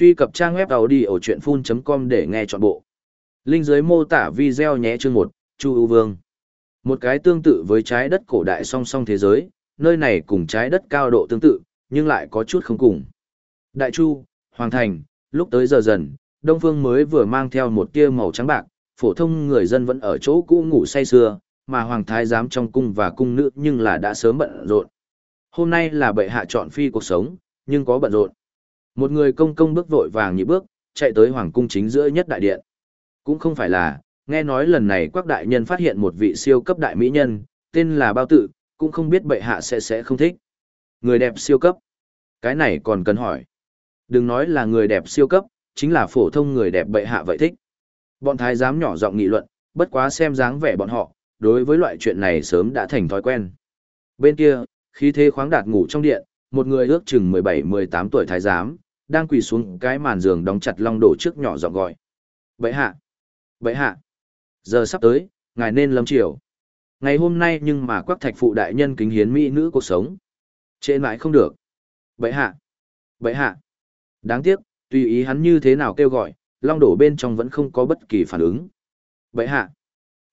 Truy cập trang web đầu đi ở chuyện full.com để nghe trọn bộ. Linh dưới mô tả video nhé chương 1, Chu ưu vương. Một cái tương tự với trái đất cổ đại song song thế giới, nơi này cùng trái đất cao độ tương tự, nhưng lại có chút không cùng. Đại Chu, Hoàng Thành, lúc tới giờ dần, Đông Phương mới vừa mang theo một tia màu trắng bạc, phổ thông người dân vẫn ở chỗ cũ ngủ say sưa, mà Hoàng Thái giám trong cung và cung nữ nhưng là đã sớm bận rộn. Hôm nay là bệ hạ chọn phi cuộc sống, nhưng có bận rộn. Một người công công bước vội vàng nhị bước, chạy tới hoàng cung chính giữa nhất đại điện. Cũng không phải là, nghe nói lần này quắc đại nhân phát hiện một vị siêu cấp đại mỹ nhân, tên là bao tự, cũng không biết bệ hạ sẽ sẽ không thích. Người đẹp siêu cấp. Cái này còn cần hỏi. Đừng nói là người đẹp siêu cấp, chính là phổ thông người đẹp bệ hạ vậy thích. Bọn thái giám nhỏ giọng nghị luận, bất quá xem dáng vẻ bọn họ, đối với loại chuyện này sớm đã thành thói quen. Bên kia, khi thế khoáng đạt ngủ trong điện, một người ước chừng 17-18 tuổi thái giám, đang quỳ xuống cái màn giường đóng chặt long đổ trước nhỏ giọng gọi. Bậy hạ! Bậy hạ! Giờ sắp tới, ngài nên lâm chiều. Ngày hôm nay nhưng mà quắc thạch phụ đại nhân kính hiến mỹ nữ cuộc sống. Trên mãi không được. Bậy hạ! Bậy hạ! Đáng tiếc, tùy ý hắn như thế nào kêu gọi, long đổ bên trong vẫn không có bất kỳ phản ứng. Bậy hạ!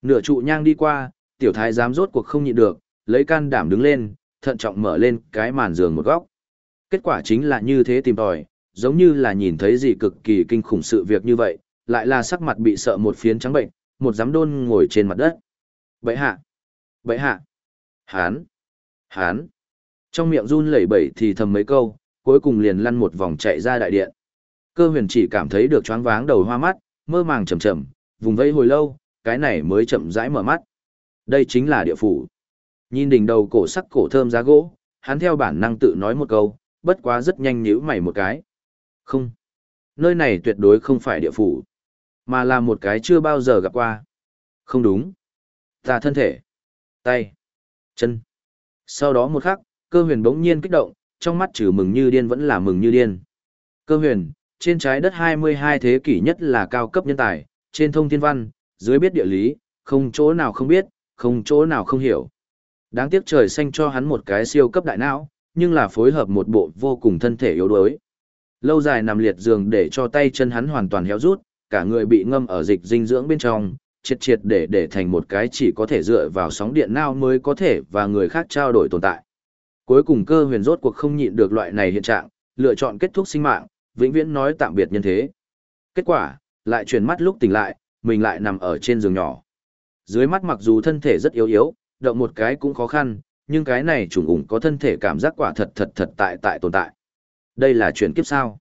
Nửa trụ nhang đi qua, tiểu thái dám rốt cuộc không nhịn được, lấy can đảm đứng lên, thận trọng mở lên cái màn giường một góc. Kết quả chính là như thế tìm tòi, giống như là nhìn thấy gì cực kỳ kinh khủng sự việc như vậy, lại là sắc mặt bị sợ một phiến trắng bệnh, một giám đôn ngồi trên mặt đất. Bậy hạ! Bậy hạ! Hán! Hán! Trong miệng run lẩy bẩy thì thầm mấy câu, cuối cùng liền lăn một vòng chạy ra đại điện. Cơ huyền chỉ cảm thấy được choáng váng đầu hoa mắt, mơ màng chậm chậm, vùng vây hồi lâu, cái này mới chậm rãi mở mắt. Đây chính là địa phủ. Nhìn đỉnh đầu cổ sắc cổ thơm giá gỗ, hắn theo bản năng tự nói một câu, bất quá rất nhanh nhíu mày một cái. Không. Nơi này tuyệt đối không phải địa phủ, mà là một cái chưa bao giờ gặp qua. Không đúng. Ta thân thể, tay, chân. Sau đó một khắc, cơ huyền bỗng nhiên kích động, trong mắt trừ mừng như điên vẫn là mừng như điên. Cơ huyền, trên trái đất 22 thế kỷ nhất là cao cấp nhân tài, trên thông thiên văn, dưới biết địa lý, không chỗ nào không biết, không chỗ nào không hiểu. Đáng tiếc trời xanh cho hắn một cái siêu cấp đại não, nhưng là phối hợp một bộ vô cùng thân thể yếu đuối. Lâu dài nằm liệt giường để cho tay chân hắn hoàn toàn héo rút, cả người bị ngâm ở dịch dinh dưỡng bên trong, triệt triệt để để thành một cái chỉ có thể dựa vào sóng điện nào mới có thể và người khác trao đổi tồn tại. Cuối cùng cơ huyền rốt cuộc không nhịn được loại này hiện trạng, lựa chọn kết thúc sinh mạng, vĩnh viễn nói tạm biệt nhân thế. Kết quả, lại chuyển mắt lúc tỉnh lại, mình lại nằm ở trên giường nhỏ. Dưới mắt mặc dù thân thể rất yếu yếu, động một cái cũng khó khăn, nhưng cái này trùng ủng có thân thể cảm giác quả thật thật thật tại tại tồn tại. Đây là chuyển kiếp sao.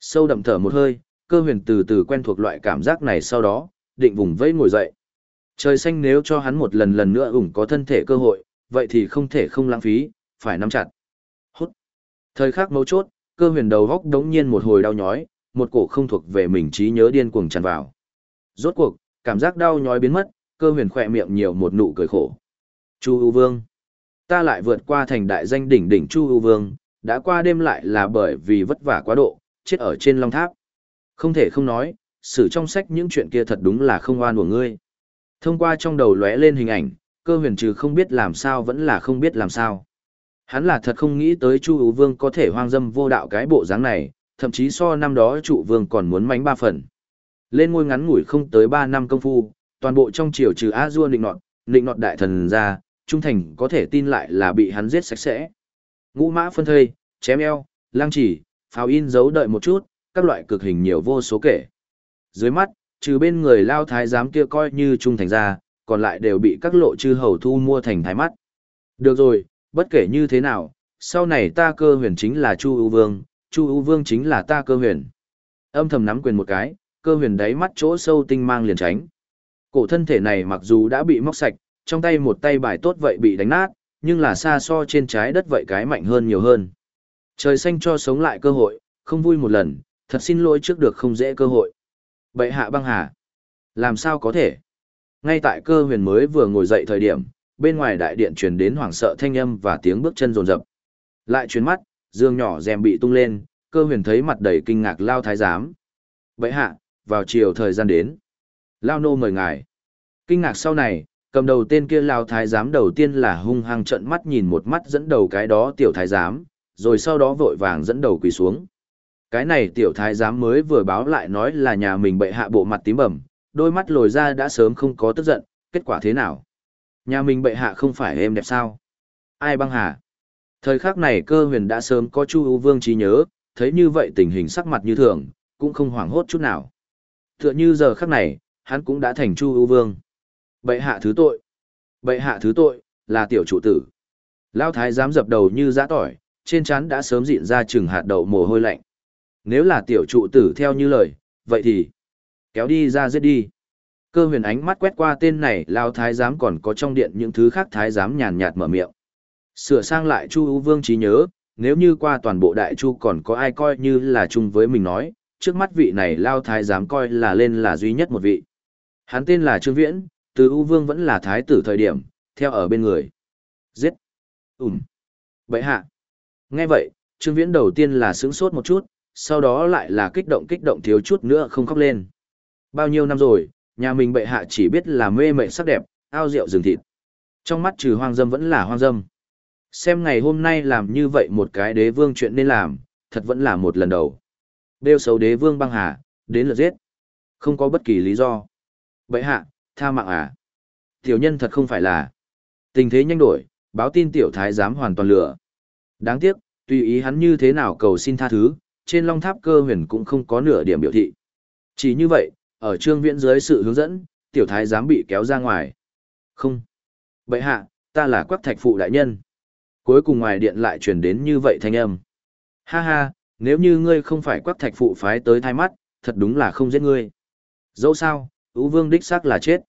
Sâu đậm thở một hơi, cơ huyền từ từ quen thuộc loại cảm giác này sau đó, định vùng vẫy ngồi dậy. Trời xanh nếu cho hắn một lần lần nữa ủng có thân thể cơ hội, vậy thì không thể không lãng phí, phải nắm chặt. Hút. Thời khắc mấu chốt, cơ huyền đầu góc đống nhiên một hồi đau nhói, một cổ không thuộc về mình trí nhớ điên cuồng tràn vào. Rốt cuộc, cảm giác đau nhói biến mất, cơ huyền khỏe miệng nhiều một nụ cười khổ. Chu U vương. Ta lại vượt qua thành đại danh đỉnh đỉnh Chu U vương, đã qua đêm lại là bởi vì vất vả quá độ, chết ở trên long tháp. Không thể không nói, sử trong sách những chuyện kia thật đúng là không oan của ngươi. Thông qua trong đầu lóe lên hình ảnh, cơ huyền trừ không biết làm sao vẫn là không biết làm sao. Hắn là thật không nghĩ tới Chu Ú Vương có thể hoang dâm vô đạo cái bộ dáng này, thậm chí so năm đó trụ vương còn muốn mánh ba phần. Lên ngôi ngắn ngủi không tới ba năm công phu, toàn bộ trong triều trừ A Du nịnh nọt, nịnh nọt đại thần ra, trung thành có thể tin lại là bị hắn giết sạch sẽ. Ngũ mã phân thây, chém eo, lang chỉ, pháo in dấu đợi một chút, các loại cực hình nhiều vô số kể. Dưới mắt, trừ bên người lao thái giám kia coi như trung thành ra, còn lại đều bị các lộ chư hầu thu mua thành thái mắt. Được rồi, bất kể như thế nào, sau này ta cơ huyền chính là Chu ưu vương, Chu ưu vương chính là ta cơ huyền. Âm thầm nắm quyền một cái, cơ huyền đáy mắt chỗ sâu tinh mang liền tránh. Cổ thân thể này mặc dù đã bị móc sạch, trong tay một tay bài tốt vậy bị đánh nát, nhưng là xa so trên trái đất vậy cái mạnh hơn nhiều hơn. Trời xanh cho sống lại cơ hội, không vui một lần, thật xin lỗi trước được không dễ cơ hội. Bệ hạ băng hà. Làm sao có thể? Ngay tại cơ huyền mới vừa ngồi dậy thời điểm, bên ngoài đại điện truyền đến hoảng sợ thanh âm và tiếng bước chân rồn rập. Lại chuyến mắt, dương nhỏ rèm bị tung lên, cơ huyền thấy mặt đầy kinh ngạc lao thái giám. Bệ hạ, vào chiều thời gian đến. Lao nô mời ngài. Kinh ngạc sau này, cầm đầu tên kia lao thái giám đầu tiên là hung hăng trận mắt nhìn một mắt dẫn đầu cái đó tiểu thái giám, rồi sau đó vội vàng dẫn đầu quỳ xuống. Cái này tiểu thái giám mới vừa báo lại nói là nhà mình bệ hạ bộ mặt tím bẩm, đôi mắt lồi ra đã sớm không có tức giận, kết quả thế nào? Nhà mình bệ hạ không phải êm đẹp sao? Ai băng hà? Thời khắc này cơ huyền đã sớm có Chu ưu vương trí nhớ, thấy như vậy tình hình sắc mặt như thường, cũng không hoảng hốt chút nào. Tựa như giờ khắc này, hắn cũng đã thành Chu ưu vương. Bệ hạ thứ tội. Bệ hạ thứ tội, là tiểu trụ tử. Lao thái dám dập đầu như giã tỏi, trên trán đã sớm dịn ra chừng hạt đậu mồ hôi lạnh. Nếu là tiểu trụ tử theo như lời, vậy thì kéo đi ra giết đi. Cơ huyền ánh mắt quét qua tên này lao thái giám còn có trong điện những thứ khác thái giám nhàn nhạt mở miệng. Sửa sang lại Chu ưu vương trí nhớ, nếu như qua toàn bộ đại chu còn có ai coi như là chung với mình nói, trước mắt vị này lao thái giám coi là lên là duy nhất một vị. Hắn tên là Trương Viễn, từ ưu vương vẫn là thái tử thời điểm, theo ở bên người. Giết! Ừm! Vậy hạ! Nghe vậy, Trương Viễn đầu tiên là sướng sốt một chút, sau đó lại là kích động kích động thiếu chút nữa không khóc lên. Bao nhiêu năm rồi, nhà mình bệ hạ chỉ biết là mê mệ sắc đẹp, ao rượu rừng thịt. Trong mắt trừ hoang dâm vẫn là hoang dâm. Xem ngày hôm nay làm như vậy một cái đế vương chuyện nên làm, thật vẫn là một lần đầu. Đêu xấu đế vương băng hà, đến lượt giết. Không có bất kỳ lý do. Bệ hạ, tha mạng à? Tiểu nhân thật không phải là. Tình thế nhanh đổi, báo tin tiểu thái giám hoàn toàn lửa. Đáng tiếc, tùy ý hắn như thế nào cầu xin tha thứ, trên long tháp cơ huyền cũng không có nửa điểm biểu thị. Chỉ như vậy, ở trương viễn dưới sự hướng dẫn, tiểu thái giám bị kéo ra ngoài. Không. Bệ hạ, ta là quắc thạch phụ đại nhân. Cuối cùng ngoài điện lại truyền đến như vậy thanh âm. Ha ha, nếu như ngươi không phải quắc thạch phụ phái tới thai mắt, thật đúng là không giết ngươi. Dẫu sao, Ú Vương đích xác là chết.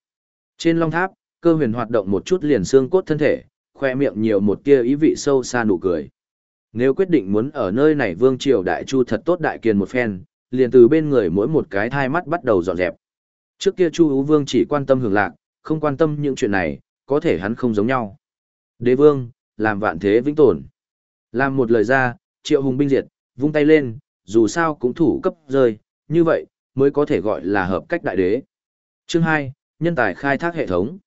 Trên long tháp, cơ huyền hoạt động một chút liền xương cốt thân thể, khoe miệng nhiều một tia ý vị sâu xa nụ cười. Nếu quyết định muốn ở nơi này Vương Triều Đại Chu thật tốt đại kiền một phen, liền từ bên người mỗi một cái thai mắt bắt đầu dọn dẹp. Trước kia Chu Ú Vương chỉ quan tâm hưởng lạc, không quan tâm những chuyện này, có thể hắn không giống nhau. Đế Vương, làm vạn thế vĩnh tồn. Làm một lời ra, triệu hùng binh diệt, vung tay lên, dù sao cũng thủ cấp rơi, như vậy, mới có thể gọi là hợp cách đại đế. Chương 2, nhân tài khai thác hệ thống.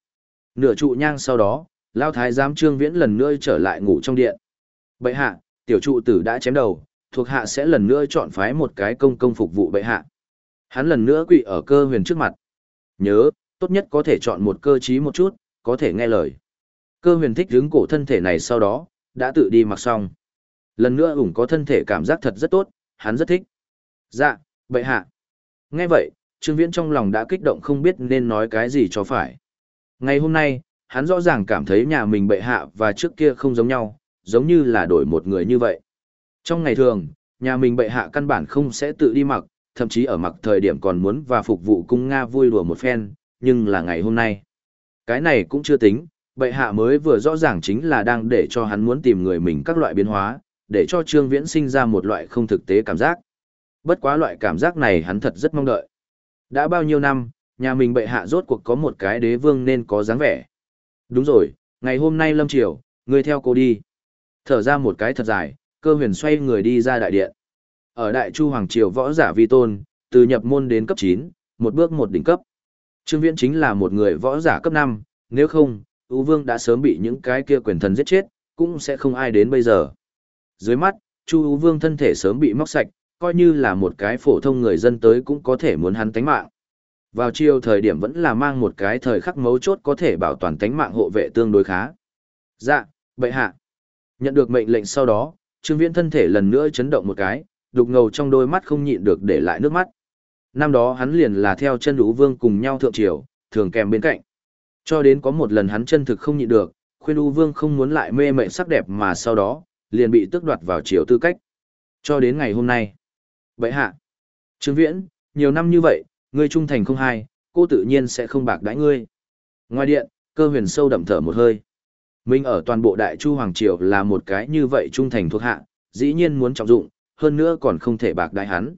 Nửa trụ nhang sau đó, Lao Thái giám Trương Viễn lần nữa trở lại ngủ trong điện. Bệ hạ, tiểu trụ tử đã chém đầu, thuộc hạ sẽ lần nữa chọn phái một cái công công phục vụ bệ hạ. Hắn lần nữa quỳ ở cơ huyền trước mặt. Nhớ, tốt nhất có thể chọn một cơ trí một chút, có thể nghe lời. Cơ huyền thích hướng cổ thân thể này sau đó, đã tự đi mặc xong. Lần nữa ủng có thân thể cảm giác thật rất tốt, hắn rất thích. Dạ, bệ hạ. Nghe vậy, Trương Viễn trong lòng đã kích động không biết nên nói cái gì cho phải. Ngày hôm nay, hắn rõ ràng cảm thấy nhà mình bệ hạ và trước kia không giống nhau, giống như là đổi một người như vậy. Trong ngày thường, nhà mình bệ hạ căn bản không sẽ tự đi mặc, thậm chí ở mặc thời điểm còn muốn và phục vụ cung Nga vui đùa một phen, nhưng là ngày hôm nay. Cái này cũng chưa tính, bệ hạ mới vừa rõ ràng chính là đang để cho hắn muốn tìm người mình các loại biến hóa, để cho Trương Viễn sinh ra một loại không thực tế cảm giác. Bất quá loại cảm giác này hắn thật rất mong đợi. Đã bao nhiêu năm, nhà mình bệ hạ rốt cuộc có một cái đế vương nên có dáng vẻ. Đúng rồi, ngày hôm nay lâm triều, ngươi theo cô đi. Thở ra một cái thật dài, cơ huyền xoay người đi ra đại điện. Ở đại chu hoàng triều võ giả vi tôn, từ nhập môn đến cấp 9, một bước một đỉnh cấp. Trương Viễn chính là một người võ giả cấp 5, nếu không, U Vương đã sớm bị những cái kia quyền thần giết chết, cũng sẽ không ai đến bây giờ. Dưới mắt, Chu U Vương thân thể sớm bị móc sạch, coi như là một cái phổ thông người dân tới cũng có thể muốn hắn tánh mạng. Vào chiều thời điểm vẫn là mang một cái thời khắc mấu chốt có thể bảo toàn tánh mạng hộ vệ tương đối khá. Dạ, bệ hạ. Nhận được mệnh lệnh sau đó, Trương Viễn thân thể lần nữa chấn động một cái, đục ngầu trong đôi mắt không nhịn được để lại nước mắt. Năm đó hắn liền là theo chân Vũ Vương cùng nhau thượng triều, thường kèm bên cạnh. Cho đến có một lần hắn chân thực không nhịn được, khuyên U Vương không muốn lại mê mệ sắc đẹp mà sau đó, liền bị tước đoạt vào triều tư cách. Cho đến ngày hôm nay. Vậy hạ, Trương Viễn, nhiều năm như vậy, ngươi trung thành không hai, cô tự nhiên sẽ không bạc đãi ngươi. Ngoài điện, cơ huyền sâu đậm thở một hơi. Mình ở toàn bộ đại chu hoàng triều là một cái như vậy trung thành thuộc hạ, dĩ nhiên muốn trọng dụng, hơn nữa còn không thể bạc đãi hắn.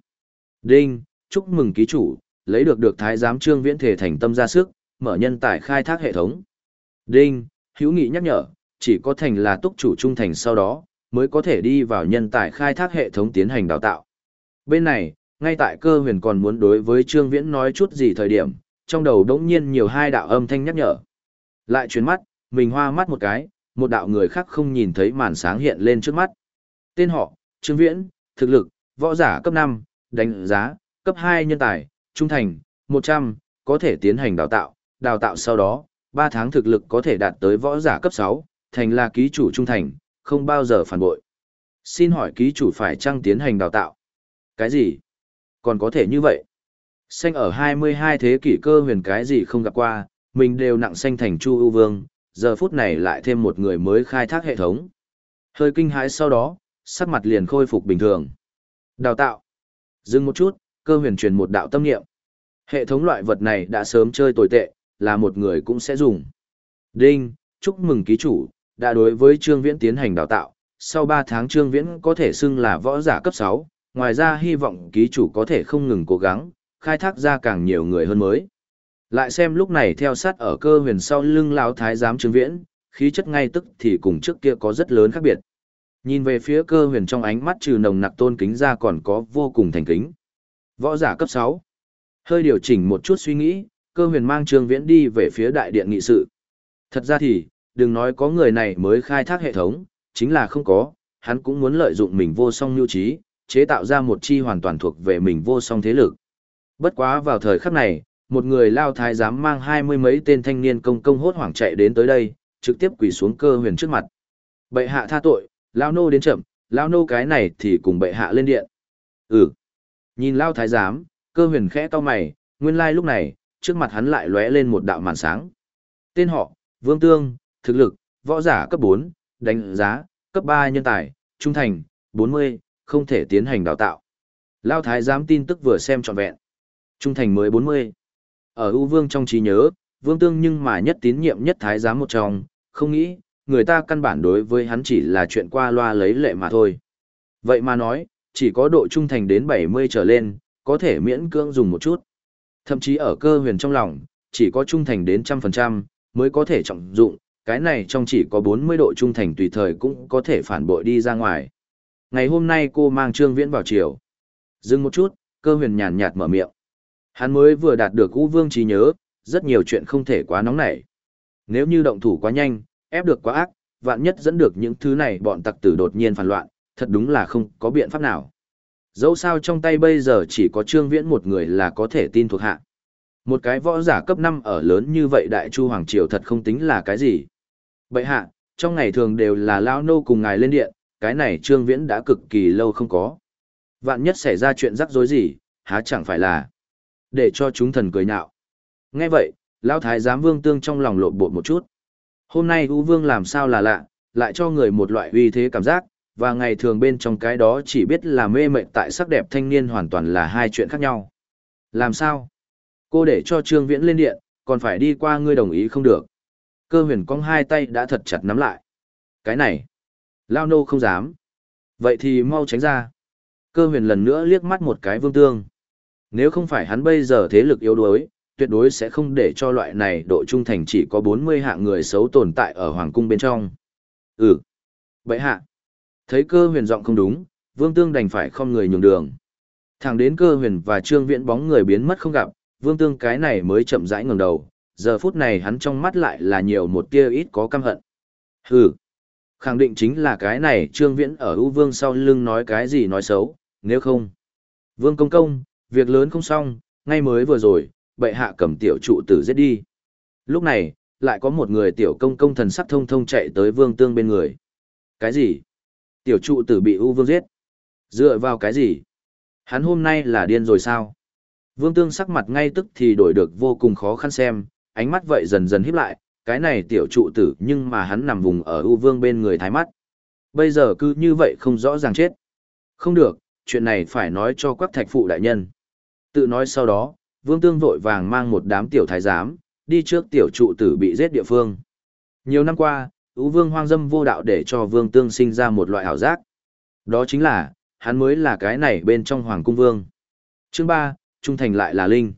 Đinh, chúc mừng ký chủ, lấy được được thái giám trương viễn thể thành tâm ra sức, mở nhân tài khai thác hệ thống. Đinh, hữu nghị nhắc nhở, chỉ có thành là túc chủ trung thành sau đó, mới có thể đi vào nhân tài khai thác hệ thống tiến hành đào tạo. Bên này, ngay tại cơ huyền còn muốn đối với Trương Viễn nói chút gì thời điểm, trong đầu đống nhiên nhiều hai đạo âm thanh nhắc nhở. Lại chuyến mắt, mình hoa mắt một cái, một đạo người khác không nhìn thấy màn sáng hiện lên trước mắt. Tên họ, Trương Viễn, thực lực, võ giả cấp 5, đánh giá, cấp 2 nhân tài, trung thành, 100, có thể tiến hành đào tạo, đào tạo sau đó, 3 tháng thực lực có thể đạt tới võ giả cấp 6, thành là ký chủ trung thành, không bao giờ phản bội. Xin hỏi ký chủ phải chăng tiến hành đào tạo? Cái gì? Còn có thể như vậy? Xanh ở 22 thế kỷ cơ huyền cái gì không gặp qua, mình đều nặng xanh thành Chu ưu vương, giờ phút này lại thêm một người mới khai thác hệ thống. Hơi kinh hãi sau đó, sắc mặt liền khôi phục bình thường. Đào tạo. Dừng một chút, cơ huyền truyền một đạo tâm niệm. Hệ thống loại vật này đã sớm chơi tồi tệ, là một người cũng sẽ dùng. Đinh, chúc mừng ký chủ, đã đối với Trương Viễn tiến hành đào tạo. Sau 3 tháng Trương Viễn có thể xưng là võ giả cấp 6, ngoài ra hy vọng ký chủ có thể không ngừng cố gắng, khai thác ra càng nhiều người hơn mới. Lại xem lúc này theo sát ở cơ huyền sau lưng lão thái giám Trương Viễn, khí chất ngay tức thì cùng trước kia có rất lớn khác biệt. Nhìn về phía cơ huyền trong ánh mắt trừ nồng nặc tôn kính ra còn có vô cùng thành kính. Võ giả cấp 6. Hơi điều chỉnh một chút suy nghĩ, cơ huyền mang Trương Viễn đi về phía đại điện nghị sự. Thật ra thì, đừng nói có người này mới khai thác hệ thống, chính là không có, hắn cũng muốn lợi dụng mình vô song nhu trí, chế tạo ra một chi hoàn toàn thuộc về mình vô song thế lực. Bất quá vào thời khắc này, một người lao thái giám mang hai mươi mấy tên thanh niên công công hốt hoảng chạy đến tới đây, trực tiếp quỳ xuống cơ huyền trước mặt. Bệ hạ tha tội, lao nô đến chậm, lao nô cái này thì cùng bệ hạ lên điện. Ừ. Nhìn lao thái giám, cơ huyền khẽ to mày, nguyên lai lúc này, trước mặt hắn lại lóe lên một đạo màn sáng. Tên họ, Vương Tương, thực lực, võ giả cấp 4, đánh giá, cấp 3 nhân tài, trung thành, 40, không thể tiến hành đào tạo. Lao thái giám tin tức vừa xem trọn vẹn. Trung thành mới 40. Ở U Vương trong trí nhớ, Vương Tương nhưng mà nhất tín nhiệm nhất thái giám một trong, không nghĩ, người ta căn bản đối với hắn chỉ là chuyện qua loa lấy lệ mà thôi. Vậy mà nói, chỉ có độ trung thành đến 70 trở lên, có thể miễn cưỡng dùng một chút. Thậm chí ở cơ huyền trong lòng, chỉ có trung thành đến trăm phần trăm mới có thể trọng dụng, cái này trong chỉ có 40 độ trung thành tùy thời cũng có thể phản bội đi ra ngoài. Ngày hôm nay cô mang Trương Viễn vào chiều. Dừng một chút, cơ huyền nhàn nhạt mở miệng. Hắn mới vừa đạt được U Vương trí nhớ, rất nhiều chuyện không thể quá nóng nảy. Nếu như động thủ quá nhanh, ép được quá ác, vạn nhất dẫn được những thứ này bọn tặc tử đột nhiên phản loạn, thật đúng là không có biện pháp nào. Dẫu sao trong tay bây giờ chỉ có Trương Viễn một người là có thể tin thuộc hạ. Một cái võ giả cấp 5 ở lớn như vậy Đại Chu Hoàng Triều thật không tính là cái gì. Bậy hạ, trong ngày thường đều là Lao Nô cùng ngài lên điện, cái này Trương Viễn đã cực kỳ lâu không có. Vạn nhất xảy ra chuyện rắc rối gì, há chẳng phải là để cho chúng thần cười nhạo. Nghe vậy, Lão Thái giám Vương Tương trong lòng lộn bột một chút. Hôm nay U Vương làm sao là lạ, lại cho người một loại uy thế cảm giác, và ngày thường bên trong cái đó chỉ biết là mê mệt tại sắc đẹp thanh niên hoàn toàn là hai chuyện khác nhau. Làm sao? Cô để cho Trương Viễn lên điện, còn phải đi qua ngươi đồng ý không được. Cơ huyền cong hai tay đã thật chặt nắm lại. Cái này, Lao nô không dám. Vậy thì mau tránh ra. Cơ huyền lần nữa liếc mắt một cái vương tương. Nếu không phải hắn bây giờ thế lực yếu đuối, tuyệt đối sẽ không để cho loại này độ trung thành chỉ có 40 hạng người xấu tồn tại ở hoàng cung bên trong. Ừ. Vậy hạ. Thấy cơ huyền giọng không đúng, vương tương đành phải không người nhường đường. Thẳng đến cơ huyền và trương viễn bóng người biến mất không gặp, vương tương cái này mới chậm rãi ngẩng đầu. Giờ phút này hắn trong mắt lại là nhiều một tia ít có căm hận. Hừ. Khẳng định chính là cái này trương viễn ở ưu vương sau lưng nói cái gì nói xấu, nếu không. Vương công công, việc lớn không xong, ngay mới vừa rồi, bệ hạ cầm tiểu trụ tử giết đi. Lúc này, lại có một người tiểu công công thần sắc thông thông chạy tới vương tương bên người. Cái gì? Tiểu trụ tử bị U vương giết. Dựa vào cái gì? Hắn hôm nay là điên rồi sao? Vương tương sắc mặt ngay tức thì đổi được vô cùng khó khăn xem, ánh mắt vậy dần dần híp lại, cái này tiểu trụ tử nhưng mà hắn nằm vùng ở U vương bên người thái mắt. Bây giờ cứ như vậy không rõ ràng chết. Không được, chuyện này phải nói cho quắc thạch phụ đại nhân. Tự nói sau đó, vương tương vội vàng mang một đám tiểu thái giám, đi trước tiểu trụ tử bị giết địa phương. Nhiều năm qua, ưu vương hoang dâm vô đạo để cho vương tương sinh ra một loại ảo giác. Đó chính là, hắn mới là cái này bên trong hoàng cung vương. Chương ba trung thành lại là linh.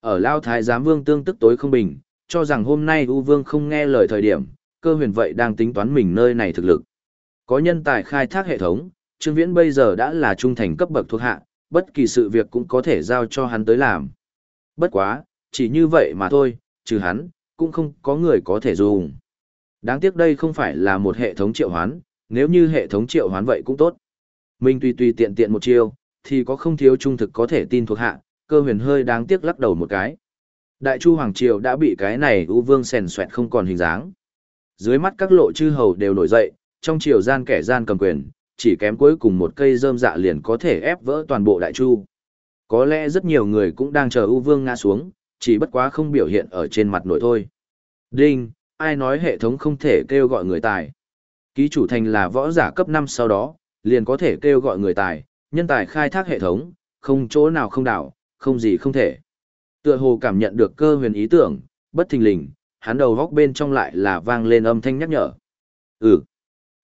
Ở Lao Thái giám vương tương tức tối không bình, cho rằng hôm nay U vương không nghe lời thời điểm, cơ huyền vậy đang tính toán mình nơi này thực lực. Có nhân tài khai thác hệ thống, Trương Viễn bây giờ đã là trung thành cấp bậc thuộc hạ, bất kỳ sự việc cũng có thể giao cho hắn tới làm. Bất quá, chỉ như vậy mà thôi, trừ hắn, cũng không có người có thể dùng. Đáng tiếc đây không phải là một hệ thống triệu hoán, nếu như hệ thống triệu hoán vậy cũng tốt. Mình tùy tùy tiện tiện một chiêu, thì có không thiếu trung thực có thể tin thuộc hạ, cơ huyền hơi đáng tiếc lắc đầu một cái. Đại Chu Hoàng Triều đã bị cái này ưu vương sèn xoẹt không còn hình dáng. Dưới mắt các lộ chư hầu đều nổi dậy, trong triều gian kẻ gian cầm quyền, chỉ kém cuối cùng một cây rơm dạ liền có thể ép vỡ toàn bộ Đại Chu. Có lẽ rất nhiều người cũng đang chờ ưu vương ngã xuống, chỉ bất quá không biểu hiện ở trên mặt nổi thôi. Đinh, ai nói hệ thống không thể kêu gọi người tài. Ký chủ thành là võ giả cấp 5 sau đó, liền có thể kêu gọi người tài, nhân tài khai thác hệ thống, không chỗ nào không đảo, không gì không thể. Tựa hồ cảm nhận được cơ huyền ý tưởng, bất thình lình, hắn đầu góc bên trong lại là vang lên âm thanh nhắc nhở. Ừ,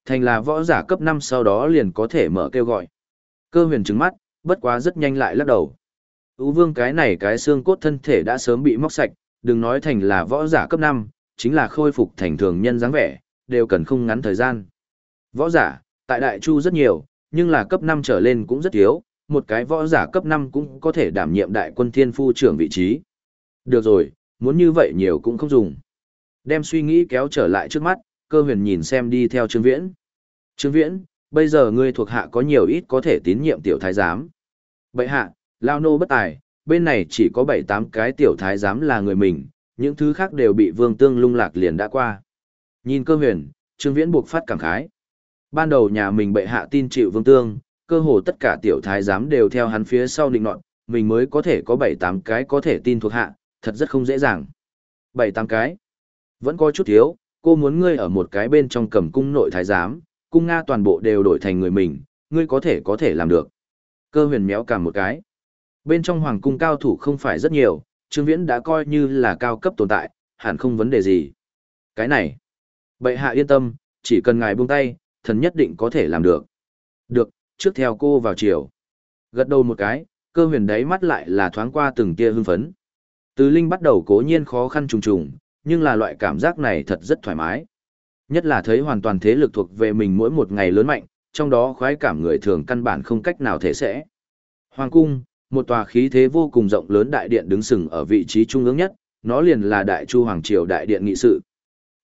thành là võ giả cấp 5 sau đó liền có thể mở kêu gọi. Cơ huyền trứng mắt, bất quá rất nhanh lại lắc đầu. Ú vương cái này cái xương cốt thân thể đã sớm bị móc sạch, đừng nói thành là võ giả cấp 5, chính là khôi phục thành thường nhân dáng vẻ, đều cần không ngắn thời gian. Võ giả, tại Đại Chu rất nhiều, nhưng là cấp 5 trở lên cũng rất thiếu, một cái võ giả cấp 5 cũng có thể đảm nhiệm đại quân thiên phu trưởng vị trí. Được rồi, muốn như vậy nhiều cũng không dùng. Đem suy nghĩ kéo trở lại trước mắt, cơ huyền nhìn xem đi theo Trương Viễn. Trương Viễn, bây giờ ngươi thuộc hạ có nhiều ít có thể tín nhiệm tiểu thái giám. Bậy hạ, lao nô bất tài, bên này chỉ có 7-8 cái tiểu thái giám là người mình, những thứ khác đều bị vương tương lung lạc liền đã qua. Nhìn cơ huyền, Trương Viễn buộc phát cảm khái. Ban đầu nhà mình bệ hạ tin chịu vương tương, cơ hồ tất cả tiểu thái giám đều theo hắn phía sau định nọt, mình mới có thể có 7-8 cái có thể tin thuộc hạ, thật rất không dễ dàng. 7-8 cái. Vẫn có chút thiếu, cô muốn ngươi ở một cái bên trong cầm cung nội thái giám, cung Nga toàn bộ đều đổi thành người mình, ngươi có thể có thể làm được. Cơ huyền méo cả một cái. Bên trong hoàng cung cao thủ không phải rất nhiều, Trương Viễn đã coi như là cao cấp tồn tại, hẳn không vấn đề gì. Cái này, bệ hạ yên tâm, chỉ cần ngài buông tay, thần nhất định có thể làm được. Được, trước theo cô vào chiều. Gật đầu một cái, cơ huyền đáy mắt lại là thoáng qua từng tia hưng phấn. Từ linh bắt đầu cố nhiên khó khăn trùng trùng, nhưng là loại cảm giác này thật rất thoải mái. Nhất là thấy hoàn toàn thế lực thuộc về mình mỗi một ngày lớn mạnh, trong đó khoái cảm người thường căn bản không cách nào thể sẽ. Hoàng cung, một tòa khí thế vô cùng rộng lớn đại điện đứng sừng ở vị trí trung ương nhất, nó liền là Đại Chu Hoàng Triều đại điện nghị sự.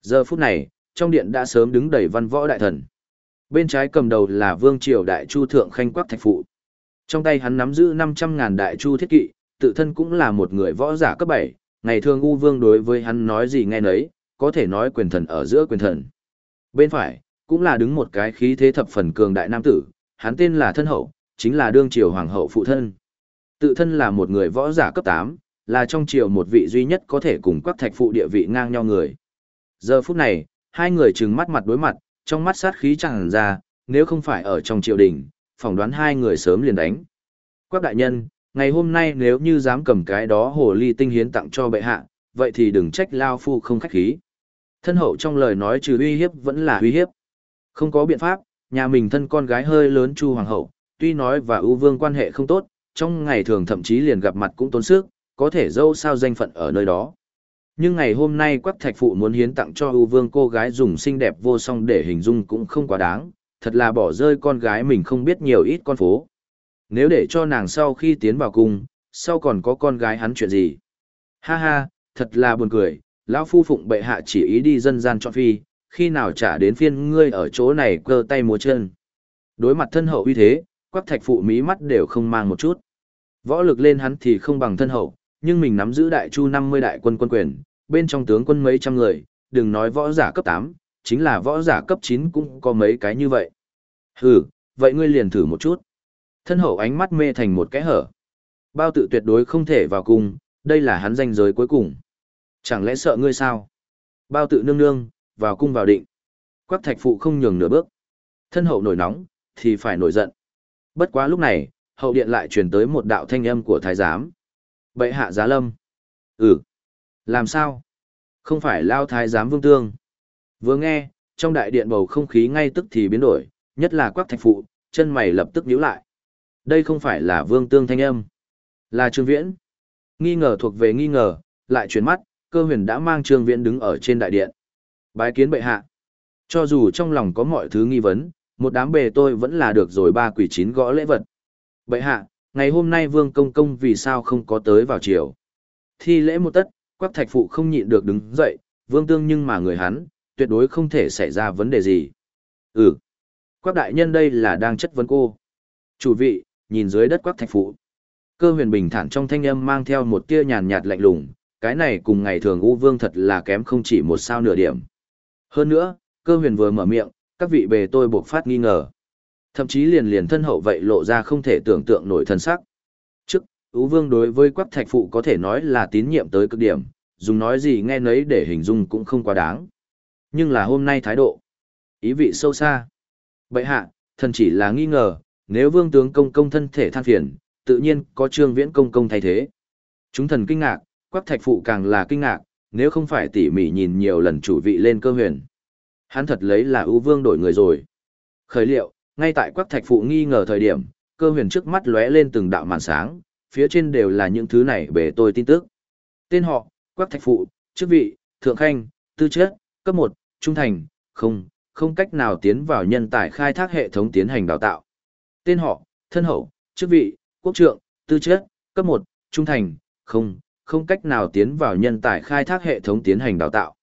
Giờ phút này, trong điện đã sớm đứng đầy văn võ đại thần. Bên trái cầm đầu là Vương Triều Đại Chu Thượng Khanh Quắc Thạch Phụ. Trong tay hắn nắm giữ 500.000 Đại Chu thiết kỵ, tự thân cũng là một người võ giả cấp 7, ngày thường U Vương đối với hắn nói gì nghe nấy, có thể nói quyền thần ở giữa quyền thần. Bên phải, cũng là đứng một cái khí thế thập phần cường đại nam tử, hắn tên là Thân Hậu, chính là đương triều hoàng hậu phụ thân. Tự thân là một người võ giả cấp 8, là trong triều một vị duy nhất có thể cùng Quắc Thạch Phụ địa vị ngang nhau người. Giờ phút này, hai người trừng mắt mặt đối mặt, trong mắt sát khí chẳng ra, nếu không phải ở trong triều đình, phỏng đoán hai người sớm liền đánh. Quách đại nhân, ngày hôm nay nếu như dám cầm cái đó hồ ly tinh hiến tặng cho bệ hạ, vậy thì đừng trách lao phu không khách khí. Thân hậu trong lời nói trừ uy hiếp vẫn là uy hiếp. Không có biện pháp, nhà mình thân con gái hơi lớn Chu Hoàng hậu, tuy nói và ưu vương quan hệ không tốt, trong ngày thường thậm chí liền gặp mặt cũng tốn sức, có thể dâu sao danh phận ở nơi đó. Nhưng ngày hôm nay quắc thạch phụ muốn hiến tặng cho ưu vương cô gái dùng xinh đẹp vô song để hình dung cũng không quá đáng, thật là bỏ rơi con gái mình không biết nhiều ít con phố. Nếu để cho nàng sau khi tiến vào cung, sau còn có con gái hắn chuyện gì? Ha ha, thật là buồn cười, lão phu phụng bệ hạ chỉ ý đi dân gian cho phi, khi nào trả đến phiên ngươi ở chỗ này cơ tay múa chân. Đối mặt thân hậu uy thế, quắc thạch phụ mí mắt đều không mang một chút. Võ lực lên hắn thì không bằng thân hậu, nhưng mình nắm giữ đại chu 50 đại quân quân quyền, bên trong tướng quân mấy trăm người, đừng nói võ giả cấp 8, chính là võ giả cấp 9 cũng có mấy cái như vậy. Hừ, vậy ngươi liền thử một chút. Thân hậu ánh mắt mê thành một cái hở. Bao tự tuyệt đối không thể vào cung, đây là hắn danh giới cuối cùng. Chẳng lẽ sợ ngươi sao? Bao tự nương nương, vào cung vào định. Quắc thạch phụ không nhường nửa bước. Thân hậu nổi nóng, thì phải nổi giận. Bất quá lúc này, hậu điện lại truyền tới một đạo thanh âm của thái giám. Bệ hạ giá lâm. Ừ. Làm sao? Không phải lao thái giám vương tương. Vừa nghe, trong đại điện bầu không khí ngay tức thì biến đổi, nhất là quắc thạch phụ, chân mày lập tức nhíu lại. Đây không phải là vương tương thanh âm, là trương viễn. Nghi ngờ thuộc về nghi ngờ, lại chuyển mắt, cơ huyền đã mang trương viễn đứng ở trên đại điện. Bái kiến bệ hạ. Cho dù trong lòng có mọi thứ nghi vấn, một đám bề tôi vẫn là được rồi ba quỷ chín gõ lễ vật. Bệ hạ, ngày hôm nay vương công công vì sao không có tới vào chiều. Thi lễ một tất, quắc thạch phụ không nhịn được đứng dậy, vương tương nhưng mà người hắn, tuyệt đối không thể xảy ra vấn đề gì. Ừ, quắc đại nhân đây là đang chất vấn cô. Chủ vị, nhìn dưới đất quắc thạch phụ. Cơ huyền bình thản trong thanh âm mang theo một tia nhàn nhạt lạnh lùng, cái này cùng ngày thường U Vương thật là kém không chỉ một sao nửa điểm. Hơn nữa, cơ huyền vừa mở miệng, các vị bề tôi buộc phát nghi ngờ. Thậm chí liền liền thân hậu vậy lộ ra không thể tưởng tượng nổi thân sắc. Ú U Vương đối với Quách thạch phụ có thể nói là tín nhiệm tới cực điểm, dùng nói gì nghe nấy để hình dung cũng không quá đáng. Nhưng là hôm nay thái độ, ý vị sâu xa. Bậy hạ, thần chỉ là nghi ngờ, nếu vương tướng công công thân thể than phiền, tự nhiên có trương viễn công công thay thế. Chúng thần kinh ngạc, Quách thạch phụ càng là kinh ngạc, nếu không phải tỉ mỉ nhìn nhiều lần chủ vị lên cơ huyền. Hắn thật lấy là ưu vương đổi người rồi. Khởi liệu, ngay tại quắc thạch phụ nghi ngờ thời điểm, cơ huyền trước mắt lóe lên từng đạo màn sáng, phía trên đều là những thứ này bề tôi tin tức. Tên họ, quắc thạch phụ, chức vị, thượng khanh, tư chất, cấp 1, trung thành, không, không cách nào tiến vào nhân tài khai thác hệ thống tiến hành đào tạo. Tên họ, thân hậu, chức vị, quốc trượng, tư chất, cấp 1, trung thành, không, không cách nào tiến vào nhân tài khai thác hệ thống tiến hành đào tạo.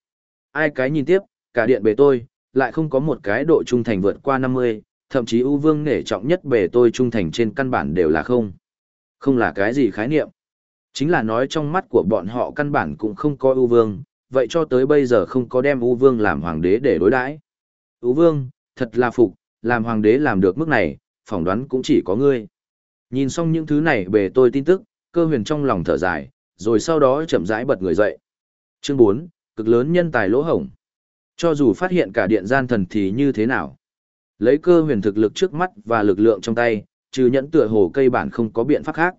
Ai cái nhìn tiếp, cả điện bề tôi, lại không có một cái độ trung thành vượt qua 50, thậm chí ưu vương nể trọng nhất bề tôi trung thành trên căn bản đều là không. Không là cái gì khái niệm. Chính là nói trong mắt của bọn họ căn bản cũng không có ưu vương, vậy cho tới bây giờ không có đem ưu vương làm hoàng đế để đối đãi. Ưu vương, thật là phục, làm hoàng đế làm được mức này, phỏng đoán cũng chỉ có ngươi. Nhìn xong những thứ này bề tôi tin tức, cơ huyền trong lòng thở dài, rồi sau đó chậm rãi bật người dậy. Chương 4, cực lớn nhân tài lỗ hổng. Cho dù phát hiện cả điện gian thần thì như thế nào? Lấy cơ huyền thực lực trước mắt và lực lượng trong tay, trừ nhẫn tựa hồ cây bản không có biện pháp khác.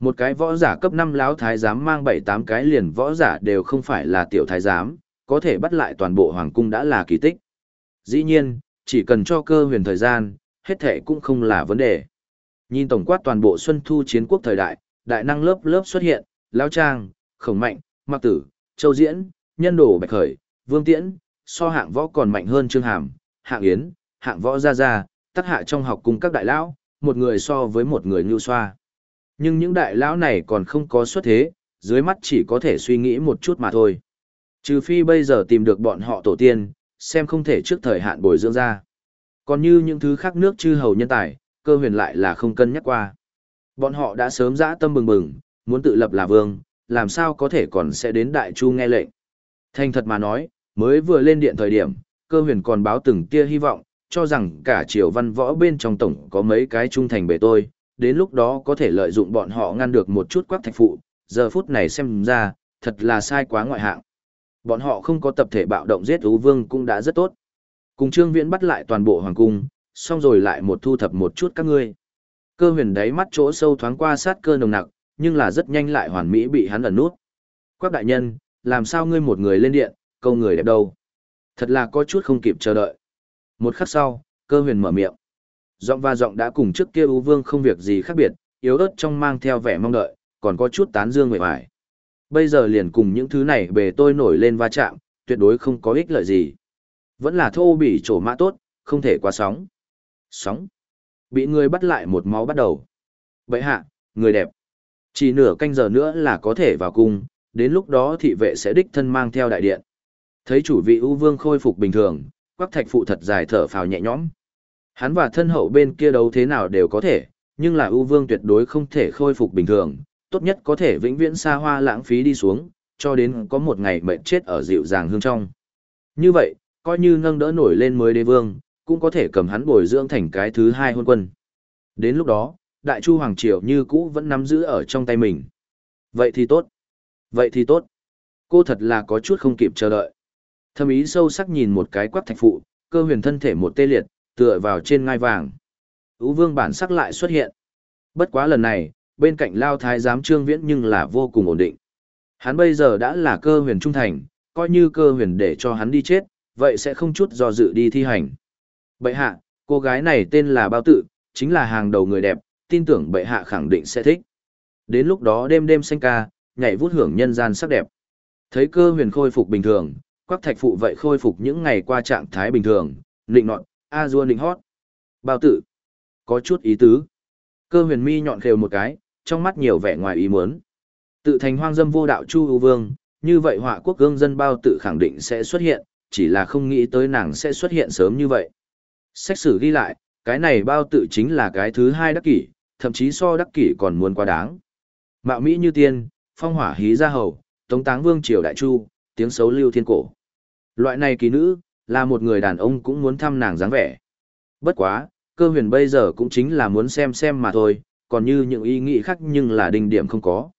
Một cái võ giả cấp 5 láo thái giám mang 7-8 cái liền võ giả đều không phải là tiểu thái giám, có thể bắt lại toàn bộ hoàng cung đã là kỳ tích. Dĩ nhiên, chỉ cần cho cơ huyền thời gian, hết thể cũng không là vấn đề. Nhìn tổng quát toàn bộ xuân thu chiến quốc thời đại, đại năng lớp lớp xuất hiện, lão trang, khổng mạnh, mặc tử, châu diễn, nhân đồ bạch khởi, vương tiễn, so hạng võ còn mạnh hơn trương hàm, hạng yến, hạng võ gia gia, tất hạ trong học cùng các đại lão, một người so với một người ngưu xoa. Nhưng những đại lão này còn không có xuất thế, dưới mắt chỉ có thể suy nghĩ một chút mà thôi. Trừ phi bây giờ tìm được bọn họ tổ tiên, xem không thể trước thời hạn bồi dưỡng ra. Còn như những thứ khác nước chư hầu nhân tài, cơ huyền lại là không cân nhắc qua. Bọn họ đã sớm dã tâm bừng bừng, muốn tự lập là vương, làm sao có thể còn sẽ đến đại chu nghe lệnh. Thành thật mà nói, mới vừa lên điện thời điểm, cơ huyền còn báo từng tia hy vọng, cho rằng cả triều văn võ bên trong tổng có mấy cái trung thành bề tôi, đến lúc đó có thể lợi dụng bọn họ ngăn được một chút quắc thạch phụ, giờ phút này xem ra, thật là sai quá ngoại hạng. Bọn họ không có tập thể bạo động giết ú vương cũng đã rất tốt. Cùng trương viễn bắt lại toàn bộ hoàng cung, xong rồi lại một thu thập một chút các ngươi. Cơ huyền đáy mắt chỗ sâu thoáng qua sát cơ nồng nặc, nhưng là rất nhanh lại hoàn mỹ bị hắn ẩn nút. Quắc đại nhân, làm sao ngươi một người lên điện, câu người đẹp đâu? Thật là có chút không kịp chờ đợi. Một khắc sau, cơ huyền mở miệng. Giọng và giọng đã cùng trước kia U Vương không việc gì khác biệt, yếu ớt trong mang theo vẻ mong đợi, còn có chút tán dương người hoài. Bây giờ liền cùng những thứ này bề tôi nổi lên va chạm, tuyệt đối không có ích lợi gì. Vẫn là thô bỉ trổ mã tốt, không thể quá sóng. Sóng. Bị người bắt lại một máu bắt đầu. Vậy hạ, người đẹp. Chỉ nửa canh giờ nữa là có thể vào cung, đến lúc đó thị vệ sẽ đích thân mang theo đại điện. Thấy chủ vị U Vương khôi phục bình thường, quắc thạch phụ thật dài thở phào nhẹ nhõm. Hắn và thân hậu bên kia đấu thế nào đều có thể, nhưng là ưu vương tuyệt đối không thể khôi phục bình thường, tốt nhất có thể vĩnh viễn xa hoa lãng phí đi xuống, cho đến có một ngày mệnh chết ở dịu dàng hương trong. Như vậy, coi như nâng đỡ nổi lên mới đế vương, cũng có thể cầm hắn bồi dưỡng thành cái thứ hai hôn quân. Đến lúc đó, đại chu hoàng triều như cũ vẫn nắm giữ ở trong tay mình. Vậy thì tốt. Vậy thì tốt. Cô thật là có chút không kịp chờ đợi. Thâm ý sâu sắc nhìn một cái quắc thạch phụ, cơ huyền thân thể một tê liệt, tựa vào trên ngai vàng. Ú vương bản sắc lại xuất hiện. Bất quá lần này, bên cạnh lao thái giám trương viễn nhưng là vô cùng ổn định. Hắn bây giờ đã là cơ huyền trung thành, coi như cơ huyền để cho hắn đi chết, vậy sẽ không chút do dự đi thi hành. Bệ hạ, cô gái này tên là Bao Tự, chính là hàng đầu người đẹp, tin tưởng bệ hạ khẳng định sẽ thích. Đến lúc đó đêm đêm xanh ca, nhảy vút hưởng nhân gian sắc đẹp. Thấy cơ huyền khôi phục bình thường, quắc thạch phụ vậy khôi phục những ngày qua trạng thái bình thường, nịnh nọt, a dua nịnh hót. Bao Tử, có chút ý tứ. Cơ huyền mi nhọn khều một cái, trong mắt nhiều vẻ ngoài ý muốn. Tự thành hoang dâm vô đạo chu ưu vương, như vậy họa quốc gương dân bao tự khẳng định sẽ xuất hiện, chỉ là không nghĩ tới nàng sẽ xuất hiện sớm như vậy. Sách sử ghi lại, cái này bao tự chính là cái thứ hai đắc kỷ, thậm chí so đắc kỷ còn muốn quá đáng. Mạo Mỹ như tiên, phong hỏa hí gia hầu, tống táng vương triều đại chu, tiếng xấu lưu thiên cổ. Loại này kỳ nữ, là một người đàn ông cũng muốn thăm nàng dáng vẻ. Bất quá, cơ huyền bây giờ cũng chính là muốn xem xem mà thôi, còn như những ý nghĩ khác nhưng là đỉnh điểm không có.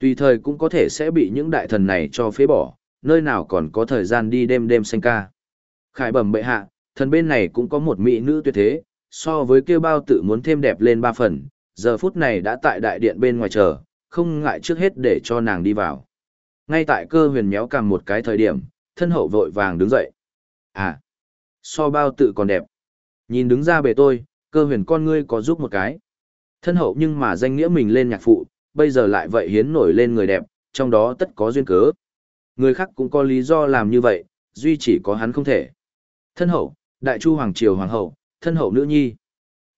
Tùy thời cũng có thể sẽ bị những đại thần này cho phế bỏ, nơi nào còn có thời gian đi đêm đêm xanh ca. Khải bẩm bệ hạ, thần bên này cũng có một mỹ nữ tuyệt thế, so với kêu bao tự muốn thêm đẹp lên ba phần, giờ phút này đã tại đại điện bên ngoài chờ, không ngại trước hết để cho nàng đi vào. Ngay tại cơ huyền méo cằm một cái thời điểm, thân hậu vội vàng đứng dậy. À, so bao tự còn đẹp. Nhìn đứng ra bề tôi, cơ huyền con ngươi có giúp một cái. Thân hậu nhưng mà danh nghĩa mình lên nhạc phụ, bây giờ lại vậy hiến nổi lên người đẹp, trong đó tất có duyên cớ. Người khác cũng có lý do làm như vậy, duy chỉ có hắn không thể. Thân hậu, đại chu hoàng triều hoàng hậu, thân hậu nữ nhi.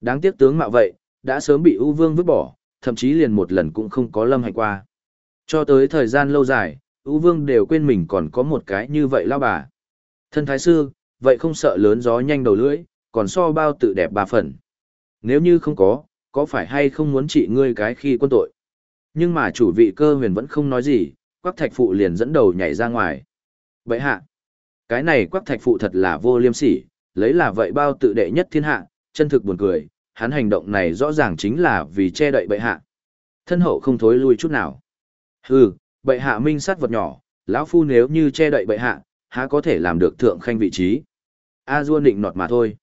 Đáng tiếc tướng mạo vậy, đã sớm bị ưu vương vứt bỏ, thậm chí liền một lần cũng không có lâm hành qua. Cho tới thời gian lâu dài, Ú vương đều quên mình còn có một cái như vậy lao bà. Thân thái sư, vậy không sợ lớn gió nhanh đầu lưỡi, còn so bao tự đẹp bà phần. Nếu như không có, có phải hay không muốn trị ngươi cái khi quân tội? Nhưng mà chủ vị cơ huyền vẫn không nói gì, quắc thạch phụ liền dẫn đầu nhảy ra ngoài. Vậy hạ, cái này quắc thạch phụ thật là vô liêm sỉ, lấy là vậy bao tự đệ nhất thiên hạ, chân thực buồn cười, hắn hành động này rõ ràng chính là vì che đậy bệ hạ. Thân hậu không thối lui chút nào. Hừ, bệ hạ minh sát vật nhỏ, lão phu nếu như che đậy bệ hạ, há có thể làm được thượng khanh vị trí. A Du định nọt mà thôi.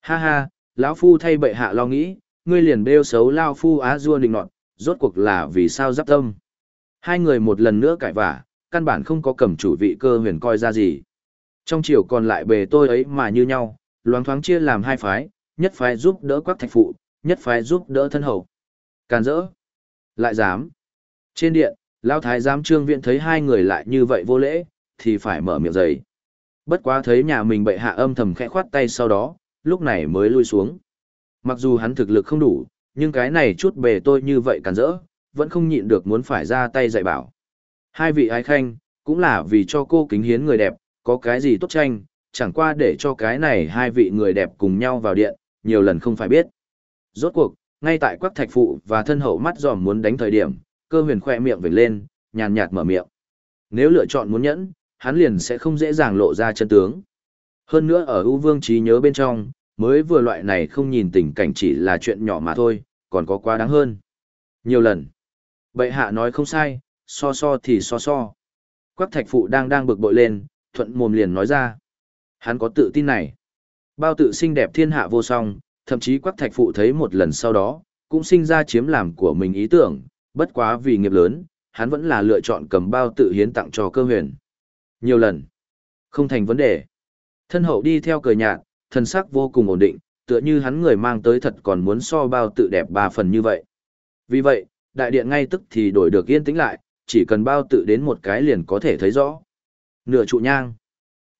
Ha ha, lão phu thay bệ hạ lo nghĩ, ngươi liền bêu xấu lao phu a dua định nọt, rốt cuộc là vì sao giáp tâm. Hai người một lần nữa cãi vả, căn bản không có cầm chủ vị cơ huyền coi ra gì. Trong chiều còn lại bề tôi ấy mà như nhau, loáng thoáng chia làm hai phái, nhất phái giúp đỡ quắc thạch phụ, nhất phái giúp đỡ thân hậu. Càn rỡ. Lại dám. Trên điện, Lao Thái giám trương viện thấy hai người lại như vậy vô lễ, thì phải mở miệng giấy. Bất quá thấy nhà mình bệ hạ âm thầm khẽ khoát tay sau đó, lúc này mới lui xuống. Mặc dù hắn thực lực không đủ, nhưng cái này chút bề tôi như vậy càn rỡ, vẫn không nhịn được muốn phải ra tay dạy bảo. Hai vị ái khanh, cũng là vì cho cô kính hiến người đẹp, có cái gì tốt tranh, chẳng qua để cho cái này hai vị người đẹp cùng nhau vào điện, nhiều lần không phải biết. Rốt cuộc, ngay tại quắc thạch phụ và thân hậu mắt giòm muốn đánh thời điểm, cơ huyền khoe miệng vểnh lên, nhàn nhạt mở miệng. Nếu lựa chọn muốn nhẫn, hắn liền sẽ không dễ dàng lộ ra chân tướng. Hơn nữa ở ưu vương trí nhớ bên trong, mới vừa loại này không nhìn tình cảnh chỉ là chuyện nhỏ mà thôi, còn có quá đáng hơn. Nhiều lần, bệ hạ nói không sai, so so thì so so. Quắc thạch phụ đang đang bực bội lên, thuận mồm liền nói ra. Hắn có tự tin này. Bao tự xinh đẹp thiên hạ vô song, thậm chí quắc thạch phụ thấy một lần sau đó, cũng sinh ra chiếm làm của mình ý tưởng, bất quá vì nghiệp lớn, hắn vẫn là lựa chọn cầm bao tự hiến tặng cho cơ huyền. Nhiều lần, không thành vấn đề. Thân hậu đi theo cười nhạt, thân sắc vô cùng ổn định, tựa như hắn người mang tới thật còn muốn so bao tự đẹp ba phần như vậy. Vì vậy, đại điện ngay tức thì đổi được yên tĩnh lại, chỉ cần bao tự đến một cái liền có thể thấy rõ. Nửa trụ nhang,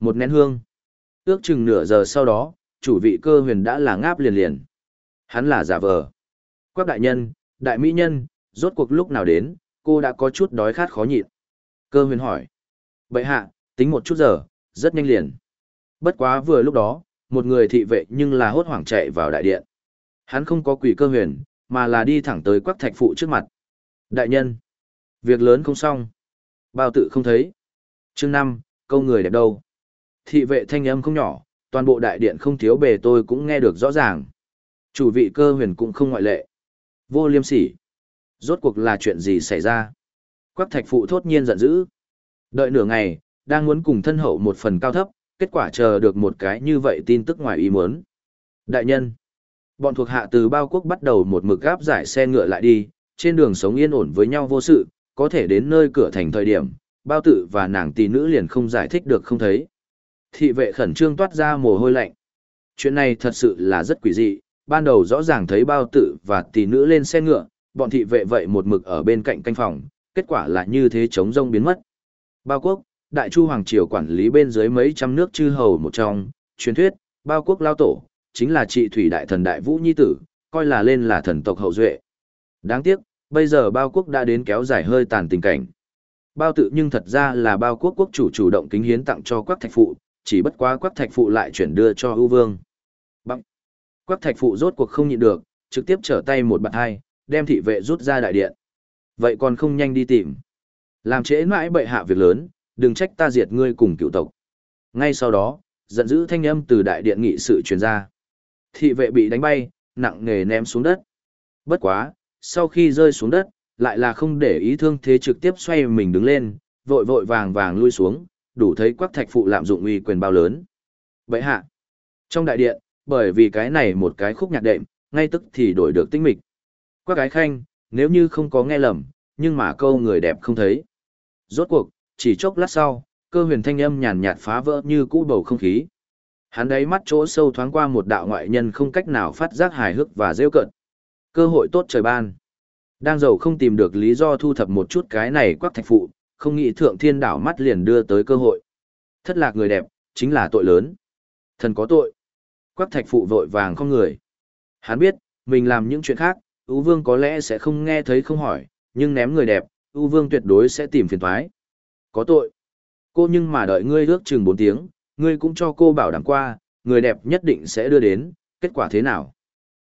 một nén hương. Ước chừng nửa giờ sau đó, chủ vị cơ huyền đã là ngáp liền liền. Hắn là giả vờ. Quắc đại nhân, đại mỹ nhân, rốt cuộc lúc nào đến, cô đã có chút đói khát khó nhịn. Cơ huyền hỏi. Bậy hạ, tính một chút giờ, rất nhanh liền. Bất quá vừa lúc đó, một người thị vệ nhưng là hốt hoảng chạy vào đại điện. Hắn không có quỷ cơ huyền, mà là đi thẳng tới quắc thạch phụ trước mặt. Đại nhân, việc lớn không xong. Bao tự không thấy. chương năm câu người đẹp đâu. Thị vệ thanh âm không nhỏ, toàn bộ đại điện không thiếu bề tôi cũng nghe được rõ ràng. Chủ vị cơ huyền cũng không ngoại lệ. Vô liêm sỉ. Rốt cuộc là chuyện gì xảy ra? Quắc thạch phụ thốt nhiên giận dữ. Đợi nửa ngày, đang muốn cùng thân hậu một phần cao thấp, kết quả chờ được một cái như vậy tin tức ngoài ý muốn. Đại nhân, bọn thuộc hạ từ bao quốc bắt đầu một mực gáp giải xe ngựa lại đi, trên đường sống yên ổn với nhau vô sự, có thể đến nơi cửa thành thời điểm, bao tự và nàng tỷ nữ liền không giải thích được không thấy. Thị vệ khẩn trương toát ra mồ hôi lạnh. Chuyện này thật sự là rất quỷ dị, ban đầu rõ ràng thấy bao tự và tỷ nữ lên xe ngựa, bọn thị vệ vậy một mực ở bên cạnh canh phòng, kết quả là như thế chống rông biến mất. Bao quốc, đại chu hoàng triều quản lý bên dưới mấy trăm nước chư hầu một trong, truyền thuyết, bao quốc lao tổ, chính là trị thủy đại thần đại vũ nhi tử, coi là lên là thần tộc hậu duệ. Đáng tiếc, bây giờ bao quốc đã đến kéo dài hơi tàn tình cảnh. Bao tự nhưng thật ra là bao quốc quốc chủ chủ động kính hiến tặng cho quắc thạch phụ, chỉ bất quá quắc thạch phụ lại chuyển đưa cho ưu vương. Bằng. Quắc thạch phụ rốt cuộc không nhịn được, trực tiếp trở tay một bạn hai, đem thị vệ rút ra đại điện. Vậy còn không nhanh đi tìm. Làm trễ mãi bệ hạ việc lớn, đừng trách ta diệt ngươi cùng cựu tộc. Ngay sau đó, giận dữ thanh âm từ đại điện nghị sự truyền ra. Thị vệ bị đánh bay, nặng nề ném xuống đất. Bất quá, sau khi rơi xuống đất, lại là không để ý thương thế trực tiếp xoay mình đứng lên, vội vội vàng vàng lui xuống, đủ thấy quắc thạch phụ lạm dụng uy quyền bao lớn. Bệ hạ, trong đại điện, bởi vì cái này một cái khúc nhạc đệm, ngay tức thì đổi được tinh mịch. Quắc gái khanh, nếu như không có nghe lầm, nhưng mà câu người đẹp không thấy. Rốt cuộc, chỉ chốc lát sau, cơ huyền thanh âm nhàn nhạt phá vỡ như cũ bầu không khí. Hắn đấy mắt chỗ sâu thoáng qua một đạo ngoại nhân không cách nào phát giác hài hước và rêu cận. Cơ hội tốt trời ban. Đang giàu không tìm được lý do thu thập một chút cái này quắc thạch phụ, không nghĩ thượng thiên đảo mắt liền đưa tới cơ hội. Thất lạc người đẹp, chính là tội lớn. Thần có tội. Quắc thạch phụ vội vàng không người. Hắn biết, mình làm những chuyện khác, ưu vương có lẽ sẽ không nghe thấy không hỏi, nhưng ném người đẹp, ưu vương tuyệt đối sẽ tìm phiền thoái. Có tội. Cô nhưng mà đợi ngươi ước chừng 4 tiếng, ngươi cũng cho cô bảo đảm qua, người đẹp nhất định sẽ đưa đến, kết quả thế nào?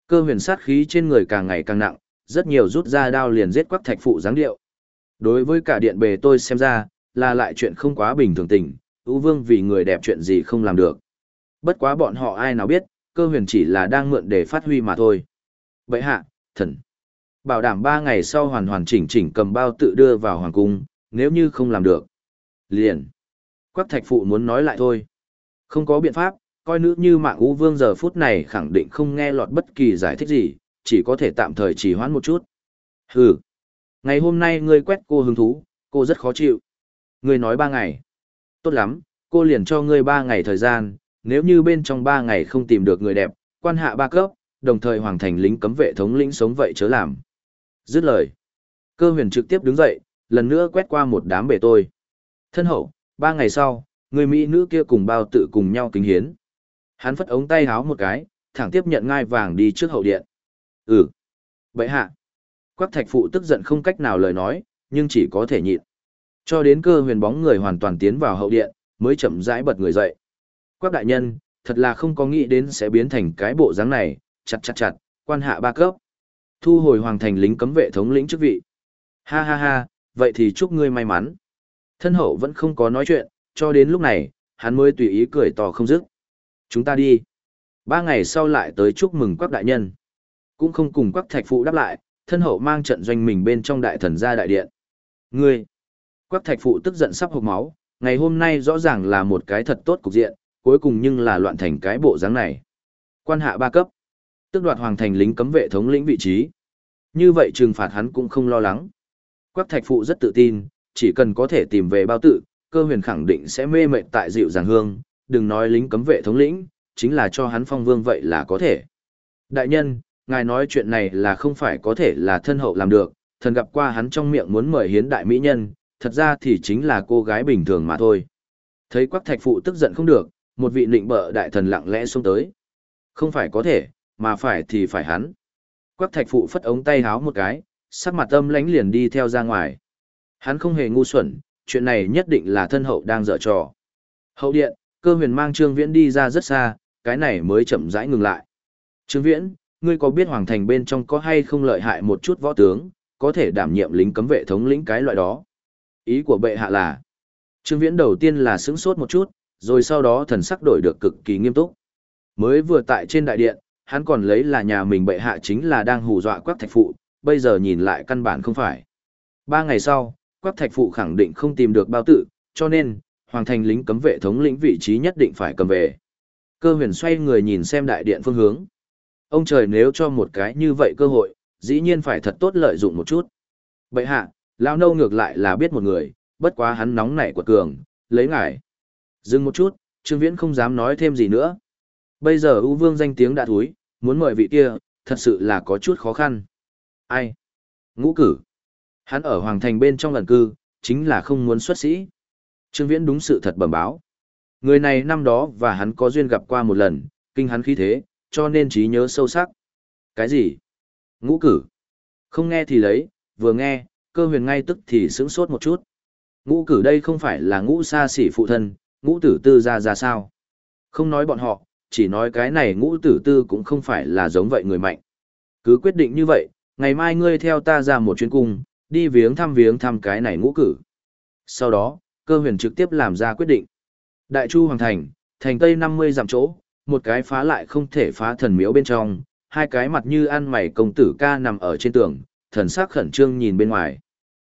Cơ huyền sát khí trên người càng ngày càng nặng, rất nhiều rút ra đao liền giết quắc thạch phụ dáng điệu. Đối với cả điện bề tôi xem ra, là lại chuyện không quá bình thường tình, ưu vương vì người đẹp chuyện gì không làm được. Bất quá bọn họ ai nào biết, cơ huyền chỉ là đang mượn để phát huy mà thôi. Vậy hạ, thần. Bảo đảm ba ngày sau hoàn hoàn chỉnh chỉnh cầm bao tự đưa vào hoàng cung, nếu như không làm được. Liền. Quắc thạch phụ muốn nói lại thôi. Không có biện pháp, coi nữ như mạng ú vương giờ phút này khẳng định không nghe lọt bất kỳ giải thích gì, chỉ có thể tạm thời trì hoãn một chút. Hừ. Ngày hôm nay ngươi quét cô hứng thú, cô rất khó chịu. Ngươi nói ba ngày. Tốt lắm, cô liền cho ngươi ba ngày thời gian, nếu như bên trong ba ngày không tìm được người đẹp, quan hạ ba cấp, đồng thời hoàng thành lính cấm vệ thống lĩnh sống vậy chớ làm. Dứt lời. Cơ huyền trực tiếp đứng dậy, lần nữa quét qua một đám bể tôi. Thân hậu, ba ngày sau, người Mỹ nữ kia cùng bao tự cùng nhau kính hiến. Hắn phất ống tay háo một cái, thẳng tiếp nhận ngai vàng đi trước hậu điện. Ừ. Vậy hạ. Quắc thạch phụ tức giận không cách nào lời nói, nhưng chỉ có thể nhịn. Cho đến cơ huyền bóng người hoàn toàn tiến vào hậu điện, mới chậm rãi bật người dậy. Quắc đại nhân, thật là không có nghĩ đến sẽ biến thành cái bộ dáng này, chặt chặt chặt, quan hạ ba cấp. Thu hồi hoàng thành lính cấm vệ thống lĩnh chức vị. Ha ha ha, vậy thì chúc ngươi may mắn. Thân hậu vẫn không có nói chuyện, cho đến lúc này, hắn mới tùy ý cười to không dứt. Chúng ta đi. Ba ngày sau lại tới chúc mừng quắc đại nhân. Cũng không cùng quắc thạch phụ đáp lại, thân hậu mang trận doanh mình bên trong đại thần gia đại điện. Ngươi! Quắc thạch phụ tức giận sắp hộc máu, ngày hôm nay rõ ràng là một cái thật tốt cục diện, cuối cùng nhưng là loạn thành cái bộ dáng này. Quan hạ ba cấp. Tức đoạt hoàng thành lính cấm vệ thống lĩnh vị trí. Như vậy trừng phạt hắn cũng không lo lắng. quách thạch phụ rất tự tin, chỉ cần có thể tìm về bao tự, cơ huyền khẳng định sẽ mê mệt tại dịu dàng hương, đừng nói lính cấm vệ thống lĩnh, chính là cho hắn phong vương vậy là có thể. Đại nhân, ngài nói chuyện này là không phải có thể là thân hậu làm được, thần gặp qua hắn trong miệng muốn mời hiến đại mỹ nhân, thật ra thì chính là cô gái bình thường mà thôi. Thấy quắc thạch phụ tức giận không được, một vị nịnh bợ đại thần lặng lẽ xuống tới. Không phải có thể, mà phải thì phải hắn. Quắc thạch phụ phất ống tay háo một cái, sắc mặt âm lánh liền đi theo ra ngoài. Hắn không hề ngu xuẩn, chuyện này nhất định là thân hậu đang dở trò. Hậu điện, cơ huyền mang Trương Viễn đi ra rất xa, cái này mới chậm rãi ngừng lại. Trương Viễn, ngươi có biết Hoàng Thành bên trong có hay không lợi hại một chút võ tướng, có thể đảm nhiệm lính cấm vệ thống lĩnh cái loại đó? Ý của bệ hạ là, Trương Viễn đầu tiên là sững sốt một chút, rồi sau đó thần sắc đổi được cực kỳ nghiêm túc. Mới vừa tại trên đại điện, hắn còn lấy là nhà mình bệ hạ chính là đang hù dọa quắc thạch phụ, bây giờ nhìn lại căn bản không phải. Ba ngày sau, quắc thạch phụ khẳng định không tìm được bao tự, cho nên, hoàng thành lính cấm vệ thống lĩnh vị trí nhất định phải cầm về. Cơ huyền xoay người nhìn xem đại điện phương hướng. Ông trời nếu cho một cái như vậy cơ hội, dĩ nhiên phải thật tốt lợi dụng một chút. Bệ hạ, lao nâu ngược lại là biết một người, bất quá hắn nóng nảy quật cường, lấy ngài. Dừng một chút, Trương Viễn không dám nói thêm gì nữa. Bây giờ ưu vương danh tiếng đã thúi, muốn mời vị kia, thật sự là có chút khó khăn. Ai? Ngũ cử. Hắn ở Hoàng Thành bên trong lần cư, chính là không muốn xuất sĩ. Trương Viễn đúng sự thật bẩm báo. Người này năm đó và hắn có duyên gặp qua một lần, kinh hắn khí thế, cho nên trí nhớ sâu sắc. Cái gì? Ngũ cử. Không nghe thì lấy, vừa nghe, cơ huyền ngay tức thì sững sốt một chút. Ngũ cử đây không phải là ngũ xa xỉ phụ thân, ngũ tử tư ra ra sao? Không nói bọn họ, chỉ nói cái này ngũ tử tư cũng không phải là giống vậy người mạnh. Cứ quyết định như vậy, ngày mai ngươi theo ta ra một chuyến cung, đi viếng thăm viếng thăm cái này ngũ cử. Sau đó, cơ huyền trực tiếp làm ra quyết định. Đại Chu Hoàng Thành, thành tây 50 dặm chỗ, một cái phá lại không thể phá thần miếu bên trong, hai cái mặt như ăn mày công tử ca nằm ở trên tường, thần sắc khẩn trương nhìn bên ngoài.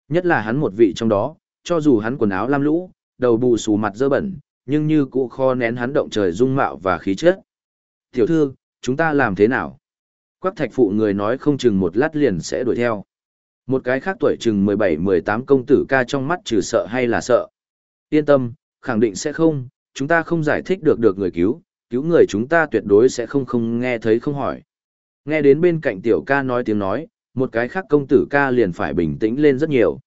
Nhất là hắn một vị trong đó, cho dù hắn quần áo lam lũ, đầu bù xù mặt dơ bẩn, nhưng như cụ kho nén hắn động trời dung mạo và khí chất. Tiểu thư, chúng ta làm thế nào? Quắc thạch phụ người nói không chừng một lát liền sẽ đuổi theo. Một cái khác tuổi chừng 17-18 công tử ca trong mắt trừ sợ hay là sợ. Yên tâm, khẳng định sẽ không, chúng ta không giải thích được được người cứu, cứu người chúng ta tuyệt đối sẽ không không nghe thấy không hỏi. Nghe đến bên cạnh tiểu ca nói tiếng nói, một cái khác công tử ca liền phải bình tĩnh lên rất nhiều.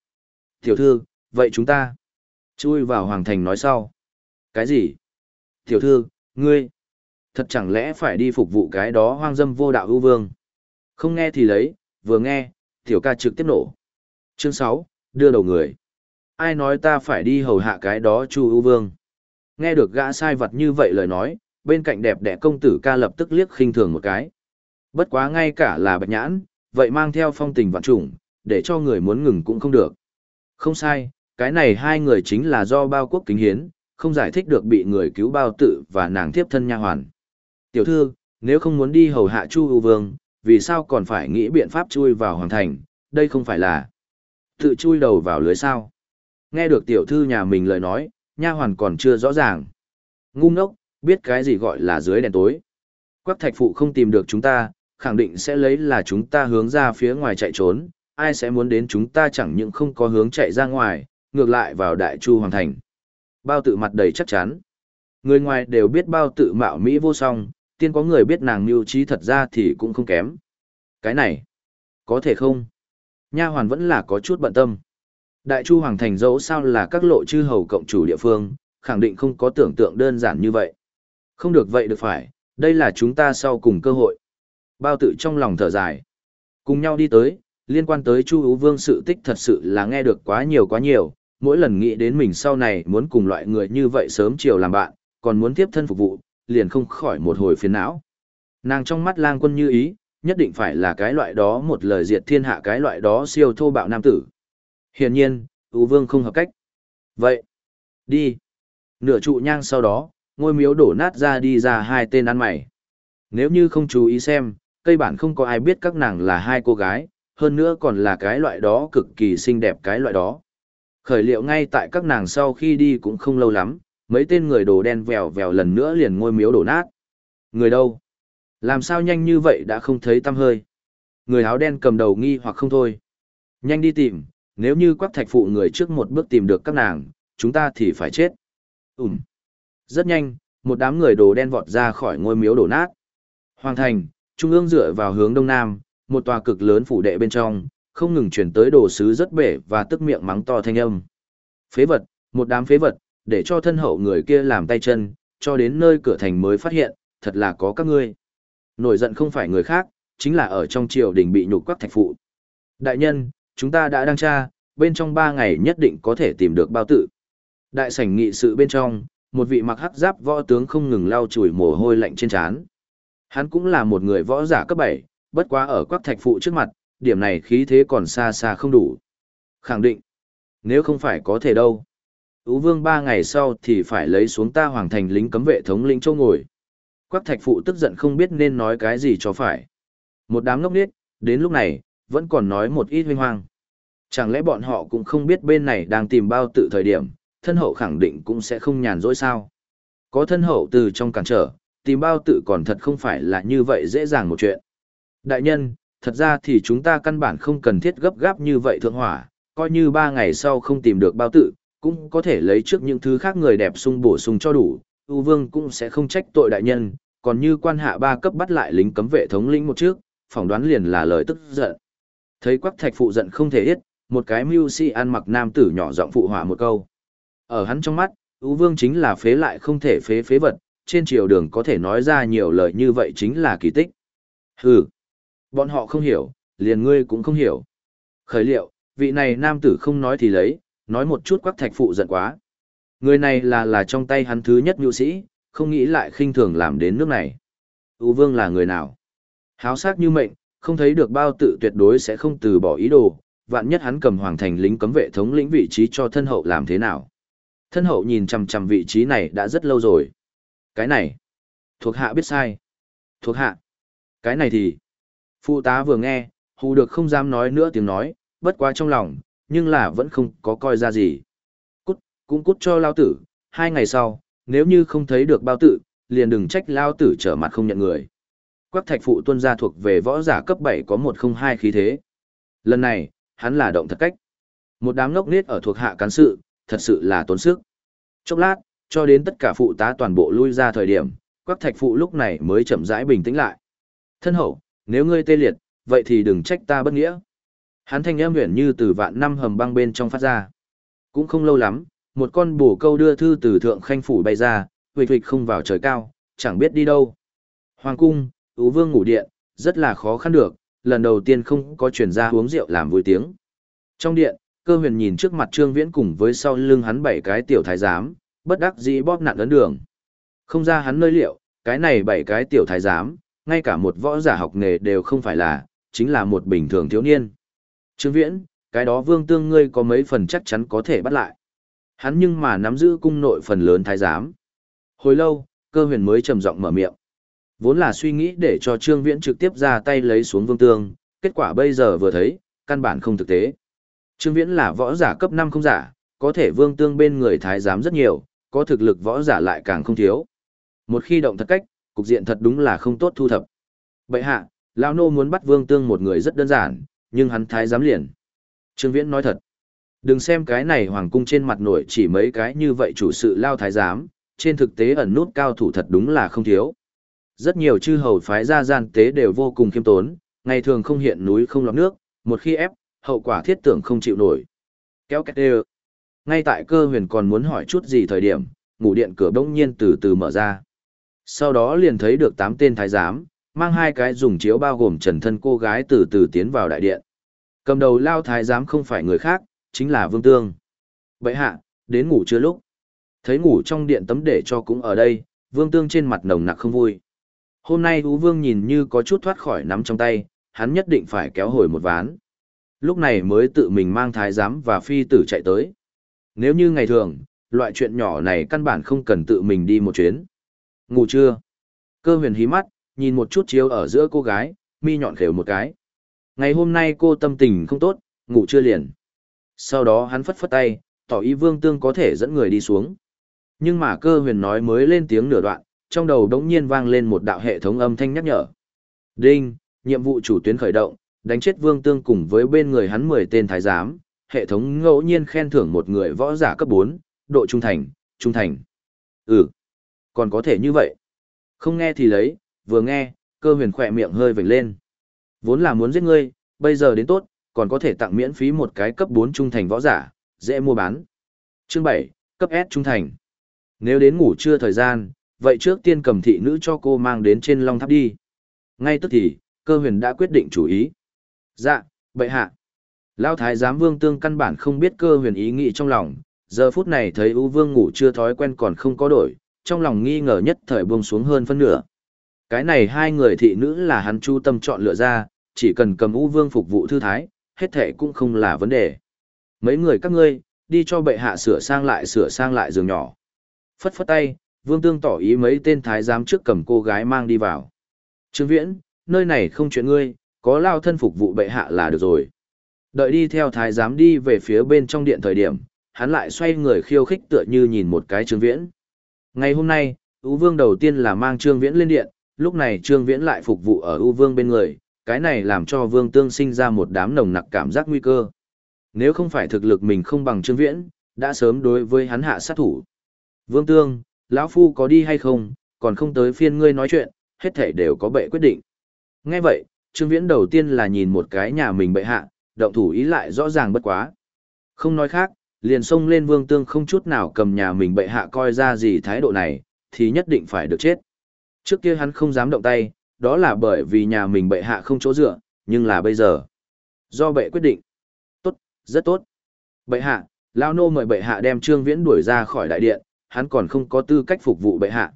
Tiểu thư, vậy chúng ta chui vào hoàng thành nói sau. Cái gì? Tiểu thư, ngươi, thật chẳng lẽ phải đi phục vụ cái đó hoang dâm vô đạo ưu vương? Không nghe thì lấy, vừa nghe, tiểu ca trực tiếp nổ. Chương 6, đưa đầu người. Ai nói ta phải đi hầu hạ cái đó chu ưu vương? Nghe được gã sai vật như vậy lời nói, bên cạnh đẹp đẽ công tử ca lập tức liếc khinh thường một cái. Bất quá ngay cả là bạch nhãn, vậy mang theo phong tình vạn trùng, để cho người muốn ngừng cũng không được. Không sai, cái này hai người chính là do bao quốc kính hiến, không giải thích được bị người cứu bao tự và nàng tiếp thân nha hoàn. Tiểu thư, nếu không muốn đi hầu hạ Chu u vương, vì sao còn phải nghĩ biện pháp chui vào hoàng thành, đây không phải là tự chui đầu vào lưới sao. Nghe được tiểu thư nhà mình lời nói, nha hoàn còn chưa rõ ràng. Ngu ngốc, biết cái gì gọi là dưới đèn tối. Quắc thạch phụ không tìm được chúng ta, khẳng định sẽ lấy là chúng ta hướng ra phía ngoài chạy trốn, ai sẽ muốn đến chúng ta chẳng những không có hướng chạy ra ngoài, ngược lại vào đại chu hoàng thành. Bao tự mặt đầy chắc chắn. Người ngoài đều biết bao tự mạo Mỹ vô song, tiên có người biết nàng mưu trí thật ra thì cũng không kém. Cái này, có thể không? Nha hoàn vẫn là có chút bận tâm. Đại chu hoàng thành dẫu sao là các lộ chư hầu cộng chủ địa phương, khẳng định không có tưởng tượng đơn giản như vậy. Không được vậy được phải, đây là chúng ta sau cùng cơ hội. Bao tự trong lòng thở dài. Cùng nhau đi tới, liên quan tới Chu Ú Vương sự tích thật sự là nghe được quá nhiều quá nhiều, mỗi lần nghĩ đến mình sau này muốn cùng loại người như vậy sớm chiều làm bạn, còn muốn tiếp thân phục vụ, liền không khỏi một hồi phiền não. Nàng trong mắt lang quân như ý, nhất định phải là cái loại đó một lời diệt thiên hạ cái loại đó siêu thô bạo nam tử. Hiển nhiên, Ú Vương không hợp cách. Vậy, đi. Nửa trụ nhang sau đó, ngôi miếu đổ nát ra đi ra hai tên ăn mày. Nếu như không chú ý xem, cây bản không có ai biết các nàng là hai cô gái, hơn nữa còn là cái loại đó cực kỳ xinh đẹp cái loại đó. Khởi liệu ngay tại các nàng sau khi đi cũng không lâu lắm, mấy tên người đồ đen vèo vèo lần nữa liền ngôi miếu đổ nát. Người đâu? Làm sao nhanh như vậy đã không thấy tăm hơi? Người áo đen cầm đầu nghi hoặc không thôi. Nhanh đi tìm, nếu như quắc thạch phụ người trước một bước tìm được các nàng, chúng ta thì phải chết. Ừm. Rất nhanh, một đám người đồ đen vọt ra khỏi ngôi miếu đổ nát. Hoàng thành, trung ương dựa vào hướng đông nam, một tòa cực lớn phủ đệ bên trong, không ngừng chuyển tới đồ sứ rất bể và tức miệng mắng to thanh âm. Phế vật, một đám phế vật, để cho thân hậu người kia làm tay chân, cho đến nơi cửa thành mới phát hiện, thật là có các ngươi. Nổi giận không phải người khác, chính là ở trong triều đình bị nhục quắc thạch phụ. Đại nhân, chúng ta đã đăng tra, bên trong ba ngày nhất định có thể tìm được bao tự. Đại sảnh nghị sự bên trong, một vị mặc hắc giáp võ tướng không ngừng lau chùi mồ hôi lạnh trên trán. Hắn cũng là một người võ giả cấp 7, bất quá ở quắc thạch phụ trước mặt, điểm này khí thế còn xa xa không đủ. Khẳng định, nếu không phải có thể đâu. Ú vương ba ngày sau thì phải lấy xuống ta hoàng thành lính cấm vệ thống lĩnh châu ngồi. Quắc thạch phụ tức giận không biết nên nói cái gì cho phải. Một đám ngốc nghếch đến lúc này, vẫn còn nói một ít huynh hoang. Chẳng lẽ bọn họ cũng không biết bên này đang tìm bao tự thời điểm, thân hậu khẳng định cũng sẽ không nhàn rỗi sao. Có thân hậu từ trong cản trở, tìm bao tự còn thật không phải là như vậy dễ dàng một chuyện. Đại nhân, thật ra thì chúng ta căn bản không cần thiết gấp gáp như vậy thượng hỏa, coi như ba ngày sau không tìm được bao tự, cũng có thể lấy trước những thứ khác người đẹp sung bổ sung cho đủ, U Vương cũng sẽ không trách tội đại nhân, còn như quan hạ ba cấp bắt lại lính cấm vệ thống lĩnh một trước, phỏng đoán liền là lời tức giận. Thấy quắc thạch phụ giận không thể ít, một cái mưu si ăn mặc nam tử nhỏ giọng phụ hỏa một câu. Ở hắn trong mắt, U Vương chính là phế lại không thể phế phế vật, trên triều đường có thể nói ra nhiều lời như vậy chính là kỳ tích. Hừ, bọn họ không hiểu, liền ngươi cũng không hiểu. Khởi liệu, vị này nam tử không nói thì lấy, nói một chút quắc thạch phụ giận quá. Người này là là trong tay hắn thứ nhất nhu sĩ, không nghĩ lại khinh thường làm đến nước này. U Vương là người nào? Háo sắc như mệnh, Không thấy được bao tự tuyệt đối sẽ không từ bỏ ý đồ, vạn nhất hắn cầm hoàng thành lính cấm vệ thống lĩnh vị trí cho thân hậu làm thế nào. Thân hậu nhìn chằm chằm vị trí này đã rất lâu rồi. Cái này, thuộc hạ biết sai. Thuộc hạ, cái này thì, phụ tá vừa nghe, hù được không dám nói nữa tiếng nói, bất quá trong lòng, nhưng là vẫn không có coi ra gì. Cút, cũng cút cho lao tử, hai ngày sau, nếu như không thấy được bao tử, liền đừng trách lao tử trở mặt không nhận người. Quắc thạch phụ tuân gia thuộc về võ giả cấp 7 có 102 khí thế. Lần này, hắn là động thật cách. Một đám ngốc nết ở thuộc hạ cán sự, thật sự là tốn sức. Chốc lát, cho đến tất cả phụ tá toàn bộ lui ra thời điểm, quắc thạch phụ lúc này mới chậm rãi bình tĩnh lại. Thân hậu, nếu ngươi tê liệt, vậy thì đừng trách ta bất nghĩa. Hắn thanh âm huyền như từ vạn năm hầm băng bên trong phát ra. Cũng không lâu lắm, một con bổ câu đưa thư từ thượng khanh phủ bay ra, huỵch huỵch không vào trời cao, chẳng biết đi đâu. Hoàng cung, Ú Vương ngủ điện, rất là khó khăn được, lần đầu tiên không có chuyển ra uống rượu làm vui tiếng. Trong điện, cơ huyền nhìn trước mặt Trương Viễn cùng với sau lưng hắn bảy cái tiểu thái giám, bất đắc dĩ bóp nạn ấn đường. Không ra hắn nơi liệu, cái này bảy cái tiểu thái giám, ngay cả một võ giả học nghề đều không phải là, chính là một bình thường thiếu niên. Trương Viễn, cái đó vương tương ngươi có mấy phần chắc chắn có thể bắt lại. Hắn nhưng mà nắm giữ cung nội phần lớn thái giám. Hồi lâu, cơ huyền mới trầm giọng mở miệng. Vốn là suy nghĩ để cho Trương Viễn trực tiếp ra tay lấy xuống vương tương, kết quả bây giờ vừa thấy, căn bản không thực tế. Trương Viễn là võ giả cấp 5 không giả, có thể vương tương bên người thái giám rất nhiều, có thực lực võ giả lại càng không thiếu. Một khi động thật cách, cục diện thật đúng là không tốt thu thập. Bậy hạ, Lão Nô muốn bắt vương tương một người rất đơn giản, nhưng hắn thái giám liền. Trương Viễn nói thật. Đừng xem cái này hoàng cung trên mặt nổi chỉ mấy cái như vậy chủ sự lao thái giám, trên thực tế ẩn nút cao thủ thật đúng là không thiếu. Rất nhiều chư hầu phái ra gian tế đều vô cùng khiêm tốn, ngày thường không hiện núi không lọc nước, một khi ép, hậu quả thiết tưởng không chịu nổi. Kéo kẹt đê Ngay tại cơ huyền còn muốn hỏi chút gì thời điểm, ngủ điện cửa đông nhiên từ từ mở ra. Sau đó liền thấy được tám tên thái giám, mang hai cái dùng chiếu bao gồm trần thân cô gái từ từ tiến vào đại điện. Cầm đầu lao thái giám không phải người khác, chính là Vương Tương. bệ hạ, đến ngủ chưa lúc. Thấy ngủ trong điện tấm để cho cũng ở đây, Vương Tương trên mặt nồng nặc không vui. Hôm nay Ú Vương nhìn như có chút thoát khỏi nắm trong tay, hắn nhất định phải kéo hồi một ván. Lúc này mới tự mình mang thái giám và phi tử chạy tới. Nếu như ngày thường, loại chuyện nhỏ này căn bản không cần tự mình đi một chuyến. Ngủ chưa? Cơ huyền hí mắt, nhìn một chút chiếu ở giữa cô gái, mi nhọn khều một cái. Ngày hôm nay cô tâm tình không tốt, ngủ chưa liền. Sau đó hắn phất phất tay, tỏ ý vương tương có thể dẫn người đi xuống. Nhưng mà cơ huyền nói mới lên tiếng nửa đoạn, trong đầu đống nhiên vang lên một đạo hệ thống âm thanh nhắc nhở. Đinh, nhiệm vụ chủ tuyến khởi động, đánh chết vương tương cùng với bên người hắn 10 tên thái giám, hệ thống ngẫu nhiên khen thưởng một người võ giả cấp 4, độ trung thành, trung thành. Ừ, còn có thể như vậy. Không nghe thì lấy, vừa nghe, cơ huyền khỏe miệng hơi vểnh lên. Vốn là muốn giết ngươi, bây giờ đến tốt, còn có thể tặng miễn phí một cái cấp 4 trung thành võ giả, dễ mua bán. Chương 7, cấp S trung thành. Nếu đến ngủ trưa thời gian, vậy trước tiên cầm thị nữ cho cô mang đến trên long tháp đi. Ngay tức thì, cơ huyền đã quyết định chủ ý. Dạ, bệ hạ. lão thái giám vương tương căn bản không biết cơ huyền ý nghĩ trong lòng, giờ phút này thấy U vương ngủ chưa thói quen còn không có đổi, trong lòng nghi ngờ nhất thời buông xuống hơn phân nửa. Cái này hai người thị nữ là hắn chu tâm chọn lựa ra, chỉ cần cầm U vương phục vụ thư thái, hết thệ cũng không là vấn đề. Mấy người các ngươi, đi cho bệ hạ sửa sang lại sửa sang lại giường nhỏ. Phất phất tay, vương tương tỏ ý mấy tên thái giám trước cầm cô gái mang đi vào. Trương Viễn, nơi này không chuyện ngươi, có lao thân phục vụ bệ hạ là được rồi. Đợi đi theo thái giám đi về phía bên trong điện thời điểm, hắn lại xoay người khiêu khích tựa như nhìn một cái Trương Viễn. Ngày hôm nay, U Vương đầu tiên là mang Trương Viễn lên điện, lúc này Trương Viễn lại phục vụ ở U Vương bên người, cái này làm cho Vương Tương sinh ra một đám nồng nặc cảm giác nguy cơ. Nếu không phải thực lực mình không bằng Trương Viễn, đã sớm đối với hắn hạ sát thủ. Vương Tương, lão phu có đi hay không, còn không tới phiên ngươi nói chuyện, hết thảy đều có bệ quyết định. Nghe vậy, Trương Viễn đầu tiên là nhìn một cái nhà mình bệ hạ, động thủ ý lại rõ ràng bất quá. Không nói khác, liền xông lên Vương Tương không chút nào cầm nhà mình bệ hạ coi ra gì thái độ này, thì nhất định phải được chết. Trước kia hắn không dám động tay, đó là bởi vì nhà mình bệ hạ không chỗ dựa, nhưng là bây giờ. Do bệ quyết định. Tốt, rất tốt. Bệ hạ, Lao nô mời bệ hạ đem Trương Viễn đuổi ra khỏi đại điện, hắn còn không có tư cách phục vụ bệ hạ.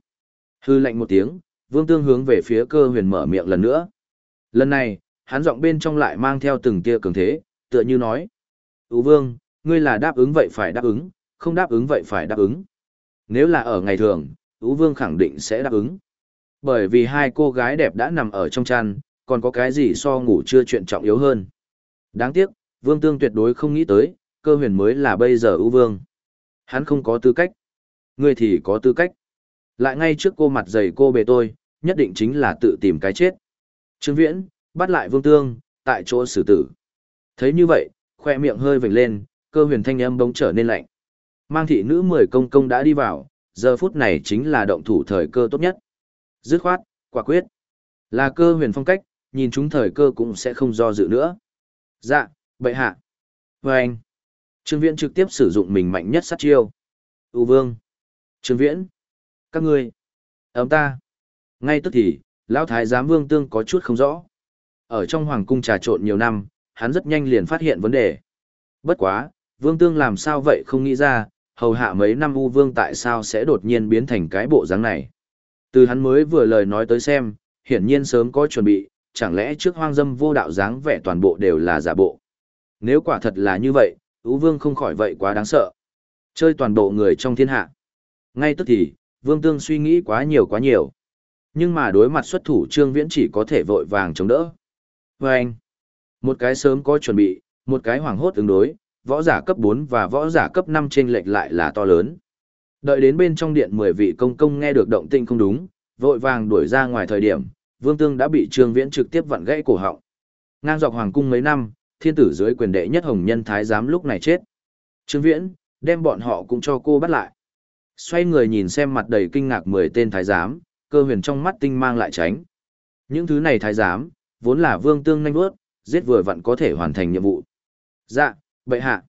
Hư lệnh một tiếng, Vương Tương hướng về phía cơ huyền mở miệng lần nữa. Lần này, Hắn giọng bên trong lại mang theo từng tia cường thế, tựa như nói. Ú vương, ngươi là đáp ứng vậy phải đáp ứng, không đáp ứng vậy phải đáp ứng. Nếu là ở ngày thường, Ú vương khẳng định sẽ đáp ứng. Bởi vì hai cô gái đẹp đã nằm ở trong chăn, còn có cái gì so ngủ chưa chuyện trọng yếu hơn. Đáng tiếc, vương tương tuyệt đối không nghĩ tới, cơ huyền mới là bây giờ Ú vương. Hắn không có tư cách. Ngươi thì có tư cách. Lại ngay trước cô mặt dày cô bề tôi, nhất định chính là tự tìm cái chết. Trương Viễn, bắt lại Vương Tương, tại chỗ xử tử. Thấy như vậy, khoe miệng hơi vểnh lên, cơ huyền thanh âm bỗng trở nên lạnh. Mang thị nữ mười công công đã đi vào, giờ phút này chính là động thủ thời cơ tốt nhất. Dứt khoát, quả quyết. Là cơ huyền phong cách, nhìn chúng thời cơ cũng sẽ không do dự nữa. Dạ, bệ hạ. Và anh. Trương Viễn trực tiếp sử dụng mình mạnh nhất sát chiêu. u vương. Trương Viễn. Các ngươi. Ấm ta. Ngay tức thì, Lão Thái giám Vương Tương có chút không rõ. Ở trong hoàng cung trà trộn nhiều năm, hắn rất nhanh liền phát hiện vấn đề. Bất quá, Vương Tương làm sao vậy không nghĩ ra, hầu hạ mấy năm U Vương tại sao sẽ đột nhiên biến thành cái bộ dáng này. Từ hắn mới vừa lời nói tới xem, hiển nhiên sớm có chuẩn bị, chẳng lẽ trước hoang dâm vô đạo dáng vẻ toàn bộ đều là giả bộ. Nếu quả thật là như vậy, U Vương không khỏi vậy quá đáng sợ. Chơi toàn bộ người trong thiên hạ. Ngay tức thì, Vương Tương suy nghĩ quá nhiều quá nhiều. Nhưng mà đối mặt xuất thủ Trương Viễn chỉ có thể vội vàng chống đỡ. Và anh, một cái sớm có chuẩn bị, một cái hoảng hốt ứng đối, võ giả cấp 4 và võ giả cấp 5 trên lệch lại là to lớn. Đợi đến bên trong điện 10 vị công công nghe được động tĩnh không đúng, vội vàng đuổi ra ngoài thời điểm, Vương Tương đã bị Trương Viễn trực tiếp vặn gãy cổ họng. Ngang dọc hoàng cung mấy năm, thiên tử dưới quyền đệ nhất hồng nhân thái giám lúc này chết. Trương Viễn, đem bọn họ cũng cho cô bắt lại. Xoay người nhìn xem mặt đầy kinh ngạc 10 tên thái giám, cơ huyền trong mắt tinh mang lại tránh. Những thứ này thái giám, vốn là vương tương nhanh bước, giết vừa vặn có thể hoàn thành nhiệm vụ. Dạ, bệ hạ.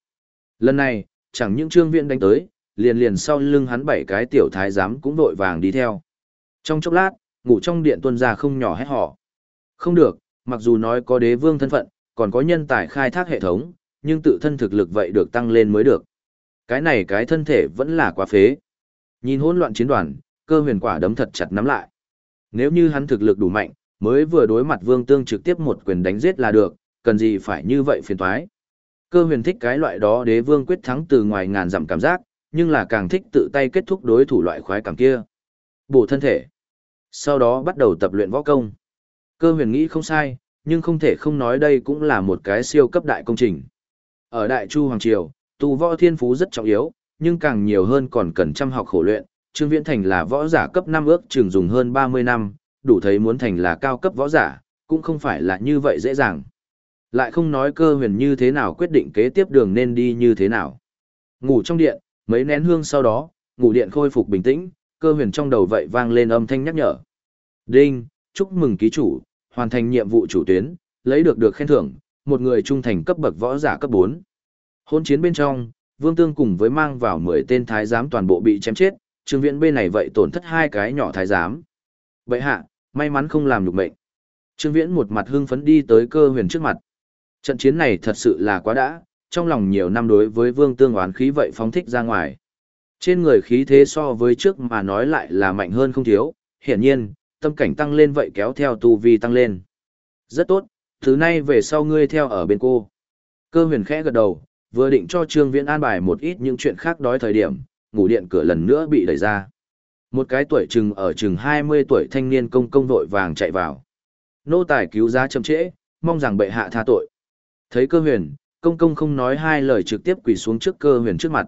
Lần này, chẳng những trương viện đánh tới, liền liền sau lưng hắn bảy cái tiểu thái giám cũng vội vàng đi theo. Trong chốc lát, ngủ trong điện tuân ra không nhỏ hét họ. Không được, mặc dù nói có đế vương thân phận, còn có nhân tài khai thác hệ thống, nhưng tự thân thực lực vậy được tăng lên mới được. Cái này cái thân thể vẫn là quá phế. Nhìn hỗn loạn chiến đoàn, cơ huyền quả đấm thật chặt nắm lại. Nếu như hắn thực lực đủ mạnh, mới vừa đối mặt vương tương trực tiếp một quyền đánh giết là được, cần gì phải như vậy phiền toái. Cơ huyền thích cái loại đó đế vương quyết thắng từ ngoài ngàn dặm cảm giác, nhưng là càng thích tự tay kết thúc đối thủ loại khoái cảm kia. Bổ thân thể. Sau đó bắt đầu tập luyện võ công. Cơ huyền nghĩ không sai, nhưng không thể không nói đây cũng là một cái siêu cấp đại công trình. Ở Đại Chu Hoàng Triều, tu võ thiên phú rất trọng yếu, nhưng càng nhiều hơn còn cần chăm học khổ luyện, Trương Viễn Thành là võ giả cấp 5 ước trường dùng hơn 30 năm, đủ thấy muốn thành là cao cấp võ giả, cũng không phải là như vậy dễ dàng. Lại không nói cơ huyền như thế nào quyết định kế tiếp đường nên đi như thế nào. Ngủ trong điện, mấy nén hương sau đó, ngủ điện khôi phục bình tĩnh, cơ huyền trong đầu vậy vang lên âm thanh nhắc nhở. Đinh, chúc mừng ký chủ, hoàn thành nhiệm vụ chủ tuyến, lấy được được khen thưởng, một người trung thành cấp bậc võ giả cấp 4. Hôn chiến bên trong, Vương Tương cùng với mang vào 10 tên thái giám toàn bộ bị chém chết, Trương Viễn bên này vậy tổn thất hai cái nhỏ thái giám. Vậy hạ, may mắn không làm được mệnh. Trương Viễn một mặt hưng phấn đi tới cơ huyền trước mặt. Trận chiến này thật sự là quá đã, trong lòng nhiều năm đối với vương tương oán khí vậy phóng thích ra ngoài. Trên người khí thế so với trước mà nói lại là mạnh hơn không thiếu, hiển nhiên, tâm cảnh tăng lên vậy kéo theo tu vi tăng lên. Rất tốt, thứ nay về sau ngươi theo ở bên cô. Cơ huyền khẽ gật đầu, vừa định cho Trương Viễn an bài một ít những chuyện khác đói thời điểm, ngủ điện cửa lần nữa bị đẩy ra. Một cái tuổi chừng ở chừng 20 tuổi thanh niên công công vội vàng chạy vào. Nô tài cứu giá chậm trễ, mong rằng bệ hạ tha tội. Thấy cơ huyền, công công không nói hai lời trực tiếp quỳ xuống trước cơ huyền trước mặt.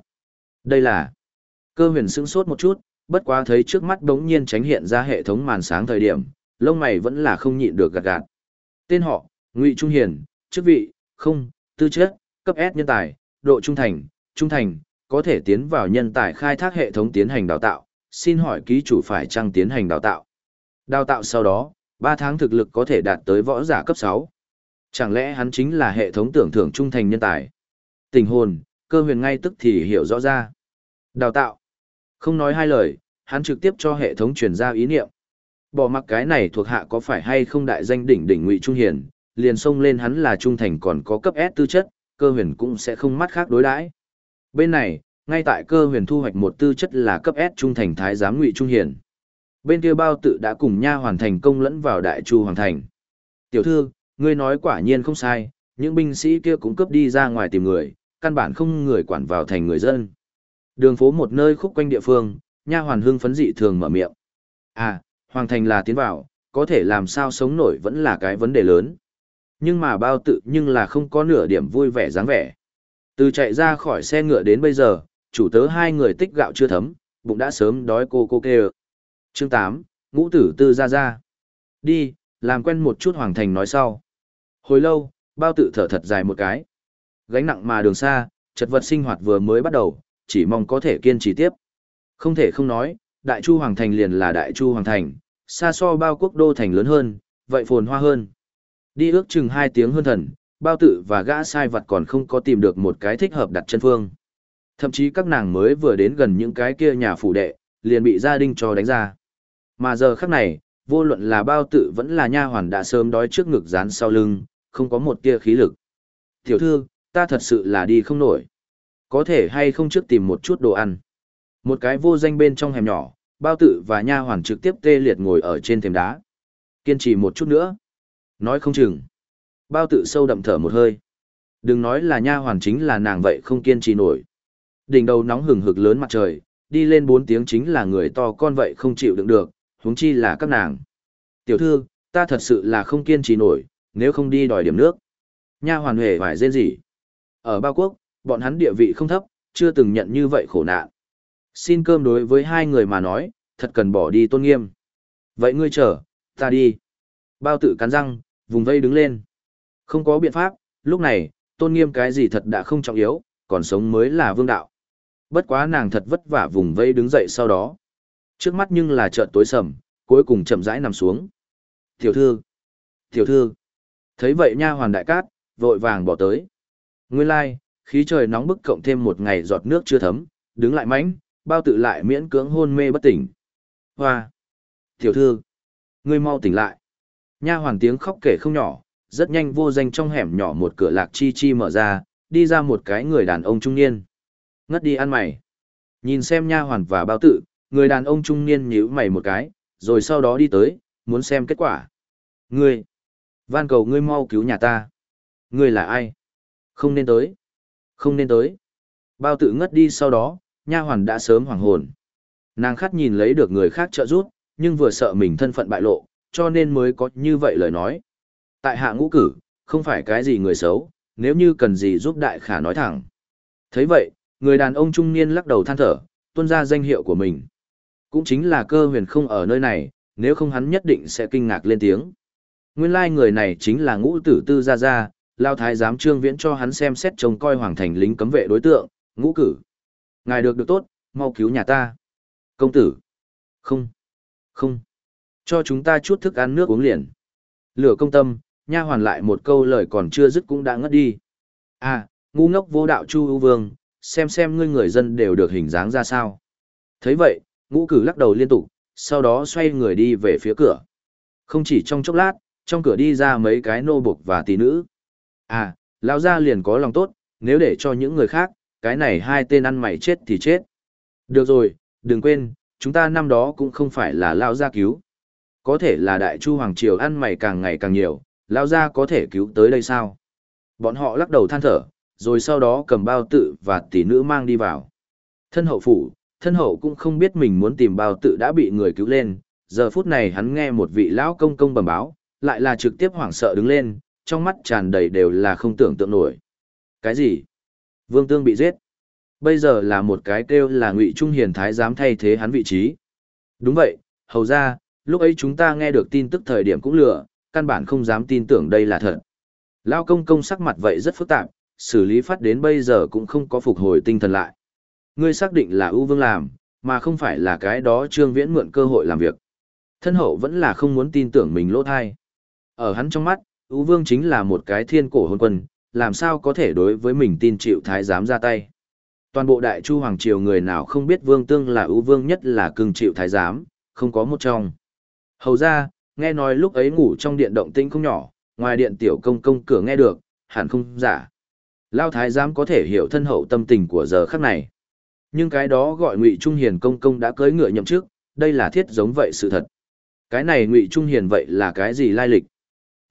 Đây là... Cơ huyền sững sốt một chút, bất quá thấy trước mắt đống nhiên tránh hiện ra hệ thống màn sáng thời điểm, lông mày vẫn là không nhịn được gạt gạt. Tên họ, Ngụy Trung Hiền, chức vị, không, tư chất, cấp S nhân tài, độ trung thành, trung thành, có thể tiến vào nhân tài khai thác hệ thống tiến hành đào tạo, xin hỏi ký chủ phải chăng tiến hành đào tạo. Đào tạo sau đó, 3 tháng thực lực có thể đạt tới võ giả cấp 6. Chẳng lẽ hắn chính là hệ thống tưởng thưởng trung thành nhân tài? Tình hồn, cơ huyền ngay tức thì hiểu rõ ra. Đào tạo. Không nói hai lời, hắn trực tiếp cho hệ thống truyền ra ý niệm. Bỏ mặc cái này thuộc hạ có phải hay không đại danh đỉnh đỉnh ngụy trung hiền, liền xông lên hắn là trung thành còn có cấp S tư chất, cơ huyền cũng sẽ không mắt khác đối đãi. Bên này, ngay tại cơ huyền thu hoạch một tư chất là cấp S trung thành thái giám ngụy trung hiền. Bên kia bao tự đã cùng nha hoàn thành công lẫn vào đại chu hoàng thành. Tiểu thư, Ngươi nói quả nhiên không sai, những binh sĩ kia cũng cướp đi ra ngoài tìm người, căn bản không người quản vào thành người dân. Đường phố một nơi khúc quanh địa phương, nha hoàn hương phấn dị thường mở miệng. À, hoàng thành là tiến vào, có thể làm sao sống nổi vẫn là cái vấn đề lớn. Nhưng mà bao tự nhưng là không có nửa điểm vui vẻ dáng vẻ. Từ chạy ra khỏi xe ngựa đến bây giờ, chủ tớ hai người tích gạo chưa thấm, bụng đã sớm đói cô cô kê Chương 8, ngũ tử tư ra ra. Đi, làm quen một chút hoàng thành nói sau. Hồi lâu, bao tự thở thật dài một cái. Gánh nặng mà đường xa, chật vật sinh hoạt vừa mới bắt đầu, chỉ mong có thể kiên trì tiếp. Không thể không nói, Đại Chu Hoàng Thành liền là Đại Chu Hoàng Thành, xa so bao quốc đô thành lớn hơn, vậy phồn hoa hơn. Đi ước chừng hai tiếng hơn thần, bao tự và gã sai vật còn không có tìm được một cái thích hợp đặt chân phương. Thậm chí các nàng mới vừa đến gần những cái kia nhà phủ đệ, liền bị gia đình cho đánh ra. Mà giờ khắc này, vô luận là bao tự vẫn là nha hoàn đã sớm đói trước ngực dán sau lưng, không có một tia khí lực. Tiểu thư, ta thật sự là đi không nổi. Có thể hay không trước tìm một chút đồ ăn. Một cái vô danh bên trong hẻm nhỏ, bao tự và nha hoàn trực tiếp tê liệt ngồi ở trên thềm đá. Kiên trì một chút nữa. Nói không chừng. Bao tự sâu đậm thở một hơi. Đừng nói là nha hoàn chính là nàng vậy không kiên trì nổi. Đỉnh đầu nóng hừng hực lớn mặt trời, đi lên bốn tiếng chính là người to con vậy không chịu đựng được, huống chi là các nàng. Tiểu thư, ta thật sự là không kiên trì nổi, nếu không đi đòi điểm nước. Nha hoàn huệ phải rên rỉ. Ở bao quốc, bọn hắn địa vị không thấp, chưa từng nhận như vậy khổ nạn. Xin cơm đối với hai người mà nói, thật cần bỏ đi tôn nghiêm. Vậy ngươi chờ, ta đi. Bao tự cắn răng, vùng vây đứng lên. Không có biện pháp, lúc này, tôn nghiêm cái gì thật đã không trọng yếu, còn sống mới là vương đạo. Bất quá nàng thật vất vả vùng vây đứng dậy sau đó. Trước mắt nhưng là chợt tối sầm, cuối cùng chậm rãi nằm xuống. Tiểu thư! Tiểu thư! Thấy vậy nha hoàn đại cát, vội vàng bỏ tới. Nguyên lai, like, khí trời nóng bức cộng thêm một ngày giọt nước chưa thấm, đứng lại mánh, bao tự lại miễn cưỡng hôn mê bất tỉnh. Hoa! Tiểu thư! Ngươi mau tỉnh lại! Nha hoàn tiếng khóc kể không nhỏ, rất nhanh vô danh trong hẻm nhỏ một cửa lạc chi chi mở ra, đi ra một cái người đàn ông trung niên. Ngất đi ăn mày. Nhìn xem nha hoàn và bao tự, người đàn ông trung niên nhíu mày một cái, rồi sau đó đi tới, muốn xem kết quả. Ngươi! Van cầu ngươi mau cứu nhà ta. Ngươi là ai? Không nên tới. Không nên tới. Bao tự ngất đi sau đó, nha hoàn đã sớm hoàng hồn. Nàng khát nhìn lấy được người khác trợ giúp, nhưng vừa sợ mình thân phận bại lộ, cho nên mới có như vậy lời nói. Tại hạ ngũ cử, không phải cái gì người xấu, nếu như cần gì giúp đại khả nói thẳng. thấy vậy, người đàn ông trung niên lắc đầu than thở, tuân ra danh hiệu của mình. Cũng chính là cơ huyền không ở nơi này, nếu không hắn nhất định sẽ kinh ngạc lên tiếng. Nguyên lai like người này chính là ngũ tử tư gia gia, lao thái giám trương viễn cho hắn xem xét trông coi hoàng thành lính cấm vệ đối tượng, ngũ cử. Ngài được được tốt, mau cứu nhà ta. Công tử. Không. Không. Cho chúng ta chút thức ăn nước uống liền. Lửa công tâm, nha hoàn lại một câu lời còn chưa dứt cũng đã ngất đi. À, ngu ngốc vô đạo chu ưu vương, xem xem ngươi người dân đều được hình dáng ra sao. thấy vậy, ngũ cử lắc đầu liên tục, sau đó xoay người đi về phía cửa. Không chỉ trong chốc lát, trong cửa đi ra mấy cái nô buộc và tỷ nữ. À, lão gia liền có lòng tốt, nếu để cho những người khác, cái này hai tên ăn mày chết thì chết. Được rồi, đừng quên, chúng ta năm đó cũng không phải là lão gia cứu. Có thể là đại chu hoàng triều ăn mày càng ngày càng nhiều, lão gia có thể cứu tới đây sao? Bọn họ lắc đầu than thở, rồi sau đó cầm bao tự và tỷ nữ mang đi vào. Thân hậu phủ, thân hậu cũng không biết mình muốn tìm bao tự đã bị người cứu lên, giờ phút này hắn nghe một vị lão công công bẩm báo, lại là trực tiếp hoảng sợ đứng lên, trong mắt tràn đầy đều là không tưởng tượng nổi. Cái gì? Vương Tương bị giết. Bây giờ là một cái kêu là Ngụy Trung Hiền Thái dám thay thế hắn vị trí. Đúng vậy, hầu ra, lúc ấy chúng ta nghe được tin tức thời điểm cũng lừa, căn bản không dám tin tưởng đây là thật. Lao công công sắc mặt vậy rất phức tạp, xử lý phát đến bây giờ cũng không có phục hồi tinh thần lại. Ngươi xác định là ưu vương làm, mà không phải là cái đó trương viễn mượn cơ hội làm việc. Thân hậu vẫn là không muốn tin tưởng mình lỗ thai. Ở hắn trong mắt, ưu vương chính là một cái thiên cổ hôn quân, làm sao có thể đối với mình tin chịu thái giám ra tay. Toàn bộ đại chu hoàng triều người nào không biết vương tương là ưu vương nhất là cưng chịu thái giám, không có một trong. Hầu ra, nghe nói lúc ấy ngủ trong điện động tĩnh không nhỏ, ngoài điện tiểu công công cửa nghe được, hẳn không giả. Lao thái giám có thể hiểu thân hậu tâm tình của giờ khắc này. Nhưng cái đó gọi Ngụy Trung Hiền công công đã cưới ngựa nhậm chức, đây là thiết giống vậy sự thật. Cái này Ngụy Trung Hiền vậy là cái gì lai lịch?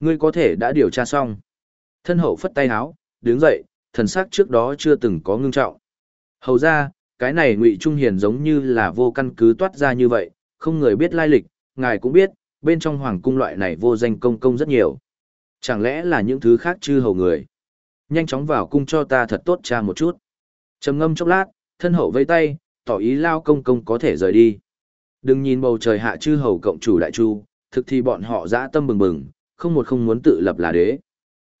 Ngươi có thể đã điều tra xong. Thân hậu phất tay háo, đứng dậy, thần sắc trước đó chưa từng có ngưng trọng. Hầu ra, cái này ngụy Trung Hiền giống như là vô căn cứ toát ra như vậy, không người biết lai lịch, ngài cũng biết, bên trong hoàng cung loại này vô danh công công rất nhiều. Chẳng lẽ là những thứ khác chư hầu người? Nhanh chóng vào cung cho ta thật tốt cha một chút. trầm ngâm chốc lát, thân hậu vây tay, tỏ ý lao công công có thể rời đi. Đừng nhìn bầu trời hạ chư hầu cộng chủ đại chu, thực thì bọn họ dã tâm bừng bừng, không một không muốn tự lập là đế.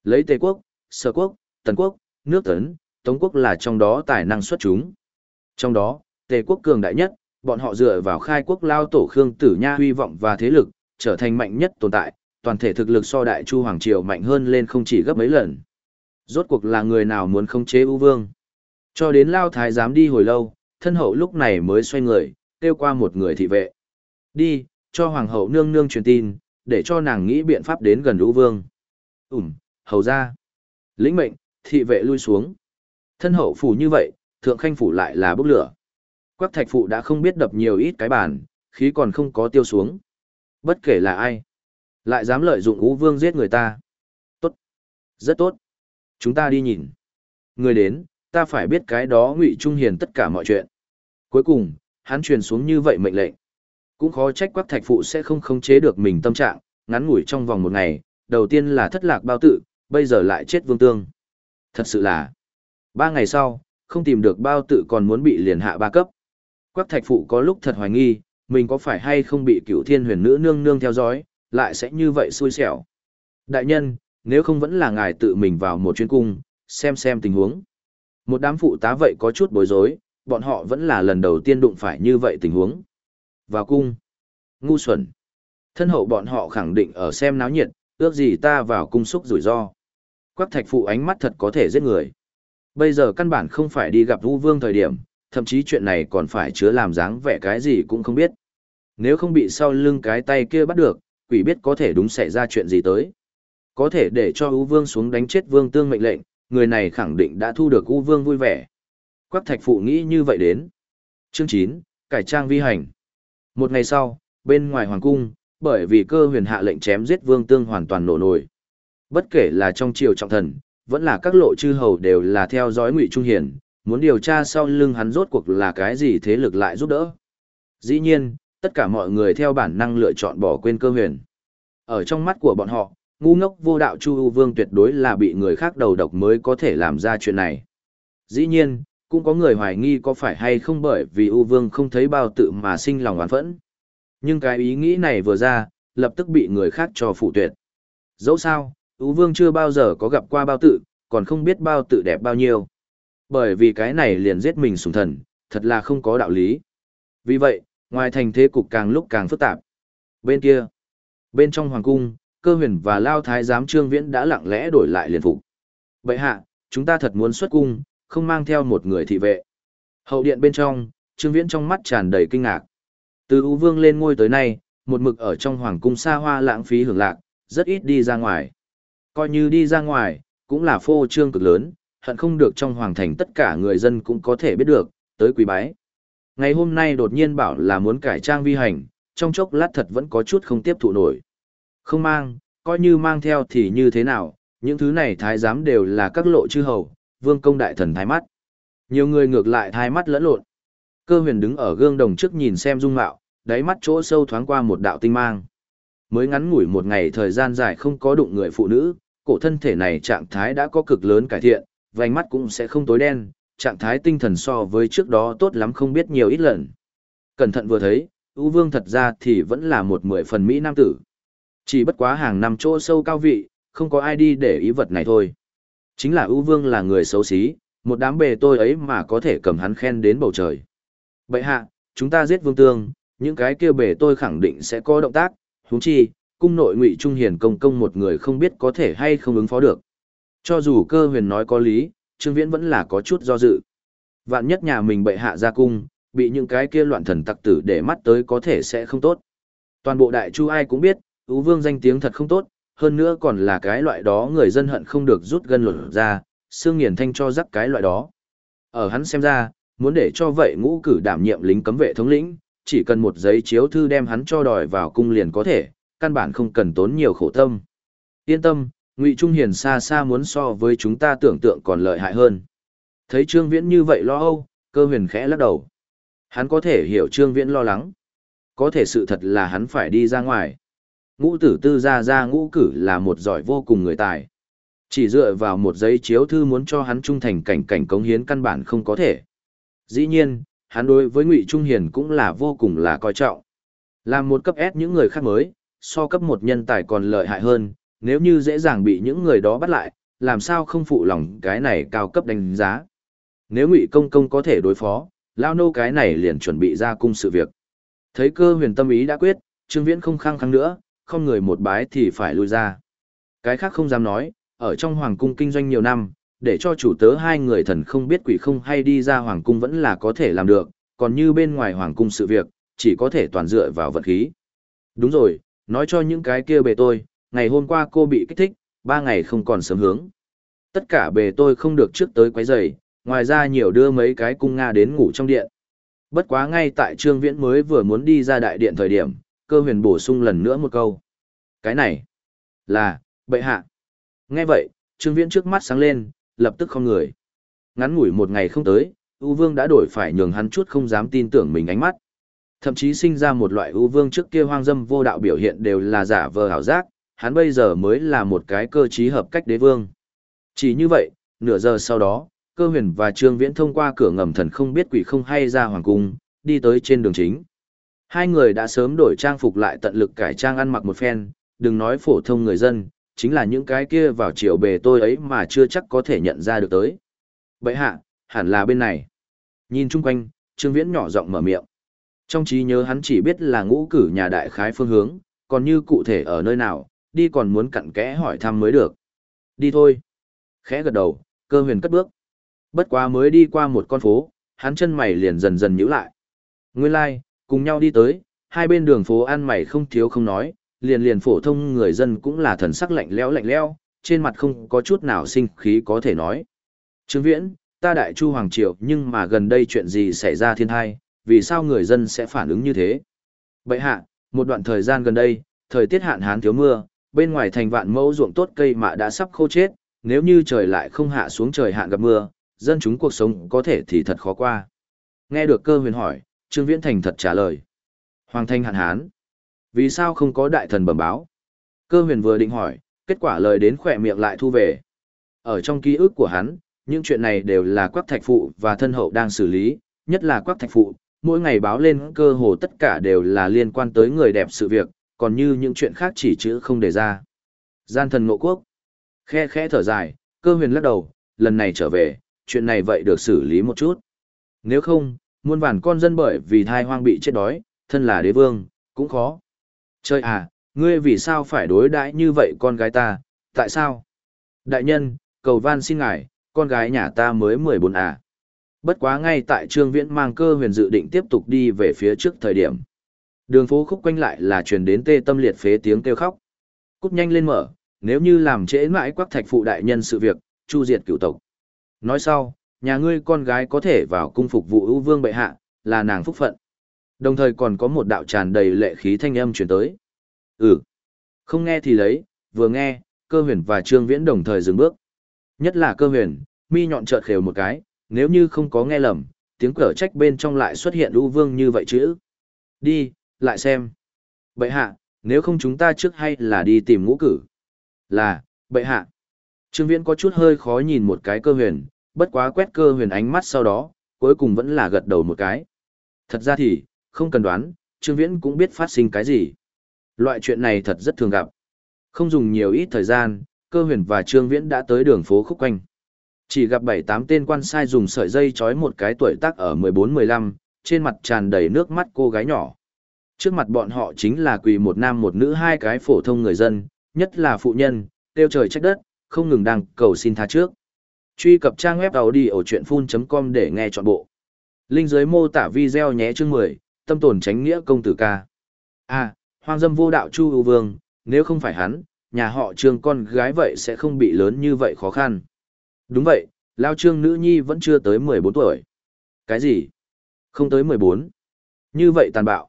Lấy Tây quốc, Sở quốc, Tần quốc, nước Tấn, Tống quốc là trong đó tài năng xuất chúng. Trong đó, Tề quốc cường đại nhất, bọn họ dựa vào khai quốc lao tổ Khương Tử Nha huy vọng và thế lực, trở thành mạnh nhất tồn tại, toàn thể thực lực so đại chu hoàng triều mạnh hơn lên không chỉ gấp mấy lần. Rốt cuộc là người nào muốn khống chế ưu vương. Cho đến lao thái giám đi hồi lâu, thân hậu lúc này mới xoay người, kêu qua một người thị vệ. Đi, cho hoàng hậu nương nương truyền tin, để cho nàng nghĩ biện pháp đến gần lũ vương. Ủm, hầu ra. Lĩnh mệnh, thị vệ lui xuống. Thân hậu phủ như vậy, thượng khanh phủ lại là bốc lửa. Quắc thạch phụ đã không biết đập nhiều ít cái bàn, khí còn không có tiêu xuống. Bất kể là ai, lại dám lợi dụng ú vương giết người ta. Tốt, rất tốt. Chúng ta đi nhìn. Người đến, ta phải biết cái đó ngụy trung hiền tất cả mọi chuyện. Cuối cùng, hắn truyền xuống như vậy mệnh lệnh. Cũng khó trách quắc thạch phụ sẽ không khống chế được mình tâm trạng, ngắn ngủi trong vòng một ngày, đầu tiên là thất lạc bao tự, bây giờ lại chết vương tương. Thật sự là, ba ngày sau, không tìm được bao tự còn muốn bị liền hạ ba cấp. Quắc thạch phụ có lúc thật hoài nghi, mình có phải hay không bị cựu thiên huyền nữ nương nương theo dõi, lại sẽ như vậy xui xẻo. Đại nhân, nếu không vẫn là ngài tự mình vào một chuyến cung, xem xem tình huống. Một đám phụ tá vậy có chút bối rối, bọn họ vẫn là lần đầu tiên đụng phải như vậy tình huống. Vào cung. Ngu xuẩn. Thân hậu bọn họ khẳng định ở xem náo nhiệt, ước gì ta vào cung xúc rủi ro. Quắc thạch phụ ánh mắt thật có thể giết người. Bây giờ căn bản không phải đi gặp Vũ Vương thời điểm, thậm chí chuyện này còn phải chứa làm dáng vẻ cái gì cũng không biết. Nếu không bị sau lưng cái tay kia bắt được, quỷ biết có thể đúng xảy ra chuyện gì tới. Có thể để cho U Vương xuống đánh chết Vương Tương mệnh lệnh, người này khẳng định đã thu được U Vương vui vẻ. Quắc Thạch Phụ nghĩ như vậy đến. Chương 9, Cải trang vi hành. Một ngày sau, bên ngoài Hoàng Cung, bởi vì cơ huyền hạ lệnh chém giết Vương Tương hoàn toàn nổ nổi. Bất kể là trong triều trọng thần, vẫn là các lộ chư hầu đều là theo dõi Ngụy Trung Hiển, muốn điều tra sau lưng hắn rốt cuộc là cái gì thế lực lại giúp đỡ. Dĩ nhiên, tất cả mọi người theo bản năng lựa chọn bỏ quên cơ huyền. Ở trong mắt của bọn họ, ngu ngốc vô đạo Chu U Vương tuyệt đối là bị người khác đầu độc mới có thể làm ra chuyện này. Dĩ nhiên, cũng có người hoài nghi có phải hay không bởi vì U Vương không thấy bao tự mà sinh lòng oán phẫn. Nhưng cái ý nghĩ này vừa ra, lập tức bị người khác cho phủ tuyệt. Dẫu sao, U Vương chưa bao giờ có gặp qua bao tự, còn không biết bao tự đẹp bao nhiêu. Bởi vì cái này liền giết mình sùng thần, thật là không có đạo lý. Vì vậy, ngoài thành thế cục càng lúc càng phức tạp. Bên kia, bên trong hoàng cung, cơ huyền và lao thái giám trương viễn đã lặng lẽ đổi lại liền phục. Vậy hạ, chúng ta thật muốn xuất cung, không mang theo một người thị vệ. Hậu điện bên trong, trương viễn trong mắt tràn đầy kinh ngạc. Từ U Vương lên ngôi tới nay, một mực ở trong hoàng cung xa hoa lãng phí hưởng lạc, rất ít đi ra ngoài. Coi như đi ra ngoài, cũng là phô trương cực lớn, hận không được trong hoàng thành tất cả người dân cũng có thể biết được, tới quý bái. Ngày hôm nay đột nhiên bảo là muốn cải trang vi hành, trong chốc lát thật vẫn có chút không tiếp thụ nổi. Không mang, coi như mang theo thì như thế nào, những thứ này thái giám đều là các lộ chư hầu, vương công đại thần thái mắt. Nhiều người ngược lại thái mắt lẫn lộn. Cơ huyền đứng ở gương đồng trước nhìn xem dung mạo, đáy mắt chỗ sâu thoáng qua một đạo tinh mang. Mới ngắn ngủi một ngày thời gian dài không có đụng người phụ nữ, cổ thân thể này trạng thái đã có cực lớn cải thiện, vành mắt cũng sẽ không tối đen, trạng thái tinh thần so với trước đó tốt lắm không biết nhiều ít lần. Cẩn thận vừa thấy, ưu vương thật ra thì vẫn là một mười phần Mỹ nam tử. Chỉ bất quá hàng năm chỗ sâu cao vị, không có ai đi để ý vật này thôi. Chính là ưu vương là người xấu xí, một đám bề tôi ấy mà có thể cầm hắn khen đến bầu trời. Bậy hạ, chúng ta giết vương tương, những cái kia bề tôi khẳng định sẽ có động tác, huống chi, cung nội ngụy trung hiền công công một người không biết có thể hay không ứng phó được. Cho dù cơ huyền nói có lý, Trương Viễn vẫn là có chút do dự. Vạn nhất nhà mình bệ hạ ra cung, bị những cái kia loạn thần tặc tử để mắt tới có thể sẽ không tốt. Toàn bộ đại chu ai cũng biết, Ú Vương danh tiếng thật không tốt, hơn nữa còn là cái loại đó người dân hận không được rút gân lột ra, xương nghiền thanh cho rắc cái loại đó. Ở hắn xem ra, muốn để cho vậy ngũ cử đảm nhiệm lính cấm vệ thống lĩnh, chỉ cần một giấy chiếu thư đem hắn cho đòi vào cung liền có thể, căn bản không cần tốn nhiều khổ tâm. Yên tâm, Ngụy Trung Hiền xa xa muốn so với chúng ta tưởng tượng còn lợi hại hơn. Thấy Trương Viễn như vậy lo âu, cơ huyền khẽ lắc đầu. Hắn có thể hiểu Trương Viễn lo lắng. Có thể sự thật là hắn phải đi ra ngoài. Ngũ tử tư ra ra ngũ cử là một giỏi vô cùng người tài. Chỉ dựa vào một giấy chiếu thư muốn cho hắn trung thành cảnh cảnh cống hiến căn bản không có thể. Dĩ nhiên, hắn đối với Ngụy Trung Hiền cũng là vô cùng là coi trọng. Làm một cấp S những người khác mới, so cấp một nhân tài còn lợi hại hơn, nếu như dễ dàng bị những người đó bắt lại, làm sao không phụ lòng cái này cao cấp đánh giá. Nếu Ngụy Công Công có thể đối phó, lao nô cái này liền chuẩn bị ra cung sự việc. Thấy cơ huyền tâm ý đã quyết, Trương Viễn không khăng khăng nữa, không người một bái thì phải lui ra. Cái khác không dám nói, ở trong hoàng cung kinh doanh nhiều năm, để cho chủ tớ hai người thần không biết quỷ không hay đi ra hoàng cung vẫn là có thể làm được, còn như bên ngoài hoàng cung sự việc, chỉ có thể toàn dựa vào vật khí. Đúng rồi, nói cho những cái kia bề tôi, ngày hôm qua cô bị kích thích, ba ngày không còn sớm hướng. Tất cả bề tôi không được trước tới quấy rầy, ngoài ra nhiều đưa mấy cái cung Nga đến ngủ trong điện. Bất quá ngay tại Trương Viễn mới vừa muốn đi ra đại điện thời điểm, cơ huyền bổ sung lần nữa một câu. Cái này là, bệ hạ. Nghe vậy, Trương Viễn trước mắt sáng lên, lập tức không người. Ngắn ngủi một ngày không tới, U Vương đã đổi phải nhường hắn chút không dám tin tưởng mình ánh mắt. Thậm chí sinh ra một loại U Vương trước kia hoang dâm vô đạo biểu hiện đều là giả vờ hảo giác, hắn bây giờ mới là một cái cơ trí hợp cách đế vương. Chỉ như vậy, nửa giờ sau đó, cơ huyền và Trương Viễn thông qua cửa ngầm thần không biết quỷ không hay ra hoàng cung, đi tới trên đường chính. Hai người đã sớm đổi trang phục lại tận lực cải trang ăn mặc một phen, đừng nói phổ thông người dân, chính là những cái kia vào chiều bề tôi ấy mà chưa chắc có thể nhận ra được tới. Bậy hạ, hẳn là bên này. Nhìn chung quanh, Trương Viễn nhỏ giọng mở miệng. Trong trí nhớ hắn chỉ biết là ngũ cử nhà đại khái phương hướng, còn như cụ thể ở nơi nào, đi còn muốn cặn kẽ hỏi thăm mới được. Đi thôi. Khẽ gật đầu, cơ huyền cất bước. Bất quá mới đi qua một con phố, hắn chân mày liền dần dần nhíu lại. Nguyên lai, like, cùng nhau đi tới, hai bên đường phố ăn mày không thiếu không nói, liền liền phổ thông người dân cũng là thần sắc lạnh lẽo lạnh lẽo, trên mặt không có chút nào sinh khí có thể nói. Trương Viễn, ta đại chu hoàng triều nhưng mà gần đây chuyện gì xảy ra thiên thai, vì sao người dân sẽ phản ứng như thế? Bậy hạ, một đoạn thời gian gần đây, thời tiết hạn hán thiếu mưa, bên ngoài thành vạn mẫu ruộng tốt cây mạ đã sắp khô chết, nếu như trời lại không hạ xuống trời hạn gặp mưa, dân chúng cuộc sống có thể thì thật khó qua. Nghe được cơ huyền hỏi, Trương Viễn Thành thật trả lời. Hoàng thanh hạn hán. Vì sao không có đại thần bẩm báo? Cơ huyền vừa định hỏi, kết quả lời đến khỏe miệng lại thu về. Ở trong ký ức của hắn, những chuyện này đều là quắc thạch phụ và thân hậu đang xử lý, nhất là quắc thạch phụ, mỗi ngày báo lên cơ hồ tất cả đều là liên quan tới người đẹp sự việc, còn như những chuyện khác chỉ chữ không đề ra. Gian thần ngộ quốc. Khe khẽ thở dài, cơ huyền lắc đầu, lần này trở về, chuyện này vậy được xử lý một chút. Nếu không, muôn vàn con dân bởi vì thai hoang bị chết đói, thân là đế vương, cũng khó. Trời à, ngươi vì sao phải đối đãi như vậy con gái ta, tại sao? Đại nhân, cầu van xin ngài, con gái nhà ta mới 14 à. Bất quá ngay tại Trương Viễn mang cơ huyền dự định tiếp tục đi về phía trước thời điểm. Đường phố khúc quanh lại là truyền đến tê tâm liệt phế tiếng kêu khóc. Cút nhanh lên mở, nếu như làm trễ mãi quắc thạch phụ đại nhân sự việc, chu diệt cửu tộc. Nói sau, nhà ngươi con gái có thể vào cung phục vụ ưu vương bệ hạ, là nàng phúc phận. Đồng thời còn có một đạo tràn đầy lệ khí thanh âm truyền tới. Ừ. Không nghe thì lấy, vừa nghe, cơ huyền và trương viễn đồng thời dừng bước. Nhất là cơ huyền, mi nhọn chợt khều một cái, nếu như không có nghe lầm, tiếng cở trách bên trong lại xuất hiện ưu vương như vậy chứ. Đi, lại xem. Bệ hạ, nếu không chúng ta trước hay là đi tìm ngũ cử. Là, bệ hạ. Trương Viễn có chút hơi khó nhìn một cái cơ huyền, bất quá quét cơ huyền ánh mắt sau đó, cuối cùng vẫn là gật đầu một cái. Thật ra thì, không cần đoán, Trương Viễn cũng biết phát sinh cái gì. Loại chuyện này thật rất thường gặp. Không dùng nhiều ít thời gian, cơ huyền và Trương Viễn đã tới đường phố khúc quanh. Chỉ gặp bảy tám tên quan sai dùng sợi dây trói một cái tuổi tác ở 14-15, trên mặt tràn đầy nước mắt cô gái nhỏ. Trước mặt bọn họ chính là quỳ một nam một nữ hai cái phổ thông người dân, nhất là phụ nhân, tiêu trời trách đất, không ngừng đang cầu xin tha trước. Truy cập trang web đầu đi ở chuyện full.com để nghe trọn bộ. Linh dưới mô tả video nhé chương 10, tâm tồn tránh nghĩa công tử ca. À, hoang dâm vô đạo Chu ưu vương, nếu không phải hắn, nhà họ trương con gái vậy sẽ không bị lớn như vậy khó khăn. Đúng vậy, lao trương nữ nhi vẫn chưa tới 14 tuổi. Cái gì? Không tới 14. Như vậy tàn bạo.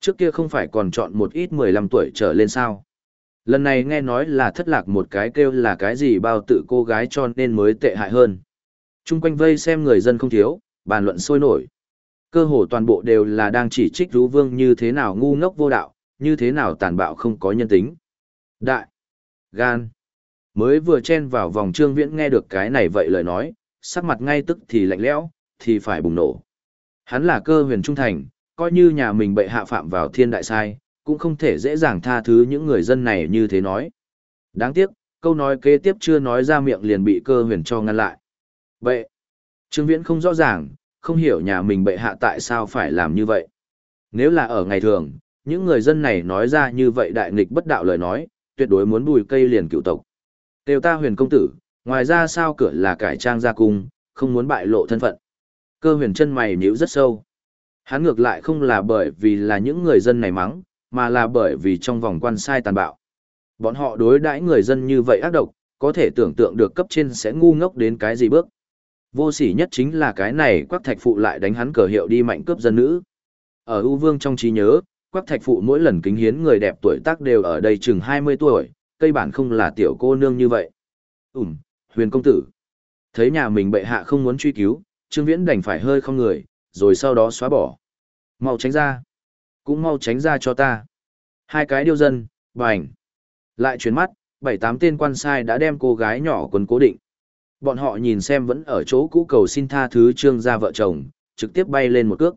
Trước kia không phải còn chọn một ít 15 tuổi trở lên sao? Lần này nghe nói là thất lạc một cái kêu là cái gì bao tự cô gái cho nên mới tệ hại hơn. Trung quanh vây xem người dân không thiếu, bàn luận sôi nổi. Cơ hồ toàn bộ đều là đang chỉ trích Rú Vương như thế nào ngu ngốc vô đạo, như thế nào tàn bạo không có nhân tính. Đại, gan, mới vừa chen vào vòng trương viễn nghe được cái này vậy lời nói, sắc mặt ngay tức thì lạnh lẽo, thì phải bùng nổ. Hắn là cơ huyền trung thành, coi như nhà mình bệ hạ phạm vào thiên đại sai, cũng không thể dễ dàng tha thứ những người dân này như thế nói. Đáng tiếc, câu nói kế tiếp chưa nói ra miệng liền bị cơ huyền cho ngăn lại. Vậy, Trương Viễn không rõ ràng, không hiểu nhà mình bệ hạ tại sao phải làm như vậy. Nếu là ở ngày thường, những người dân này nói ra như vậy đại nghịch bất đạo lời nói, tuyệt đối muốn bùi cây liền cựu tộc. Tiêu ta huyền công tử, ngoài ra sao cửa là cải trang gia cung, không muốn bại lộ thân phận. Cơ huyền chân mày nhíu rất sâu. Hắn ngược lại không là bởi vì là những người dân này mắng, mà là bởi vì trong vòng quan sai tàn bạo. Bọn họ đối đãi người dân như vậy ác độc, có thể tưởng tượng được cấp trên sẽ ngu ngốc đến cái gì bước. Vô sỉ nhất chính là cái này quắc thạch phụ lại đánh hắn cờ hiệu đi mạnh cướp dân nữ. Ở U Vương trong trí nhớ, quắc thạch phụ mỗi lần kính hiến người đẹp tuổi tác đều ở đây chừng 20 tuổi, cây bản không là tiểu cô nương như vậy. Ừm, huyền công tử. Thấy nhà mình bệ hạ không muốn truy cứu, Trương Viễn đành phải hơi không người, rồi sau đó xóa bỏ. Mau tránh ra. Cũng mau tránh ra cho ta. Hai cái điêu dân, bành. Lại chuyển mắt, bảy tám tên quan sai đã đem cô gái nhỏ quấn cố định. Bọn họ nhìn xem vẫn ở chỗ cũ cầu xin tha thứ trương gia vợ chồng, trực tiếp bay lên một cước.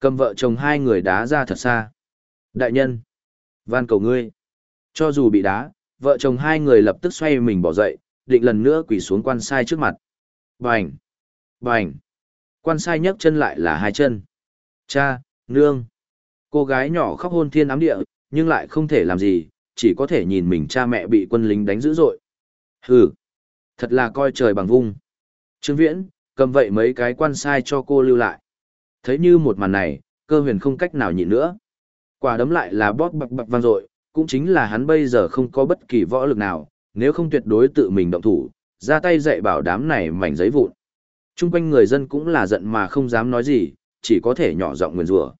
Cầm vợ chồng hai người đá ra thật xa. Đại nhân, van cầu ngươi. Cho dù bị đá, vợ chồng hai người lập tức xoay mình bỏ dậy, định lần nữa quỳ xuống quan sai trước mặt. Bành! Bành! Quan sai nhấc chân lại là hai chân. Cha, nương! Cô gái nhỏ khóc hôn thiên ám địa, nhưng lại không thể làm gì, chỉ có thể nhìn mình cha mẹ bị quân lính đánh dữ dội. Hừ! Thật là coi trời bằng vung. Trương Viễn, cầm vậy mấy cái quan sai cho cô lưu lại. Thấy như một màn này, cơ huyền không cách nào nhịn nữa. Quả đấm lại là bóp bập bập vang dội, cũng chính là hắn bây giờ không có bất kỳ võ lực nào, nếu không tuyệt đối tự mình động thủ, ra tay dạy bảo đám này mảnh giấy vụn. Trung quanh người dân cũng là giận mà không dám nói gì, chỉ có thể nhỏ giọng nguyền rủa.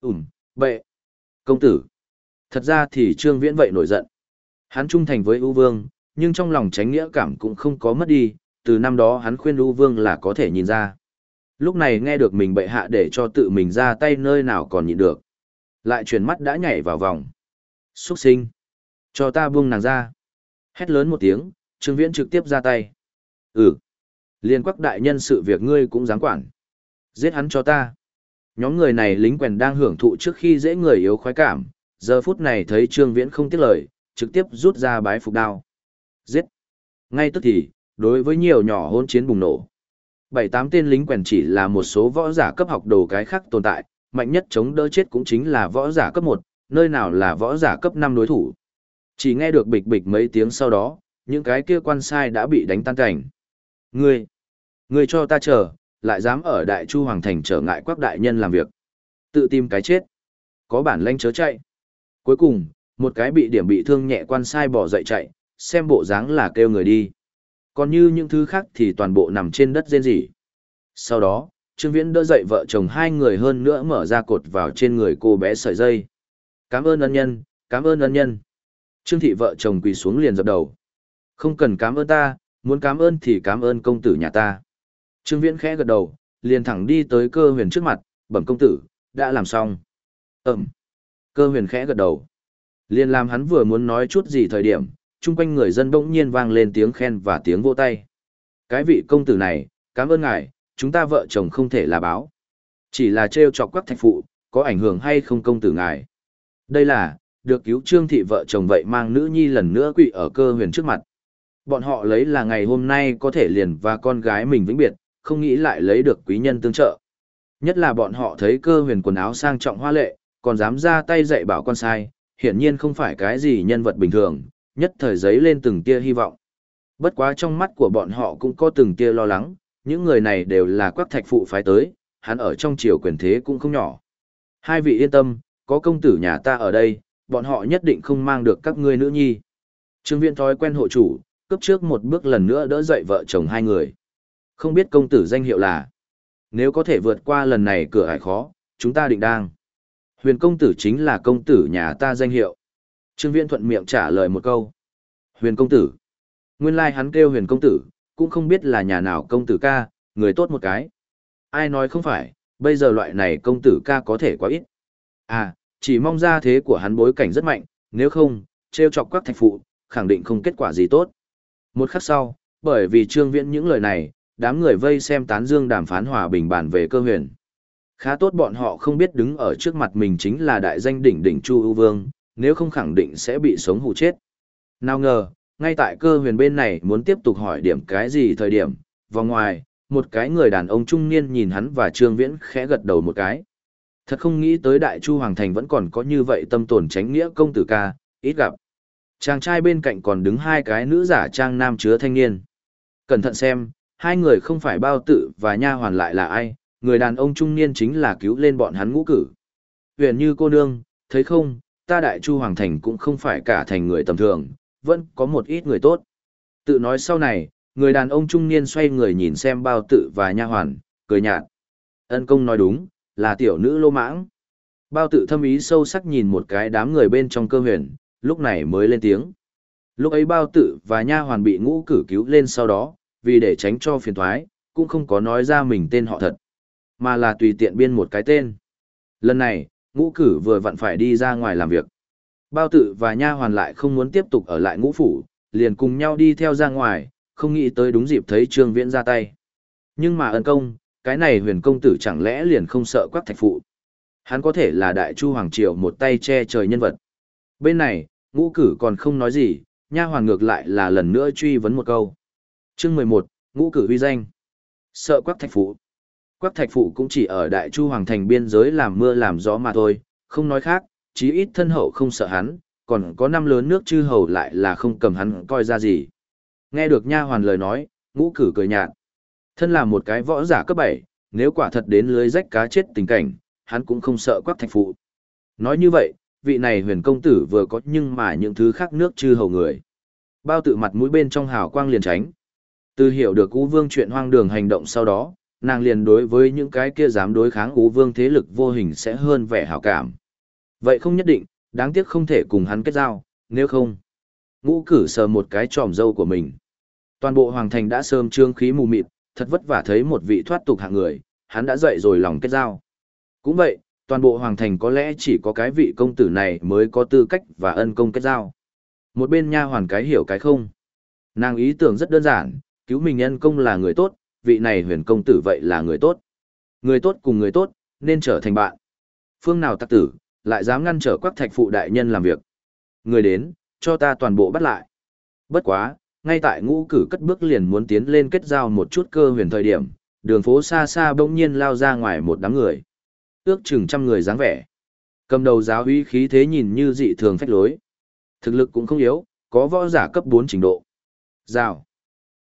Ùm, bệ, công tử. Thật ra thì Trương Viễn vậy nổi giận. Hắn trung thành với ưu vương, nhưng trong lòng tránh nghĩa cảm cũng không có mất đi, từ năm đó hắn khuyên ưu vương là có thể nhìn ra. Lúc này nghe được mình bệ hạ để cho tự mình ra tay nơi nào còn nhịn được. Lại chuyển mắt đã nhảy vào vòng. Xuất sinh. Cho ta buông nàng ra. Hét lớn một tiếng, Trương Viễn trực tiếp ra tay. Ừ. Liên quắc đại nhân sự việc ngươi cũng dám quản. Giết hắn cho ta. Nhóm người này lính quèn đang hưởng thụ trước khi dễ người yếu khoái cảm, giờ phút này thấy Trương Viễn không tiếc lời, trực tiếp rút ra bái phục đao. Giết. Ngay tức thì, đối với nhiều nhỏ hôn chiến bùng nổ. Bảy tám tên lính quèn chỉ là một số võ giả cấp học đồ cái khác tồn tại, mạnh nhất chống đỡ chết cũng chính là võ giả cấp một nơi nào là võ giả cấp năm đối thủ. Chỉ nghe được bịch bịch mấy tiếng sau đó, những cái kia quan sai đã bị đánh tan cảnh. Ngươi, ngươi cho ta chờ, lại dám ở Đại Chu Hoàng Thành trở ngại quắc đại nhân làm việc. Tự tìm cái chết. Có bản lanh chớ chạy. Cuối cùng, một cái bị điểm bị thương nhẹ quan sai bỏ dậy chạy, xem bộ dáng là kêu người đi. Còn như những thứ khác thì toàn bộ nằm trên đất rên rỉ. Sau đó, Trương Viễn đỡ dậy vợ chồng hai người hơn nữa mở ra cột vào trên người cô bé sợi dây. Cảm ơn ân nhân, cảm ơn ân nhân. Trương thị vợ chồng quỳ xuống liền dập đầu. Không cần cảm ơn ta, muốn cảm ơn thì cảm ơn công tử nhà ta. Trương Viễn khẽ gật đầu, liền thẳng đi tới cơ huyền trước mặt, bẩm công tử, đã làm xong. Ừm. Cơ huyền khẽ gật đầu. Liền làm hắn vừa muốn nói chút gì thời điểm, chung quanh người dân bỗng nhiên vang lên tiếng khen và tiếng vỗ tay. Cái vị công tử này, cảm ơn ngài, chúng ta vợ chồng không thể là báo. Chỉ là trêu chọc quắc thạch phụ, có ảnh hưởng hay không công tử ngài. Đây là, được cứu trương thị vợ chồng vậy mang nữ nhi lần nữa quỵ ở cơ huyền trước mặt. Bọn họ lấy là ngày hôm nay có thể liền và con gái mình vĩnh biệt, không nghĩ lại lấy được quý nhân tương trợ. Nhất là bọn họ thấy cơ huyền quần áo sang trọng hoa lệ, còn dám ra tay dạy bảo con sai, hiển nhiên không phải cái gì nhân vật bình thường, nhất thời giấy lên từng tia hy vọng. Bất quá trong mắt của bọn họ cũng có từng tia lo lắng, những người này đều là quắc thạch phụ phái tới, hắn ở trong triều quyền thế cũng không nhỏ. Hai vị yên tâm, có công tử nhà ta ở đây, bọn họ nhất định không mang được các ngươi nữ nhi. Trương Viễn thói quen hộ chủ, cấp trước một bước lần nữa đỡ dậy vợ chồng hai người. Không biết công tử danh hiệu là. Nếu có thể vượt qua lần này cửa hải khó, chúng ta định đang. Huyền công tử chính là công tử nhà ta danh hiệu. Trương Viễn thuận miệng trả lời một câu. Huyền công tử. Nguyên lai like hắn kêu huyền công tử, cũng không biết là nhà nào công tử ca, người tốt một cái. Ai nói không phải, bây giờ loại này công tử ca có thể quá ít. À, chỉ mong ra thế của hắn bối cảnh rất mạnh, nếu không, treo chọc các thạch phụ, khẳng định không kết quả gì tốt. Một khắc sau, bởi vì Trương Viễn những lời này, đám người vây xem tán dương đàm phán hòa bình bản về cơ huyền. Khá tốt bọn họ không biết đứng ở trước mặt mình chính là đại danh đỉnh đỉnh Chu ưu vương, nếu không khẳng định sẽ bị sống hù chết. Nào ngờ, ngay tại cơ huyền bên này muốn tiếp tục hỏi điểm cái gì thời điểm, vòng ngoài, một cái người đàn ông trung niên nhìn hắn và Trương Viễn khẽ gật đầu một cái. Thật không nghĩ tới Đại Chu Hoàng Thành vẫn còn có như vậy tâm tổn tránh nghĩa công tử ca, ít gặp. Chàng trai bên cạnh còn đứng hai cái nữ giả trang nam chứa thanh niên. Cẩn thận xem, hai người không phải bao tự và nha hoàn lại là ai, người đàn ông trung niên chính là cứu lên bọn hắn ngũ cử. Huyền như cô nương, thấy không, ta Đại Chu Hoàng Thành cũng không phải cả thành người tầm thường, vẫn có một ít người tốt. Tự nói sau này, người đàn ông trung niên xoay người nhìn xem bao tự và nha hoàn, cười nhạt. Ân công nói đúng, là tiểu nữ lô mãng. Bao tự thâm ý sâu sắc nhìn một cái đám người bên trong cơ huyền, lúc này mới lên tiếng. Lúc ấy bao tự và nha hoàn bị ngũ cử cứu lên sau đó, vì để tránh cho phiền thoái, cũng không có nói ra mình tên họ thật, mà là tùy tiện biên một cái tên. Lần này, ngũ cử vừa vặn phải đi ra ngoài làm việc. Bao tự và nha hoàn lại không muốn tiếp tục ở lại ngũ phủ, liền cùng nhau đi theo ra ngoài, không nghĩ tới đúng dịp thấy Trương Viễn ra tay. Nhưng mà ân công, cái này huyền công tử chẳng lẽ liền không sợ quắc thạch phụ. Hắn có thể là đại chu hoàng triều một tay che trời nhân vật. Bên này, ngũ cử còn không nói gì, nha hoàn ngược lại là lần nữa truy vấn một câu. Chương 11, ngũ cử huy danh. Sợ quắc thạch phụ. Quắc thạch phụ cũng chỉ ở đại chu hoàng thành biên giới làm mưa làm gió mà thôi, không nói khác, chí ít thân hậu không sợ hắn, còn có năm lớn nước chư hầu lại là không cầm hắn coi ra gì. Nghe được nha hoàn lời nói, ngũ cử cười nhạt. Thân là một cái võ giả cấp bảy, nếu quả thật đến lưới rách cá chết tình cảnh, hắn cũng không sợ quắc thạch phụ. Nói như vậy, vị này huyền công tử vừa có nhưng mà những thứ khác nước chư hầu người. Bao tự mặt mũi bên trong hào quang liền tránh. Từ hiểu được Ú Vương chuyện hoang đường hành động sau đó, nàng liền đối với những cái kia dám đối kháng Ú Vương thế lực vô hình sẽ hơn vẻ hảo cảm. Vậy không nhất định, đáng tiếc không thể cùng hắn kết giao, nếu không. Ngũ cử sờ một cái tròm dâu của mình. Toàn bộ hoàng thành đã sơm trương khí mù mịt, thật vất vả thấy một vị thoát tục hạng người, hắn đã dậy rồi lòng kết giao. Cũng vậy, toàn bộ hoàng thành có lẽ chỉ có cái vị công tử này mới có tư cách và ân công kết giao. Một bên nha hoàn cái hiểu cái không. Nàng ý tưởng rất đơn giản, cứu mình nhân công là người tốt, vị này huyền công tử vậy là người tốt. Người tốt cùng người tốt, nên trở thành bạn. Phương nào tắc tử, lại dám ngăn trở quắc thạch phụ đại nhân làm việc. Người đến, cho ta toàn bộ bắt lại. Bất quá, ngay tại ngũ cử cất bước liền muốn tiến lên kết giao một chút cơ huyền thời điểm, đường phố xa xa bỗng nhiên lao ra ngoài một đám người. Ước chừng trăm người dáng vẻ. Cầm đầu giáo uy khí thế nhìn như dị thường phách lối. Thực lực cũng không yếu, có võ giả cấp 4 trình độ. Rào.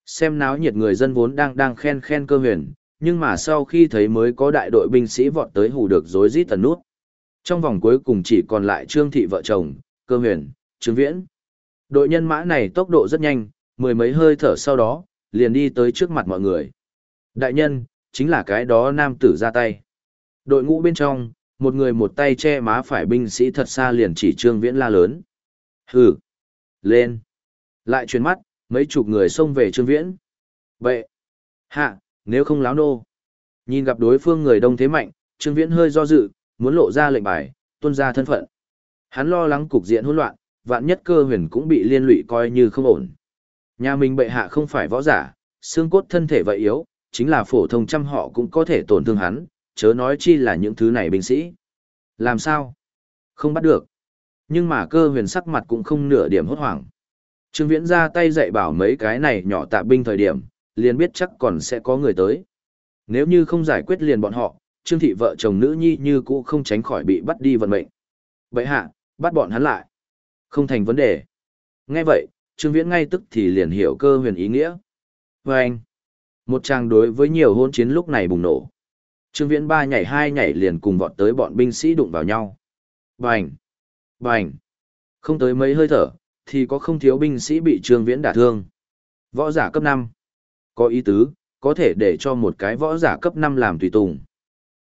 Xem náo nhiệt người dân vốn đang đang khen khen cơ huyền, nhưng mà sau khi thấy mới có đại đội binh sĩ vọt tới hù được rối rít tần nút. Trong vòng cuối cùng chỉ còn lại Trương Thị vợ chồng, cơ huyền, Trương Viễn. Đội nhân mã này tốc độ rất nhanh, mười mấy hơi thở sau đó, liền đi tới trước mặt mọi người. Đại nhân, chính là cái đó nam tử ra tay. Đội ngũ bên trong, một người một tay che má phải binh sĩ thật xa liền chỉ Trương Viễn la lớn. Hừ! Lên! Lại chuyển mắt, mấy chục người xông về Trương Viễn. bệ Hạ! Nếu không láo nô! Nhìn gặp đối phương người đông thế mạnh, Trương Viễn hơi do dự, muốn lộ ra lệnh bài, tuân ra thân phận. Hắn lo lắng cục diện hỗn loạn, vạn nhất cơ huyền cũng bị liên lụy coi như không ổn. Nhà mình bệ hạ không phải võ giả, xương cốt thân thể vậy yếu, chính là phổ thông trăm họ cũng có thể tổn thương hắn, chớ nói chi là những thứ này binh sĩ. Làm sao? Không bắt được. Nhưng mà cơ huyền sắc mặt cũng không nửa điểm hốt hoảng. Trương Viễn ra tay dạy bảo mấy cái này nhỏ tạ binh thời điểm, liền biết chắc còn sẽ có người tới. Nếu như không giải quyết liền bọn họ, Trương thị vợ chồng nữ nhi như cũ không tránh khỏi bị bắt đi vận mệnh. Vậy hạ, bắt bọn hắn lại. Không thành vấn đề. Nghe vậy, Trương Viễn ngay tức thì liền hiểu cơ huyền ý nghĩa. Và anh, một trang đối với nhiều hôn chiến lúc này bùng nổ. Trương Viễn ba nhảy hai nhảy liền cùng vọt tới bọn binh sĩ đụng vào nhau. Bành! Bành! Không tới mấy hơi thở, thì có không thiếu binh sĩ bị Trương Viễn đả thương. Võ giả cấp 5. Có ý tứ, có thể để cho một cái võ giả cấp 5 làm tùy tùng.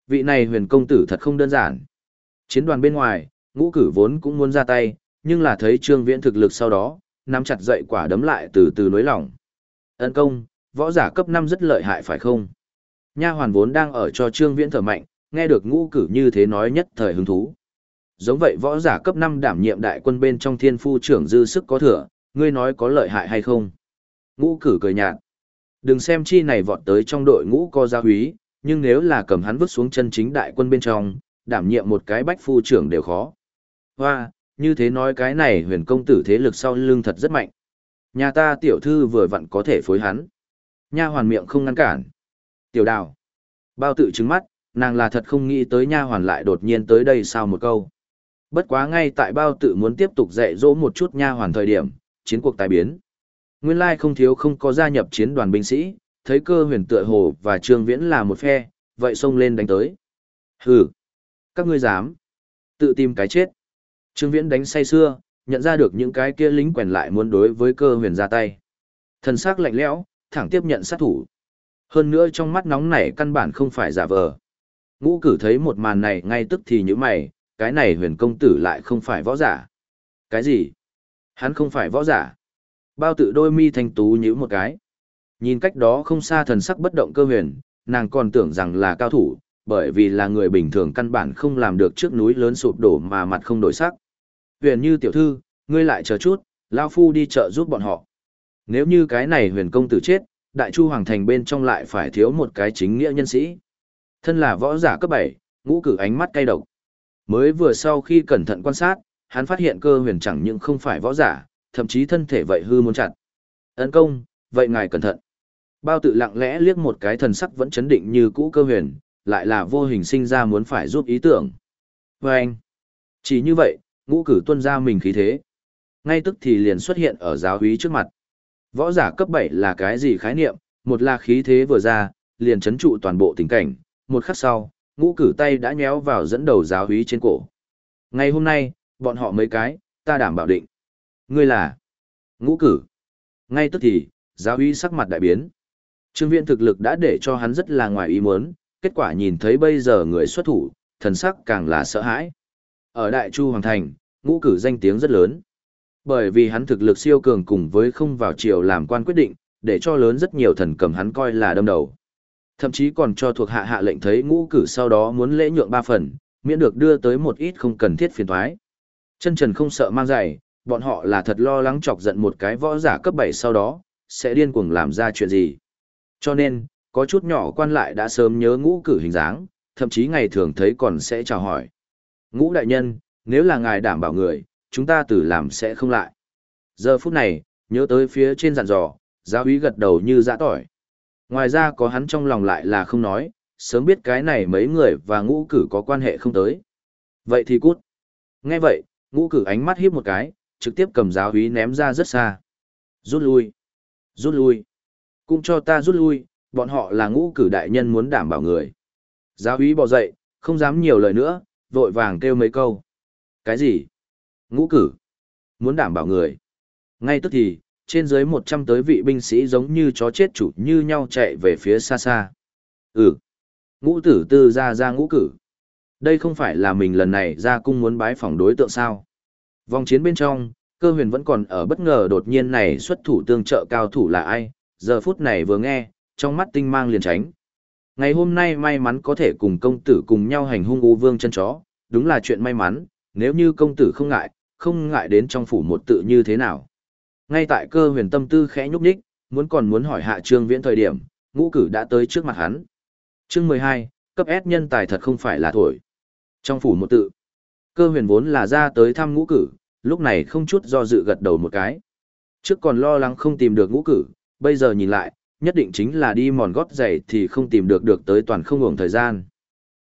Vị này huyền công tử thật không đơn giản. Chiến đoàn bên ngoài, ngũ cử vốn cũng muốn ra tay, nhưng là thấy Trương Viễn thực lực sau đó, nắm chặt dậy quả đấm lại từ từ nối lỏng. Ấn công, võ giả cấp 5 rất lợi hại phải không? Nha hoàn vốn đang ở cho Trương Viễn thở mạnh, nghe được ngũ cử như thế nói nhất thời hứng thú. Giống vậy võ giả cấp 5 đảm nhiệm đại quân bên trong thiên phu trưởng dư sức có thừa, ngươi nói có lợi hại hay không? Ngũ cử cười nhạt. Đừng xem chi này vọt tới trong đội ngũ co gia húy, nhưng nếu là cầm hắn vứt xuống chân chính đại quân bên trong, đảm nhiệm một cái bách phu trưởng đều khó. Hoa, như thế nói cái này huyền công tử thế lực sau lưng thật rất mạnh. Nhà ta tiểu thư vừa vặn có thể phối hắn. Nha hoàn miệng không ngăn cản. Tiểu đào. Bao tự trứng mắt, nàng là thật không nghĩ tới nha hoàn lại đột nhiên tới đây sao một câu. Bất quá ngay tại bao tự muốn tiếp tục dạy dỗ một chút nha hoàn thời điểm, chiến cuộc tài biến. Nguyên lai không thiếu không có gia nhập chiến đoàn binh sĩ, thấy cơ huyền tựa hồ và trương viễn là một phe, vậy xông lên đánh tới. Hừ, các ngươi dám, tự tìm cái chết. Trương viễn đánh say xưa, nhận ra được những cái kia lính quèn lại muốn đối với cơ huyền ra tay. Thần sắc lạnh lẽo, thẳng tiếp nhận sát thủ. Hơn nữa trong mắt nóng này căn bản không phải giả vờ. Ngũ cử thấy một màn này ngay tức thì như mày, cái này huyền công tử lại không phải võ giả. Cái gì? Hắn không phải võ giả. Bao tự đôi mi thanh tú nhíu một cái. Nhìn cách đó không xa thần sắc bất động cơ huyền, nàng còn tưởng rằng là cao thủ, bởi vì là người bình thường căn bản không làm được trước núi lớn sụp đổ mà mặt không đổi sắc. Huyền như tiểu thư, ngươi lại chờ chút, Lao Phu đi chợ giúp bọn họ. Nếu như cái này huyền công tử chết, đại chu hoàng thành bên trong lại phải thiếu một cái chính nghĩa nhân sĩ. Thân là võ giả cấp 7, ngũ cử ánh mắt cay độc. Mới vừa sau khi cẩn thận quan sát, hắn phát hiện cơ huyền chẳng những không phải võ giả, thậm chí thân thể vậy hư muốn chặt. Ấn công, vậy ngài cẩn thận. Bao tự lặng lẽ liếc một cái thần sắc vẫn chấn định như cũ cơ huyền, lại là vô hình sinh ra muốn phải giúp ý tưởng. Và anh, chỉ như vậy, ngũ cử tuân ra mình khí thế. Ngay tức thì liền xuất hiện ở giáo úy trước mặt. Võ giả cấp 7 là cái gì khái niệm, một là khí thế vừa ra, liền chấn trụ toàn bộ tình cảnh, một khắc sau, ngũ cử tay đã nhéo vào dẫn đầu giáo húy trên cổ. Ngày hôm nay, bọn họ mấy cái, ta đảm bảo định. Ngươi là ngũ cử. Ngay tức thì, giáo húy sắc mặt đại biến. Trương viện thực lực đã để cho hắn rất là ngoài ý muốn, kết quả nhìn thấy bây giờ người xuất thủ, thần sắc càng là sợ hãi. Ở Đại Chu Hoàng Thành, ngũ cử danh tiếng rất lớn. Bởi vì hắn thực lực siêu cường cùng với không vào triều làm quan quyết định, để cho lớn rất nhiều thần cầm hắn coi là đâm đầu. Thậm chí còn cho thuộc hạ hạ lệnh thấy ngũ cử sau đó muốn lễ nhượng ba phần, miễn được đưa tới một ít không cần thiết phiền toái Chân trần không sợ mang giày, bọn họ là thật lo lắng chọc giận một cái võ giả cấp 7 sau đó, sẽ điên cuồng làm ra chuyện gì. Cho nên, có chút nhỏ quan lại đã sớm nhớ ngũ cử hình dáng, thậm chí ngày thường thấy còn sẽ chào hỏi. Ngũ đại nhân, nếu là ngài đảm bảo người, chúng ta tử làm sẽ không lại. Giờ phút này, nhớ tới phía trên dặn dò, giáo úy gật đầu như dã tỏi. Ngoài ra có hắn trong lòng lại là không nói, sớm biết cái này mấy người và ngũ cử có quan hệ không tới. Vậy thì cút. Nghe vậy, ngũ cử ánh mắt hiếp một cái, trực tiếp cầm giáo úy ném ra rất xa. Rút lui. Rút lui. Cũng cho ta rút lui, bọn họ là ngũ cử đại nhân muốn đảm bảo người. Giáo úy bỏ dậy, không dám nhiều lời nữa, vội vàng kêu mấy câu. Cái gì? Ngũ cử. Muốn đảm bảo người. Ngay tức thì, trên dưới 100 tới vị binh sĩ giống như chó chết chủ như nhau chạy về phía xa xa. Ừ. Ngũ tử tư ra ra ngũ cử. Đây không phải là mình lần này ra cung muốn bái phỏng đối tượng sao. Vòng chiến bên trong, cơ huyền vẫn còn ở bất ngờ đột nhiên này xuất thủ tương trợ cao thủ là ai, giờ phút này vừa nghe, trong mắt tinh mang liền tránh. Ngày hôm nay may mắn có thể cùng công tử cùng nhau hành hung u vương chân chó, đúng là chuyện may mắn, nếu như công tử không ngại, không ngại đến trong phủ một tự như thế nào. Ngay tại cơ huyền tâm tư khẽ nhúc nhích, muốn còn muốn hỏi hạ trương viễn thời điểm, ngũ cử đã tới trước mặt hắn. Chương 12, cấp S nhân tài thật không phải là thổi. Trong phủ một tự, cơ huyền vốn là ra tới thăm ngũ cử, lúc này không chút do dự gật đầu một cái. Trước còn lo lắng không tìm được ngũ cử, bây giờ nhìn lại, nhất định chính là đi mòn gót giày thì không tìm được được tới toàn không ngủng thời gian.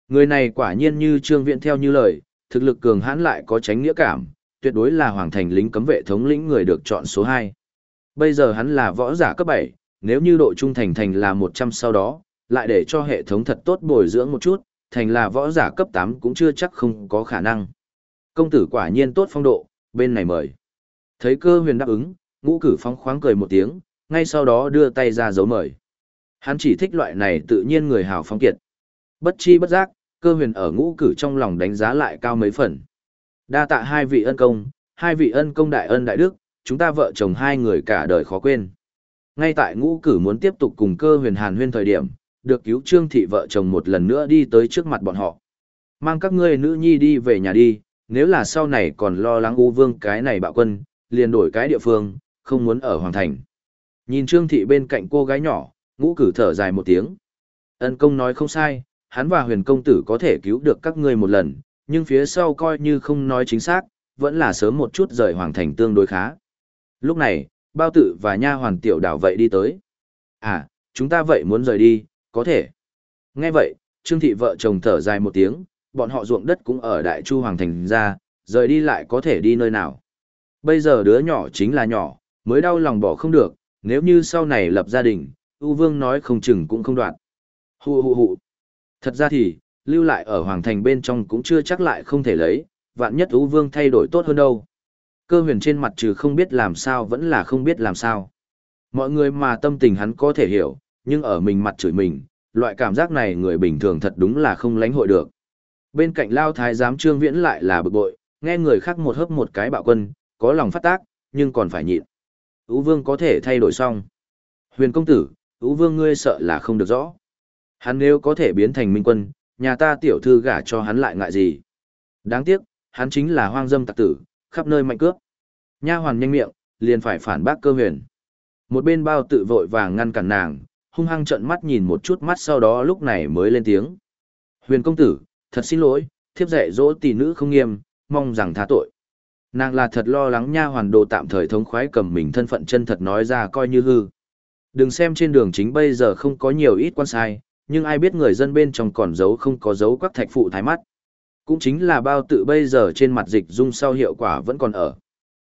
Người này quả nhiên như trương Viễn theo như lời, thực lực cường hãn lại có tránh nghĩa cảm, tuyệt đối là hoàng thành lính cấm vệ thống lĩnh người được chọn số 2. Bây giờ hắn là võ giả cấp 7, nếu như độ trung thành thành là 100 sau đó, lại để cho hệ thống thật tốt bồi dưỡng một chút, thành là võ giả cấp 8 cũng chưa chắc không có khả năng. Công tử quả nhiên tốt phong độ, bên này mời. Thấy cơ huyền đáp ứng, ngũ cử phong khoáng cười một tiếng, ngay sau đó đưa tay ra dấu mời. Hắn chỉ thích loại này tự nhiên người hào phong kiệt. Bất chi bất giác, cơ huyền ở ngũ cử trong lòng đánh giá lại cao mấy phần. Đa tạ hai vị ân công, hai vị ân công đại ân đại đức, chúng ta vợ chồng hai người cả đời khó quên. Ngay tại ngũ cử muốn tiếp tục cùng cơ huyền hàn huyên thời điểm, được cứu trương thị vợ chồng một lần nữa đi tới trước mặt bọn họ. Mang các ngươi nữ nhi đi về nhà đi, nếu là sau này còn lo lắng U Vương cái này bạo quân, liền đổi cái địa phương, không muốn ở Hoàng Thành. Nhìn Trương Thị bên cạnh cô gái nhỏ, ngũ cử thở dài một tiếng. Ân công nói không sai, hắn và huyền công tử có thể cứu được các ngươi một lần, nhưng phía sau coi như không nói chính xác, vẫn là sớm một chút rời Hoàng Thành tương đối khá. Lúc này, bao tử và nha hoàn tiểu đảo vậy đi tới. À, chúng ta vậy muốn rời đi, có thể. Nghe vậy, Trương Thị vợ chồng thở dài một tiếng, bọn họ ruộng đất cũng ở Đại Chu Hoàng Thành ra, rời đi lại có thể đi nơi nào. Bây giờ đứa nhỏ chính là nhỏ, mới đau lòng bỏ không được, nếu như sau này lập gia đình, U Vương nói không chừng cũng không đoạn. Hù hù hù. Thật ra thì, lưu lại ở Hoàng Thành bên trong cũng chưa chắc lại không thể lấy, vạn nhất U Vương thay đổi tốt hơn đâu. Cơ huyền trên mặt trừ không biết làm sao vẫn là không biết làm sao. Mọi người mà tâm tình hắn có thể hiểu, nhưng ở mình mặt chửi mình, loại cảm giác này người bình thường thật đúng là không lánh hội được. Bên cạnh Lao Thái giám Trương Viễn lại là bực bội, nghe người khác một hớp một cái bạo quân, có lòng phát tác, nhưng còn phải nhịn. Ú Vương có thể thay đổi xong. Huyền công tử, Ú Vương ngươi sợ là không được rõ. Hắn nếu có thể biến thành minh quân, nhà ta tiểu thư gả cho hắn lại ngại gì. Đáng tiếc, hắn chính là hoang dâm tặc tử, khắp nơi mạnh cướp. Nha hoàn nhanh miệng, liền phải phản bác cơ huyền. Một bên bao tự vội vàng ngăn cản nàng, hung hăng trợn mắt nhìn một chút mắt sau đó lúc này mới lên tiếng. Huyền công tử, thật xin lỗi, thiếp dạy dỗ tỷ nữ không nghiêm, mong rằng tha tội. Nàng là thật lo lắng nha hoàn đồ tạm thời thống khoái cầm mình thân phận chân thật nói ra coi như hư. Đừng xem trên đường chính bây giờ không có nhiều ít quan sai, nhưng ai biết người dân bên trong còn giấu không có dấu quắc thạch phụ thái mắt. Cũng chính là bao tự bây giờ trên mặt dịch dung sau hiệu quả vẫn còn ở.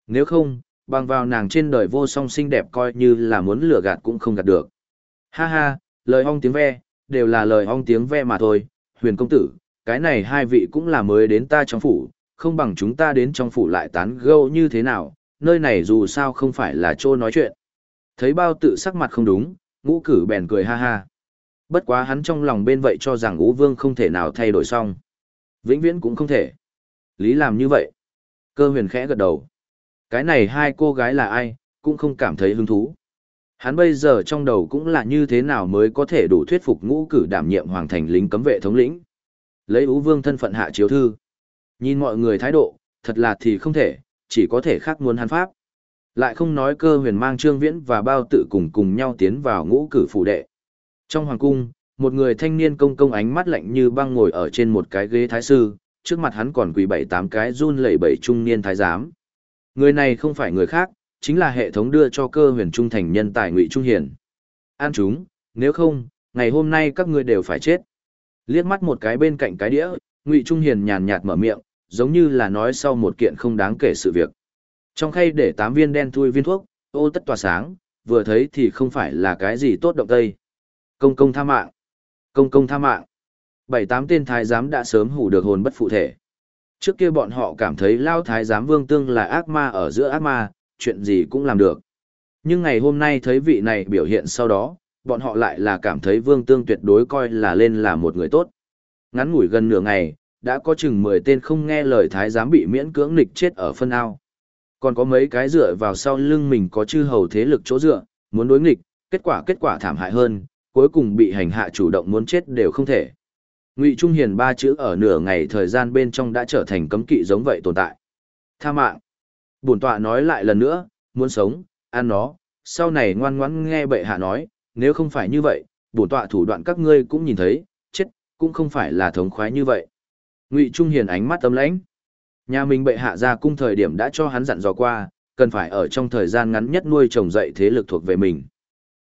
Nếu không, bằng vào nàng trên đời vô song xinh đẹp coi như là muốn lừa gạt cũng không gạt được. Ha ha, lời ong tiếng ve, đều là lời ong tiếng ve mà thôi, huyền công tử, cái này hai vị cũng là mới đến ta trong phủ, không bằng chúng ta đến trong phủ lại tán gẫu như thế nào, nơi này dù sao không phải là chỗ nói chuyện. Thấy bao tự sắc mặt không đúng, ngũ cử bèn cười ha ha. Bất quá hắn trong lòng bên vậy cho rằng Ú Vương không thể nào thay đổi xong. Vĩnh viễn cũng không thể. Lý làm như vậy. Cơ huyền khẽ gật đầu. Cái này hai cô gái là ai, cũng không cảm thấy hứng thú. Hắn bây giờ trong đầu cũng là như thế nào mới có thể đủ thuyết phục ngũ cử đảm nhiệm hoàng thành lính cấm vệ thống lĩnh. Lấy Ú Vương thân phận hạ chiếu thư. Nhìn mọi người thái độ, thật là thì không thể, chỉ có thể khác muốn hắn pháp. Lại không nói cơ huyền mang trương viễn và bao tự cùng cùng nhau tiến vào ngũ cử phủ đệ. Trong hoàng cung, một người thanh niên công công ánh mắt lạnh như băng ngồi ở trên một cái ghế thái sư, trước mặt hắn còn quỳ bảy tám cái run lẩy bẩy trung niên thái giám. Người này không phải người khác, chính là hệ thống đưa cho cơ huyền trung thành nhân tài ngụy trung hiền. An chúng, nếu không, ngày hôm nay các ngươi đều phải chết. Liếc mắt một cái bên cạnh cái đĩa, ngụy trung hiền nhàn nhạt mở miệng, giống như là nói sau một kiện không đáng kể sự việc. Trong khay để tám viên đen thui viên thuốc, ô tất tỏa sáng, vừa thấy thì không phải là cái gì tốt động tây. Công công tha mạng. Công công tha mạng. Bảy tám tên thái giám đã sớm hủ được hồn bất phụ thể. Trước kia bọn họ cảm thấy lao thái giám vương tương là ác ma ở giữa ác ma, chuyện gì cũng làm được. Nhưng ngày hôm nay thấy vị này biểu hiện sau đó, bọn họ lại là cảm thấy vương tương tuyệt đối coi là lên là một người tốt. Ngắn ngủi gần nửa ngày, đã có chừng 10 tên không nghe lời thái giám bị miễn cưỡng nịch chết ở phân ao. Còn có mấy cái dựa vào sau lưng mình có chư hầu thế lực chỗ dựa, muốn đối nghịch, kết quả kết quả thảm hại hơn, cuối cùng bị hành hạ chủ động muốn chết đều không thể. Ngụy Trung Hiền ba chữ ở nửa ngày thời gian bên trong đã trở thành cấm kỵ giống vậy tồn tại. Tha mạng. Bổn tọa nói lại lần nữa, muốn sống, ăn nó, sau này ngoan ngoãn nghe bệ hạ nói, nếu không phải như vậy, bổn tọa thủ đoạn các ngươi cũng nhìn thấy, chết, cũng không phải là thống khoái như vậy. Ngụy Trung Hiền ánh mắt tấm lãnh. Nhà mình bệ hạ ra cung thời điểm đã cho hắn dặn dò qua, cần phải ở trong thời gian ngắn nhất nuôi trồng dậy thế lực thuộc về mình.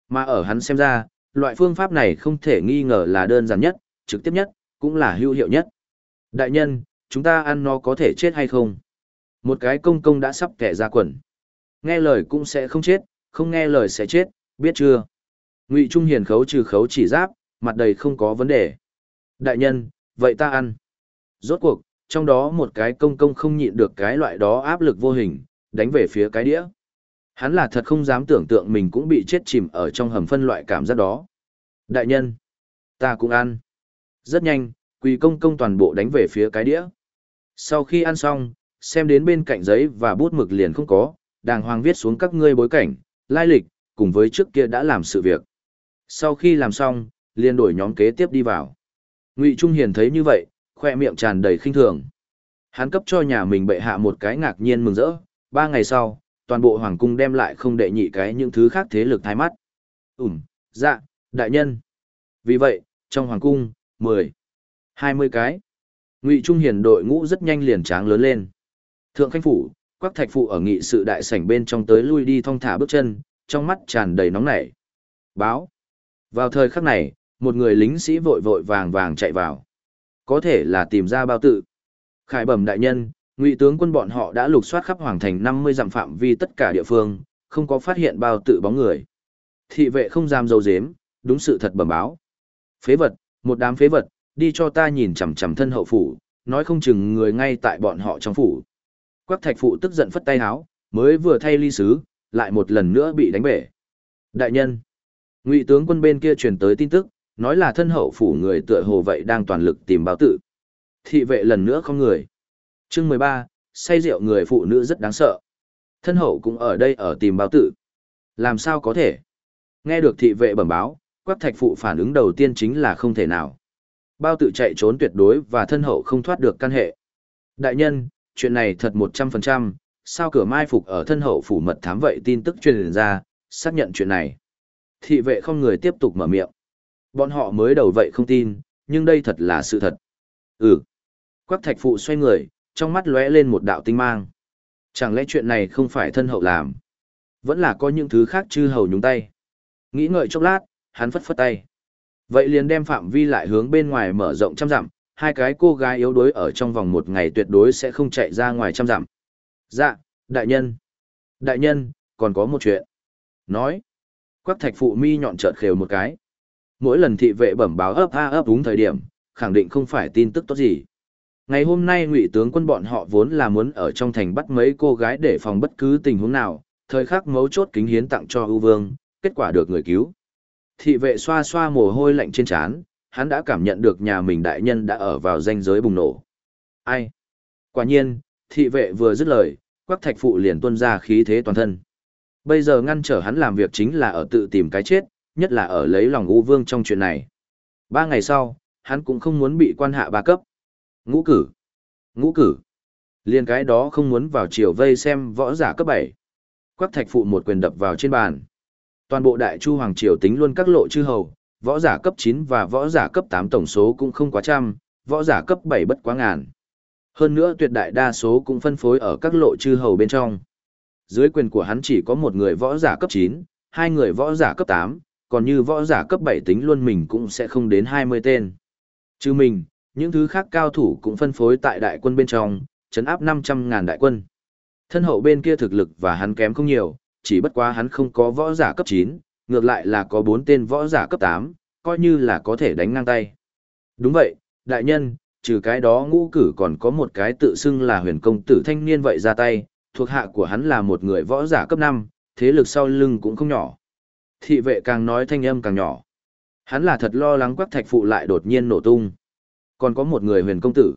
Mà ở hắn xem ra, loại phương pháp này không thể nghi ngờ là đơn giản nhất, trực tiếp nhất, cũng là hữu hiệu nhất. Đại nhân, chúng ta ăn nó có thể chết hay không? Một cái công công đã sắp kẻ ra quần. Nghe lời cũng sẽ không chết, không nghe lời sẽ chết, biết chưa? Ngụy Trung Hiền khấu trừ khấu chỉ giáp, mặt đầy không có vấn đề. Đại nhân, vậy ta ăn. Rốt cuộc, trong đó một cái công công không nhịn được cái loại đó áp lực vô hình, đánh về phía cái đĩa. Hắn là thật không dám tưởng tượng mình cũng bị chết chìm ở trong hầm phân loại cảm giác đó. Đại nhân, ta cũng ăn. Rất nhanh, quỳ công công toàn bộ đánh về phía cái đĩa. Sau khi ăn xong, xem đến bên cạnh giấy và bút mực liền không có, đàng hoàng viết xuống các ngươi bối cảnh, lai lịch, cùng với trước kia đã làm sự việc. Sau khi làm xong, liền đổi nhóm kế tiếp đi vào. Ngụy Trung Hiền thấy như vậy, khoe miệng tràn đầy khinh thường. Hắn cấp cho nhà mình bệ hạ một cái ngạc nhiên mừng rỡ, ba ngày sau, toàn bộ hoàng cung đem lại không đệ nhị cái những thứ khác thế lực thái mắt. Ừm, dạ, đại nhân. Vì vậy, trong hoàng cung, 10, 20 cái. Ngụy Trung Hiền đội ngũ rất nhanh liền tráng lớn lên. Thượng Khanh Phủ, Quắc Thạch Phụ ở nghị sự đại sảnh bên trong tới lui đi thong thả bước chân, trong mắt tràn đầy nóng nảy. Báo. Vào thời khắc này, một người lính sĩ vội vội vàng vàng chạy vào. Có thể là tìm ra bao tự. Khải bẩm đại nhân, ngụy tướng quân bọn họ đã lục soát khắp hoàng thành 50 dặm phạm vi tất cả địa phương, không có phát hiện bao tự bóng người. Thị vệ không dám dâu dếm, đúng sự thật bẩm báo. Phế vật, một đám phế vật, đi cho ta nhìn chằm chằm thân hậu phủ, nói không chừng người ngay tại bọn họ trong phủ. Quắc thạch phụ tức giận phất tay háo, mới vừa thay ly sứ, lại một lần nữa bị đánh bể. Đại nhân, ngụy tướng quân bên kia truyền tới tin tức, nói là thân hậu phủ người tựa hồ vậy đang toàn lực tìm báo tự. Thị vệ lần nữa không người. Chương 13, say rượu người phụ nữ rất đáng sợ. Thân hậu cũng ở đây ở tìm báo tử Làm sao có thể? Nghe được thị vệ bẩm báo, quắc thạch phụ phản ứng đầu tiên chính là không thể nào. Bao tự chạy trốn tuyệt đối và thân hậu không thoát được căn hệ. Đại nhân, chuyện này thật 100%, sao cửa mai phục ở thân hậu phủ mật thám vậy tin tức truyền ra, xác nhận chuyện này. Thị vệ không người tiếp tục mở miệng. Bọn họ mới đầu vậy không tin, nhưng đây thật là sự thật. Ừ. Quắc thạch phụ xoay người, trong mắt lóe lên một đạo tinh mang. Chẳng lẽ chuyện này không phải thân hậu làm? Vẫn là có những thứ khác chư hầu nhúng tay. Nghĩ ngợi chốc lát, hắn phất phất tay. Vậy liền đem phạm vi lại hướng bên ngoài mở rộng trăm dặm, hai cái cô gái yếu đuối ở trong vòng một ngày tuyệt đối sẽ không chạy ra ngoài trăm dặm. Dạ, đại nhân. Đại nhân, còn có một chuyện. Nói. Quắc thạch phụ mi nhọn chợt khều một cái. Mỗi lần thị vệ bẩm báo ấp a ấp đúng thời điểm, khẳng định không phải tin tức tốt gì. Ngày hôm nay ngụy tướng quân bọn họ vốn là muốn ở trong thành bắt mấy cô gái để phòng bất cứ tình huống nào, thời khắc mấu chốt kính hiến tặng cho ưu vương, kết quả được người cứu. Thị vệ xoa xoa mồ hôi lạnh trên trán, hắn đã cảm nhận được nhà mình đại nhân đã ở vào danh giới bùng nổ. Ai? Quả nhiên, thị vệ vừa dứt lời, quắc thạch phụ liền tuôn ra khí thế toàn thân. Bây giờ ngăn trở hắn làm việc chính là ở tự tìm cái chết, nhất là ở lấy lòng U Vương trong chuyện này. Ba ngày sau, hắn cũng không muốn bị quan hạ ba cấp. Ngũ cử. Ngũ cử. Liên cái đó không muốn vào chiều vây xem võ giả cấp 7. Quắc thạch phụ một quyền đập vào trên bàn. Toàn bộ đại chu hoàng triều tính luôn các lộ chư hầu, võ giả cấp 9 và võ giả cấp 8 tổng số cũng không quá trăm, võ giả cấp 7 bất quá ngàn. Hơn nữa tuyệt đại đa số cũng phân phối ở các lộ chư hầu bên trong. Dưới quyền của hắn chỉ có một người võ giả cấp 9, hai người võ giả cấp 8, còn như võ giả cấp 7 tính luôn mình cũng sẽ không đến 20 tên. Chứ mình, những thứ khác cao thủ cũng phân phối tại đại quân bên trong, chấn áp 500.000 đại quân. Thân hậu bên kia thực lực và hắn kém không nhiều, chỉ bất quá hắn không có võ giả cấp 9, ngược lại là có 4 tên võ giả cấp 8, coi như là có thể đánh ngang tay. Đúng vậy, đại nhân, trừ cái đó ngũ cử còn có một cái tự xưng là huyền công tử thanh niên vậy ra tay, thuộc hạ của hắn là một người võ giả cấp 5, thế lực sau lưng cũng không nhỏ. Thị vệ càng nói thanh âm càng nhỏ. Hắn là thật lo lắng quắc thạch phụ lại đột nhiên nổ tung. Còn có một người huyền công tử.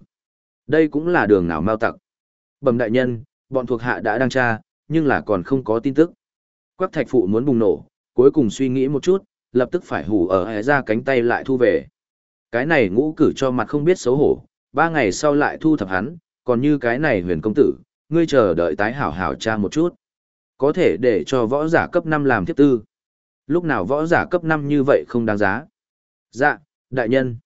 Đây cũng là đường nào mau tặc. Bẩm đại nhân, bọn thuộc hạ đã đăng tra, nhưng là còn không có tin tức. Quắc thạch phụ muốn bùng nổ, cuối cùng suy nghĩ một chút, lập tức phải hủ ở hé ra cánh tay lại thu về. Cái này ngũ cử cho mặt không biết xấu hổ, ba ngày sau lại thu thập hắn, còn như cái này huyền công tử, ngươi chờ đợi tái hảo hảo tra một chút. Có thể để cho võ giả cấp 5 làm tiếp tư. Lúc nào võ giả cấp 5 như vậy không đáng giá. Dạ, đại nhân.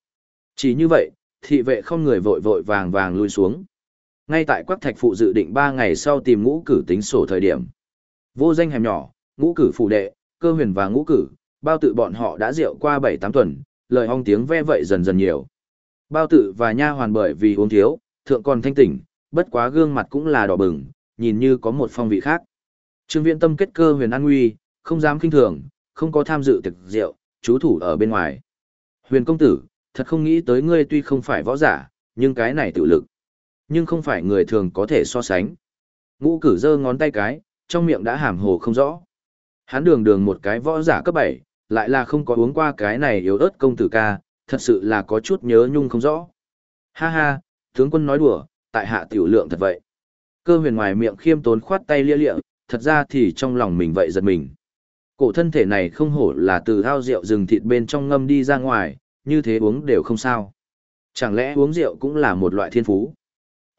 Chỉ như vậy, thị vệ không người vội vội vàng vàng lui xuống. Ngay tại quắc thạch phụ dự định 3 ngày sau tìm ngũ cử tính sổ thời điểm. Vô danh hẻm nhỏ, ngũ cử phụ đệ, cơ huyền và ngũ cử, bao tự bọn họ đã rượu qua 7-8 tuần, lời hong tiếng ve vậy dần dần nhiều. Bao tự và nha hoàn bởi vì uống thiếu, thượng còn thanh tỉnh, bất quá gương mặt cũng là đỏ bừng, nhìn như có một phong vị khác. Trương Viễn Tâm kết cơ huyền an nguy, không dám kinh thường, không có tham dự tiệc rượu, chú thủ ở bên ngoài. Huyền công tử, thật không nghĩ tới ngươi tuy không phải võ giả, nhưng cái này tự lực. Nhưng không phải người thường có thể so sánh. Ngũ cử giơ ngón tay cái, trong miệng đã hàm hồ không rõ. Hắn đường đường một cái võ giả cấp 7, lại là không có uống qua cái này yếu ớt công tử ca, thật sự là có chút nhớ nhung không rõ. Ha ha, tướng quân nói đùa, tại hạ tiểu lượng thật vậy. Cơ huyền ngoài miệng khiêm tốn khoát tay lia lịa, thật ra thì trong lòng mình vậy giật mình. Cổ thân thể này không hổ là từ thao rượu rừng thịt bên trong ngâm đi ra ngoài, như thế uống đều không sao. Chẳng lẽ uống rượu cũng là một loại thiên phú?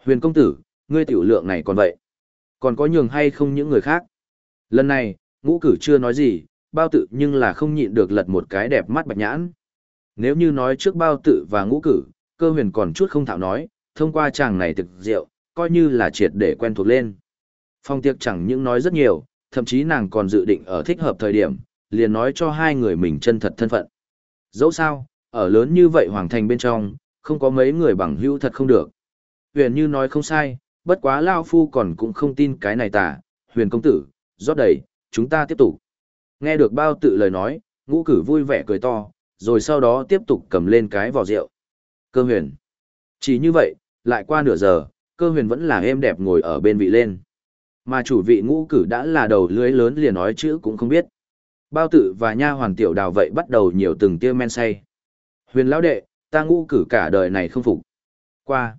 Huyền công tử, ngươi tiểu lượng này còn vậy. Còn có nhường hay không những người khác? Lần này, ngũ cử chưa nói gì, bao tự nhưng là không nhịn được lật một cái đẹp mắt bạch nhãn. Nếu như nói trước bao tự và ngũ cử, cơ huyền còn chút không thạo nói, thông qua chàng này thực rượu, coi như là triệt để quen thuộc lên. Phong tiệc chẳng những nói rất nhiều, thậm chí nàng còn dự định ở thích hợp thời điểm, liền nói cho hai người mình chân thật thân phận. Dẫu sao, ở lớn như vậy hoàng thành bên trong, không có mấy người bằng hữu thật không được. Huyền như nói không sai, bất quá Lao Phu còn cũng không tin cái này tả, huyền công tử, rót đầy, chúng ta tiếp tục. Nghe được bao tự lời nói, ngũ cử vui vẻ cười to, rồi sau đó tiếp tục cầm lên cái vò rượu. Cơ huyền. Chỉ như vậy, lại qua nửa giờ, cơ huyền vẫn là êm đẹp ngồi ở bên vị lên. Mà chủ vị ngũ cử đã là đầu lưới lớn liền nói chữ cũng không biết. Bao tự và nha hoàn tiểu đào vậy bắt đầu nhiều từng tiêu men say. Huyền lão đệ, ta ngũ cử cả đời này không phục. Qua.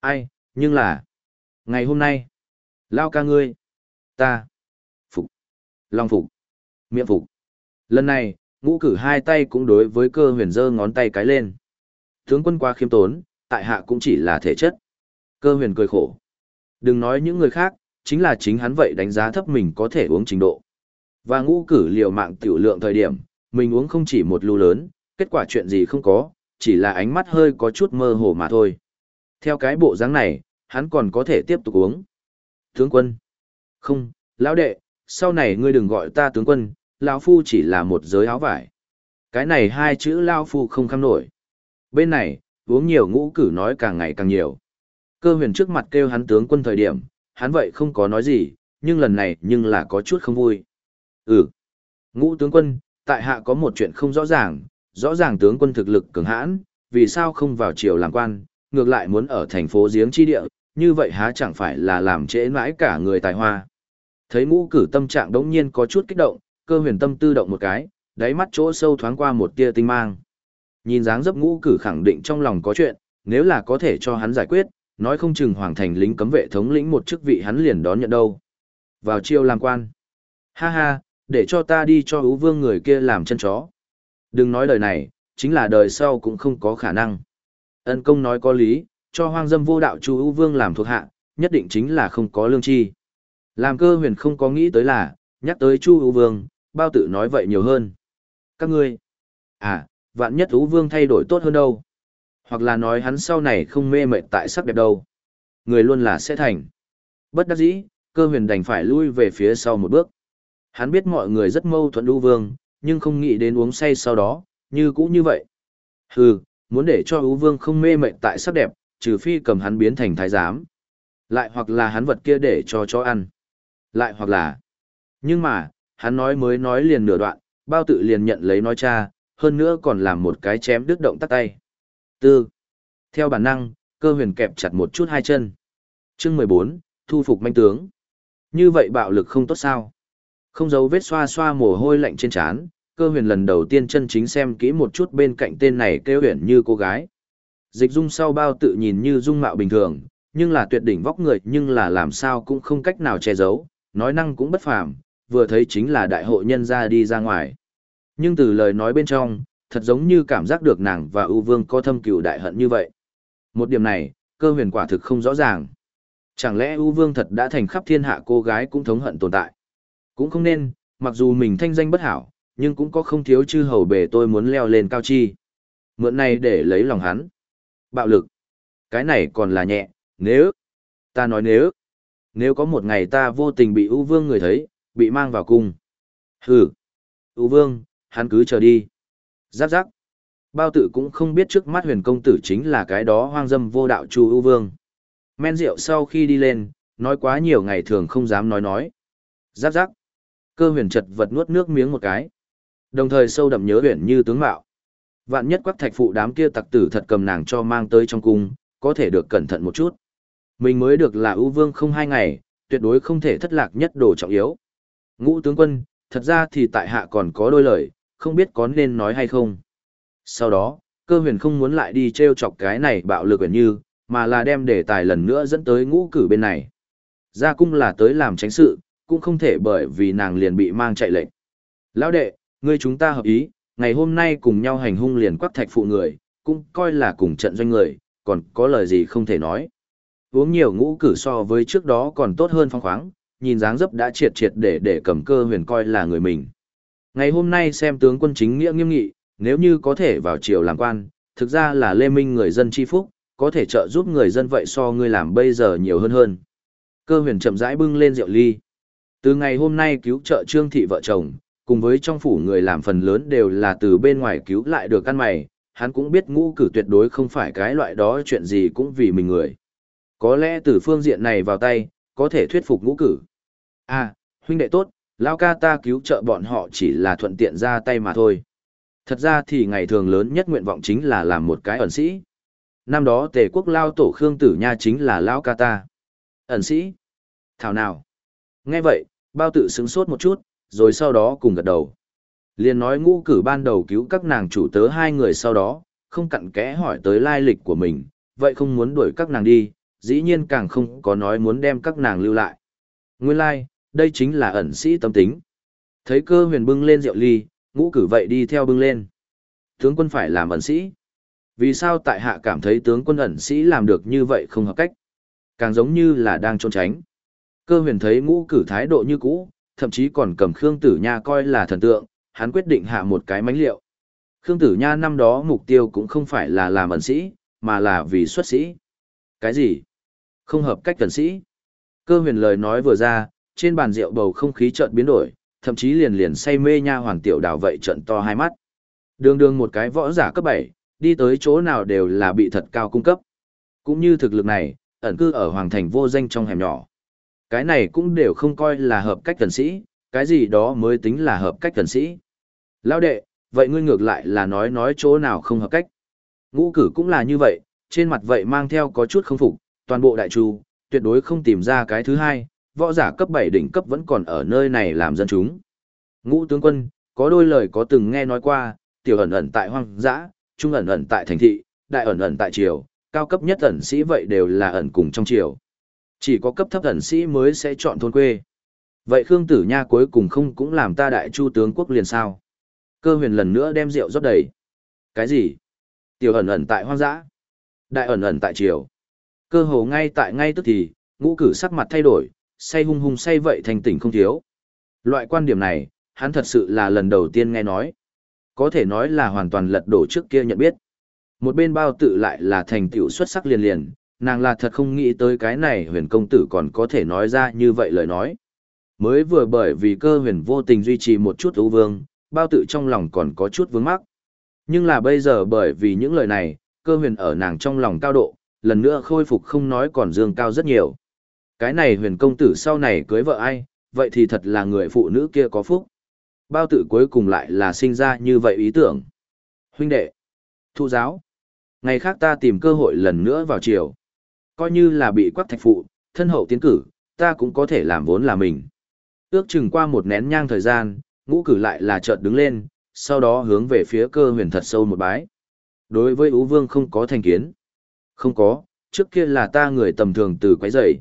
Ai, nhưng là. Ngày hôm nay. Lao ca ngươi. Ta. Phục. Long phục. Miệng phục. Lần này, ngũ cử hai tay cũng đối với cơ huyền giơ ngón tay cái lên. Tướng quân qua khiêm tốn, tại hạ cũng chỉ là thể chất. Cơ huyền cười khổ. Đừng nói những người khác, chính là chính hắn vậy đánh giá thấp mình có thể uống trình độ. Và ngũ cử liều mạng tiểu lượng thời điểm, mình uống không chỉ một lưu lớn, kết quả chuyện gì không có, chỉ là ánh mắt hơi có chút mơ hồ mà thôi. Theo cái bộ dáng này, hắn còn có thể tiếp tục uống. Tướng quân. Không, lão đệ, sau này ngươi đừng gọi ta tướng quân, lão phu chỉ là một giới áo vải. Cái này hai chữ lão phu không kham nổi. Bên này, uống nhiều ngũ cử nói càng ngày càng nhiều. Cơ huyền trước mặt kêu hắn tướng quân thời điểm, hắn vậy không có nói gì, nhưng lần này nhưng là có chút không vui. Ừ. Ngũ tướng quân, tại hạ có một chuyện không rõ ràng, rõ ràng tướng quân thực lực cường hãn, vì sao không vào triều làm quan, ngược lại muốn ở thành phố giếng chi địa, như vậy há chẳng phải là làm trễ mãi cả người tài hoa. Thấy ngũ cử tâm trạng đống nhiên có chút kích động, cơ huyền tâm tư động một cái, đáy mắt chỗ sâu thoáng qua một tia tinh mang. Nhìn dáng dấp ngũ cử khẳng định trong lòng có chuyện, nếu là có thể cho hắn giải quyết, nói không chừng hoàng thành lính cấm vệ thống lĩnh một chức vị hắn liền đón nhận đâu. Vào chiêu làm quan. Ha ha, để cho ta đi cho ú vương người kia làm chân chó. Đừng nói đời này, chính là đời sau cũng không có khả năng. Ân công nói có lý, cho hoang dâm vô đạo chu ú vương làm thuộc hạ, nhất định chính là không có lương chi. Làm cơ huyền không có nghĩ tới là, nhắc tới chu ú vương, bao tự nói vậy nhiều hơn. Các ngươi, à, vạn nhất ú vương thay đổi tốt hơn đâu. Hoặc là nói hắn sau này không mê mệt tại sắc đẹp đâu. Người luôn là sẽ thành. Bất đắc dĩ, cơ huyền đành phải lui về phía sau một bước. Hắn biết mọi người rất mâu thuẫn ú vương, nhưng không nghĩ đến uống say sau đó, như cũ như vậy. Hừ, muốn để cho ú vương không mê mệt tại sắc đẹp, trừ phi cầm hắn biến thành thái giám. Lại hoặc là hắn vật kia để cho chó ăn. Lại hoặc là... Nhưng mà, hắn nói mới nói liền nửa đoạn, bao tự liền nhận lấy nói cha, hơn nữa còn làm một cái chém đứt động tắt tay. Tư. Theo bản năng, cơ huyền kẹp chặt một chút hai chân. Chương mười bốn thu phục manh tướng. Như vậy bạo lực không tốt sao? Không giấu vết xoa xoa mồ hôi lạnh trên trán, cơ huyền lần đầu tiên chân chính xem kỹ một chút bên cạnh tên này kêu huyền như cô gái. Dịch dung sau bao tự nhìn như dung mạo bình thường, nhưng là tuyệt đỉnh vóc người nhưng là làm sao cũng không cách nào che giấu, nói năng cũng bất phàm, vừa thấy chính là đại hội nhân ra đi ra ngoài. Nhưng từ lời nói bên trong, thật giống như cảm giác được nàng và ưu vương có thâm cừu đại hận như vậy. Một điểm này, cơ huyền quả thực không rõ ràng. Chẳng lẽ ưu vương thật đã thành khắp thiên hạ cô gái cũng thống hận tồn tại? Cũng không nên, mặc dù mình thanh danh bất hảo, nhưng cũng có không thiếu chư hầu bề tôi muốn leo lên cao chi. Mượn này để lấy lòng hắn. Bạo lực. Cái này còn là nhẹ, nếu. Ta nói nếu. Nếu có một ngày ta vô tình bị ưu vương người thấy, bị mang vào cung. Hừ. ưu vương, hắn cứ chờ đi. Giáp giáp. Bao tử cũng không biết trước mắt huyền công tử chính là cái đó hoang dâm vô đạo chu ưu vương. Men rượu sau khi đi lên, nói quá nhiều ngày thường không dám nói nói. Giáp giáp. Cơ huyền chật vật nuốt nước miếng một cái. Đồng thời sâu đậm nhớ huyền như tướng mạo. Vạn nhất quắc thạch phụ đám kia tặc tử thật cầm nàng cho mang tới trong cung, có thể được cẩn thận một chút. Mình mới được là ưu vương không hai ngày, tuyệt đối không thể thất lạc nhất đồ trọng yếu. Ngũ tướng quân, thật ra thì tại hạ còn có đôi lời, không biết có nên nói hay không. Sau đó, cơ huyền không muốn lại đi treo chọc cái này bạo lực huyền như, mà là đem đề tài lần nữa dẫn tới ngũ cử bên này. Ra cung là tới làm tránh sự, cũng không thể bởi vì nàng liền bị mang chạy lệnh. Lão đệ, ngươi chúng ta hợp ý, ngày hôm nay cùng nhau hành hung liền quắc thạch phụ người, cũng coi là cùng trận doanh người, còn có lời gì không thể nói. Uống nhiều ngũ cử so với trước đó còn tốt hơn phong khoáng, nhìn dáng dấp đã triệt triệt để để cầm cơ huyền coi là người mình. Ngày hôm nay xem tướng quân chính nghĩa nghiêm nghị, nếu như có thể vào triều làm quan, thực ra là lê minh người dân chi phúc, có thể trợ giúp người dân vậy so ngươi làm bây giờ nhiều hơn hơn. Cơ huyền chậm rãi bưng lên rượu ly. Từ ngày hôm nay cứu trợ trương thị vợ chồng, cùng với trong phủ người làm phần lớn đều là từ bên ngoài cứu lại được căn mày, hắn cũng biết ngũ cử tuyệt đối không phải cái loại đó chuyện gì cũng vì mình người. Có lẽ từ phương diện này vào tay, có thể thuyết phục ngũ cử. À, huynh đệ tốt, lao ca ta cứu trợ bọn họ chỉ là thuận tiện ra tay mà thôi. Thật ra thì ngày thường lớn nhất nguyện vọng chính là làm một cái ẩn sĩ. Năm đó tề quốc lao tổ Khương Tử Nha chính là lao ca ta. Ẩn sĩ? Thảo nào? Nghe vậy, bao tự xứng sốt một chút, rồi sau đó cùng gật đầu. Liền nói ngũ cử ban đầu cứu các nàng chủ tớ hai người sau đó, không cặn kẽ hỏi tới lai lịch của mình, vậy không muốn đuổi các nàng đi, dĩ nhiên càng không có nói muốn đem các nàng lưu lại. Nguyên lai, like, đây chính là ẩn sĩ tâm tính. Thấy cơ huyền bưng lên rượu ly, ngũ cử vậy đi theo bưng lên. Tướng quân phải làm ẩn sĩ. Vì sao tại hạ cảm thấy tướng quân ẩn sĩ làm được như vậy không hợp cách? Càng giống như là đang trốn tránh. Cơ huyền thấy ngũ cử thái độ như cũ, thậm chí còn cầm Khương Tử Nha coi là thần tượng, hắn quyết định hạ một cái mánh liệu. Khương Tử Nha năm đó mục tiêu cũng không phải là làm ẩn sĩ, mà là vì xuất sĩ. Cái gì? Không hợp cách ẩn sĩ. Cơ huyền lời nói vừa ra, trên bàn rượu bầu không khí chợt biến đổi, thậm chí liền liền say mê nha hoàng tiểu đào vậy trận to hai mắt. Đường đường một cái võ giả cấp 7, đi tới chỗ nào đều là bị thật cao cung cấp. Cũng như thực lực này, ẩn cư ở hoàng thành vô danh trong hẻm nhỏ. Cái này cũng đều không coi là hợp cách thần sĩ, cái gì đó mới tính là hợp cách thần sĩ. Lao đệ, vậy ngươi ngược lại là nói nói chỗ nào không hợp cách. Ngũ cử cũng là như vậy, trên mặt vậy mang theo có chút không phục, toàn bộ đại trù, tuyệt đối không tìm ra cái thứ hai, võ giả cấp 7 đỉnh cấp vẫn còn ở nơi này làm dân chúng. Ngũ tướng quân, có đôi lời có từng nghe nói qua, tiểu ẩn ẩn tại hoang dã, trung ẩn ẩn tại thành thị, đại ẩn ẩn tại triều, cao cấp nhất ẩn sĩ vậy đều là ẩn cùng trong triều. Chỉ có cấp thấp thần sĩ mới sẽ chọn thôn quê. Vậy Khương Tử Nha cuối cùng không cũng làm ta đại chu tướng quốc liền sao? Cơ huyền lần nữa đem rượu rót đầy. Cái gì? Tiểu ẩn ẩn tại hoang dã. Đại ẩn ẩn tại triều. Cơ hồ ngay tại ngay tức thì, ngũ cử sắc mặt thay đổi, say hung hung say vậy thành tỉnh không thiếu. Loại quan điểm này, hắn thật sự là lần đầu tiên nghe nói. Có thể nói là hoàn toàn lật đổ trước kia nhận biết. Một bên bao tự lại là thành tựu xuất sắc liền liền, nàng là thật không nghĩ tới cái này huyền công tử còn có thể nói ra như vậy lời nói. Mới vừa bởi vì cơ huyền vô tình duy trì một chút ưu vương, bao tự trong lòng còn có chút vướng mắc. Nhưng là bây giờ bởi vì những lời này, cơ huyền ở nàng trong lòng cao độ, lần nữa khôi phục không nói còn dương cao rất nhiều. Cái này huyền công tử sau này cưới vợ ai, vậy thì thật là người phụ nữ kia có phúc. Bao tự cuối cùng lại là sinh ra như vậy ý tưởng. Huynh đệ, thu giáo, ngày khác ta tìm cơ hội lần nữa vào chiều. Coi như là bị quắc thạch phụ, thân hậu tiến cử, ta cũng có thể làm vốn là mình. Ước chừng qua một nén nhang thời gian, ngũ cử lại là chợt đứng lên, sau đó hướng về phía cơ huyền thật sâu một bái. Đối với Ú Vương không có thành kiến. Không có, trước kia là ta người tầm thường từ quấy dậy.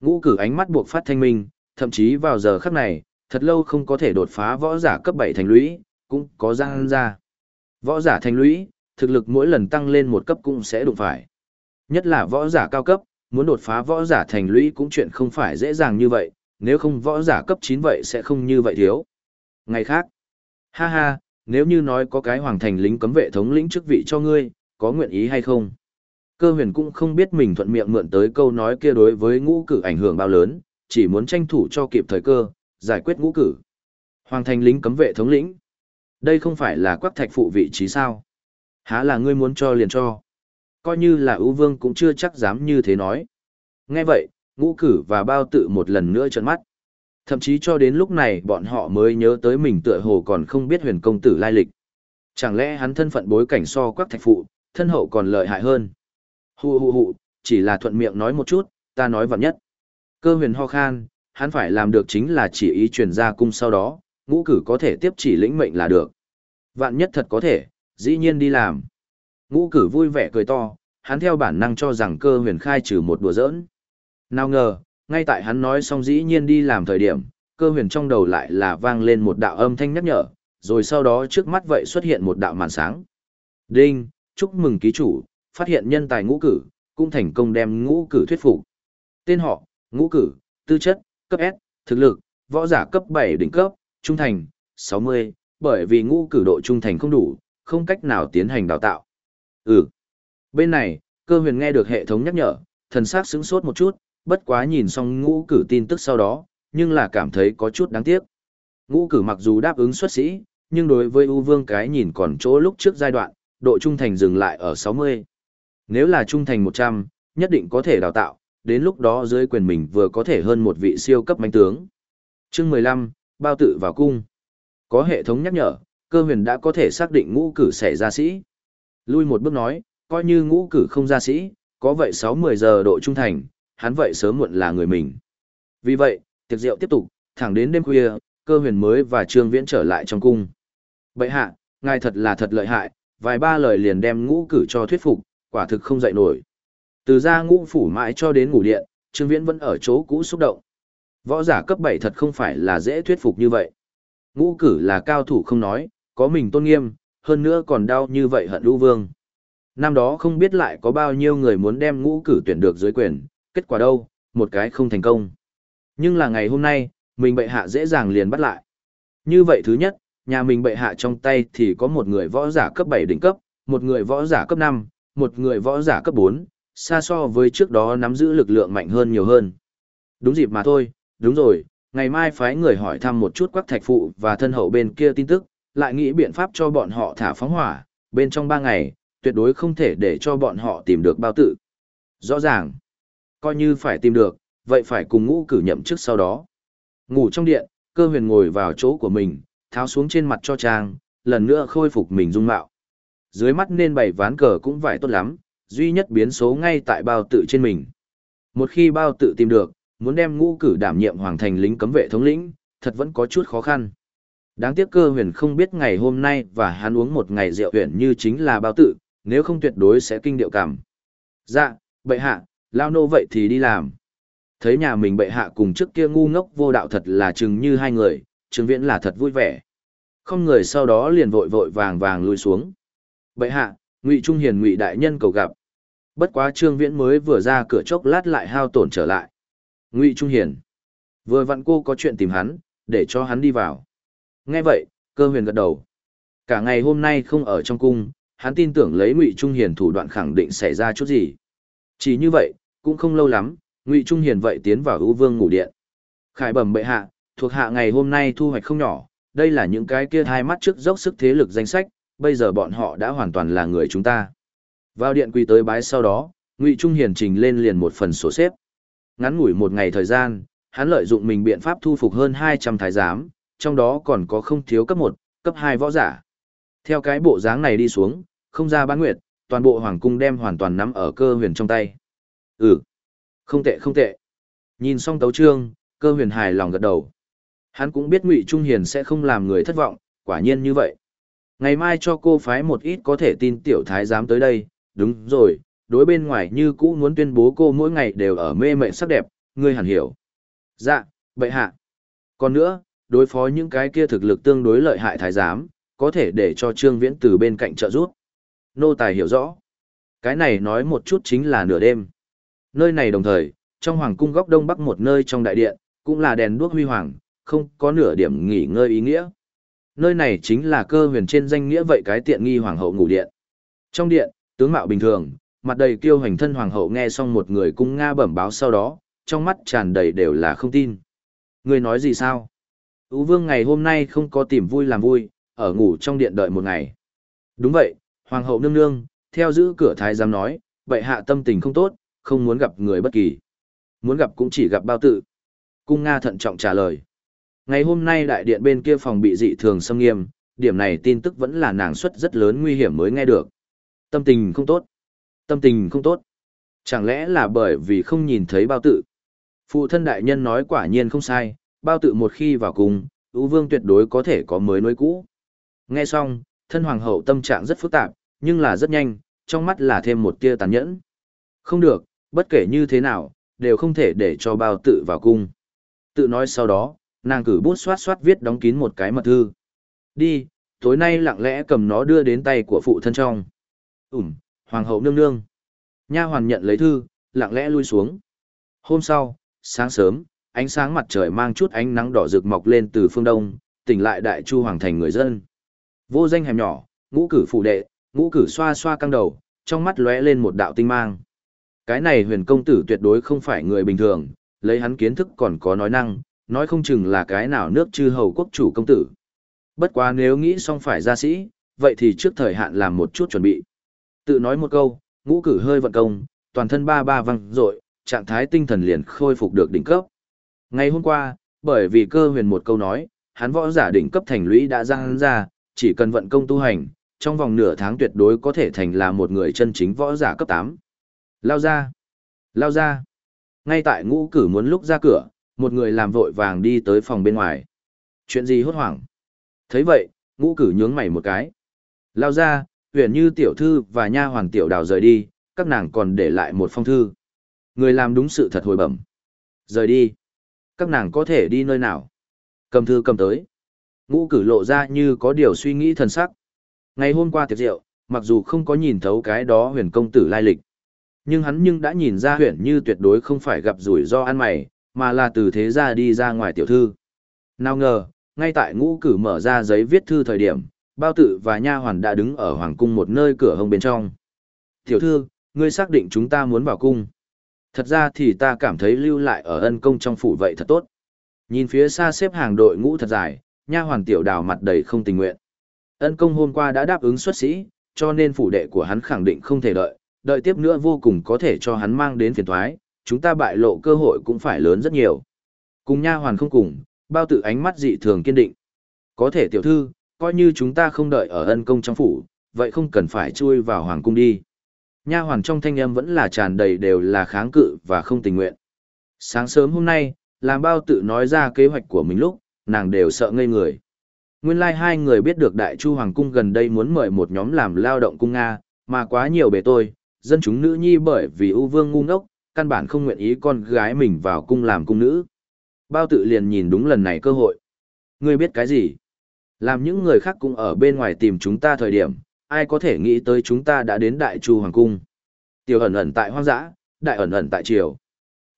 Ngũ cử ánh mắt buộc phát thanh minh, thậm chí vào giờ khắc này, thật lâu không có thể đột phá võ giả cấp 7 thành lũy, cũng có răng ra. Võ giả thành lũy, thực lực mỗi lần tăng lên một cấp cũng sẽ đụng phải. Nhất là võ giả cao cấp, muốn đột phá võ giả thành lũy cũng chuyện không phải dễ dàng như vậy, nếu không võ giả cấp 9 vậy sẽ không như vậy thiếu. Ngày khác, ha ha, nếu như nói có cái hoàng thành lính cấm vệ thống lĩnh chức vị cho ngươi, có nguyện ý hay không? Cơ huyền cũng không biết mình thuận miệng mượn tới câu nói kia đối với ngũ cử ảnh hưởng bao lớn, chỉ muốn tranh thủ cho kịp thời cơ, giải quyết ngũ cử. Hoàng thành lính cấm vệ thống lĩnh. Đây không phải là quắc thạch phụ vị trí sao? Há là ngươi muốn cho liền cho. Coi như là ưu vương cũng chưa chắc dám như thế nói. Nghe vậy, ngũ cử và bao tự một lần nữa trợn mắt. Thậm chí cho đến lúc này bọn họ mới nhớ tới mình tựa hồ còn không biết huyền công tử lai lịch. Chẳng lẽ hắn thân phận bối cảnh so quắc thạch phụ, thân hậu còn lợi hại hơn. Hù hù hù, chỉ là thuận miệng nói một chút, ta nói vặn nhất. Cơ huyền ho khan, hắn phải làm được chính là chỉ ý truyền ra cung sau đó, ngũ cử có thể tiếp chỉ lĩnh mệnh là được. Vạn nhất thật có thể, dĩ nhiên đi làm. Ngũ cử vui vẻ cười to, hắn theo bản năng cho rằng cơ huyền khai trừ một đùa giỡn. Nào ngờ, Ngay tại hắn nói xong dĩ nhiên đi làm thời điểm, cơ huyền trong đầu lại là vang lên một đạo âm thanh nhắc nhở, rồi sau đó trước mắt vậy xuất hiện một đạo màn sáng. Đinh, chúc mừng ký chủ, phát hiện nhân tài ngũ cử, cũng thành công đem ngũ cử thuyết phục. Tên họ, ngũ cử, tư chất, cấp S, thực lực, võ giả cấp 7 đỉnh cấp, trung thành, 60, bởi vì ngũ cử độ trung thành không đủ, không cách nào tiến hành đào tạo. Ừ. Bên này, cơ huyền nghe được hệ thống nhắc nhở, thần sắc sững sốt một chút, bất quá nhìn xong ngũ cử tin tức sau đó, nhưng là cảm thấy có chút đáng tiếc. Ngũ cử mặc dù đáp ứng xuất sĩ, nhưng đối với U Vương cái nhìn còn chỗ lúc trước giai đoạn, độ trung thành dừng lại ở 60. Nếu là trung thành 100, nhất định có thể đào tạo, đến lúc đó dưới quyền mình vừa có thể hơn một vị siêu cấp manh tướng. Chương 15, bao tự vào cung. Có hệ thống nhắc nhở, cơ huyền đã có thể xác định ngũ cử sẽ ra sĩ. Lui một bước nói, coi như ngũ cử không ra sĩ, có vậy 6-10 giờ độ trung thành, hắn vậy sớm muộn là người mình. Vì vậy, tiệc rượu tiếp tục, thẳng đến đêm khuya, cơ huyền mới và trương viễn trở lại trong cung. Bậy hạ, ngài thật là thật lợi hại, vài ba lời liền đem ngũ cử cho thuyết phục, quả thực không dậy nổi. Từ ra ngũ phủ mãi cho đến ngủ điện, trương viễn vẫn ở chỗ cũ xúc động. Võ giả cấp 7 thật không phải là dễ thuyết phục như vậy. Ngũ cử là cao thủ không nói, có mình tôn nghiêm, hơn nữa còn đau như vậy hận lũ vương. Năm đó không biết lại có bao nhiêu người muốn đem ngũ cử tuyển được dưới quyền, kết quả đâu, một cái không thành công. Nhưng là ngày hôm nay, mình bệ hạ dễ dàng liền bắt lại. Như vậy thứ nhất, nhà mình bệ hạ trong tay thì có một người võ giả cấp 7 đỉnh cấp, một người võ giả cấp 5, một người võ giả cấp 4, xa so với trước đó nắm giữ lực lượng mạnh hơn nhiều hơn. Đúng dịp mà thôi, đúng rồi, ngày mai phái người hỏi thăm một chút quắc thạch phụ và thân hậu bên kia tin tức, lại nghĩ biện pháp cho bọn họ thả phóng hỏa, bên trong 3 ngày, tuyệt đối không thể để cho bọn họ tìm được bao tự. Rõ ràng, coi như phải tìm được, vậy phải cùng ngũ cử nhậm trước sau đó. Ngủ trong điện, cơ huyền ngồi vào chỗ của mình, tháo xuống trên mặt cho trang, lần nữa khôi phục mình dung mạo. Dưới mắt nên bảy ván cờ cũng vải tốt lắm, duy nhất biến số ngay tại bao tự trên mình. Một khi bao tự tìm được, muốn đem ngũ cử đảm nhiệm hoàng thành lính cấm vệ thống lĩnh, thật vẫn có chút khó khăn. Đáng tiếc cơ huyền không biết ngày hôm nay và hắn uống một ngày rượu huyền như chính là bao tự, nếu không tuyệt đối sẽ kinh điệu cảm. Dạ, bệ hạ, lao nô vậy thì đi làm. Thấy nhà mình bệ hạ cùng trước kia ngu ngốc vô đạo thật là chừng như hai người, trương viễn là thật vui vẻ. Không người sau đó liền vội vội vàng vàng lui xuống. Bệ hạ, ngụy trung hiền ngụy đại nhân cầu gặp. Bất quá trương viễn mới vừa ra cửa chốc lát lại hao tổn trở lại. Ngụy trung hiền. Vừa vặn cô có chuyện tìm hắn, để cho hắn đi vào. Nghe vậy, cơ huyền gật đầu. Cả ngày hôm nay không ở trong cung, hắn tin tưởng lấy ngụy trung hiền thủ đoạn khẳng định xảy ra chút gì. Chỉ như vậy cũng không lâu lắm ngụy trung hiền vậy tiến vào ưu vương ngủ điện. Khải bẩm bệ hạ thuộc hạ ngày hôm nay thu hoạch không nhỏ đây là những cái kia hai mắt trước dốc sức thế lực danh sách bây giờ bọn họ đã hoàn toàn là người chúng ta. Vào điện quy tới bái sau đó ngụy trung hiền trình lên liền một phần sổ xếp. Ngắn ngủi một ngày thời gian hắn lợi dụng mình biện pháp thu phục hơn hai trăm thái giám trong đó còn có không thiếu cấp một cấp hai võ giả theo cái bộ dáng này đi xuống không ra bán nguyệt, toàn bộ hoàng cung đem hoàn toàn nắm ở cơ huyền trong tay. Ừ, không tệ không tệ. Nhìn xong tấu chương cơ huyền hài lòng gật đầu. Hắn cũng biết Ngụy Trung Hiền sẽ không làm người thất vọng, quả nhiên như vậy. Ngày mai cho cô phái một ít có thể tin tiểu thái giám tới đây, đúng rồi, đối bên ngoài như cũ muốn tuyên bố cô mỗi ngày đều ở mê mệ sắc đẹp, ngươi hẳn hiểu. Dạ, vậy hạ. Còn nữa, đối phó những cái kia thực lực tương đối lợi hại thái giám, có thể để cho Trương Viễn từ bên cạnh trợ giúp. Nô tài hiểu rõ. Cái này nói một chút chính là nửa đêm. Nơi này đồng thời, trong hoàng cung góc đông bắc một nơi trong đại điện, cũng là đèn đuốc huy hoàng, không có nửa điểm nghỉ ngơi ý nghĩa. Nơi này chính là cơ huyền trên danh nghĩa vậy cái tiện nghi hoàng hậu ngủ điện. Trong điện, tướng mạo bình thường, mặt đầy kiêu hành thân hoàng hậu nghe xong một người cung nga bẩm báo sau đó, trong mắt tràn đầy đều là không tin. Người nói gì sao? Ú vương ngày hôm nay không có tìm vui làm vui, ở ngủ trong điện đợi một ngày. Đúng vậy, Hoàng hậu nương nương, theo giữ cửa thái giám nói, vậy hạ tâm tình không tốt, không muốn gặp người bất kỳ. Muốn gặp cũng chỉ gặp bao tự. Cung Nga thận trọng trả lời. Ngày hôm nay đại điện bên kia phòng bị dị thường xâm nghiêm, điểm này tin tức vẫn là nàng xuất rất lớn nguy hiểm mới nghe được. Tâm tình không tốt. Tâm tình không tốt. Chẳng lẽ là bởi vì không nhìn thấy bao tự? Phụ thân đại nhân nói quả nhiên không sai, bao tự một khi vào cùng, ưu vương tuyệt đối có thể có mới nuôi cũ. Nghe xong, thân hoàng hậu tâm trạng rất phức tạp, nhưng là rất nhanh, trong mắt là thêm một tia tàn nhẫn. Không được, bất kể như thế nào, đều không thể để cho bao tự vào cung. Tự nói sau đó, nàng cử bút xoát xoát viết đóng kín một cái mật thư. Đi, tối nay lặng lẽ cầm nó đưa đến tay của phụ thân trong. Ừm, hoàng hậu nương nương. Nha hoàn nhận lấy thư, lặng lẽ lui xuống. Hôm sau, sáng sớm, ánh sáng mặt trời mang chút ánh nắng đỏ rực mọc lên từ phương đông, tỉnh lại đại chu hoàng thành người dân. Vô danh hẻm nhỏ, ngũ cử phụ đệ, ngũ cử xoa xoa căng đầu, trong mắt lóe lên một đạo tinh mang. Cái này huyền công tử tuyệt đối không phải người bình thường, lấy hắn kiến thức còn có nói năng, nói không chừng là cái nào nước chư hầu quốc chủ công tử. Bất quá nếu nghĩ xong phải ra sĩ, vậy thì trước thời hạn làm một chút chuẩn bị. Tự nói một câu, ngũ cử hơi vận công, toàn thân ba ba văng rội, trạng thái tinh thần liền khôi phục được đỉnh cấp. Ngày hôm qua, bởi vì cơ huyền một câu nói, hắn võ giả đỉnh cấp thành lũy đã ra hắn ra, chỉ cần vận công tu hành, trong vòng nửa tháng tuyệt đối có thể thành là một người chân chính võ giả cấp 8. Lao ra! Lao ra! Ngay tại ngũ cử muốn lúc ra cửa, một người làm vội vàng đi tới phòng bên ngoài. Chuyện gì hốt hoảng? thấy vậy, ngũ cử nhướng mày một cái. Lao ra, huyền như tiểu thư và nha hoàng tiểu đào rời đi, các nàng còn để lại một phong thư. Người làm đúng sự thật hồi bẩm. Rời đi. Các nàng có thể đi nơi nào? Cầm thư cầm tới. Ngũ cử lộ ra như có điều suy nghĩ thần sắc. Ngày hôm qua tiệc rượu, mặc dù không có nhìn thấu cái đó huyền công tử lai lịch. Nhưng hắn nhưng đã nhìn ra huyền như tuyệt đối không phải gặp rủi ro ăn mày, mà là từ thế ra đi ra ngoài tiểu thư. Nào ngờ, ngay tại ngũ cử mở ra giấy viết thư thời điểm, bao tử và nha hoàn đã đứng ở hoàng cung một nơi cửa hông bên trong. Tiểu thư, ngươi xác định chúng ta muốn vào cung. Thật ra thì ta cảm thấy lưu lại ở ân công trong phủ vậy thật tốt. Nhìn phía xa xếp hàng đội ngũ thật dài, nha hoàn tiểu đào mặt đầy không tình nguyện. Ân công hôm qua đã đáp ứng xuất sĩ, cho nên phủ đệ của hắn khẳng định không thể đợi, đợi tiếp nữa vô cùng có thể cho hắn mang đến phiền thoái, chúng ta bại lộ cơ hội cũng phải lớn rất nhiều. Cùng nha hoàn không cùng, bao tự ánh mắt dị thường kiên định. Có thể tiểu thư, coi như chúng ta không đợi ở ân công trong phủ, vậy không cần phải chui vào hoàng cung đi. Nha hoàn trong thanh âm vẫn là tràn đầy đều là kháng cự và không tình nguyện. Sáng sớm hôm nay, làm bao tự nói ra kế hoạch của mình lúc, nàng đều sợ ngây người. Nguyên lai like hai người biết được Đại Chu Hoàng Cung gần đây muốn mời một nhóm làm lao động cung Nga, mà quá nhiều bề tôi, dân chúng nữ nhi bởi vì ưu vương ngu ngốc, căn bản không nguyện ý con gái mình vào cung làm cung nữ. Bao tự liền nhìn đúng lần này cơ hội. Ngươi biết cái gì? Làm những người khác cũng ở bên ngoài tìm chúng ta thời điểm, ai có thể nghĩ tới chúng ta đã đến Đại Chu Hoàng Cung. Tiểu ẩn ẩn tại hoang dã, đại ẩn ẩn tại triều.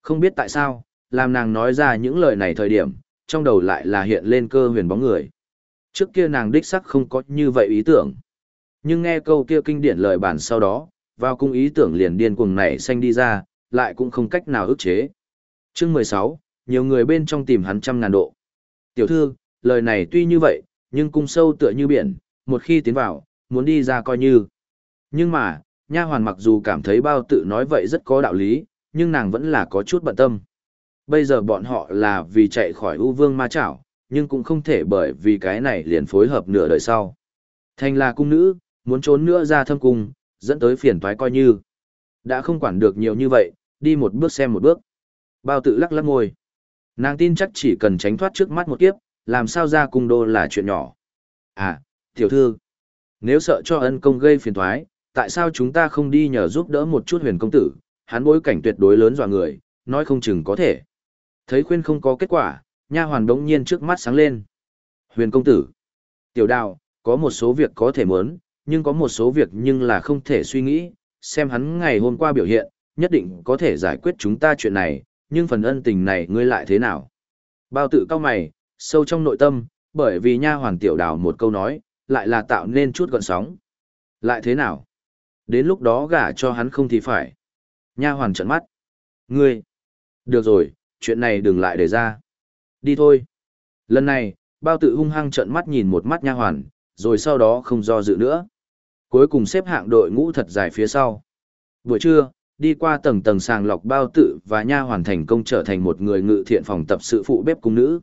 Không biết tại sao, làm nàng nói ra những lời này thời điểm, trong đầu lại là hiện lên cơ huyền bóng người. Trước kia nàng đích sắc không có như vậy ý tưởng. Nhưng nghe câu kia kinh điển lời bản sau đó, vào cung ý tưởng liền điên cuồng nảy xanh đi ra, lại cũng không cách nào ức chế. Chương mười sáu, nhiều người bên trong tìm hắn trăm ngàn độ. Tiểu thư, lời này tuy như vậy, nhưng cung sâu tựa như biển, một khi tiến vào, muốn đi ra coi như. Nhưng mà, nha hoàn mặc dù cảm thấy bao tự nói vậy rất có đạo lý, nhưng nàng vẫn là có chút bận tâm. Bây giờ bọn họ là vì chạy khỏi ưu vương ma chảo, nhưng cũng không thể bởi vì cái này liền phối hợp nửa đời sau. Thành là cung nữ, muốn trốn nữa ra thâm cung, dẫn tới phiền toái coi như. Đã không quản được nhiều như vậy, đi một bước xem một bước. Bao tự lắc lắc ngồi. Nàng tin chắc chỉ cần tránh thoát trước mắt một kiếp, làm sao ra cung đô là chuyện nhỏ. À, tiểu thư, nếu sợ cho ân công gây phiền toái, tại sao chúng ta không đi nhờ giúp đỡ một chút huyền công tử, hắn bối cảnh tuyệt đối lớn dọa người, nói không chừng có thể. Thấy khuyên không có kết quả, nha hoàn đống nhiên trước mắt sáng lên. Huyền công tử, tiểu đào, có một số việc có thể muốn, nhưng có một số việc nhưng là không thể suy nghĩ, xem hắn ngày hôm qua biểu hiện, nhất định có thể giải quyết chúng ta chuyện này, nhưng phần ân tình này ngươi lại thế nào? Bao tự cao mày, sâu trong nội tâm, bởi vì nha hoàn tiểu đào một câu nói, lại là tạo nên chút gọn sóng. Lại thế nào? Đến lúc đó gả cho hắn không thì phải. Nha hoàn trợn mắt. Ngươi! Được rồi, chuyện này đừng lại để ra. Đi thôi. Lần này, bao tự hung hăng trợn mắt nhìn một mắt nha hoàn, rồi sau đó không do dự nữa. Cuối cùng xếp hạng đội ngũ thật dài phía sau. Buổi trưa, đi qua tầng tầng sàng lọc bao tự và nha hoàn thành công trở thành một người ngự thiện phòng tập sự phụ bếp cung nữ.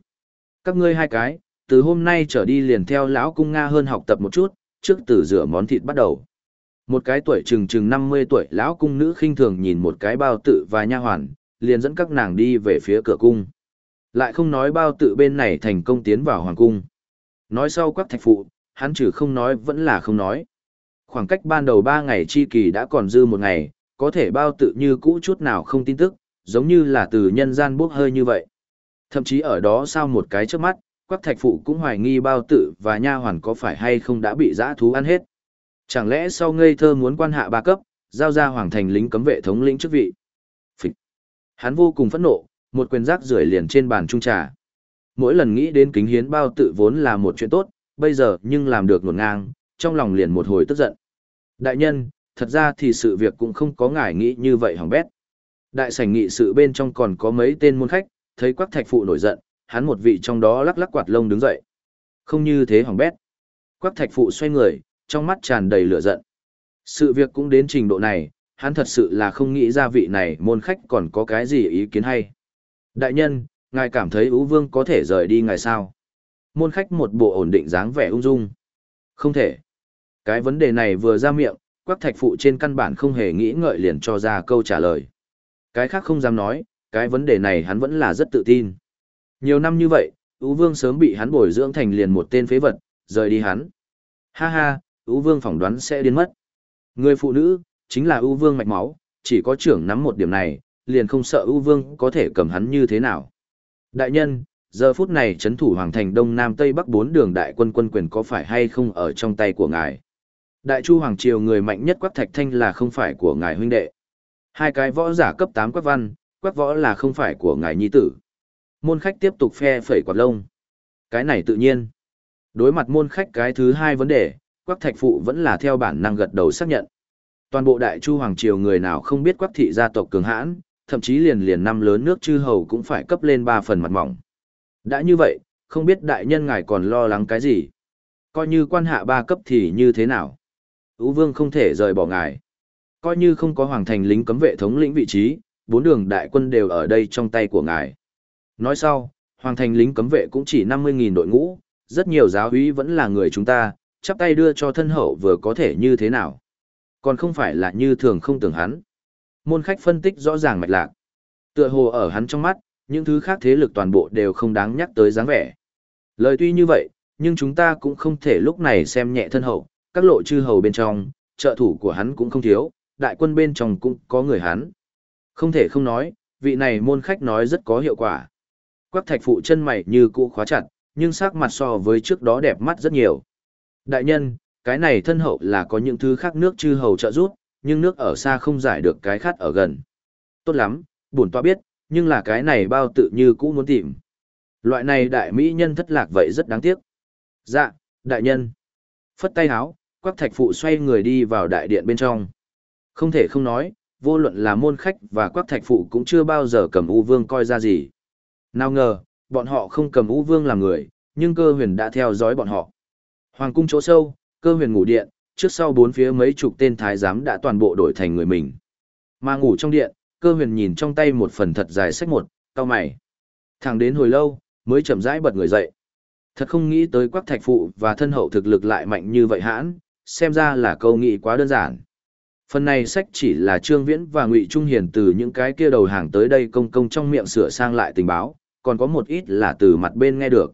Các ngươi hai cái, từ hôm nay trở đi liền theo lão cung Nga hơn học tập một chút, trước từ rửa món thịt bắt đầu. Một cái tuổi chừng chừng 50 tuổi lão cung nữ khinh thường nhìn một cái bao tự và nha hoàn, liền dẫn các nàng đi về phía cửa cung. Lại không nói bao tự bên này thành công tiến vào hoàng cung. Nói sau quắc thạch phụ, hắn trừ không nói vẫn là không nói. Khoảng cách ban đầu 3 ngày chi kỳ đã còn dư một ngày, có thể bao tự như cũ chút nào không tin tức, giống như là từ nhân gian bốc hơi như vậy. Thậm chí ở đó sau một cái trước mắt, Quắc Thạch Phụ cũng hoài nghi bao tử và nha hoàn có phải hay không đã bị dã thú ăn hết. Chẳng lẽ sau ngây thơ muốn quan hạ ba cấp, giao ra hoàng thành lính cấm vệ thống lĩnh chức vị. Phịch. Hắn vô cùng phẫn nộ, một quyền rác rưởi liền trên bàn trung trà. Mỗi lần nghĩ đến kính hiến bao tự vốn là một chuyện tốt, bây giờ nhưng làm được nổn ngang, trong lòng liền một hồi tức giận. Đại nhân, thật ra thì sự việc cũng không có ngài nghĩ như vậy hỏng bét. Đại sảnh nghị sự bên trong còn có mấy tên môn khách, thấy quắc thạch phụ nổi giận, hắn một vị trong đó lắc lắc quạt lông đứng dậy. Không như thế hỏng bét. Quắc thạch phụ xoay người, trong mắt tràn đầy lửa giận. Sự việc cũng đến trình độ này, hắn thật sự là không nghĩ ra vị này môn khách còn có cái gì ý kiến hay. Đại nhân, ngài cảm thấy Ú Vương có thể rời đi ngài sao? Môn khách một bộ ổn định dáng vẻ ung dung. Không thể. Cái vấn đề này vừa ra miệng, quắc thạch phụ trên căn bản không hề nghĩ ngợi liền cho ra câu trả lời. Cái khác không dám nói, cái vấn đề này hắn vẫn là rất tự tin. Nhiều năm như vậy, Ú Vương sớm bị hắn bồi dưỡng thành liền một tên phế vật, rời đi hắn. Ha ha, Ú Vương phỏng đoán sẽ điên mất. Người phụ nữ, chính là Ú vương mạch máu, chỉ có trưởng nắm một điểm này, liền không sợ Ú vương có thể cầm hắn như thế nào. Đại nhân, giờ phút này chấn thủ hoàng thành đông nam tây bắc bốn đường đại quân quân quyền có phải hay không ở trong tay của ngài? Đại chu hoàng triều người mạnh nhất quắc thạch thanh là không phải của ngài huynh đệ. Hai cái võ giả cấp 8 quắc văn, quắc võ là không phải của ngài nhi tử. Môn khách tiếp tục phe phẩy quạt lông. Cái này tự nhiên. Đối mặt môn khách cái thứ hai vấn đề, quắc thạch phụ vẫn là theo bản năng gật đầu xác nhận. Toàn bộ đại chu hoàng triều người nào không biết quắc thị gia tộc cường hãn, thậm chí liền liền năm lớn nước chư hầu cũng phải cấp lên ba phần mặt mỏng. Đã như vậy, không biết đại nhân ngài còn lo lắng cái gì? Coi như quan hạ ba cấp thì như thế nào? Ú vương không thể rời bỏ ngài. Coi như không có hoàng thành lính cấm vệ thống lĩnh vị trí, bốn đường đại quân đều ở đây trong tay của ngài. Nói sau, hoàng thành lính cấm vệ cũng chỉ 50.000 đội ngũ, rất nhiều giáo úy vẫn là người chúng ta, chắp tay đưa cho thân hậu vừa có thể như thế nào. Còn không phải là như thường không tưởng hắn. Môn khách phân tích rõ ràng mạch lạc. Tựa hồ ở hắn trong mắt, những thứ khác thế lực toàn bộ đều không đáng nhắc tới dáng vẻ. Lời tuy như vậy, nhưng chúng ta cũng không thể lúc này xem nhẹ thân hậu, các lộ chư hầu bên trong, trợ thủ của hắn cũng không thiếu, đại quân bên trong cũng có người hắn. Không thể không nói, vị này môn khách nói rất có hiệu quả. Quắc thạch phụ chân mày như cũ khóa chặt, nhưng sắc mặt so với trước đó đẹp mắt rất nhiều. Đại nhân, cái này thân hậu là có những thứ khác nước chư hầu trợ giúp, nhưng nước ở xa không giải được cái khát ở gần. Tốt lắm, bổn tọa biết, nhưng là cái này bao tự như cũ muốn tìm. Loại này đại mỹ nhân thất lạc vậy rất đáng tiếc. Dạ, đại nhân. Phất tay háo, quắc thạch phụ xoay người đi vào đại điện bên trong. Không thể không nói, vô luận là môn khách và quắc thạch phụ cũng chưa bao giờ cầm U Vương coi ra gì. Nào ngờ, bọn họ không cầm U Vương làm người, nhưng cơ huyền đã theo dõi bọn họ. Hoàng cung chỗ sâu, cơ huyền ngủ điện, trước sau bốn phía mấy chục tên thái giám đã toàn bộ đổi thành người mình. Mà ngủ trong điện, cơ huyền nhìn trong tay một phần thật dài sách một, cao mày. Thẳng đến hồi lâu, mới chậm rãi bật người dậy. Thật không nghĩ tới quắc thạch phụ và thân hậu thực lực lại mạnh như vậy hãn, xem ra là câu nghĩ quá đơn giản. Phần này sách chỉ là Trương Viễn và Ngụy Trung Hiền từ những cái kia đầu hàng tới đây công công trong miệng sửa sang lại tình báo, còn có một ít là từ mặt bên nghe được.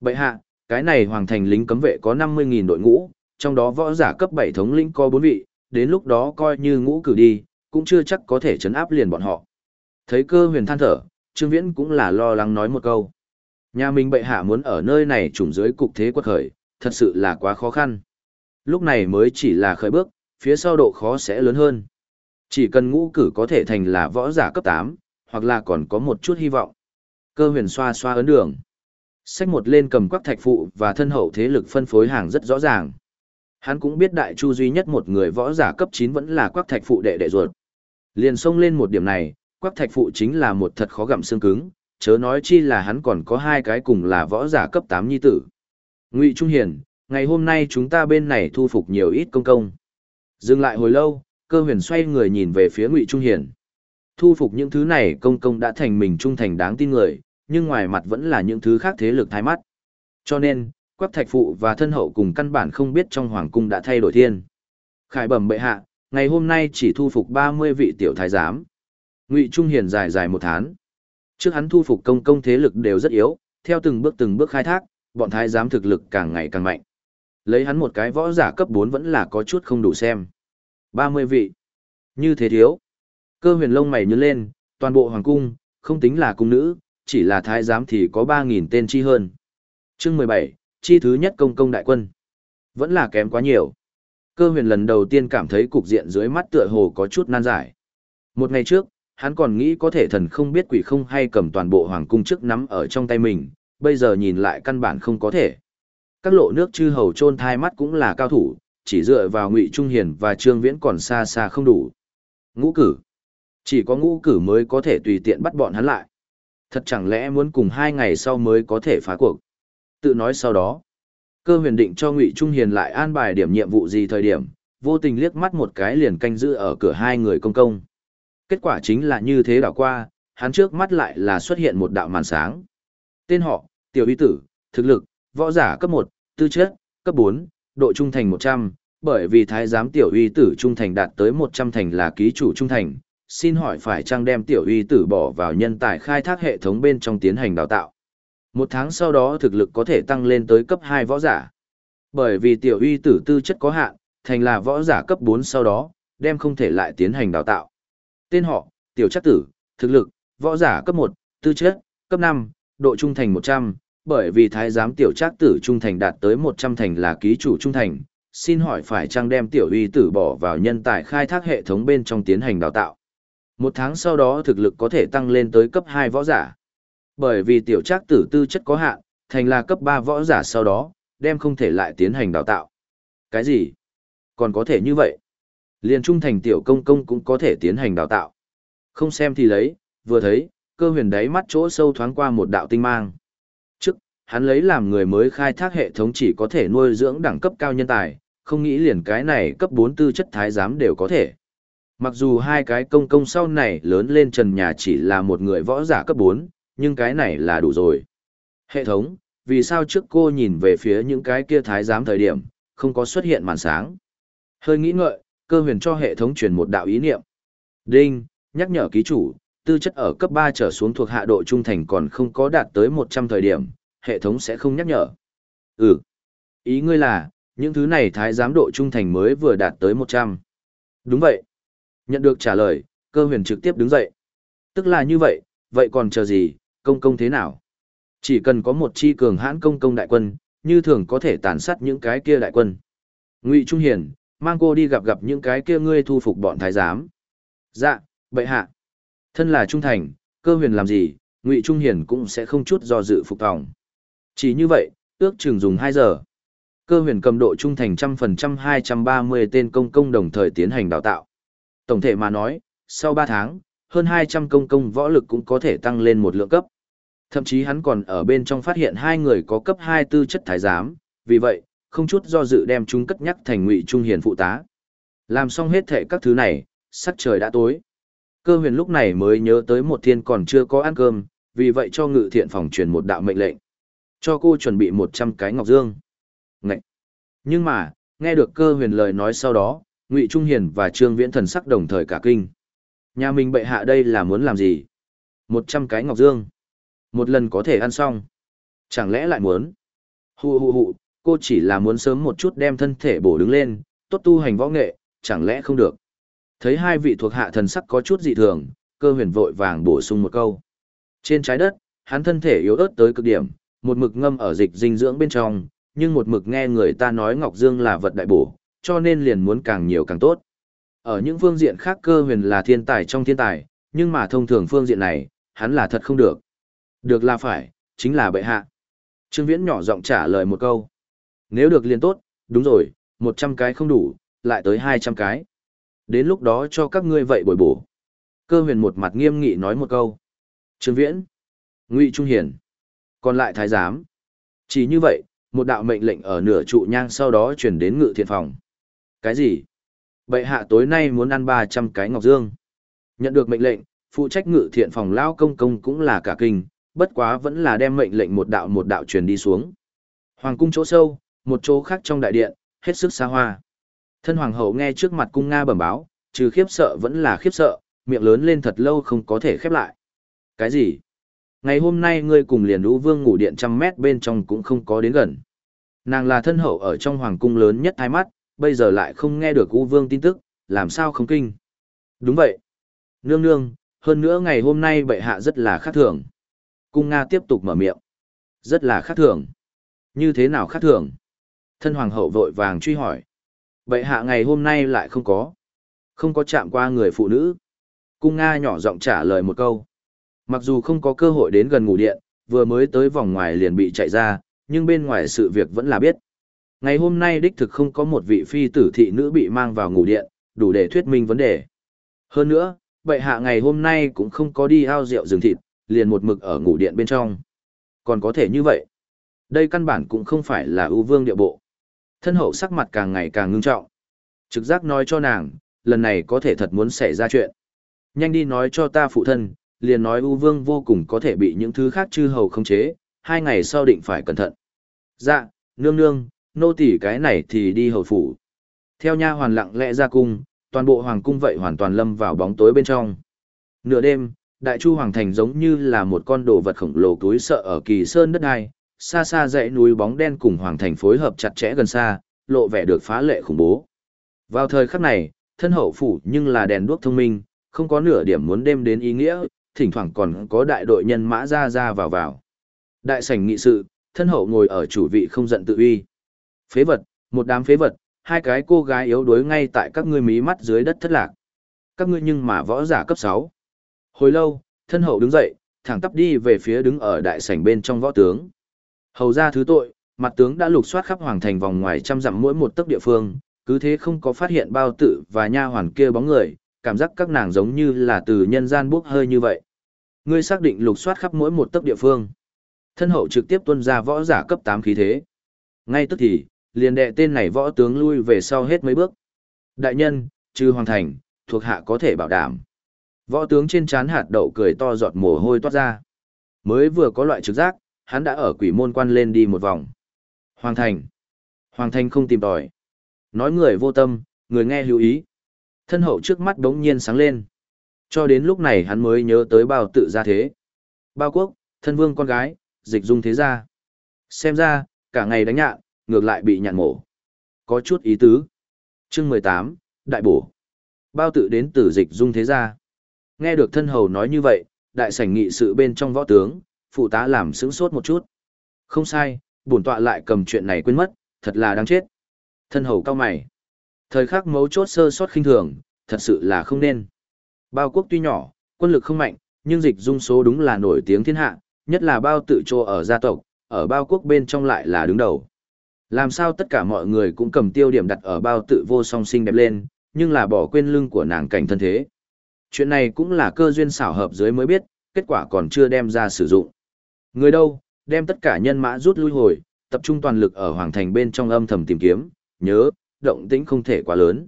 Bậy hạ, cái này hoàng thành lính cấm vệ có 50.000 đội ngũ, trong đó võ giả cấp 7 thống lĩnh có 4 vị, đến lúc đó coi như ngũ cử đi, cũng chưa chắc có thể chấn áp liền bọn họ. Thấy cơ huyền than thở, Trương Viễn cũng là lo lắng nói một câu. Nhà mình bệ hạ muốn ở nơi này trùng dưới cục thế quật khởi, thật sự là quá khó khăn. Lúc này mới chỉ là khởi bước, phía sau độ khó sẽ lớn hơn. Chỉ cần ngũ cử có thể thành là võ giả cấp 8, hoặc là còn có một chút hy vọng. Cơ huyền xoa xoa ấn đường sách một lên cầm quắc thạch phụ và thân hậu thế lực phân phối hàng rất rõ ràng. Hắn cũng biết đại chu duy nhất một người võ giả cấp 9 vẫn là quắc thạch phụ đệ đệ ruột. Liền xông lên một điểm này, quắc thạch phụ chính là một thật khó gặm xương cứng, chớ nói chi là hắn còn có hai cái cùng là võ giả cấp 8 nhi tử. Ngụy Trung Hiền, ngày hôm nay chúng ta bên này thu phục nhiều ít công công. Dừng lại hồi lâu, cơ huyền xoay người nhìn về phía Ngụy Trung Hiền. Thu phục những thứ này công công đã thành mình trung thành đáng tin người, nhưng ngoài mặt vẫn là những thứ khác thế lực thái mắt. Cho nên, quắc thạch phụ và thân hậu cùng căn bản không biết trong hoàng cung đã thay đổi thiên. Khải bẩm bệ hạ, ngày hôm nay chỉ thu phục 30 vị tiểu thái giám. Ngụy Trung Hiền dài dài một tháng. Trước hắn thu phục công công thế lực đều rất yếu, theo từng bước từng bước khai thác, bọn thái giám thực lực càng ngày càng mạnh. Lấy hắn một cái võ giả cấp 4 vẫn là có chút không đủ xem. 30 vị. Như thế thiếu. Cơ huyền lông mày nhướng lên, Toàn bộ hoàng cung, không tính là cung nữ, chỉ là thái giám thì có 3.000 tên chi hơn. Chương 17, chi thứ nhất công công đại quân. Vẫn là kém quá nhiều. Cơ huyền lần đầu tiên cảm thấy cục diện dưới mắt tựa hồ có chút nan giải. Một ngày trước, hắn còn nghĩ có thể thần không biết quỷ không hay cầm toàn bộ hoàng cung trước nắm ở trong tay mình, bây giờ nhìn lại căn bản không có thể. Các lộ nước chư hầu trôn thai mắt cũng là cao thủ, chỉ dựa vào Ngụy Trung Hiền và Trương Viễn còn xa xa không đủ. Ngũ cử. Chỉ có ngũ cử mới có thể tùy tiện bắt bọn hắn lại. Thật chẳng lẽ muốn cùng hai ngày sau mới có thể phá cuộc. Tự nói sau đó. Cơ huyền định cho Ngụy Trung Hiền lại an bài điểm nhiệm vụ gì thời điểm, vô tình liếc mắt một cái liền canh giữ ở cửa hai người công công. Kết quả chính là như thế đảo qua, hắn trước mắt lại là xuất hiện một đạo màn sáng. Tên họ, tiểu uy tử, thực lực, võ giả cấp 1, tư chất, cấp 4, độ trung thành 100, bởi vì thái giám tiểu uy tử trung thành đạt tới 100 thành là ký chủ trung thành, xin hỏi phải chăng đem tiểu uy tử bỏ vào nhân tài khai thác hệ thống bên trong tiến hành đào tạo. Một tháng sau đó thực lực có thể tăng lên tới cấp 2 võ giả. Bởi vì tiểu uy tử tư chất có hạn, thành là võ giả cấp 4 sau đó, đem không thể lại tiến hành đào tạo. Tên họ, tiểu chắc tử, thực lực, võ giả cấp 1, tư chất, cấp 5, độ trung thành 100, bởi vì thái giám tiểu trác tử trung thành đạt tới 100 thành là ký chủ trung thành, xin hỏi phải chăng đem tiểu uy tử bỏ vào nhân tài khai thác hệ thống bên trong tiến hành đào tạo. Một tháng sau đó thực lực có thể tăng lên tới cấp 2 võ giả. Bởi vì tiểu trác tử tư chất có hạn, thành là cấp 3 võ giả sau đó, đem không thể lại tiến hành đào tạo. Cái gì? Còn có thể như vậy? Liên trung thành tiểu công công cũng có thể tiến hành đào tạo. Không xem thì lấy, vừa thấy, cơ huyền đáy mắt chỗ sâu thoáng qua một đạo tinh mang. Trước, hắn lấy làm người mới khai thác hệ thống chỉ có thể nuôi dưỡng đẳng cấp cao nhân tài, không nghĩ liền cái này cấp 4 tư chất thái giám đều có thể. Mặc dù hai cái công công sau này lớn lên trần nhà chỉ là một người võ giả cấp 4, nhưng cái này là đủ rồi. Hệ thống, vì sao trước cô nhìn về phía những cái kia thái giám thời điểm, không có xuất hiện màn sáng. Hơi nghĩ ngợi, cơ huyền cho hệ thống truyền một đạo ý niệm. Đinh, nhắc nhở ký chủ, tư chất ở cấp 3 trở xuống thuộc hạ độ trung thành còn không có đạt tới 100 thời điểm, hệ thống sẽ không nhắc nhở. Ừ. Ý ngươi là, những thứ này thái giám độ trung thành mới vừa đạt tới 100. Đúng vậy. Nhận được trả lời, cơ huyền trực tiếp đứng dậy. Tức là như vậy, vậy còn chờ gì, công công thế nào? Chỉ cần có một chi cường hãn công công đại quân, như thường có thể tàn sát những cái kia đại quân. Ngụy Trung Hiền, mang cô đi gặp gặp những cái kia ngươi thu phục bọn thái giám. Dạ, bệ hạ. Thân là trung thành, cơ huyền làm gì, Ngụy Trung Hiền cũng sẽ không chút do dự phục tòng. Chỉ như vậy, ước chừng dùng 2 giờ. Cơ huyền cầm độ trung thành trăm phần trăm 230 tên công công đồng thời tiến hành đào tạo. Tổng thể mà nói, sau 3 tháng, hơn 200 công công võ lực cũng có thể tăng lên một lượng cấp. Thậm chí hắn còn ở bên trong phát hiện hai người có cấp 2 tư chất thái giám, vì vậy, không chút do dự đem chúng cất nhắc thành ngụy trung hiền phụ tá. Làm xong hết thể các thứ này, sắc trời đã tối. Cơ huyền lúc này mới nhớ tới một thiên còn chưa có ăn cơm, vì vậy cho ngự thiện phòng truyền một đạo mệnh lệnh. Cho cô chuẩn bị 100 cái ngọc dương. Ngậy! Nhưng mà, nghe được cơ huyền lời nói sau đó, ngụy Trung Hiền và Trương Viễn thần sắc đồng thời cả kinh. Nhà mình bệ hạ đây là muốn làm gì? 100 cái ngọc dương. Một lần có thể ăn xong. Chẳng lẽ lại muốn? Hù hù hù, cô chỉ là muốn sớm một chút đem thân thể bổ đứng lên, tốt tu hành võ nghệ, chẳng lẽ không được? Thấy hai vị thuộc hạ thần sắc có chút dị thường, cơ huyền vội vàng bổ sung một câu. Trên trái đất, hắn thân thể yếu ớt tới cực điểm, một mực ngâm ở dịch dinh dưỡng bên trong, nhưng một mực nghe người ta nói Ngọc Dương là vật đại bổ, cho nên liền muốn càng nhiều càng tốt. Ở những phương diện khác cơ huyền là thiên tài trong thiên tài, nhưng mà thông thường phương diện này, hắn là thật không được. Được là phải, chính là bệ hạ. Trương Viễn nhỏ giọng trả lời một câu. Nếu được liền tốt, đúng rồi, 100 cái không đủ, lại tới 200 cái. Đến lúc đó cho các ngươi vậy bồi bổ. Cơ huyền một mặt nghiêm nghị nói một câu. Trương Viễn. Ngụy Trung Hiển. Còn lại thái giám. Chỉ như vậy, một đạo mệnh lệnh ở nửa trụ nhang sau đó chuyển đến ngự thiện phòng. Cái gì? Bệ hạ tối nay muốn ăn 300 cái ngọc dương. Nhận được mệnh lệnh, phụ trách ngự thiện phòng lao công công cũng là cả kinh, bất quá vẫn là đem mệnh lệnh một đạo một đạo truyền đi xuống. Hoàng cung chỗ sâu, một chỗ khác trong đại điện, hết sức xa hoa. Thân hoàng hậu nghe trước mặt cung Nga bẩm báo, trừ khiếp sợ vẫn là khiếp sợ, miệng lớn lên thật lâu không có thể khép lại. Cái gì? Ngày hôm nay ngươi cùng liền đũ vương ngủ điện trăm mét bên trong cũng không có đến gần. Nàng là thân hậu ở trong hoàng cung lớn nhất hai mắt, bây giờ lại không nghe được U vương tin tức, làm sao không kinh. Đúng vậy. Nương nương, hơn nữa ngày hôm nay bệ hạ rất là khác thường. Cung Nga tiếp tục mở miệng. Rất là khác thường. Như thế nào khác thường? Thân hoàng hậu vội vàng truy hỏi. Bệ hạ ngày hôm nay lại không có. Không có chạm qua người phụ nữ. Cung Nga nhỏ giọng trả lời một câu. Mặc dù không có cơ hội đến gần ngủ điện, vừa mới tới vòng ngoài liền bị chạy ra, nhưng bên ngoài sự việc vẫn là biết. Ngày hôm nay đích thực không có một vị phi tử thị nữ bị mang vào ngủ điện, đủ để thuyết minh vấn đề. Hơn nữa, bệ hạ ngày hôm nay cũng không có đi ao rượu rừng thịt, liền một mực ở ngủ điện bên trong. Còn có thể như vậy. Đây căn bản cũng không phải là ưu vương địa bộ. Thân hậu sắc mặt càng ngày càng ngưng trọng. Trực giác nói cho nàng, lần này có thể thật muốn xảy ra chuyện. Nhanh đi nói cho ta phụ thân, liền nói ưu vương vô cùng có thể bị những thứ khác chư hầu không chế, hai ngày sau định phải cẩn thận. Dạ, nương nương, nô tỳ cái này thì đi hầu phủ. Theo nha hoàn lặng lẽ ra cung, toàn bộ hoàng cung vậy hoàn toàn lâm vào bóng tối bên trong. Nửa đêm, đại chu hoàng thành giống như là một con đồ vật khổng lồ túi sợ ở kỳ sơn đất ai, xa xa dãy núi bóng đen cùng hoàng thành phối hợp chặt chẽ gần xa, lộ vẻ được phá lệ khủng bố. Vào thời khắc này, thân hậu phủ nhưng là đèn đuốc thông minh, không có nửa điểm muốn đêm đến ý nghĩa, thỉnh thoảng còn có đại đội nhân mã ra ra vào vào. Đại sảnh nghị sự, thân hậu ngồi ở chủ vị không giận tự uy. Phế vật, một đám phế vật, hai cái cô gái yếu đuối ngay tại các ngươi mí mắt dưới đất thất lạc. Các ngươi nhưng mà võ giả cấp 6. Hồi lâu, thân hậu đứng dậy, thẳng tắp đi về phía đứng ở đại sảnh bên trong võ tướng. Hầu ra thứ tội, mặt tướng đã lục soát khắp hoàng thành vòng ngoài trăm dặm mỗi một tấc địa phương, cứ thế không có phát hiện bao tử và nha hoàn kia bóng người, cảm giác các nàng giống như là từ nhân gian bốc hơi như vậy. Ngươi xác định lục soát khắp mỗi một tấc địa phương. Thân hậu trực tiếp tuân ra võ giả cấp 8 khí thế. Ngay tức thì, liền đệ tên này võ tướng lui về sau hết mấy bước. Đại nhân, trừ hoàng thành, thuộc hạ có thể bảo đảm. Võ tướng trên trán hạt đậu cười to giọt mồ hôi toát ra. Mới vừa có loại trực giác, hắn đã ở quỷ môn quan lên đi một vòng. Hoàng thành. Hoàng thành không tìm tòi. Nói người vô tâm, người nghe lưu ý. Thân hậu trước mắt đống nhiên sáng lên. Cho đến lúc này hắn mới nhớ tới bao tự ra thế. Bao quốc, thân vương con gái, dịch dung thế gia. Xem ra, cả ngày đánh nhạn, ngược lại bị nhạn mổ. Có chút ý tứ. chương mười tám Đại bổ. Bao tự đến từ dịch dung thế gia. Nghe được thân hầu nói như vậy, đại sảnh nghị sự bên trong võ tướng, phụ tá làm sững sốt một chút. Không sai, bổn tọa lại cầm chuyện này quên mất, thật là đáng chết. Thân hầu cao mày. Thời khắc mấu chốt sơ sót khinh thường, thật sự là không nên. Bao quốc tuy nhỏ, quân lực không mạnh, nhưng dịch dung số đúng là nổi tiếng thiên hạ, nhất là bao tự trô ở gia tộc, ở bao quốc bên trong lại là đứng đầu. Làm sao tất cả mọi người cũng cầm tiêu điểm đặt ở bao tự vô song sinh đẹp lên, nhưng là bỏ quên lưng của nàng cảnh thân thế. Chuyện này cũng là cơ duyên xảo hợp dưới mới biết, kết quả còn chưa đem ra sử dụng. Người đâu, đem tất cả nhân mã rút lui hồi, tập trung toàn lực ở hoàng thành bên trong âm thầm tìm kiếm, nhớ, động tĩnh không thể quá lớn.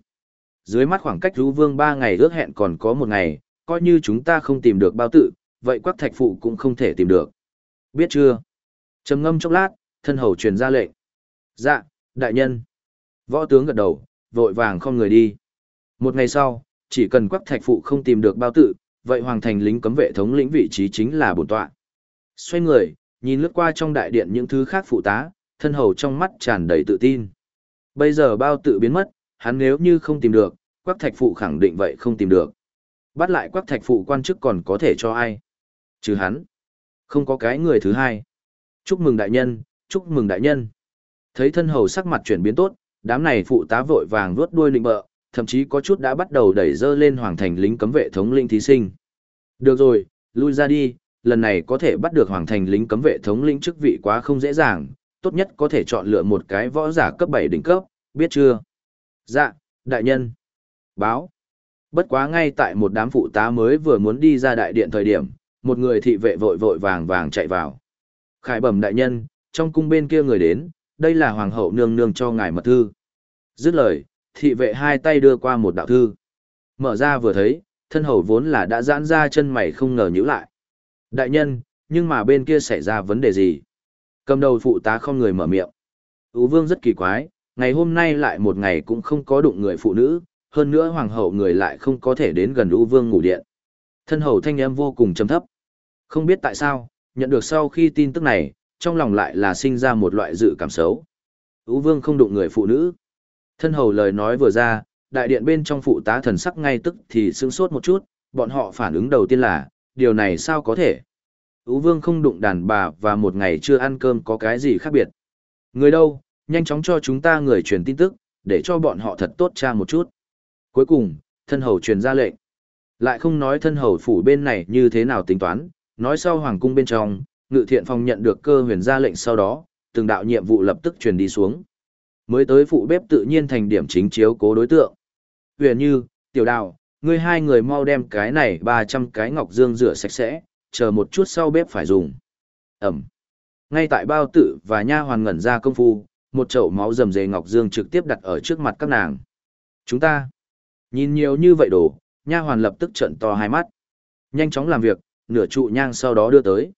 Dưới mắt khoảng cách rú vương 3 ngày ước hẹn còn có một ngày, coi như chúng ta không tìm được bao tự, vậy quắc thạch phụ cũng không thể tìm được. Biết chưa? trầm ngâm chốc lát, thân hầu truyền ra lệnh. Dạ, đại nhân. Võ tướng gật đầu, vội vàng không người đi. Một ngày sau, chỉ cần quắc thạch phụ không tìm được bao tự, vậy hoàng thành lính cấm vệ thống lĩnh vị trí chính là bổn tọa. Xoay người, nhìn lướt qua trong đại điện những thứ khác phụ tá, thân hầu trong mắt tràn đầy tự tin. Bây giờ bao tự biến mất, hắn nếu như không tìm được, quắc thạch phụ khẳng định vậy không tìm được. Bắt lại quắc thạch phụ quan chức còn có thể cho ai? Chứ hắn. Không có cái người thứ hai. Chúc mừng đại nhân, chúc mừng đại nhân. Thấy thân hầu sắc mặt chuyển biến tốt, đám này phụ tá vội vàng vuốt đuôi lịnh bợ, thậm chí có chút đã bắt đầu đẩy dơ lên hoàng thành lính cấm vệ thống linh thí sinh. Được rồi, lui ra đi, lần này có thể bắt được hoàng thành lính cấm vệ thống lĩnh chức vị quá không dễ dàng, tốt nhất có thể chọn lựa một cái võ giả cấp 7 đỉnh cấp, biết chưa? Dạ, đại nhân. Báo. Bất quá ngay tại một đám phụ tá mới vừa muốn đi ra đại điện thời điểm, một người thị vệ vội vội vàng vàng chạy vào. Khải bẩm đại nhân, trong cung bên kia người đến, đây là hoàng hậu nương nương cho ngài mật thư. Dứt lời, thị vệ hai tay đưa qua một đạo thư. Mở ra vừa thấy, thân hầu vốn là đã giãn ra chân mày không ngờ nhíu lại. Đại nhân, nhưng mà bên kia xảy ra vấn đề gì? Cầm đầu phụ tá không người mở miệng. Ú vương rất kỳ quái, ngày hôm nay lại một ngày cũng không có đụng người phụ nữ, hơn nữa hoàng hậu người lại không có thể đến gần Ú vương ngủ điện. Thân hầu thanh em vô cùng trầm thấp. Không biết tại sao, nhận được sau khi tin tức này, trong lòng lại là sinh ra một loại dự cảm xấu. Ú vương không đụng người phụ nữ. Thân hầu lời nói vừa ra, đại điện bên trong phụ tá thần sắc ngay tức thì sưng sốt một chút, bọn họ phản ứng đầu tiên là, điều này sao có thể? Ú vương không đụng đàn bà và một ngày chưa ăn cơm có cái gì khác biệt. Người đâu, nhanh chóng cho chúng ta người truyền tin tức, để cho bọn họ thật tốt tra một chút. Cuối cùng, thân hầu truyền ra lệnh. Lại không nói thân hầu phủ bên này như thế nào tính toán, nói sau hoàng cung bên trong, ngự thiện phòng nhận được cơ huyền ra lệnh sau đó, từng đạo nhiệm vụ lập tức truyền đi xuống. Mới tới phụ bếp tự nhiên thành điểm chính chiếu cố đối tượng. Huyền như, tiểu đào, ngươi hai người mau đem cái này 300 cái ngọc dương rửa sạch sẽ, chờ một chút sau bếp phải dùng. Ẩm. Ngay tại bao Tử và nha hoàn ngẩn ra công phu, một chậu máu rầm rề ngọc dương trực tiếp đặt ở trước mặt các nàng. Chúng ta, nhìn nhiều như vậy đồ, nha hoàn lập tức trợn to hai mắt. Nhanh chóng làm việc, nửa trụ nhang sau đó đưa tới.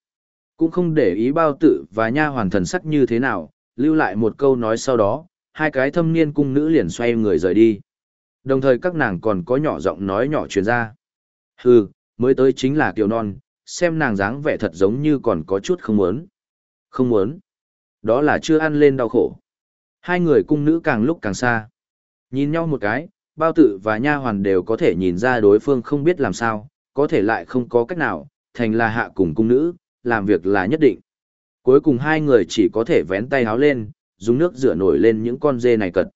Cũng không để ý bao tự và nha hoàn thần sắc như thế nào, lưu lại một câu nói sau đó, hai cái thâm niên cung nữ liền xoay người rời đi. Đồng thời các nàng còn có nhỏ giọng nói nhỏ truyền ra. Hừ, mới tới chính là kiều non, xem nàng dáng vẻ thật giống như còn có chút không muốn. Không muốn. Đó là chưa ăn lên đau khổ. Hai người cung nữ càng lúc càng xa. Nhìn nhau một cái, bao tử và nha hoàn đều có thể nhìn ra đối phương không biết làm sao, có thể lại không có cách nào, thành là hạ cùng cung nữ, làm việc là nhất định. Cuối cùng hai người chỉ có thể vén tay háo lên, dùng nước rửa nổi lên những con dê này cật.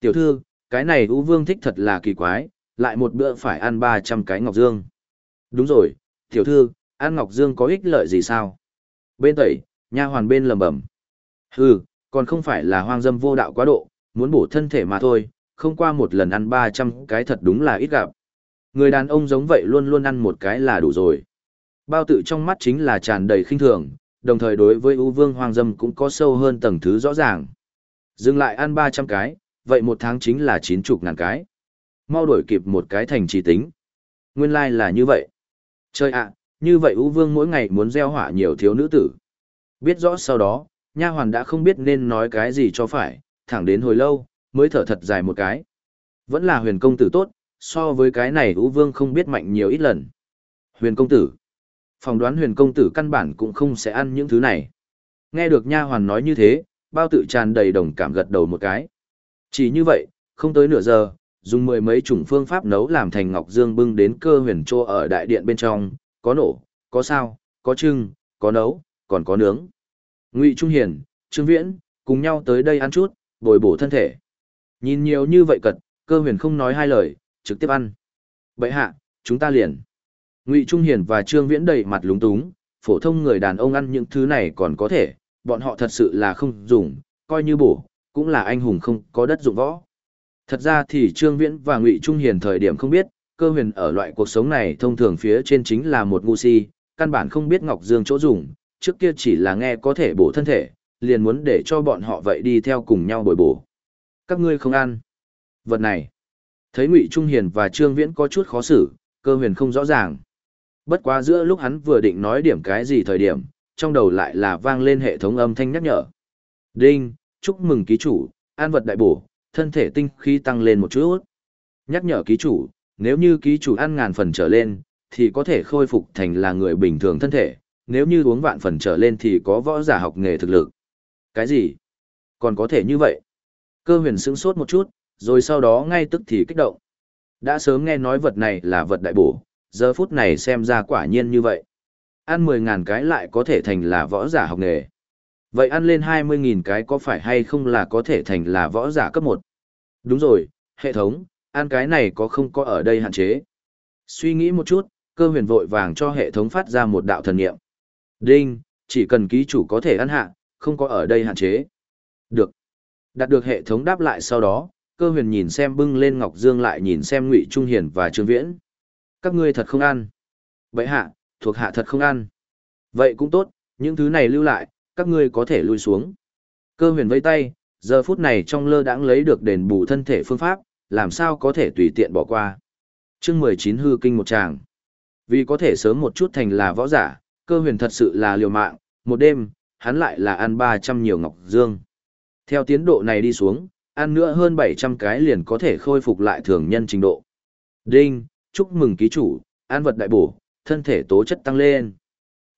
Tiểu thư, cái này U Vương thích thật là kỳ quái, lại một bữa phải ăn 300 cái ngọc dương. Đúng rồi, tiểu thư, ăn ngọc dương có ích lợi gì sao? Bên tẩy, nha hoàn bên lầm bẩm. Hừ, còn không phải là hoang dâm vô đạo quá độ, muốn bổ thân thể mà thôi, không qua một lần ăn 300 cái thật đúng là ít gặp. Người đàn ông giống vậy luôn luôn ăn một cái là đủ rồi. Bao tự trong mắt chính là tràn đầy khinh thường, đồng thời đối với ưu vương hoang dâm cũng có sâu hơn tầng thứ rõ ràng. Dừng lại ăn 300 cái, vậy một tháng chính là 90 ngàn cái. Mau đổi kịp một cái thành trì tính. Nguyên lai like là như vậy. Chơi ạ, như vậy ưu vương mỗi ngày muốn gieo hỏa nhiều thiếu nữ tử. Biết rõ sau đó, nha hoàn đã không biết nên nói cái gì cho phải, thẳng đến hồi lâu, mới thở thật dài một cái. Vẫn là huyền công tử tốt, so với cái này ưu vương không biết mạnh nhiều ít lần. Huyền công tử. Phòng đoán huyền công tử căn bản cũng không sẽ ăn những thứ này. Nghe được nha hoàn nói như thế, bao tự tràn đầy đồng cảm gật đầu một cái. Chỉ như vậy, không tới nửa giờ, dùng mười mấy chủng phương pháp nấu làm thành ngọc dương bưng đến cơ huyền trô ở đại điện bên trong, có nổ, có sao, có trưng, có nấu, còn có nướng. Ngụy Trung Hiền, Trương Viễn, cùng nhau tới đây ăn chút, bồi bổ thân thể. Nhìn nhiều như vậy cật, cơ huyền không nói hai lời, trực tiếp ăn. Bậy hạ, chúng ta liền. Ngụy Trung Hiền và Trương Viễn đầy mặt lúng túng, phổ thông người đàn ông ăn những thứ này còn có thể, bọn họ thật sự là không dùng, coi như bổ, cũng là anh hùng không có đất dụng võ. Thật ra thì Trương Viễn và Ngụy Trung Hiền thời điểm không biết, cơ huyền ở loại cuộc sống này thông thường phía trên chính là một ngu si, căn bản không biết Ngọc Dương chỗ dùng, trước kia chỉ là nghe có thể bổ thân thể, liền muốn để cho bọn họ vậy đi theo cùng nhau bồi bổ. Các ngươi không ăn. Vật này. Thấy Ngụy Trung Hiền và Trương Viễn có chút khó xử, cơ huyền không rõ ràng. Bất quá giữa lúc hắn vừa định nói điểm cái gì thời điểm, trong đầu lại là vang lên hệ thống âm thanh nhắc nhở. Đinh, chúc mừng ký chủ, an vật đại bổ, thân thể tinh khí tăng lên một chút. Nhắc nhở ký chủ, nếu như ký chủ ăn ngàn phần trở lên, thì có thể khôi phục thành là người bình thường thân thể, nếu như uống vạn phần trở lên thì có võ giả học nghề thực lực. Cái gì? Còn có thể như vậy? Cơ huyền sững sốt một chút, rồi sau đó ngay tức thì kích động. Đã sớm nghe nói vật này là vật đại bổ, giờ phút này xem ra quả nhiên như vậy. Ăn 10.000 cái lại có thể thành là võ giả học nghề. Vậy ăn lên 20.000 cái có phải hay không là có thể thành là võ giả cấp 1? Đúng rồi, hệ thống, ăn cái này có không có ở đây hạn chế? Suy nghĩ một chút, cơ huyền vội vàng cho hệ thống phát ra một đạo thần niệm. Đinh, chỉ cần ký chủ có thể ăn hạ, không có ở đây hạn chế. Được. Đạt được hệ thống đáp lại sau đó, cơ huyền nhìn xem bưng lên Ngọc Dương lại nhìn xem Ngụy Trung Hiền và Trương Viễn. Các ngươi thật không ăn. Vậy hạ, thuộc hạ thật không ăn. Vậy cũng tốt, những thứ này lưu lại, các ngươi có thể lui xuống. Cơ huyền vây tay, giờ phút này trong lơ đãng lấy được đền bù thân thể phương pháp, làm sao có thể tùy tiện bỏ qua. chương 19 hư kinh một tràng. Vì có thể sớm một chút thành là võ giả, cơ huyền thật sự là liều mạng, một đêm, hắn lại là ăn 300 nhiều ngọc dương. Theo tiến độ này đi xuống, ăn nữa hơn 700 cái liền có thể khôi phục lại thường nhân trình độ. Đinh, chúc mừng ký chủ, an vật đại bổ, thân thể tố chất tăng lên.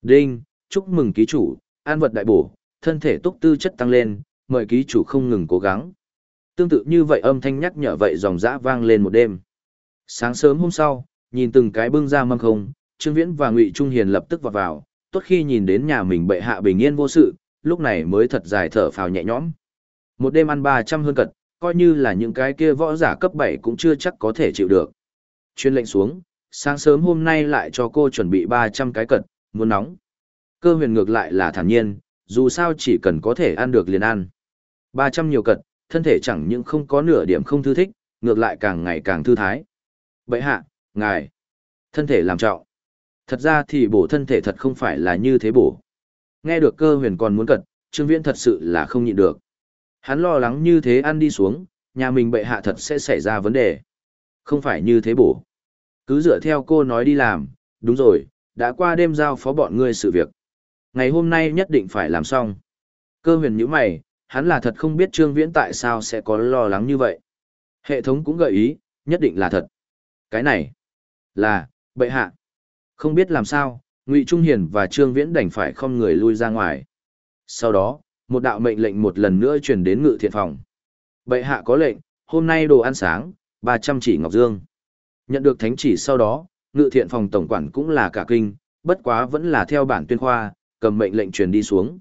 Đinh, chúc mừng ký chủ, an vật đại bổ, thân thể túc tư chất tăng lên, mời ký chủ không ngừng cố gắng. Tương tự như vậy âm thanh nhắc nhở vậy dòng dã vang lên một đêm. Sáng sớm hôm sau, nhìn từng cái bưng ra mâm không, Trương Viễn và Ngụy Trung Hiền lập tức vọt vào, tốt khi nhìn đến nhà mình bệ hạ bình yên vô sự, lúc này mới thật dài thở phào nhẹ nhõm. Một đêm ăn 300 hơn cật, coi như là những cái kia võ giả cấp 7 cũng chưa chắc có thể chịu được. Chuyên lệnh xuống, sáng sớm hôm nay lại cho cô chuẩn bị 300 cái cật, muốn nóng. Cơ huyền ngược lại là thản nhiên, dù sao chỉ cần có thể ăn được liền ăn. 300 nhiều cật, thân thể chẳng những không có nửa điểm không thư thích, ngược lại càng ngày càng thư thái. Bậy hạ, ngài, thân thể làm trọng. Thật ra thì bổ thân thể thật không phải là như thế bổ. Nghe được cơ huyền còn muốn cật, Trương Viễn thật sự là không nhịn được. Hắn lo lắng như thế ăn đi xuống, nhà mình bệ hạ thật sẽ xảy ra vấn đề. Không phải như thế bổ. Cứ dựa theo cô nói đi làm, đúng rồi, đã qua đêm giao phó bọn ngươi sự việc. Ngày hôm nay nhất định phải làm xong. Cơ huyền như mày, hắn là thật không biết Trương Viễn tại sao sẽ có lo lắng như vậy. Hệ thống cũng gợi ý, nhất định là thật. Cái này, là, bệ hạ. Không biết làm sao, Ngụy Trung Hiền và Trương Viễn đành phải không người lui ra ngoài. Sau đó, một đạo mệnh lệnh một lần nữa truyền đến ngự thiện phòng. Bệ hạ có lệnh, hôm nay đồ ăn sáng, 300 chỉ ngọc dương. Nhận được thánh chỉ sau đó, ngự thiện phòng tổng quản cũng là cả kinh, bất quá vẫn là theo bản tuyên khoa, cầm mệnh lệnh truyền đi xuống.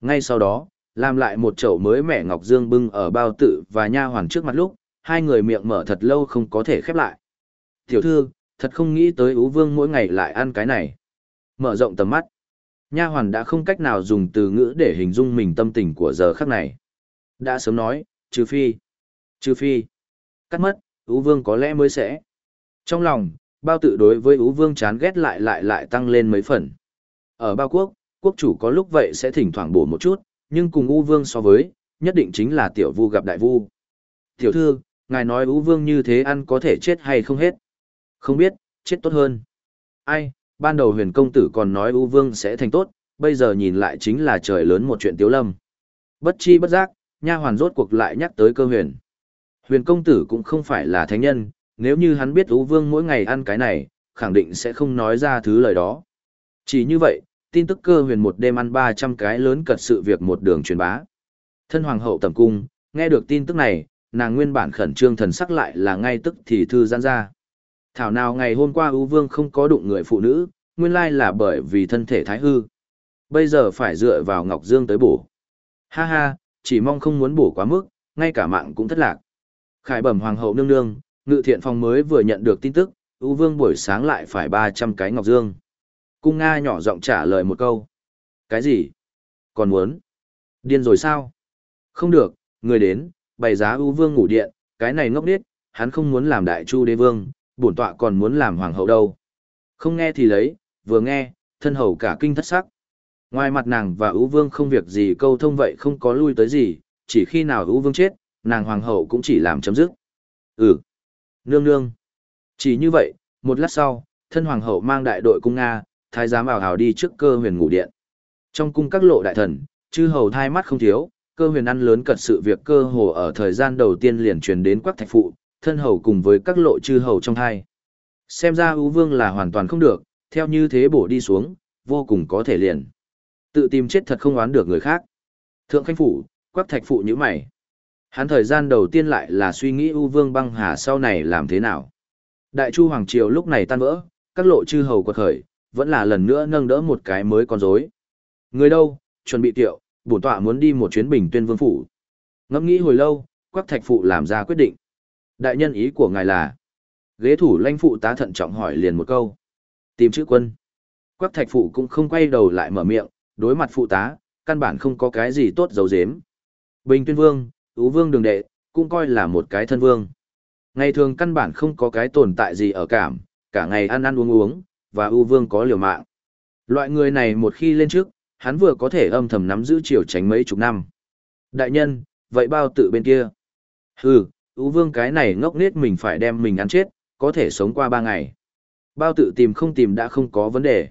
Ngay sau đó, làm lại một chậu mới mẻ ngọc dương bưng ở bao tự và nha hoàn trước mặt lúc, hai người miệng mở thật lâu không có thể khép lại. Tiểu thư, thật không nghĩ tới Ú Vương mỗi ngày lại ăn cái này. Mở rộng tầm mắt. Nha hoàn đã không cách nào dùng từ ngữ để hình dung mình tâm tình của giờ khắc này. Đã sớm nói, trừ phi. Trừ phi. Cắt mất, Ú Vương có lẽ mới sẽ. Trong lòng, bao tự đối với Ú Vương chán ghét lại lại lại tăng lên mấy phần. Ở bao quốc, quốc chủ có lúc vậy sẽ thỉnh thoảng bổ một chút, nhưng cùng Ú Vương so với, nhất định chính là tiểu vu gặp đại vu. Tiểu thư, ngài nói Ú Vương như thế ăn có thể chết hay không hết. Không biết, chết tốt hơn. Ai, ban đầu huyền công tử còn nói U Vương sẽ thành tốt, bây giờ nhìn lại chính là trời lớn một chuyện tiếu lâm. Bất chi bất giác, nha hoàn rốt cuộc lại nhắc tới cơ huyền. Huyền công tử cũng không phải là thánh nhân, nếu như hắn biết U Vương mỗi ngày ăn cái này, khẳng định sẽ không nói ra thứ lời đó. Chỉ như vậy, tin tức cơ huyền một đêm ăn 300 cái lớn cật sự việc một đường truyền bá. Thân hoàng hậu tầm cung, nghe được tin tức này, nàng nguyên bản khẩn trương thần sắc lại là ngay tức thì thư giãn ra. Thảo nào ngày hôm qua ưu vương không có đụng người phụ nữ, nguyên lai là bởi vì thân thể thái hư. Bây giờ phải dựa vào Ngọc Dương tới bổ. Ha ha, chỉ mong không muốn bổ quá mức, ngay cả mạng cũng thất lạc. Khải bẩm hoàng hậu nương nương, ngự thiện phòng mới vừa nhận được tin tức, U vương buổi sáng lại phải 300 cái Ngọc Dương. Cung Nga nhỏ giọng trả lời một câu. Cái gì? Còn muốn? Điên rồi sao? Không được, người đến, bày giá U vương ngủ điện, cái này ngốc điếc, hắn không muốn làm đại chu đế vương, bổn tọa còn muốn làm hoàng hậu đâu. Không nghe thì lấy, vừa nghe, thân hầu cả kinh thất sắc. Ngoài mặt nàng và U vương không việc gì câu thông vậy không có lui tới gì, chỉ khi nào U vương chết, nàng hoàng hậu cũng chỉ làm chấm dứt. Ừ. Nương nương. Chỉ như vậy, một lát sau, thân hoàng hậu mang đại đội cung Nga, thái giám ảo hào đi trước cơ huyền ngủ điện. Trong cung các lộ đại thần, chư hầu thai mắt không thiếu, cơ huyền ăn lớn cật sự việc cơ hồ ở thời gian đầu tiên liền truyền đến quắc thạch phụ, thân hầu cùng với các lộ chư hầu trong thai. Xem ra ưu vương là hoàn toàn không được, theo như thế bổ đi xuống, vô cùng có thể liền. Tự tìm chết thật không oán được người khác. Thượng khanh phủ, quắc thạch phụ như mày. Hắn thời gian đầu tiên lại là suy nghĩ U vương băng hà sau này làm thế nào. Đại chu hoàng triều lúc này tan vỡ, các lộ chư hầu quật khởi, vẫn là lần nữa nâng đỡ một cái mới con rối. Người đâu, chuẩn bị tiệu, bổn tọa muốn đi một chuyến bình tuyên vương phủ. Ngẫm nghĩ hồi lâu, Quách thạch phụ làm ra quyết định. Đại nhân ý của ngài là, ghế thủ lãnh phụ tá thận trọng hỏi liền một câu. Tìm chữ quân. Quách thạch phụ cũng không quay đầu lại mở miệng, đối mặt phụ tá, căn bản không có cái gì tốt giấu giếm. Bình tuyên vương, ú vương đường đệ, cũng coi là một cái thân vương. Ngày thường căn bản không có cái tồn tại gì ở cảm, cả ngày ăn ăn uống uống, và ưu vương có liều mạng. Loại người này một khi lên trước, hắn vừa có thể âm thầm nắm giữ chiều tránh mấy chục năm. Đại nhân, vậy bao tự bên kia? Hừ, ưu vương cái này ngốc nết mình phải đem mình ăn chết, có thể sống qua ba ngày. Bao tự tìm không tìm đã không có vấn đề.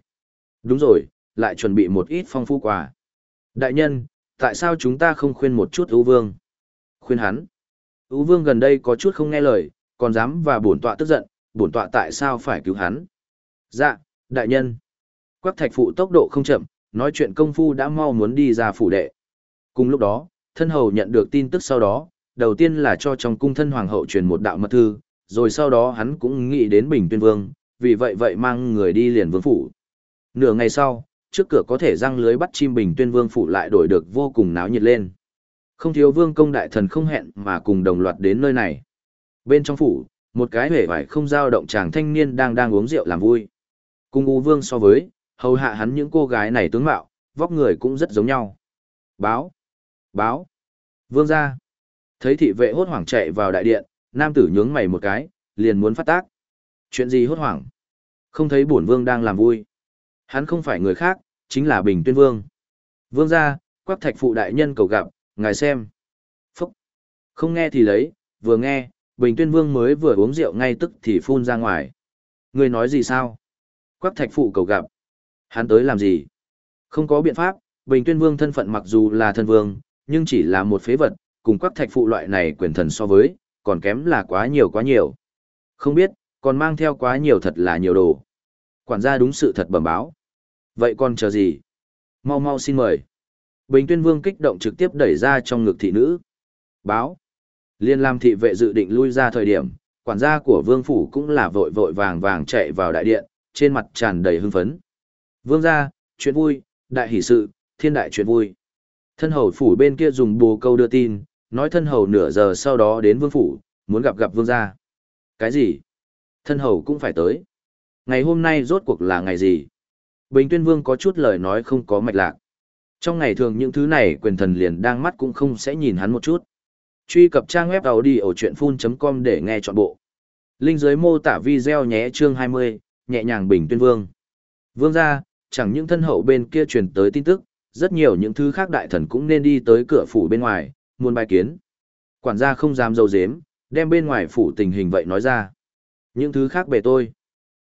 Đúng rồi, lại chuẩn bị một ít phong phú quà. Đại nhân, tại sao chúng ta không khuyên một chút ưu vương? Khuyên hắn. Ú vương gần đây có chút không nghe lời, còn dám và bổn tọa tức giận, bổn tọa tại sao phải cứu hắn? Dạ, đại nhân. Quắc thạch phụ tốc độ không chậm, nói chuyện công phu đã mau muốn đi ra phủ đệ. Cùng lúc đó, thân hầu nhận được tin tức sau đó, đầu tiên là cho trong cung thân hoàng hậu truyền một đạo mật thư, rồi sau đó hắn cũng nghĩ đến Bình Tuyên Vương, vì vậy vậy mang người đi liền vương phủ. Nửa ngày sau, trước cửa có thể răng lưới bắt chim bình tuyên vương phủ lại đổi được vô cùng náo nhiệt lên. Không thiếu vương công đại thần không hẹn mà cùng đồng loạt đến nơi này. Bên trong phủ, một cái hề vải không dao động chàng thanh niên đang đang uống rượu làm vui. Cùng U Vương so với, hầu hạ hắn những cô gái này tướng mạo, vóc người cũng rất giống nhau. Báo! Báo! Vương ra! Thấy thị vệ hốt hoảng chạy vào đại điện, nam tử nhướng mày một cái, liền muốn phát tác. Chuyện gì hốt hoảng? Không thấy bổn vương đang làm vui. Hắn không phải người khác, chính là Bình Tuyên Vương. Vương ra, quắc thạch phụ đại nhân cầu gặp, ngài xem. Phúc! Không nghe thì lấy, vừa nghe, Bình Tuyên Vương mới vừa uống rượu ngay tức thì phun ra ngoài. Người nói gì sao? Quắc thạch phụ cầu gặp. Hắn tới làm gì? Không có biện pháp, Bình Tuyên Vương thân phận mặc dù là thân vương, nhưng chỉ là một phế vật, cùng quắc thạch phụ loại này quyền thần so với, còn kém là quá nhiều quá nhiều. Không biết, còn mang theo quá nhiều thật là nhiều đồ. Quản gia đúng sự thật bẩm báo. Vậy còn chờ gì? Mau mau xin mời. Bình Tuyên Vương kích động trực tiếp đẩy ra trong ngực thị nữ. Báo. Liên Lam thị vệ dự định lui ra thời điểm, quản gia của Vương phủ cũng là vội vội vàng vàng chạy vào đại điện, trên mặt tràn đầy hưng phấn. Vương gia, chuyện vui, đại hỷ sự, thiên đại chuyện vui. Thân hầu phủ bên kia dùng bồ câu đưa tin, nói thân hầu nửa giờ sau đó đến vương phủ, muốn gặp gặp vương gia. Cái gì? Thân hầu cũng phải tới. Ngày hôm nay rốt cuộc là ngày gì? Bình tuyên vương có chút lời nói không có mạch lạc. Trong ngày thường những thứ này quyền thần liền đang mắt cũng không sẽ nhìn hắn một chút. Truy cập trang web đầu đi ở chuyện full.com để nghe trọn bộ. Linh dưới mô tả video nhé chương 20, nhẹ nhàng bình tuyên vương. Vương gia, chẳng những thân hậu bên kia truyền tới tin tức, rất nhiều những thứ khác đại thần cũng nên đi tới cửa phủ bên ngoài, muôn bài kiến. Quản gia không dám dâu dếm, đem bên ngoài phủ tình hình vậy nói ra. Những thứ khác về tôi.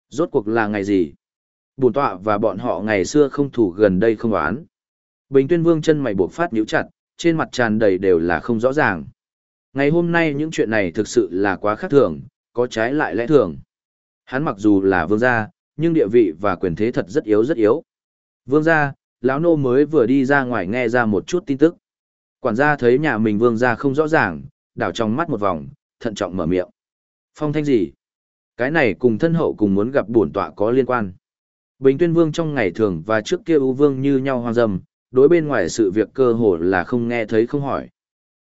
Rốt cuộc là ngày gì? Bùn tọa và bọn họ ngày xưa không thủ gần đây không oán. Bình tuyên vương chân mày buộc phát nhíu chặt, trên mặt tràn đầy đều là không rõ ràng. Ngày hôm nay những chuyện này thực sự là quá khác thường, có trái lại lẽ thường. Hắn mặc dù là vương gia, nhưng địa vị và quyền thế thật rất yếu rất yếu. Vương gia, lão nô mới vừa đi ra ngoài nghe ra một chút tin tức. Quản gia thấy nhà mình vương gia không rõ ràng, đảo trong mắt một vòng, thận trọng mở miệng. Phong thanh gì? Cái này cùng thân hậu cùng muốn gặp bổn tọa có liên quan. Bình tuyên vương trong ngày thường và trước kia ưu vương như nhau hoang dâm, đối bên ngoài sự việc cơ hồ là không nghe thấy không hỏi.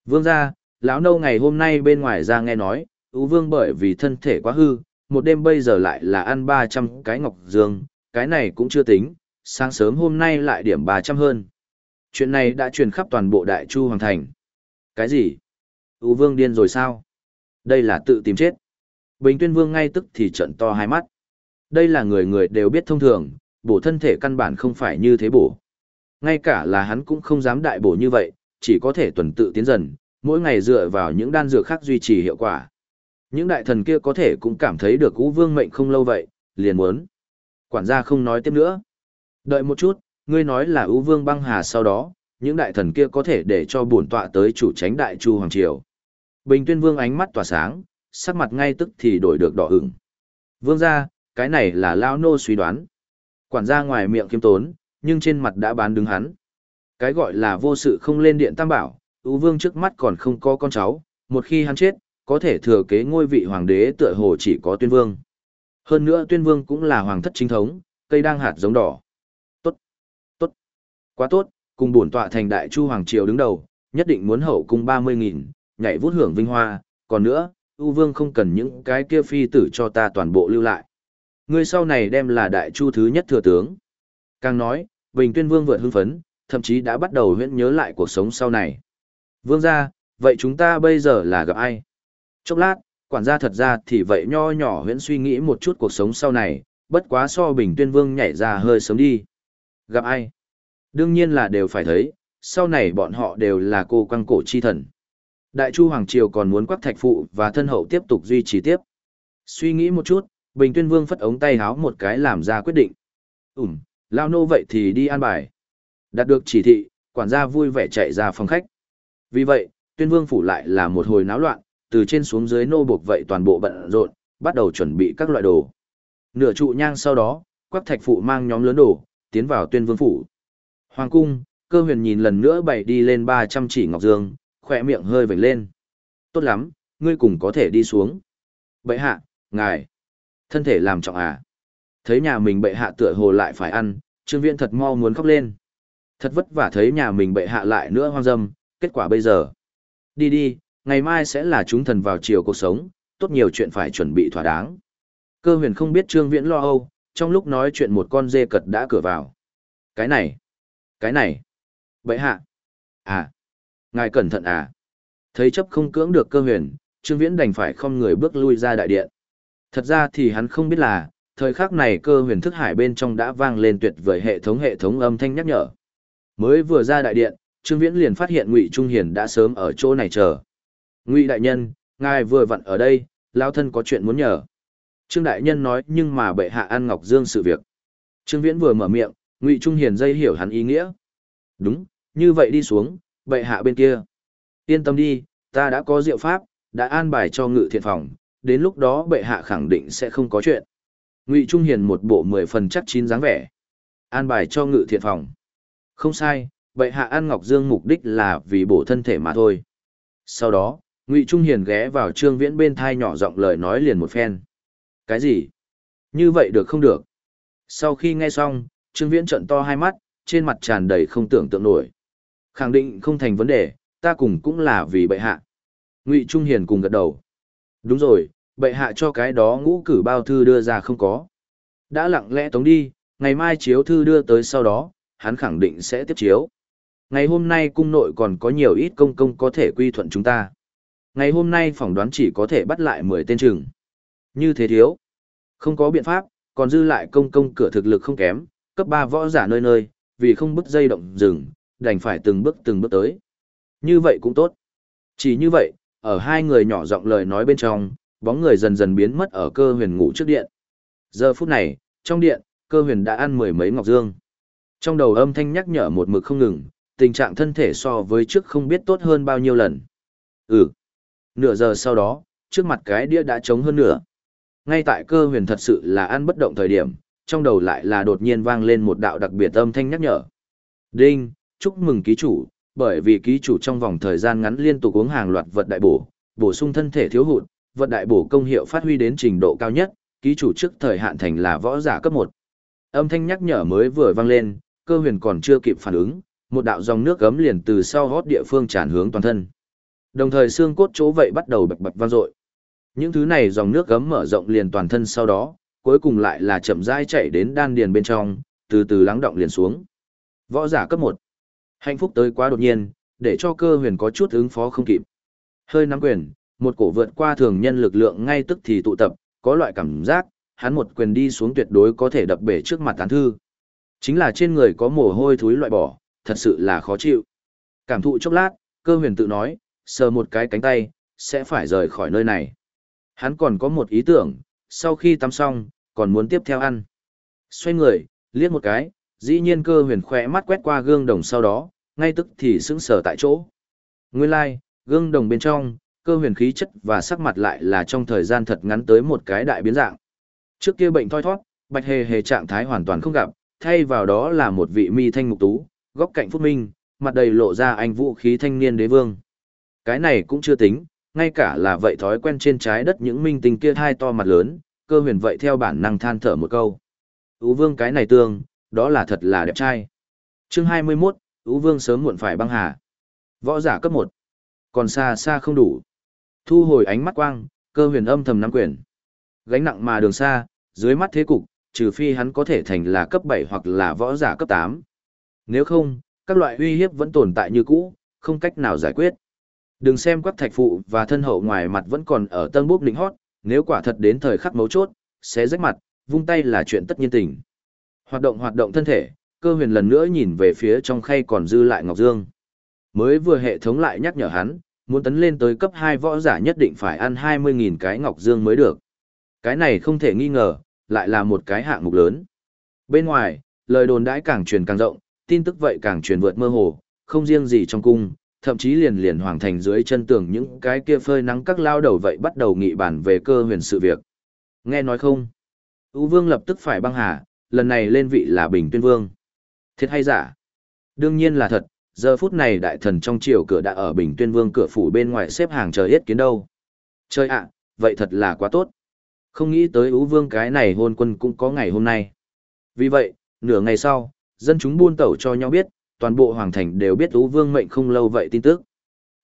Vương gia, lão nâu ngày hôm nay bên ngoài ra nghe nói, Ú vương bởi vì thân thể quá hư, một đêm bây giờ lại là ăn 300 cái ngọc dương, cái này cũng chưa tính, sáng sớm hôm nay lại điểm 300 hơn. Chuyện này đã truyền khắp toàn bộ đại chu hoàng thành. Cái gì? Ú vương điên rồi sao? Đây là tự tìm chết. Bình tuyên vương ngay tức thì trận to hai mắt. Đây là người người đều biết thông thường, bổ thân thể căn bản không phải như thế bổ. Ngay cả là hắn cũng không dám đại bổ như vậy, chỉ có thể tuần tự tiến dần, mỗi ngày dựa vào những đan dược khác duy trì hiệu quả. Những đại thần kia có thể cũng cảm thấy được Ú Vương mệnh không lâu vậy, liền muốn. Quản gia không nói tiếp nữa. Đợi một chút, ngươi nói là Ú Vương băng hà sau đó, những đại thần kia có thể để cho bổn tọa tới chủ tránh đại chu hoàng triều. Bình tuyên vương ánh mắt tỏa sáng, sắc mặt ngay tức thì đổi được đỏ ửng. Vương gia, cái này là lao nô suy đoán. Quản gia ngoài miệng kiêm tốn, nhưng trên mặt đã bán đứng hắn. Cái gọi là vô sự không lên điện tam bảo, Ú Vương trước mắt còn không có con cháu, một khi hắn chết, có thể thừa kế ngôi vị hoàng đế tựa hồ chỉ có tuyên vương. Hơn nữa tuyên vương cũng là hoàng thất chính thống, cây đang hạt giống đỏ. Tốt, tốt, quá tốt, cùng bổn tọa thành đại chu hoàng triều đứng đầu, nhất định muốn hậu cung 30.000, nhảy vút hưởng vinh hoa, còn nữa, u vương không cần những cái kia phi tử cho ta toàn bộ lưu lại. Ngươi sau này đem là đại chu thứ nhất thừa tướng. Càng nói, Bình Tuyên Vương vượt hưng phấn, thậm chí đã bắt đầu huyễn nhớ lại cuộc sống sau này. Vương gia, vậy chúng ta bây giờ là gặp ai? Chốc lát, quản gia thật ra thì vậy nho nhỏ huyễn suy nghĩ một chút cuộc sống sau này, bất quá so Bình Tuyên Vương nhảy ra hơi sớm đi. Gặp ai? Đương nhiên là đều phải thấy, sau này bọn họ đều là cô quăng cổ chi thần. Đại Chu Hoàng Triều còn muốn quắc thạch phụ và thân hậu tiếp tục duy trì tiếp. Suy nghĩ một chút, Bình Tuyên Vương phất ống tay háo một cái làm ra quyết định. Ừm, lao nô vậy thì đi an bài. Đạt được chỉ thị, quản gia vui vẻ chạy ra phòng khách. Vì vậy, Tuyên Vương phủ lại là một hồi náo loạn, từ trên xuống dưới nô buộc vậy toàn bộ bận rộn, bắt đầu chuẩn bị các loại đồ. Nửa trụ nhang sau đó, quắc thạch phụ mang nhóm lớn đồ, tiến vào Tuyên Vương phủ. Hoàng cung, cơ huyền nhìn lần nữa bày đi lên 300 chỉ ngọc dương, khỏe miệng hơi vểnh lên. Tốt lắm, ngươi cùng có thể đi xuống. Bậy hạ, ngài, thân thể làm trọng à. Thấy nhà mình bệ hạ tựa hồ lại phải ăn, Trương Viễn thật mau muốn khóc lên. Thật vất vả thấy nhà mình bệ hạ lại nữa hoang dâm, kết quả bây giờ. Đi đi, ngày mai sẽ là chúng thần vào chiều cuộc sống, tốt nhiều chuyện phải chuẩn bị thỏa đáng. Cơ huyền không biết Trương Viễn lo âu, trong lúc nói chuyện một con dê cật đã cửa vào. Cái này, cái này, bệ hạ, à, ngài cẩn thận à. Thấy chấp không cưỡng được cơ huyền, Trương Viễn đành phải không người bước lui ra đại điện. Thật ra thì hắn không biết là, thời khắc này cơ huyền thức hải bên trong đã vang lên tuyệt vời hệ thống hệ thống âm thanh nhắc nhở. Mới vừa ra đại điện, Trương Viễn liền phát hiện Ngụy Trung Hiền đã sớm ở chỗ này chờ. "Ngụy đại nhân, ngài vừa vặn ở đây, lão thân có chuyện muốn nhờ." Trương đại nhân nói, nhưng mà bệ hạ an Ngọc Dương sự việc. Trương Viễn vừa mở miệng, Ngụy Trung Hiền dây hiểu hắn ý nghĩa. "Đúng, như vậy đi xuống, bệ hạ bên kia. Yên tâm đi, ta đã có diệu pháp, đã an bài cho Ngự Thiện phòng, đến lúc đó bệ hạ khẳng định sẽ không có chuyện." Ngụy Trung Hiền một bộ mười phần chắc chín dáng vẻ. An bài cho Ngự Thiện phòng. Không sai, vậy hạ An Ngọc Dương mục đích là vì bổ thân thể mà thôi. Sau đó, Ngụy Trung Hiền ghé vào Trương Viễn bên thai nhỏ giọng lời nói liền một phen. Cái gì? Như vậy được không được? Sau khi nghe xong, Trương Viễn trợn to hai mắt, trên mặt tràn đầy không tưởng tượng nổi. Khẳng định không thành vấn đề, ta cùng cũng là vì bệ hạ. Ngụy Trung Hiền cùng gật đầu. Đúng rồi, bệ hạ cho cái đó ngũ cử bao thư đưa ra không có. Đã lặng lẽ tống đi, ngày mai chiếu thư đưa tới sau đó, hắn khẳng định sẽ tiếp chiếu. Ngày hôm nay cung nội còn có nhiều ít công công có thể quy thuận chúng ta. Ngày hôm nay phỏng đoán chỉ có thể bắt lại 10 tên trừng. Như thế thiếu. Không có biện pháp, còn dư lại công công cửa thực lực không kém, cấp 3 võ giả nơi nơi, vì không bức dây động rừng, đành phải từng bước từng bước tới. Như vậy cũng tốt. Chỉ như vậy, ở hai người nhỏ giọng lời nói bên trong, bóng người dần dần biến mất ở cơ huyền ngủ trước điện. Giờ phút này, trong điện, cơ huyền đã ăn mười mấy ngọc dương. Trong đầu âm thanh nhắc nhở một mực không ngừng, tình trạng thân thể so với trước không biết tốt hơn bao nhiêu lần. Ừ. Nửa giờ sau đó, trước mặt cái đĩa đã trống hơn nửa. Ngay tại cơ huyền thật sự là ăn bất động thời điểm, trong đầu lại là đột nhiên vang lên một đạo đặc biệt âm thanh nhắc nhở. Đinh, chúc mừng ký chủ, bởi vì ký chủ trong vòng thời gian ngắn liên tục uống hàng loạt vật đại bổ, bổ sung thân thể thiếu hụt, Vận đại bổ công hiệu phát huy đến trình độ cao nhất, ký chủ trước thời hạn thành là võ giả cấp 1. Âm thanh nhắc nhở mới vừa vang lên, cơ huyền còn chưa kịp phản ứng, một đạo dòng nước gấm liền từ sau hót địa phương tràn hướng toàn thân. Đồng thời xương cốt chỗ vậy bắt đầu bạch bạch vang dội. Những thứ này dòng nước gấm mở rộng liền toàn thân sau đó, cuối cùng lại là chậm rãi chạy đến đan điền bên trong, từ từ lắng động liền xuống. Võ giả cấp 1. Hạnh phúc tới quá đột nhiên, để cho cơ huyền có chút ứng phó không kịp. Hơi nắm quyền, một cổ vượt qua thường nhân lực lượng ngay tức thì tụ tập, có loại cảm giác, hắn một quyền đi xuống tuyệt đối có thể đập bể trước mặt tán thư. Chính là trên người có mồ hôi thối loại bỏ, thật sự là khó chịu. Cảm thụ chốc lát, cơ huyền tự nói, sờ một cái cánh tay, sẽ phải rời khỏi nơi này. Hắn còn có một ý tưởng, sau khi tắm xong, còn muốn tiếp theo ăn. Xoay người, liếc một cái, dĩ nhiên cơ huyền khỏe mắt quét qua gương đồng sau đó, ngay tức thì sững sờ tại chỗ. Nguyên lai, like, gương đồng bên trong, cơ huyền khí chất và sắc mặt lại là trong thời gian thật ngắn tới một cái đại biến dạng. Trước kia bệnh thoi thoát, bạch hề hề trạng thái hoàn toàn không gặp, thay vào đó là một vị mi thanh mục tú, góc cạnh phúc minh, mặt đầy lộ ra anh vũ khí thanh niên đế vương. Cái này cũng chưa tính, ngay cả là vậy thói quen trên trái đất những minh tinh kia hai to mặt lớn, cơ huyền vậy theo bản năng than thở một câu. Ú vương cái này tương, đó là thật là đẹp trai. Chương 21, Ú vương sớm muộn phải băng hà. Võ giả cấp 1. Còn xa xa không đủ. Thu hồi ánh mắt quang, cơ huyền âm thầm nắm quyền. Gánh nặng mà đường xa, dưới mắt thế cục, trừ phi hắn có thể thành là cấp 7 hoặc là võ giả cấp 8. Nếu không, các loại uy hiếp vẫn tồn tại như cũ, không cách nào giải quyết. Đừng xem quắc thạch phụ và thân hậu ngoài mặt vẫn còn ở tân bốc lĩnh hót, nếu quả thật đến thời khắc mấu chốt, sẽ rách mặt, vung tay là chuyện tất nhiên tình. Hoạt động hoạt động thân thể, cơ huyền lần nữa nhìn về phía trong khay còn dư lại Ngọc Dương. Mới vừa hệ thống lại nhắc nhở hắn, muốn tấn lên tới cấp 2 võ giả nhất định phải ăn 20.000 cái Ngọc Dương mới được. Cái này không thể nghi ngờ, lại là một cái hạng mục lớn. Bên ngoài, lời đồn đãi càng truyền càng rộng, tin tức vậy càng truyền vượt mơ hồ, không riêng gì trong cung, thậm chí liền liền hoàng thành dưới chân tường những cái kia phơi nắng các lao đầu vậy bắt đầu nghị bản về cơ huyền sự việc. Nghe nói không? U vương lập tức phải băng hà, lần này lên vị là Bình Tuyên Vương. Thiệt hay giả? Đương nhiên là thật, giờ phút này đại thần trong triều cửa đã ở Bình Tuyên Vương cửa phủ bên ngoài xếp hàng chờ yết kiến đâu. Chơi ạ, vậy thật là quá tốt. Không nghĩ tới Ú Vương cái này hôn quân cũng có ngày hôm nay. Vì vậy, nửa ngày sau, dân chúng buôn tẩu cho nhau biết, toàn bộ hoàng thành đều biết Ú Vương mệnh không lâu vậy tin tức.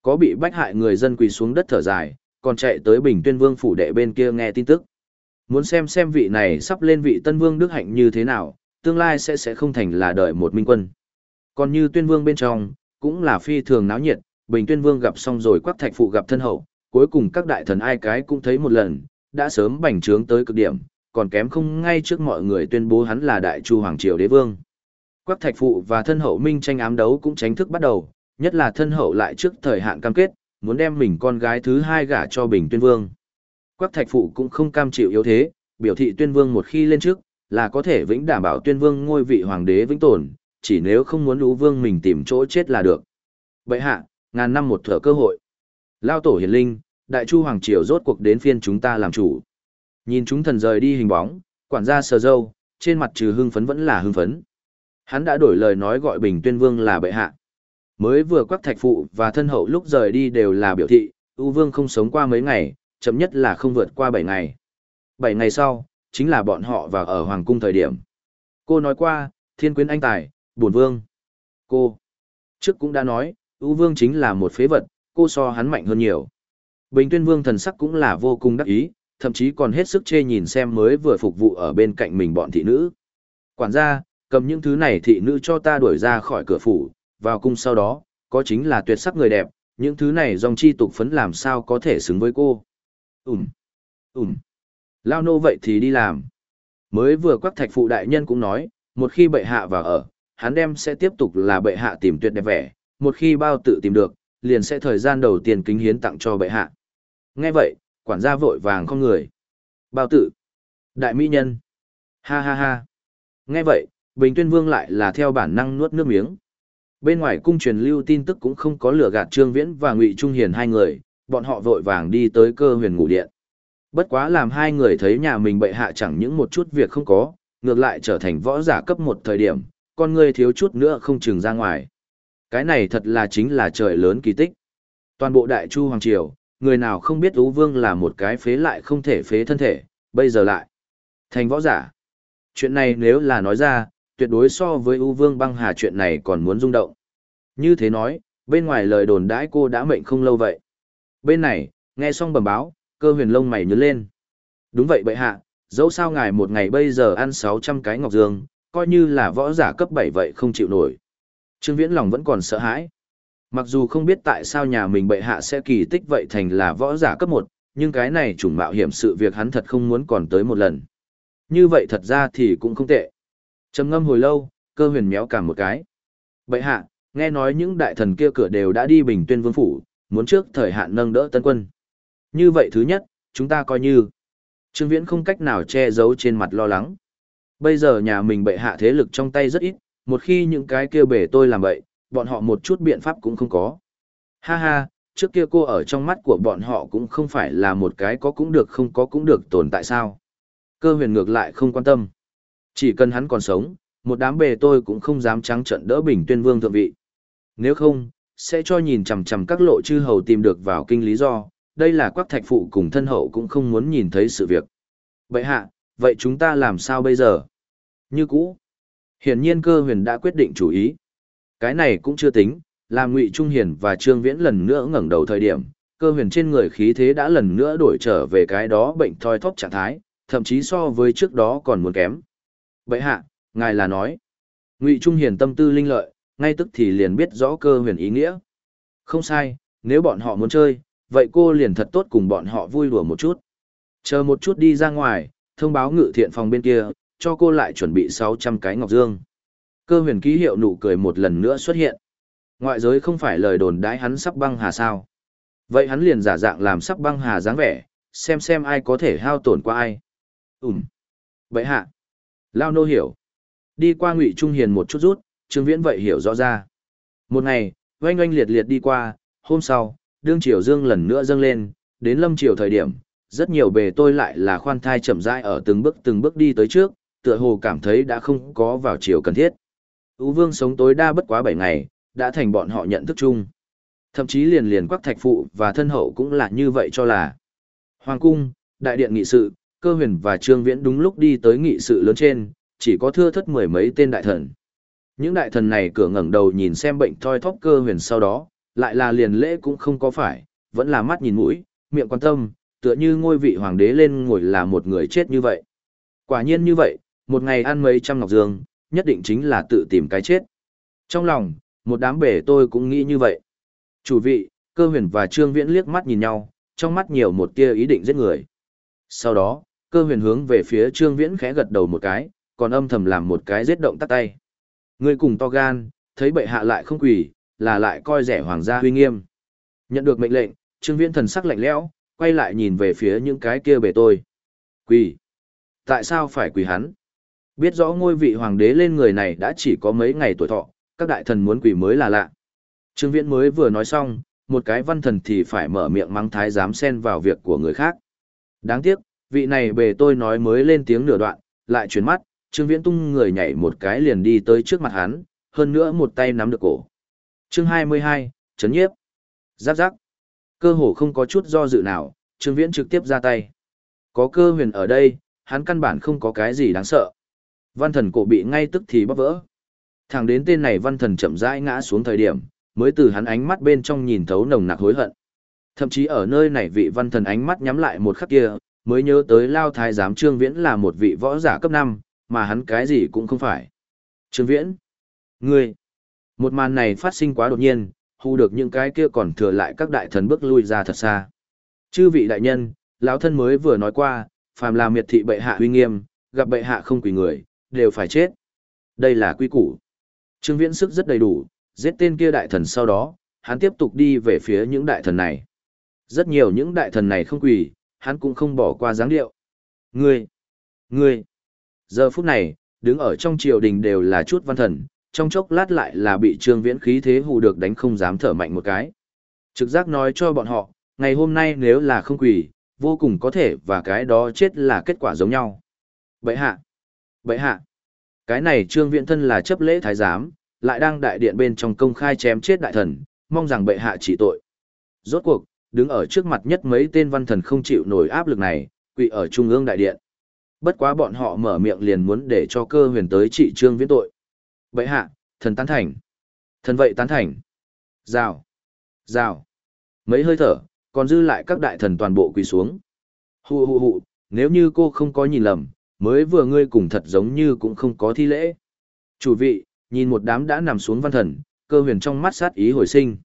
Có bị bách hại người dân quỳ xuống đất thở dài, còn chạy tới Bình Tuyên Vương phủ đệ bên kia nghe tin tức. Muốn xem xem vị này sắp lên vị Tân Vương Đức Hạnh như thế nào, tương lai sẽ sẽ không thành là đợi một minh quân. Còn như Tuyên Vương bên trong, cũng là phi thường náo nhiệt, Bình Tuyên Vương gặp xong rồi quắc thạch phụ gặp thân hậu, cuối cùng các đại thần ai cái cũng thấy một lần, đã sớm bành trướng tới cực điểm, còn kém không ngay trước mọi người tuyên bố hắn là đại chu hoàng triều đế vương. Quắc thạch phụ và thân hậu minh tranh ám đấu cũng tránh thức bắt đầu, nhất là thân hậu lại trước thời hạn cam kết, muốn đem mình con gái thứ hai gả cho Bình Tuyên Vương. Quắc thạch phụ cũng không cam chịu yếu thế, biểu thị Tuyên Vương một khi lên trước, là có thể vĩnh đảm bảo Tuyên Vương ngôi vị hoàng đế vĩnh tồn, chỉ nếu không muốn lũ vương mình tìm chỗ chết là được. Bậy hạ, ngàn năm một thở cơ hội. Lao tổ hiền linh, đại chu hoàng triều rốt cuộc đến phiên chúng ta làm chủ. Nhìn chúng thần rời đi hình bóng, quản gia sờ dâu, trên mặt trừ hưng phấn vẫn là hưng phấn. Hắn đã đổi lời nói gọi Bình Tuyên Vương là bệ hạ. Mới vừa quắc thạch phụ và thân hậu lúc rời đi đều là biểu thị, U Vương không sống qua mấy ngày, chậm nhất là không vượt qua 7 ngày. 7 ngày sau, chính là bọn họ vào ở Hoàng cung thời điểm. Cô nói qua, thiên quyến anh tài, Bổn vương. Cô, trước cũng đã nói, U Vương chính là một phế vật, cô so hắn mạnh hơn nhiều. Bình tuyên vương thần sắc cũng là vô cùng đắc ý, thậm chí còn hết sức chê nhìn xem mới vừa phục vụ ở bên cạnh mình bọn thị nữ. Quản gia, cầm những thứ này thị nữ cho ta đuổi ra khỏi cửa phủ, vào cung sau đó, có chính là tuyệt sắc người đẹp, những thứ này dòng chi tục phấn làm sao có thể xứng với cô. Ừm, ừm, lao nô vậy thì đi làm. Mới vừa quắc thạch phụ đại nhân cũng nói, một khi bệ hạ vào ở, hắn đem sẽ tiếp tục là bệ hạ tìm tuyệt đẹp vẻ, một khi bao tự tìm được, liền sẽ thời gian đầu tiên kính hiến tặng cho bệ hạ. Nghe vậy, quản gia vội vàng không người. Bao tự. Đại mỹ nhân. Ha ha ha. Nghe vậy, Bình Tuyên Vương lại là theo bản năng nuốt nước miếng. Bên ngoài cung truyền lưu tin tức cũng không có lửa gạt Trương Viễn và Ngụy Trung Hiền hai người, bọn họ vội vàng đi tới cơ huyền ngủ điện. Bất quá làm hai người thấy nhà mình bệ hạ chẳng những một chút việc không có, ngược lại trở thành võ giả cấp một thời điểm, con ngươi thiếu chút nữa không chừng ra ngoài. Cái này thật là chính là trời lớn kỳ tích. Toàn bộ đại chu hoàng triều, người nào không biết Ú Vương là một cái phế lại không thể phế thân thể, bây giờ lại thành võ giả. Chuyện này nếu là nói ra, tuyệt đối so với U Vương băng hà chuyện này còn muốn rung động. Như thế nói, bên ngoài lời đồn đãi cô đã mệnh không lâu vậy. Bên này, nghe xong bẩm báo, cơ huyền lông mày nhớ lên. Đúng vậy bệ hạ, dẫu sao ngài một ngày bây giờ ăn 600 cái ngọc dương, coi như là võ giả cấp 7 vậy không chịu nổi. Trương Viễn lòng vẫn còn sợ hãi. Mặc dù không biết tại sao nhà mình bệ hạ sẽ kỳ tích vậy thành là võ giả cấp 1, nhưng cái này trùng mạo hiểm sự việc hắn thật không muốn còn tới một lần. Như vậy thật ra thì cũng không tệ. trầm ngâm hồi lâu, cơ huyền méo cả một cái. Bệ hạ, nghe nói những đại thần kia cửa đều đã đi bình tuyên vương phủ, muốn trước thời hạn nâng đỡ tân quân. Như vậy thứ nhất, chúng ta coi như. Trương Viễn không cách nào che giấu trên mặt lo lắng. Bây giờ nhà mình bệ hạ thế lực trong tay rất ít, một khi những cái kia bể tôi làm vậy, bọn họ một chút biện pháp cũng không có. Ha ha, trước kia cô ở trong mắt của bọn họ cũng không phải là một cái có cũng được không có cũng được tồn tại sao. Cơ huyền ngược lại không quan tâm. Chỉ cần hắn còn sống, một đám bề tôi cũng không dám trắng trận đỡ bình tuyên vương thượng vị. Nếu không, sẽ cho nhìn chằm chằm các lộ chư hầu tìm được vào kinh lý do, đây là quắc thạch phụ cùng thân hậu cũng không muốn nhìn thấy sự việc. Vậy hạ, vậy chúng ta làm sao bây giờ? Như cũ. Hiển nhiên cơ huyền đã quyết định chủ ý. Cái này cũng chưa tính, làm Ngụy Trung Hiền và Trương Viễn lần nữa ngẩng đầu thời điểm, cơ huyền trên người khí thế đã lần nữa đổi trở về cái đó bệnh thoi thóp trạng thái, thậm chí so với trước đó còn muốn kém. Vậy hạ, ngài là nói. Ngụy Trung Hiền tâm tư linh lợi, ngay tức thì liền biết rõ cơ huyền ý nghĩa. Không sai, nếu bọn họ muốn chơi, vậy cô liền thật tốt cùng bọn họ vui đùa một chút. Chờ một chút đi ra ngoài, thông báo ngự thiện phòng bên kia, cho cô lại chuẩn bị 600 cái ngọc dương. Cơ huyền ký hiệu nụ cười một lần nữa xuất hiện. Ngoại giới không phải lời đồn đãi hắn sắp băng hà sao. Vậy hắn liền giả dạng làm sắp băng hà dáng vẻ, xem xem ai có thể hao tổn qua ai. Ừm. Vậy hạ. Lao nô hiểu. Đi qua ngụy Trung Hiền một chút rút, Trương Viễn vậy hiểu rõ ra. Một ngày, oanh oanh liệt liệt đi qua, hôm sau, đương triều dương lần nữa dâng lên, đến lâm triều thời điểm, rất nhiều bề tôi lại là khoan thai chậm rãi ở từng bước từng bước đi tới trước, tựa hồ cảm thấy đã không có vào chiều cần thiết. Ú Vương sống tối đa bất quá 7 ngày, đã thành bọn họ nhận thức chung. Thậm chí liền liền quắc thạch phụ và thân hậu cũng là như vậy cho là. Hoàng cung, đại điện nghị sự, cơ huyền và Trương Viễn đúng lúc đi tới nghị sự lớn trên, chỉ có thưa thất mười mấy tên đại thần. Những đại thần này cửa ngẩng đầu nhìn xem bệnh thoi thóp cơ huyền sau đó, lại là liền lễ cũng không có phải, vẫn là mắt nhìn mũi, miệng quan tâm, tựa như ngôi vị hoàng đế lên ngồi là một người chết như vậy. Quả nhiên như vậy, một ngày ăn mấy trăm ngọc dương, nhất định chính là tự tìm cái chết. Trong lòng, một đám bể tôi cũng nghĩ như vậy. Chủ vị, cơ huyền và trương viễn liếc mắt nhìn nhau, trong mắt nhiều một tia ý định giết người. Sau đó, cơ huyền hướng về phía trương viễn khẽ gật đầu một cái, còn âm thầm làm một cái giết động tắt tay. Người cùng to gan, thấy bệ hạ lại không quỳ, là lại coi rẻ hoàng gia huy nghiêm. Nhận được mệnh lệnh, trương viễn thần sắc lạnh lẽo, quay lại nhìn về phía những cái kia bể tôi. Quỳ. Tại sao phải quỳ hắn? Biết rõ ngôi vị hoàng đế lên người này đã chỉ có mấy ngày tuổi thọ, các đại thần muốn quỷ mới là lạ. Trương Viễn mới vừa nói xong, một cái văn thần thì phải mở miệng mắng thái giám xen vào việc của người khác. Đáng tiếc, vị này bề tôi nói mới lên tiếng nửa đoạn, lại chuyển mắt, Trương Viễn tung người nhảy một cái liền đi tới trước mặt hắn, hơn nữa một tay nắm được cổ. Chương 22, chấn nhiếp. Giáp giáp. Cơ hồ không có chút do dự nào, Trương Viễn trực tiếp ra tay. Có cơ huyền ở đây, hắn căn bản không có cái gì đáng sợ. Văn thần cổ bị ngay tức thì bóp vỡ. Thẳng đến tên này văn thần chậm rãi ngã xuống thời điểm, mới từ hắn ánh mắt bên trong nhìn thấu nồng nặc hối hận. Thậm chí ở nơi này vị văn thần ánh mắt nhắm lại một khắc kia, mới nhớ tới Lao Thái giám Trương Viễn là một vị võ giả cấp 5, mà hắn cái gì cũng không phải. Trương Viễn, ngươi, một màn này phát sinh quá đột nhiên, hù được những cái kia còn thừa lại các đại thần bước lui ra thật xa. Chư vị đại nhân, lão thân mới vừa nói qua, phàm là miệt thị bệ hạ uy nghiêm, gặp bệ hạ không quỳ người, đều phải chết. Đây là quy củ. Trương Viễn sức rất đầy đủ, giết tên kia đại thần sau đó, hắn tiếp tục đi về phía những đại thần này. Rất nhiều những đại thần này không quỳ, hắn cũng không bỏ qua dáng điệu. Ngươi! Ngươi! Giờ phút này, đứng ở trong triều đình đều là chút văn thần, trong chốc lát lại là bị trương viễn khí thế hù được đánh không dám thở mạnh một cái. Trực giác nói cho bọn họ, ngày hôm nay nếu là không quỳ, vô cùng có thể và cái đó chết là kết quả giống nhau. Bậy hạ! Vậy hạ! Cái này trương viễn thân là chấp lễ thái giám, lại đang đại điện bên trong công khai chém chết đại thần, mong rằng bệ hạ trị tội. Rốt cuộc, đứng ở trước mặt nhất mấy tên văn thần không chịu nổi áp lực này, quỳ ở trung ương đại điện. Bất quá bọn họ mở miệng liền muốn để cho cơ huyền tới trị trương viễn tội. Bệ hạ, thần tán thành. Thần vậy tán thành. Rào. Rào. Mấy hơi thở, còn dư lại các đại thần toàn bộ quỳ xuống. Hù hù hù, nếu như cô không có nhìn lầm, mới vừa ngươi cùng thật giống như cũng không có thi lễ. Chủ vị, nhìn một đám đã nằm xuống văn thần, cơ huyền trong mắt sát ý hồi sinh.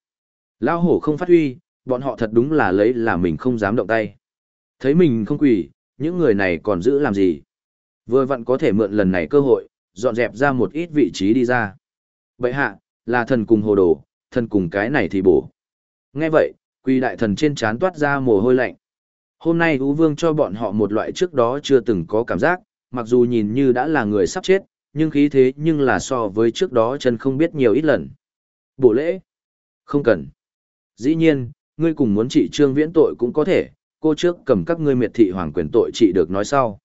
Lao hổ không phát huy, bọn họ thật đúng là lấy là mình không dám động tay. Thấy mình không quỳ, những người này còn giữ làm gì? Vừa vặn có thể mượn lần này cơ hội, dọn dẹp ra một ít vị trí đi ra. Vậy hạ, là thần cùng hồ đồ, thần cùng cái này thì bổ. Nghe vậy, quỳ đại thần trên chán toát ra mồ hôi lạnh. Hôm nay Ú Vương cho bọn họ một loại trước đó chưa từng có cảm giác, mặc dù nhìn như đã là người sắp chết, nhưng khí thế nhưng là so với trước đó chân không biết nhiều ít lần. Bộ lễ? Không cần. Dĩ nhiên, ngươi cùng muốn trị trương viễn tội cũng có thể, cô trước cầm các ngươi miệt thị hoàng quyền tội trị được nói sau.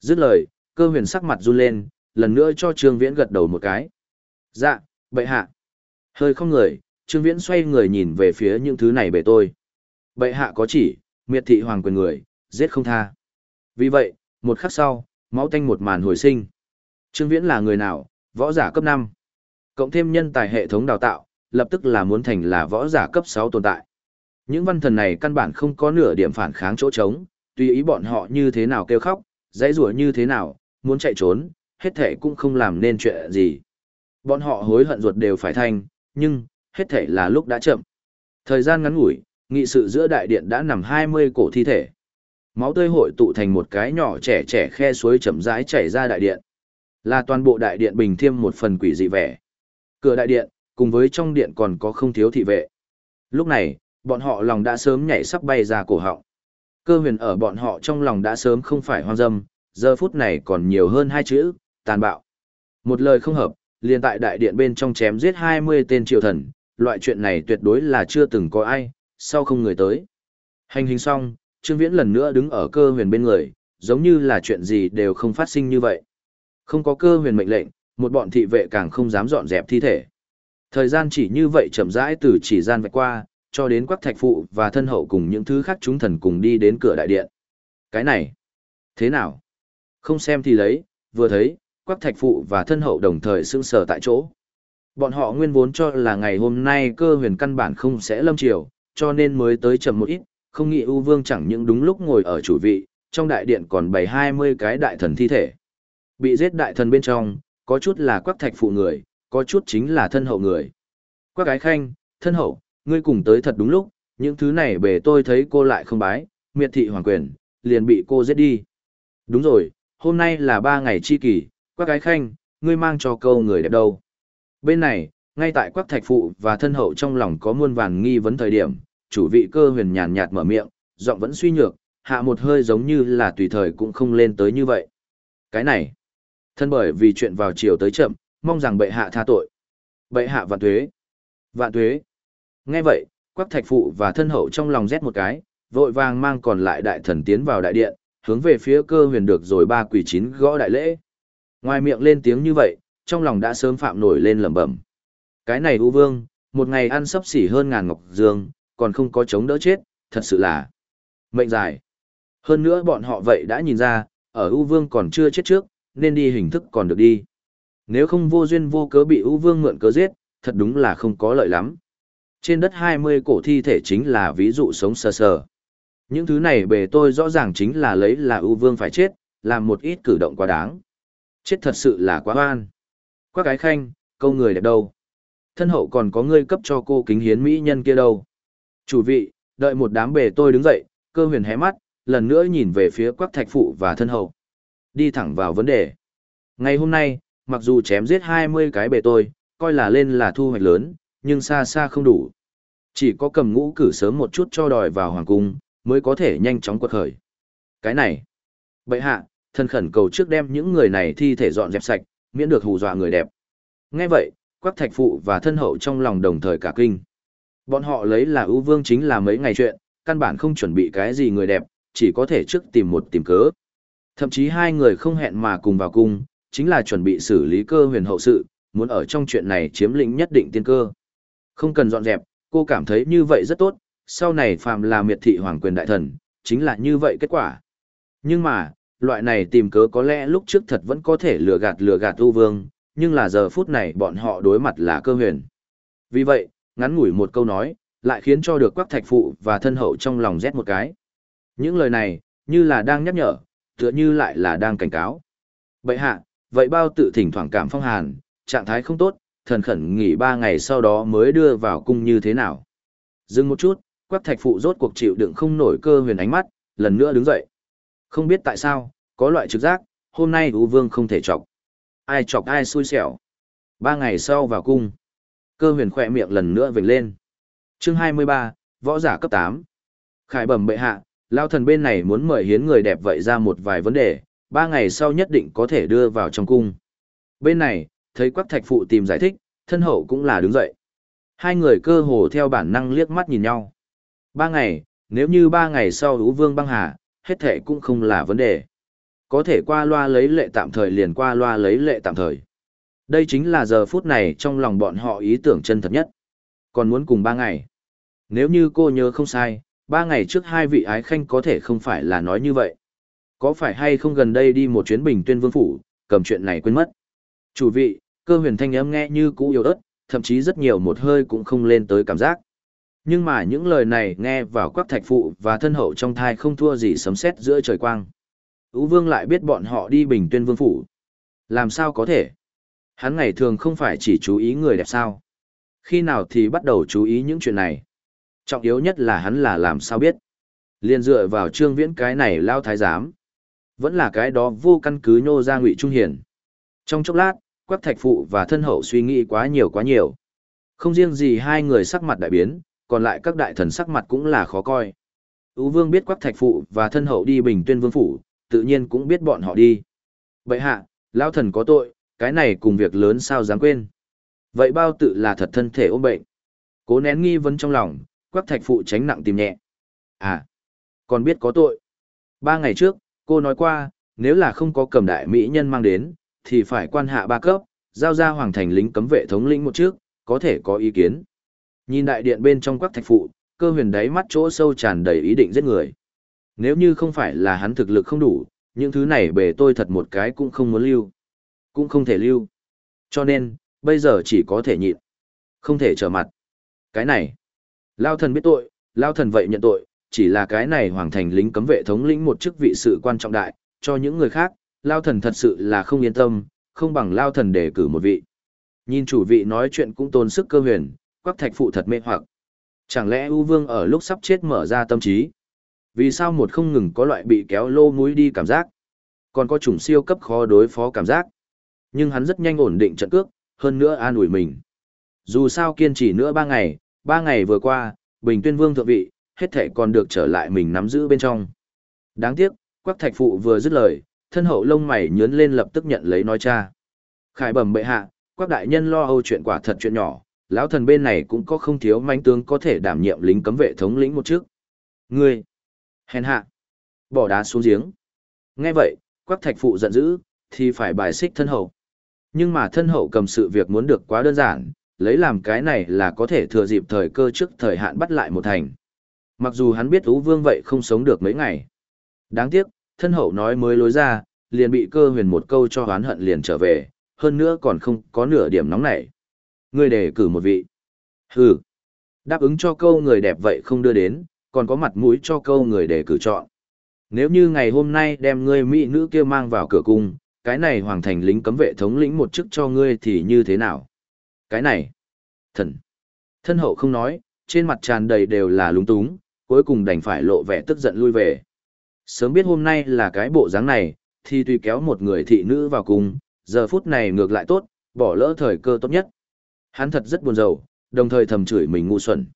Dứt lời, cơ huyền sắc mặt run lên, lần nữa cho trương viễn gật đầu một cái. Dạ, bệ hạ. Hơi không người, trương viễn xoay người nhìn về phía những thứ này bề tôi. Bệ hạ có chỉ, miệt thị hoàng quyền người, giết không tha. Vì vậy, một khắc sau, máu tanh một màn hồi sinh. Trương Viễn là người nào? Võ giả cấp 5. Cộng thêm nhân tài hệ thống đào tạo, lập tức là muốn thành là võ giả cấp 6 tồn tại. Những văn thần này căn bản không có nửa điểm phản kháng chỗ trống, tùy ý bọn họ như thế nào kêu khóc, dãy rủa như thế nào, muốn chạy trốn, hết thể cũng không làm nên chuyện gì. Bọn họ hối hận ruột đều phải thành nhưng, hết thể là lúc đã chậm. Thời gian ngắn ngủi, nghị sự giữa đại điện đã nằm 20 cổ thi thể. Máu tươi hội tụ thành một cái nhỏ trẻ trẻ khe suối chậm rãi chảy ra đại điện. Là toàn bộ đại điện bình thiêm một phần quỷ dị vẻ. Cửa đại điện, cùng với trong điện còn có không thiếu thị vệ. Lúc này, bọn họ lòng đã sớm nhảy sắp bay ra cổ họng. Cơ huyền ở bọn họ trong lòng đã sớm không phải hoang dâm, giờ phút này còn nhiều hơn hai chữ, tàn bạo. Một lời không hợp, liền tại đại điện bên trong chém giết 20 tên triều thần, loại chuyện này tuyệt đối là chưa từng có ai, sau không người tới. Hành hình xong, Trương Viễn lần nữa đứng ở cơ huyền bên người, giống như là chuyện gì đều không phát sinh như vậy. Không có cơ huyền mệnh lệnh, một bọn thị vệ càng không dám dọn dẹp thi thể. Thời gian chỉ như vậy chậm rãi từ chỉ gian vạch qua, cho đến quắc thạch phụ và thân hậu cùng những thứ khác chúng thần cùng đi đến cửa đại điện. Cái này, Thế nào? Không xem thì lấy, vừa thấy, quắc thạch phụ và thân hậu đồng thời sững sờ tại chỗ. Bọn họ nguyên vốn cho là ngày hôm nay cơ huyền căn bản không sẽ lâm chiều, cho nên mới tới chậm một ít, không nghĩ U vương chẳng những đúng lúc ngồi ở chủ vị, trong đại điện còn bày 20 cái đại thần thi thể. Bị giết đại thần bên trong, có chút là quắc thạch phụ người, có chút chính là thân hậu người. Quắc gái khanh, thân hậu, ngươi cùng tới thật đúng lúc, những thứ này bề tôi thấy cô lại không bái, miệt thị hoàng quyền, liền bị cô giết đi. Đúng rồi, hôm nay là ba ngày chi kỳ, quắc gái khanh, ngươi mang cho câu người đẹp đâu. Bên này, ngay tại quắc thạch phụ và thân hậu trong lòng có muôn vàn nghi vấn thời điểm, chủ vị cơ huyền nhàn nhạt mở miệng, giọng vẫn suy nhược, hạ một hơi giống như là tùy thời cũng không lên tới như vậy. Cái này, thân bởi vì chuyện vào chiều tới chậm, mong rằng bệ hạ tha tội. Bệ hạ vạn tuế. Vạn tuế. Nghe vậy, quắc thạch phụ và thân hậu trong lòng rét một cái, vội vàng mang còn lại đại thần tiến vào đại điện, hướng về phía cơ huyền được rồi ba quỷ chín gõ đại lễ. Ngoài miệng lên tiếng như vậy, trong lòng đã sớm phạm nổi lên lẩm bẩm. Cái này U Vương, một ngày ăn sấp xỉ hơn ngàn ngọc dương, còn không có chống đỡ chết, thật sự là mệnh dài. Hơn nữa bọn họ vậy đã nhìn ra, ở U Vương còn chưa chết trước, nên đi hình thức còn được đi. Nếu không vô duyên vô cớ bị U Vương mượn cớ giết, thật đúng là không có lợi lắm. Trên đất 20 cổ thi thể chính là ví dụ sống sờ sờ. Những thứ này bề tôi rõ ràng chính là lấy là ưu vương phải chết, làm một ít cử động quá đáng. Chết thật sự là quá oan. Quá cái khanh, câu người đẹp đâu. Thân hậu còn có ngươi cấp cho cô kính hiến mỹ nhân kia đâu. Chủ vị, đợi một đám bề tôi đứng dậy, cơ huyền hé mắt, lần nữa nhìn về phía quắc thạch phụ và thân hậu. Đi thẳng vào vấn đề. Ngày hôm nay, mặc dù chém giết 20 cái bề tôi, coi là lên là thu hoạch lớn, nhưng xa xa không đủ. Chỉ có cầm ngũ cử sớm một chút cho đòi vào hoàng cung, mới có thể nhanh chóng quật khởi. Cái này, bệ hạ, thân khẩn cầu trước đem những người này thi thể dọn dẹp sạch, miễn được hù dọa người đẹp. Nghe vậy, quắc thạch phụ và thân hậu trong lòng đồng thời cả kinh. Bọn họ lấy là ưu vương chính là mấy ngày chuyện, căn bản không chuẩn bị cái gì người đẹp, chỉ có thể trước tìm một tìm cớ. Thậm chí hai người không hẹn mà cùng vào cung, chính là chuẩn bị xử lý cơ huyền hậu sự, muốn ở trong chuyện này chiếm lĩnh nhất định tiên cơ. Không cần dọn dẹp, cô cảm thấy như vậy rất tốt, sau này phàm là miệt thị hoàng quyền đại thần, chính là như vậy kết quả. Nhưng mà, loại này tìm cớ có lẽ lúc trước thật vẫn có thể lừa gạt lừa gạt ưu Vương, nhưng là giờ phút này bọn họ đối mặt là cơ huyền. Vì vậy, ngắn ngủi một câu nói, lại khiến cho được quắc thạch phụ và thân hậu trong lòng rét một cái. Những lời này, như là đang nhắc nhở, tựa như lại là đang cảnh cáo. Vậy hạ, vậy bao tự thỉnh thoảng cảm phong hàn, trạng thái không tốt, thần khẩn nghỉ ba ngày sau đó mới đưa vào cung như thế nào. Dừng một chút, quắc thạch phụ rốt cuộc chịu đựng không nổi cơ huyền ánh mắt, lần nữa đứng dậy. Không biết tại sao, có loại trực giác, hôm nay U Vương không thể chọc. Ai chọc ai xui xẻo. Ba ngày sau vào cung. Cơ huyền khỏe miệng lần nữa vểnh lên. chương 23, võ giả cấp 8. Khải bẩm bệ hạ, lao thần bên này muốn mời hiến người đẹp vậy ra một vài vấn đề, ba ngày sau nhất định có thể đưa vào trong cung. Bên này, thấy quắc thạch phụ tìm giải thích, thân hậu cũng là đứng dậy. Hai người cơ hồ theo bản năng liếc mắt nhìn nhau. Ba ngày, nếu như ba ngày sau Ú Vương băng hà, hết thể cũng không là vấn đề. Có thể qua loa lấy lệ tạm thời liền qua loa lấy lệ tạm thời. Đây chính là giờ phút này trong lòng bọn họ ý tưởng chân thật nhất. Còn muốn cùng ba ngày. Nếu như cô nhớ không sai, ba ngày trước hai vị ái khanh có thể không phải là nói như vậy. Có phải hay không gần đây đi một chuyến bình tuyên vương phủ, cầm chuyện này quên mất. Chủ vị, cơ huyền thanh âm nghe như cũ yếu ớt, thậm chí rất nhiều một hơi cũng không lên tới cảm giác. Nhưng mà những lời này nghe vào quắc thạch phụ và thân hậu trong thai không thua gì sấm sét giữa trời quang. Ú vương lại biết bọn họ đi bình tuyên vương phủ. Làm sao có thể? Hắn ngày thường không phải chỉ chú ý người đẹp sao. Khi nào thì bắt đầu chú ý những chuyện này. Trọng yếu nhất là hắn là làm sao biết. Liên dựa vào trương viễn cái này lao thái giám. Vẫn là cái đó vô căn cứ nhô ra ngụy trung hiền. Trong chốc lát, quắc thạch phụ và thân hậu suy nghĩ quá nhiều quá nhiều. Không riêng gì hai người sắc mặt đại biến, còn lại các đại thần sắc mặt cũng là khó coi. Ú vương biết quắc thạch phụ và thân hậu đi bình tuyên vương phủ, tự nhiên cũng biết bọn họ đi. Vậy hạ, lão thần có tội, cái này cùng việc lớn sao dám quên. Vậy bao tự là thật thân thể ôm bệnh. Cố nén nghi vấn trong lòng, quắc thạch phụ tránh nặng tìm nhẹ. À, còn biết có tội. Ba ngày trước, cô nói qua, nếu là không có cầm đại mỹ nhân mang đến, thì phải quan hạ ba cấp, giao ra hoàng thành lính cấm vệ thống lĩnh một trước, có thể có ý kiến. Nhìn đại điện bên trong quắc thạch phụ, cơ huyền đáy mắt chỗ sâu tràn đầy ý định giết người. Nếu như không phải là hắn thực lực không đủ, những thứ này bề tôi thật một cái cũng không muốn lưu. Cũng không thể lưu. Cho nên, bây giờ chỉ có thể nhịn. Không thể trở mặt. Cái này. Lao thần biết tội, Lao thần vậy nhận tội, chỉ là cái này hoàng thành lính cấm vệ thống lĩnh một chức vị sự quan trọng đại, cho những người khác, Lao thần thật sự là không yên tâm, không bằng Lao thần để cử một vị. Nhìn chủ vị nói chuyện cũng tôn sức cơ huyền, quắc thạch phụ thật mê hoặc. Chẳng lẽ U Vương ở lúc sắp chết mở ra tâm trí? Vì sao một không ngừng có loại bị kéo lô mũi đi cảm giác? Còn có chủng siêu cấp khó đối phó cảm giác. Nhưng hắn rất nhanh ổn định trận cước, hơn nữa an ủi mình. Dù sao kiên trì nữa ba ngày, ba ngày vừa qua, Bình Tuyên Vương thượng vị, hết thể còn được trở lại mình nắm giữ bên trong. Đáng tiếc, Quắc Thạch Phụ vừa dứt lời, thân hậu lông mày nhướn lên lập tức nhận lấy nói cha. Khải bẩm bệ hạ, Quắc đại nhân lo âu chuyện quả thật chuyện nhỏ, lão thần bên này cũng có không thiếu manh tướng có thể đảm nhiệm lính cấm vệ thống lĩnh một chức. Ngươi, hèn hạ, bỏ đá xuống giếng. Nghe vậy, Quắc Thạch Phụ giận dữ, thì phải bài xích thân hậu. Nhưng mà thân hậu cầm sự việc muốn được quá đơn giản, lấy làm cái này là có thể thừa dịp thời cơ trước thời hạn bắt lại một thành. Mặc dù hắn biết Ú Vương vậy không sống được mấy ngày. Đáng tiếc, thân hậu nói mới lối ra, liền bị cơ huyền một câu cho hoán hận liền trở về, hơn nữa còn không có nửa điểm nóng nảy. Người đề cử một vị. Hừ. Đáp ứng cho câu người đẹp vậy không đưa đến, còn có mặt mũi cho câu người để cử chọn. Nếu như ngày hôm nay đem ngươi mỹ nữ kia mang vào cửa cung, cái này hoàng thành lính cấm vệ thống lĩnh một chức cho ngươi thì như thế nào? Cái này, thần, thân hậu không nói, trên mặt tràn đầy đều là lúng túng, cuối cùng đành phải lộ vẻ tức giận lui về. Sớm biết hôm nay là cái bộ dáng này, thì tùy kéo một người thị nữ vào cùng, giờ phút này ngược lại tốt, bỏ lỡ thời cơ tốt nhất. Hắn thật rất buồn rầu, đồng thời thầm chửi mình ngu xuẩn.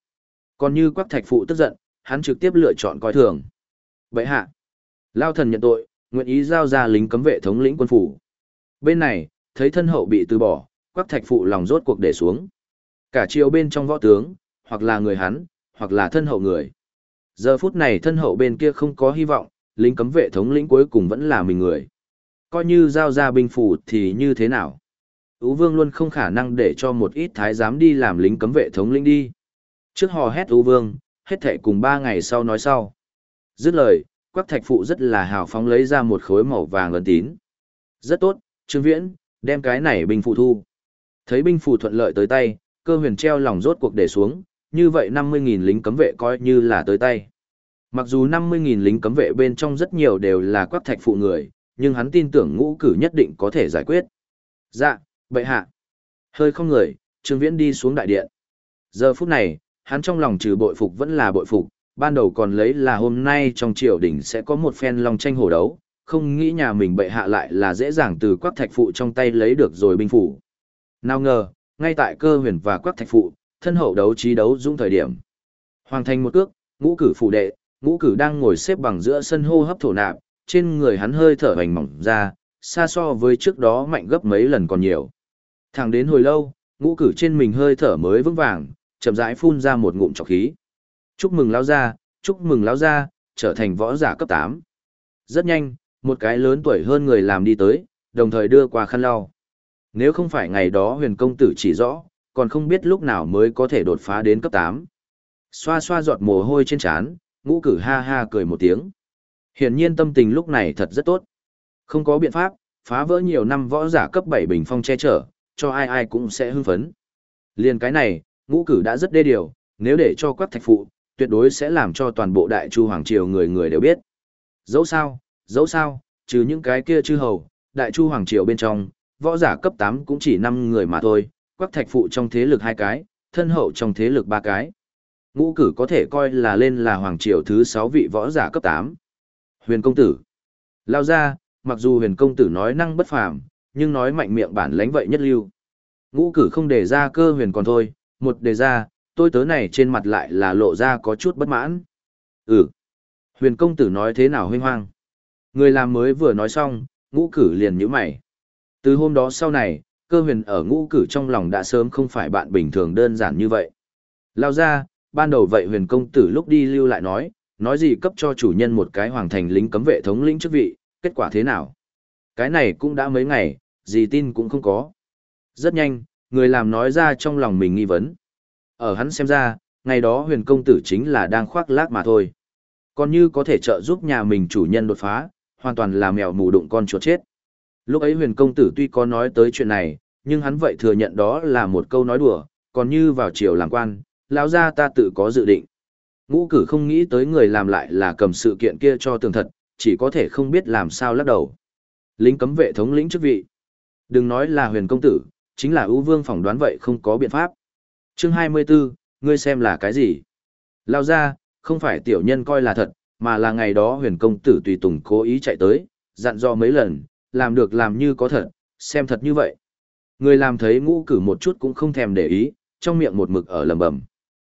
Còn như quắc thạch phụ tức giận, hắn trực tiếp lựa chọn coi thường. Vậy hạ, lao thần nhận tội, nguyện ý giao ra lính cấm vệ thống lĩnh quân phủ. Bên này, thấy thân hậu bị từ bỏ, quắc thạch phụ lòng rốt cuộc để xuống. Cả chiều bên trong võ tướng, hoặc là người hắn, hoặc là thân hậu người. Giờ phút này thân hậu bên kia không có hy vọng, lính cấm vệ thống lĩnh cuối cùng vẫn là mình người. Coi như giao ra binh phủ thì như thế nào? Ú vương luôn không khả năng để cho một ít thái giám đi làm lính cấm vệ thống lĩnh đi. Trước hò hét Ú vương, hết thệ cùng ba ngày sau nói sau. Dứt lời, quắc thạch phụ rất là hào phóng lấy ra một khối màu vàng lớn tín. Rất tốt, Trương Viễn, đem cái này binh phụ thu. Thấy binh phù thuận lợi tới tay, cơ huyền treo lòng rốt cuộc để xuống, như vậy 50.000 lính cấm vệ coi như là tới tay. Mặc dù 50.000 lính cấm vệ bên trong rất nhiều đều là quắc thạch phụ người, nhưng hắn tin tưởng ngũ cử nhất định có thể giải quyết. Dạ, bệ hạ. Hơi không người, Trương Viễn đi xuống đại điện. Giờ phút này, hắn trong lòng trừ bội phục vẫn là bội phục, ban đầu còn lấy là hôm nay trong triều đình sẽ có một phen long tranh hổ đấu, không nghĩ nhà mình bệ hạ lại là dễ dàng từ quắc thạch phụ trong tay lấy được rồi binh phủ. Nào ngờ, ngay tại cơ huyền và quắc thạch phụ, thân hậu đấu trí đấu dũng thời điểm. Hoàng thành một cước, ngũ cử phủ đệ, ngũ cử đang ngồi xếp bằng giữa sân hô hấp thổ nạp, trên người hắn hơi thở hoành mỏng ra, xa so với trước đó mạnh gấp mấy lần còn nhiều. Thẳng đến hồi lâu, ngũ cử trên mình hơi thở mới vững vàng, chậm rãi phun ra một ngụm trọc khí. Chúc mừng lão gia, chúc mừng lão gia, trở thành võ giả cấp 8. Rất nhanh, một cái lớn tuổi hơn người làm đi tới, đồng thời đưa qua khăn lau. Nếu không phải ngày đó huyền công tử chỉ rõ, còn không biết lúc nào mới có thể đột phá đến cấp 8. Xoa xoa giọt mồ hôi trên trán, ngũ cử ha ha cười một tiếng. Hiển nhiên tâm tình lúc này thật rất tốt. Không có biện pháp, phá vỡ nhiều năm võ giả cấp 7 bình phong che chở, cho ai ai cũng sẽ hưng phấn. Liên cái này, ngũ cử đã rất đê điều, nếu để cho quắc thạch phụ, tuyệt đối sẽ làm cho toàn bộ đại chu hoàng triều người người đều biết. Dẫu sao, dẫu sao, trừ những cái kia chư hầu, đại chu hoàng triều bên trong, võ giả cấp 8 cũng chỉ 5 người mà thôi, quắc thạch phụ trong thế lực hai cái, thân hậu trong thế lực ba cái. Ngũ cử có thể coi là lên là hoàng triều thứ 6 vị võ giả cấp 8. Huyền công tử. Lao ra, mặc dù huyền công tử nói năng bất phàm, nhưng nói mạnh miệng bản lãnh vậy nhất lưu. Ngũ cử không để ra cơ huyền còn thôi, một đề ra, tôi tớ này trên mặt lại là lộ ra có chút bất mãn. Ừ. Huyền công tử nói thế nào huynh hoang. Người làm mới vừa nói xong, ngũ cử liền nhíu mày. Từ hôm đó sau này, cơ huyền ở ngũ cử trong lòng đã sớm không phải bạn bình thường đơn giản như vậy. Lao ra, ban đầu vậy huyền công tử lúc đi lưu lại nói, nói gì cấp cho chủ nhân một cái hoàng thành lính cấm vệ thống lĩnh chức vị, kết quả thế nào? Cái này cũng đã mấy ngày, gì tin cũng không có. Rất nhanh, người làm nói ra trong lòng mình nghi vấn. Ở hắn xem ra, ngày đó huyền công tử chính là đang khoác lác mà thôi. Còn như có thể trợ giúp nhà mình chủ nhân đột phá, hoàn toàn là mèo mù đụng con chuột chết. Lúc ấy huyền công tử tuy có nói tới chuyện này, nhưng hắn vậy thừa nhận đó là một câu nói đùa, còn như vào chiều làm quan, lão ra ta tự có dự định. Ngũ cử không nghĩ tới người làm lại là cầm sự kiện kia cho tường thật, chỉ có thể không biết làm sao lắc đầu. Lính cấm vệ thống lĩnh chức vị. Đừng nói là huyền công tử, chính là ưu vương phỏng đoán vậy không có biện pháp. Chương 24, ngươi xem là cái gì? Lao ra, không phải tiểu nhân coi là thật, mà là ngày đó huyền công tử tùy tùng cố ý chạy tới, dặn dò mấy lần, làm được làm như có thật, xem thật như vậy. Người làm thấy ngũ cử một chút cũng không thèm để ý, trong miệng một mực ở lầm bầm.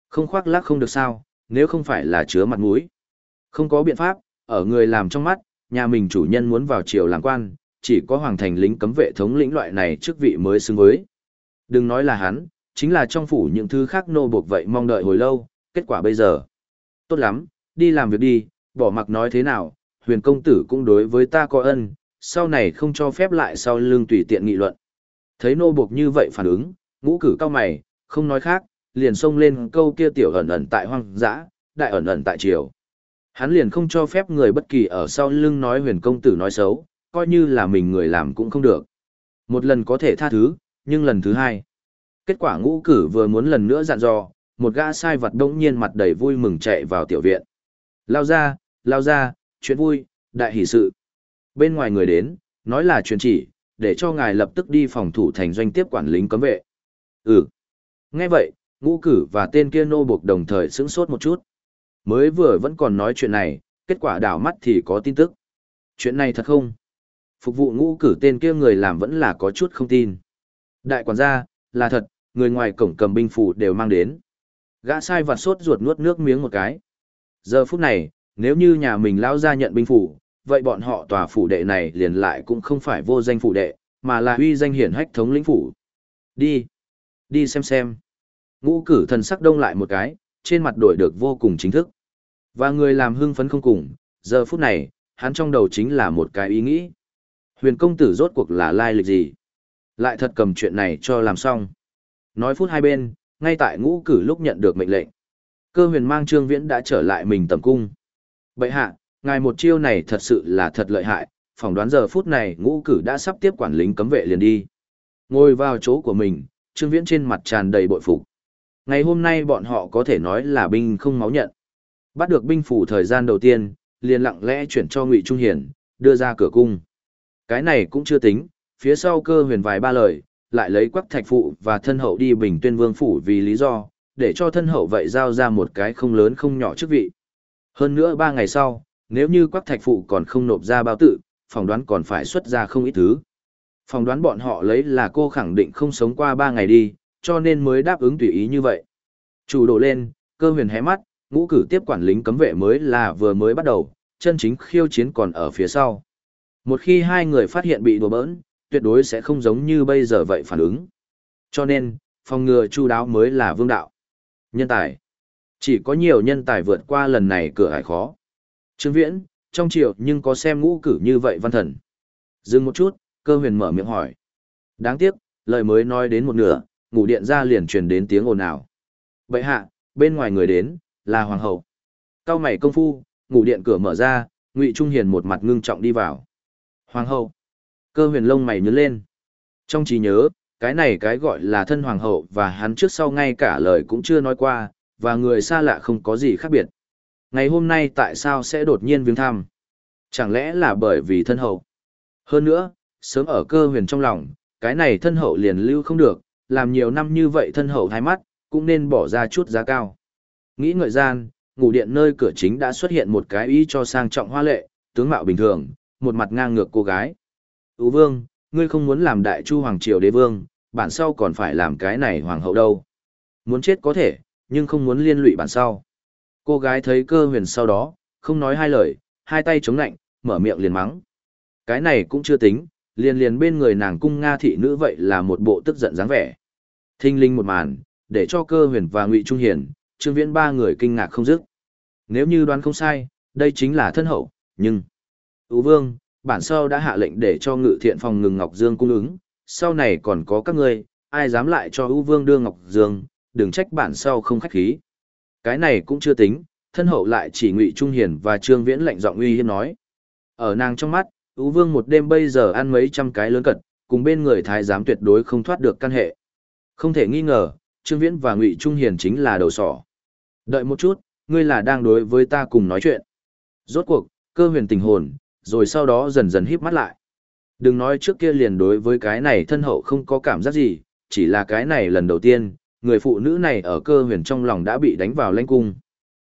Không khoác lác không được sao, nếu không phải là chứa mặt mũi. Không có biện pháp, ở người làm trong mắt, nhà mình chủ nhân muốn vào triều làm quan, chỉ có hoàng thành lính cấm vệ thống lĩnh loại này chức vị mới xứng với. Đừng nói là hắn, chính là trong phủ những thứ khác nô buộc vậy mong đợi hồi lâu, kết quả bây giờ. Tốt lắm, đi làm việc đi, bỏ mặc nói thế nào, huyền công tử cũng đối với ta có ân, sau này không cho phép lại sau lưng tùy tiện nghị luận. Thấy nô buộc như vậy phản ứng, ngũ cử cao mày, không nói khác, liền xông lên câu kia tiểu ẩn ẩn tại hoang dã, đại ẩn ẩn tại triều. Hắn liền không cho phép người bất kỳ ở sau lưng nói huyền công tử nói xấu, coi như là mình người làm cũng không được. Một lần có thể tha thứ, nhưng lần thứ hai. Kết quả ngũ cử vừa muốn lần nữa dặn dò, một gã sai vật đông nhiên mặt đầy vui mừng chạy vào tiểu viện. Lao ra, lao ra, chuyện vui, đại hỷ sự. Bên ngoài người đến, nói là truyền chỉ, để cho ngài lập tức đi phòng thủ thành doanh tiếp quản lính cấm vệ. Ừ. Nghe vậy, ngũ cử và tên kia nô buộc đồng thời sững sốt một chút. Mới vừa vẫn còn nói chuyện này, kết quả đảo mắt thì có tin tức. Chuyện này thật không? Phục vụ ngũ cử tên kia người làm vẫn là có chút không tin. Đại quản gia, là thật, người ngoài cổng cầm binh phủ đều mang đến. Gã sai vặt sốt ruột nuốt nước miếng một cái. Giờ phút này, nếu như nhà mình lao ra nhận binh phủ, vậy bọn họ tòa phủ đệ này liền lại cũng không phải vô danh phủ đệ, mà là uy danh hiển hách thống lĩnh phủ. Đi, đi xem xem. Ngũ cử thần sắc đông lại một cái, trên mặt đổi được vô cùng chính thức. Và người làm hưng phấn không cùng, giờ phút này, hắn trong đầu chính là một cái ý nghĩ. Huyền công tử rốt cuộc là lai lịch gì? Lại thật cầm chuyện này cho làm xong. Nói phút hai bên, ngay tại ngũ cử lúc nhận được mệnh lệnh. Cơ huyền mang trương viễn đã trở lại mình tầm cung. Bệ hạ, ngài một chiêu này thật sự là thật lợi hại, phỏng đoán giờ phút này ngũ cử đã sắp tiếp quản lính cấm vệ liền đi. Ngồi vào chỗ của mình, trương viễn trên mặt tràn đầy bội phục. Ngày hôm nay bọn họ có thể nói là binh không máu nhận. Bắt được binh phủ thời gian đầu tiên, liền lặng lẽ chuyển cho Ngụy Trung Hiển, đưa ra cửa cung. Cái này cũng chưa tính, phía sau cơ huyền vài ba lời, lại lấy quắc thạch phụ và thân hậu đi bình tuyên vương phủ vì lý do, để cho thân hậu vậy giao ra một cái không lớn không nhỏ chức vị. Hơn nữa ba ngày sau, nếu như quắc thạch phụ còn không nộp ra bao tự, phỏng đoán còn phải xuất ra không ít thứ. Phỏng đoán bọn họ lấy là cô khẳng định không sống qua ba ngày đi, cho nên mới đáp ứng tùy ý như vậy. Chủ đổ lên, cơ huyền hé mắt, ngũ cử tiếp quản lính cấm vệ mới là vừa mới bắt đầu, chân chính khiêu chiến còn ở phía sau. Một khi hai người phát hiện bị đùa bỡn, tuyệt đối sẽ không giống như bây giờ vậy phản ứng. Cho nên, phòng ngừa chu đáo mới là vương đạo. Nhân tài. Chỉ có nhiều nhân tài vượt qua lần này cửa hải khó. Trương Viễn, trong triệu nhưng có xem ngũ cử như vậy văn thần. Dừng một chút, cơ huyền mở miệng hỏi. Đáng tiếc, lời mới nói đến một nửa, ngủ điện ra liền truyền đến tiếng ồn ào. Bậy hạ, bên ngoài người đến, là hoàng hậu. Cao mày công phu, ngủ điện cửa mở ra, Ngụy Trung Hiền một mặt ngưng trọng đi vào. Hoàng hậu. Cơ huyền lông mày nhớ lên. Trong trí nhớ, cái này cái gọi là thân hoàng hậu và hắn trước sau ngay cả lời cũng chưa nói qua, và người xa lạ không có gì khác biệt. Ngày hôm nay tại sao sẽ đột nhiên viếng thăm? Chẳng lẽ là bởi vì thân hậu? Hơn nữa, sớm ở cơ huyền trong lòng, cái này thân hậu liền lưu không được, làm nhiều năm như vậy thân hậu thái mắt, cũng nên bỏ ra chút giá cao. Nghĩ ngợi gian, ngủ điện nơi cửa chính đã xuất hiện một cái ý cho sang trọng hoa lệ, tướng mạo bình thường, một mặt ngang ngược cô gái. Ú vương, ngươi không muốn làm đại chu hoàng triều đế vương, bản sau còn phải làm cái này hoàng hậu đâu. Muốn chết có thể, nhưng không muốn liên lụy bản sau. Cô gái thấy cơ huyền sau đó, không nói hai lời, hai tay chống lạnh, mở miệng liền mắng. Cái này cũng chưa tính, liền liền bên người nàng cung Nga thị nữ vậy là một bộ tức giận dáng vẻ. Thinh linh một màn, để cho cơ huyền và ngụy Trung Hiền, Trương Viễn ba người kinh ngạc không dứt. Nếu như đoán không sai, đây chính là thân hậu, nhưng... Ú vương, bản sau đã hạ lệnh để cho ngự thiện phòng ngừng Ngọc Dương cung ứng, sau này còn có các ngươi, ai dám lại cho Ú vương đưa Ngọc Dương, đừng trách bản sau không khách khí. Cái này cũng chưa tính, thân hậu lại chỉ ngụy Trung Hiền và Trương Viễn lệnh giọng uy hiếp nói. Ở nàng trong mắt, Ú Vương một đêm bây giờ ăn mấy trăm cái lớn cật, cùng bên người thái giám tuyệt đối không thoát được căn hệ. Không thể nghi ngờ, Trương Viễn và Ngụy Trung Hiền chính là đầu sỏ. Đợi một chút, ngươi là đang đối với ta cùng nói chuyện. Rốt cuộc, cơ huyền tình hồn, rồi sau đó dần dần híp mắt lại. Đừng nói trước kia liền đối với cái này thân hậu không có cảm giác gì, chỉ là cái này lần đầu tiên, người phụ nữ này ở cơ huyền trong lòng đã bị đánh vào lãnh cung.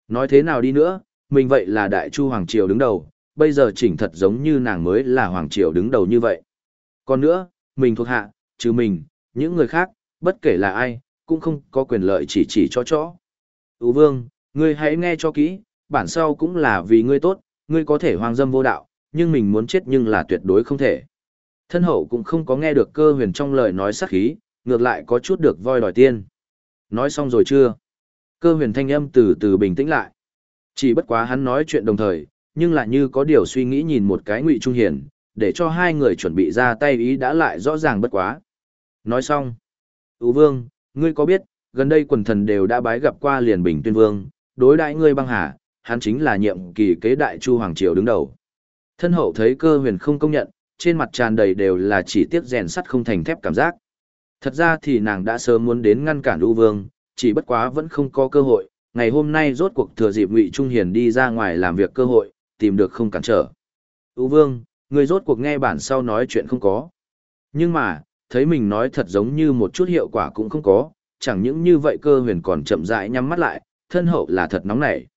Nói thế nào đi nữa, mình vậy là đại chu hoàng triều đứng đầu, bây giờ chỉnh thật giống như nàng mới là hoàng triều đứng đầu như vậy. Còn nữa, mình thuộc hạ, chứ mình, những người khác, bất kể là ai, cũng không có quyền lợi chỉ chỉ cho chó. Ú vương, ngươi hãy nghe cho kỹ, bản sau cũng là vì ngươi tốt, ngươi có thể hoang dâm vô đạo, nhưng mình muốn chết nhưng là tuyệt đối không thể. Thân hậu cũng không có nghe được cơ huyền trong lời nói sắc khí, ngược lại có chút được voi đòi tiên. Nói xong rồi chưa? Cơ huyền thanh âm từ từ bình tĩnh lại. Chỉ bất quá hắn nói chuyện đồng thời, nhưng lại như có điều suy nghĩ nhìn một cái ngụy trung hiền, để cho hai người chuẩn bị ra tay ý đã lại rõ ràng bất quá. Nói xong. Ú vương, ngươi có biết, gần đây quần thần đều đã bái gặp qua liền bình tuyên vương, đối đại ngươi băng hà, hắn chính là nhiệm kỳ kế đại chu hoàng triều đứng đầu. Thân hậu thấy cơ huyền không công nhận, trên mặt tràn đầy đều là chỉ tiếc rèn sắt không thành thép cảm giác. Thật ra thì nàng đã sớm muốn đến ngăn cản U Vương, chỉ bất quá vẫn không có cơ hội, ngày hôm nay rốt cuộc thừa dịp Ngụy Trung Hiền đi ra ngoài làm việc cơ hội, tìm được không cản trở. U Vương, người rốt cuộc nghe bản sau nói chuyện không có. Nhưng mà, thấy mình nói thật giống như một chút hiệu quả cũng không có, chẳng những như vậy cơ huyền còn chậm rãi nhắm mắt lại, thân hậu là thật nóng nảy.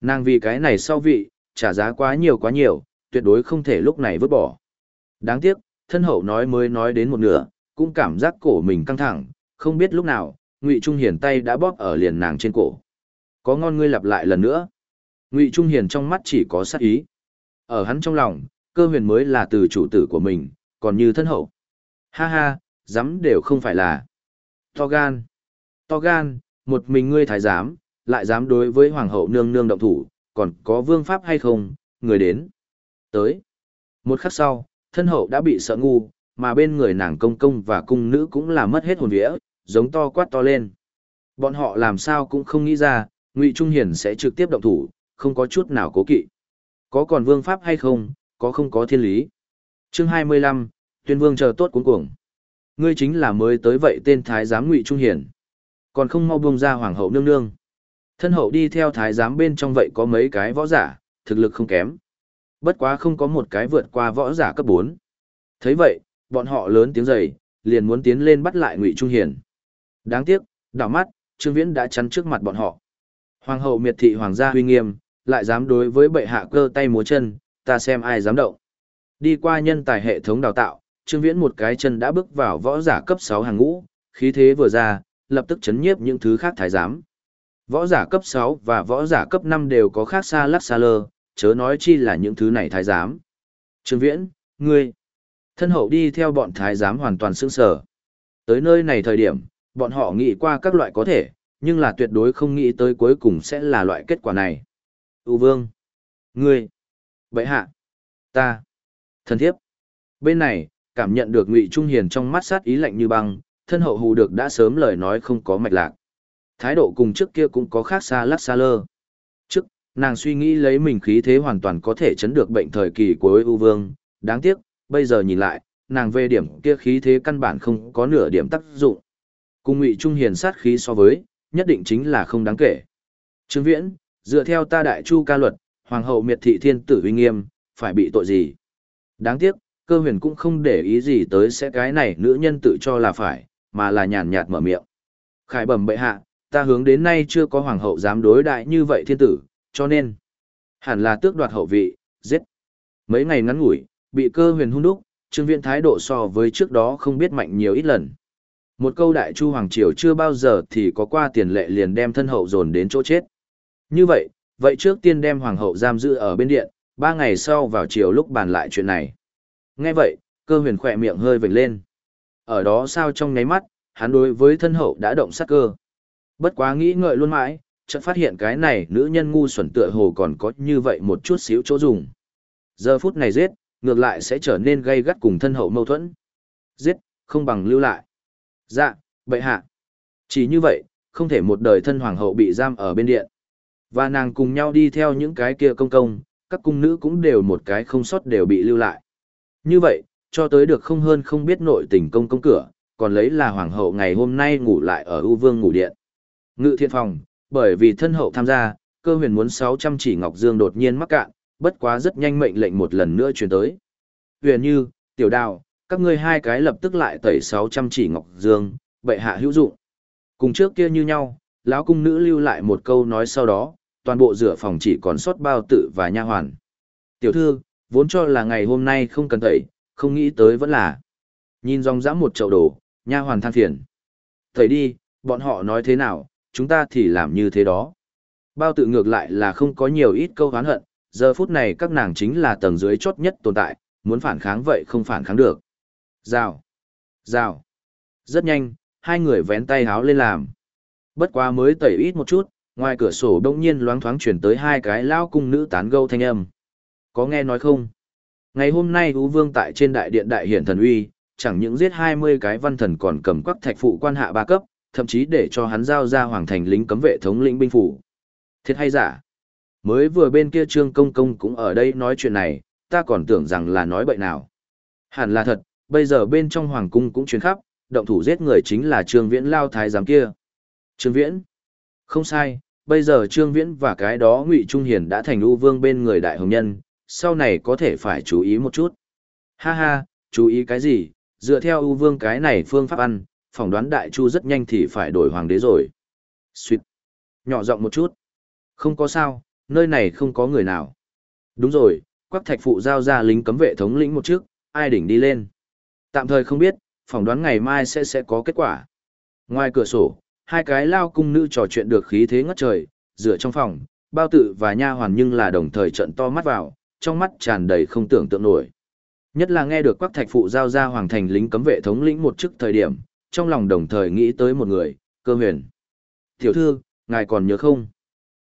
Nàng vì cái này sau vị, trả giá quá nhiều quá nhiều, tuyệt đối không thể lúc này vứt bỏ. Đáng tiếc, thân hậu nói mới nói đến một nửa, cũng cảm giác cổ mình căng thẳng, không biết lúc nào, Ngụy Trung Hiền tay đã bóp ở liền nàng trên cổ. Có ngon ngươi lặp lại lần nữa. Ngụy Trung Hiền trong mắt chỉ có sát ý. Ở hắn trong lòng, cơ huyền mới là từ chủ tử của mình, còn như thân hậu. Ha ha, dám đều không phải là. To gan. To gan, một mình ngươi thái giám, lại dám đối với hoàng hậu nương nương động thủ, còn có vương pháp hay không, người đến. Tới. Một khắc sau, thân hậu đã bị sợ ngu, mà bên người nàng công công và cung nữ cũng là mất hết hồn vía, giống to quát to lên. Bọn họ làm sao cũng không nghĩ ra, Ngụy Trung hiển sẽ trực tiếp động thủ, không có chút nào cố kỵ. Có còn vương pháp hay không, có không có thiên lý. Chương 25, tuyên vương chờ tốt cuống cuồng. Ngươi chính là mới tới vậy tên thái giám Ngụy Trung hiển, Còn không mau buông ra hoàng hậu nương nương. Thân hậu đi theo thái giám bên trong vậy có mấy cái võ giả, thực lực không kém. Bất quá không có một cái vượt qua võ giả cấp 4. thấy vậy, bọn họ lớn tiếng dày, liền muốn tiến lên bắt lại Ngụy Trung Hiền. Đáng tiếc, đảo mắt, Trương Viễn đã chắn trước mặt bọn họ. Hoàng hậu miệt thị hoàng gia huy nghiêm, lại dám đối với bệ hạ cơ tay múa chân, ta xem ai dám động. Đi qua nhân tài hệ thống đào tạo, Trương Viễn một cái chân đã bước vào võ giả cấp 6 hàng ngũ, khí thế vừa ra, lập tức chấn nhiếp những thứ khác thái giám. Võ giả cấp 6 và võ giả cấp 5 đều có khác xa lắc xa lơ, chớ nói chi là những thứ này thái giám. Trương Viễn, ngươi, thân hậu đi theo bọn thái giám hoàn toàn sững sờ. Tới nơi này thời điểm, bọn họ nghĩ qua các loại có thể, nhưng là tuyệt đối không nghĩ tới cuối cùng sẽ là loại kết quả này. U vương, ngươi, bệ hạ, ta, thần thiếp. Bên này, cảm nhận được Ngụy Trung Hiền trong mắt sát ý lạnh như băng, thân hậu hù được đã sớm lời nói không có mạch lạc. Thái độ cùng trước kia cũng có khác xa lắc xa lơ. Nàng suy nghĩ lấy mình khí thế hoàn toàn có thể chấn được bệnh thời kỳ của ưu vương, đáng tiếc, bây giờ nhìn lại, nàng về điểm kia khí thế căn bản không có nửa điểm tác dụng. Cùng ngụy trung hiền sát khí so với, nhất định chính là không đáng kể. Trương Viễn, dựa theo ta đại chu ca luật, hoàng hậu miệt thị thiên tử uy nghiêm, phải bị tội gì? Đáng tiếc, cơ huyền cũng không để ý gì tới sẽ cái này nữ nhân tự cho là phải, mà là nhàn nhạt mở miệng. Khải bẩm bệ hạ, ta hướng đến nay chưa có hoàng hậu dám đối đại như vậy thiên tử, cho nên, hẳn là tước đoạt hậu vị, giết. Mấy ngày ngắn ngủi, bị cơ huyền hung đúc, trương Viễn thái độ so với trước đó không biết mạnh nhiều ít lần. Một câu đại chu hoàng triều chưa bao giờ thì có qua tiền lệ liền đem thân hậu dồn đến chỗ chết. Như vậy, vậy trước tiên đem hoàng hậu giam giữ ở bên điện, ba ngày sau vào chiều lúc bàn lại chuyện này. Nghe vậy, cơ huyền khỏe miệng hơi vểnh lên. Ở đó sao trong nháy mắt, hắn đối với thân hậu đã động sát cơ. Bất quá nghĩ ngợi luôn mãi, chợt phát hiện cái này nữ nhân ngu xuẩn tựa hồ còn có như vậy một chút xíu chỗ dùng. Giờ phút này giết, ngược lại sẽ trở nên gây gắt cùng thân hậu mâu thuẫn. Giết, không bằng lưu lại. Dạ, vậy hạ. Chỉ như vậy, không thể một đời thân hoàng hậu bị giam ở bên điện. Và nàng cùng nhau đi theo những cái kia công công, các cung nữ cũng đều một cái không sót đều bị lưu lại. Như vậy, cho tới được không hơn không biết nội tình công công cửa, còn lấy là hoàng hậu ngày hôm nay ngủ lại ở ưu vương ngủ điện. Ngự thiên phòng, bởi vì thân hậu tham gia, cơ huyền muốn 600 chỉ ngọc dương đột nhiên mắc cạn, bất quá rất nhanh mệnh lệnh một lần nữa truyền tới. Huyền như, tiểu đào, các ngươi hai cái lập tức lại tẩy 600 chỉ ngọc dương, bệ hạ hữu dụng. Cùng trước kia như nhau, lão cung nữ lưu lại một câu nói sau đó, toàn bộ rửa phòng chỉ còn sót bao tự và nha hoàn. Tiểu thư, vốn cho là ngày hôm nay không cần tẩy, không nghĩ tới vẫn là. Nhìn dòng dã một chậu đồ, nha hoàn than phiền. Tẩy đi, bọn họ nói thế nào, chúng ta thì làm như thế đó. Bao tự ngược lại là không có nhiều ít câu hán hận, giờ phút này các nàng chính là tầng dưới chốt nhất tồn tại, muốn phản kháng vậy không phản kháng được. Rào. Rào. Rất nhanh, hai người vén tay háo lên làm. Bất quá mới tẩy ít một chút, ngoài cửa sổ đông nhiên loáng thoáng chuyển tới hai cái lao cung nữ tán gâu thanh âm. Có nghe nói không? Ngày hôm nay Ú Vương tại trên đại điện đại hiển thần uy, chẳng những giết 20 cái văn thần còn cầm quắc thạch phụ quan hạ ba cấp, thậm chí để cho hắn giao ra hoàng thành lính cấm vệ thống lĩnh binh phủ. Thiệt hay giả? Mới vừa bên kia Trương Công Công cũng ở đây nói chuyện này, ta còn tưởng rằng là nói bậy nào. Hẳn là thật, bây giờ bên trong hoàng cung cũng truyền khắp, động thủ giết người chính là Trương Viễn lao thái giám kia. Trương Viễn? Không sai, bây giờ Trương Viễn và cái đó Ngụy Trung Hiền đã thành ưu vương bên người đại hồng nhân, sau này có thể phải chú ý một chút. Ha ha, chú ý cái gì, dựa theo ưu vương cái này phương pháp ăn, phỏng đoán đại chu rất nhanh thì phải đổi hoàng đế rồi. Xuyệt. Nhỏ giọng một chút. Không có sao, nơi này không có người nào. Đúng rồi, quắc thạch phụ giao ra lính cấm vệ thống lĩnh một trước, ai đỉnh đi lên. Tạm thời không biết, phỏng đoán ngày mai sẽ sẽ có kết quả. Ngoài cửa sổ, hai cái lao cung nữ trò chuyện được khí thế ngất trời, dựa trong phòng, bao tự và nha hoàn nhưng là đồng thời trận to mắt vào, trong mắt tràn đầy không tưởng tượng nổi. Nhất là nghe được quắc thạch phụ giao ra hoàng thành lính cấm vệ thống lĩnh một chức thời điểm, trong lòng đồng thời nghĩ tới một người, cơ huyền. Tiểu thư, ngài còn nhớ không?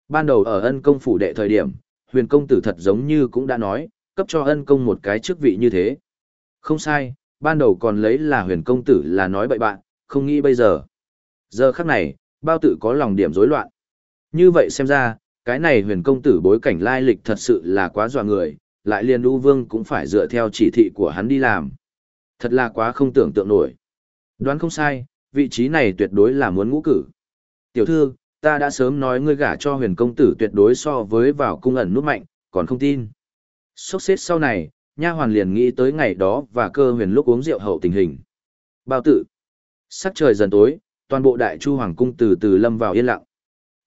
Ban đầu ở ân công phủ đệ thời điểm, huyền công tử thật giống như cũng đã nói, cấp cho ân công một cái chức vị như thế. Không sai, ban đầu còn lấy là huyền công tử là nói bậy bạn, không nghĩ bây giờ. Giờ khắc này, bao tử có lòng điểm rối loạn. Như vậy xem ra, cái này huyền công tử bối cảnh lai lịch thật sự là quá dọa người, lại liền U Vương cũng phải dựa theo chỉ thị của hắn đi làm. Thật là quá không tưởng tượng nổi. Đoán không sai, vị trí này tuyệt đối là muốn ngũ cử. Tiểu thư, ta đã sớm nói ngươi gả cho huyền công tử tuyệt đối so với vào cung ẩn nút mạnh, còn không tin. Sốc xếp sau này, nha hoàn liền nghĩ tới ngày đó và cơ huyền lúc uống rượu hậu tình hình. Bao tử. Sắc trời dần tối, toàn bộ đại chu hoàng cung từ từ lâm vào yên lặng.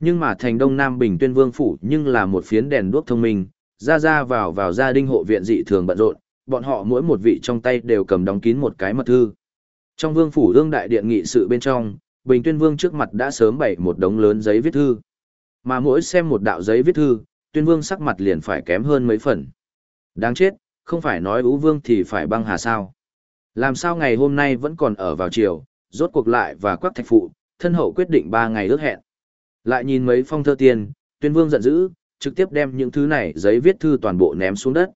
Nhưng mà thành đông nam bình tuyên vương phủ nhưng là một phiến đèn đuốc thông minh, ra ra vào vào gia đình hộ viện dị thường bận rộn, bọn họ mỗi một vị trong tay đều cầm đóng kín một cái mật thư. Trong vương phủ ương đại điện nghị sự bên trong, bình tuyên vương trước mặt đã sớm bày một đống lớn giấy viết thư. Mà mỗi xem một đạo giấy viết thư, tuyên vương sắc mặt liền phải kém hơn mấy phần. Đáng chết, không phải nói ú vương thì phải băng hà sao. Làm sao ngày hôm nay vẫn còn ở vào chiều, rốt cuộc lại và quắc thạch phụ, thân hậu quyết định ba ngày ước hẹn. Lại nhìn mấy phong thơ tiền, tuyên vương giận dữ, trực tiếp đem những thứ này giấy viết thư toàn bộ ném xuống đất.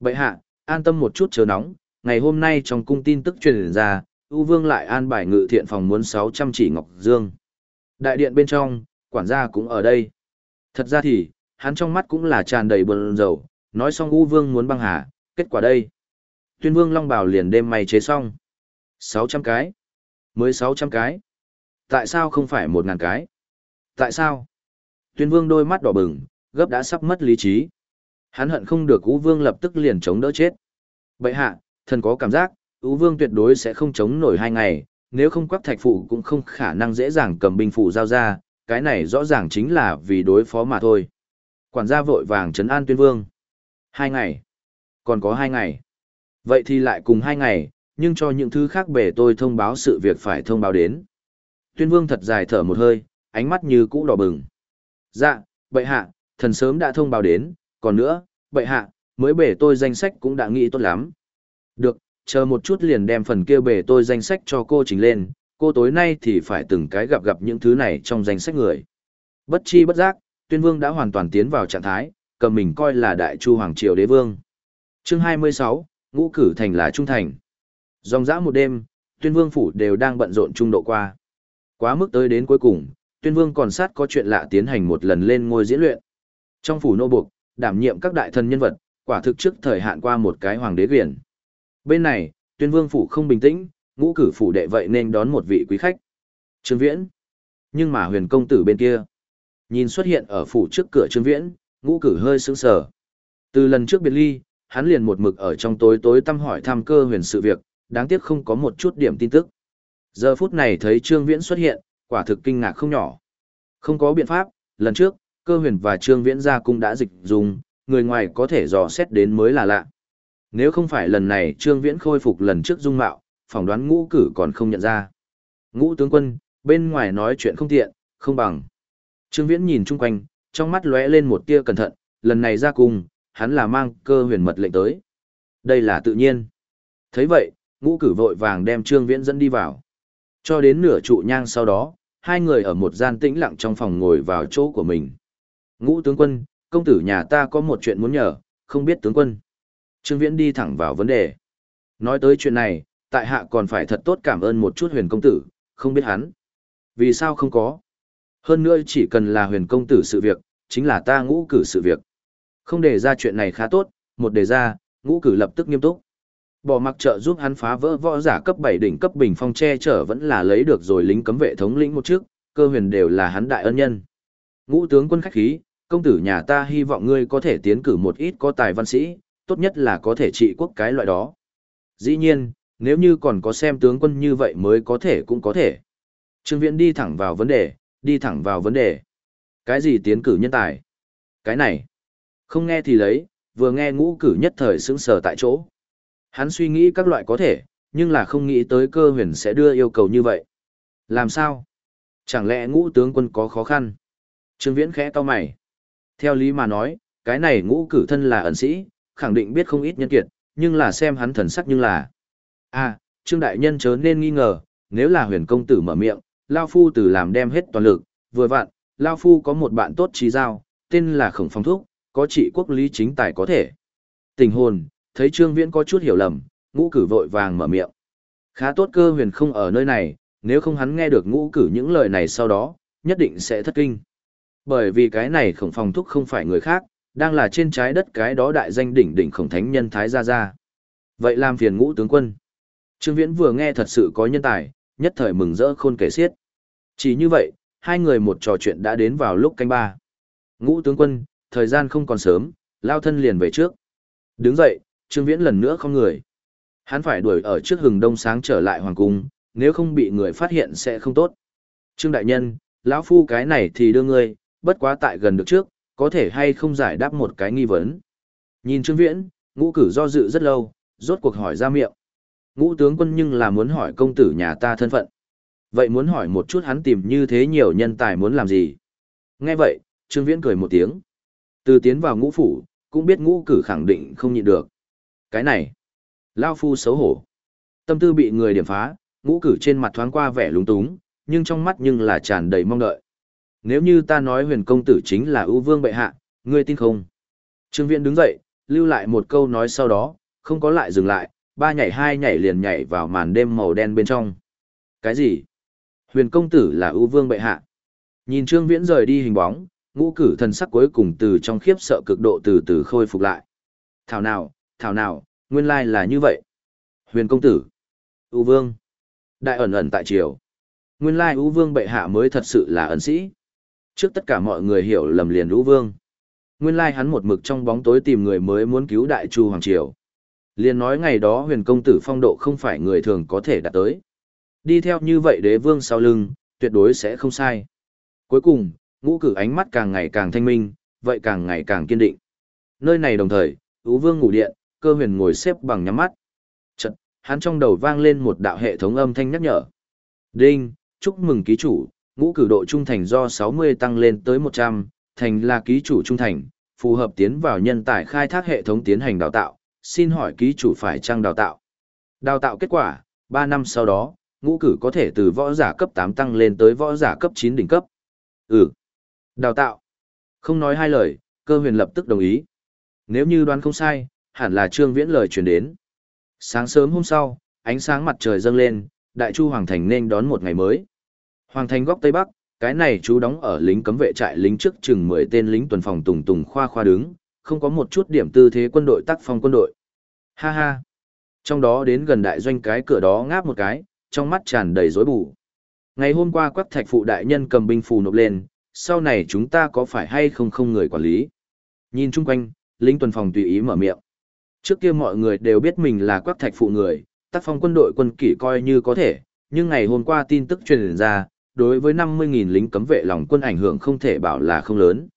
Bậy hạ, an tâm một chút chờ nóng, ngày hôm nay trong cung tin tức truyền ra, U Vương lại an bài ngự thiện phòng muốn 600 chỉ ngọc dương. Đại điện bên trong, quản gia cũng ở đây. Thật ra thì, hắn trong mắt cũng là tràn đầy buồn rầu, nói xong U Vương muốn băng hà, kết quả đây. Tuyên Vương Long Bảo liền đêm mày chế xong. 600 cái. Mới 600 cái. Tại sao không phải 1.000 cái? Tại sao? Tuyên Vương đôi mắt đỏ bừng, gấp đã sắp mất lý trí. Hắn hận không được U Vương lập tức liền chống đỡ chết. Bậy hạ, thần có cảm giác, Ú Vương tuyệt đối sẽ không chống nổi hai ngày, nếu không quắc thạch phụ cũng không khả năng dễ dàng cầm binh phủ giao ra, cái này rõ ràng chính là vì đối phó mà thôi. Quản gia vội vàng trấn an tuyên vương. Hai ngày. Còn có hai ngày. Vậy thì lại cùng hai ngày, nhưng cho những thứ khác bể tôi thông báo sự việc phải thông báo đến. Tuyên vương thật dài thở một hơi, ánh mắt như cũ đỏ bừng. Dạ, bệ hạ, thần sớm đã thông báo đến, còn nữa, bệ hạ, mới bể tôi danh sách cũng đã nghĩ tốt lắm. Được, chờ một chút liền đem phần kia bể tôi danh sách cho cô trình lên, cô tối nay thì phải từng cái gặp gặp những thứ này trong danh sách người. Bất chi bất giác, tuyên vương đã hoàn toàn tiến vào trạng thái, cầm mình coi là đại chu hoàng triều đế vương. Chương 26, ngũ cử thành là trung thành. Dòng dã một đêm, tuyên vương phủ đều đang bận rộn trung độ qua. Quá mức tới đến cuối cùng, tuyên vương còn sát có chuyện lạ tiến hành một lần lên ngôi diễn luyện. Trong phủ nô buộc, đảm nhiệm các đại thần nhân vật, quả thực trước thời hạn qua một cái hoàng đế quyền. Bên này, tuyên vương phủ không bình tĩnh, ngũ cử phủ đệ vậy nên đón một vị quý khách. Trương Viễn. Nhưng mà huyền công tử bên kia, nhìn xuất hiện ở phủ trước cửa Trương Viễn, ngũ cử hơi sững sờ. Từ lần trước biệt ly, hắn liền một mực ở trong tối tối tâm hỏi thăm cơ huyền sự việc, đáng tiếc không có một chút điểm tin tức. Giờ phút này thấy Trương Viễn xuất hiện, quả thực kinh ngạc không nhỏ. Không có biện pháp, lần trước, cơ huyền và Trương Viễn ra cung đã dịch dùng, người ngoài có thể dò xét đến mới là lạ. Nếu không phải lần này Trương Viễn khôi phục lần trước dung mạo, phỏng đoán ngũ cử còn không nhận ra. Ngũ tướng quân, bên ngoài nói chuyện không tiện, không bằng. Trương Viễn nhìn chung quanh, trong mắt lóe lên một tia cẩn thận, lần này ra cùng, hắn là mang cơ huyền mật lệnh tới. Đây là tự nhiên. thấy vậy, ngũ cử vội vàng đem Trương Viễn dẫn đi vào. Cho đến nửa trụ nhang sau đó, hai người ở một gian tĩnh lặng trong phòng ngồi vào chỗ của mình. Ngũ tướng quân, công tử nhà ta có một chuyện muốn nhờ, không biết tướng quân. Trương Viễn đi thẳng vào vấn đề. Nói tới chuyện này, tại hạ còn phải thật tốt cảm ơn một chút huyền công tử, không biết hắn. Vì sao không có? Hơn nữa chỉ cần là huyền công tử sự việc, chính là ta ngũ cử sự việc. Không để ra chuyện này khá tốt, một đề ra, ngũ cử lập tức nghiêm túc. Bỏ mặc trợ giúp hắn phá vỡ võ giả cấp 7 đỉnh cấp bình phong che chở vẫn là lấy được rồi lính cấm vệ thống lĩnh một trước, cơ huyền đều là hắn đại ân nhân. Ngũ tướng quân khách khí, công tử nhà ta hy vọng ngươi có thể tiến cử một ít có tài văn sĩ, tốt nhất là có thể trị quốc cái loại đó. Dĩ nhiên, nếu như còn có xem tướng quân như vậy mới có thể cũng có thể. Trương Viễn đi thẳng vào vấn đề, đi thẳng vào vấn đề. Cái gì tiến cử nhân tài? Cái này. Không nghe thì lấy, vừa nghe ngũ cử nhất thời sững sờ tại chỗ. Hắn suy nghĩ các loại có thể, nhưng là không nghĩ tới cơ huyền sẽ đưa yêu cầu như vậy. Làm sao? Chẳng lẽ ngũ tướng quân có khó khăn? Trương Viễn khẽ to mày. Theo lý mà nói, cái này ngũ cử thân là ẩn sĩ, khẳng định biết không ít nhân kiệt, nhưng là xem hắn thần sắc nhưng là. À, Trương Đại Nhân chớ nên nghi ngờ, nếu là huyền công tử mở miệng, Lao Phu từ làm đem hết toàn lực, vừa vặn, Lao Phu có một bạn tốt trí giao, tên là Khổng Phong Thúc, có trị quốc lý chính tài có thể. Tình hồn, thấy Trương Viễn có chút hiểu lầm, ngũ cử vội vàng mở miệng. Khá tốt cơ huyền không ở nơi này, nếu không hắn nghe được ngũ cử những lời này sau đó, nhất định sẽ thất kinh. Bởi vì cái này khổng phong thúc không phải người khác, đang là trên trái đất cái đó đại danh đỉnh đỉnh khổng thánh nhân Thái Gia Gia. Vậy làm phiền ngũ tướng quân. Trương Viễn vừa nghe thật sự có nhân tài, nhất thời mừng rỡ khôn kể xiết. Chỉ như vậy, hai người một trò chuyện đã đến vào lúc canh ba. Ngũ tướng quân, thời gian không còn sớm, lao thân liền về trước. Đứng dậy, Trương Viễn lần nữa không người. Hắn phải đuổi ở trước hừng đông sáng trở lại hoàng cung, nếu không bị người phát hiện sẽ không tốt. Trương Đại Nhân, lão phu cái này thì đưa ngươi, bất quá tại gần được trước, có thể hay không giải đáp một cái nghi vấn. Nhìn Trương Viễn, ngũ cử do dự rất lâu, rốt cuộc hỏi ra miệng. Ngũ tướng quân nhưng là muốn hỏi công tử nhà ta thân phận. Vậy muốn hỏi một chút hắn tìm như thế nhiều nhân tài muốn làm gì? Nghe vậy, Trương Viễn cười một tiếng. Từ tiến vào ngũ phủ, cũng biết ngũ cử khẳng định không nhịn được. Cái này, Lao Phu xấu hổ. Tâm tư bị người điểm phá, ngũ cử trên mặt thoáng qua vẻ lúng túng, nhưng trong mắt nhưng là tràn đầy mong đợi. Nếu như ta nói huyền công tử chính là ưu vương bệ hạ, ngươi tin không? Trương Viễn đứng dậy, lưu lại một câu nói sau đó, không có lại dừng lại, ba nhảy hai nhảy liền nhảy vào màn đêm màu đen bên trong. Cái gì? Huyền công tử là ưu vương bệ hạ. Nhìn Trương Viễn rời đi hình bóng, ngũ cử thần sắc cuối cùng từ trong khiếp sợ cực độ từ từ khôi phục lại. Thảo nào, thảo nào, nguyên lai là như vậy. Huyền công tử, ưu vương, đại ẩn ẩn tại triều. Nguyên lai ưu vương bệ hạ mới thật sự là ẩn sĩ. Trước tất cả mọi người hiểu lầm liền lũ vương. Nguyên lai hắn một mực trong bóng tối tìm người mới muốn cứu đại chu hoàng triều. Liền nói ngày đó huyền công tử phong độ không phải người thường có thể đạt tới. Đi theo như vậy đế vương sau lưng, tuyệt đối sẽ không sai. Cuối cùng, ngũ cử ánh mắt càng ngày càng thanh minh, vậy càng ngày càng kiên định. Nơi này đồng thời, Ú Vương ngủ điện, cơ huyền ngồi xếp bằng nhắm mắt. Chật, hắn trong đầu vang lên một đạo hệ thống âm thanh nhắc nhở. Đinh, chúc mừng ký chủ, ngũ cử độ trung thành do 60 tăng lên tới 100, thành là ký chủ trung thành, phù hợp tiến vào nhân tài khai thác hệ thống tiến hành đào tạo, xin hỏi ký chủ phải trang đào tạo. Đào tạo kết quả, 3 năm sau đó, ngũ cử có thể từ võ giả cấp 8 tăng lên tới võ giả cấp 9 đỉnh cấp. Ừ. Đào tạo. Không nói hai lời, cơ huyền lập tức đồng ý. Nếu như đoán không sai, hẳn là Trương Viễn lời truyền đến. Sáng sớm hôm sau, ánh sáng mặt trời dâng lên, Đại Chu Hoàng Thành nên đón một ngày mới. Hoàng Thành góc Tây Bắc, cái này chú đóng ở lính cấm vệ trại lính trước chừng 10 tên lính tuần phòng tùng tùng khoa khoa đứng, không có một chút điểm tư thế quân đội tác phong quân đội. Ha ha. Trong đó đến gần đại doanh cái cửa đó ngáp một cái, trong mắt tràn đầy rối bù. Ngày hôm qua quắc thạch phụ đại nhân cầm binh phù nộp lên, sau này chúng ta có phải hay không không người quản lý. Nhìn chung quanh, lính tuần phòng tùy ý mở miệng. Trước kia mọi người đều biết mình là quắc thạch phụ người, tác phong quân đội quân kỷ coi như có thể, nhưng ngày hôm qua tin tức truyền ra, đối với 50.000 lính cấm vệ lòng quân ảnh hưởng không thể bảo là không lớn.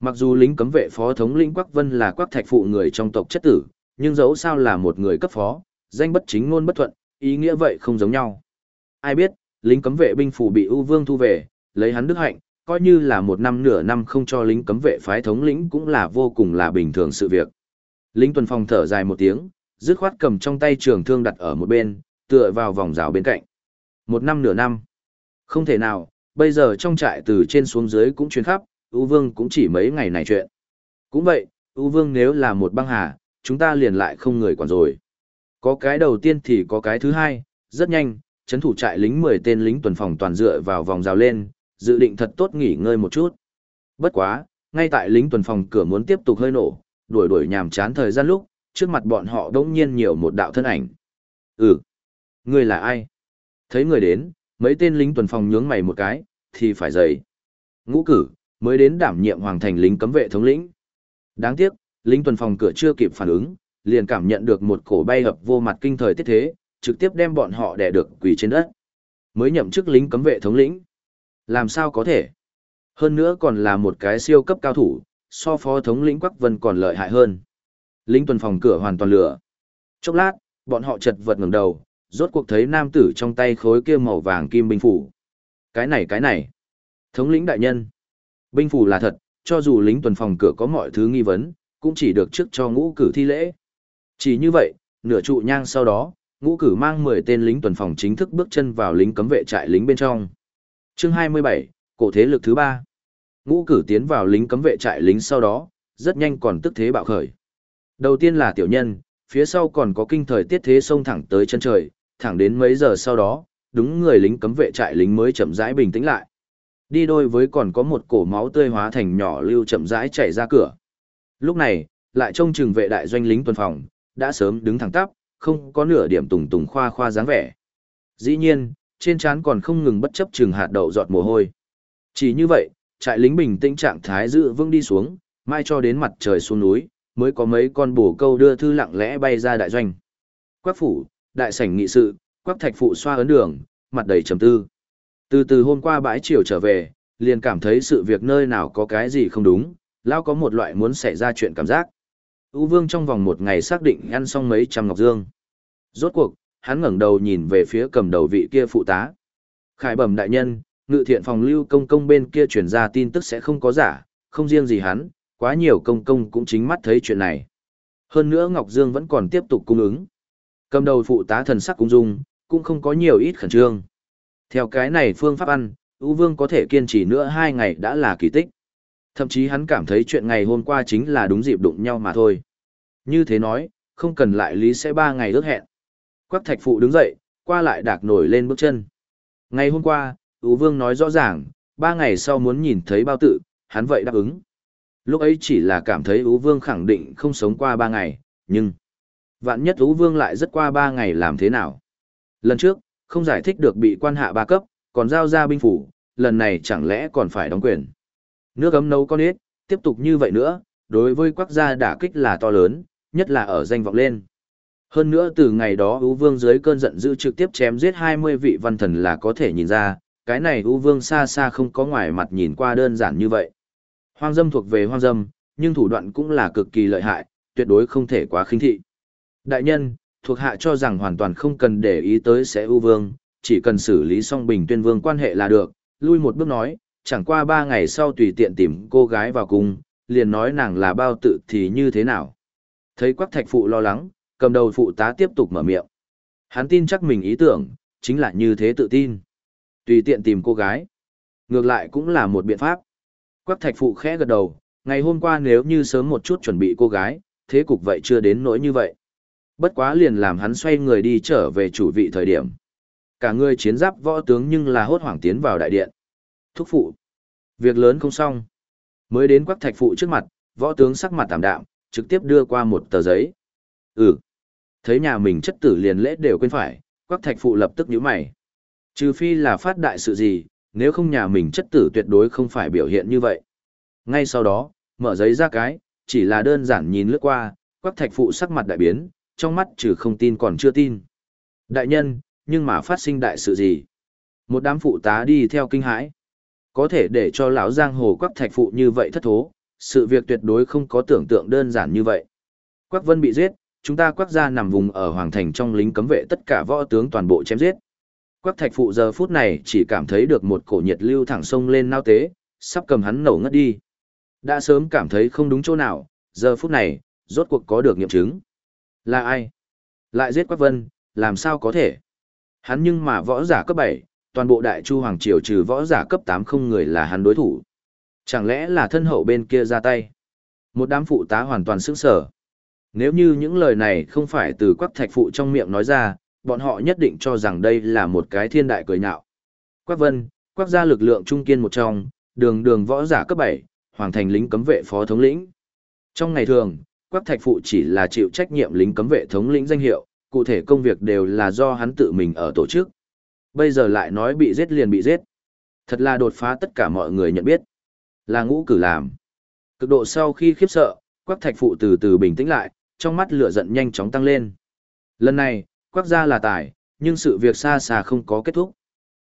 Mặc dù lính cấm vệ phó thống lĩnh Quắc Vân là Quắc Thạch phụ người trong tộc chất tử, nhưng dẫu sao là một người cấp phó, danh bất chính ngôn bất thuận, ý nghĩa vậy không giống nhau. Ai biết, lính cấm vệ binh phủ bị U vương thu về, lấy hắn đức hạnh, coi như là một năm nửa năm không cho lính cấm vệ phái thống lĩnh cũng là vô cùng là bình thường sự việc. Lính tuần phòng thở dài một tiếng, dứt khoát cầm trong tay trường thương đặt ở một bên, tựa vào vòng rào bên cạnh. Một năm nửa năm. Không thể nào, bây giờ trong trại từ trên xuống dưới cũng chuyến khắp, U vương cũng chỉ mấy ngày này chuyện. Cũng vậy, U vương nếu là một băng hà, chúng ta liền lại không người quản rồi. Có cái đầu tiên thì có cái thứ hai, rất nhanh, chấn thủ trại lính 10 tên lính tuần phòng toàn dựa vào vòng rào lên, dự định thật tốt nghỉ ngơi một chút. Bất quá, ngay tại lính tuần phòng cửa muốn tiếp tục hơi nổ, đuổi đuổi nhàm chán thời gian lúc, trước mặt bọn họ đống nhiên nhiều một đạo thân ảnh. Ừ, người là ai? Thấy người đến, mấy tên lính tuần phòng nhướng mày một cái, thì phải dậy. Ngũ cử, mới đến đảm nhiệm hoàng thành lính cấm vệ thống lĩnh. Đáng tiếc, lính tuần phòng cửa chưa kịp phản ứng, liền cảm nhận được một cổ bay hợp vô mặt kinh thời tiết thế, trực tiếp đem bọn họ đè được quỳ trên đất. Mới nhậm chức lính cấm vệ thống lĩnh. Làm sao có thể? Hơn nữa còn là một cái siêu cấp cao thủ, so phó thống lĩnh Quắc Vân còn lợi hại hơn. Lính tuần phòng cửa hoàn toàn lửa. Chốc lát, bọn họ chật vật ngẩng đầu, rốt cuộc thấy nam tử trong tay khối kia màu vàng kim binh phủ. Cái này cái này. Thống lĩnh đại nhân. Binh phủ là thật, cho dù lính tuần phòng cửa có mọi thứ nghi vấn, cũng chỉ được trước cho ngũ cử thi lễ. Chỉ như vậy, nửa trụ nhang sau đó, ngũ cử mang 10 tên lính tuần phòng chính thức bước chân vào lính cấm vệ trại lính bên trong. Chương 27, cổ thế lực thứ 3. Ngũ cử tiến vào lính cấm vệ trại lính sau đó, rất nhanh còn tức thế bạo khởi. Đầu tiên là tiểu nhân, phía sau còn có kinh thời tiết thế xông thẳng tới chân trời, thẳng đến mấy giờ sau đó, đúng người lính cấm vệ trại lính mới chậm rãi bình tĩnh lại. Đi đôi với còn có một cổ máu tươi hóa thành nhỏ lưu chậm rãi chảy ra cửa. Lúc này, lại trông chừng vệ đại doanh lính tuần phòng, đã sớm đứng thẳng tắp, không có nửa điểm tùng tùng khoa khoa dáng vẻ. Dĩ nhiên, trên trán còn không ngừng bất chấp chừng hạt đậu giọt mồ hôi. Chỉ như vậy, trại lính bình tĩnh trạng thái dự vững đi xuống, mai cho đến mặt trời xuống núi, mới có mấy con bổ câu đưa thư lặng lẽ bay ra đại doanh. quách phủ, đại sảnh nghị sự, quách thạch phụ xoa ấn đường, mặt đầy trầm tư. Từ từ hôm qua bãi chiều trở về, liền cảm thấy sự việc nơi nào có cái gì không đúng, lao có một loại muốn xảy ra chuyện cảm giác. U Vương trong vòng một ngày xác định ăn xong mấy trăm ngọc dương. Rốt cuộc, hắn ngẩng đầu nhìn về phía cầm đầu vị kia phụ tá. Khải bẩm đại nhân, ngự thiện phòng lưu công công bên kia truyền ra tin tức sẽ không có giả, không riêng gì hắn, quá nhiều công công cũng chính mắt thấy chuyện này. Hơn nữa Ngọc Dương vẫn còn tiếp tục cung ứng. Cầm đầu phụ tá thần sắc cung dung, cũng không có nhiều ít khẩn trương. Theo cái này phương pháp ăn, U Vương có thể kiên trì nữa hai ngày đã là kỳ tích. Thậm chí hắn cảm thấy chuyện ngày hôm qua chính là đúng dịp đụng nhau mà thôi. Như thế nói, không cần lại lý sẽ ba ngày ước hẹn. Quắc thạch phụ đứng dậy, qua lại đạc nổi lên bước chân. Ngày hôm qua, U Vương nói rõ ràng, ba ngày sau muốn nhìn thấy bao tự, hắn vậy đáp ứng. Lúc ấy chỉ là cảm thấy U Vương khẳng định không sống qua ba ngày, nhưng... Vạn nhất U Vương lại rất qua ba ngày làm thế nào? Lần trước, không giải thích được bị quan hạ ba cấp, còn giao ra binh phủ, lần này chẳng lẽ còn phải đóng quyền. Nước ấm nấu con ít, tiếp tục như vậy nữa, đối với quốc gia đả kích là to lớn, nhất là ở danh vọng lên. Hơn nữa từ ngày đó U Vương dưới cơn giận dữ trực tiếp chém giết 20 vị văn thần là có thể nhìn ra, cái này U Vương xa xa không có ngoài mặt nhìn qua đơn giản như vậy. Hoang dâm thuộc về hoang dâm, nhưng thủ đoạn cũng là cực kỳ lợi hại, tuyệt đối không thể quá khinh thị. Đại nhân, thuộc hạ cho rằng hoàn toàn không cần để ý tới sẽ ưu Vương, chỉ cần xử lý xong Bình Tuyên Vương quan hệ là được, lui một bước nói, chẳng qua ba ngày sau tùy tiện tìm cô gái vào cung, liền nói nàng là bao tự thì như thế nào. Thấy quắc thạch phụ lo lắng, cầm đầu phụ tá tiếp tục mở miệng. Hắn tin chắc mình ý tưởng, chính là như thế tự tin. Tùy tiện tìm cô gái. Ngược lại cũng là một biện pháp. Quách thạch phụ khẽ gật đầu, ngày hôm qua nếu như sớm một chút chuẩn bị cô gái, thế cục vậy chưa đến nỗi như vậy. Bất quá liền làm hắn xoay người đi trở về chủ vị thời điểm. Cả người chiến giáp võ tướng nhưng là hốt hoảng tiến vào đại điện. Thúc phụ. Việc lớn không xong. Mới đến quắc thạch phụ trước mặt, võ tướng sắc mặt tạm đạm, trực tiếp đưa qua một tờ giấy. Ừ. Thấy nhà mình chất tử liền lễ đều quên phải, quắc thạch phụ lập tức nhíu mày. Trừ phi là phát đại sự gì, nếu không nhà mình chất tử tuyệt đối không phải biểu hiện như vậy. Ngay sau đó, mở giấy ra cái, chỉ là đơn giản nhìn lướt qua, quắc thạch phụ sắc mặt đại biến, trong mắt trừ không tin còn chưa tin. Đại nhân, nhưng mà phát sinh đại sự gì? Một đám phụ tá đi theo kinh hãi. Có thể để cho lão giang hồ quắc thạch phụ như vậy thất thố, sự việc tuyệt đối không có tưởng tượng đơn giản như vậy. Quắc vân bị giết, chúng ta quắc gia nằm vùng ở hoàng thành trong lính cấm vệ tất cả võ tướng toàn bộ chém giết. Quắc thạch phụ giờ phút này chỉ cảm thấy được một cổ nhiệt lưu thẳng sông lên nao tế, sắp cầm hắn nổ ngất đi. Đã sớm cảm thấy không đúng chỗ nào, giờ phút này, rốt cuộc có được nghiệm chứng. Là ai? Lại giết Quắc Vân, làm sao có thể? Hắn nhưng mà võ giả cấp 7, toàn bộ đại chu hoàng triều trừ võ giả cấp 8 không người là hắn đối thủ. Chẳng lẽ là thân hậu bên kia ra tay? Một đám phụ tá hoàn toàn sững sở. Nếu như những lời này không phải từ quắc thạch phụ trong miệng nói ra, bọn họ nhất định cho rằng đây là một cái thiên đại cười nhạo. Quách vân, Quách gia lực lượng trung kiên một trong, đường đường võ giả cấp 7, hoàng thành lính cấm vệ phó thống lĩnh. Trong ngày thường, Quách thạch phụ chỉ là chịu trách nhiệm lính cấm vệ thống lĩnh danh hiệu, cụ thể công việc đều là do hắn tự mình ở tổ chức. Bây giờ lại nói bị giết liền bị giết. Thật là đột phá tất cả mọi người nhận biết. Là ngũ cử làm. Cực độ sau khi khiếp sợ, quắc thạch phụ từ từ bình tĩnh lại, trong mắt lửa giận nhanh chóng tăng lên. Lần này, quắc gia là tài, nhưng sự việc xa xa không có kết thúc.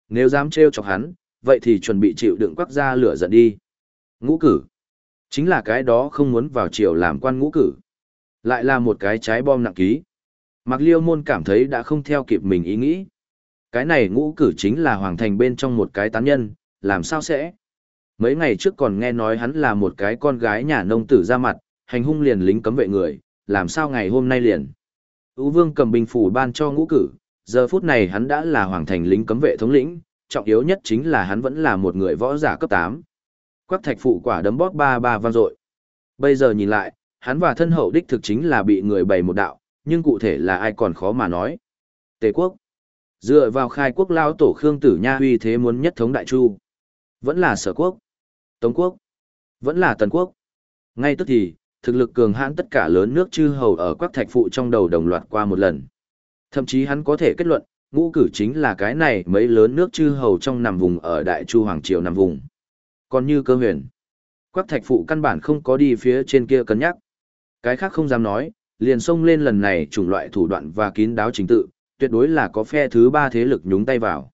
Nếu dám trêu chọc hắn, vậy thì chuẩn bị chịu đựng quắc gia lửa giận đi. Ngũ cử. Chính là cái đó không muốn vào triều làm quan ngũ cử. Lại là một cái trái bom nặng ký. Mạc Liêu Môn cảm thấy đã không theo kịp mình ý nghĩ. Cái này ngũ cử chính là hoàng thành bên trong một cái tán nhân, làm sao sẽ? Mấy ngày trước còn nghe nói hắn là một cái con gái nhà nông tử ra mặt, hành hung liền lính cấm vệ người, làm sao ngày hôm nay liền? Ú Vương cầm binh phủ ban cho ngũ cử, giờ phút này hắn đã là hoàng thành lính cấm vệ thống lĩnh, trọng yếu nhất chính là hắn vẫn là một người võ giả cấp 8. Quắc thạch phụ quả đấm bóp ba ba vang dội. Bây giờ nhìn lại, hắn và thân hậu đích thực chính là bị người bày một đạo, nhưng cụ thể là ai còn khó mà nói. Tề quốc. Dựa vào khai quốc lao tổ Khương Tử Nha huy thế muốn nhất thống đại chu. Vẫn là sở quốc. Tống quốc. Vẫn là tần quốc. Ngay tức thì, thực lực cường hãn tất cả lớn nước chư hầu ở quắc thạch phụ trong đầu đồng loạt qua một lần. Thậm chí hắn có thể kết luận, ngũ cử chính là cái này mấy lớn nước chư hầu trong nằm vùng ở đại chu hoàng triều nằm vùng. Còn như cơ huyền, quắc thạch phụ căn bản không có đi phía trên kia cân nhắc. Cái khác không dám nói, liền xông lên lần này chủng loại thủ đoạn và kín đáo chính tự, tuyệt đối là có phe thứ ba thế lực nhúng tay vào.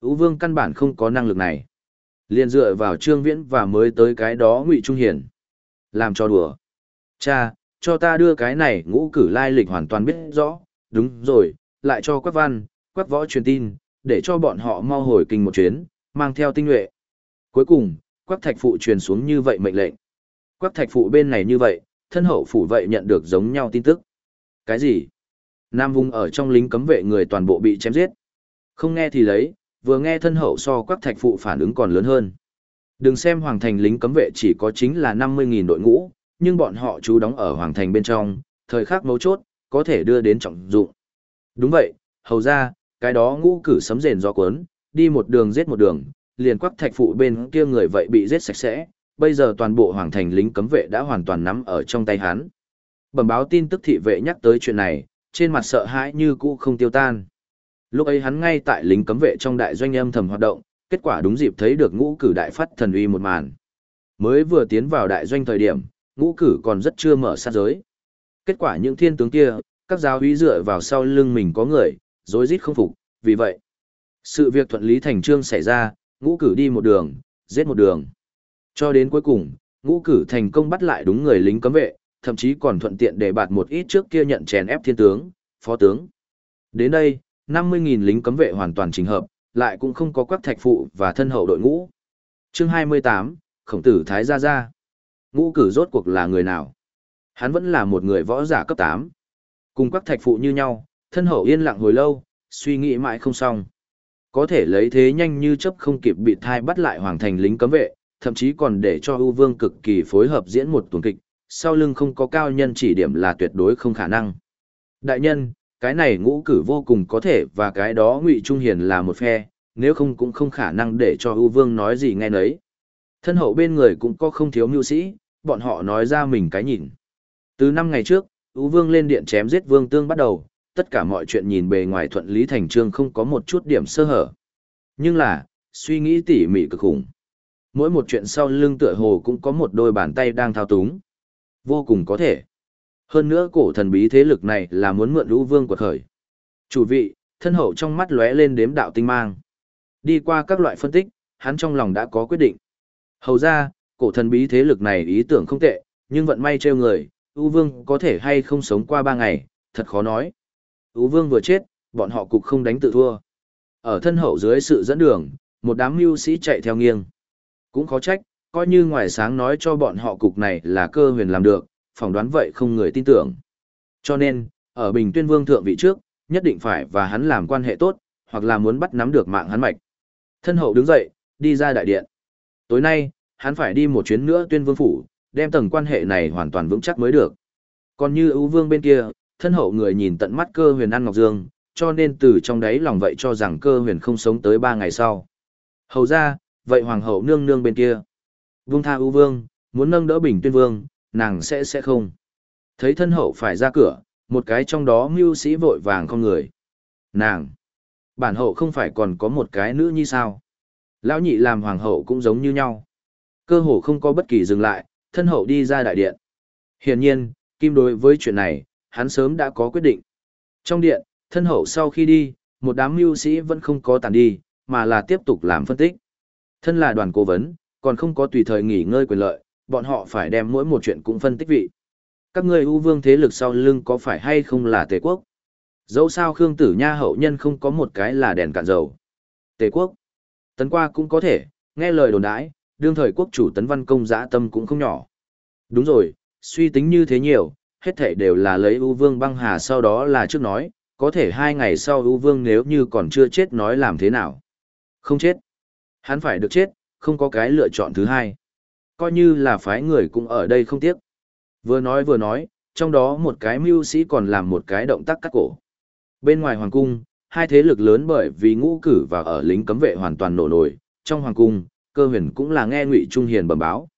Ú vương căn bản không có năng lực này. Liền dựa vào trương viễn và mới tới cái đó ngụy trung hiển. Làm cho đùa. Cha, cho ta đưa cái này ngũ cử lai lịch hoàn toàn biết rõ, đúng rồi, lại cho quắc văn, quắc võ truyền tin, để cho bọn họ mau hồi kinh một chuyến, mang theo tinh nhuệ. Cuối cùng, quắc thạch phụ truyền xuống như vậy mệnh lệnh. Quắc thạch phụ bên này như vậy, thân hậu phủ vậy nhận được giống nhau tin tức. Cái gì? Nam vùng ở trong lính cấm vệ người toàn bộ bị chém giết. Không nghe thì lấy, vừa nghe thân hậu so quắc thạch phụ phản ứng còn lớn hơn. Đừng xem hoàng thành lính cấm vệ chỉ có chính là 50.000 đội ngũ, nhưng bọn họ trú đóng ở hoàng thành bên trong, thời khắc mấu chốt, có thể đưa đến trọng dụng. Đúng vậy, hầu ra, cái đó ngũ cử sấm rền do cuốn, đi một đường giết một đường, liền quắc thạch phụ bên kia người vậy bị giết sạch sẽ, bây giờ toàn bộ hoàng thành lính cấm vệ đã hoàn toàn nắm ở trong tay hắn. Bẩm báo tin tức thị vệ nhắc tới chuyện này, trên mặt sợ hãi như cũ không tiêu tan. Lúc ấy hắn ngay tại lính cấm vệ trong đại doanh âm thầm hoạt động, kết quả đúng dịp thấy được ngũ cử đại phát thần uy một màn. Mới vừa tiến vào đại doanh thời điểm, ngũ cử còn rất chưa mở sát giới. Kết quả những thiên tướng kia, các giáo úy dựa vào sau lưng mình có người, rối rít không phục, vì vậy. Sự việc thuận lý thành trương xảy ra, ngũ cử đi một đường, giết một đường. Cho đến cuối cùng, ngũ cử thành công bắt lại đúng người lính cấm vệ, thậm chí còn thuận tiện để bạt một ít trước kia nhận chèn ép thiên tướng, phó tướng. Đến đây, 50.000 lính cấm vệ hoàn toàn trình hợp, lại cũng không có quắc thạch phụ và thân hậu đội ngũ. Chương 28, Khổng tử Thái Gia Gia. Ngũ cử rốt cuộc là người nào? Hắn vẫn là một người võ giả cấp 8. Cùng các thạch phụ như nhau, thân hậu yên lặng hồi lâu, suy nghĩ mãi không xong. Có thể lấy thế nhanh như chấp không kịp bị thai bắt lại hoàng thành lính cấm vệ, thậm chí còn để cho ưu vương cực kỳ phối hợp diễn một tuần kịch, sau lưng không có cao nhân chỉ điểm là tuyệt đối không khả năng. Đại nhân, cái này ngũ cử vô cùng có thể và cái đó ngụy trung hiền là một phe, nếu không cũng không khả năng để cho ưu vương nói gì nghe nấy. Thân hậu bên người cũng có không thiếu mưu sĩ, bọn họ nói ra mình cái nhìn. Từ năm ngày trước, Ú Vương lên điện chém giết Vương Tương bắt đầu, tất cả mọi chuyện nhìn bề ngoài thuận lý thành trương không có một chút điểm sơ hở. Nhưng là, suy nghĩ tỉ mỉ cực khủng. Mỗi một chuyện sau lưng tựa hồ cũng có một đôi bàn tay đang thao túng. Vô cùng có thể. Hơn nữa cổ thần bí thế lực này là muốn mượn Ú Vương quật khởi. Chủ vị, thân hậu trong mắt lóe lên đếm đạo tinh mang. Đi qua các loại phân tích, hắn trong lòng đã có quyết định. Hầu ra, cổ thần bí thế lực này ý tưởng không tệ, nhưng vận may trêu người, U Vương có thể hay không sống qua ba ngày, thật khó nói. U Vương vừa chết, bọn họ cục không đánh tự thua. Ở thân hậu dưới sự dẫn đường, một đám mưu sĩ chạy theo nghiêng. Cũng khó trách, coi như ngoài sáng nói cho bọn họ cục này là cơ huyền làm được, phỏng đoán vậy không người tin tưởng. Cho nên, ở Bình Tuyên Vương thượng vị trước, nhất định phải và hắn làm quan hệ tốt, hoặc là muốn bắt nắm được mạng hắn mạch. Thân hậu đứng dậy, đi ra đại điện. Tối nay, hắn phải đi một chuyến nữa tuyên vương phủ, đem tầng quan hệ này hoàn toàn vững chắc mới được. Còn như ưu vương bên kia, thân hậu người nhìn tận mắt cơ huyền ăn ngọc dương, cho nên từ trong đấy lòng vậy cho rằng cơ huyền không sống tới ba ngày sau. Hầu ra, vậy hoàng hậu nương nương bên kia. Vương tha ưu vương, muốn nâng đỡ bình tuyên vương, nàng sẽ sẽ không. Thấy thân hậu phải ra cửa, một cái trong đó mưu sĩ vội vàng không người. Nàng! Bản hậu không phải còn có một cái nữ như sao? Lão nhị làm hoàng hậu cũng giống như nhau. Cơ hồ không có bất kỳ dừng lại, thân hậu đi ra đại điện. Hiển nhiên, Kim đối với chuyện này, hắn sớm đã có quyết định. Trong điện, thân hậu sau khi đi, một đám mưu sĩ vẫn không có tàn đi, mà là tiếp tục làm phân tích. Thân là đoàn cố vấn, còn không có tùy thời nghỉ ngơi quyền lợi, bọn họ phải đem mỗi một chuyện cũng phân tích vị. Các ngươi ưu vương thế lực sau lưng có phải hay không là tề quốc? Dẫu sao Khương Tử Nha hậu nhân không có một cái là đèn cạn dầu. Tề quốc. Tấn qua cũng có thể, nghe lời đồn đãi, đương thời quốc chủ tấn văn công giã tâm cũng không nhỏ. Đúng rồi, suy tính như thế nhiều, hết thể đều là lấy ưu vương băng hà sau đó là trước nói, có thể hai ngày sau ưu vương nếu như còn chưa chết nói làm thế nào. Không chết. Hắn phải được chết, không có cái lựa chọn thứ hai. Coi như là phái người cũng ở đây không tiếc. Vừa nói vừa nói, trong đó một cái mưu sĩ còn làm một cái động tác cắt cổ. Bên ngoài hoàng cung, hai thế lực lớn bởi vì ngũ cử và ở lính cấm vệ hoàn toàn nổ nổi, trong hoàng cung, cơ huyền cũng là nghe ngụy trung hiền bẩm báo.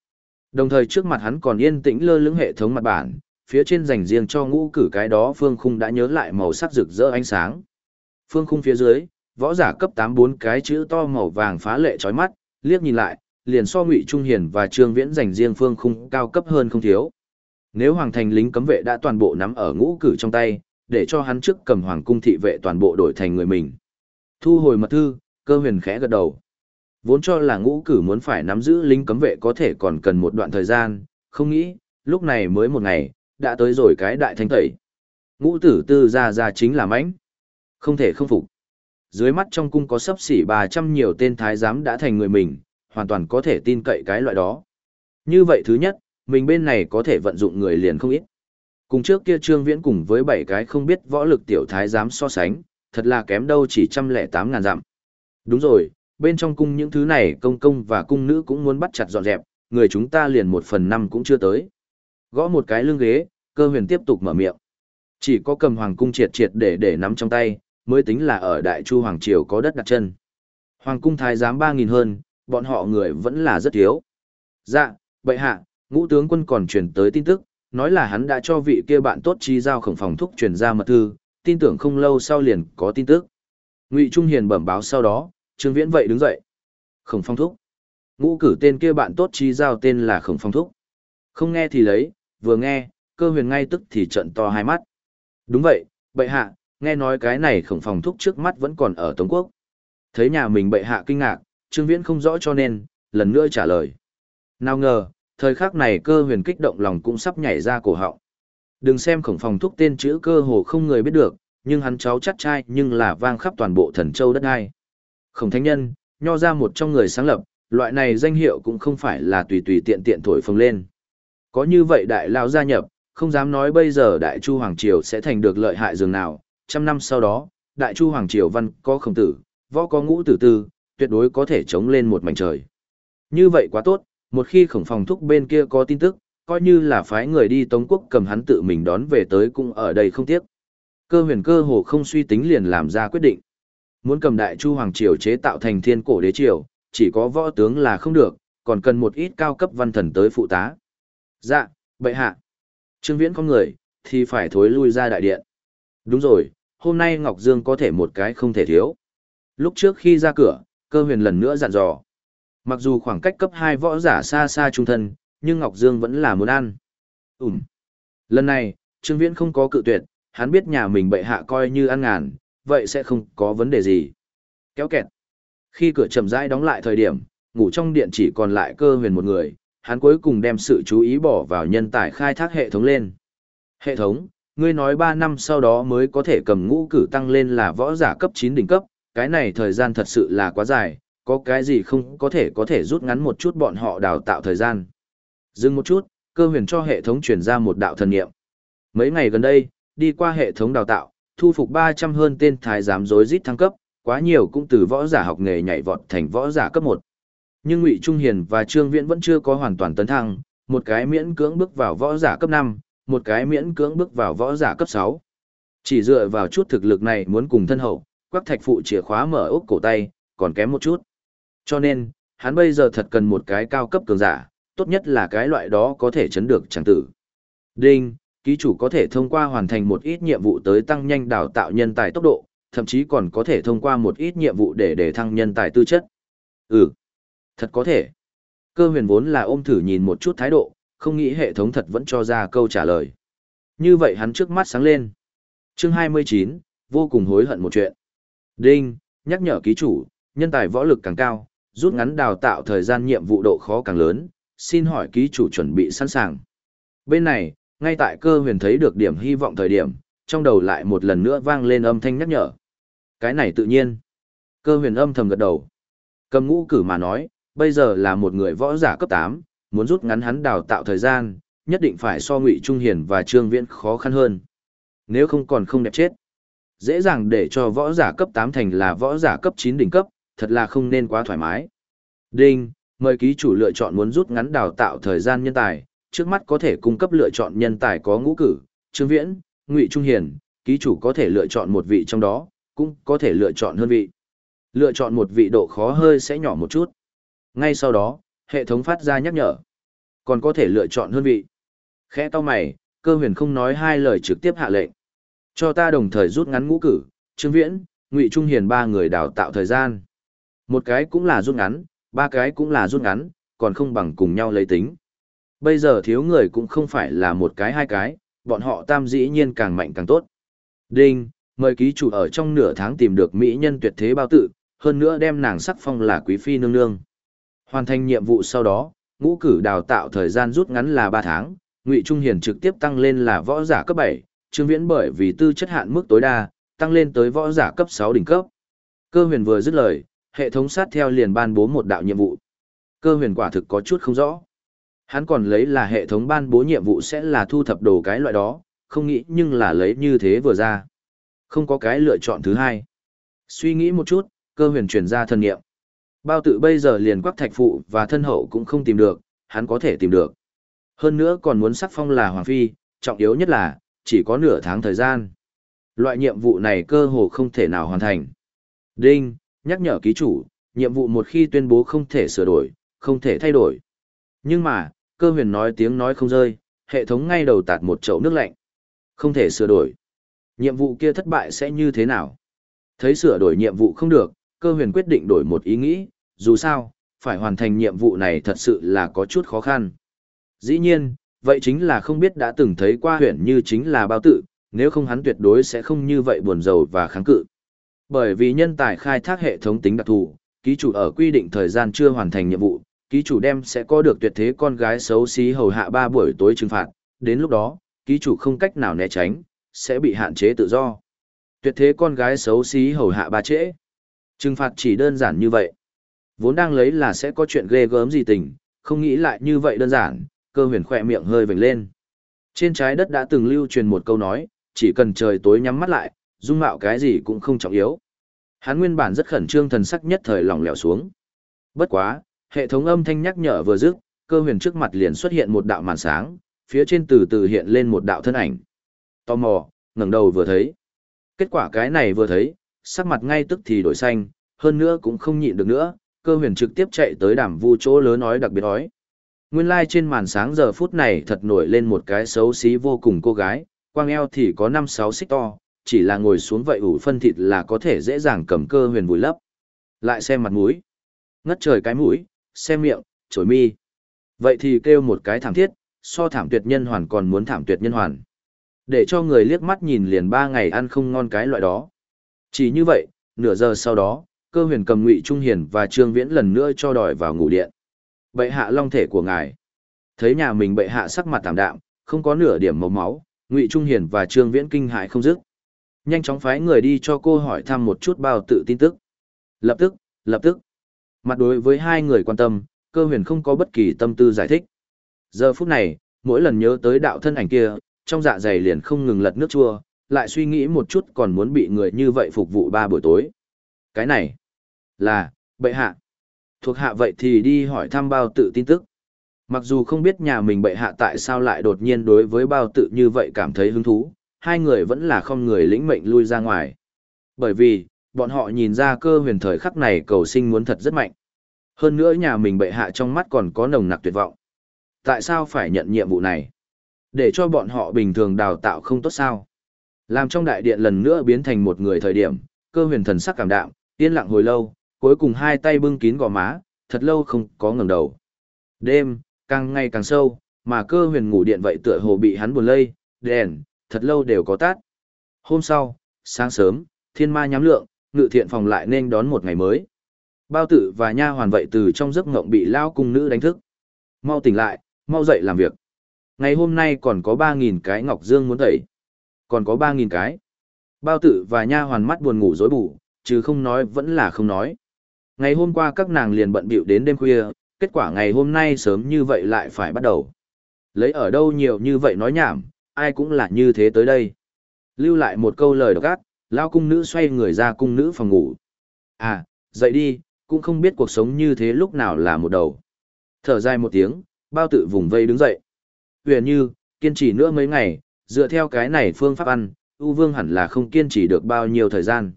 Đồng thời trước mặt hắn còn yên tĩnh lơ lửng hệ thống mặt bản phía trên dành riêng cho ngũ cử cái đó phương khung đã nhớ lại màu sắc rực rỡ ánh sáng. Phương khung phía dưới võ giả cấp tám bốn cái chữ to màu vàng phá lệ trói mắt liếc nhìn lại liền so ngụy trung hiền và trương viễn dành riêng phương khung cao cấp hơn không thiếu. Nếu hoàng thành lính cấm vệ đã toàn bộ nắm ở ngũ cử trong tay để cho hắn trước cầm hoàng cung thị vệ toàn bộ đổi thành người mình thu hồi mật thư cơ huyền khẽ gật đầu Vốn cho là ngũ cử muốn phải nắm giữ lính cấm vệ có thể còn cần một đoạn thời gian, không nghĩ, lúc này mới một ngày, đã tới rồi cái đại thanh tẩy. Ngũ tử tư ra ra chính là mãnh. Không thể không phục. Dưới mắt trong cung có sấp xỉ 300 nhiều tên thái giám đã thành người mình, hoàn toàn có thể tin cậy cái loại đó. Như vậy thứ nhất, mình bên này có thể vận dụng người liền không ít. Cùng trước kia trương viễn cùng với bảy cái không biết võ lực tiểu thái giám so sánh, thật là kém đâu chỉ trăm lẻ tám ngàn dặm. Đúng rồi, bên trong cung những thứ này công công và cung nữ cũng muốn bắt chặt dọn dẹp, người chúng ta liền một phần năm cũng chưa tới. Gõ một cái lưng ghế, cơ huyền tiếp tục mở miệng. Chỉ có cầm hoàng cung triệt triệt để để nắm trong tay, mới tính là ở đại chu hoàng triều có đất đặt chân. Hoàng cung thái giám ba nghìn hơn, bọn họ người vẫn là rất thiếu. Dạ, bệ hạ, ngũ tướng quân còn truyền tới tin tức, nói là hắn đã cho vị kia bạn tốt chi giao khổng phòng thúc truyền ra mật thư, tin tưởng không lâu sau liền có tin tức. Ngụy Trung Hiền bẩm báo sau đó, Trương Viễn vậy đứng dậy. Khổng phong thúc. Ngũ cử tên kia bạn tốt trí giao tên là khổng phong thúc. Không nghe thì lấy, vừa nghe, cơ huyền ngay tức thì trợn to hai mắt. Đúng vậy, bệ hạ, nghe nói cái này khổng phong thúc trước mắt vẫn còn ở Tống Quốc. Thấy nhà mình bệ hạ kinh ngạc, Trương Viễn không rõ cho nên, lần nữa trả lời. Nào ngờ, thời khắc này cơ huyền kích động lòng cũng sắp nhảy ra cổ họng. Đừng xem khổng phong thúc tên chữ cơ hồ không người biết được, nhưng hắn cháu chắc trai nhưng là vang khắp toàn bộ thần châu đất ai. Khổng thánh nhân, nho ra một trong người sáng lập, loại này danh hiệu cũng không phải là tùy tùy tiện tiện thổi phồng lên. Có như vậy đại lao gia nhập, không dám nói bây giờ đại chu hoàng triều sẽ thành được lợi hại dường nào, trăm năm sau đó, đại chu hoàng triều văn có khổng tử, võ có ngũ tử tư, tuyệt đối có thể chống lên một mảnh trời. Như vậy quá tốt, một khi khổng phòng thúc bên kia có tin tức, coi như là phái người đi Tống quốc cầm hắn tự mình đón về tới cũng ở đây không tiếc. Cơ huyền cơ hồ không suy tính liền làm ra quyết định. Muốn cầm đại chu hoàng triều chế tạo thành thiên cổ đế triều, chỉ có võ tướng là không được, còn cần một ít cao cấp văn thần tới phụ tá. Dạ, bệ hạ. Trương Viễn có người, thì phải thối lui ra đại điện. Đúng rồi, hôm nay Ngọc Dương có thể một cái không thể thiếu. Lúc trước khi ra cửa, cơ huyền lần nữa dặn dò. Mặc dù khoảng cách cấp 2 võ giả xa xa trung thân, nhưng Ngọc Dương vẫn là muốn ăn. Ừm. Lần này, Trương Viễn không có cự tuyệt, hắn biết nhà mình bệ hạ coi như ăn ngàn, vậy sẽ không có vấn đề gì. Kéo kẹt. Khi cửa chậm rãi đóng lại thời điểm, ngủ trong điện chỉ còn lại cơ huyền một người, hắn cuối cùng đem sự chú ý bỏ vào nhân tài khai thác hệ thống lên. Hệ thống, ngươi nói 3 năm sau đó mới có thể cầm ngũ cử tăng lên là võ giả cấp 9 đỉnh cấp, cái này thời gian thật sự là quá dài, có cái gì không có thể có thể rút ngắn một chút bọn họ đào tạo thời gian. Dừng một chút, cơ huyền cho hệ thống truyền ra một đạo thần niệm Mấy ngày gần đây, đi qua hệ thống đào tạo, thu phục 300 hơn tên thái giám rối rít thăng cấp, quá nhiều cũng từ võ giả học nghề nhảy vọt thành võ giả cấp 1. Nhưng Ngụy Trung Hiền và Trương Viễn vẫn chưa có hoàn toàn tấn thăng, một cái miễn cưỡng bước vào võ giả cấp 5, một cái miễn cưỡng bước vào võ giả cấp 6. Chỉ dựa vào chút thực lực này muốn cùng thân hậu, quắc thạch phụ chìa khóa mở ốc cổ tay, còn kém một chút. Cho nên, hắn bây giờ thật cần một cái cao cấp cường giả, tốt nhất là cái loại đó có thể chấn được chẳng tử. Đinh, ký chủ có thể thông qua hoàn thành một ít nhiệm vụ tới tăng nhanh đào tạo nhân tài tốc độ, thậm chí còn có thể thông qua một ít nhiệm vụ để để thăng nhân tài tư chất. Ừ, thật có thể. Cơ huyền vốn là ôm thử nhìn một chút thái độ, không nghĩ hệ thống thật vẫn cho ra câu trả lời. Như vậy hắn trước mắt sáng lên. Chương 29, vô cùng hối hận một chuyện. Đinh, nhắc nhở ký chủ, nhân tài võ lực càng cao, rút ngắn đào tạo thời gian nhiệm vụ độ khó càng lớn, xin hỏi ký chủ chuẩn bị sẵn sàng. Bên này, ngay tại cơ huyền thấy được điểm hy vọng thời điểm, trong đầu lại một lần nữa vang lên âm thanh nhắc nhở. Cái này tự nhiên. Cơ huyền âm thầm gật đầu. Cầm ngũ cử mà nói, bây giờ là một người võ giả cấp 8, muốn rút ngắn hắn đào tạo thời gian, nhất định phải so ngụy Trung Hiền và Trương Viễn khó khăn hơn. Nếu không còn không đẹp chết. Dễ dàng để cho võ giả cấp 8 thành là võ giả cấp 9 đỉnh cấp, thật là không nên quá thoải mái. Đinh, mời ký chủ lựa chọn muốn rút ngắn đào tạo thời gian nhân tài, trước mắt có thể cung cấp lựa chọn nhân tài có ngũ cử, Trương Viễn, Ngụy Trung Hiền, ký chủ có thể lựa chọn một vị trong đó, cũng có thể lựa chọn hơn vị. Lựa chọn một vị độ khó hơi sẽ nhỏ một chút. Ngay sau đó, hệ thống phát ra nhắc nhở. Còn có thể lựa chọn hơn vị. Khẽ to mày, cơ huyền không nói hai lời trực tiếp hạ lệnh. Cho ta đồng thời rút ngắn ngũ cử, Trương Viễn, Ngụy Trung Hiền ba người đào tạo thời gian. Một cái cũng là rút ngắn, ba cái cũng là rút ngắn, còn không bằng cùng nhau lấy tính. Bây giờ thiếu người cũng không phải là một cái hai cái, bọn họ tam dĩ nhiên càng mạnh càng tốt. Đinh, mời ký chủ ở trong nửa tháng tìm được mỹ nhân tuyệt thế bao tự, hơn nữa đem nàng sắc phong là quý phi nương nương. Hoàn thành nhiệm vụ sau đó, ngũ cử đào tạo thời gian rút ngắn là 3 tháng, Ngụy Trung Hiền trực tiếp tăng lên là võ giả cấp 7, Trương Viễn bởi vì tư chất hạn mức tối đa, tăng lên tới võ giả cấp 6 đỉnh cấp. Cơ huyền vừa dứt lời, hệ thống sát theo liền ban bố một đạo nhiệm vụ. Cơ huyền quả thực có chút không rõ. Hắn còn lấy là hệ thống ban bố nhiệm vụ sẽ là thu thập đồ cái loại đó, không nghĩ nhưng là lấy như thế vừa ra. Không có cái lựa chọn thứ hai. Suy nghĩ một chút, cơ huyền truyền ra thân nghiệm. Bao tự bây giờ liền quắc thạch phụ và thân hậu cũng không tìm được, hắn có thể tìm được. Hơn nữa còn muốn sắc phong là Hoàng Phi, trọng yếu nhất là, chỉ có nửa tháng thời gian. Loại nhiệm vụ này cơ hồ không thể nào hoàn thành. Đinh, nhắc nhở ký chủ, nhiệm vụ một khi tuyên bố không thể sửa đổi, không thể thay đổi. Nhưng mà, cơ huyền nói tiếng nói không rơi, hệ thống ngay đầu tạt một chậu nước lạnh. Không thể sửa đổi. Nhiệm vụ kia thất bại sẽ như thế nào? Thấy sửa đổi nhiệm vụ không được, cơ huyền quyết định đổi một ý nghĩ, dù sao, phải hoàn thành nhiệm vụ này thật sự là có chút khó khăn. Dĩ nhiên, vậy chính là không biết đã từng thấy qua huyền như chính là bao tự, nếu không hắn tuyệt đối sẽ không như vậy buồn rầu và kháng cự. Bởi vì nhân tài khai thác hệ thống tính đặc thù, ký chủ ở quy định thời gian chưa hoàn thành nhiệm vụ, ký chủ đem sẽ có được tuyệt thế con gái xấu xí hầu hạ ba buổi tối trừng phạt, đến lúc đó, ký chủ không cách nào né tránh, sẽ bị hạn chế tự do. Tuyệt thế con gái xấu xí hầu hạ ba trễ. Trừng phạt chỉ đơn giản như vậy. Vốn đang lấy là sẽ có chuyện ghê gớm gì tình, không nghĩ lại như vậy đơn giản, cơ huyền khỏe miệng hơi vểnh lên. Trên trái đất đã từng lưu truyền một câu nói, chỉ cần trời tối nhắm mắt lại, dung mạo cái gì cũng không trọng yếu. Hắn nguyên bản rất khẩn trương thần sắc nhất thời lỏng lẻo xuống. Bất quá, hệ thống âm thanh nhắc nhở vừa dứt, cơ huyền trước mặt liền xuất hiện một đạo màn sáng, phía trên từ từ hiện lên một đạo thân ảnh. Tò mò, ngẩng đầu vừa thấy. Kết quả cái này vừa thấy, sắc mặt ngay tức thì đổi xanh, hơn nữa cũng không nhịn được nữa, cơ huyền trực tiếp chạy tới đàm vu chỗ lớn nói đặc biệt nói. Nguyên lai trên màn sáng giờ phút này thật nổi lên một cái xấu xí vô cùng cô gái, quang eo thì có 5-6 xích to, chỉ là ngồi xuống vậy ủ phân thịt là có thể dễ dàng cầm cơ huyền vùi lấp. Lại xem mặt mũi. Ngất trời cái mũi, xem miệng, chổi mi. Vậy thì kêu một cái thảm thiết, so thảm tuyệt nhân hoàn còn muốn thảm tuyệt nhân hoàn. Để cho người liếc mắt nhìn liền ba ngày ăn không ngon cái loại đó. Chỉ như vậy, nửa giờ sau đó, cơ huyền cầm ngụy Trung Hiền và Trương Viễn lần nữa cho đòi vào ngủ điện. Bệ hạ long thể của ngài. Thấy nhà mình bệ hạ sắc mặt tạm đạm, không có nửa điểm màu máu, ngụy Trung Hiền và Trương Viễn kinh hãi không dứt. Nhanh chóng phái người đi cho cô hỏi thăm một chút bao tự tin tức. Lập tức, lập tức. Mặt đối với hai người quan tâm, cơ huyền không có bất kỳ tâm tư giải thích. Giờ phút này, mỗi lần nhớ tới đạo thân ảnh kia, trong dạ dày liền không ngừng lật nước chua, lại suy nghĩ một chút còn muốn bị người như vậy phục vụ ba buổi tối. Cái này là, bệ hạ. Thuộc hạ vậy thì đi hỏi thăm bao tự tin tức. Mặc dù không biết nhà mình bệ hạ tại sao lại đột nhiên đối với bao tự như vậy cảm thấy hứng thú, hai người vẫn là không người lĩnh mệnh lui ra ngoài. Bởi vì, bọn họ nhìn ra cơ huyền thời khắc này cầu sinh muốn thật rất mạnh. Hơn nữa nhà mình bệ hạ trong mắt còn có nồng nặc tuyệt vọng. Tại sao phải nhận nhiệm vụ này? Để cho bọn họ bình thường đào tạo không tốt sao? Làm trong đại điện lần nữa biến thành một người thời điểm, cơ huyền thần sắc cảm đạm, yên lặng hồi lâu, cuối cùng hai tay bưng kín gò má, thật lâu không có ngẩng đầu. Đêm, càng ngày càng sâu, mà cơ huyền ngủ điện vậy tựa hồ bị hắn buồn lây, đèn, thật lâu đều có tát. Hôm sau, sáng sớm, thiên ma nhắm lượng, ngự thiện phòng lại nên đón một ngày mới. Bao tử và nha hoàn vậy từ trong giấc ngộng bị lao cung nữ đánh thức. Mau tỉnh lại, mau dậy làm việc. Ngày hôm nay còn có 3.000 cái ngọc dương muốn tẩy. Còn có 3.000 cái. Bao tử và nha hoàn mắt buồn ngủ dối bù, chứ không nói vẫn là không nói. Ngày hôm qua các nàng liền bận bịu đến đêm khuya, kết quả ngày hôm nay sớm như vậy lại phải bắt đầu. Lấy ở đâu nhiều như vậy nói nhảm, ai cũng là như thế tới đây. Lưu lại một câu lời độc ác, lao cung nữ xoay người ra cung nữ phòng ngủ. À, dậy đi, cũng không biết cuộc sống như thế lúc nào là một đầu. Thở dài một tiếng, bao tự vùng vây đứng dậy. Huyền như, kiên trì nữa mấy ngày, dựa theo cái này phương pháp ăn, U Vương hẳn là không kiên trì được bao nhiêu thời gian.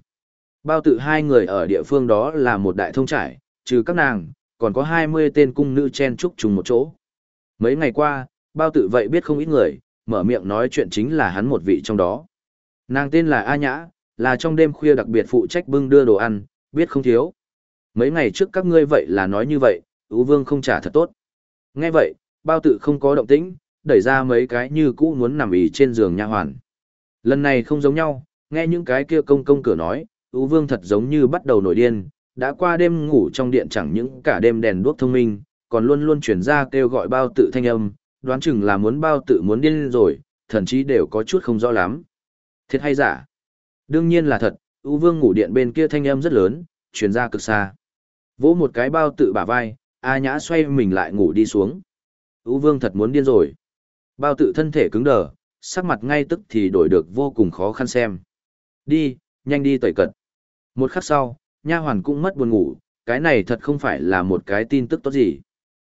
Bao tự hai người ở địa phương đó là một đại thông trải, trừ các nàng, còn có 20 tên cung nữ chen trúc chung một chỗ. Mấy ngày qua, bao tự vậy biết không ít người, mở miệng nói chuyện chính là hắn một vị trong đó. Nàng tên là A Nhã, là trong đêm khuya đặc biệt phụ trách bưng đưa đồ ăn, biết không thiếu. Mấy ngày trước các ngươi vậy là nói như vậy, Ú Vương không trả thật tốt. Nghe vậy, bao tự không có động tĩnh, đẩy ra mấy cái như cũ muốn nằm ỉ trên giường nha hoàn. Lần này không giống nhau, nghe những cái kia công công cửa nói, Ú Vương thật giống như bắt đầu nổi điên, đã qua đêm ngủ trong điện chẳng những cả đêm đèn đuốc thông minh, còn luôn luôn chuyển ra kêu gọi bao tự thanh âm, đoán chừng là muốn bao tự muốn điên rồi, thần chí đều có chút không rõ lắm. Thiệt hay giả? Đương nhiên là thật, U Vương ngủ điện bên kia thanh âm rất lớn, truyền ra cực xa. Vỗ một cái bao tự bả vai, A Nhã xoay mình lại ngủ đi xuống. U Vương thật muốn điên rồi. Bao tự thân thể cứng đờ, sắc mặt ngay tức thì đổi được vô cùng khó khăn xem. Đi, nhanh đi tẩy cận. Một khắc sau, nha hoàn cũng mất buồn ngủ, cái này thật không phải là một cái tin tức tốt gì.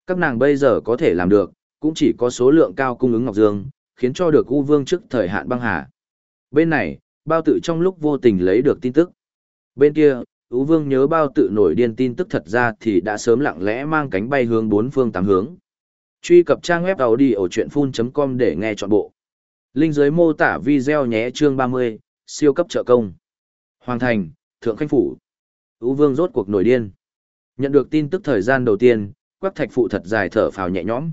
Các nàng bây giờ có thể làm được, cũng chỉ có số lượng cao cung ứng Ngọc Dương, khiến cho được U Vương trước thời hạn băng hà. Bên này, bao tự trong lúc vô tình lấy được tin tức. Bên kia, U Vương nhớ bao tự nổi điên tin tức thật ra thì đã sớm lặng lẽ mang cánh bay hướng bốn phương tám hướng. Truy cập trang web đầu đi ở chuyện full.com để nghe trọn bộ. Linh dưới mô tả video nhé chương 30, siêu cấp trợ công. Hoàng thành, Thượng Khanh Phủ. U Vương rốt cuộc nổi điên. Nhận được tin tức thời gian đầu tiên, Quắc Thạch Phụ thật dài thở phào nhẹ nhõm.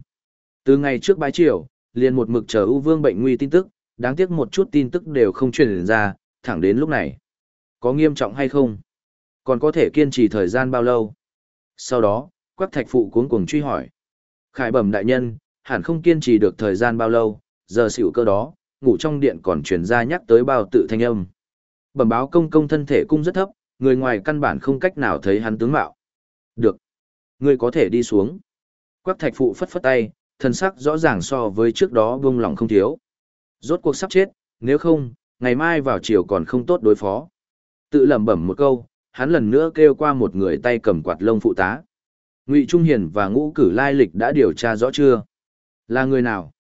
Từ ngày trước bái triều, liền một mực chờ U Vương bệnh nguy tin tức, đáng tiếc một chút tin tức đều không truyền ra, thẳng đến lúc này. Có nghiêm trọng hay không? Còn có thể kiên trì thời gian bao lâu? Sau đó, Quắc Thạch Phụ cuống cuồng truy hỏi. Khải bẩm đại nhân, hẳn không kiên trì được thời gian bao lâu, giờ xỉu cơ đó, ngủ trong điện còn truyền ra nhắc tới bao tự thanh âm. Bẩm báo công công thân thể cung rất thấp, người ngoài căn bản không cách nào thấy hắn tướng mạo. Được. Ngươi có thể đi xuống. Quắc thạch phụ phất phất tay, thân sắc rõ ràng so với trước đó buông lòng không thiếu. Rốt cuộc sắp chết, nếu không, ngày mai vào chiều còn không tốt đối phó. Tự lẩm bẩm một câu, hắn lần nữa kêu qua một người tay cầm quạt lông phụ tá. Ngụy Trung Hiền và Ngũ Cử lai lịch đã điều tra rõ chưa? Là người nào?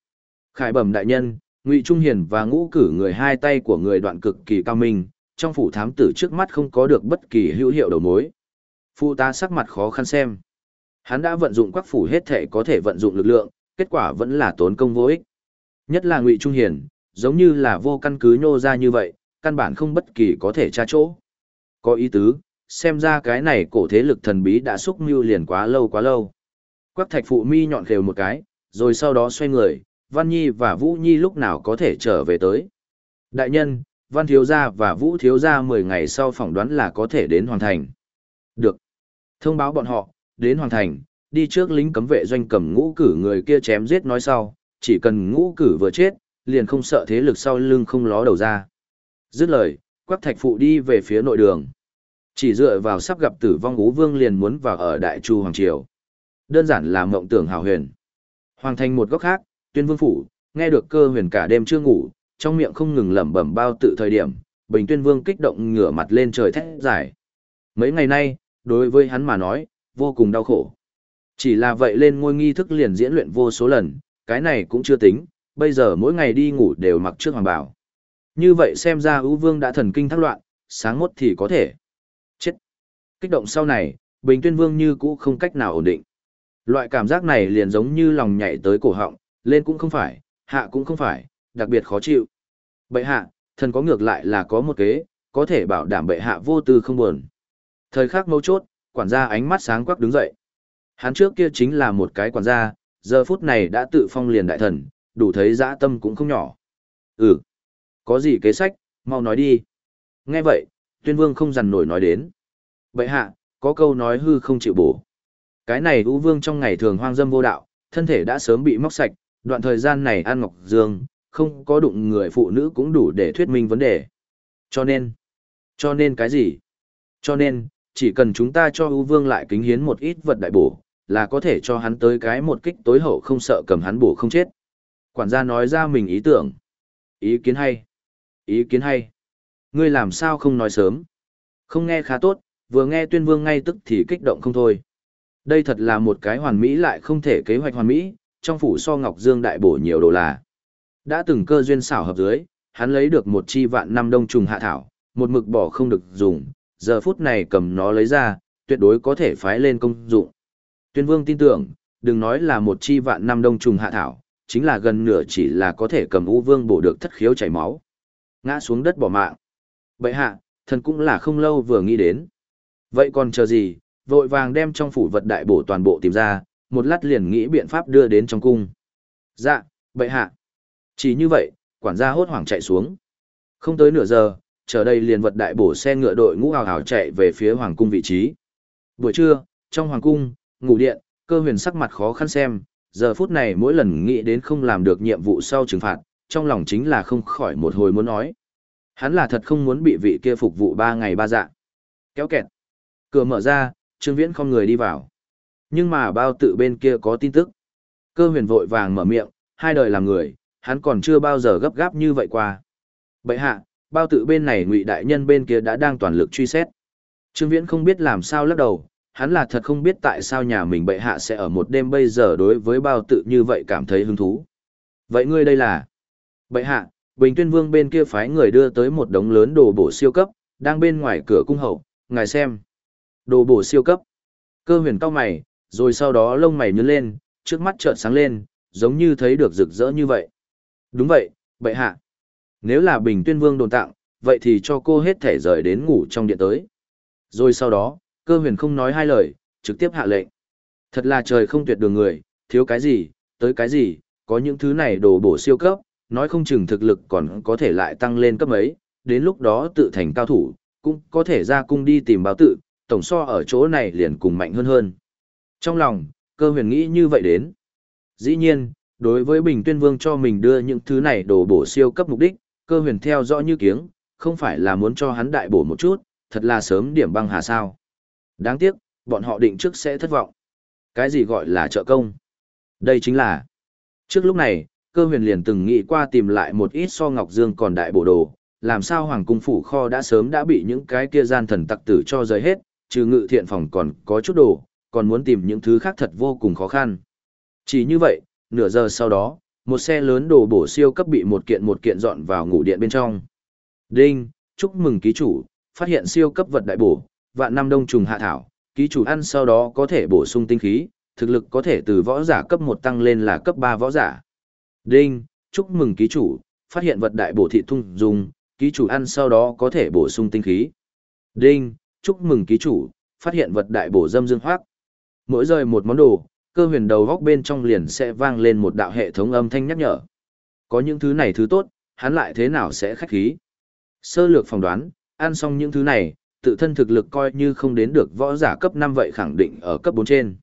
Khải bẩm đại nhân, Ngụy Trung Hiền và Ngũ Cử người hai tay của người đoạn cực kỳ cao minh, trong phủ thám tử trước mắt không có được bất kỳ hữu hiệu đầu mối. Phụ tá sắc mặt khó khăn xem. Hắn đã vận dụng quắc phủ hết thể có thể vận dụng lực lượng, kết quả vẫn là tốn công vô ích. Nhất là Ngụy Trung Hiền, giống như là vô căn cứ nhô ra như vậy, căn bản không bất kỳ có thể tra chỗ. Có ý tứ, xem ra cái này cổ thế lực thần bí đã xúc mưu liền quá lâu quá lâu. Quắc thạch phụ mi nhọn khều một cái, rồi sau đó xoay người, Văn Nhi và Vũ Nhi lúc nào có thể trở về tới. Đại nhân, Văn Thiếu Gia và Vũ Thiếu Gia 10 ngày sau phỏng đoán là có thể đến Hoàng Thành. Được. Thông báo bọn họ, đến Hoàng Thành, đi trước lính cấm vệ doanh cầm ngũ cử người kia chém giết nói sau, chỉ cần ngũ cử vừa chết, liền không sợ thế lực sau lưng không ló đầu ra. Dứt lời, quắc thạch phụ đi về phía nội đường. Chỉ dựa vào sắp gặp tử vong ú vương liền muốn vào ở Đại Chu Hoàng Triều. Đơn giản là mộng tưởng hào huyền. Hoàng thành một góc khác, tuyên vương phủ, nghe được cơ huyền cả đêm chưa ngủ, trong miệng không ngừng lẩm bẩm bao tự thời điểm, bình tuyên vương kích động ngửa mặt lên trời thét giải. Mấy ngày nay, đối với hắn mà nói, vô cùng đau khổ. Chỉ là vậy lên ngôi nghi thức liền diễn luyện vô số lần, cái này cũng chưa tính, bây giờ mỗi ngày đi ngủ đều mặc trước hoàng bảo. Như vậy xem ra ưu vương đã thần kinh thác loạn, sáng mốt thì có thể. Chết. Kích động sau này, bình tuyên vương như cũ không cách nào ổn định. Loại cảm giác này liền giống như lòng nhảy tới cổ họng, lên cũng không phải, hạ cũng không phải, đặc biệt khó chịu. Bệ hạ, thần có ngược lại là có một kế, có thể bảo đảm bệ hạ vô tư không buồn. Thời khắc mấu chốt, quản gia ánh mắt sáng quắc đứng dậy. Hắn trước kia chính là một cái quản gia, giờ phút này đã tự phong liền đại thần, đủ thấy dã tâm cũng không nhỏ. Ừ, có gì kế sách, mau nói đi. Nghe vậy, tuyên vương không dằn nổi nói đến. Bệ hạ, có câu nói hư không chịu bổ. Cái này U Vương trong ngày thường hoang dâm vô đạo, thân thể đã sớm bị móc sạch, đoạn thời gian này ăn ngọc dương, không có đụng người phụ nữ cũng đủ để thuyết minh vấn đề. Cho nên, cho nên cái gì? Cho nên, chỉ cần chúng ta cho U Vương lại kính hiến một ít vật đại bổ, là có thể cho hắn tới cái một kích tối hậu không sợ cầm hắn bổ không chết. Quản gia nói ra mình ý tưởng. Ý kiến hay. Ý kiến hay. Ngươi làm sao không nói sớm? Không nghe khá tốt, vừa nghe tuyên vương ngay tức thì kích động không thôi. Đây thật là một cái hoàn mỹ lại không thể kế hoạch hoàn mỹ, trong phủ so Ngọc Dương đại bổ nhiều đồ là. Đã từng cơ duyên xảo hợp dưới, hắn lấy được một chi vạn năm đông trùng hạ thảo, một mực bỏ không được dùng, giờ phút này cầm nó lấy ra, tuyệt đối có thể phái lên công dụng. Tuyên vương tin tưởng, đừng nói là một chi vạn năm đông trùng hạ thảo, chính là gần nửa chỉ là có thể cầm u vương bổ được thất khiếu chảy máu. Ngã xuống đất bỏ mạng. Bệ hạ, thần cũng là không lâu vừa nghĩ đến. Vậy còn chờ gì, vội vàng đem trong phủ vật đại bổ toàn bộ tìm ra, một lát liền nghĩ biện pháp đưa đến trong cung. Dạ, bệ hạ. Chỉ như vậy, quản gia hốt hoảng chạy xuống. Không tới nửa giờ, chờ đây liền vật đại bổ xe ngựa đội ngũ hào hào chạy về phía hoàng cung vị trí. Buổi trưa, trong hoàng cung, ngủ điện, cơ huyền sắc mặt khó khăn xem, giờ phút này mỗi lần nghĩ đến không làm được nhiệm vụ sau trừng phạt, trong lòng chính là không khỏi một hồi muốn nói. Hắn là thật không muốn bị vị kia phục vụ ba ngày ba dạ. Kéo kẹt. Cửa mở ra, Trương Viễn không người đi vào. Nhưng mà bao tự bên kia có tin tức. Cơ huyền vội vàng mở miệng, hai đời làm người, hắn còn chưa bao giờ gấp gáp như vậy qua. Bậy hạ, bao tự bên này ngụy đại nhân bên kia đã đang toàn lực truy xét. Trương Viễn không biết làm sao lắc đầu, hắn là thật không biết tại sao nhà mình bệ hạ sẽ ở một đêm bây giờ đối với bao tự như vậy cảm thấy hứng thú. Vậy ngươi đây là? Bệ hạ, Bình Tuyên Vương bên kia phái người đưa tới một đống lớn đồ bổ siêu cấp, đang bên ngoài cửa cung hậu, ngài xem. Đồ bổ siêu cấp. Cơ huyền cao mày, rồi sau đó lông mày nhướng lên, trước mắt chợt sáng lên, giống như thấy được rực rỡ như vậy. Đúng vậy, bệ hạ. Nếu là Bình Tuyên Vương đồn tặng, vậy thì cho cô hết thể rời đến ngủ trong điện tới. Rồi sau đó, cơ huyền không nói hai lời, trực tiếp hạ lệnh. Thật là trời không tuyệt đường người, thiếu cái gì, tới cái gì, có những thứ này đồ bổ siêu cấp, nói không chừng thực lực còn có thể lại tăng lên cấp mấy, đến lúc đó tự thành cao thủ, cũng có thể ra cung đi tìm báo tự, tổng so ở chỗ này liền cùng mạnh hơn hơn. Trong lòng, cơ huyền nghĩ như vậy đến. Dĩ nhiên, đối với Bình Tuyên Vương cho mình đưa những thứ này đồ bổ siêu cấp mục đích, cơ huyền theo rõ như kiếng, không phải là muốn cho hắn đại bổ một chút, thật là sớm điểm băng hà sao. Đáng tiếc, bọn họ định trước sẽ thất vọng. Cái gì gọi là trợ công? Đây chính là... Trước lúc này, cơ huyền liền từng nghĩ qua tìm lại một ít so Ngọc Dương còn đại bổ đồ, làm sao Hoàng Cung Phủ Kho đã sớm đã bị những cái kia gian thần tặc tử cho rời hết, trừ ngự thiện phòng còn có chút đồ, còn muốn tìm những thứ khác thật vô cùng khó khăn. Chỉ như vậy, nửa giờ sau đó, một xe lớn đồ bổ siêu cấp bị một kiện một kiện dọn vào ngủ điện bên trong. Đinh, chúc mừng ký chủ, phát hiện siêu cấp vật đại bổ, vạn năm đông trùng hạ thảo, ký chủ ăn sau đó có thể bổ sung tinh khí, thực lực có thể từ võ giả cấp 1 tăng lên là cấp 3 võ giả. Đinh, chúc mừng ký chủ, phát hiện vật đại bổ thị thung dùng, ký chủ ăn sau đó có thể bổ sung tinh khí. Đinh, chúc mừng ký chủ, phát hiện vật đại bổ dâm dương hoác. Mỗi rời một món đồ, cơ huyền đầu góc bên trong liền sẽ vang lên một đạo hệ thống âm thanh nhắc nhở. Có những thứ này thứ tốt, hắn lại thế nào sẽ khách khí. Sơ lược phỏng đoán, ăn xong những thứ này, tự thân thực lực coi như không đến được võ giả cấp 5 vậy khẳng định ở cấp 4 trên.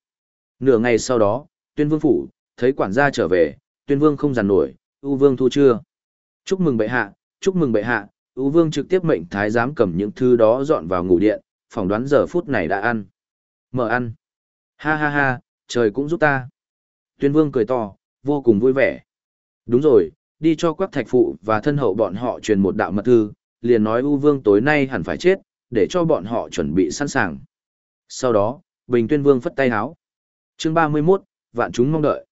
Nửa ngày sau đó, tuyên vương phủ, thấy quản gia trở về, tuyên vương không giàn nổi, ưu vương thu chưa. Chúc mừng bệ hạ, chúc mừng bệ hạ, ưu vương trực tiếp mệnh thái giám cầm những thứ đó dọn vào ngủ điện, phỏng đoán giờ phút này đã ăn. Mở ăn. Ha ha ha, trời cũng giúp ta. Tuyên vương cười to, vô cùng vui vẻ. Đúng rồi, đi cho quắc thạch phụ và thân hậu bọn họ truyền một đạo mật thư, liền nói ưu vương tối nay hẳn phải chết, để cho bọn họ chuẩn bị sẵn sàng. Sau đó, Bình Tuyên Vương phất tay háo. Chương 31, vạn chúng mong đợi.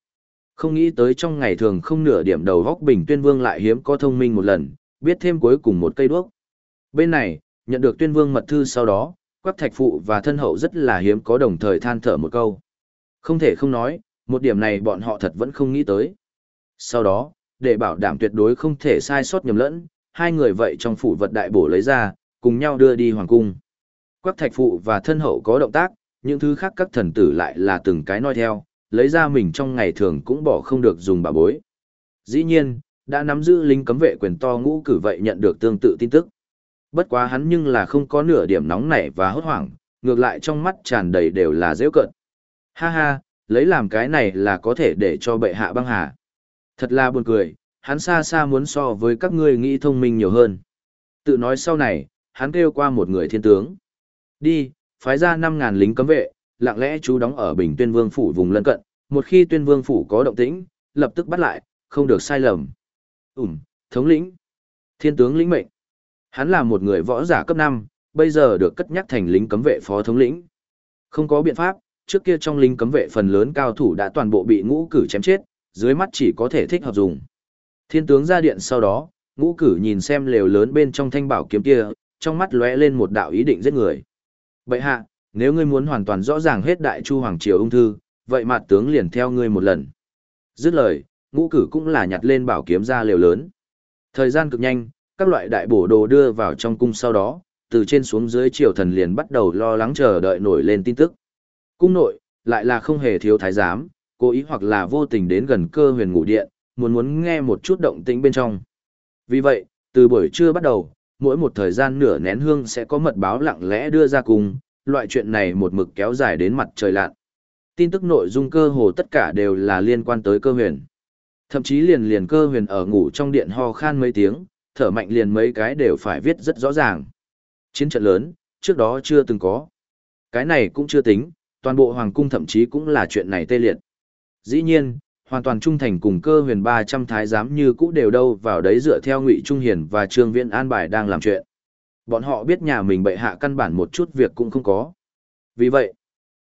Không nghĩ tới trong ngày thường không nửa điểm đầu góc Bình Tuyên Vương lại hiếm có thông minh một lần, biết thêm cuối cùng một cây đuốc. Bên này, nhận được Tuyên Vương mật thư sau đó, Quắc Thạch Phụ và thân hậu rất là hiếm có đồng thời than thở một câu. Không thể không nói, một điểm này bọn họ thật vẫn không nghĩ tới. Sau đó, để bảo đảm tuyệt đối không thể sai sót nhầm lẫn, hai người vậy trong phủ vật đại bổ lấy ra, cùng nhau đưa đi hoàng cung. Quắc thạch phụ và thân hậu có động tác, những thứ khác các thần tử lại là từng cái nói theo, lấy ra mình trong ngày thường cũng bỏ không được dùng bà bối. Dĩ nhiên, đã nắm giữ lính cấm vệ quyền to ngũ cử vậy nhận được tương tự tin tức. Bất quá hắn nhưng là không có nửa điểm nóng nảy và hốt hoảng, ngược lại trong mắt tràn đầy đều là dễ cận. Ha ha, lấy làm cái này là có thể để cho bệ hạ băng hà. Thật là buồn cười, hắn xa xa muốn so với các ngươi nghĩ thông minh nhiều hơn. Tự nói sau này, hắn kêu qua một người thiên tướng. Đi, phái ra 5.000 lính cấm vệ, lặng lẽ chú đóng ở Bình Tuyên Vương phủ vùng lân cận, một khi Tuyên Vương phủ có động tĩnh, lập tức bắt lại, không được sai lầm. Ừm, thống lĩnh. Thiên tướng lĩnh mệnh. Hắn là một người võ giả cấp 5, bây giờ được cất nhắc thành lính cấm vệ phó thống lĩnh. Không có biện pháp, trước kia trong lính cấm vệ phần lớn cao thủ đã toàn bộ bị ngũ cử chém chết, dưới mắt chỉ có thể thích hợp dùng. Thiên tướng ra điện sau đó, ngũ cử nhìn xem lều lớn bên trong thanh bảo kiếm kia, trong mắt lóe lên một đạo ý định giết người. Bệ hạ, nếu ngươi muốn hoàn toàn rõ ràng hết đại chu hoàng triều ung thư, vậy mặt tướng liền theo ngươi một lần. Dứt lời, ngũ cử cũng là nhặt lên bảo kiếm ra liều lớn. Thời gian cực nhanh, các loại đại bổ đồ đưa vào trong cung sau đó, từ trên xuống dưới triều thần liền bắt đầu lo lắng chờ đợi nổi lên tin tức. Cung nội, lại là không hề thiếu thái giám, cố ý hoặc là vô tình đến gần cơ huyền ngủ điện, muốn muốn nghe một chút động tĩnh bên trong. Vì vậy, từ buổi trưa bắt đầu, mỗi một thời gian nửa nén hương sẽ có mật báo lặng lẽ đưa ra cùng, loại chuyện này một mực kéo dài đến mặt trời lặn. Tin tức nội dung cơ hồ tất cả đều là liên quan tới cơ huyền. Thậm chí liền liền cơ huyền ở ngủ trong điện ho khan mấy tiếng, thở mạnh liền mấy cái đều phải viết rất rõ ràng. Chiến trận lớn, trước đó chưa từng có. Cái này cũng chưa tính, toàn bộ hoàng cung thậm chí cũng là chuyện này tê liệt. Dĩ nhiên, hoàn toàn trung thành cùng cơ huyền 300 thái giám như cũ đều đâu vào đấy dựa theo ngụy trung hiền và trương viễn an bài đang làm chuyện. Bọn họ biết nhà mình bệ hạ căn bản một chút việc cũng không có. Vì vậy,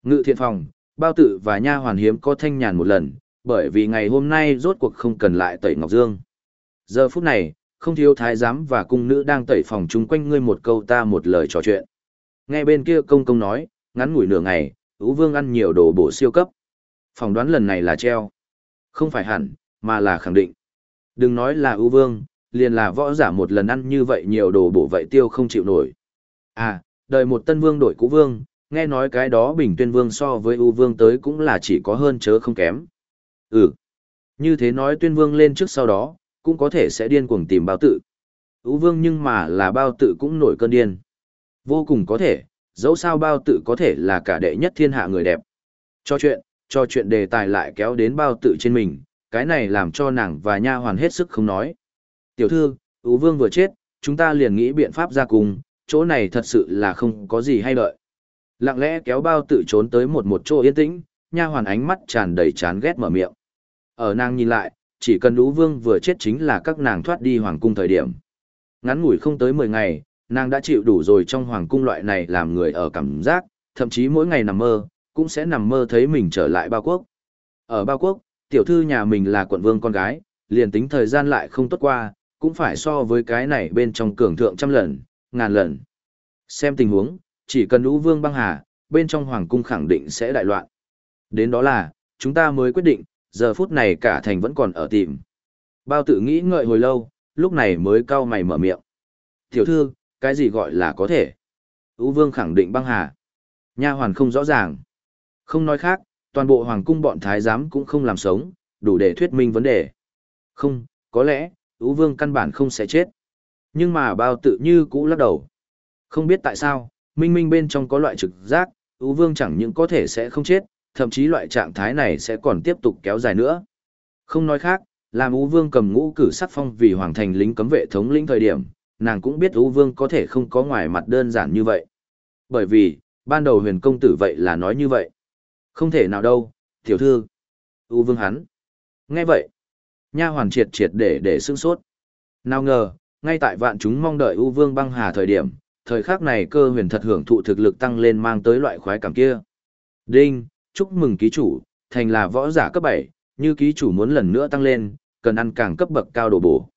ngự thiện phòng, bao tử và nha hoàn hiếm có thanh nhàn một lần, bởi vì ngày hôm nay rốt cuộc không cần lại tẩy ngọc dương. Giờ phút này, không thiếu thái giám và cung nữ đang tẩy phòng chung quanh ngươi một câu ta một lời trò chuyện. Nghe bên kia công công nói, ngắn ngủi nửa ngày, ú vương ăn nhiều đồ bổ siêu cấp. Phỏng đoán lần này là treo không phải hẳn, mà là khẳng định. Đừng nói là ưu vương, liền là võ giả một lần ăn như vậy nhiều đồ bổ vậy tiêu không chịu nổi. À, đời một tân vương đổi cũ vương, nghe nói cái đó bình tuyên vương so với ưu vương tới cũng là chỉ có hơn chớ không kém. Ừ, như thế nói tuyên vương lên trước sau đó, cũng có thể sẽ điên cuồng tìm bao tự. ưu vương nhưng mà là bao tự cũng nổi cơn điên. Vô cùng có thể, dẫu sao bao tự có thể là cả đệ nhất thiên hạ người đẹp. Cho chuyện, cho chuyện đề tài lại kéo đến bao tự trên mình, cái này làm cho nàng và nha hoàn hết sức không nói. Tiểu thư, Ú Vương vừa chết, chúng ta liền nghĩ biện pháp ra cùng, chỗ này thật sự là không có gì hay đợi. Lặng lẽ kéo bao tự trốn tới một một chỗ yên tĩnh, nha hoàn ánh mắt tràn đầy chán ghét mở miệng. Ở nàng nhìn lại, chỉ cần Ú Vương vừa chết chính là các nàng thoát đi hoàng cung thời điểm. Ngắn ngủi không tới 10 ngày, nàng đã chịu đủ rồi trong hoàng cung loại này làm người ở cảm giác, thậm chí mỗi ngày nằm mơ, cũng sẽ nằm mơ thấy mình trở lại bao quốc. Ở bao quốc, tiểu thư nhà mình là quận vương con gái, liền tính thời gian lại không tốt qua, cũng phải so với cái này bên trong cường thượng trăm lần, ngàn lần. Xem tình huống, chỉ cần lũ vương băng hà, bên trong hoàng cung khẳng định sẽ đại loạn. Đến đó là, chúng ta mới quyết định, giờ phút này cả thành vẫn còn ở tìm. Bao tự nghĩ ngợi hồi lâu, lúc này mới cau mày mở miệng. Tiểu thư, cái gì gọi là có thể? Ú vương khẳng định băng hà. Nha hoàn không rõ ràng. Không nói khác, toàn bộ hoàng cung bọn thái giám cũng không làm sống, đủ để thuyết minh vấn đề. Không, có lẽ, Ú vương căn bản không sẽ chết. Nhưng mà bao tự như cũ lắc đầu. Không biết tại sao, minh minh bên trong có loại trực giác, Ú vương chẳng những có thể sẽ không chết, thậm chí loại trạng thái này sẽ còn tiếp tục kéo dài nữa. Không nói khác, làm Ú vương cầm ngũ cử sắc phong vì hoàng thành lính cấm vệ thống lĩnh thời điểm, nàng cũng biết Ú vương có thể không có ngoài mặt đơn giản như vậy. Bởi vì, ban đầu huyền công tử vậy là nói như vậy. Không thể nào đâu, tiểu thư. u vương hắn. Nghe vậy, nha hoàn triệt triệt để để sưng sốt. Nào ngờ, ngay tại vạn chúng mong đợi U Vương băng hà thời điểm, thời khắc này cơ huyền thật hưởng thụ thực lực tăng lên mang tới loại khoái cảm kia. Đinh, chúc mừng ký chủ, thành là võ giả cấp 7, như ký chủ muốn lần nữa tăng lên, cần ăn càng cấp bậc cao đồ bổ.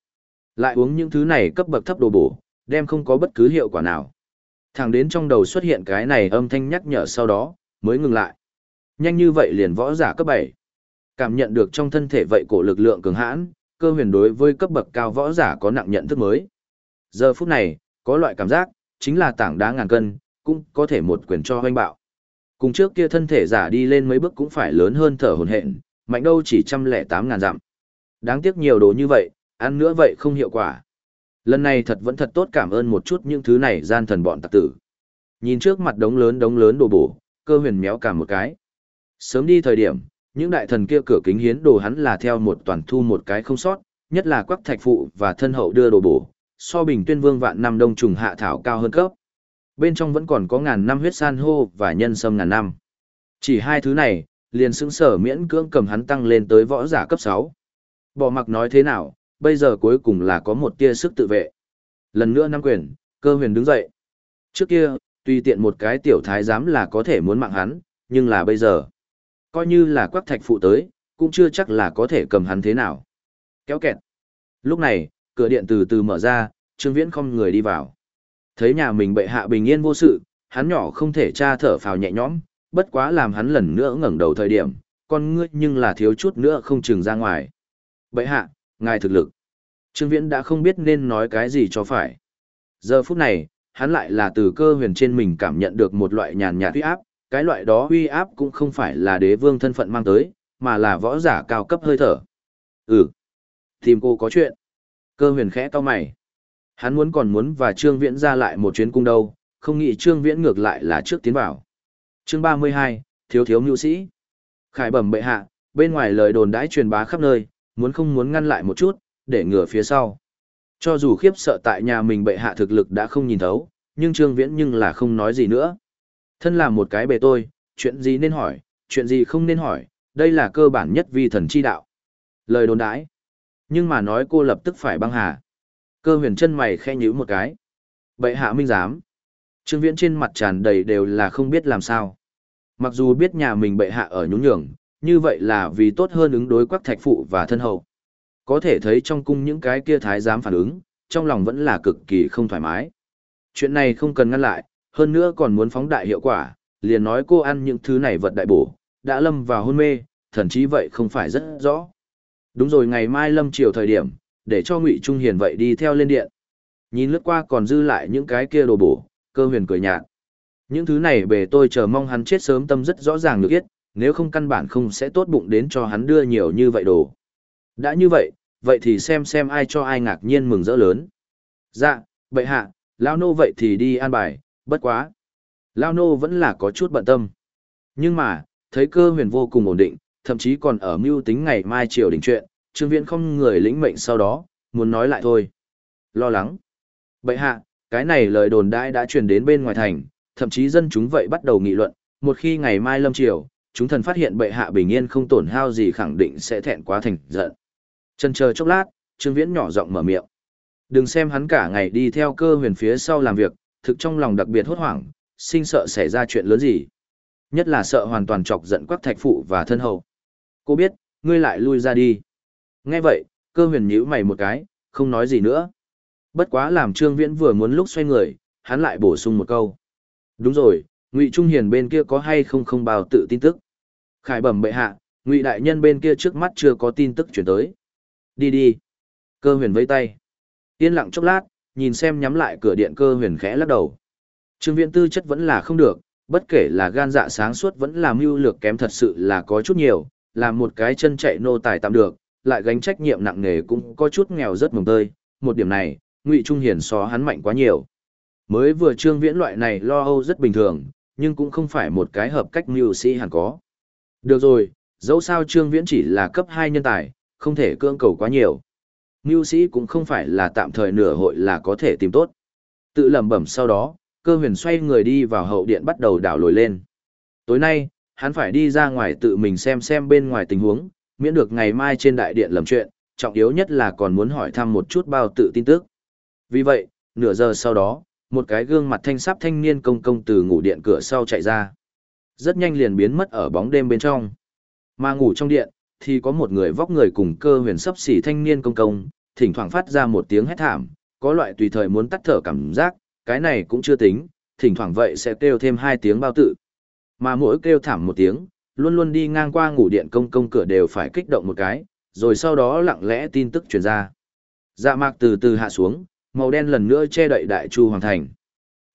Lại uống những thứ này cấp bậc thấp đồ bổ, đem không có bất cứ hiệu quả nào. Thẳng đến trong đầu xuất hiện cái này âm thanh nhắc nhở sau đó, mới ngừng lại. Nhanh như vậy liền võ giả cấp 7. Cảm nhận được trong thân thể vậy cổ lực lượng cường hãn, cơ huyền đối với cấp bậc cao võ giả có nặng nhận thức mới. Giờ phút này, có loại cảm giác, chính là tảng đá ngàn cân, cũng có thể một quyền cho hoanh bạo. Cùng trước kia thân thể giả đi lên mấy bước cũng phải lớn hơn thở hồn hện, mạnh đâu chỉ trăm lẻ tám ngàn dặm. Đáng tiếc nhiều đồ như vậy, ăn nữa vậy không hiệu quả. Lần này thật vẫn thật tốt cảm ơn một chút những thứ này gian thần bọn tặc tử. Nhìn trước mặt đống lớn đống lớn đồ bổ, cơ huyền méo cả một cái. Sớm đi thời điểm, những đại thần kia cửa kính hiến đồ hắn là theo một toàn thu một cái không sót, nhất là quắc thạch phụ và thân hậu đưa đồ bổ, so bình tuyên vương vạn năm đông trùng hạ thảo cao hơn cấp. Bên trong vẫn còn có ngàn năm huyết san hô và nhân sâm ngàn năm. Chỉ hai thứ này, liền xứng sở miễn cưỡng cầm hắn tăng lên tới võ giả cấp 6. Bỏ mặc nói thế nào, bây giờ cuối cùng là có một tia sức tự vệ. Lần nữa năm quyền, cơ huyền đứng dậy. Trước kia, tùy tiện một cái tiểu thái giám là có thể muốn mạng hắn, nhưng là bây giờ. Coi như là quắc thạch phụ tới, cũng chưa chắc là có thể cầm hắn thế nào. Kéo kẹt. Lúc này, cửa điện từ từ mở ra, Trương Viễn không người đi vào. Thấy nhà mình bệ hạ bình yên vô sự, hắn nhỏ không thể tra thở phào nhẹ nhõm, bất quá làm hắn lần nữa ngẩng đầu thời điểm, con ngươi nhưng là thiếu chút nữa không chừng ra ngoài. Bệ hạ, ngài thực lực. Trương Viễn đã không biết nên nói cái gì cho phải. Giờ phút này, hắn lại là từ cơ huyền trên mình cảm nhận được một loại nhàn nhạt uy áp, cái loại đó uy áp cũng không phải là đế vương thân phận mang tới, mà là võ giả cao cấp hơi thở. Ừ. Tìm cô có chuyện. Cơ huyền khẽ to mày. Hắn muốn còn muốn và Trương Viễn ra lại một chuyến cung đâu, không nghĩ Trương Viễn ngược lại là trước tiến vào. Chương 32, Thiếu thiếu nhu sĩ. Khải bẩm bệ hạ, bên ngoài lời đồn đãi truyền bá khắp nơi, muốn không muốn ngăn lại một chút, để ngừa phía sau. Cho dù khiếp sợ tại nhà mình bệ hạ thực lực đã không nhìn thấu, nhưng Trương Viễn nhưng là không nói gì nữa. Thân là một cái bề tôi, chuyện gì nên hỏi, chuyện gì không nên hỏi, đây là cơ bản nhất vi thần chi đạo. Lời đồn đãi. Nhưng mà nói cô lập tức phải băng hà. Cơ huyền chân mày khe nhíu một cái. Bệ hạ minh giám. Trương Viễn trên mặt tràn đầy đều là không biết làm sao. Mặc dù biết nhà mình bệ hạ ở nhún nhường, như vậy là vì tốt hơn ứng đối quắc thạch phụ và thân hậu. Có thể thấy trong cung những cái kia thái giám phản ứng, trong lòng vẫn là cực kỳ không thoải mái. Chuyện này không cần ngăn lại, hơn nữa còn muốn phóng đại hiệu quả, liền nói cô ăn những thứ này vật đại bổ, đã lâm vào hôn mê, thần chí vậy không phải rất rõ. Đúng rồi ngày mai lâm chiều thời điểm, để cho Ngụy Trung Hiền vậy đi theo lên điện. Nhìn lướt qua còn dư lại những cái kia đồ bổ, cơ huyền cười nhạt. Những thứ này bề tôi chờ mong hắn chết sớm tâm rất rõ ràng được biết nếu không căn bản không sẽ tốt bụng đến cho hắn đưa nhiều như vậy đồ. Đã như vậy, vậy thì xem xem ai cho ai ngạc nhiên mừng rỡ lớn. Dạ, bệ hạ, lão nô vậy thì đi an bài, bất quá. Lao nô vẫn là có chút bận tâm. Nhưng mà, thấy cơ huyền vô cùng ổn định, thậm chí còn ở mưu tính ngày mai triều đình chuyện, trương viễn không người lĩnh mệnh sau đó, muốn nói lại thôi. Lo lắng. Bệ hạ, cái này lời đồn đãi đã truyền đến bên ngoài thành, thậm chí dân chúng vậy bắt đầu nghị luận, một khi ngày mai lâm triều, chúng thần phát hiện bệ hạ bình yên không tổn hao gì khẳng định sẽ thẹn quá thành giận. Chân chờ chốc lát, Trương Viễn nhỏ giọng mở miệng. Đừng xem hắn cả ngày đi theo cơ huyền phía sau làm việc, thực trong lòng đặc biệt hốt hoảng, sinh sợ xảy ra chuyện lớn gì. Nhất là sợ hoàn toàn chọc giận quắc thạch phụ và thân hầu. Cô biết, ngươi lại lui ra đi. Nghe vậy, cơ huyền nhíu mày một cái, không nói gì nữa. Bất quá làm Trương Viễn vừa muốn lúc xoay người, hắn lại bổ sung một câu. Đúng rồi, Ngụy Trung Hiền bên kia có hay không không bao tự tin tức. Khải bẩm bệ hạ, Ngụy đại nhân bên kia trước mắt chưa có tin tức chuyển tới. Đi đi. Cơ huyền vẫy tay. Yên lặng chốc lát, nhìn xem nhắm lại cửa điện cơ huyền khẽ lắc đầu. Trương Viễn tư chất vẫn là không được, bất kể là gan dạ sáng suốt vẫn là mưu lược kém thật sự là có chút nhiều, làm một cái chân chạy nô tài tạm được, lại gánh trách nhiệm nặng nề cũng có chút nghèo rất mồng tơi, một điểm này, Ngụy Trung Hiền so hắn mạnh quá nhiều. Mới vừa Trương Viễn loại này lo âu rất bình thường, nhưng cũng không phải một cái hợp cách mưu sĩ hẳn có. Được rồi, dẫu sao Trương Viễn chỉ là cấp 2 nhân tài, không thể cưỡng cầu quá nhiều. Mưu sĩ cũng không phải là tạm thời nửa hội là có thể tìm tốt. Tự lẩm bẩm sau đó, cơ huyền xoay người đi vào hậu điện bắt đầu đảo lồi lên. Tối nay, hắn phải đi ra ngoài tự mình xem xem bên ngoài tình huống, miễn được ngày mai trên đại điện lầm chuyện, trọng yếu nhất là còn muốn hỏi thăm một chút bao tự tin tức. Vì vậy, nửa giờ sau đó, một cái gương mặt thanh sắp thanh niên công công từ ngủ điện cửa sau chạy ra. Rất nhanh liền biến mất ở bóng đêm bên trong. Mà ngủ trong điện, thì có một người vóc người cùng cơ huyền sấp xỉ thanh niên công công, thỉnh thoảng phát ra một tiếng hét thảm, có loại tùy thời muốn tắt thở cảm giác, cái này cũng chưa tính, thỉnh thoảng vậy sẽ kêu thêm hai tiếng bao tự. Mà mỗi kêu thảm một tiếng, luôn luôn đi ngang qua ngủ điện công công cửa đều phải kích động một cái, rồi sau đó lặng lẽ tin tức truyền ra. Dạ mạc từ từ hạ xuống, màu đen lần nữa che đậy đại chu hoàng thành.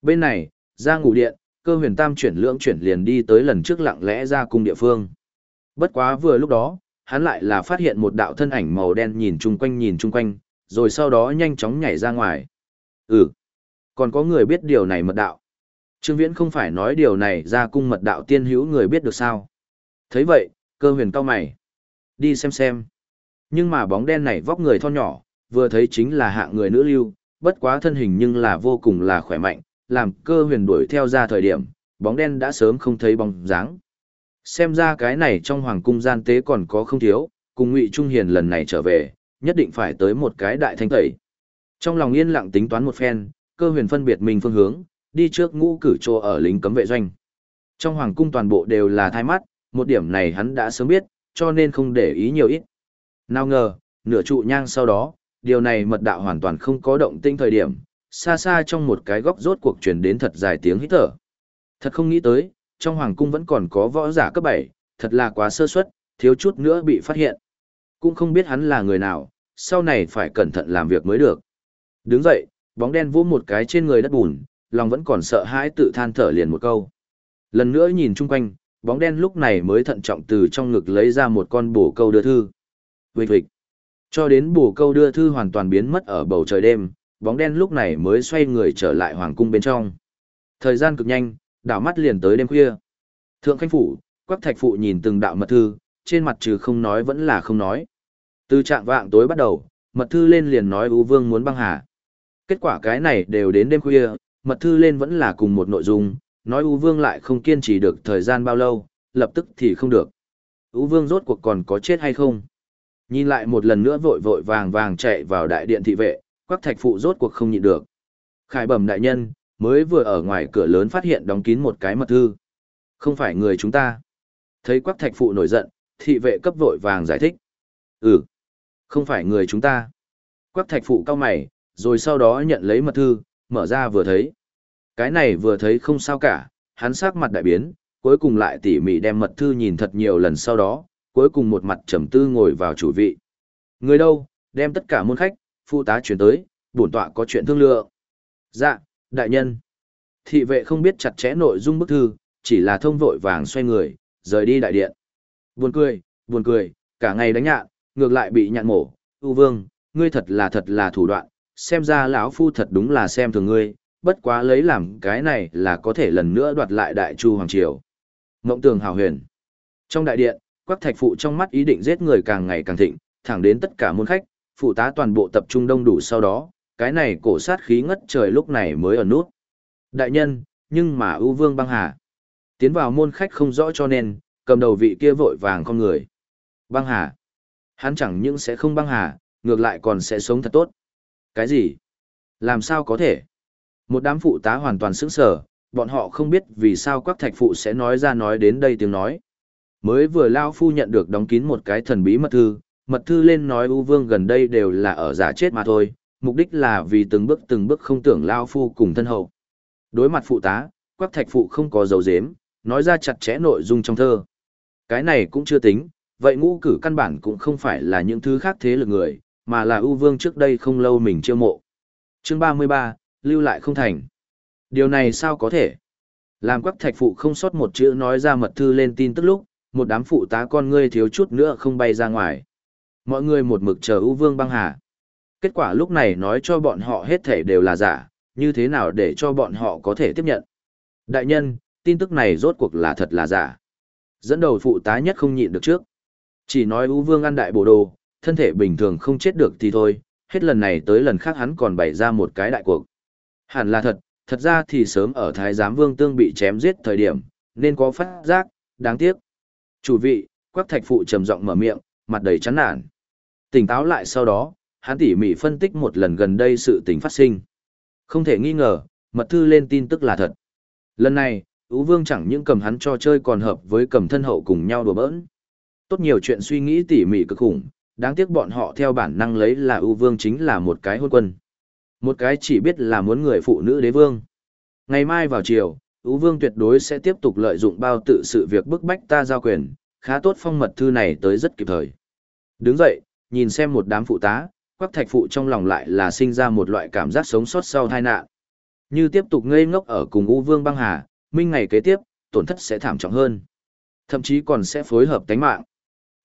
Bên này, ra ngủ điện, cơ huyền tam chuyển lưỡng chuyển liền đi tới lần trước lặng lẽ ra cung địa phương. Bất quá vừa lúc đó, hắn lại là phát hiện một đạo thân ảnh màu đen nhìn chung quanh nhìn chung quanh, rồi sau đó nhanh chóng nhảy ra ngoài. Ừ, còn có người biết điều này mật đạo. Trương Viễn không phải nói điều này ra cung mật đạo tiên hữu người biết được sao. thấy vậy, cơ huyền cao mày. Đi xem xem. Nhưng mà bóng đen này vóc người thon nhỏ, vừa thấy chính là hạng người nữ lưu, bất quá thân hình nhưng là vô cùng là khỏe mạnh, làm cơ huyền đuổi theo ra thời điểm, bóng đen đã sớm không thấy bóng dáng. Xem ra cái này trong hoàng cung gian tế còn có không thiếu, cùng Ngụy Trung Hiền lần này trở về, nhất định phải tới một cái đại thanh tẩy. Trong lòng yên lặng tính toán một phen, cơ huyền phân biệt mình phương hướng, đi trước ngũ cử trô ở lính cấm vệ doanh. Trong hoàng cung toàn bộ đều là thai mắt, một điểm này hắn đã sớm biết, cho nên không để ý nhiều ít. Nào ngờ, nửa trụ nhang sau đó, điều này mật đạo hoàn toàn không có động tinh thời điểm, xa xa trong một cái góc rốt cuộc truyền đến thật dài tiếng hít thở. Thật không nghĩ tới, trong hoàng cung vẫn còn có võ giả cấp 7, thật là quá sơ suất, thiếu chút nữa bị phát hiện. Cũng không biết hắn là người nào, sau này phải cẩn thận làm việc mới được. Đứng dậy, bóng đen vỗ một cái trên người đất bùn, lòng vẫn còn sợ hãi tự than thở liền một câu. Lần nữa nhìn chung quanh, bóng đen lúc này mới thận trọng từ trong ngực lấy ra một con bổ câu đưa thư. Vịt vịt. Cho đến bổ câu đưa thư hoàn toàn biến mất ở bầu trời đêm, bóng đen lúc này mới xoay người trở lại hoàng cung bên trong. Thời gian cực nhanh, đảo mắt liền tới đêm khuya. Thượng khanh phủ, quắc thạch phụ nhìn từng đạo mật thư, trên mặt trừ không nói vẫn là không nói. Từ trạng vạng tối bắt đầu, mật thư lên liền nói U Vương muốn băng hà. Kết quả cái này đều đến đêm khuya, mật thư lên vẫn là cùng một nội dung, nói U Vương lại không kiên trì được thời gian bao lâu, lập tức thì không được. U Vương rốt cuộc còn có chết hay không? Nhìn lại một lần nữa vội vội vàng vàng chạy vào đại điện thị vệ, quắc thạch phụ rốt cuộc không nhịn được. Khải bẩm đại nhân, mới vừa ở ngoài cửa lớn phát hiện đóng kín một cái mật thư. Không phải người chúng ta. Thấy quắc thạch phụ nổi giận, thị vệ cấp vội vàng giải thích. Ừ, không phải người chúng ta. Quắc thạch phụ cao mày, rồi sau đó nhận lấy mật thư, mở ra vừa thấy. Cái này vừa thấy không sao cả, hắn sắc mặt đại biến, cuối cùng lại tỉ mỉ đem mật thư nhìn thật nhiều lần sau đó, cuối cùng một mặt trầm tư ngồi vào chủ vị. Người đâu, đem tất cả môn khách, phụ tá chuyển tới, bổn tọa có chuyện thương lượng. Dạ, đại nhân. Thị vệ không biết chặt chẽ nội dung bức thư, chỉ là thông vội vàng xoay người, rời đi đại điện. Buồn cười, buồn cười, cả ngày đánh nhạn, ngược lại bị nhạn mổ. U vương, ngươi thật là thật là thủ đoạn, xem ra lão phu thật đúng là xem thường ngươi, bất quá lấy làm cái này là có thể lần nữa đoạt lại đại chu hoàng triều. Ngộng tường hào huyền. Trong đại điện, quắc thạch phụ trong mắt ý định giết người càng ngày càng thịnh, thẳng đến tất cả môn khách, phụ tá toàn bộ tập trung đông đủ sau đó, cái này cổ sát khí ngất trời lúc này mới ở nút. Đại nhân, nhưng mà ưu vương băng hà. Tiến vào môn khách không rõ cho nên, cầm đầu vị kia vội vàng con người. Băng hà. Hắn chẳng những sẽ không băng hà, ngược lại còn sẽ sống thật tốt. Cái gì? Làm sao có thể? Một đám phụ tá hoàn toàn sững sờ, bọn họ không biết vì sao quắc thạch phụ sẽ nói ra nói đến đây tiếng nói. Mới vừa Lao Phu nhận được đóng kín một cái thần bí mật thư, mật thư lên nói U Vương gần đây đều là ở giả chết mà thôi, mục đích là vì từng bước từng bước không tưởng Lao Phu cùng thân hậu. Đối mặt phụ tá, quắc thạch phụ không có dấu dếm, nói ra chặt chẽ nội dung trong thơ. Cái này cũng chưa tính, vậy ngũ cử căn bản cũng không phải là những thứ khác thế lực người, mà là ưu vương trước đây không lâu mình chiêu mộ. Chương 33, lưu lại không thành. Điều này sao có thể? Làm quắc thạch phụ không sót một chữ nói ra mật thư lên tin tức lúc, một đám phụ tá con ngươi thiếu chút nữa không bay ra ngoài. Mọi người một mực chờ ưu vương băng hà. Kết quả lúc này nói cho bọn họ hết thể đều là giả, như thế nào để cho bọn họ có thể tiếp nhận. Đại nhân, tin tức này rốt cuộc là thật là giả. Dẫn đầu phụ tá nhất không nhịn được trước. Chỉ nói ưu vương ăn đại bổ đồ, thân thể bình thường không chết được thì thôi, hết lần này tới lần khác hắn còn bày ra một cái đại cuộc. Hẳn là thật, thật ra thì sớm ở Thái Giám Vương Tương bị chém giết thời điểm, nên có phát giác, đáng tiếc. Chủ vị, quắc thạch phụ trầm giọng mở miệng, mặt đầy chán nản. Tỉnh táo lại sau đó, hắn tỉ mỉ phân tích một lần gần đây sự tình phát sinh. Không thể nghi ngờ, mật thư lên tin tức là thật. Lần này, Ú Vương chẳng những cầm hắn cho chơi còn hợp với cầm thân hậu cùng nhau đùa bỡn. Tốt nhiều chuyện suy nghĩ tỉ mỉ cực khủng, đáng tiếc bọn họ theo bản năng lấy là Ú vương chính là một cái hôn quân. Một cái chỉ biết là muốn người phụ nữ đế vương. Ngày mai vào chiều, Ú vương tuyệt đối sẽ tiếp tục lợi dụng bao tự sự việc bức bách ta giao quyền, khá tốt phong mật thư này tới rất kịp thời. Đứng dậy, nhìn xem một đám phụ tá, quắc thạch phụ trong lòng lại là sinh ra một loại cảm giác sống sót sau tai nạn. Như tiếp tục ngây ngốc ở cùng U Vương băng hà, minh ngày kế tiếp, tổn thất sẽ thảm trọng hơn. Thậm chí còn sẽ phối hợp tánh mạng.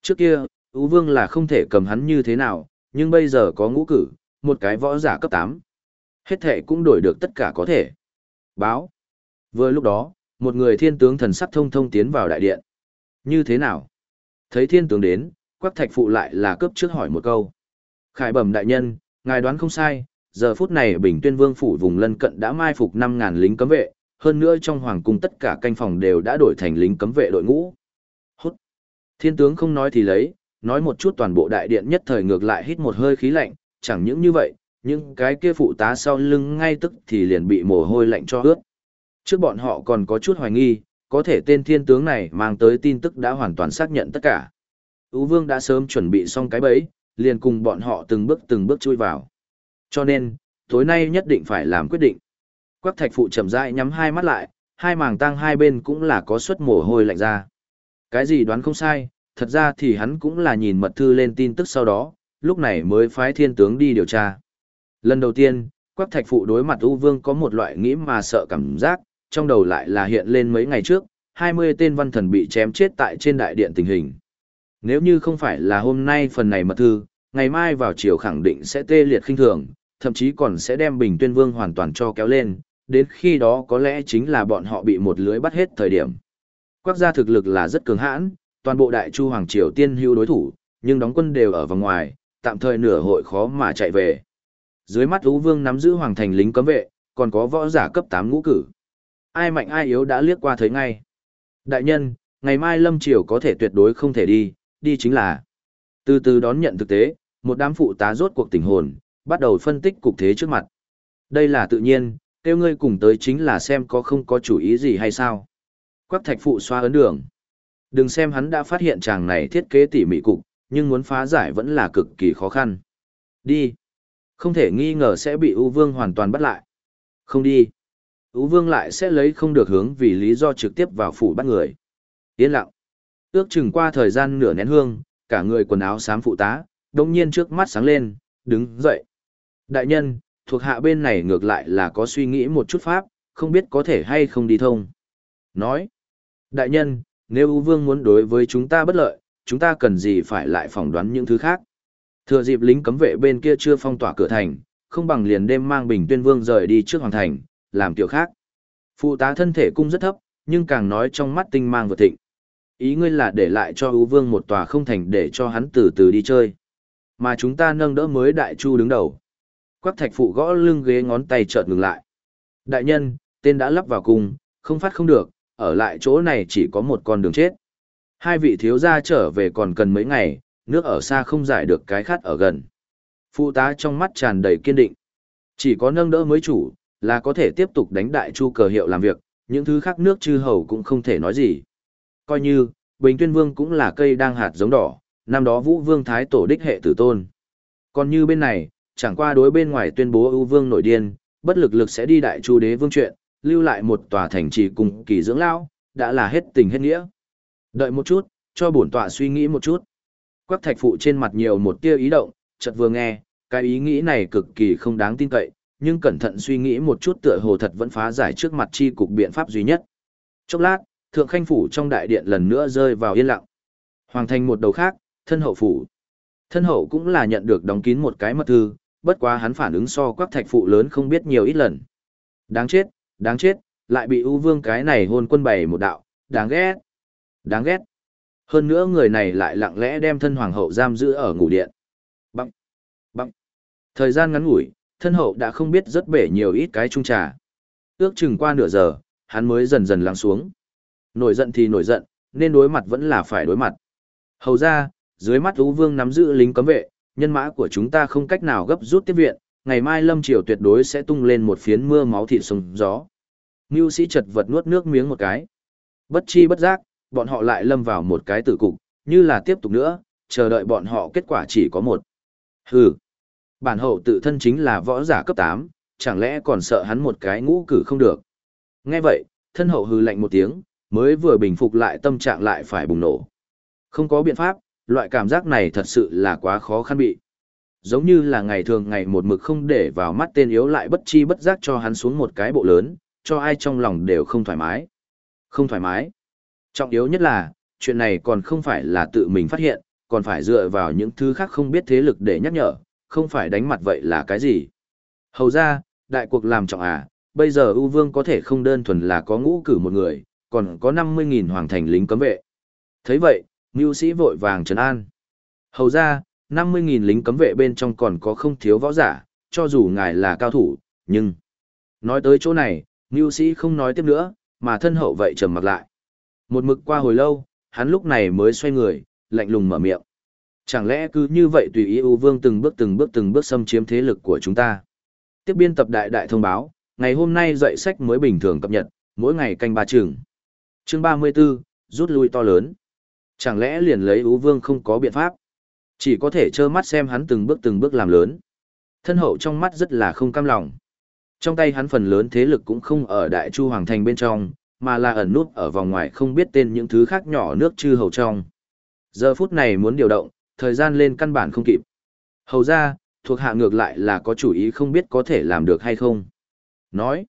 Trước kia, U Vương là không thể cầm hắn như thế nào, nhưng bây giờ có ngũ cử, một cái võ giả cấp 8. Hết thể cũng đổi được tất cả có thể. Báo. Vừa lúc đó, một người thiên tướng thần sắc thông thông tiến vào đại điện. Như thế nào? Thấy thiên tướng đến, quắc thạch phụ lại là cấp trước hỏi một câu. Khải bẩm đại nhân, ngài đoán không sai, giờ phút này Bình Tuyên Vương phủ vùng lân cận đã mai phục năm ngàn lính cấm vệ, hơn nữa trong hoàng cung tất cả canh phòng đều đã đổi thành lính cấm vệ đội ngũ. hốt Thiên tướng không nói thì lấy, nói một chút toàn bộ đại điện nhất thời ngược lại hít một hơi khí lạnh, chẳng những như vậy, những cái kia phụ tá sau lưng ngay tức thì liền bị mồ hôi lạnh cho ướt. Trước bọn họ còn có chút hoài nghi, có thể tên thiên tướng này mang tới tin tức đã hoàn toàn xác nhận tất cả. Ú vương đã sớm chuẩn bị xong cái bẫy, liền cùng bọn họ từng bước từng bước chui vào. Cho nên, tối nay nhất định phải làm quyết định. Quắc thạch phụ chậm rãi nhắm hai mắt lại, hai màng tăng hai bên cũng là có suất mồ hôi lạnh ra. Cái gì đoán không sai, thật ra thì hắn cũng là nhìn mật thư lên tin tức sau đó, lúc này mới phái thiên tướng đi điều tra. Lần đầu tiên, Quắc Thạch Phụ đối mặt U Vương có một loại nghĩ mà sợ cảm giác, trong đầu lại là hiện lên mấy ngày trước, 20 tên văn thần bị chém chết tại trên đại điện tình hình. Nếu như không phải là hôm nay phần này mật thư, ngày mai vào chiều khẳng định sẽ tê liệt khinh thường, thậm chí còn sẽ đem Bình Tuyên Vương hoàn toàn cho kéo lên, đến khi đó có lẽ chính là bọn họ bị một lưới bắt hết thời điểm. Quốc gia thực lực là rất cường hãn, toàn bộ đại chu hoàng triều tiên hưu đối thủ, nhưng đóng quân đều ở vòng ngoài, tạm thời nửa hội khó mà chạy về. Dưới mắt Ú Vương nắm giữ hoàng thành lính cấm vệ, còn có võ giả cấp 8 ngũ cử. Ai mạnh ai yếu đã liếc qua thấy ngay. Đại nhân, ngày mai lâm triều có thể tuyệt đối không thể đi, đi chính là từ từ đón nhận thực tế, một đám phụ tá rốt cuộc tình hồn, bắt đầu phân tích cục thế trước mặt. Đây là tự nhiên, kêu ngươi cùng tới chính là xem có không có chủ ý gì hay sao. Quắc thạch phụ xoa ấn đường. Đừng xem hắn đã phát hiện chàng này thiết kế tỉ mỉ cục, nhưng muốn phá giải vẫn là cực kỳ khó khăn. Đi. Không thể nghi ngờ sẽ bị U Vương hoàn toàn bắt lại. Không đi. U Vương lại sẽ lấy không được hướng vì lý do trực tiếp vào phủ bắt người. Yên lặng. Ước chừng qua thời gian nửa nén hương, cả người quần áo xám phụ tá, đồng nhiên trước mắt sáng lên, đứng dậy. Đại nhân, thuộc hạ bên này ngược lại là có suy nghĩ một chút pháp, không biết có thể hay không đi thông. Nói. Đại nhân, nếu U Vương muốn đối với chúng ta bất lợi, chúng ta cần gì phải lại phỏng đoán những thứ khác. Thừa dịp lính cấm vệ bên kia chưa phong tỏa cửa thành, không bằng liền đêm mang Bình Tuyên Vương rời đi trước hoàng thành, làm tiểu khác. Phụ tá thân thể cung rất thấp, nhưng càng nói trong mắt tinh mang vượt thịnh. Ý ngươi là để lại cho U Vương một tòa không thành để cho hắn từ từ đi chơi. Mà chúng ta nâng đỡ mới đại chu đứng đầu. Quắc thạch phụ gõ lưng ghế ngón tay chợt ngừng lại. Đại nhân, tên đã lắp vào cung, không phát không được, ở lại chỗ này chỉ có một con đường chết. Hai vị thiếu gia trở về còn cần mấy ngày, nước ở xa không giải được cái khát ở gần. Phụ tá trong mắt tràn đầy kiên định. Chỉ có nâng đỡ mới chủ, là có thể tiếp tục đánh đại chu cờ hiệu làm việc, những thứ khác nước chư hầu cũng không thể nói gì. Coi như, Bình Tuyên Vương cũng là cây đang hạt giống đỏ, năm đó Vũ Vương Thái tổ đích hệ tử tôn. Còn như bên này, chẳng qua đối bên ngoài tuyên bố ưu vương nổi điên, bất lực lực sẽ đi đại chu đế vương chuyện, lưu lại một tòa thành trì cùng kỳ dưỡng lao, đã là hết tình hết nghĩa. Đợi một chút, cho bổn tọa suy nghĩ một chút. Quắc thạch phụ trên mặt nhiều một tia ý động, chợt vừa nghe, cái ý nghĩ này cực kỳ không đáng tin cậy, nhưng cẩn thận suy nghĩ một chút tựa hồ thật vẫn phá giải trước mặt chi cục biện pháp duy nhất. Chốc lát, thượng khanh phủ trong đại điện lần nữa rơi vào yên lặng. Hoàng thành một đầu khác, thân hậu phủ. Thân hậu cũng là nhận được đóng kín một cái mật thư, bất quá hắn phản ứng so quắc thạch phụ lớn không biết nhiều ít lần. Đáng chết, đáng chết, lại bị ưu vương cái này hôn quân bày một đạo, đáng ghét, đáng ghét. Hơn nữa người này lại lặng lẽ đem thân hoàng hậu giam giữ ở ngủ điện. Bằng, bằng. Thời gian ngắn ngủi, thân hậu đã không biết rất bể nhiều ít cái trung trà. Ước chừng qua nửa giờ, hắn mới dần dần lắng xuống. Nổi giận thì nổi giận, nên đối mặt vẫn là phải đối mặt. Hầu ra, dưới mắt Ú Vương nắm giữ lính cấm vệ, nhân mã của chúng ta không cách nào gấp rút tiếp viện, ngày mai lâm triều tuyệt đối sẽ tung lên một phiến mưa máu thịt sông gió. Ngưu sĩ chật vật nuốt nước miếng một cái. Bất chi bất giác, bọn họ lại lâm vào một cái tử cục, như là tiếp tục nữa, chờ đợi bọn họ kết quả chỉ có một. Hừ. Bản hậu tự thân chính là võ giả cấp 8, chẳng lẽ còn sợ hắn một cái ngũ cử không được. Nghe vậy, thân hậu hừ lạnh một tiếng, mới vừa bình phục lại tâm trạng lại phải bùng nổ. Không có biện pháp, loại cảm giác này thật sự là quá khó khăn bị. Giống như là ngày thường ngày một mực không để vào mắt tên yếu lại bất chi bất giác cho hắn xuống một cái bộ lớn, cho ai trong lòng đều không thoải mái. Không thoải mái. Trọng yếu nhất là, chuyện này còn không phải là tự mình phát hiện, còn phải dựa vào những thứ khác không biết thế lực để nhắc nhở, không phải đánh mặt vậy là cái gì. Hầu ra, đại cuộc làm trọng à, bây giờ ưu vương có thể không đơn thuần là có ngũ cử một người, còn có 50.000 hoàng thành lính cấm vệ. thấy vậy, mưu sĩ vội vàng trấn an. Hầu ra, 50.000 lính cấm vệ bên trong còn có không thiếu võ giả, cho dù ngài là cao thủ, nhưng... Nói tới chỗ này, mưu sĩ không nói tiếp nữa, mà thân hậu vậy trầm mặt lại. Một mực qua hồi lâu, hắn lúc này mới xoay người, lạnh lùng mở miệng. Chẳng lẽ cứ như vậy tùy ý ưu vương từng bước từng bước từng bước xâm chiếm thế lực của chúng ta. Tiếp biên tập đại đại thông báo, ngày hôm nay dạy sách mới bình thường cập nhật, mỗi ngày canh ba trường. Chương 34, rút lui to lớn. Chẳng lẽ liền lấy ú vương không có biện pháp? Chỉ có thể trơ mắt xem hắn từng bước từng bước làm lớn. Thân hậu trong mắt rất là không cam lòng. Trong tay hắn phần lớn thế lực cũng không ở đại chu hoàng thành bên trong, mà là ẩn nút ở vòng ngoài không biết tên những thứ khác nhỏ nước chư hầu trong. Giờ phút này muốn điều động, thời gian lên căn bản không kịp. Hầu ra, thuộc hạ ngược lại là có chủ ý không biết có thể làm được hay không. Nói,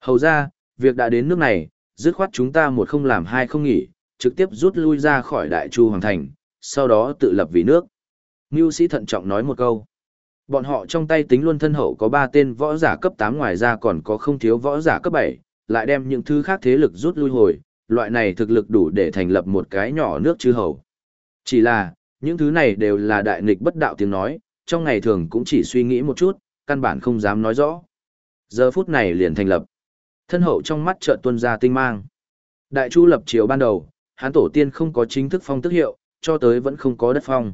hầu ra, việc đã đến nước này, dứt khoát chúng ta một không làm hai không nghỉ, trực tiếp rút lui ra khỏi đại chu hoàng thành, sau đó tự lập vì nước. Ngưu sĩ thận trọng nói một câu. Bọn họ trong tay tính luôn thân hậu có ba tên võ giả cấp 8 ngoài ra còn có không thiếu võ giả cấp 7, lại đem những thứ khác thế lực rút lui hồi, loại này thực lực đủ để thành lập một cái nhỏ nước chư hầu. Chỉ là, những thứ này đều là đại nghịch bất đạo tiếng nói, trong ngày thường cũng chỉ suy nghĩ một chút, căn bản không dám nói rõ. Giờ phút này liền thành lập. Thân hậu trong mắt chợt tuân ra tinh mang. Đại chu lập triều ban đầu, hán tổ tiên không có chính thức phong tức hiệu, cho tới vẫn không có đất phong.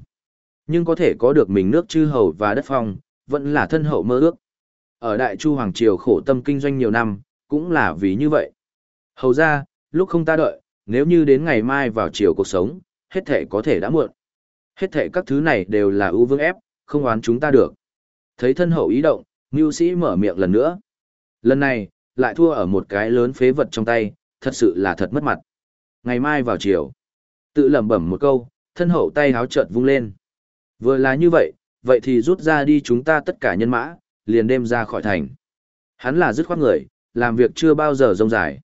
Nhưng có thể có được mình nước chư hầu và đất phong, vẫn là thân hậu mơ ước. Ở đại chu hoàng triều khổ tâm kinh doanh nhiều năm, cũng là vì như vậy. Hầu ra, lúc không ta đợi, nếu như đến ngày mai vào chiều cuộc sống, hết thể có thể đã muộn. Hết thể các thứ này đều là ưu vương ép, không oán chúng ta được. Thấy thân hậu ý động, mưu sĩ mở miệng lần nữa. Lần này, lại thua ở một cái lớn phế vật trong tay, thật sự là thật mất mặt. Ngày mai vào chiều, tự lẩm bẩm một câu, thân hậu tay háo chợt vung lên. Vừa là như vậy, vậy thì rút ra đi chúng ta tất cả nhân mã, liền đem ra khỏi thành. Hắn là dứt khoát người, làm việc chưa bao giờ rông dài.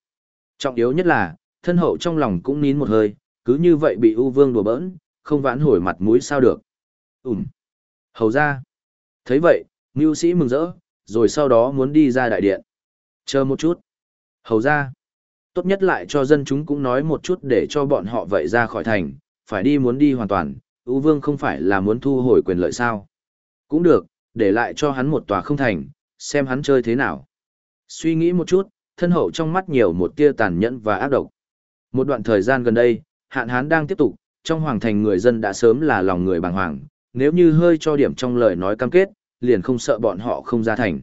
Trọng yếu nhất là, thân hậu trong lòng cũng nín một hơi, cứ như vậy bị U Vương đùa bỡn, không vãn hồi mặt mũi sao được. Ừm. Hầu ra. thấy vậy, Ngưu sĩ mừng rỡ, rồi sau đó muốn đi ra đại điện. Chờ một chút. Hầu ra. Tốt nhất lại cho dân chúng cũng nói một chút để cho bọn họ vậy ra khỏi thành, phải đi muốn đi hoàn toàn, U Vương không phải là muốn thu hồi quyền lợi sao. Cũng được, để lại cho hắn một tòa không thành, xem hắn chơi thế nào. Suy nghĩ một chút, thân hậu trong mắt nhiều một tia tàn nhẫn và ác độc. Một đoạn thời gian gần đây, hạn hán đang tiếp tục, trong hoàng thành người dân đã sớm là lòng người bàng hoàng, nếu như hơi cho điểm trong lời nói cam kết, liền không sợ bọn họ không ra thành.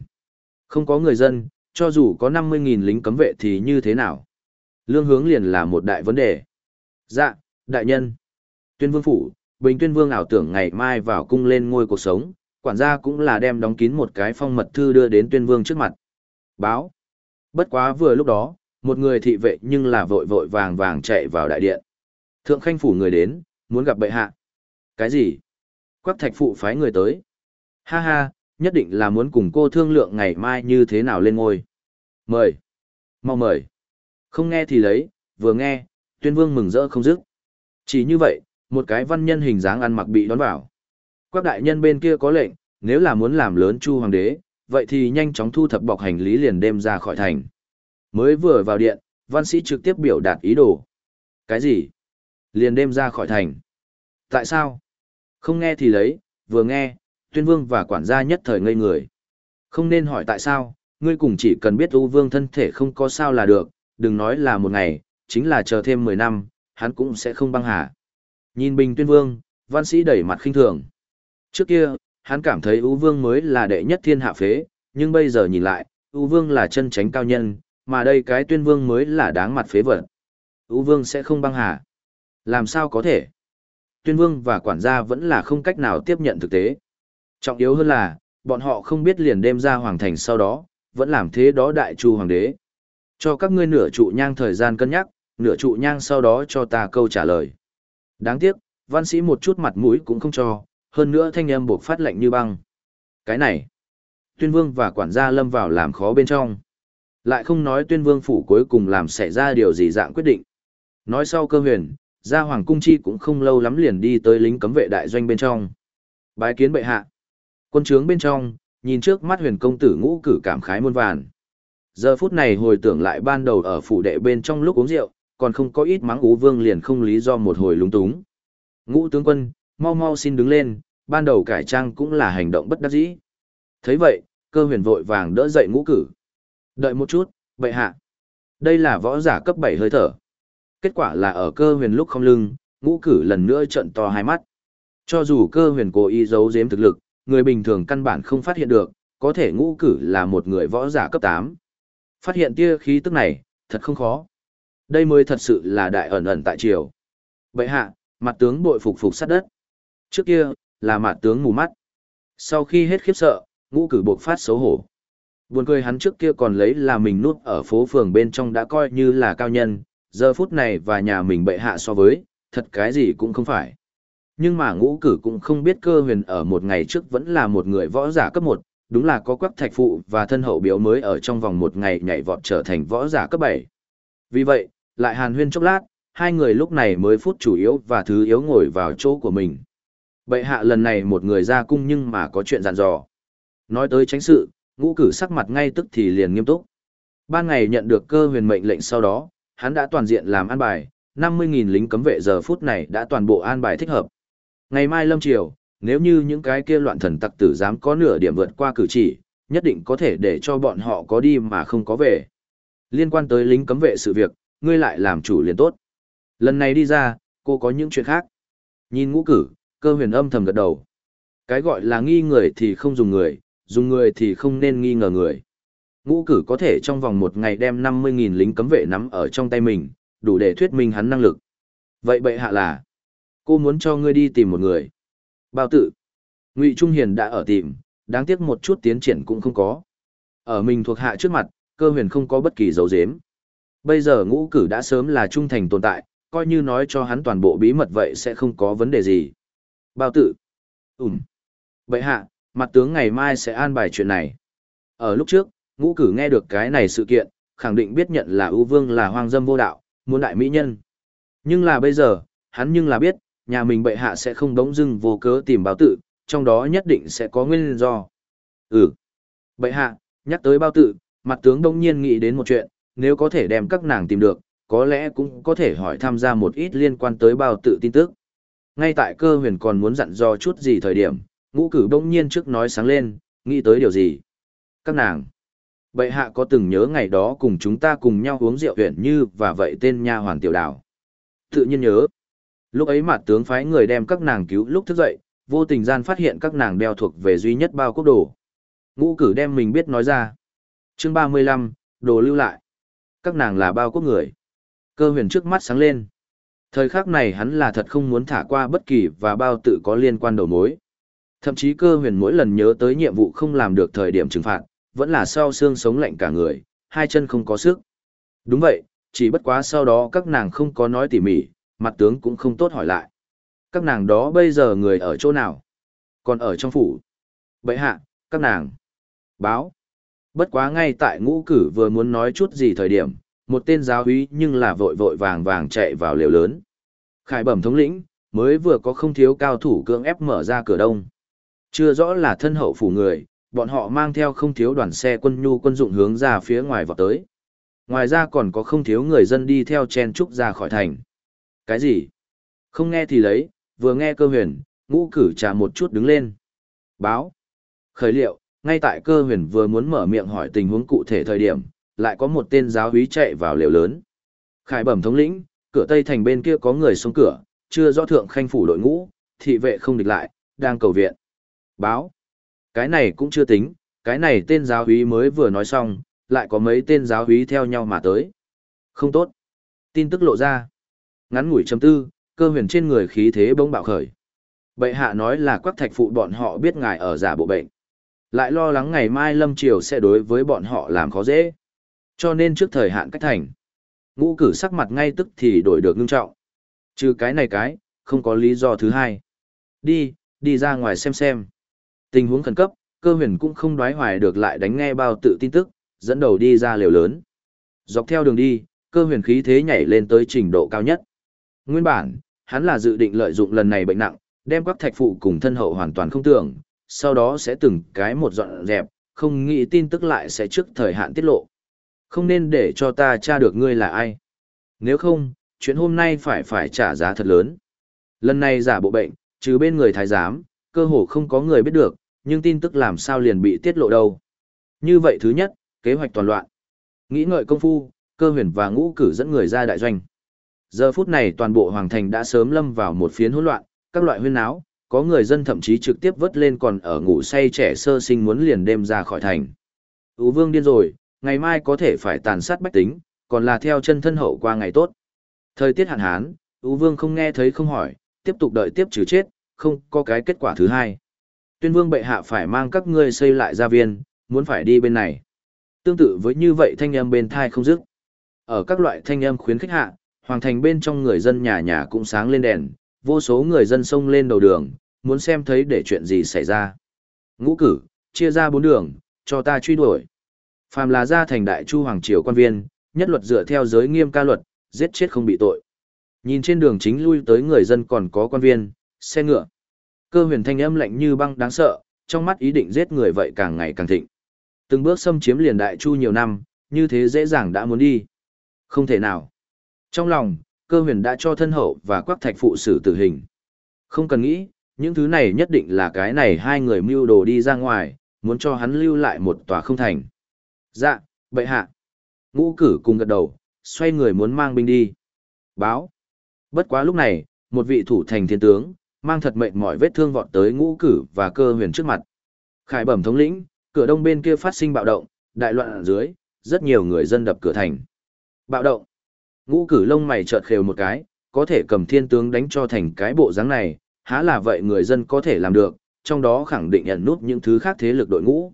Không có người dân, cho dù có 50.000 lính cấm vệ thì như thế nào? Lương hướng liền là một đại vấn đề. Dạ, đại nhân. Tuyên vương phủ, Bình tuyên vương ảo tưởng ngày mai vào cung lên ngôi cuộc sống, quản gia cũng là đem đóng kín một cái phong mật thư đưa đến tuyên vương trước mặt. Báo. Bất quá vừa lúc đó, một người thị vệ nhưng là vội vội vàng vàng chạy vào đại điện. Thượng khanh phủ người đến, muốn gặp bệ hạ. Cái gì? Quắc thạch phụ phái người tới. Ha ha, nhất định là muốn cùng cô thương lượng ngày mai như thế nào lên ngôi. Mời. Mau mời. Không nghe thì lấy, vừa nghe, tuyên vương mừng rỡ không dứt. Chỉ như vậy, một cái văn nhân hình dáng ăn mặc bị đón vào. Quắc đại nhân bên kia có lệnh, nếu là muốn làm lớn chu hoàng đế, vậy thì nhanh chóng thu thập bọc hành lý liền đem ra khỏi thành. Mới vừa vào điện, văn sĩ trực tiếp biểu đạt ý đồ. Cái gì? Liền đem ra khỏi thành. Tại sao? Không nghe thì lấy, vừa nghe, tuyên vương và quản gia nhất thời ngây người. Không nên hỏi tại sao, ngươi cùng chỉ cần biết U Vương thân thể không có sao là được, đừng nói là một ngày, chính là chờ thêm 10 năm, hắn cũng sẽ không băng hà. Nhìn Bình Tuyên Vương, văn sĩ đẩy mặt khinh thường. Trước kia, hắn cảm thấy U Vương mới là đệ nhất thiên hạ phế, nhưng bây giờ nhìn lại, U Vương là chân tránh cao nhân, mà đây cái Tuyên Vương mới là đáng mặt phế vật. U Vương sẽ không băng hà. Làm sao có thể? Tuyên Vương và quản gia vẫn là không cách nào tiếp nhận thực tế. Trọng yếu hơn là, bọn họ không biết liền đêm ra hoàng thành sau đó, vẫn làm thế đó đại chu hoàng đế. Cho các ngươi nửa trụ nhang thời gian cân nhắc, nửa trụ nhang sau đó cho ta câu trả lời. Đáng tiếc, văn sĩ một chút mặt mũi cũng không cho, hơn nữa thanh âm buộc phát lệnh như băng. Cái này, tuyên vương và quản gia lâm vào làm khó bên trong. Lại không nói tuyên vương phủ cuối cùng làm xảy ra điều gì dạng quyết định. Nói sau cơ huyền, gia hoàng cung chi cũng không lâu lắm liền đi tới lính cấm vệ đại doanh bên trong. Bái kiến bệ hạ. Quân trướng bên trong, nhìn trước mắt huyền công tử ngũ cử cảm khái muôn vàn. Giờ phút này hồi tưởng lại ban đầu ở phủ đệ bên trong lúc uống rượu, còn không có ít mắng ú vương liền không lý do một hồi lúng túng. Ngũ tướng quân, mau mau xin đứng lên, ban đầu cải trang cũng là hành động bất đắc dĩ. thấy vậy, cơ huyền vội vàng đỡ dậy ngũ cử. Đợi một chút, bệ hạ. Đây là võ giả cấp 7 hơi thở. Kết quả là ở cơ huyền lúc không lưng, ngũ cử lần nữa trận to hai mắt. Cho dù cơ huyền cố ý giấu giếm thực lực, người bình thường căn bản không phát hiện được, có thể ngũ cử là một người võ giả cấp 8. Phát hiện tia khí tức này, thật không khó. Đây mới thật sự là đại ẩn ẩn tại triều. Bệ hạ, mặt tướng bội phục phục sát đất. Trước kia, là mặt tướng mù mắt. Sau khi hết khiếp sợ, ngũ cử buộc phát xấu hổ. Buồn cười hắn trước kia còn lấy là mình nuốt ở phố phường bên trong đã coi như là cao nhân, giờ phút này và nhà mình bệ hạ so với, thật cái gì cũng không phải. Nhưng mà ngũ cử cũng không biết cơ huyền ở một ngày trước vẫn là một người võ giả cấp 1, đúng là có quắc thạch phụ và thân hậu biểu mới ở trong vòng một ngày nhảy vọt trở thành võ giả cấp 7. Vì vậy, lại hàn huyên chốc lát, hai người lúc này mới phút chủ yếu và thứ yếu ngồi vào chỗ của mình. Bệ hạ lần này một người ra cung nhưng mà có chuyện dặn dò. Nói tới tránh sự, ngũ cử sắc mặt ngay tức thì liền nghiêm túc. Ban ngày nhận được cơ huyền mệnh lệnh sau đó, hắn đã toàn diện làm an bài, 50.000 lính cấm vệ giờ phút này đã toàn bộ an bài thích hợp. Ngày mai lâm triều, nếu như những cái kia loạn thần tặc tử dám có nửa điểm vượt qua cử chỉ, nhất định có thể để cho bọn họ có đi mà không có về. Liên quan tới lính cấm vệ sự việc, ngươi lại làm chủ liền tốt. Lần này đi ra, cô có những chuyện khác. Nhìn ngũ cử, cơ huyền âm thầm gật đầu. Cái gọi là nghi người thì không dùng người, dùng người thì không nên nghi ngờ người. Ngũ cử có thể trong vòng một ngày đem 50.000 lính cấm vệ nắm ở trong tay mình, đủ để thuyết minh hắn năng lực. Vậy bệ hạ là, cô muốn cho ngươi đi tìm một người. Bao tự, Ngụy Trung Hiền đã ở tìm, đáng tiếc một chút tiến triển cũng không có. Ở mình thuộc hạ trước mặt, cơ huyền không có bất kỳ dấu dếm. Bây giờ ngũ cử đã sớm là trung thành tồn tại, coi như nói cho hắn toàn bộ bí mật vậy sẽ không có vấn đề gì. Bao tự, ủm, vậy hạ, mặt tướng ngày mai sẽ an bài chuyện này. Ở lúc trước, ngũ cử nghe được cái này sự kiện, khẳng định biết nhận là ưu vương là hoang dâm vô đạo, muốn đại mỹ nhân. Nhưng là bây giờ, hắn nhưng là biết, nhà mình bệ hạ sẽ không đống dưng vô cớ tìm báo tự, trong đó nhất định sẽ có nguyên do. Ừ. Bệ hạ, nhắc tới bao tự, mặt tướng đông nhiên nghĩ đến một chuyện, nếu có thể đem các nàng tìm được, có lẽ cũng có thể hỏi tham gia một ít liên quan tới bao tự tin tức. Ngay tại cơ huyền còn muốn dặn dò chút gì thời điểm, ngũ cử đông nhiên trước nói sáng lên, nghĩ tới điều gì. Các nàng. Bệ hạ có từng nhớ ngày đó cùng chúng ta cùng nhau uống rượu huyền như và vậy tên nha hoàng tiểu đảo. Tự nhiên nhớ. Lúc ấy mặt tướng phái người đem các nàng cứu lúc thức dậy, vô tình gian phát hiện các nàng đeo thuộc về duy nhất bao quốc đồ. Ngũ cử đem mình biết nói ra. chương 35, đồ lưu lại. Các nàng là bao quốc người. Cơ huyền trước mắt sáng lên. Thời khắc này hắn là thật không muốn thả qua bất kỳ và bao tự có liên quan đầu mối. Thậm chí cơ huyền mỗi lần nhớ tới nhiệm vụ không làm được thời điểm trừng phạt, vẫn là sau xương sống lạnh cả người, hai chân không có sức. Đúng vậy, chỉ bất quá sau đó các nàng không có nói tỉ mỉ, mặt tướng cũng không tốt hỏi lại. Các nàng đó bây giờ người ở chỗ nào? Còn ở trong phủ. Bậy hạ, các nàng. Báo. Bất quá ngay tại ngũ cử vừa muốn nói chút gì thời điểm, một tên giáo úy nhưng là vội vội vàng vàng chạy vào lều lớn. Khải bẩm thống lĩnh, mới vừa có không thiếu cao thủ cưỡng ép mở ra cửa đông. Chưa rõ là thân hậu phủ người, bọn họ mang theo không thiếu đoàn xe quân nhu quân dụng hướng ra phía ngoài vào tới. Ngoài ra còn có không thiếu người dân đi theo chen trúc ra khỏi thành. Cái gì? Không nghe thì lấy, vừa nghe cơ huyền, ngũ cử trà một chút đứng lên. Báo. Khởi liệu, ngay tại cơ huyền vừa muốn mở miệng hỏi tình huống cụ thể thời điểm, lại có một tên giáo úy chạy vào lều lớn. Khải bẩm thống lĩnh, cửa tây thành bên kia có người xuống cửa, chưa rõ thượng khanh phủ đội ngũ, thị vệ không địch lại, đang cầu viện. Báo. Cái này cũng chưa tính, cái này tên giáo úy mới vừa nói xong, lại có mấy tên giáo úy theo nhau mà tới. Không tốt. Tin tức lộ ra. Ngắn ngủi chấm tư, cơ huyền trên người khí thế bỗng bạo khởi. Bệ hạ nói là quắc thạch phụ bọn họ biết ngài ở giả bộ bệnh. Lại lo lắng ngày mai lâm triều sẽ đối với bọn họ làm khó dễ. Cho nên trước thời hạn cách thành. Ngũ cử sắc mặt ngay tức thì đổi được ngưng trọng. Trừ cái này cái, không có lý do thứ hai. Đi, đi ra ngoài xem xem. Tình huống khẩn cấp, cơ huyền cũng không đoái hoài được lại đánh nghe bao tự tin tức, dẫn đầu đi ra liều lớn. Dọc theo đường đi, cơ huyền khí thế nhảy lên tới trình độ cao nhất. Nguyên bản, hắn là dự định lợi dụng lần này bệnh nặng, đem các thạch phụ cùng thân hậu hoàn toàn không tưởng, sau đó sẽ từng cái một dọn dẹp, không nghĩ tin tức lại sẽ trước thời hạn tiết lộ. Không nên để cho ta tra được ngươi là ai. Nếu không, chuyện hôm nay phải phải trả giá thật lớn. Lần này giả bộ bệnh, trừ bên người thái giám, cơ hồ không có người biết được, nhưng tin tức làm sao liền bị tiết lộ đâu. Như vậy thứ nhất, kế hoạch toàn loạn. Nghĩ ngợi công phu, cơ huyền và ngũ cử dẫn người ra đại doanh. Giờ phút này toàn bộ hoàng thành đã sớm lâm vào một phiến hỗn loạn, các loại huyên náo, có người dân thậm chí trực tiếp vớt lên còn ở ngủ say trẻ sơ sinh muốn liền đêm ra khỏi thành. Ú vương điên rồi, ngày mai có thể phải tàn sát bách tính, còn là theo chân thân hậu qua ngày tốt. Thời tiết hạn hán, Ú vương không nghe thấy không hỏi, tiếp tục đợi tiếp trừ chết, không có cái kết quả thứ hai. Tuyên vương bệ hạ phải mang các ngươi xây lại gia viên, muốn phải đi bên này. Tương tự với như vậy thanh âm bên thai không dứt. Ở các loại thanh âm khuyến khích hạ, hoàng thành bên trong người dân nhà nhà cũng sáng lên đèn, vô số người dân xông lên đầu đường, muốn xem thấy để chuyện gì xảy ra. Ngũ cử, chia ra bốn đường, cho ta truy đuổi. Phàm là ra thành đại chu hoàng triều quan viên, nhất luật dựa theo giới nghiêm ca luật, giết chết không bị tội. Nhìn trên đường chính lui tới người dân còn có quan viên, xe ngựa. Cơ huyền thanh âm lạnh như băng đáng sợ, trong mắt ý định giết người vậy càng ngày càng thịnh. Từng bước xâm chiếm liền đại chu nhiều năm, như thế dễ dàng đã muốn đi. Không thể nào. Trong lòng, cơ huyền đã cho thân hậu và quắc thạch phụ xử tử hình. Không cần nghĩ, những thứ này nhất định là cái này hai người mưu đồ đi ra ngoài, muốn cho hắn lưu lại một tòa không thành. Dạ, bệ hạ. Ngũ cử cùng gật đầu, xoay người muốn mang binh đi. Báo. Bất quá lúc này, một vị thủ thành thiên tướng, mang thật mệnh mọi vết thương vọt tới ngũ cử và cơ huyền trước mặt. Khải bẩm thống lĩnh, cửa đông bên kia phát sinh bạo động, đại loạn ở dưới, rất nhiều người dân đập cửa thành. Bạo động. Ngũ cử lông mày chợt khều một cái, có thể cầm thiên tướng đánh cho thành cái bộ dáng này, há là vậy người dân có thể làm được, trong đó khẳng định nhận nút những thứ khác thế lực đội ngũ.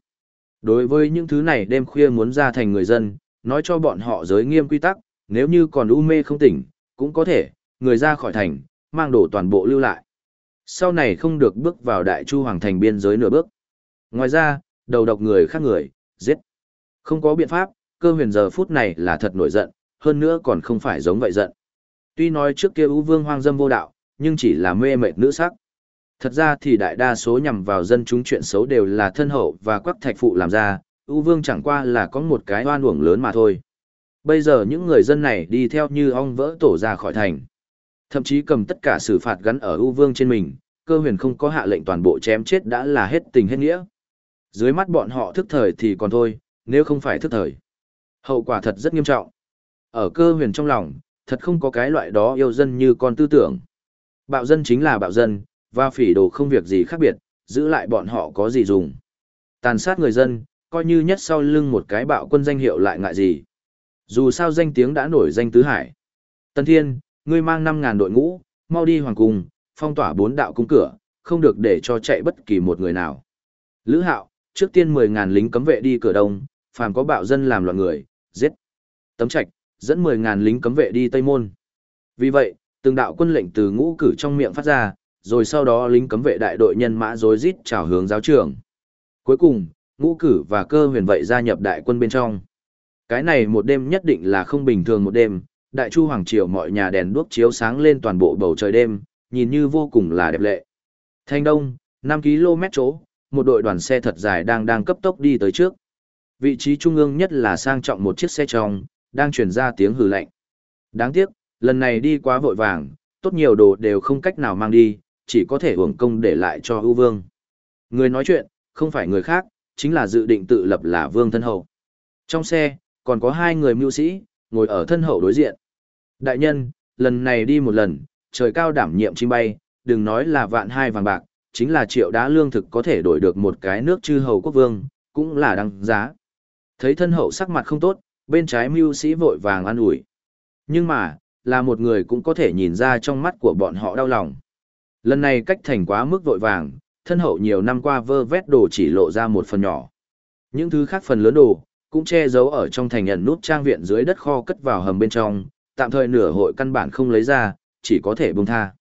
Đối với những thứ này đêm khuya muốn ra thành người dân, nói cho bọn họ giới nghiêm quy tắc, nếu như còn u mê không tỉnh, cũng có thể, người ra khỏi thành, mang đồ toàn bộ lưu lại. Sau này không được bước vào đại chu hoàng thành biên giới nửa bước. Ngoài ra, đầu độc người khác người, giết. Không có biện pháp, cơ huyền giờ phút này là thật nổi giận, hơn nữa còn không phải giống vậy giận. Tuy nói trước kia ưu vương hoang dâm vô đạo, nhưng chỉ là mê mệt nữ sắc. Thật ra thì đại đa số nhằm vào dân chúng chuyện xấu đều là thân hậu và quắc thạch phụ làm ra, ưu vương chẳng qua là có một cái oan uổng lớn mà thôi. Bây giờ những người dân này đi theo như ong vỡ tổ ra khỏi thành. Thậm chí cầm tất cả xử phạt gắn ở ưu vương trên mình, cơ huyền không có hạ lệnh toàn bộ chém chết đã là hết tình hết nghĩa. Dưới mắt bọn họ thức thời thì còn thôi, nếu không phải thức thời. Hậu quả thật rất nghiêm trọng. Ở cơ huyền trong lòng, thật không có cái loại đó yêu dân như con tư tưởng. Bạo dân chính là bạo dân, và phỉ đồ không việc gì khác biệt, giữ lại bọn họ có gì dùng. Tàn sát người dân, coi như nhất sau lưng một cái bạo quân danh hiệu lại ngại gì. Dù sao danh tiếng đã nổi danh tứ hải. Tân Thiên, ngươi mang 5.000 đội ngũ, mau đi hoàng cung, phong tỏa bốn đạo cung cửa, không được để cho chạy bất kỳ một người nào. Lữ Hạo, trước tiên 10.000 lính cấm vệ đi cửa đông, phàm có bạo dân làm loạn người, giết. Tấm trạch, dẫn 10.000 lính cấm vệ đi Tây Môn. Vì vậy, từng đạo quân lệnh từ ngũ cử trong miệng phát ra, rồi sau đó lính cấm vệ đại đội nhân mã rối rít chào hướng giáo trưởng. Cuối cùng, ngũ cử và cơ huyền vậy gia nhập đại quân bên trong. Cái này một đêm nhất định là không bình thường một đêm, đại chu hoàng triều mọi nhà đèn đuốc chiếu sáng lên toàn bộ bầu trời đêm, nhìn như vô cùng là đẹp lệ. Thanh Đông, 5 km chỗ, một đội đoàn xe thật dài đang đang cấp tốc đi tới trước. Vị trí trung ương nhất là sang trọng một chiếc xe trong, đang truyền ra tiếng hừ lạnh. Đáng tiếc, lần này đi quá vội vàng, tốt nhiều đồ đều không cách nào mang đi, chỉ có thể hưởng công để lại cho ưu vương. Người nói chuyện, không phải người khác, chính là dự định tự lập là vương thân hậu. Trong xe, còn có hai người mưu sĩ, ngồi ở thân hậu đối diện. Đại nhân, lần này đi một lần, trời cao đảm nhiệm chim bay, đừng nói là vạn hai vàng bạc, chính là triệu đá lương thực có thể đổi được một cái nước chư hầu quốc vương, cũng là đăng giá. Thấy thân hậu sắc mặt không tốt, bên trái mưu sĩ vội vàng an ủi. Nhưng mà, là một người cũng có thể nhìn ra trong mắt của bọn họ đau lòng. Lần này cách thành quá mức vội vàng, thân hậu nhiều năm qua vơ vét đồ chỉ lộ ra một phần nhỏ. Những thứ khác phần lớn đồ, cũng che giấu ở trong thành nhận nút trang viện dưới đất kho cất vào hầm bên trong, tạm thời nửa hội căn bản không lấy ra, chỉ có thể buông tha.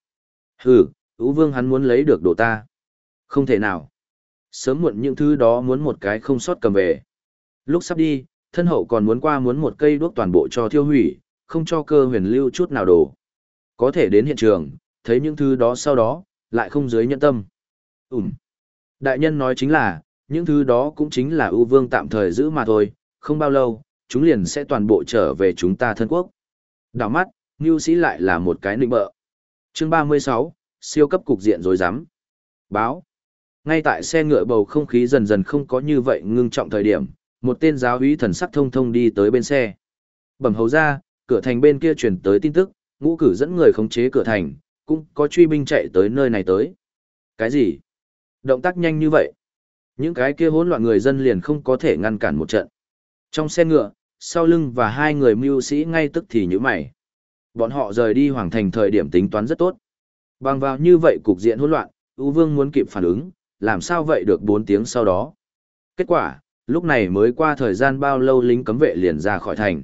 Hừ, Ú Vương hắn muốn lấy được đồ ta. Không thể nào. Sớm muộn những thứ đó muốn một cái không sót cầm về. Lúc sắp đi, thân hậu còn muốn qua muốn một cây đuốc toàn bộ cho thiêu hủy, không cho cơ huyền lưu chút nào đồ. Có thể đến hiện trường, thấy những thứ đó sau đó, lại không dưới nhận tâm. Ừm. Đại nhân nói chính là, những thứ đó cũng chính là ưu vương tạm thời giữ mà thôi, không bao lâu, chúng liền sẽ toàn bộ trở về chúng ta thân quốc. Đảo mắt, Ngưu Sĩ lại là một cái nịnh bợ. Chương 36, siêu cấp cục diện rối rắm. Báo. Ngay tại xe ngựa bầu không khí dần dần không có như vậy ngưng trọng thời điểm, một tên giáo úy thần sắc thông thông đi tới bên xe. Bẩm hầu ra, cửa thành bên kia truyền tới tin tức, ngũ cử dẫn người khống chế cửa thành, cũng có truy binh chạy tới nơi này tới. Cái gì? Động tác nhanh như vậy. Những cái kia hỗn loạn người dân liền không có thể ngăn cản một trận. Trong xe ngựa, sau lưng và hai người mưu sĩ ngay tức thì như mày. Bọn họ rời đi hoàng thành thời điểm tính toán rất tốt. Bằng vào như vậy cục diện hỗn loạn, U Vương muốn kịp phản ứng, làm sao vậy được 4 tiếng sau đó. Kết quả, lúc này mới qua thời gian bao lâu lính cấm vệ liền ra khỏi thành.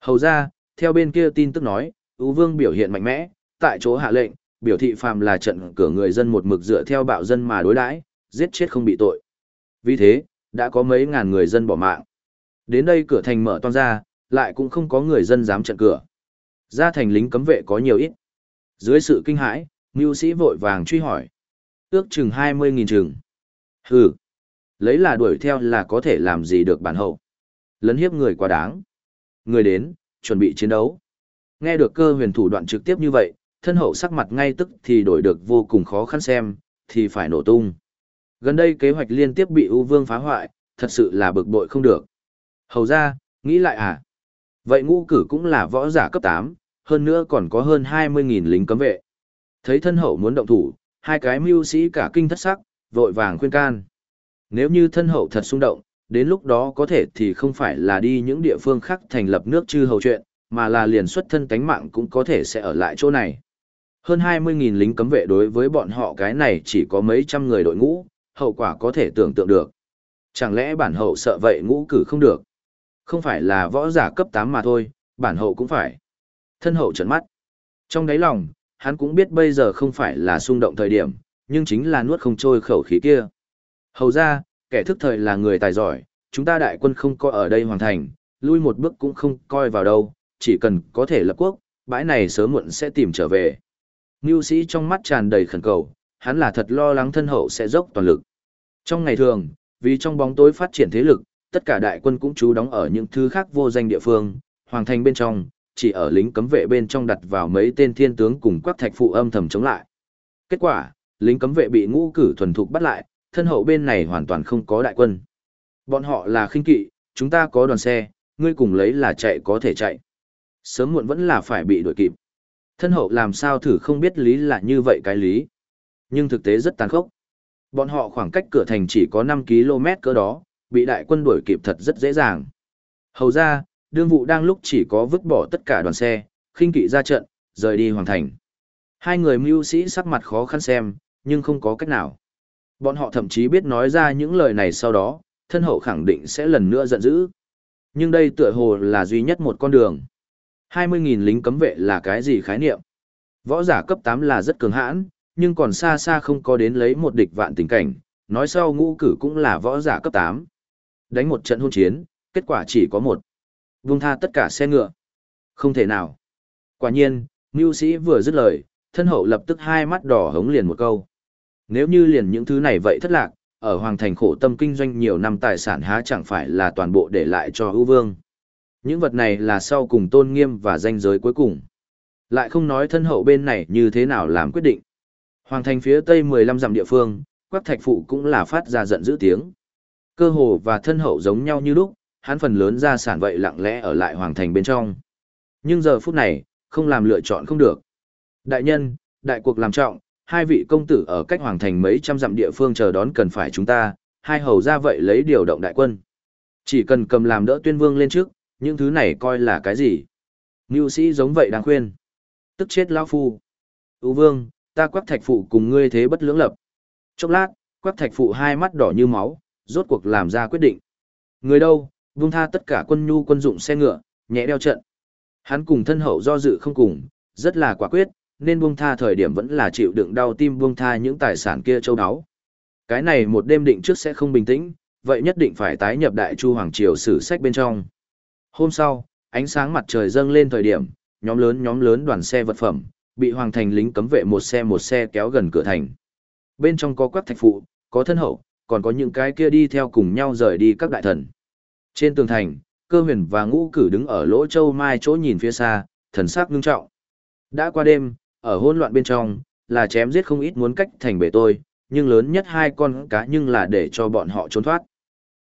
Hầu ra, theo bên kia tin tức nói, U Vương biểu hiện mạnh mẽ, tại chỗ hạ lệnh, biểu thị phàm là trận cửa người dân một mực dựa theo bạo dân mà đối đãi, giết chết không bị tội. Vì thế, đã có mấy ngàn người dân bỏ mạng. Đến đây cửa thành mở toan ra, lại cũng không có người dân dám trận cửa. Ra thành lính cấm vệ có nhiều ít. Dưới sự kinh hãi, Mưu sĩ vội vàng truy hỏi. Ước chừng 20.000 chừng. Hừ. Lấy là đuổi theo là có thể làm gì được bản hậu. Lấn hiếp người quá đáng. Người đến, chuẩn bị chiến đấu. Nghe được cơ huyền thủ đoạn trực tiếp như vậy, thân hậu sắc mặt ngay tức thì đổi được vô cùng khó khăn xem, thì phải nổ tung. Gần đây kế hoạch liên tiếp bị U Vương phá hoại, thật sự là bực bội không được. Hầu ra, nghĩ lại à? Vậy ngũ cử cũng là võ giả cấp 8, hơn nữa còn có hơn 20.000 lính cấm vệ. Thấy thân hậu muốn động thủ, hai cái mưu sĩ cả kinh thất sắc, vội vàng khuyên can. Nếu như thân hậu thật xung động, đến lúc đó có thể thì không phải là đi những địa phương khác thành lập nước chư hầu chuyện, mà là liền xuất thân cánh mạng cũng có thể sẽ ở lại chỗ này. Hơn 20.000 lính cấm vệ đối với bọn họ cái này chỉ có mấy trăm người đội ngũ, hậu quả có thể tưởng tượng được. Chẳng lẽ bản hậu sợ vậy ngũ cử không được? Không phải là võ giả cấp 8 mà thôi, bản hậu cũng phải. Thân hậu trợn mắt. Trong đáy lòng, hắn cũng biết bây giờ không phải là xung động thời điểm, nhưng chính là nuốt không trôi khẩu khí kia. Hầu ra, kẻ thức thời là người tài giỏi, chúng ta đại quân không có ở đây hoàn thành, lui một bước cũng không coi vào đâu, chỉ cần có thể lập quốc, bãi này sớm muộn sẽ tìm trở về. Ngưu sĩ trong mắt tràn đầy khẩn cầu, hắn là thật lo lắng thân hậu sẽ dốc toàn lực. Trong ngày thường, vì trong bóng tối phát triển thế lực, tất cả đại quân cũng trú đóng ở những thứ khác vô danh địa phương, hoàng thành bên trong, chỉ ở lính cấm vệ bên trong đặt vào mấy tên thiên tướng cùng quắc thạch phụ âm thầm chống lại. Kết quả, lính cấm vệ bị ngũ cử thuần thục bắt lại, thân hậu bên này hoàn toàn không có đại quân. Bọn họ là khinh kỵ, chúng ta có đoàn xe, ngươi cùng lấy là chạy có thể chạy. Sớm muộn vẫn là phải bị đuổi kịp. Thân hậu làm sao thử không biết lý là như vậy cái lý. Nhưng thực tế rất tàn khốc. Bọn họ khoảng cách cửa thành chỉ có 5 km cỡ đó, bị đại quân đuổi kịp thật rất dễ dàng. Hầu ra, đương vụ đang lúc chỉ có vứt bỏ tất cả đoàn xe, khinh kỵ ra trận, rời đi hoàng thành. Hai người mưu sĩ sắc mặt khó khăn xem, nhưng không có cách nào. Bọn họ thậm chí biết nói ra những lời này sau đó, thân hậu khẳng định sẽ lần nữa giận dữ. Nhưng đây tựa hồ là duy nhất một con đường. 20.000 lính cấm vệ là cái gì khái niệm? Võ giả cấp 8 là rất cường hãn, nhưng còn xa xa không có đến lấy một địch vạn tình cảnh, nói sau ngũ cử cũng là võ giả cấp 8. Đánh một trận hôn chiến, kết quả chỉ có một. Vung tha tất cả xe ngựa. Không thể nào. Quả nhiên, Mưu sĩ vừa dứt lời, thân hậu lập tức hai mắt đỏ hống liền một câu. Nếu như liền những thứ này vậy thất lạc, ở Hoàng Thành khổ tâm kinh doanh nhiều năm tài sản há chẳng phải là toàn bộ để lại cho ưu vương. Những vật này là sau cùng tôn nghiêm và danh giới cuối cùng. Lại không nói thân hậu bên này như thế nào làm quyết định. Hoàng thành phía tây 15 dặm địa phương, quắc thạch phụ cũng là phát ra giận dữ tiếng. Cơ hồ và thân hậu giống nhau như lúc, hắn phần lớn ra sản vậy lặng lẽ ở lại hoàng thành bên trong. Nhưng giờ phút này, không làm lựa chọn không được. Đại nhân, đại cuộc làm trọng, hai vị công tử ở cách hoàng thành mấy trăm dặm địa phương chờ đón cần phải chúng ta, hai hầu ra vậy lấy điều động đại quân. Chỉ cần cầm làm đỡ tuyên vương lên trước, những thứ này coi là cái gì? Ngưu sĩ giống vậy đang khuyên. Tức chết lão phu. Ú vương, ta quắc thạch phụ cùng ngươi thế bất lưỡng lập. Chốc lát, quắc thạch phụ hai mắt đỏ như máu, rốt cuộc làm ra quyết định. Người đâu, vung tha tất cả quân nhu quân dụng xe ngựa, nhẹ đeo trận. Hắn cùng thân hậu do dự không cùng, rất là quả quyết, nên buông tha thời điểm vẫn là chịu đựng đau tim buông tha những tài sản kia châu đáo Cái này một đêm định trước sẽ không bình tĩnh, vậy nhất định phải tái nhập đại chu hoàng triều sử sách bên trong. Hôm sau, ánh sáng mặt trời dâng lên thời điểm, nhóm lớn nhóm lớn đoàn xe vật phẩm, bị hoàng thành lính cấm vệ một xe một xe kéo gần cửa thành. Bên trong có quắc thạch phụ, có thân hậu, còn có những cái kia đi theo cùng nhau rời đi các đại thần. Trên tường thành, cơ huyền và ngũ cử đứng ở lỗ châu mai chỗ nhìn phía xa, thần sắc ngưng trọng. Đã qua đêm, ở hỗn loạn bên trong, là chém giết không ít muốn cách thành bể tôi, nhưng lớn nhất hai con cá nhưng là để cho bọn họ trốn thoát.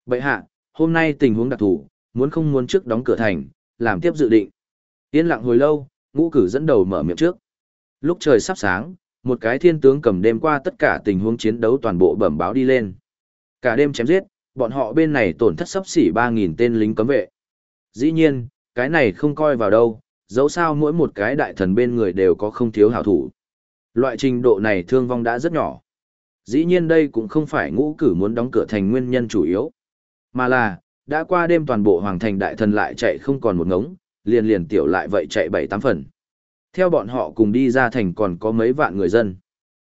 Bậy hạ, hôm nay tình huống đặc thù, muốn không muốn trước đóng cửa thành, làm tiếp dự định. Yên lặng hồi lâu, ngũ cử dẫn đầu mở miệng trước. Lúc trời sắp sáng, một cái thiên tướng cầm đêm qua tất cả tình huống chiến đấu toàn bộ bẩm báo đi lên. Cả đêm chém giết, bọn họ bên này tổn thất sắp xỉ 3.000 tên lính cấm vệ. Dĩ nhiên, cái này không coi vào đâu, dẫu sao mỗi một cái đại thần bên người đều có không thiếu hảo thủ. Loại trình độ này thương vong đã rất nhỏ. Dĩ nhiên đây cũng không phải ngũ cử muốn đóng cửa thành nguyên nhân chủ yếu, mà là, đã qua đêm toàn bộ hoàng thành đại thần lại chạy không còn một ngống, liền liền tiểu lại vậy chạy bảy tám phần. Theo bọn họ cùng đi ra thành còn có mấy vạn người dân.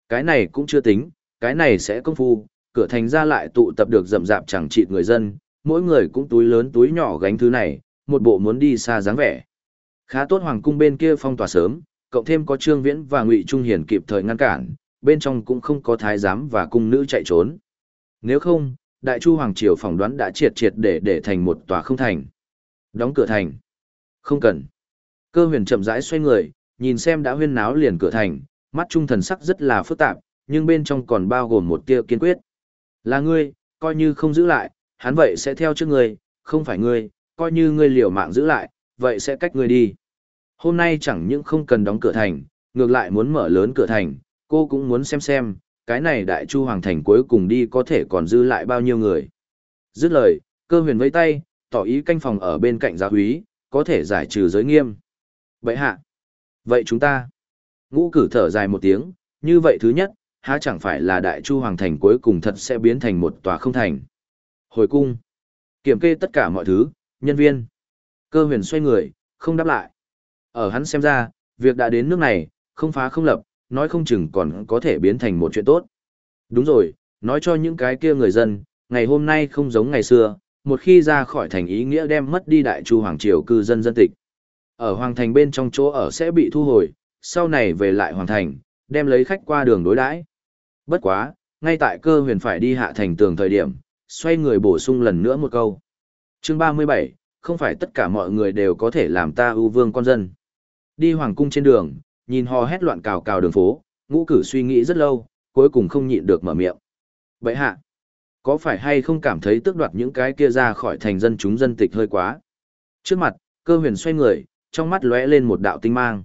Cái này cũng chưa tính, cái này sẽ công phu, cửa thành ra lại tụ tập được rậm rạp chẳng chịt người dân, mỗi người cũng túi lớn túi nhỏ gánh thứ này, một bộ muốn đi xa dáng vẻ. Khá tốt hoàng cung bên kia phong tỏa sớm, cộng thêm có Trương Viễn và Ngụy Trung Hiển kịp thời ngăn cản, bên trong cũng không có thái giám và cung nữ chạy trốn. Nếu không, Đại Chu Hoàng Triều phỏng đoán đã triệt triệt để để thành một tòa không thành. Đóng cửa thành. Không cần. Cơ huyền chậm rãi xoay người, nhìn xem đã huyên náo liền cửa thành, mắt trung thần sắc rất là phức tạp, nhưng bên trong còn bao gồm một tia kiên quyết. Là ngươi, coi như không giữ lại, hắn vậy sẽ theo trước ngươi, không phải ngươi, coi như ngươi liều mạng giữ lại, vậy sẽ cách ngươi đi. Hôm nay chẳng những không cần đóng cửa thành, ngược lại muốn mở lớn cửa thành, cô cũng muốn xem xem, cái này đại chu hoàng thành cuối cùng đi có thể còn dư lại bao nhiêu người. Dứt lời, cơ huyền vẫy tay, tỏ ý canh phòng ở bên cạnh giáo úy, có thể giải trừ giới nghiêm. Vậy hạ. Vậy chúng ta. Ngũ cử thở dài một tiếng, như vậy thứ nhất, há chẳng phải là đại chu hoàng thành cuối cùng thật sẽ biến thành một tòa không thành. Hồi cung. Kiểm kê tất cả mọi thứ, nhân viên. Cơ huyền xoay người, không đáp lại. Ở hắn xem ra, việc đã đến nước này, không phá không lập, nói không chừng còn có thể biến thành một chuyện tốt. Đúng rồi, nói cho những cái kia người dân, ngày hôm nay không giống ngày xưa, một khi ra khỏi thành ý nghĩa đem mất đi đại chu hoàng triều cư dân dân tịch. Ở hoàng thành bên trong chỗ ở sẽ bị thu hồi, sau này về lại hoàng thành, đem lấy khách qua đường đối đãi. Bất quá, ngay tại cơ huyền phải đi hạ thành tường thời điểm, xoay người bổ sung lần nữa một câu. Chương 37, không phải tất cả mọi người đều có thể làm ta ưu vương con dân. Đi hoàng cung trên đường, nhìn hò hét loạn cào cào đường phố, ngũ cử suy nghĩ rất lâu, cuối cùng không nhịn được mở miệng. Vậy hạ, có phải hay không cảm thấy tước đoạt những cái kia ra khỏi thành dân chúng dân tịch hơi quá? Trước mặt, cơ huyền xoay người, trong mắt lóe lên một đạo tinh mang.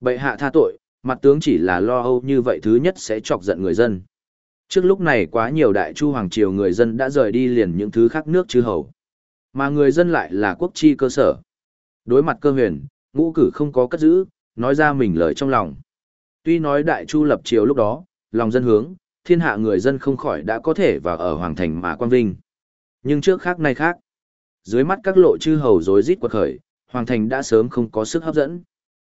Bệ hạ tha tội, mặt tướng chỉ là lo âu như vậy thứ nhất sẽ chọc giận người dân. Trước lúc này quá nhiều đại chu hoàng triều người dân đã rời đi liền những thứ khác nước chư hầu. Mà người dân lại là quốc chi cơ sở. Đối mặt cơ huyền, ngũ cử không có cất giữ, nói ra mình lời trong lòng. Tuy nói đại chu lập triều lúc đó, lòng dân hướng, thiên hạ người dân không khỏi đã có thể vào ở hoàng thành mà quan vinh. Nhưng trước khác nay khác. Dưới mắt các lộ chư hầu rối rít quật khởi, hoàng thành đã sớm không có sức hấp dẫn.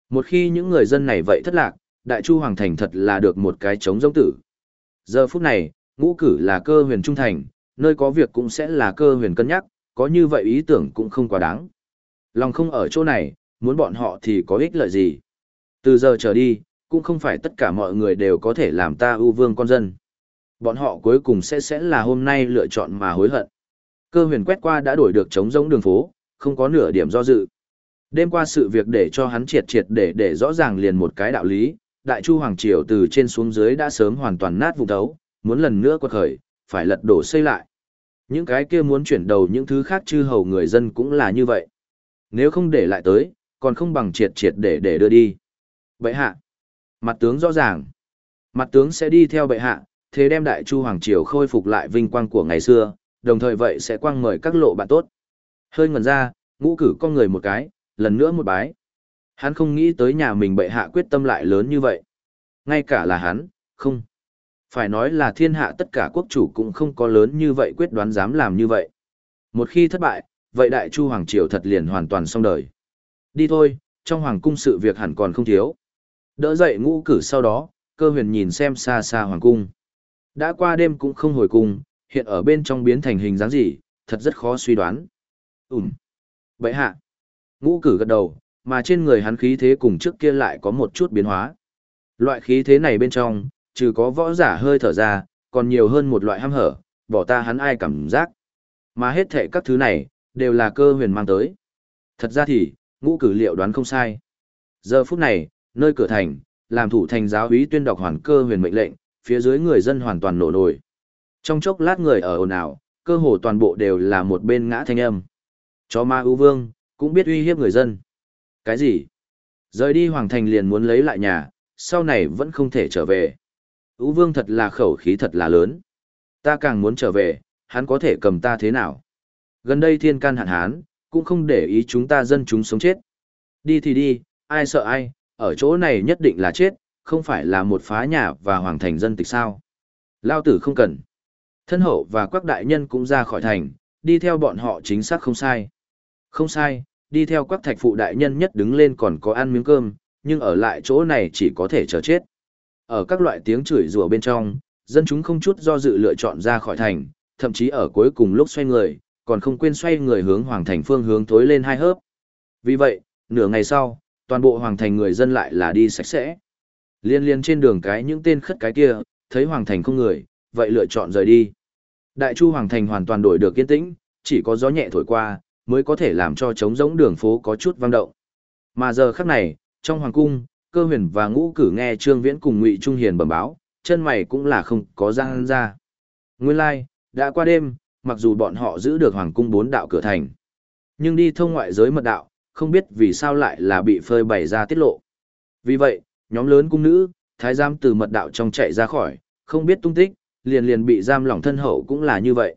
Một khi những người dân này vậy thất lạc, đại chu hoàng thành thật là được một cái chống giống tử. Giờ phút này, ngũ cử là cơ huyền trung thành, nơi có việc cũng sẽ là cơ huyền cân nhắc, có như vậy ý tưởng cũng không quá đáng. Lòng không ở chỗ này, muốn bọn họ thì có ích lợi gì. Từ giờ trở đi, cũng không phải tất cả mọi người đều có thể làm ta ưu vương con dân. Bọn họ cuối cùng sẽ sẽ là hôm nay lựa chọn mà hối hận. Cơ huyền quét qua đã đổi được trống rỗng đường phố, không có nửa điểm do dự. Đêm qua sự việc để cho hắn triệt triệt để để rõ ràng liền một cái đạo lý, Đại Chu Hoàng Triều từ trên xuống dưới đã sớm hoàn toàn nát vụn đấu, muốn lần nữa quật khởi, phải lật đổ xây lại. Những cái kia muốn chuyển đầu những thứ khác chư hầu người dân cũng là như vậy. Nếu không để lại tới, còn không bằng triệt triệt để để đưa đi. Bệ hạ. Mặt tướng rõ ràng. Mặt tướng sẽ đi theo bệ hạ, thế đem Đại Chu Hoàng Triều khôi phục lại vinh quang của ngày xưa, đồng thời vậy sẽ quang mời các lộ bạn tốt. Hơi ngần ra, ngũ cử con người một cái, lần nữa một bái. Hắn không nghĩ tới nhà mình bệ hạ quyết tâm lại lớn như vậy. Ngay cả là hắn, không. Phải nói là thiên hạ tất cả quốc chủ cũng không có lớn như vậy quyết đoán dám làm như vậy. Một khi thất bại, vậy đại chu hoàng triều thật liền hoàn toàn xong đời. Đi thôi, trong hoàng cung sự việc hẳn còn không thiếu. Đỡ dậy ngũ cử sau đó, cơ huyền nhìn xem xa xa hoàng cung. Đã qua đêm cũng không hồi cung, hiện ở bên trong biến thành hình dáng gì, thật rất khó suy đoán. Ừm. Vậy hạ. Ngũ cử gật đầu, mà trên người hắn khí thế cùng trước kia lại có một chút biến hóa. Loại khí thế này bên trong, trừ có võ giả hơi thở ra, còn nhiều hơn một loại ham hở, bỏ ta hắn ai cảm giác. Mà hết thệ các thứ này, đều là cơ huyền mang tới. Thật ra thì, ngũ cử liệu đoán không sai. Giờ phút này, nơi cửa thành, làm thủ thành giáo úy tuyên đọc hoàn cơ huyền mệnh lệnh, phía dưới người dân hoàn toàn nổ nổi. Trong chốc lát người ở ồn ào, cơ hồ toàn bộ đều là một bên ngã thanh âm. Chó ma ưu vương, cũng biết uy hiếp người dân. Cái gì? Rời đi hoàng thành liền muốn lấy lại nhà, sau này vẫn không thể trở về. Ú vương thật là khẩu khí thật là lớn. Ta càng muốn trở về, hắn có thể cầm ta thế nào? Gần đây thiên can hạn hán, cũng không để ý chúng ta dân chúng sống chết. Đi thì đi, ai sợ ai, ở chỗ này nhất định là chết, không phải là một phá nhà và hoàng thành dân tịch sao. Lao tử không cần. Thân hậu và các đại nhân cũng ra khỏi thành, đi theo bọn họ chính xác không sai. Không sai, đi theo các thạch phụ đại nhân nhất đứng lên còn có ăn miếng cơm, nhưng ở lại chỗ này chỉ có thể chờ chết. Ở các loại tiếng chửi rủa bên trong, dân chúng không chút do dự lựa chọn ra khỏi thành, thậm chí ở cuối cùng lúc xoay người, còn không quên xoay người hướng hoàng thành phương hướng tối lên hai hớp. Vì vậy, nửa ngày sau, toàn bộ hoàng thành người dân lại là đi sạch sẽ. Liên liên trên đường cái những tên khất cái kia, thấy hoàng thành không người, vậy lựa chọn rời đi. Đại chu hoàng thành hoàn toàn đổi được kiên tĩnh, chỉ có gió nhẹ thổi qua, mới có thể làm cho trống rỗng đường phố có chút vang động. Mà giờ khắc này, trong hoàng cung, cơ huyền và ngũ cử nghe Trương Viễn cùng Ngụy Trung Hiền bẩm báo, chân mày cũng là không có răng ra. Nguyên lai, like, đã qua đêm, mặc dù bọn họ giữ được hoàng cung bốn đạo cửa thành, nhưng đi thông ngoại giới mật đạo, không biết vì sao lại là bị phơi bày ra tiết lộ. Vì vậy, nhóm lớn cung nữ, thái giam từ mật đạo trong chạy ra khỏi, không biết tung tích, liền liền bị giam lỏng thân hậu cũng là như vậy.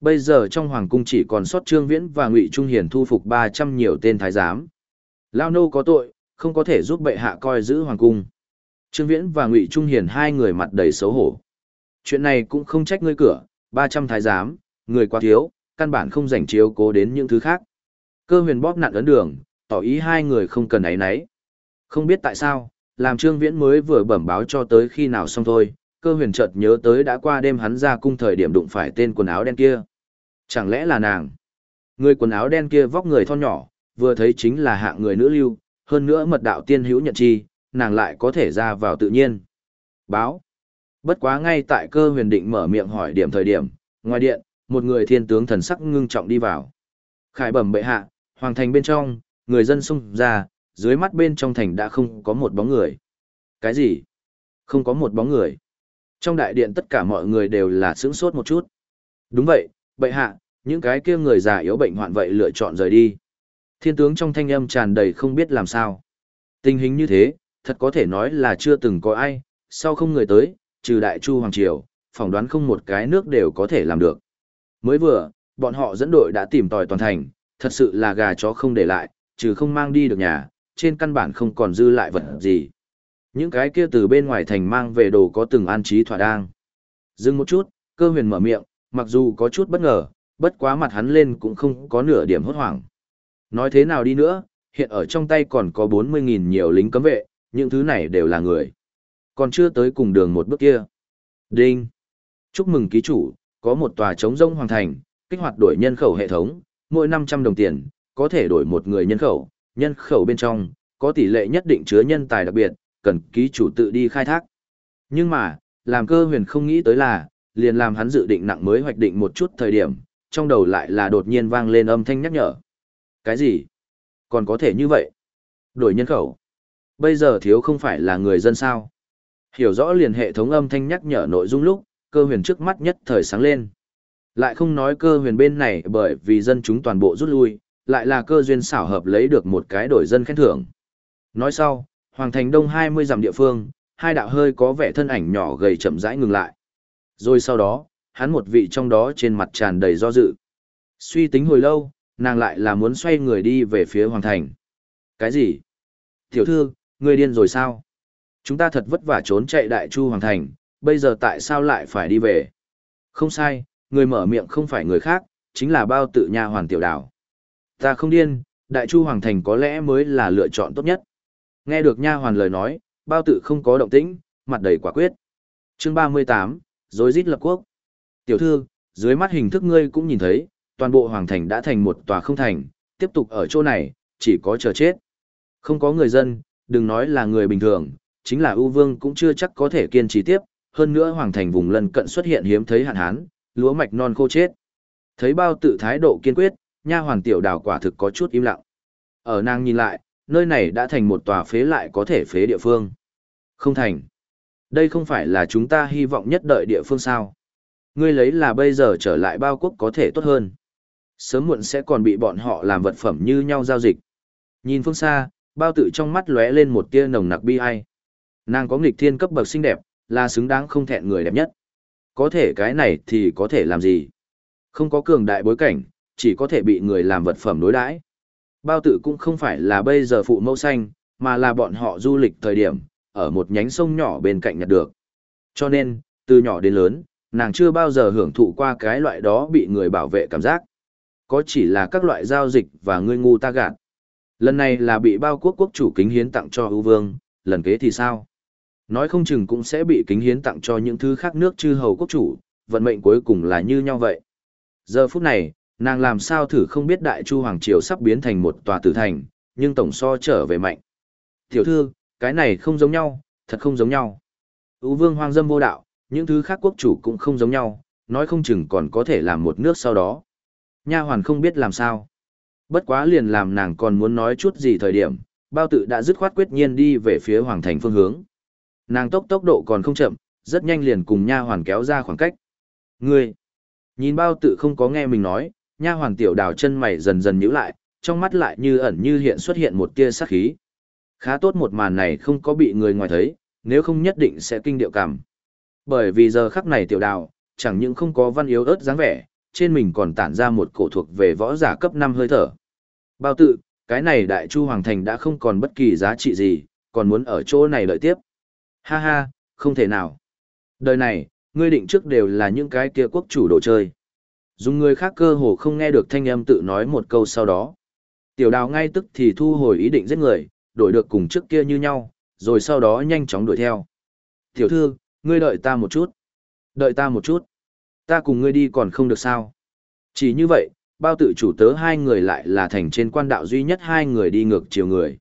Bây giờ trong hoàng cung chỉ còn sót Trương Viễn và Ngụy Trung Hiền thu phục 300 nhiều tên thái giám. Lao nô có tội, không có thể giúp bệ hạ coi giữ hoàng cung. Trương Viễn và Ngụy Trung Hiền hai người mặt đầy xấu hổ. Chuyện này cũng không trách ngươi cửa, 300 thái giám, người quá thiếu, căn bản không dành chiếu cố đến những thứ khác. Cơ huyền bóp nặn ấn đường, tỏ ý hai người không cần ấy nấy. Không biết tại sao, làm Trương Viễn mới vừa bẩm báo cho tới khi nào xong thôi, cơ huyền chợt nhớ tới đã qua đêm hắn ra cung thời điểm đụng phải tên quần áo đen kia. Chẳng lẽ là nàng? Người quần áo đen kia vóc người thon nhỏ, vừa thấy chính là hạng người nữ lưu, hơn nữa mật đạo tiên hữu nhận chi, nàng lại có thể ra vào tự nhiên. Báo. Bất quá ngay tại cơ huyền định mở miệng hỏi điểm thời điểm, ngoài điện, một người thiên tướng thần sắc ngưng trọng đi vào. Khải bẩm bệ hạ, hoàng thành bên trong, người dân xung ra, dưới mắt bên trong thành đã không có một bóng người. Cái gì? Không có một bóng người. Trong đại điện tất cả mọi người đều là sững sốt một chút. Đúng vậy, bệ hạ, những cái kia người già yếu bệnh hoạn vậy lựa chọn rời đi. Thiên tướng trong thanh âm tràn đầy không biết làm sao. Tình hình như thế, thật có thể nói là chưa từng có ai, sau không người tới, trừ đại chu hoàng triều, phỏng đoán không một cái nước đều có thể làm được. Mới vừa, bọn họ dẫn đội đã tìm tòi toàn thành, thật sự là gà chó không để lại, trừ không mang đi được nhà, trên căn bản không còn dư lại vật gì. Những cái kia từ bên ngoài thành mang về đồ có từng an trí thỏa đang. Dừng một chút, cơ huyền mở miệng, mặc dù có chút bất ngờ, bất quá mặt hắn lên cũng không có nửa điểm hốt hoảng. Nói thế nào đi nữa, hiện ở trong tay còn có 40.000 nhiều lính cấm vệ, những thứ này đều là người. Còn chưa tới cùng đường một bước kia. Đinh! Chúc mừng ký chủ, có một tòa chống rông hoàn thành, kích hoạt đổi nhân khẩu hệ thống, mỗi 500 đồng tiền, có thể đổi một người nhân khẩu, nhân khẩu bên trong, có tỷ lệ nhất định chứa nhân tài đặc biệt, cần ký chủ tự đi khai thác. Nhưng mà, làm cơ huyền không nghĩ tới là, liền làm hắn dự định nặng mới hoạch định một chút thời điểm, trong đầu lại là đột nhiên vang lên âm thanh nhắc nhở. Cái gì? Còn có thể như vậy? Đổi nhân khẩu. Bây giờ thiếu không phải là người dân sao? Hiểu rõ liền hệ thống âm thanh nhắc nhở nội dung lúc, cơ huyền trước mắt nhất thời sáng lên. Lại không nói cơ huyền bên này bởi vì dân chúng toàn bộ rút lui, lại là cơ duyên xảo hợp lấy được một cái đổi dân khen thưởng. Nói sau, Hoàng Thành Đông 20 dặm địa phương, hai đạo hơi có vẻ thân ảnh nhỏ gầy chậm rãi ngừng lại. Rồi sau đó, hắn một vị trong đó trên mặt tràn đầy do dự. Suy tính hồi lâu, nàng lại là muốn xoay người đi về phía Hoàng Thành. Cái gì? Tiểu thư, ngươi điên rồi sao? Chúng ta thật vất vả trốn chạy đại chu Hoàng Thành, bây giờ tại sao lại phải đi về? Không sai, người mở miệng không phải người khác, chính là bao tự nha hoàn tiểu đảo. Ta không điên, đại chu Hoàng Thành có lẽ mới là lựa chọn tốt nhất. Nghe được nha hoàn lời nói, bao tự không có động tĩnh, mặt đầy quả quyết. Chương 38, Dối rít lập quốc. Tiểu thư, dưới mắt hình thức ngươi cũng nhìn thấy, toàn bộ hoàng thành đã thành một tòa không thành, tiếp tục ở chỗ này, chỉ có chờ chết. Không có người dân, đừng nói là người bình thường, chính là ưu vương cũng chưa chắc có thể kiên trì tiếp, hơn nữa hoàng thành vùng lân cận xuất hiện hiếm thấy hạn hán, lúa mạch non khô chết. Thấy bao tự thái độ kiên quyết, nha hoàn tiểu đào quả thực có chút im lặng. Ở nàng nhìn lại, nơi này đã thành một tòa phế lại có thể phế địa phương. Không thành. Đây không phải là chúng ta hy vọng nhất đợi địa phương sao. Ngươi lấy là bây giờ trở lại bao quốc có thể tốt hơn. Sớm muộn sẽ còn bị bọn họ làm vật phẩm như nhau giao dịch. Nhìn phương xa, bao tự trong mắt lóe lên một tia nồng nặc bi ai. Nàng có nghịch thiên cấp bậc xinh đẹp, là xứng đáng không thẹn người đẹp nhất. Có thể cái này thì có thể làm gì? Không có cường đại bối cảnh, chỉ có thể bị người làm vật phẩm đối đãi. Bao tự cũng không phải là bây giờ phụ mẫu xanh, mà là bọn họ du lịch thời điểm, ở một nhánh sông nhỏ bên cạnh nhặt được. Cho nên, từ nhỏ đến lớn, nàng chưa bao giờ hưởng thụ qua cái loại đó bị người bảo vệ cảm giác. Có chỉ là các loại giao dịch và ngươi ngu ta gạt. Lần này là bị bao quốc quốc chủ kính hiến tặng cho ưu vương, lần kế thì sao? Nói không chừng cũng sẽ bị kính hiến tặng cho những thứ khác nước chư hầu quốc chủ, vận mệnh cuối cùng là như nhau vậy. Giờ phút này, nàng làm sao thử không biết đại chu hoàng triều sắp biến thành một tòa tử thành, nhưng tổng so trở về mạnh. Tiểu thư, cái này không giống nhau, thật không giống nhau. Ú vương hoang dâm vô đạo, những thứ khác quốc chủ cũng không giống nhau, nói không chừng còn có thể làm một nước sau đó. Nha hoàn không biết làm sao. Bất quá liền làm nàng còn muốn nói chút gì thời điểm, bao tự đã dứt khoát quyết nhiên đi về phía hoàng thành phương hướng. Nàng tốc tốc độ còn không chậm, rất nhanh liền cùng nha hoàn kéo ra khoảng cách. Ngươi! Nhìn bao tự không có nghe mình nói, nha hoàn tiểu đào chân mày dần dần nhíu lại, trong mắt lại như ẩn như hiện xuất hiện một tia sát khí. Khá tốt một màn này không có bị người ngoài thấy, nếu không nhất định sẽ kinh điệu cảm. Bởi vì giờ khắc này tiểu đào, chẳng những không có văn yếu ớt dáng vẻ, trên mình còn tản ra một cổ thuộc về võ giả cấp 5 hơi thở. Bao tự, cái này đại chu hoàng thành đã không còn bất kỳ giá trị gì, còn muốn ở chỗ này đợi tiếp. Ha ha, không thể nào. Đời này, ngươi định trước đều là những cái kia quốc chủ đồ chơi. Dùng người khác cơ hồ không nghe được thanh âm tự nói một câu sau đó. Tiểu đào ngay tức thì thu hồi ý định giết người, đổi được cùng trước kia như nhau, rồi sau đó nhanh chóng đuổi theo. Tiểu thư, ngươi đợi ta một chút. Đợi ta một chút. Ta cùng ngươi đi còn không được sao. Chỉ như vậy, bao tự chủ tớ hai người lại là thành trên quan đạo duy nhất hai người đi ngược chiều người.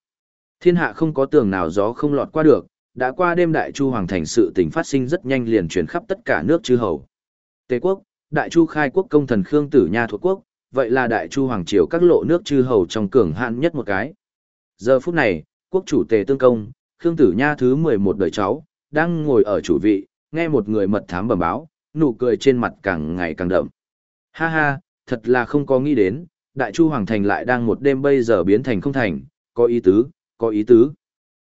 Thiên hạ không có tường nào gió không lọt qua được, đã qua đêm đại chu hoàng thành sự tình phát sinh rất nhanh liền truyền khắp tất cả nước chư hầu. Tề quốc, đại chu khai quốc công thần Khương Tử Nha thuộc quốc, vậy là đại chu hoàng triều các lộ nước chư hầu trong cường hạn nhất một cái. Giờ phút này, quốc chủ tề tương công, Khương Tử Nha thứ 11 đời cháu, đang ngồi ở chủ vị, nghe một người mật thám bẩm báo, nụ cười trên mặt càng ngày càng đậm. Ha ha, thật là không có nghĩ đến, Đại Chu Hoàng Thành lại đang một đêm bây giờ biến thành không thành, có ý tứ, có ý tứ.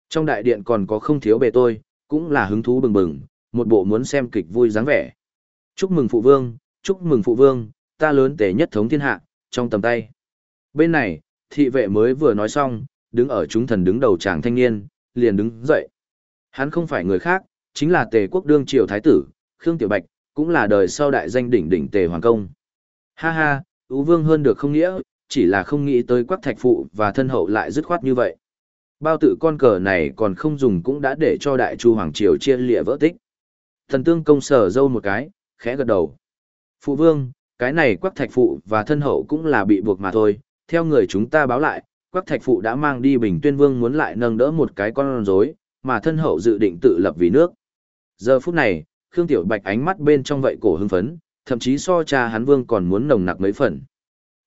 Trong đại điện còn có không thiếu bề tôi, cũng là hứng thú bừng bừng, một bộ muốn xem kịch vui dáng vẻ. Chúc mừng phụ vương, chúc mừng phụ vương, ta lớn tề nhất thống thiên hạ, trong tầm tay. Bên này, thị vệ mới vừa nói xong, đứng ở chúng thần đứng đầu chàng thanh niên, liền đứng dậy. Hắn không phải người khác, chính là tề quốc đương triều thái tử, Khương Tiểu Bạch, cũng là đời sau đại danh đỉnh đỉnh tề hoàng công. Ha ha, Ú Vương hơn được không nghĩa, chỉ là không nghĩ tới quắc thạch phụ và thân hậu lại dứt khoát như vậy. Bao tự con cờ này còn không dùng cũng đã để cho đại chu hoàng triều chia lịa vỡ tích. Thần tương công sở dâu một cái, khẽ gật đầu. Phụ vương, cái này quắc thạch phụ và thân hậu cũng là bị buộc mà thôi. Theo người chúng ta báo lại, quắc thạch phụ đã mang đi bình tuyên vương muốn lại nâng đỡ một cái con rối, mà thân hậu dự định tự lập vì nước. Giờ phút này, Khương Tiểu Bạch ánh mắt bên trong vậy cổ hưng phấn, thậm chí so cha hắn vương còn muốn nồng nặc mấy phần.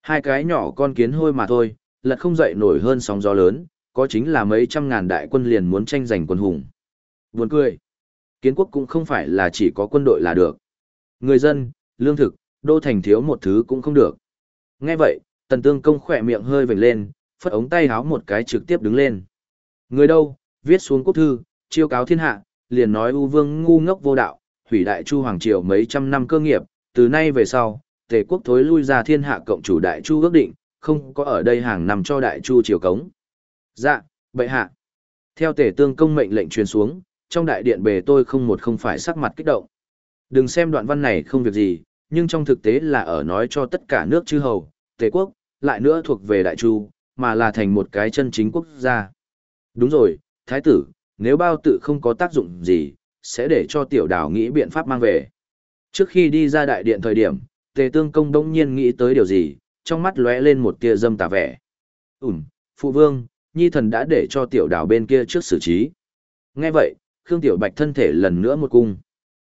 Hai cái nhỏ con kiến hôi mà thôi, lật không dậy nổi hơn sóng gió lớn, có chính là mấy trăm ngàn đại quân liền muốn tranh giành quân hùng. Buồn cười. Kiến quốc cũng không phải là chỉ có quân đội là được. Người dân, lương thực, đô thành thiếu một thứ cũng không được. Nghe vậy, tần tương công khỏe miệng hơi vểnh lên, phất ống tay háo một cái trực tiếp đứng lên. Người đâu, viết xuống quốc thư, chiêu cáo thiên hạ, liền nói U Vương ngu ngốc vô đạo, hủy đại chu hoàng triều mấy trăm năm cơ nghiệp, từ nay về sau, tề quốc thối lui ra thiên hạ cộng chủ đại chu ước định, không có ở đây hàng năm cho đại chu triều cống. Dạ, bệ hạ. Theo tề tương công mệnh lệnh truyền xuống, trong đại điện bề tôi không một không phải sắc mặt kích động. Đừng xem đoạn văn này không việc gì, nhưng trong thực tế là ở nói cho tất cả nước chư hầu, tề quốc, lại nữa thuộc về đại chu, mà là thành một cái chân chính quốc gia. Đúng rồi, thái tử, nếu bao tự không có tác dụng gì, sẽ để cho tiểu đảo nghĩ biện pháp mang về. Trước khi đi ra đại điện thời điểm, tề tương công đông nhiên nghĩ tới điều gì, trong mắt lóe lên một tia dâm tà vẻ. Ừm, phụ vương, nhi thần đã để cho tiểu đảo bên kia trước xử trí. Nghe vậy, Khương Tiểu Bạch thân thể lần nữa một cung.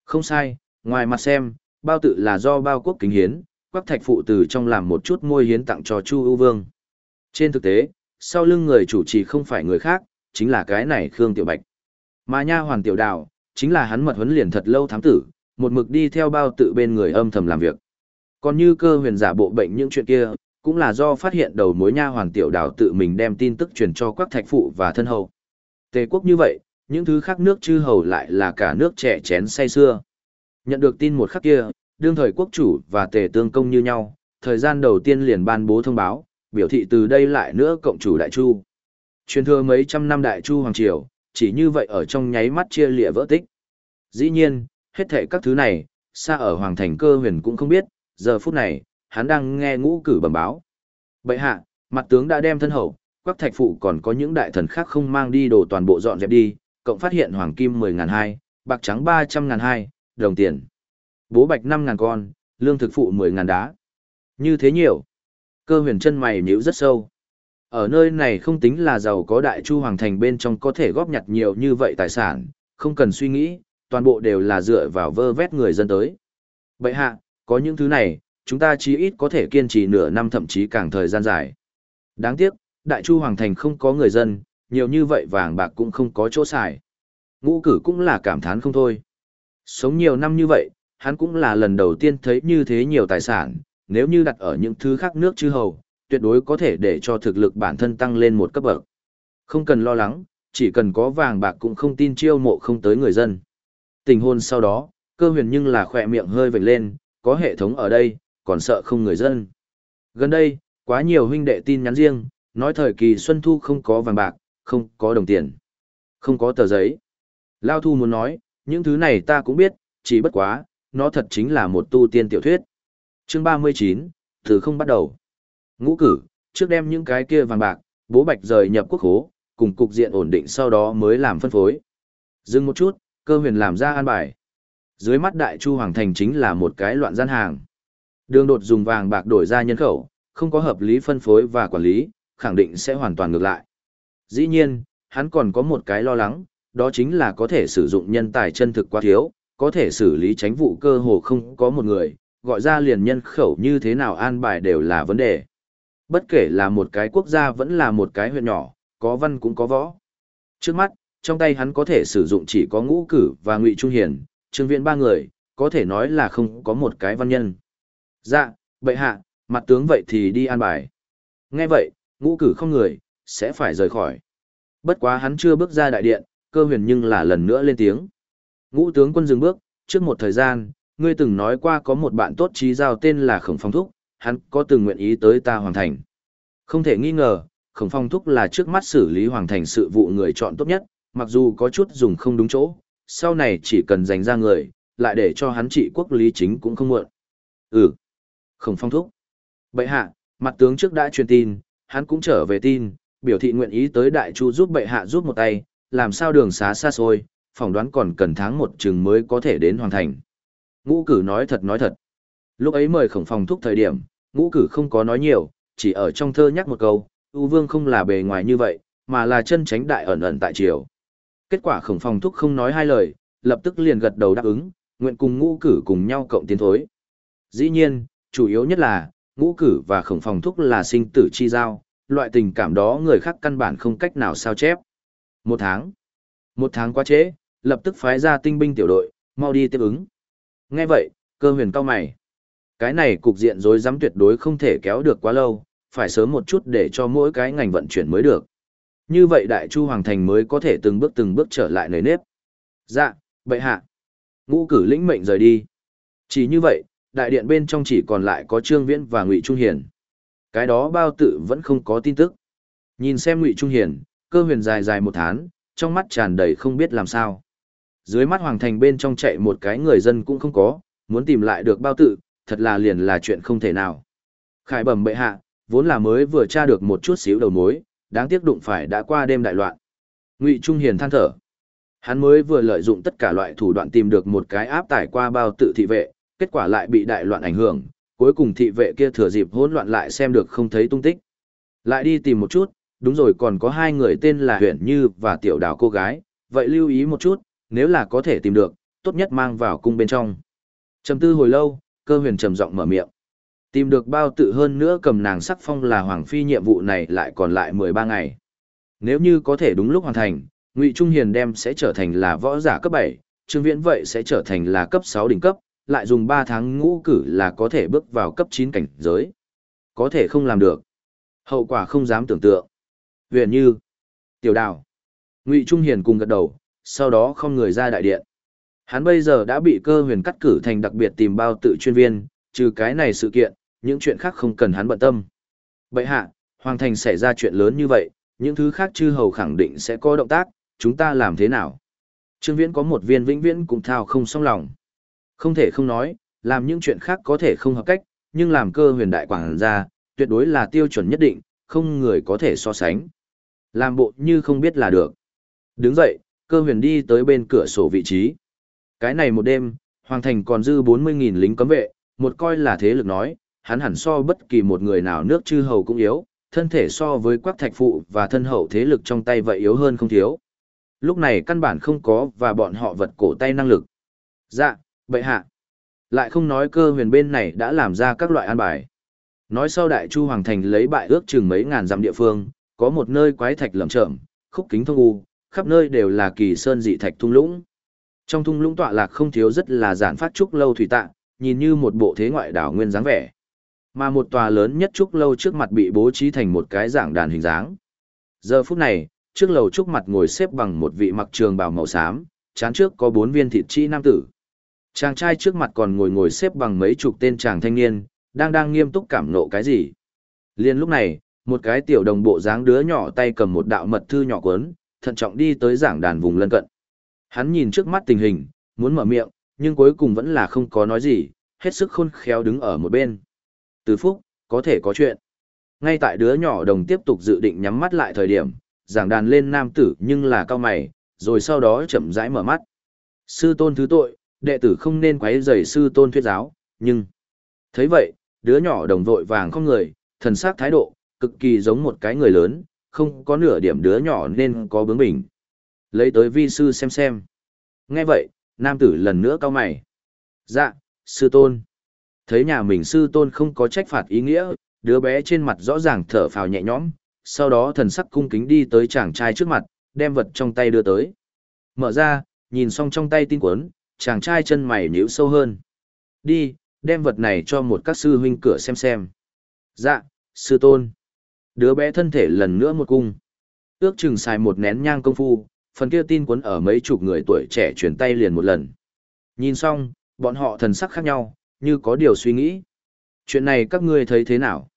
Không sai, ngoài mặt xem, bao tự là do bao quốc kính hiến, quắc thạch phụ từ trong làm một chút môi hiến tặng cho Chu ưu vương. Trên thực tế, sau lưng người chủ trì không phải người khác, chính là cái này Khương Tiểu Bạch. Mà nha hoàn tiểu đào, chính là hắn mật huấn liền thật lâu thám tử, một mực đi theo bao tự bên người âm thầm làm việc. Còn như cơ huyền giả bộ bệnh những chuyện kia, cũng là do phát hiện đầu mối nha hoàn tiểu đào tự mình đem tin tức truyền cho quắc thạch phụ và thân hậu. Tề quốc như vậy, những thứ khác nước chư hầu lại là cả nước trẻ chén say xưa. Nhận được tin một khắc kia, đương thời quốc chủ và tề tương công như nhau, thời gian đầu tiên liền ban bố thông báo, biểu thị từ đây lại nữa cộng chủ đại chu. Truyền thừa mấy trăm năm đại chu hoàng triều, chỉ như vậy ở trong nháy mắt chia lịa vỡ tích. Dĩ nhiên, hết thệ các thứ này, xa ở hoàng thành cơ huyền cũng không biết, giờ phút này, hắn đang nghe ngũ cử bẩm báo. Bậy hạ, mặt tướng đã đem thân hậu, quắc thạch phụ còn có những đại thần khác không mang đi đồ toàn bộ dọn dẹp đi, cộng phát hiện hoàng kim 10.200, bạc trắng 300.200, đồng tiền. Bố bạch 5.000 con, lương thực phụ 10.000 đá. Như thế nhiều. Cơ huyền chân mày nhíu rất sâu. Ở nơi này không tính là giàu có đại chu hoàng thành bên trong có thể góp nhặt nhiều như vậy tài sản, không cần suy nghĩ, toàn bộ đều là dựa vào vơ vét người dân tới. Bậy hạ, có những thứ này, chúng ta chí ít có thể kiên trì nửa năm thậm chí càng thời gian dài. Đáng tiếc, đại chu hoàng thành không có người dân, nhiều như vậy vàng bạc cũng không có chỗ xài. Ngũ cử cũng là cảm thán không thôi. Sống nhiều năm như vậy, hắn cũng là lần đầu tiên thấy như thế nhiều tài sản, nếu như đặt ở những thứ khác nước chư hầu, tuyệt đối có thể để cho thực lực bản thân tăng lên một cấp bậc. Không cần lo lắng, chỉ cần có vàng bạc cũng không tin chiêu mộ không tới người dân. Tình hôn sau đó, cơ huyền nhưng là khỏe miệng hơi vệnh lên, có hệ thống ở đây, còn sợ không người dân. Gần đây, quá nhiều huynh đệ tin nhắn riêng, nói thời kỳ Xuân Thu không có vàng bạc, không có đồng tiền, không có tờ giấy. Lao Thu muốn nói, những thứ này ta cũng biết, chỉ bất quá, nó thật chính là một tu tiên tiểu thuyết. Chương 39, từ không bắt đầu. Ngũ cử, trước đem những cái kia vàng bạc, bố bạch rời nhập quốc hố, cùng cục diện ổn định sau đó mới làm phân phối. Dừng một chút, cơ huyền làm ra an bài. Dưới mắt đại chu hoàng thành chính là một cái loạn gian hàng. Đường đột dùng vàng bạc đổi ra nhân khẩu, không có hợp lý phân phối và quản lý, khẳng định sẽ hoàn toàn ngược lại. Dĩ nhiên, hắn còn có một cái lo lắng, đó chính là có thể sử dụng nhân tài chân thực quá thiếu, có thể xử lý tránh vụ cơ hồ không có một người, gọi ra liền nhân khẩu như thế nào an bài đều là vấn đề. Bất kể là một cái quốc gia vẫn là một cái huyện nhỏ, có văn cũng có võ. Trước mắt, trong tay hắn có thể sử dụng chỉ có ngũ cử và ngụy trung hiền, trương viện ba người, có thể nói là không có một cái văn nhân. Dạ, bệ hạ, mặt tướng vậy thì đi an bài. Nghe vậy, ngũ cử không người, sẽ phải rời khỏi. Bất quá hắn chưa bước ra đại điện, cơ huyền nhưng là lần nữa lên tiếng. Ngũ tướng quân dừng bước, trước một thời gian, ngươi từng nói qua có một bạn tốt trí giao tên là Khổng Phong Thúc, hắn có từng nguyện ý tới ta hoàn thành. Không thể nghi ngờ, Khổng Phong Thúc là trước mắt xử lý hoàn thành sự vụ người chọn tốt nhất, mặc dù có chút dùng không đúng chỗ, sau này chỉ cần dành ra người, lại để cho hắn trị quốc lý chính cũng không muộn. Ừ. Khổng phong thúc. Bệ hạ, mặt tướng trước đã truyền tin, hắn cũng trở về tin, biểu thị nguyện ý tới đại chu giúp bệ hạ giúp một tay, làm sao đường xá xa xôi, phỏng đoán còn cần tháng một chừng mới có thể đến hoàn thành. Ngũ cử nói thật nói thật. Lúc ấy mời khổng phòng thúc thời điểm, ngũ cử không có nói nhiều, chỉ ở trong thơ nhắc một câu, ưu vương không là bề ngoài như vậy, mà là chân tránh đại ẩn ẩn tại triều. Kết quả khổng phòng thúc không nói hai lời, lập tức liền gật đầu đáp ứng, nguyện cùng ngũ cử cùng nhau cộng tiến thối. Dĩ nhiên, chủ yếu nhất là, ngũ cử và khổng phòng thúc là sinh tử chi giao, loại tình cảm đó người khác căn bản không cách nào sao chép. Một tháng. Một tháng quá trễ, lập tức phái ra tinh binh tiểu đội, mau đi tiếp ứng. Nghe vậy, cơ huyền cao mày. Cái này cục diện rối rắm tuyệt đối không thể kéo được quá lâu, phải sớm một chút để cho mỗi cái ngành vận chuyển mới được. Như vậy đại chu hoàng thành mới có thể từng bước từng bước trở lại nơi nếp. Dạ, bệ hạ. Ngũ cử lĩnh mệnh rời đi. Chỉ như vậy, đại điện bên trong chỉ còn lại có Trương Viễn và Ngụy Trung Hiền. Cái đó bao tự vẫn không có tin tức. Nhìn xem Ngụy Trung Hiền, cơ huyền dài dài một tháng, trong mắt tràn đầy không biết làm sao. Dưới mắt hoàng thành bên trong chạy một cái người dân cũng không có, muốn tìm lại được bao tự, thật là liền là chuyện không thể nào. Khải bẩm bệ hạ, vốn là mới vừa tra được một chút xíu đầu mối, đáng tiếc đụng phải đã qua đêm đại loạn. Ngụy Trung Hiền than thở. Hắn mới vừa lợi dụng tất cả loại thủ đoạn tìm được một cái áp tải qua bao tự thị vệ, kết quả lại bị đại loạn ảnh hưởng, cuối cùng thị vệ kia thừa dịp hỗn loạn lại xem được không thấy tung tích. Lại đi tìm một chút, đúng rồi còn có hai người tên là Huyền Như và Tiểu Đào cô gái, vậy lưu ý một chút, nếu là có thể tìm được, tốt nhất mang vào cung bên trong. Trầm tư hồi lâu, cơ huyền trầm giọng mở miệng. Tìm được bao tự hơn nữa cầm nàng sắc phong là Hoàng Phi nhiệm vụ này lại còn lại 13 ngày. Nếu như có thể đúng lúc hoàn thành, Ngụy Trung Hiền đem sẽ trở thành là võ giả cấp 7, Trương Viễn vậy sẽ trở thành là cấp 6 đỉnh cấp, lại dùng 3 tháng ngũ cử là có thể bước vào cấp 9 cảnh giới. Có thể không làm được. Hậu quả không dám tưởng tượng. Huyền như, tiểu đào, Ngụy Trung Hiền cùng gật đầu, sau đó không người ra đại điện. Hắn bây giờ đã bị cơ huyền cắt cử thành đặc biệt tìm bao tự chuyên viên, trừ cái này sự kiện, những chuyện khác không cần hắn bận tâm. Bậy hạ, Hoàng Thành xảy ra chuyện lớn như vậy, những thứ khác chư hầu khẳng định sẽ có động tác, chúng ta làm thế nào? Trương Viễn có một viên vĩnh viễn cũng thao không xong lòng. Không thể không nói, làm những chuyện khác có thể không hợp cách, nhưng làm cơ huyền đại quảng ra, tuyệt đối là tiêu chuẩn nhất định, không người có thể so sánh. Làm bộ như không biết là được. Đứng dậy, cơ huyền đi tới bên cửa sổ vị trí. Cái này một đêm, Hoàng Thành còn dư 40.000 lính cấm vệ, một coi là thế lực nói, hắn hẳn so bất kỳ một người nào nước chư hầu cũng yếu, thân thể so với quắc thạch phụ và thân hậu thế lực trong tay vậy yếu hơn không thiếu. Lúc này căn bản không có và bọn họ vật cổ tay năng lực. Dạ, bệ hạ. Lại không nói cơ huyền bên này đã làm ra các loại an bài. Nói sau đại chu hoàng thành lấy bại ước chừng mấy ngàn dặm địa phương, có một nơi quái thạch lởm chởm, khúc kính thông u, khắp nơi đều là kỳ sơn dị thạch thung lũng. Trong thung lũng tọa lạc không thiếu rất là giản phát trúc lâu thủy tạ, nhìn như một bộ thế ngoại đảo nguyên dáng vẻ. Mà một tòa lớn nhất trúc lâu trước mặt bị bố trí thành một cái dạng đàn hình dáng. Giờ phút này, trước lầu trúc mặt ngồi xếp bằng một vị mặc trường bào màu xám, chán trước có bốn viên thịt chi nam tử. Chàng trai trước mặt còn ngồi ngồi xếp bằng mấy chục tên chàng thanh niên, đang đang nghiêm túc cảm nộ cái gì. Liên lúc này, một cái tiểu đồng bộ dáng đứa nhỏ tay cầm một đạo mật thư nhỏ cuốn, thận trọng đi tới giảng đàn vùng lân cận. Hắn nhìn trước mắt tình hình, muốn mở miệng, nhưng cuối cùng vẫn là không có nói gì, hết sức khôn khéo đứng ở một bên. Từ phúc, có thể có chuyện. Ngay tại đứa nhỏ đồng tiếp tục dự định nhắm mắt lại thời điểm, giảng đàn lên nam tử nhưng là cao mày, rồi sau đó chậm rãi mở mắt. Sư tôn thứ tội, đệ tử không nên quấy rầy sư tôn thuyết giáo, nhưng... thấy vậy, đứa nhỏ đồng vội vàng không người, thần sắc thái độ, cực kỳ giống một cái người lớn, không có nửa điểm đứa nhỏ nên có bướng bỉnh. Lấy tới vi sư xem xem. Nghe vậy, nam tử lần nữa cao mày. Dạ, sư tôn. Thấy nhà mình sư tôn không có trách phạt ý nghĩa, đứa bé trên mặt rõ ràng thở phào nhẹ nhõm, sau đó thần sắc cung kính đi tới chàng trai trước mặt, đem vật trong tay đưa tới. Mở ra, nhìn xong trong tay tin cuốn, chàng trai chân mày nhíu sâu hơn. Đi, đem vật này cho một các sư huynh cửa xem xem. Dạ, sư tôn. Đứa bé thân thể lần nữa một cung. Ước chừng xài một nén nhang công phu, phần kia tin cuốn ở mấy chục người tuổi trẻ chuyển tay liền một lần. Nhìn xong, bọn họ thần sắc khác nhau, như có điều suy nghĩ. Chuyện này các ngươi thấy thế nào?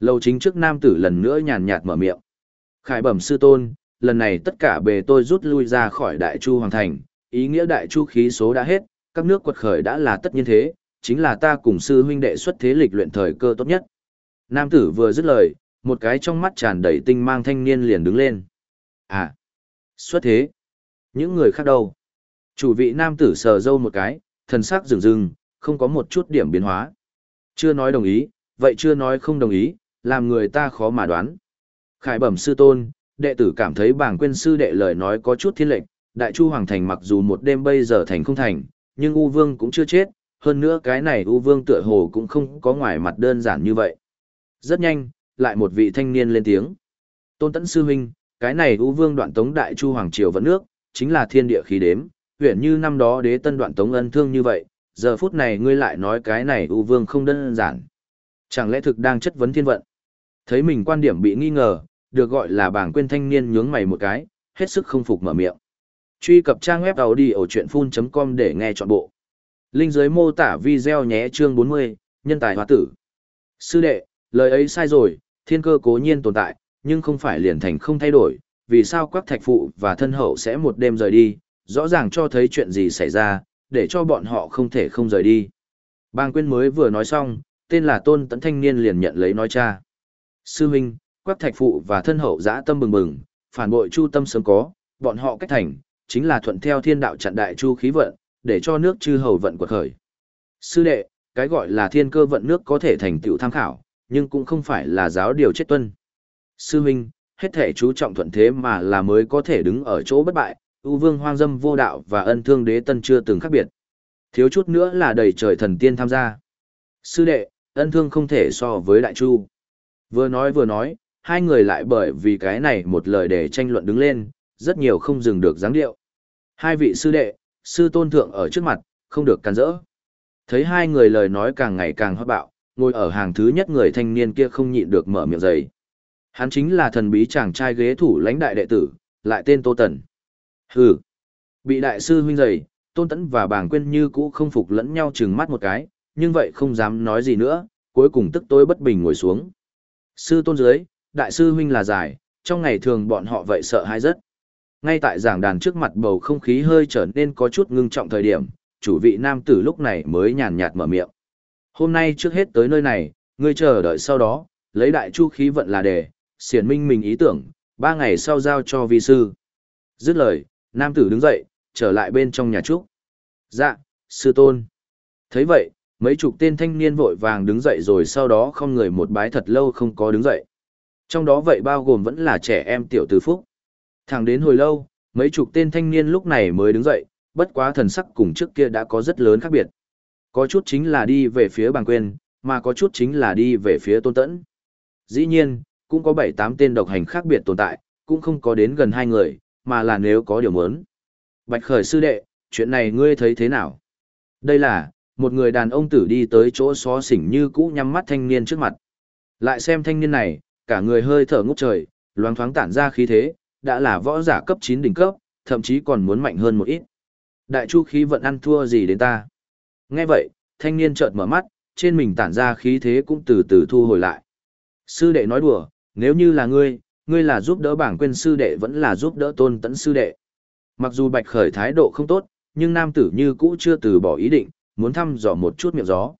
Lầu chính trước nam tử lần nữa nhàn nhạt mở miệng. Khải bẩm sư tôn, lần này tất cả bề tôi rút lui ra khỏi đại chu hoàng thành, ý nghĩa đại chu khí số đã hết, các nước quật khởi đã là tất nhiên thế, chính là ta cùng sư huynh đệ xuất thế lịch luyện thời cơ tốt nhất. Nam tử vừa dứt lời, một cái trong mắt tràn đầy tinh mang thanh niên liền đứng lên. À, xuất thế. Những người khác đâu? Chủ vị nam tử sờ dâu một cái, thần sắc rừng rừng, không có một chút điểm biến hóa. Chưa nói đồng ý, vậy chưa nói không đồng ý, làm người ta khó mà đoán. Khải bẩm sư tôn, đệ tử cảm thấy bảng quên sư đệ lời nói có chút thiên lệnh, đại chu hoàng thành mặc dù một đêm bây giờ thành không thành, nhưng U Vương cũng chưa chết, hơn nữa cái này U Vương tựa hồ cũng không có ngoài mặt đơn giản như vậy. Rất nhanh, lại một vị thanh niên lên tiếng. Tôn Tẫn Sư Huynh, cái này U Vương đoạn tống đại chu hoàng triều vẫn nước, chính là thiên địa khí đếm, huyện như năm đó đế tân đoạn tống ân thương như vậy, giờ phút này ngươi lại nói cái này U Vương không đơn giản. Chẳng lẽ thực đang chất vấn thiên vận? Thấy mình quan điểm bị nghi ngờ, được gọi là bảng quên thanh niên nhướng mày một cái, hết sức không phục mở miệng. Truy cập trang web đầu đi ở chuyện phun.com để nghe trọn bộ. Linh dưới mô tả video nhé chương 40, nhân tài hóa tử. Sư đệ, lời ấy sai rồi, thiên cơ cố nhiên tồn tại, nhưng không phải liền thành không thay đổi, vì sao quắc thạch phụ và thân hậu sẽ một đêm rời đi, rõ ràng cho thấy chuyện gì xảy ra, để cho bọn họ không thể không rời đi. Bang quyên mới vừa nói xong, tên là tôn tấn thanh niên liền nhận lấy nói cha. Sư huynh, quắc thạch phụ và thân hậu dã tâm bừng bừng, phản bội chu tâm sớm có, bọn họ cách thành, chính là thuận theo thiên đạo chặn đại chu khí vận, để cho nước chư hầu vận quật khởi. Sư đệ, cái gọi là thiên cơ vận nước có thể thành tựu tham khảo, nhưng cũng không phải là giáo điều chết tuân. Sư huynh, hết thể chú trọng thuận thế mà là mới có thể đứng ở chỗ bất bại, ưu vương hoang dâm vô đạo và ân thương đế tân chưa từng khác biệt. Thiếu chút nữa là đầy trời thần tiên tham gia. Sư đệ, ân thương không thể so với đại chu. Vừa nói vừa nói, hai người lại bởi vì cái này một lời để tranh luận đứng lên, rất nhiều không dừng được dáng điệu. Hai vị sư đệ, sư tôn thượng ở trước mặt, không được cản rỡ. Thấy hai người lời nói càng ngày càng hoa bạo, ngồi ở hàng thứ nhất người thanh niên kia không nhịn được mở miệng giày. Hắn chính là thần bí chàng trai ghế thủ lãnh đại đệ tử, lại tên Tô Tần. Hừ. Bị đại sư huynh dày, Tôn Tấn và bàng quên như cũ không phục lẫn nhau chừng mắt một cái, nhưng vậy không dám nói gì nữa, cuối cùng tức tối bất bình ngồi xuống. Sư tôn dưới, đại sư huynh là giải, trong ngày thường bọn họ vậy sợ hãi rất. Ngay tại giảng đàn trước mặt bầu không khí hơi trở nên có chút ngưng trọng thời điểm, chủ vị nam tử lúc này mới nhàn nhạt mở miệng. Hôm nay trước hết tới nơi này, ngươi chờ đợi sau đó, lấy đại chu khí vận là đề, xiển minh mình ý tưởng, ba ngày sau giao cho vi sư. Dứt lời, nam tử đứng dậy, trở lại bên trong nhà trúc. Dạ, sư tôn. thấy vậy, mấy chục tên thanh niên vội vàng đứng dậy rồi sau đó không người một bái thật lâu không có đứng dậy. Trong đó vậy bao gồm vẫn là trẻ em tiểu tử phúc. Thẳng đến hồi lâu, mấy chục tên thanh niên lúc này mới đứng dậy, bất quá thần sắc cùng trước kia đã có rất lớn khác biệt. Có chút chính là đi về phía bàng quên, mà có chút chính là đi về phía tôn tẫn. Dĩ nhiên, cũng có 7-8 tên độc hành khác biệt tồn tại, cũng không có đến gần hai người, mà là nếu có điều muốn. Bạch khởi sư đệ, chuyện này ngươi thấy thế nào? Đây là, một người đàn ông tử đi tới chỗ xó xỉnh như cũ nhắm mắt thanh niên trước mặt. Lại xem thanh niên này, cả người hơi thở ngút trời, loáng thoáng tản ra khí thế, đã là võ giả cấp 9 đỉnh cấp, thậm chí còn muốn mạnh hơn một ít. Đại chu khí vận ăn thua gì đến ta? Nghe vậy, thanh niên chợt mở mắt, trên mình tản ra khí thế cũng từ từ thu hồi lại. Sư đệ nói đùa, nếu như là ngươi, ngươi là giúp đỡ bảng quên sư đệ vẫn là giúp đỡ tôn tẫn sư đệ. Mặc dù bạch khởi thái độ không tốt, nhưng nam tử như cũ chưa từ bỏ ý định, muốn thăm dò một chút miệng gió.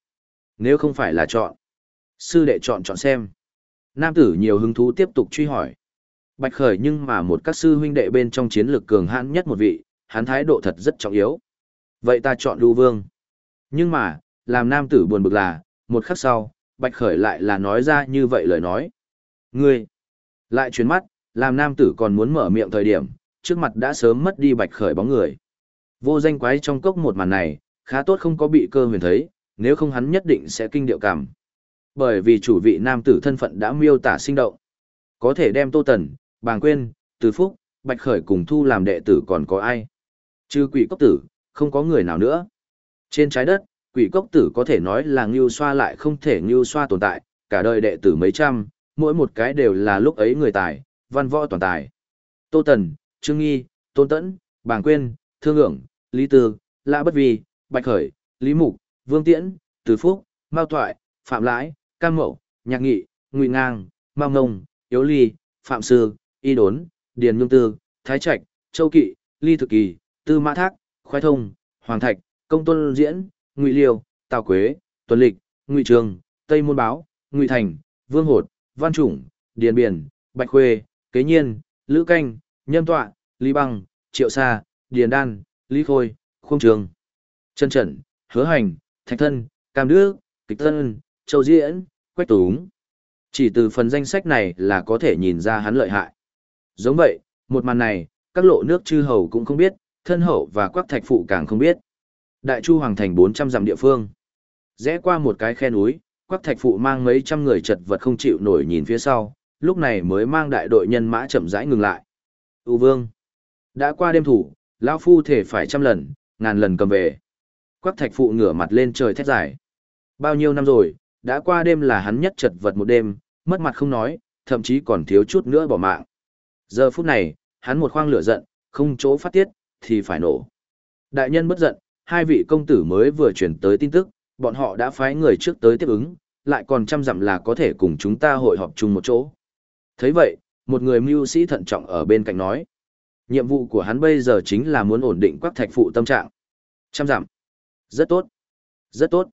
Nếu không phải là chọn, sư đệ chọn chọn xem. Nam tử nhiều hứng thú tiếp tục truy hỏi. Bạch khởi nhưng mà một các sư huynh đệ bên trong chiến lược cường hãn nhất một vị, hắn thái độ thật rất trọng yếu. Vậy ta chọn lưu vương. Nhưng mà, làm nam tử buồn bực là, một khắc sau, bạch khởi lại là nói ra như vậy lời nói. Ngươi, lại chuyến mắt, làm nam tử còn muốn mở miệng thời điểm, trước mặt đã sớm mất đi bạch khởi bóng người. Vô danh quái trong cốc một màn này, khá tốt không có bị cơ huyền thấy, nếu không hắn nhất định sẽ kinh điệu cảm. Bởi vì chủ vị nam tử thân phận đã miêu tả sinh động. Có thể đem Tô Tần, Bàng Quyên, Từ Phúc, Bạch Khởi cùng thu làm đệ tử còn có ai. Trừ quỷ cốc tử, không có người nào nữa. Trên trái đất, quỷ cốc tử có thể nói là ngưu xoa lại không thể ngưu xoa tồn tại, cả đời đệ tử mấy trăm, mỗi một cái đều là lúc ấy người tài, văn võ toàn tài. Tô Tần, Trương Nghi, Tôn Tẫn, Bàng Quyên, Thương Ngưỡng, Lý Tư, Lã Bất Vi, Bạch Khởi, Lý Mục, Vương Tiễn, Từ Phúc, Mao Thoại, Phạm Lãi, Cam Mậu, Nhạc Nghị, Ngụy Ngang, Mao Ngông, Yếu Ly, Phạm Sư, Y Đốn, Điền Nhung Tư, Thái Trạch, Châu Kỵ, Ly Thực Kỳ, Tư Mã Thác, Khoái Thông, Hoàng Thạch, Công Tôn Diễn, Ngụy Liêu, Tào Quế, Tuần Lịch, Ngụy Trường, Tây Môn Báo, Ngụy Thành, Vương Hột, Văn Chủng, Điền Biển, Bạch Khuê, Kế Nhiên, Lữ Canh, Nhâm Tọa, Lý Băng, Triệu Sa, Điền Đan, Lý Khôi, Khung Trường, Trân Trần, Hứa Hành, Thạch Thân, Cam Đức, Kịch Thân, Châu Diễn, Quách Túng. Chỉ từ phần danh sách này là có thể nhìn ra hắn lợi hại. Giống vậy, một màn này, các lộ nước chư hầu cũng không biết, thân hậu và quắc thạch phụ càng không biết. Đại Chu Hoàng thành 400 dặm địa phương. Rẽ qua một cái khe núi, quắc thạch phụ mang mấy trăm người chật vật không chịu nổi nhìn phía sau, lúc này mới mang đại đội nhân mã chậm rãi ngừng lại. U vương. Đã qua đêm thủ, lão phu thể phải trăm lần, ngàn lần cầm về. Quắc thạch phụ ngửa mặt lên trời thét dài. Bao nhiêu năm rồi, đã qua đêm là hắn nhất chật vật một đêm, mất mặt không nói, thậm chí còn thiếu chút nữa bỏ mạng. Giờ phút này, hắn một khoang lửa giận, không chỗ phát tiết, thì phải nổ. Đại nhân bất giận, hai vị công tử mới vừa chuyển tới tin tức, bọn họ đã phái người trước tới tiếp ứng, lại còn trăm dặm là có thể cùng chúng ta hội họp chung một chỗ. thấy vậy, một người mưu sĩ thận trọng ở bên cạnh nói. Nhiệm vụ của hắn bây giờ chính là muốn ổn định quắc thạch phụ tâm trạng. Trăm dặm. Rất tốt. Rất tốt.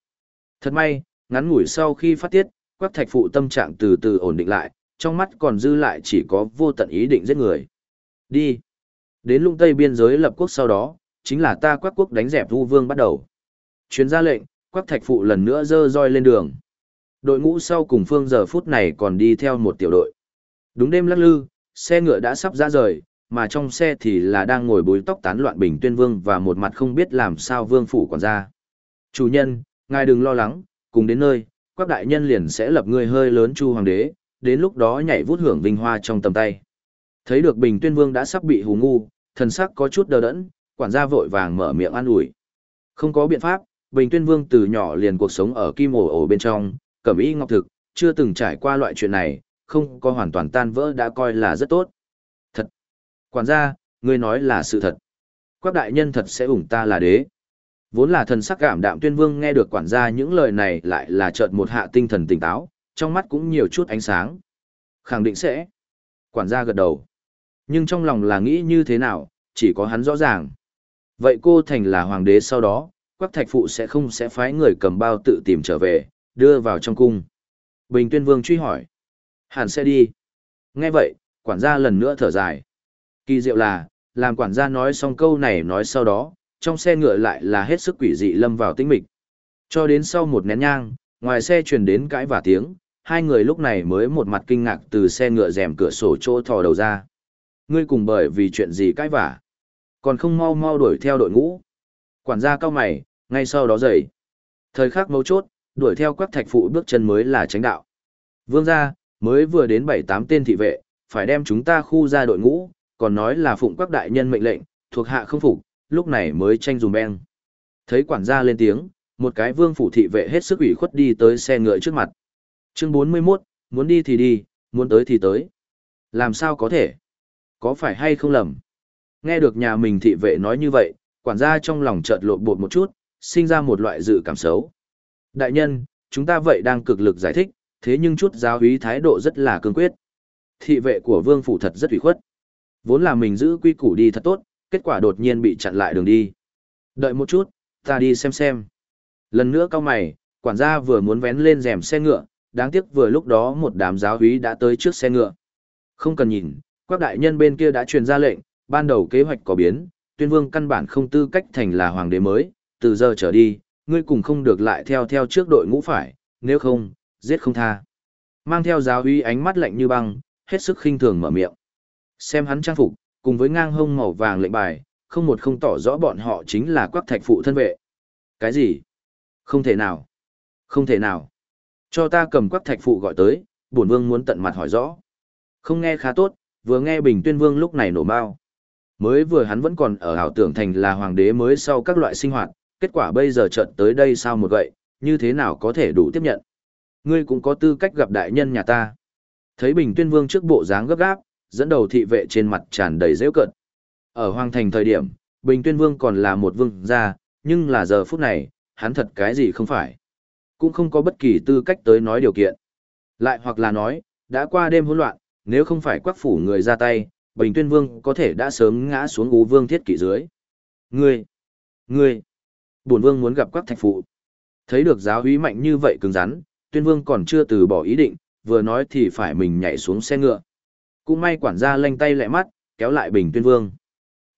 Thật may, ngắn ngủi sau khi phát tiết, quắc thạch phụ tâm trạng từ từ ổn định lại, trong mắt còn dư lại chỉ có vô tận ý định giết người. Đi. Đến lung tây biên giới lập quốc sau đó, chính là ta quắc quốc đánh dẹp vu vương bắt đầu. Chuyến ra lệnh, quắc thạch phụ lần nữa dơ roi lên đường. Đội ngũ sau cùng phương giờ phút này còn đi theo một tiểu đội. Đúng đêm lắc lư, xe ngựa đã sắp ra rời, mà trong xe thì là đang ngồi bối tóc tán loạn bình tuyên vương và một mặt không biết làm sao vương phủ còn ra. Chủ nhân, ngài đừng lo lắng, cùng đến nơi, quắc đại nhân liền sẽ lập người hơi lớn chu hoàng đế, đến lúc đó nhảy vút hưởng vinh hoa trong tầm tay. Thấy được bình tuyên vương đã sắp bị hù ngu, thần sắc có chút đờ đẫn, quản gia vội vàng mở miệng an ủi. Không có biện pháp, bình tuyên vương từ nhỏ liền cuộc sống ở kim ổ ổ bên trong, cẩm y ngọc thực, chưa từng trải qua loại chuyện này, không có hoàn toàn tan vỡ đã coi là rất tốt. Thật! Quản gia, ngươi nói là sự thật. Quác đại nhân thật sẽ ủng ta là đế. Vốn là thần sắc cảm đạm tuyên vương nghe được quản gia những lời này lại là chợt một hạ tinh thần tỉnh táo, trong mắt cũng nhiều chút ánh sáng. Khẳng định sẽ. Quản gia gật đầu. Nhưng trong lòng là nghĩ như thế nào, chỉ có hắn rõ ràng. Vậy cô thành là hoàng đế sau đó, quắc thạch phụ sẽ không sẽ phái người cầm bao tự tìm trở về, đưa vào trong cung. Bình tuyên vương truy hỏi. Hẳn sẽ đi. Nghe vậy, quản gia lần nữa thở dài. Kỳ diệu là, làm quản gia nói xong câu này nói sau đó, trong xe ngựa lại là hết sức quỷ dị lâm vào tĩnh mịch. Cho đến sau một nén nhang, ngoài xe truyền đến cãi và tiếng, hai người lúc này mới một mặt kinh ngạc từ xe ngựa rèm cửa sổ chỗ thò đầu ra. Ngươi cùng bởi vì chuyện gì cãi vả? Còn không mau mau đuổi theo đội ngũ. Quản gia cao mày, ngay sau đó dậy. Thời khắc mấu chốt, đuổi theo quắc thạch phụ bước chân mới là tránh đạo. Vương gia, mới vừa đến bảy tám tên thị vệ, phải đem chúng ta khu ra đội ngũ, còn nói là phụng quắc đại nhân mệnh lệnh, thuộc hạ không phục, lúc này mới tranh dùm beng. Thấy quản gia lên tiếng, một cái vương phủ thị vệ hết sức ủy khuất đi tới xe ngựa trước mặt. Chương 41, muốn đi thì đi, muốn tới thì tới. Làm sao có thể? Có phải hay không lầm? Nghe được nhà mình thị vệ nói như vậy, quản gia trong lòng chợt lộn bột một chút, sinh ra một loại dự cảm xấu. Đại nhân, chúng ta vậy đang cực lực giải thích, thế nhưng chút giáo úy thái độ rất là cương quyết. Thị vệ của vương phủ thật rất ủy khuất. Vốn là mình giữ quy củ đi thật tốt, kết quả đột nhiên bị chặn lại đường đi. Đợi một chút, ta đi xem xem. Lần nữa cao mày, quản gia vừa muốn vén lên rèm xe ngựa, đáng tiếc vừa lúc đó một đám giáo úy đã tới trước xe ngựa. Không cần nhìn, các đại nhân bên kia đã truyền ra lệnh, ban đầu kế hoạch có biến, tuyên vương căn bản không tư cách thành là hoàng đế mới, từ giờ trở đi, ngươi cùng không được lại theo theo trước đội ngũ phải, nếu không, giết không tha. Mang theo giáo uy ánh mắt lạnh như băng, hết sức khinh thường mở miệng. Xem hắn trang phục, cùng với ngang hông màu vàng lệnh bài, không một không tỏ rõ bọn họ chính là quắc thạch phụ thân vệ. Cái gì? Không thể nào. Không thể nào. Cho ta cầm quắc thạch phụ gọi tới, bổn vương muốn tận mặt hỏi rõ. Không nghe khá tốt, vừa nghe Bình Tuyên Vương lúc này nổ bao. Mới vừa hắn vẫn còn ở ảo tưởng thành là hoàng đế mới sau các loại sinh hoạt, kết quả bây giờ trận tới đây sao một vậy, như thế nào có thể đủ tiếp nhận. Ngươi cũng có tư cách gặp đại nhân nhà ta. Thấy Bình Tuyên Vương trước bộ dáng gấp gáp, dẫn đầu thị vệ trên mặt tràn đầy dễ cận. Ở hoàng thành thời điểm, Bình Tuyên Vương còn là một vương gia, nhưng là giờ phút này, hắn thật cái gì không phải. Cũng không có bất kỳ tư cách tới nói điều kiện. Lại hoặc là nói, đã qua đêm hỗn loạn, nếu không phải quắc phủ người ra tay, Bình Tuyên Vương có thể đã sớm ngã xuống Ú Vương thiết kỷ dưới. Ngươi! Ngươi! Bổn Vương muốn gặp quách thạch phụ. Thấy được giáo úy mạnh như vậy cứng rắn, tuyên vương còn chưa từ bỏ ý định, vừa nói thì phải mình nhảy xuống xe ngựa. Cũng may quản gia lanh tay lẹ mắt, kéo lại bình tuyên vương.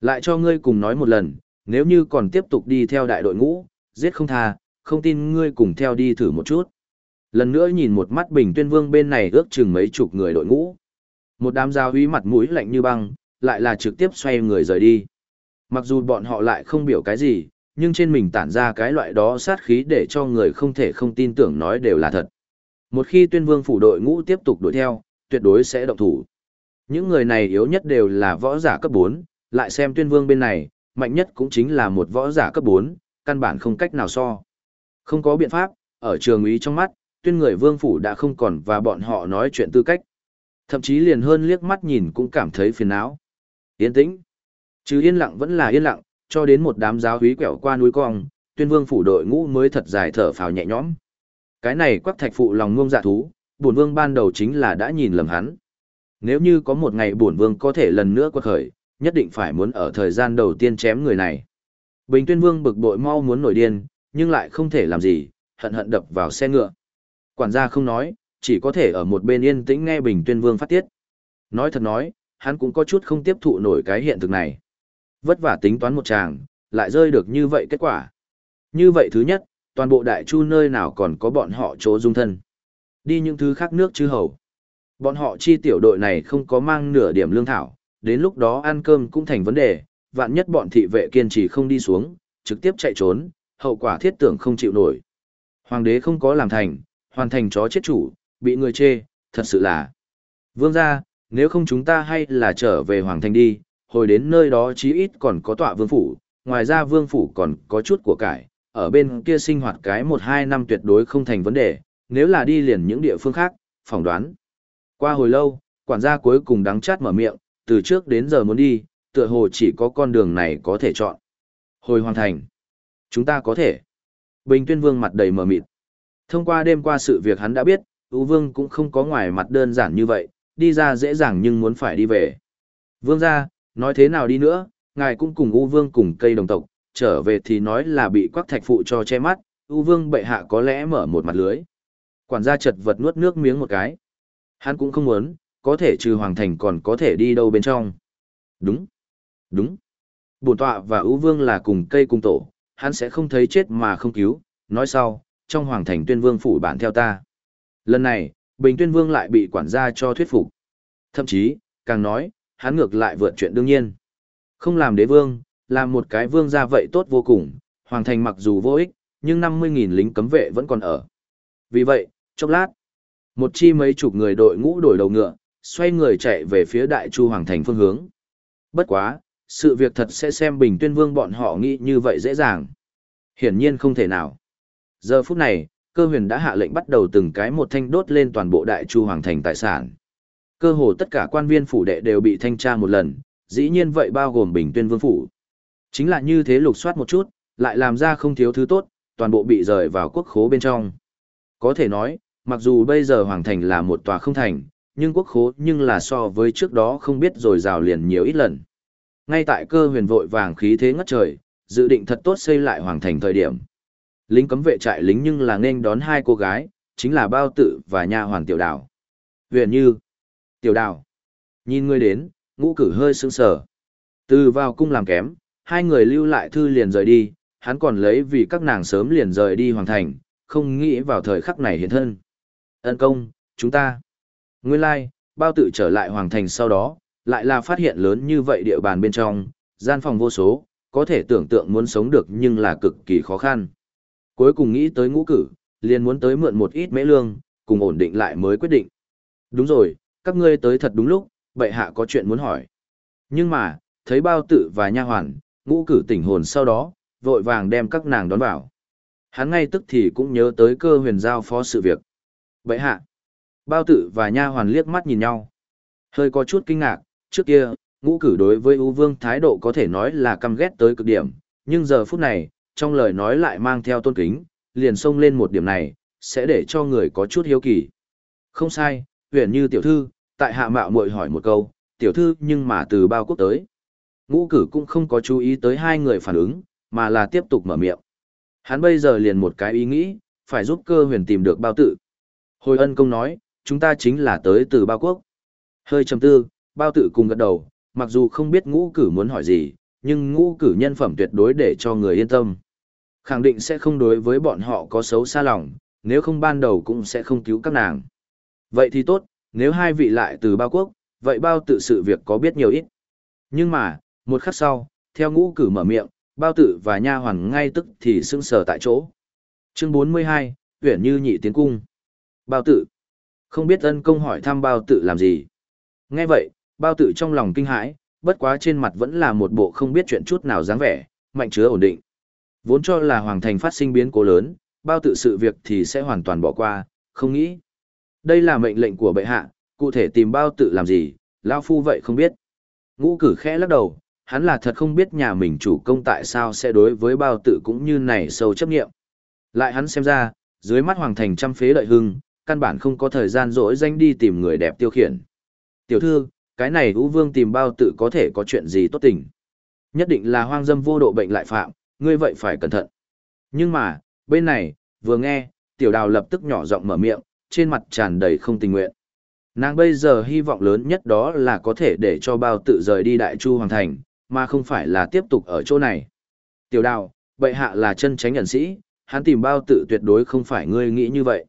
Lại cho ngươi cùng nói một lần, nếu như còn tiếp tục đi theo đại đội ngũ, giết không tha, không tin ngươi cùng theo đi thử một chút. Lần nữa nhìn một mắt bình tuyên vương bên này ước chừng mấy chục người đội ngũ. Một đám giáo úy mặt mũi lạnh như băng, lại là trực tiếp xoay người rời đi. Mặc dù bọn họ lại không biểu cái gì, nhưng trên mình tản ra cái loại đó sát khí để cho người không thể không tin tưởng nói đều là thật. Một khi tuyên vương phủ đội ngũ tiếp tục đuổi theo, tuyệt đối sẽ động thủ. Những người này yếu nhất đều là võ giả cấp 4, lại xem tuyên vương bên này, mạnh nhất cũng chính là một võ giả cấp 4, căn bản không cách nào so. Không có biện pháp, ở trường ý trong mắt, tuyên người vương phủ đã không còn và bọn họ nói chuyện tư cách. Thậm chí liền hơn liếc mắt nhìn cũng cảm thấy phiền não. Yên tĩnh. Chứ yên lặng vẫn là yên lặng, cho đến một đám giáo húy quẹo qua núi cong, tuyên vương phủ đội ngũ mới thật dài thở phào nhẹ nhõm. Cái này quắc thạch phụ lòng ngông dạ thú, bổn vương ban đầu chính là đã nhìn lầm hắn. Nếu như có một ngày bổn vương có thể lần nữa quật khởi, nhất định phải muốn ở thời gian đầu tiên chém người này. Bình tuyên vương bực bội mau muốn nổi điên, nhưng lại không thể làm gì, hận hận đập vào xe ngựa. Quản gia không nói, chỉ có thể ở một bên yên tĩnh nghe bình tuyên vương phát tiết. Nói thật nói, hắn cũng có chút không tiếp thụ nổi cái hiện thực này. Vất vả tính toán một chàng, lại rơi được như vậy kết quả. Như vậy thứ nhất, toàn bộ đại chu nơi nào còn có bọn họ chỗ dung thân. Đi những thứ khác nước chứ hầu. Bọn họ chi tiểu đội này không có mang nửa điểm lương thảo, đến lúc đó ăn cơm cũng thành vấn đề, vạn nhất bọn thị vệ kiên trì không đi xuống, trực tiếp chạy trốn, hậu quả thiết tưởng không chịu nổi. Hoàng đế không có làm thành, hoàn thành chó chết chủ, bị người chê, thật sự là. Vương gia, nếu không chúng ta hay là trở về Hoàng thành đi, hồi đến nơi đó chí ít còn có tọa vương phủ, ngoài ra vương phủ còn có chút của cải, ở bên kia sinh hoạt cái một hai năm tuyệt đối không thành vấn đề, nếu là đi liền những địa phương khác, phỏng đoán. Qua hồi lâu, quản gia cuối cùng đắng chát mở miệng, từ trước đến giờ muốn đi, tựa hồ chỉ có con đường này có thể chọn. Hồi hoàn thành. Chúng ta có thể. Bình tuyên vương mặt đầy mở mịt. Thông qua đêm qua sự việc hắn đã biết, ưu vương cũng không có ngoài mặt đơn giản như vậy, đi ra dễ dàng nhưng muốn phải đi về. Vương ra, nói thế nào đi nữa, ngài cũng cùng ưu vương cùng cây đồng tộc, trở về thì nói là bị quắc thạch phụ cho che mắt, ưu vương bệ hạ có lẽ mở một mặt lưới. Quản gia chật vật nuốt nước miếng một cái. Hắn cũng không muốn, có thể trừ hoàng thành còn có thể đi đâu bên trong. Đúng. Đúng. Bổn tọa và ưu vương là cùng cây cùng tổ, hắn sẽ không thấy chết mà không cứu. Nói sau, trong hoàng thành tuyên vương phủ bản theo ta. Lần này, bình tuyên vương lại bị quản gia cho thuyết phục. Thậm chí, càng nói, hắn ngược lại vượt chuyện đương nhiên. Không làm đế vương, làm một cái vương gia vậy tốt vô cùng, hoàng thành mặc dù vô ích, nhưng 50.000 lính cấm vệ vẫn còn ở. Vì vậy, chốc lát, một chi mấy chục người đội ngũ đổi đầu ngựa, xoay người chạy về phía đại chu hoàng thành phương hướng. Bất quá, sự việc thật sẽ xem bình tuyên vương bọn họ nghĩ như vậy dễ dàng. Hiển nhiên không thể nào. Giờ phút này, cơ huyền đã hạ lệnh bắt đầu từng cái một thanh đốt lên toàn bộ đại chu hoàng thành tài sản. Cơ hồ tất cả quan viên phủ đệ đều bị thanh tra một lần, dĩ nhiên vậy bao gồm bình tuyên vương phủ. Chính là như thế lục soát một chút, lại làm ra không thiếu thứ tốt, toàn bộ bị rời vào quốc khố bên trong. Có thể nói, mặc dù bây giờ hoàng thành là một tòa không thành, nhưng quốc khố nhưng là so với trước đó không biết rồi rào liền nhiều ít lần. Ngay tại cơ huyền vội vàng khí thế ngất trời, dự định thật tốt xây lại hoàng thành thời điểm. Lính cấm vệ trại lính nhưng là nên đón hai cô gái, chính là Bao Tự và nha hoàng Tiểu Đào. Huyền như, Tiểu Đào, nhìn ngươi đến, ngũ cử hơi sững sờ. Từ vào cung làm kém, hai người lưu lại thư liền rời đi, hắn còn lấy vì các nàng sớm liền rời đi hoàng thành, không nghĩ vào thời khắc này hiện thân. Ân công, chúng ta. Nguyên lai, like, bao tự trở lại hoàng thành sau đó, lại là phát hiện lớn như vậy địa bàn bên trong, gian phòng vô số, có thể tưởng tượng muốn sống được nhưng là cực kỳ khó khăn. Cuối cùng nghĩ tới ngũ cử, liền muốn tới mượn một ít mễ lương, cùng ổn định lại mới quyết định. Đúng rồi, các ngươi tới thật đúng lúc, bệ hạ có chuyện muốn hỏi. Nhưng mà, thấy bao tự và nha hoàn, ngũ cử tỉnh hồn sau đó, vội vàng đem các nàng đón vào. Hắn ngay tức thì cũng nhớ tới cơ huyền giao phó sự việc. Bệ hạ, bao tự và nha hoàn liếc mắt nhìn nhau. Hơi có chút kinh ngạc, trước kia, ngũ cử đối với ưu vương thái độ có thể nói là căm ghét tới cực điểm, nhưng giờ phút này, trong lời nói lại mang theo tôn kính, liền xông lên một điểm này, sẽ để cho người có chút hiếu kỳ. Không sai, huyền như tiểu thư, tại hạ mạo muội hỏi một câu, tiểu thư nhưng mà từ bao quốc tới. Ngũ cử cũng không có chú ý tới hai người phản ứng, mà là tiếp tục mở miệng. Hắn bây giờ liền một cái ý nghĩ, phải giúp cơ huyền tìm được bao tự. Hồi ân công nói, chúng ta chính là tới từ bao quốc. Hơi trầm tư, bao tự cùng gật đầu, mặc dù không biết ngũ cử muốn hỏi gì, nhưng ngũ cử nhân phẩm tuyệt đối để cho người yên tâm. Khẳng định sẽ không đối với bọn họ có xấu xa lòng, nếu không ban đầu cũng sẽ không cứu các nàng. Vậy thì tốt, nếu hai vị lại từ bao quốc, vậy bao tự sự việc có biết nhiều ít. Nhưng mà, một khắc sau, theo ngũ cử mở miệng, bao tự và nha hoàn ngay tức thì sưng sờ tại chỗ. Chương 42, tuyển Như nhị tiến cung. Bao tự. Không biết ân công hỏi thăm bao tự làm gì. Nghe vậy, bao tự trong lòng kinh hãi, bất quá trên mặt vẫn là một bộ không biết chuyện chút nào dáng vẻ, mạnh chứa ổn định. Vốn cho là hoàng thành phát sinh biến cố lớn, bao tự sự việc thì sẽ hoàn toàn bỏ qua, không nghĩ. Đây là mệnh lệnh của bệ hạ, cụ thể tìm bao tự làm gì, lão phu vậy không biết. Ngũ cử khẽ lắc đầu, hắn là thật không biết nhà mình chủ công tại sao sẽ đối với bao tự cũng như này sâu chấp nghiệm. Lại hắn xem ra, dưới mắt hoàng thành trăm phế lợi hưng, căn bản không có thời gian rỗi danh đi tìm người đẹp tiêu khiển. Tiểu thư, cái này Ú Vương tìm bao tự có thể có chuyện gì tốt tình. Nhất định là hoang dâm vô độ bệnh lại phạm, ngươi vậy phải cẩn thận. Nhưng mà, bên này, vừa nghe, tiểu đào lập tức nhỏ giọng mở miệng, trên mặt tràn đầy không tình nguyện. Nàng bây giờ hy vọng lớn nhất đó là có thể để cho bao tự rời đi đại chu hoàng thành, mà không phải là tiếp tục ở chỗ này. Tiểu đào, bệ hạ là chân tránh nhận sĩ, hắn tìm bao tự tuyệt đối không phải ngươi nghĩ như vậy.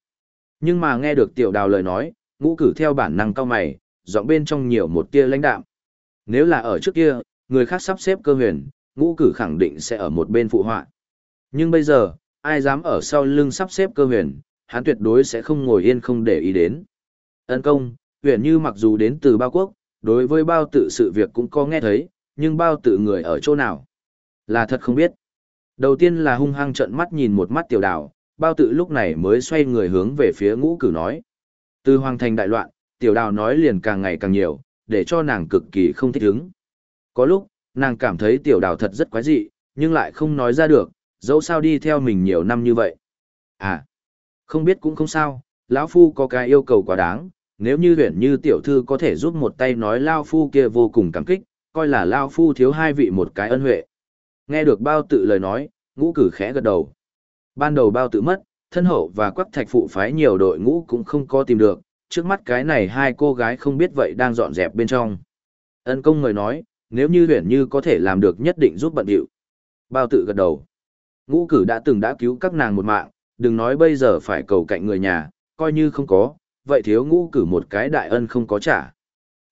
Nhưng mà nghe được tiểu đào lời nói, ngũ cử theo bản năng cao mày, giọng bên trong nhiều một tia lãnh đạm. Nếu là ở trước kia, người khác sắp xếp cơ huyền, ngũ cử khẳng định sẽ ở một bên phụ họa. Nhưng bây giờ, ai dám ở sau lưng sắp xếp cơ huyền, hắn tuyệt đối sẽ không ngồi yên không để ý đến. Ân công, huyền như mặc dù đến từ bao quốc, đối với bao tự sự việc cũng có nghe thấy, nhưng bao tự người ở chỗ nào? Là thật không biết. Đầu tiên là hung hăng trợn mắt nhìn một mắt tiểu đào, bao tự lúc này mới xoay người hướng về phía ngũ cử nói. Từ hoàng thành đại loạn, tiểu đào nói liền càng ngày càng nhiều, để cho nàng cực kỳ không thích ứng. Có lúc, nàng cảm thấy tiểu đào thật rất quái dị, nhưng lại không nói ra được, dẫu sao đi theo mình nhiều năm như vậy. À, không biết cũng không sao, lão phu có cái yêu cầu quá đáng, nếu như huyền như tiểu thư có thể giúp một tay nói lao phu kia vô cùng cảm kích, coi là lao phu thiếu hai vị một cái ân huệ. Nghe được bao tự lời nói, ngũ cử khẽ gật đầu. Ban đầu bao tự mất, thân hậu và quắc thạch phụ phái nhiều đội ngũ cũng không có tìm được, trước mắt cái này hai cô gái không biết vậy đang dọn dẹp bên trong. Ân công người nói, nếu như huyền như có thể làm được nhất định giúp bận điệu. Bao tự gật đầu. Ngũ cử đã từng đã cứu các nàng một mạng, đừng nói bây giờ phải cầu cạnh người nhà, coi như không có, vậy thiếu ngũ cử một cái đại ân không có trả.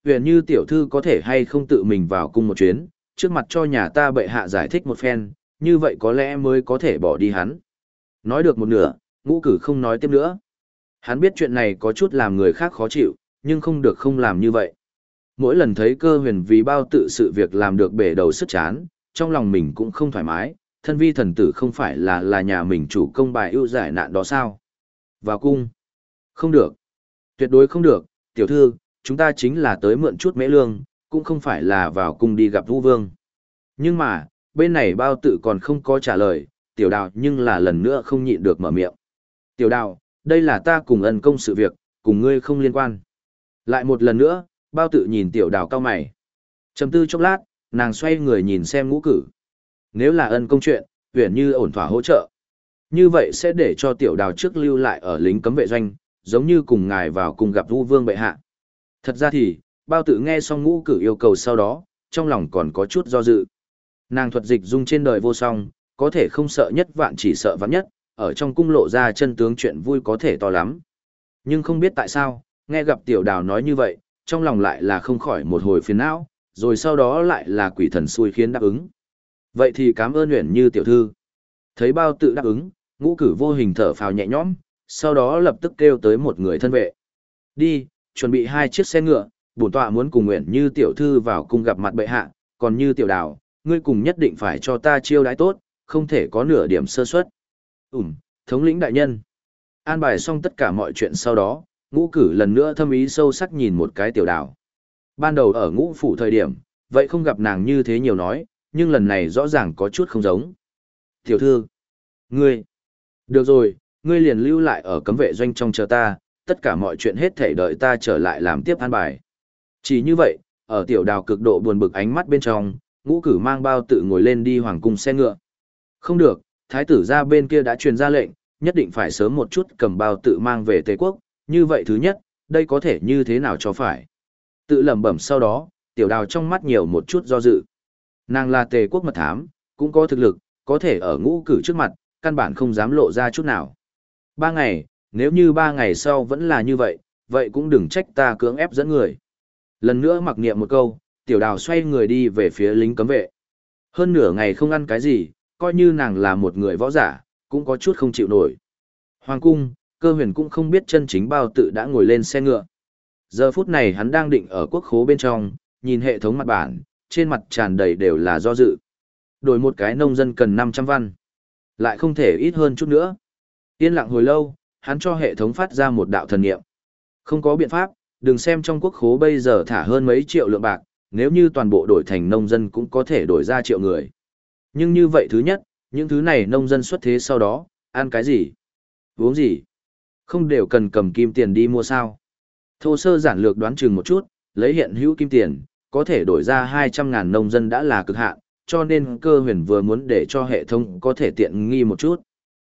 Huyền như tiểu thư có thể hay không tự mình vào cung một chuyến, trước mặt cho nhà ta bệ hạ giải thích một phen, như vậy có lẽ mới có thể bỏ đi hắn. Nói được một nửa, ngũ cử không nói tiếp nữa. Hắn biết chuyện này có chút làm người khác khó chịu, nhưng không được không làm như vậy. Mỗi lần thấy cơ huyền vì bao tự sự việc làm được bể đầu sức chán, trong lòng mình cũng không thoải mái, thân vi thần tử không phải là là nhà mình chủ công bài ưu giải nạn đó sao? Vào cung. Không được. Tuyệt đối không được, tiểu thư, chúng ta chính là tới mượn chút mễ lương, cũng không phải là vào cung đi gặp vũ vương. Nhưng mà, bên này bao tự còn không có trả lời, tiểu đào nhưng là lần nữa không nhịn được mở miệng. Tiểu đào, đây là ta cùng ân công sự việc, cùng ngươi không liên quan. Lại một lần nữa, bao tự nhìn tiểu đào cao mày. Chầm tư chốc lát, nàng xoay người nhìn xem ngũ cử. Nếu là ân công chuyện, huyền như ổn thỏa hỗ trợ. Như vậy sẽ để cho tiểu đào trước lưu lại ở lính cấm vệ doanh, giống như cùng ngài vào cùng gặp vũ vương bệ hạ. Thật ra thì, bao tự nghe xong ngũ cử yêu cầu sau đó, trong lòng còn có chút do dự. Nàng thuật dịch dung trên đời vô song, có thể không sợ nhất vạn chỉ sợ vạn nhất, ở trong cung lộ ra chân tướng chuyện vui có thể to lắm. Nhưng không biết tại sao, nghe gặp tiểu đào nói như vậy, trong lòng lại là không khỏi một hồi phiền não, rồi sau đó lại là quỷ thần xui khiến đáp ứng. Vậy thì cảm ơn nguyện như tiểu thư. Thấy bao tự đáp ứng, ngũ cử vô hình thở phào nhẹ nhõm, sau đó lập tức kêu tới một người thân vệ. Đi, chuẩn bị hai chiếc xe ngựa, bổn tọa muốn cùng nguyện như tiểu thư vào cung gặp mặt bệ hạ, còn như tiểu đào, ngươi cùng nhất định phải cho ta chiêu đãi tốt, không thể có nửa điểm sơ suất. Ừm, thống lĩnh đại nhân. An bài xong tất cả mọi chuyện sau đó, ngũ cử lần nữa thâm ý sâu sắc nhìn một cái tiểu đào. Ban đầu ở ngũ phủ thời điểm, vậy không gặp nàng như thế nhiều nói, nhưng lần này rõ ràng có chút không giống. Tiểu thư, ngươi, được rồi, ngươi liền lưu lại ở cấm vệ doanh trong chờ ta, tất cả mọi chuyện hết thể đợi ta trở lại làm tiếp an bài. Chỉ như vậy, ở tiểu đào cực độ buồn bực ánh mắt bên trong, ngũ cử mang bao tự ngồi lên đi hoàng cung xe ngựa. Không được, thái tử ra bên kia đã truyền ra lệnh, nhất định phải sớm một chút cầm bao tự mang về Tề quốc, như vậy thứ nhất, đây có thể như thế nào cho phải. Tự lẩm bẩm sau đó, tiểu đào trong mắt nhiều một chút do dự. Nàng là Tề quốc mật thám, cũng có thực lực, có thể ở ngũ cử trước mặt, căn bản không dám lộ ra chút nào. Ba ngày, nếu như ba ngày sau vẫn là như vậy, vậy cũng đừng trách ta cưỡng ép dẫn người. Lần nữa mặc niệm một câu, tiểu đào xoay người đi về phía lính cấm vệ. Hơn nửa ngày không ăn cái gì, coi như nàng là một người võ giả, cũng có chút không chịu nổi. Hoàng cung, cơ huyền cũng không biết chân chính bao tự đã ngồi lên xe ngựa. Giờ phút này hắn đang định ở quốc khố bên trong, nhìn hệ thống mặt bản, trên mặt tràn đầy đều là do dự. Đổi một cái nông dân cần 500 văn. Lại không thể ít hơn chút nữa. Yên lặng hồi lâu, hắn cho hệ thống phát ra một đạo thần niệm. Không có biện pháp, đừng xem trong quốc khố bây giờ thả hơn mấy triệu lượng bạc, nếu như toàn bộ đổi thành nông dân cũng có thể đổi ra triệu người. Nhưng như vậy thứ nhất, những thứ này nông dân xuất thế sau đó, ăn cái gì? Uống gì? Không đều cần cầm kim tiền đi mua sao? Thô sơ giản lược đoán chừng một chút, lấy hiện hữu kim tiền, có thể đổi ra 200.000 nông dân đã là cực hạn, cho nên cơ huyền vừa muốn để cho hệ thống có thể tiện nghi một chút.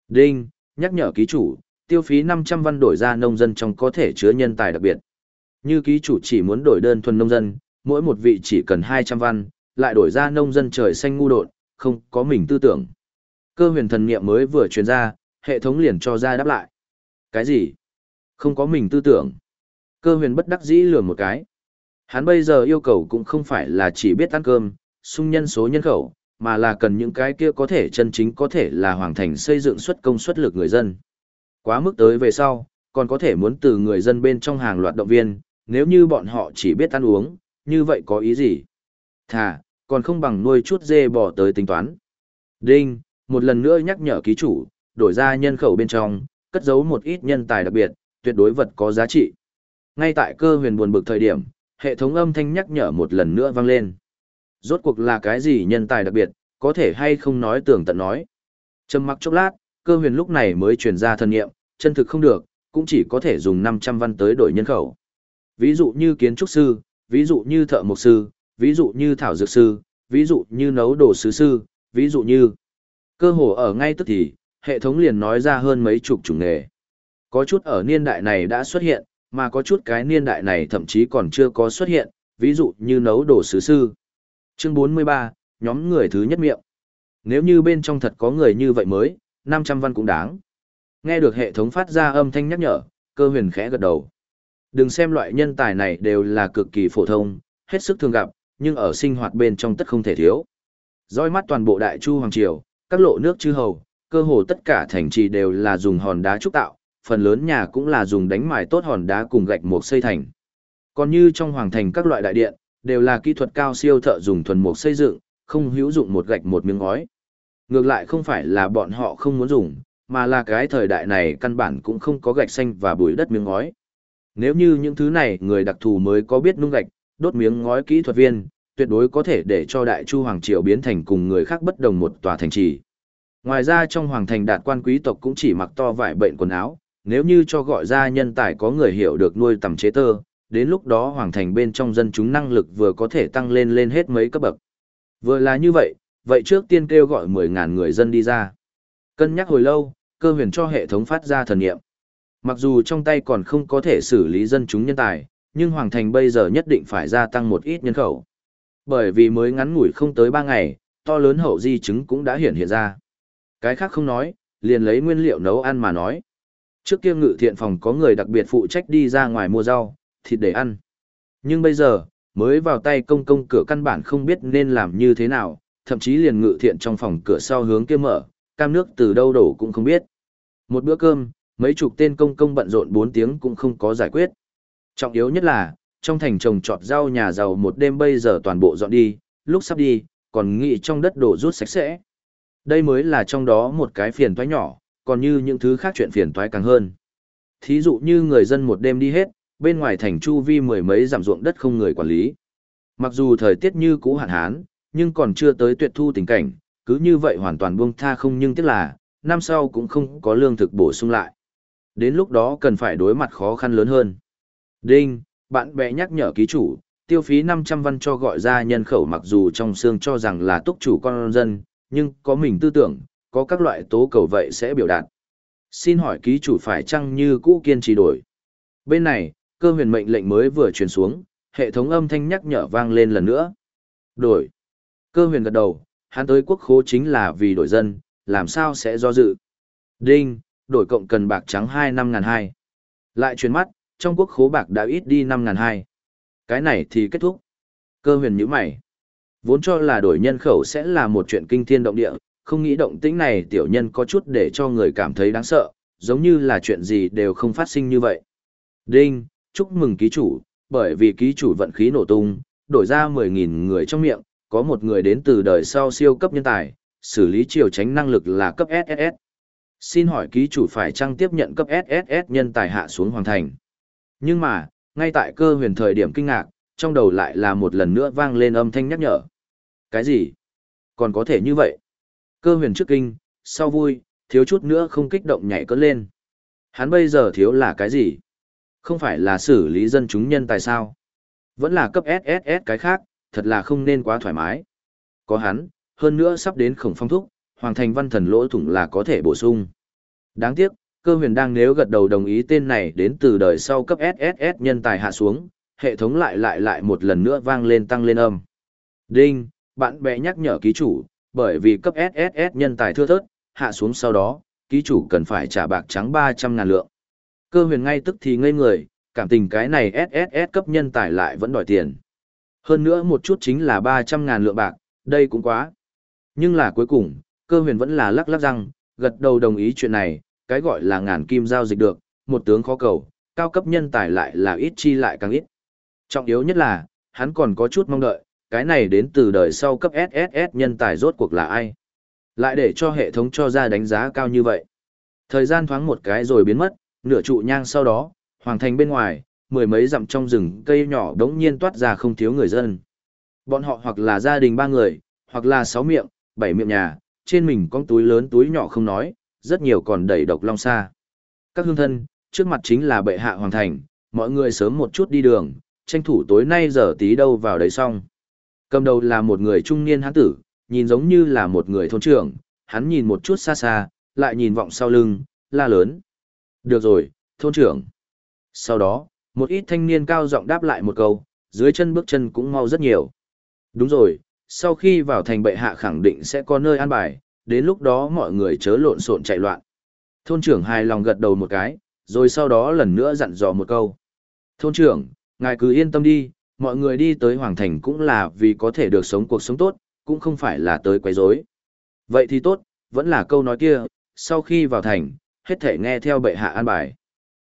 Đinh, nhắc nhở ký chủ, tiêu phí 500 văn đổi ra nông dân trong có thể chứa nhân tài đặc biệt. Như ký chủ chỉ muốn đổi đơn thuần nông dân, mỗi một vị chỉ cần 200 văn, lại đổi ra nông dân trời xanh ngu đột, không có mình tư tưởng. Cơ huyền thần niệm mới vừa truyền ra, hệ thống liền cho ra đáp lại. Cái gì? Không có mình tư tưởng. Cơ huyền bất đắc dĩ lừa một cái. Hắn bây giờ yêu cầu cũng không phải là chỉ biết ăn cơm, sung nhân số nhân khẩu, mà là cần những cái kia có thể chân chính có thể là hoàn thành xây dựng xuất công suất lực người dân. Quá mức tới về sau, còn có thể muốn từ người dân bên trong hàng loạt động viên, nếu như bọn họ chỉ biết ăn uống, như vậy có ý gì? Thà, còn không bằng nuôi chút dê bò tới tính toán. Đinh, một lần nữa nhắc nhở ký chủ, đổi ra nhân khẩu bên trong, cất giấu một ít nhân tài đặc biệt, tuyệt đối vật có giá trị. Ngay tại cơ huyền buồn bực thời điểm, hệ thống âm thanh nhắc nhở một lần nữa vang lên. Rốt cuộc là cái gì nhân tài đặc biệt, có thể hay không nói tưởng tận nói. Trầm mặc chốc lát, cơ huyền lúc này mới truyền ra thân nghiệm, chân thực không được, cũng chỉ có thể dùng 500 văn tới đổi nhân khẩu. Ví dụ như kiến trúc sư, ví dụ như thợ mộc sư, ví dụ như thảo dược sư, ví dụ như nấu đồ sứ sư, ví dụ như cơ hồ ở ngay tức thì, hệ thống liền nói ra hơn mấy chục chủng nghề. Có chút ở niên đại này đã xuất hiện, mà có chút cái niên đại này thậm chí còn chưa có xuất hiện, ví dụ như nấu đồ sứ sư. Chương 43, nhóm người thứ nhất miệng. Nếu như bên trong thật có người như vậy mới, 500 văn cũng đáng. Nghe được hệ thống phát ra âm thanh nhắc nhở, cơ huyền khẽ gật đầu. Đừng xem loại nhân tài này đều là cực kỳ phổ thông, hết sức thường gặp, nhưng ở sinh hoạt bên trong tất không thể thiếu. Dõi mắt toàn bộ đại chu hoàng triều, các lộ nước chư hầu, cơ hồ tất cả thành trì đều là dùng hòn đá trúc tạo, phần lớn nhà cũng là dùng đánh mài tốt hòn đá cùng gạch mục xây thành. Còn như trong hoàng thành các loại đại điện, đều là kỹ thuật cao siêu thợ dùng thuần mục xây dựng, không hữu dụng một gạch một miếng ngói. Ngược lại không phải là bọn họ không muốn dùng, mà là cái thời đại này căn bản cũng không có gạch xanh và bụi đất miếng ngói. Nếu như những thứ này người đặc thù mới có biết nung gạch, đốt miếng ngói kỹ thuật viên, tuyệt đối có thể để cho Đại Chu Hoàng Triều biến thành cùng người khác bất đồng một tòa thành trì. Ngoài ra trong hoàng thành đạt quan quý tộc cũng chỉ mặc to vải bệnh quần áo, nếu như cho gọi ra nhân tài có người hiểu được nuôi tầm chế tơ, đến lúc đó hoàng thành bên trong dân chúng năng lực vừa có thể tăng lên lên hết mấy cấp bậc. Vừa là như vậy, vậy trước tiên kêu gọi 10.000 người dân đi ra. Cân nhắc hồi lâu, cơ huyền cho hệ thống phát ra thần nghiệm. Mặc dù trong tay còn không có thể xử lý dân chúng nhân tài, nhưng Hoàng Thành bây giờ nhất định phải gia tăng một ít nhân khẩu. Bởi vì mới ngắn ngủi không tới 3 ngày, to lớn hậu di chứng cũng đã hiện hiện ra. Cái khác không nói, liền lấy nguyên liệu nấu ăn mà nói. Trước kia ngự thiện phòng có người đặc biệt phụ trách đi ra ngoài mua rau, thịt để ăn. Nhưng bây giờ, mới vào tay công công cửa căn bản không biết nên làm như thế nào, thậm chí liền ngự thiện trong phòng cửa sau hướng kia mở, cam nước từ đâu đổ cũng không biết. Một bữa cơm, mấy chục tên công công bận rộn 4 tiếng cũng không có giải quyết. Trọng yếu nhất là, trong thành trồng trọt rau nhà giàu một đêm bây giờ toàn bộ dọn đi, lúc sắp đi, còn nghĩ trong đất đổ rút sạch sẽ. Đây mới là trong đó một cái phiền toái nhỏ, còn như những thứ khác chuyện phiền toái càng hơn. Thí dụ như người dân một đêm đi hết, bên ngoài thành chu vi mười mấy giảm ruộng đất không người quản lý. Mặc dù thời tiết như cũ hạn hán, nhưng còn chưa tới tuyệt thu tình cảnh, cứ như vậy hoàn toàn buông tha không nhưng tiếc là, năm sau cũng không có lương thực bổ sung lại. Đến lúc đó cần phải đối mặt khó khăn lớn hơn. Đinh, bạn bè nhắc nhở ký chủ, tiêu phí 500 văn cho gọi ra nhân khẩu mặc dù trong xương cho rằng là túc chủ con dân, nhưng có mình tư tưởng, có các loại tố cầu vậy sẽ biểu đạt. Xin hỏi ký chủ phải chăng như cũ kiên trì đổi. Bên này, cơ huyền mệnh lệnh mới vừa truyền xuống, hệ thống âm thanh nhắc nhở vang lên lần nữa. Đổi. Cơ huyền gật đầu, hắn tới quốc khố chính là vì đổi dân, làm sao sẽ do dự. Đinh, đổi cộng cần bạc trắng hai năm ngàn hai. Lại chuyển mắt, trong quốc khố bạc đã ít đi năm ngàn hai. Cái này thì kết thúc. Cơ huyền nhíu mày. Vốn cho là đổi nhân khẩu sẽ là một chuyện kinh thiên động địa, không nghĩ động tĩnh này tiểu nhân có chút để cho người cảm thấy đáng sợ, giống như là chuyện gì đều không phát sinh như vậy. Đinh, chúc mừng ký chủ, bởi vì ký chủ vận khí nổ tung, đổi ra 10.000 người trong miệng, có một người đến từ đời sau siêu cấp nhân tài, xử lý chiều tránh năng lực là cấp SSS. Xin hỏi ký chủ phải chăng tiếp nhận cấp SSS nhân tài hạ xuống hoàn thành. Nhưng mà, ngay tại cơ huyền thời điểm kinh ngạc, trong đầu lại là một lần nữa vang lên âm thanh nhắc nhở. Cái gì? Còn có thể như vậy? Cơ huyền trước kinh, sau vui, thiếu chút nữa không kích động nhảy cất lên. Hắn bây giờ thiếu là cái gì? Không phải là xử lý dân chúng nhân tài sao? Vẫn là cấp SSS cái khác, thật là không nên quá thoải mái. Có hắn, hơn nữa sắp đến khổng phong thúc, hoàng thành văn thần lỗ thủng là có thể bổ sung. Đáng tiếc, cơ huyền đang nếu gật đầu đồng ý tên này đến từ đời sau cấp SSS nhân tài hạ xuống, hệ thống lại lại lại một lần nữa vang lên tăng lên âm. Đinh, bạn bè nhắc nhở ký chủ, bởi vì cấp SSS nhân tài thưa thớt, hạ xuống sau đó, ký chủ cần phải trả bạc trắng 300 ngàn lượng. Cơ huyền ngay tức thì ngây người, cảm tình cái này SSS cấp nhân tài lại vẫn đòi tiền. Hơn nữa một chút chính là 300 ngàn lượng bạc, đây cũng quá. Nhưng là cuối cùng, cơ huyền vẫn là lắc lắc răng, gật đầu đồng ý chuyện này, cái gọi là ngàn kim giao dịch được, một tướng khó cầu, cao cấp nhân tài lại là ít chi lại càng ít. Trọng yếu nhất là, hắn còn có chút mong đợi, cái này đến từ đời sau cấp SSS nhân tài rốt cuộc là ai. Lại để cho hệ thống cho ra đánh giá cao như vậy. Thời gian thoáng một cái rồi biến mất, nửa trụ nhang sau đó, hoàng thành bên ngoài, mười mấy dặm trong rừng cây nhỏ đống nhiên toát ra không thiếu người dân. Bọn họ hoặc là gia đình ba người, hoặc là sáu miệng, bảy miệng nhà, trên mình con túi lớn túi nhỏ không nói, rất nhiều còn đầy độc long xa. Các hương thân, trước mặt chính là bệ hạ hoàng thành, mọi người sớm một chút đi đường, tranh thủ tối nay giờ tí đâu vào đấy xong. Cầm đầu là một người trung niên hán tử, nhìn giống như là một người thôn trưởng, hắn nhìn một chút xa xa, lại nhìn vọng sau lưng, la lớn. Được rồi, thôn trưởng. Sau đó, một ít thanh niên cao giọng đáp lại một câu, dưới chân bước chân cũng mau rất nhiều. Đúng rồi, sau khi vào thành bệ hạ khẳng định sẽ có nơi an bài, đến lúc đó mọi người chớ lộn xộn chạy loạn. Thôn trưởng hài lòng gật đầu một cái, rồi sau đó lần nữa dặn dò một câu. Thôn trưởng, ngài cứ yên tâm đi, mọi người đi tới Hoàng Thành cũng là vì có thể được sống cuộc sống tốt, cũng không phải là tới quấy rối. Vậy thì tốt, vẫn là câu nói kia, sau khi vào thành, hết thể nghe theo bệ hạ an bài.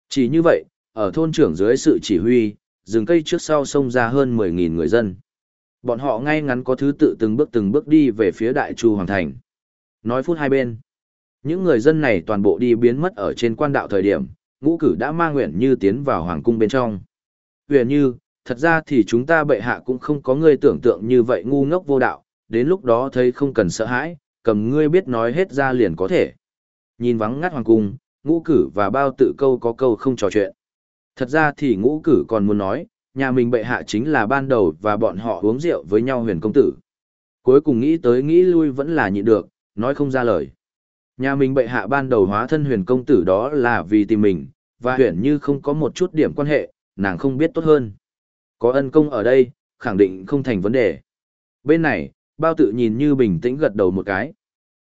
Chỉ như vậy, ở thôn trưởng dưới sự chỉ huy, rừng cây trước sau xông ra hơn 10.000 người dân. Bọn họ ngay ngắn có thứ tự từng bước từng bước đi về phía đại chu hoàng thành. Nói phút hai bên. Những người dân này toàn bộ đi biến mất ở trên quan đạo thời điểm, ngũ cử đã mang nguyện như tiến vào hoàng cung bên trong. Huyền như, thật ra thì chúng ta bệ hạ cũng không có ngươi tưởng tượng như vậy ngu ngốc vô đạo, đến lúc đó thấy không cần sợ hãi, cầm ngươi biết nói hết ra liền có thể. Nhìn vắng ngắt hoàng cung, ngũ cử và bao tự câu có câu không trò chuyện. Thật ra thì ngũ cử còn muốn nói, nhà mình bệ hạ chính là ban đầu và bọn họ uống rượu với nhau huyền công tử. Cuối cùng nghĩ tới nghĩ lui vẫn là nhịn được, nói không ra lời. Nhà mình bệ hạ ban đầu hóa thân huyền công tử đó là vì tìm mình, và huyền như không có một chút điểm quan hệ, nàng không biết tốt hơn. Có ân công ở đây, khẳng định không thành vấn đề. Bên này, bao tự nhìn như bình tĩnh gật đầu một cái.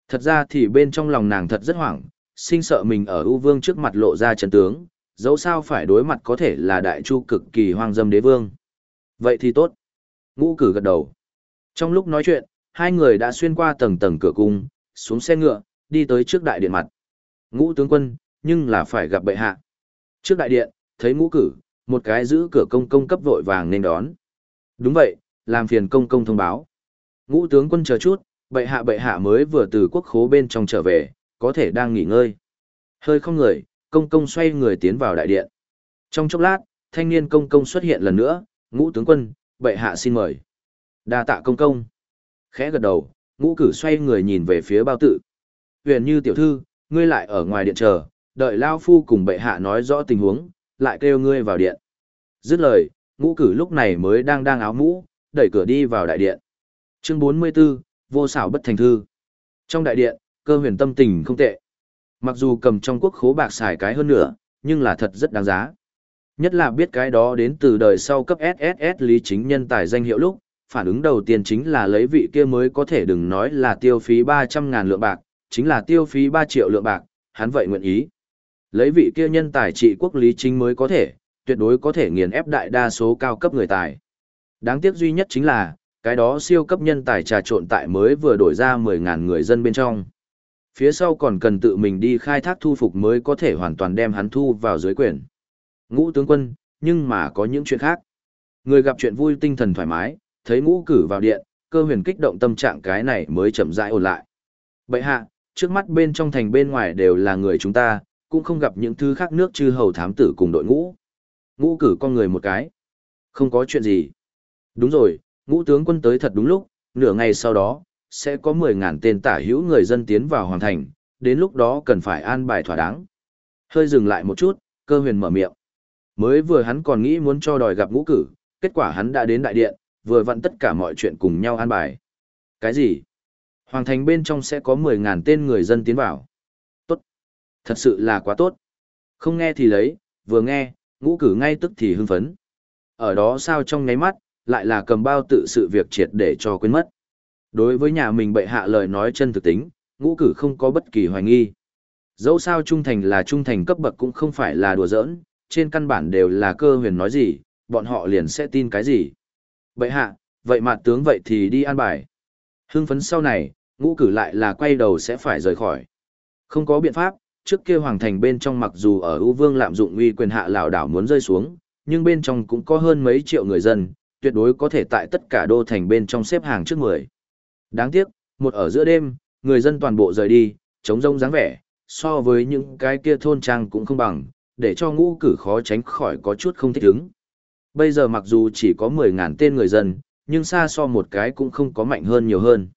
Thật ra thì bên trong lòng nàng thật rất hoảng, sinh sợ mình ở ưu vương trước mặt lộ ra chân tướng, dẫu sao phải đối mặt có thể là đại chu cực kỳ hoang dâm đế vương. Vậy thì tốt. Ngũ cử gật đầu. Trong lúc nói chuyện, hai người đã xuyên qua tầng tầng cửa cung, xuống xe ngựa, đi tới trước đại điện mặt. Ngũ tướng quân, nhưng là phải gặp bệ hạ. Trước đại điện, thấy ngũ cử, một cái giữ cửa công công cấp vội vàng nên đón. Đúng vậy, làm phiền công công thông báo. Ngũ tướng quân chờ chút, bệ hạ bệ hạ mới vừa từ quốc khố bên trong trở về, có thể đang nghỉ ngơi. Hơi không người, công công xoay người tiến vào đại điện. Trong chốc lát, thanh niên công công xuất hiện lần nữa, ngũ tướng quân, bệ hạ xin mời. đa tạ công công. Khẽ gật đầu, ngũ cử xoay người nhìn về phía bao tự. Huyền như tiểu thư, ngươi lại ở ngoài điện chờ, đợi Lao Phu cùng bệ hạ nói rõ tình huống, lại kêu ngươi vào điện. Dứt lời, ngũ cử lúc này mới đang đang áo mũ, đẩy cửa đi vào đại điện. Chương 44, vô xảo bất thành thư. Trong đại điện, cơ huyền tâm tình không tệ. Mặc dù cầm trong quốc khố bạc xài cái hơn nữa, nhưng là thật rất đáng giá. Nhất là biết cái đó đến từ đời sau cấp SSS lý chính nhân tài danh hiệu lúc, phản ứng đầu tiên chính là lấy vị kia mới có thể đừng nói là tiêu phí 300 ngàn lượng bạc, chính là tiêu phí 3 triệu lượng bạc, hắn vậy nguyện ý. Lấy vị kia nhân tài trị quốc lý chính mới có thể, tuyệt đối có thể nghiền ép đại đa số cao cấp người tài. Đáng tiếc duy nhất chính là, cái đó siêu cấp nhân tài trà trộn tại mới vừa đổi ra 10.000 người dân bên trong. Phía sau còn cần tự mình đi khai thác thu phục mới có thể hoàn toàn đem hắn thu vào dưới quyền. Ngũ tướng quân, nhưng mà có những chuyện khác. Người gặp chuyện vui tinh thần thoải mái, thấy ngũ cử vào điện, cơ huyền kích động tâm trạng cái này mới chậm rãi ổn lại. Bậy hạ, trước mắt bên trong thành bên ngoài đều là người chúng ta, cũng không gặp những thứ khác nước chư hầu thám tử cùng đội ngũ. Ngũ cử con người một cái. Không có chuyện gì. Đúng rồi, ngũ tướng quân tới thật đúng lúc, nửa ngày sau đó, sẽ có 10.000 tên tả hữu người dân tiến vào hoàng thành, đến lúc đó cần phải an bài thỏa đáng. Hơi dừng lại một chút, cơ huyền mở miệng. Mới vừa hắn còn nghĩ muốn cho đòi gặp ngũ cử, kết quả hắn đã đến đại điện, vừa vặn tất cả mọi chuyện cùng nhau an bài. Cái gì? Hoàng thành bên trong sẽ có 10.000 tên người dân tiến vào. Thật sự là quá tốt. Không nghe thì lấy, vừa nghe, ngũ cử ngay tức thì hưng phấn. Ở đó sao trong nháy mắt, lại là cầm bao tự sự việc triệt để cho quên mất. Đối với nhà mình bệ hạ lời nói chân thực tính, ngũ cử không có bất kỳ hoài nghi. Dẫu sao trung thành là trung thành cấp bậc cũng không phải là đùa giỡn, trên căn bản đều là cơ huyền nói gì, bọn họ liền sẽ tin cái gì. Bệ hạ, vậy mặt tướng vậy thì đi an bài. Hưng phấn sau này, ngũ cử lại là quay đầu sẽ phải rời khỏi. Không có biện pháp, trước kia hoàng thành bên trong mặc dù ở ưu vương lạm dụng uy quyền hạ lảo đảo muốn rơi xuống, nhưng bên trong cũng có hơn mấy triệu người dân, tuyệt đối có thể tại tất cả đô thành bên trong xếp hàng trước mười. Đáng tiếc, một ở giữa đêm, người dân toàn bộ rời đi, chống rông dáng vẻ, so với những cái kia thôn trang cũng không bằng, để cho ngũ cử khó tránh khỏi có chút không thích ứng. Bây giờ mặc dù chỉ có 10.000 tên người dân, nhưng xa so một cái cũng không có mạnh hơn nhiều hơn.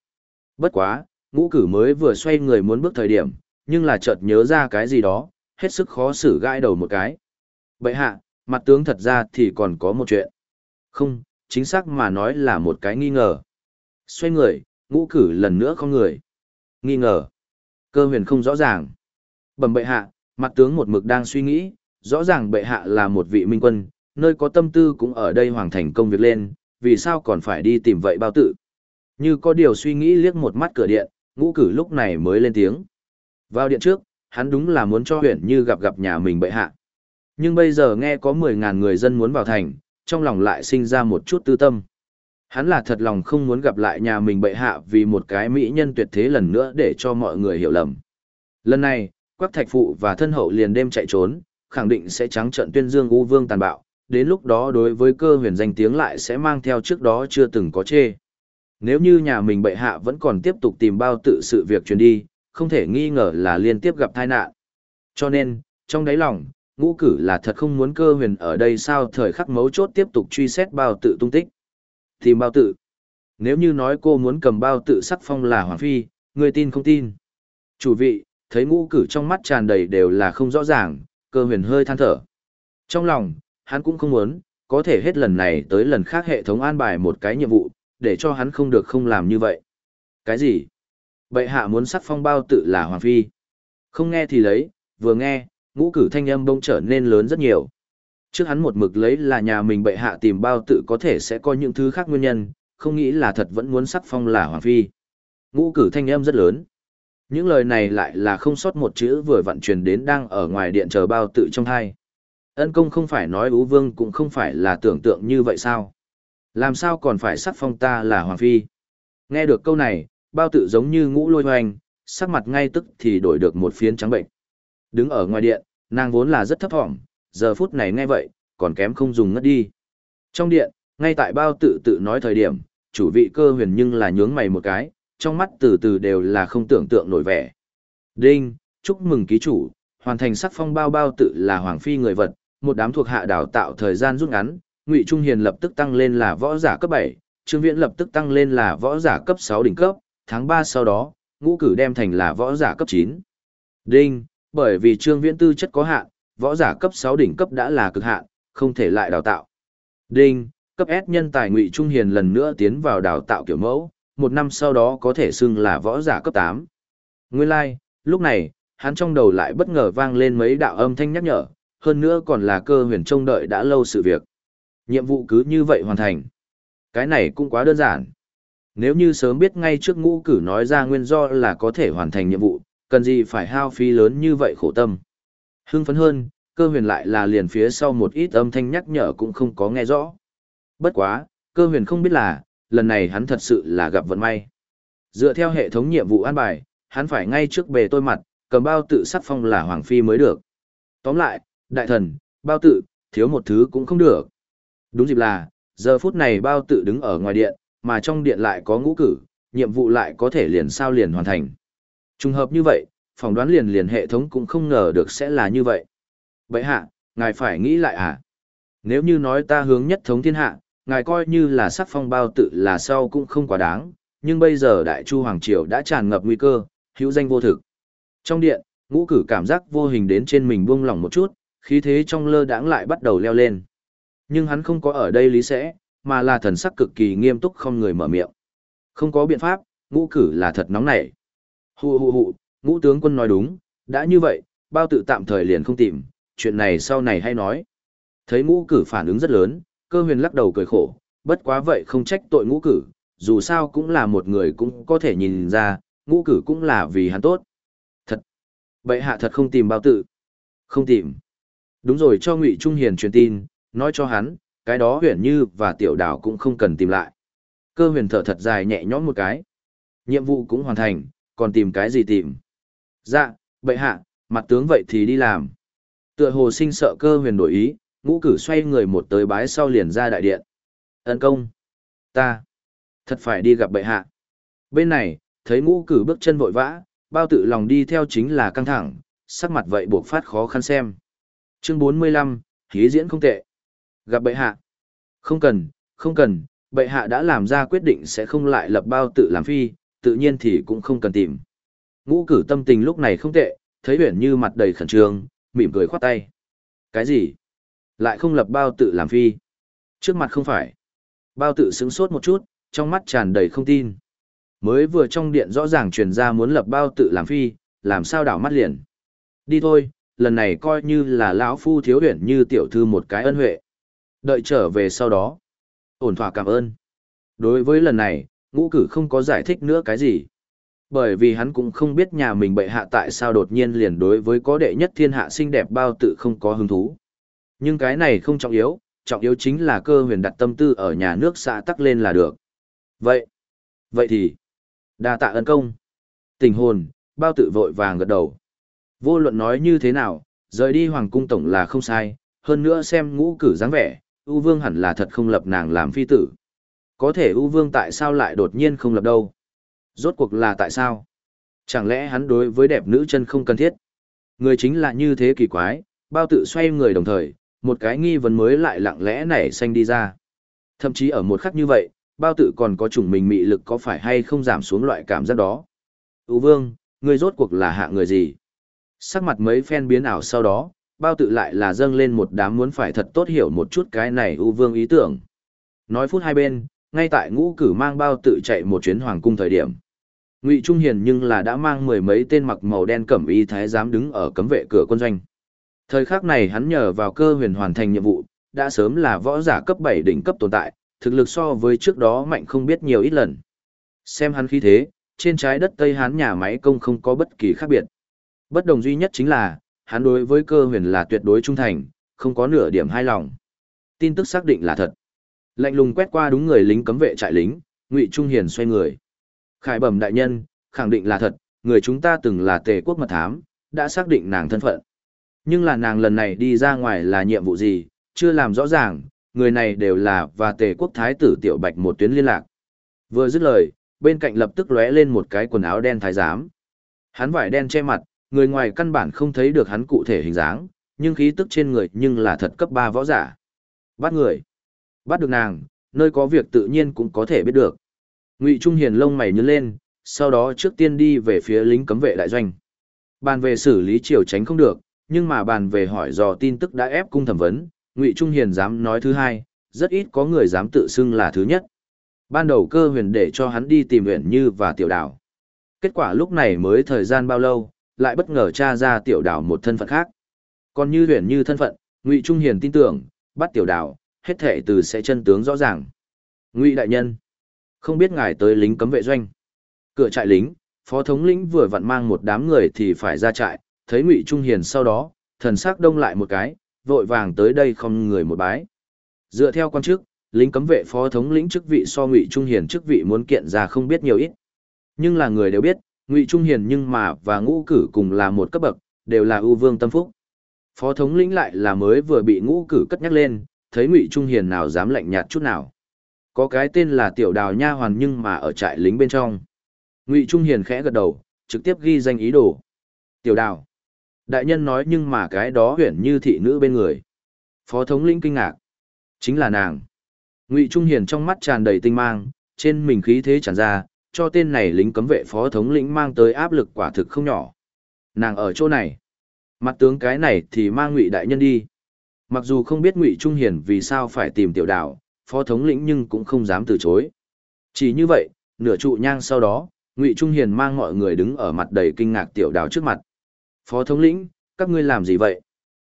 Bất quá, ngũ cử mới vừa xoay người muốn bước thời điểm, nhưng là chợt nhớ ra cái gì đó, hết sức khó xử gãi đầu một cái. Bậy hạ, mặt tướng thật ra thì còn có một chuyện. Không, chính xác mà nói là một cái nghi ngờ. Xoay người, ngũ cử lần nữa không người. Nghi ngờ. Cơ huyền không rõ ràng. Bẩm bệ hạ, mặt tướng một mực đang suy nghĩ, rõ ràng bệ hạ là một vị minh quân, nơi có tâm tư cũng ở đây hoàn thành công việc lên, vì sao còn phải đi tìm vậy bao tự. Như có điều suy nghĩ liếc một mắt cửa điện, ngũ cử lúc này mới lên tiếng. Vào điện trước, hắn đúng là muốn cho huyện như gặp gặp nhà mình bệ hạ. Nhưng bây giờ nghe có 10.000 người dân muốn vào thành, trong lòng lại sinh ra một chút tư tâm. Hắn là thật lòng không muốn gặp lại nhà mình bệ hạ vì một cái mỹ nhân tuyệt thế lần nữa để cho mọi người hiểu lầm. Lần này, Quách Thạch Phụ và thân hậu liền đêm chạy trốn, khẳng định sẽ trắng trận tuyên dương U Vương tàn bạo, đến lúc đó đối với cơ huyền danh tiếng lại sẽ mang theo trước đó chưa từng có chê. Nếu như nhà mình bệ hạ vẫn còn tiếp tục tìm bao tự sự việc truyền đi, không thể nghi ngờ là liên tiếp gặp tai nạn. Cho nên, trong đáy lòng, ngũ cử là thật không muốn cơ huyền ở đây sao thời khắc mấu chốt tiếp tục truy xét bao tự tung tích. Tìm bao tự. Nếu như nói cô muốn cầm bao tự sắc phong là Hoàng Phi, người tin không tin. Chủ vị, thấy ngũ cử trong mắt tràn đầy đều là không rõ ràng, cơ huyền hơi than thở. Trong lòng, hắn cũng không muốn, có thể hết lần này tới lần khác hệ thống an bài một cái nhiệm vụ, để cho hắn không được không làm như vậy. Cái gì? Bệ hạ muốn sắc phong bao tự là Hoàng Phi. Không nghe thì lấy, vừa nghe, ngũ cử thanh âm bông trở nên lớn rất nhiều. Trước hắn một mực lấy là nhà mình bệ hạ tìm bao tự có thể sẽ có những thứ khác nguyên nhân, không nghĩ là thật vẫn muốn sắc phong là Hoàng Phi. Ngũ cử thanh âm rất lớn. Những lời này lại là không sót một chữ vừa vận truyền đến đang ở ngoài điện chờ bao tự trong hai. Ân công không phải nói Ú Vương cũng không phải là tưởng tượng như vậy sao? Làm sao còn phải sắc phong ta là Hoàng Phi? Nghe được câu này, bao tự giống như ngũ lôi hoành, sắc mặt ngay tức thì đổi được một phiến trắng bệnh. Đứng ở ngoài điện, nàng vốn là rất thấp thỏm, giờ phút này nghe vậy, còn kém không dùng ngất đi. Trong điện, ngay tại bao tự tự nói thời điểm, chủ vị cơ huyền nhưng là nhướng mày một cái, trong mắt từ từ đều là không tưởng tượng nổi vẻ. Đinh, chúc mừng ký chủ, hoàn thành sắc phong bao bao tự là hoàng phi người vật, một đám thuộc hạ đào tạo thời gian rút ngắn, Ngụy Trung Hiền lập tức tăng lên là võ giả cấp 7, Trương Viễn lập tức tăng lên là võ giả cấp 6 đỉnh cấp, tháng 3 sau đó, ngũ cử đem thành là võ giả cấp 9. Đinh, bởi vì Trương Viễn tư chất có hạn, võ giả cấp 6 đỉnh cấp đã là cực hạn, không thể lại đào tạo. Đinh, cấp S nhân tài Ngụy Trung Hiền lần nữa tiến vào đào tạo kiểu mẫu, một năm sau đó có thể xưng là võ giả cấp 8. Nguyên lai, like, lúc này, hắn trong đầu lại bất ngờ vang lên mấy đạo âm thanh nhắc nhở, hơn nữa còn là cơ huyền trông đợi đã lâu sự việc. Nhiệm vụ cứ như vậy hoàn thành. Cái này cũng quá đơn giản. Nếu như sớm biết ngay trước ngũ cử nói ra nguyên do là có thể hoàn thành nhiệm vụ, cần gì phải hao phí lớn như vậy khổ tâm. Hưng phấn hơn, cơ huyền lại là liền phía sau một ít âm thanh nhắc nhở cũng không có nghe rõ. Bất quá, cơ huyền không biết là, lần này hắn thật sự là gặp vận may. Dựa theo hệ thống nhiệm vụ an bài, hắn phải ngay trước bề tôi mặt, cầm bao tự sắc phong là Hoàng Phi mới được. Tóm lại, đại thần, bao tự, thiếu một thứ cũng không được. Đúng dịp là, giờ phút này bao tự đứng ở ngoài điện, mà trong điện lại có ngũ cử, nhiệm vụ lại có thể liền sao liền hoàn thành. Trùng hợp như vậy, phỏng đoán liền liền hệ thống cũng không ngờ được sẽ là như vậy. Vậy hạ, ngài phải nghĩ lại à? Nếu như nói ta hướng nhất thống thiên hạ, ngài coi như là sắc phong bao tự là sau cũng không quá đáng, nhưng bây giờ đại chu hoàng triều đã tràn ngập nguy cơ, hữu danh vô thực. Trong điện, ngũ cử cảm giác vô hình đến trên mình buông lỏng một chút, khí thế trong lơ đãng lại bắt đầu leo lên. Nhưng hắn không có ở đây lý sẽ, mà là thần sắc cực kỳ nghiêm túc không người mở miệng. Không có biện pháp, ngũ cử là thật nóng nảy. Hù hù hù, ngũ tướng quân nói đúng, đã như vậy, bao tự tạm thời liền không tìm, chuyện này sau này hay nói. Thấy ngũ cử phản ứng rất lớn, cơ huyền lắc đầu cười khổ, bất quá vậy không trách tội ngũ cử, dù sao cũng là một người cũng có thể nhìn ra, ngũ cử cũng là vì hắn tốt. Thật! Bệ hạ thật không tìm bao tự. Không tìm. Đúng rồi cho Ngụy Trung Hiền truyền tin, nói cho hắn, cái đó huyền như và tiểu đảo cũng không cần tìm lại. Cơ huyền thở thật dài nhẹ nhõm một cái. Nhiệm vụ cũng hoàn thành, còn tìm cái gì tìm. Dạ, bệ hạ, mặt tướng vậy thì đi làm. Tựa hồ sinh sợ cơ huyền đổi ý, ngũ cử xoay người một tới bái sau liền ra đại điện. Ấn công. Ta. Thật phải đi gặp bệ hạ. Bên này, thấy ngũ cử bước chân vội vã, bao tự lòng đi theo chính là căng thẳng, sắc mặt vậy buộc phát khó khăn xem. Chương 45, hí diễn không tệ. Gặp bệ hạ. Không cần, không cần, bệ hạ đã làm ra quyết định sẽ không lại lập bao tự làm phi, tự nhiên thì cũng không cần tìm. Ngũ cử tâm tình lúc này không tệ, thấy huyển như mặt đầy khẩn trương, mỉm cười khoát tay. Cái gì? Lại không lập bao tự làm phi. Trước mặt không phải. Bao tự sững sốt một chút, trong mắt tràn đầy không tin. Mới vừa trong điện rõ ràng truyền ra muốn lập bao tự làm phi, làm sao đảo mắt liền. Đi thôi, lần này coi như là lão phu thiếu huyển như tiểu thư một cái ân huệ. Đợi trở về sau đó. Ổn thỏa cảm ơn. Đối với lần này, ngũ cử không có giải thích nữa cái gì. Bởi vì hắn cũng không biết nhà mình bệ hạ tại sao đột nhiên liền đối với có đệ nhất thiên hạ xinh đẹp bao tự không có hứng thú. Nhưng cái này không trọng yếu, trọng yếu chính là cơ huyền đặt tâm tư ở nhà nước xã tắc lên là được. Vậy, vậy thì, đa tạ ân công. Tình hồn, bao tự vội vàng gật đầu. Vô luận nói như thế nào, rời đi hoàng cung tổng là không sai, hơn nữa xem ngũ cử dáng vẻ, U Vương hẳn là thật không lập nàng làm phi tử. Có thể U Vương tại sao lại đột nhiên không lập đâu? Rốt cuộc là tại sao? Chẳng lẽ hắn đối với đẹp nữ chân không cần thiết? Người chính là như thế kỳ quái, bao tự xoay người đồng thời, một cái nghi vấn mới lại lặng lẽ nảy xanh đi ra. Thậm chí ở một khắc như vậy, bao tự còn có chủng mình mị lực có phải hay không giảm xuống loại cảm giác đó. U Vương, người rốt cuộc là hạ người gì? Sắc mặt mấy phen biến ảo sau đó, bao tự lại là dâng lên một đám muốn phải thật tốt hiểu một chút cái này ưu Vương ý tưởng. Nói phút hai bên, ngay tại ngũ cử mang bao tự chạy một chuyến hoàng cung thời điểm. Ngụy Trung Hiền nhưng là đã mang mười mấy tên mặc màu đen cẩm y thái giám đứng ở cấm vệ cửa quân doanh. Thời khắc này hắn nhờ vào cơ huyền hoàn thành nhiệm vụ, đã sớm là võ giả cấp 7 đỉnh cấp tồn tại, thực lực so với trước đó mạnh không biết nhiều ít lần. Xem hắn khí thế, trên trái đất Tây Hán nhà máy công không có bất kỳ khác biệt. Bất đồng duy nhất chính là, hắn đối với cơ huyền là tuyệt đối trung thành, không có nửa điểm hai lòng. Tin tức xác định là thật. Lạnh lùng quét qua đúng người lính cấm vệ trại lính, Ngụy Trung Hiền xoay người. Khải bẩm đại nhân, khẳng định là thật, người chúng ta từng là tề quốc mật thám, đã xác định nàng thân phận. Nhưng là nàng lần này đi ra ngoài là nhiệm vụ gì, chưa làm rõ ràng, người này đều là và tề quốc thái tử tiểu bạch một tuyến liên lạc. Vừa dứt lời, bên cạnh lập tức lóe lên một cái quần áo đen thái giám. Hắn vải đen che mặt, người ngoài căn bản không thấy được hắn cụ thể hình dáng, nhưng khí tức trên người nhưng là thật cấp 3 võ giả. Bắt người. Bắt được nàng, nơi có việc tự nhiên cũng có thể biết được. Ngụy Trung Hiền lông mày nhướng lên, sau đó trước tiên đi về phía lính cấm vệ đại doanh. Bàn về xử lý triều tránh không được, nhưng mà bàn về hỏi dò tin tức đã ép cung thẩm vấn, Ngụy Trung Hiền dám nói thứ hai, rất ít có người dám tự xưng là thứ nhất. Ban đầu cơ huyền để cho hắn đi tìm huyện như và tiểu đảo. Kết quả lúc này mới thời gian bao lâu, lại bất ngờ tra ra tiểu đảo một thân phận khác. Còn như huyền như thân phận, Ngụy Trung Hiền tin tưởng, bắt tiểu đảo, hết thể từ sẽ chân tướng rõ ràng. Ngụy đại nhân, không biết ngài tới lính cấm vệ doanh. Cửa trại lính, phó thống lĩnh vừa vặn mang một đám người thì phải ra trại, thấy Ngụy Trung Hiền sau đó, thần sắc đông lại một cái, vội vàng tới đây không người một bái. Dựa theo quan chức, lính cấm vệ phó thống lĩnh chức vị so Ngụy Trung Hiền chức vị muốn kiện ra không biết nhiều ít. Nhưng là người đều biết, Ngụy Trung Hiền nhưng mà và ngũ cử cùng là một cấp bậc, đều là ưu vương tâm phúc. Phó thống lĩnh lại là mới vừa bị ngũ cử cất nhắc lên, thấy Ngụy Trung Hiền nào dám lạnh nhạt chút nào. Có cái tên là Tiểu Đào Nha Hoàn nhưng mà ở trại lính bên trong. Ngụy Trung Hiền khẽ gật đầu, trực tiếp ghi danh ý đồ. Tiểu Đào. Đại nhân nói nhưng mà cái đó huyền như thị nữ bên người. Phó thống lĩnh kinh ngạc. Chính là nàng. Ngụy Trung Hiền trong mắt tràn đầy tinh mang, trên mình khí thế tràn ra, cho tên này lính cấm vệ phó thống lĩnh mang tới áp lực quả thực không nhỏ. Nàng ở chỗ này. Mặt tướng cái này thì mang Ngụy đại nhân đi. Mặc dù không biết Ngụy Trung Hiền vì sao phải tìm tiểu đảo, phó thống lĩnh nhưng cũng không dám từ chối. Chỉ như vậy, nửa trụ nhang sau đó, Ngụy Trung Hiền mang mọi người đứng ở mặt đầy kinh ngạc tiểu đào trước mặt. Phó thống lĩnh, các ngươi làm gì vậy?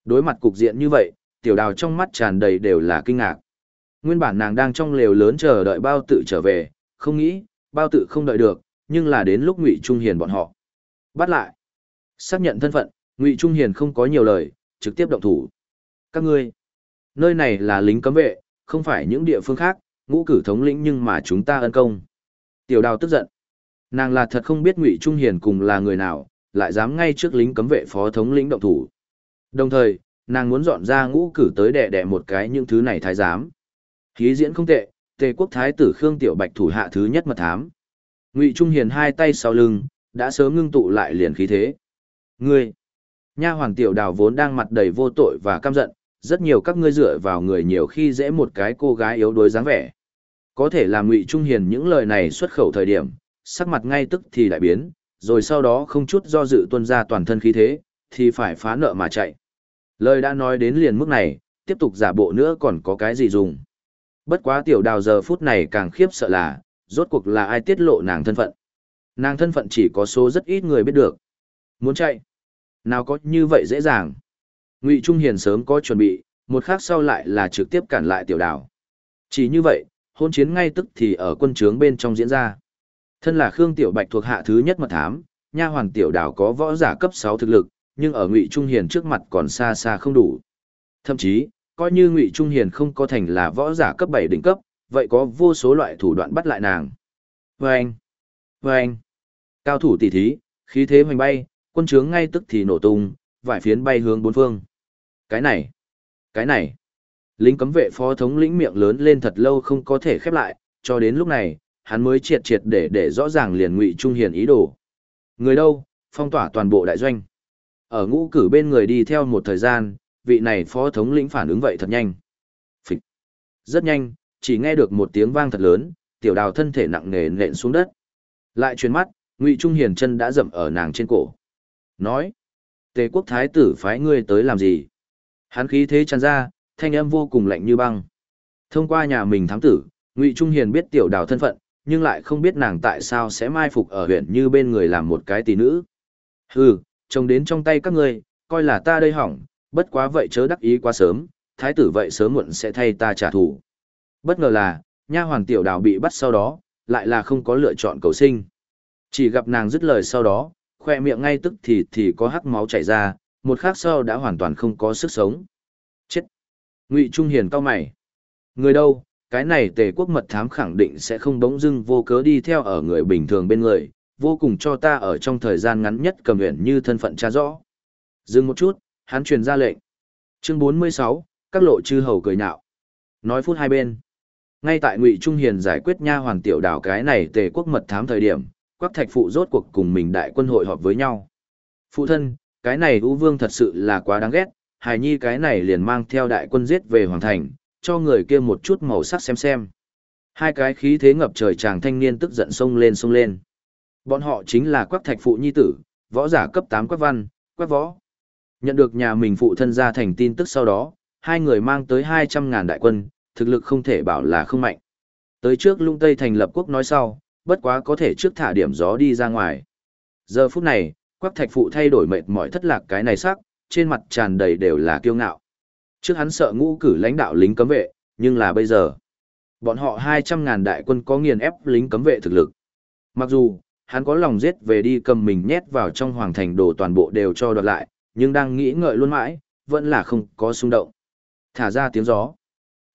Đối mặt cục diện như vậy, tiểu đào trong mắt tràn đầy đều là kinh ngạc. Nguyên bản nàng đang trong lều lớn chờ đợi bao tự trở về, không nghĩ, bao tự không đợi được, nhưng là đến lúc Ngụy Trung Hiền bọn họ. Bắt lại. Xác nhận thân phận, Ngụy Trung Hiền không có nhiều lời, trực tiếp động thủ. Các ngươi, nơi này là lính cấm vệ, không phải những địa phương khác, ngũ cử thống lĩnh nhưng mà chúng ta ân công. Tiểu đào tức giận. Nàng là thật không biết Ngụy Trung Hiền cùng là người nào, lại dám ngay trước lính cấm vệ phó thống lĩnh động thủ. Đồng thời, nàng muốn dọn ra ngũ cử tới đẻ đẻ một cái những thứ này thái giám. Khí diễn không tệ, tề quốc thái tử Khương Tiểu Bạch thủ hạ thứ nhất mật thám. Ngụy Trung Hiền hai tay sau lưng, đã sớm ngưng tụ lại liền khí thế. Ngươi, nha hoàng tiểu đào vốn đang mặt đầy vô tội và căm giận, rất nhiều các ngươi dựa vào người nhiều khi dễ một cái cô gái yếu đuối dáng vẻ. Có thể làm Ngụy Trung Hiền những lời này xuất khẩu thời điểm, sắc mặt ngay tức thì đại biến, rồi sau đó không chút do dự tuân ra toàn thân khí thế, thì phải phá nợ mà chạy. Lời đã nói đến liền mức này, tiếp tục giả bộ nữa còn có cái gì dùng. Bất quá tiểu đào giờ phút này càng khiếp sợ là, rốt cuộc là ai tiết lộ nàng thân phận. Nàng thân phận chỉ có số rất ít người biết được. Muốn chạy? Nào có như vậy dễ dàng. Ngụy Trung Hiền sớm có chuẩn bị, một khắc sau lại là trực tiếp cản lại tiểu đào. Chỉ như vậy, hôn chiến ngay tức thì ở quân trướng bên trong diễn ra. Thân là Khương Tiểu Bạch thuộc hạ thứ nhất mật thám, nha hoàng tiểu đào có võ giả cấp 6 thực lực, nhưng ở Ngụy Trung Hiền trước mặt còn xa xa không đủ. Thậm chí, coi như Ngụy Trung Hiền không có thành là võ giả cấp bảy đỉnh cấp, vậy có vô số loại thủ đoạn bắt lại nàng. Vâng! Vâng! Cao thủ tỷ thí, khí thế hoành bay, quân trướng ngay tức thì nổ tung, vải phiến bay hướng bốn phương. Cái này! Cái này! Lính cấm vệ phó thống lĩnh miệng lớn lên thật lâu không có thể khép lại, cho đến lúc này, hắn mới triệt triệt để để rõ ràng liền ngụy trung hiền ý đồ. Người đâu, phong tỏa toàn bộ đại doanh. Ở ngũ cử bên người đi theo một thời gian, vị này phó thống lĩnh phản ứng vậy thật nhanh. Phịch. Rất nhanh, chỉ nghe được một tiếng vang thật lớn, tiểu đào thân thể nặng nề nện xuống đất. Lại chuyển mắt, ngụy trung hiền chân đã dậm ở nàng trên cổ. Nói, tề quốc thái tử phái ngươi tới làm gì? Hắn khí thế tràn ra, thanh âm vô cùng lạnh như băng. Thông qua nhà mình thám tử, ngụy trung hiền biết tiểu đào thân phận, nhưng lại không biết nàng tại sao sẽ mai phục ở huyện như bên người làm một cái tỷ nữ. Hừ, trông đến trong tay các ngươi, coi là ta đây hỏng, bất quá vậy chớ đắc ý quá sớm, thái tử vậy sớm muộn sẽ thay ta trả thù. Bất ngờ là, nha hoàn tiểu đào bị bắt sau đó, lại là không có lựa chọn cầu sinh. Chỉ gặp nàng dứt lời sau đó, khoe miệng ngay tức thì thì có hắc máu chảy ra, một khắc sau đã hoàn toàn không có sức sống. Chết! Ngụy Trung Hiền cao mày. Người đâu, cái này tề quốc mật thám khẳng định sẽ không bỗng dưng vô cớ đi theo ở người bình thường bên người, vô cùng cho ta ở trong thời gian ngắn nhất cầm huyện như thân phận cha rõ. Dừng một chút, hắn truyền ra lệnh. Chương 46, các lộ chư hầu cười nhạo. Nói phút hai bên. Ngay tại Ngụy Trung Hiền giải quyết nha hoàng tiểu đảo cái này tề quốc mật thám thời điểm, quách Thạch phụ rốt cuộc cùng mình đại quân hội họp với nhau. Phụ thân, cái này U Vương thật sự là quá đáng ghét, hài nhi cái này liền mang theo đại quân giết về hoàng thành, cho người kia một chút màu sắc xem xem. Hai cái khí thế ngập trời chàng thanh niên tức giận xông lên xông lên. Bọn họ chính là quách Thạch phụ nhi tử, võ giả cấp 8 quách Văn, quách Võ. Nhận được nhà mình phụ thân ra thành tin tức sau đó, hai người mang tới 200.000 đại quân, thực lực không thể bảo là không mạnh. Tới trước lung tây thành lập quốc nói sau, bất quá có thể trước thả điểm gió đi ra ngoài. Giờ phút này, quắc thạch phụ thay đổi mệt mỏi thất lạc cái này sắc, trên mặt tràn đầy đều là kiêu ngạo. Trước hắn sợ ngũ cử lãnh đạo lính cấm vệ, nhưng là bây giờ. Bọn họ 200.000 đại quân có nghiền ép lính cấm vệ thực lực. Mặc dù, hắn có lòng giết về đi cầm mình nhét vào trong hoàng thành đồ toàn bộ đều cho đoạt lại, nhưng đang nghĩ ngợi luôn mãi, vẫn là không có xung động. Thả ra tiếng gió.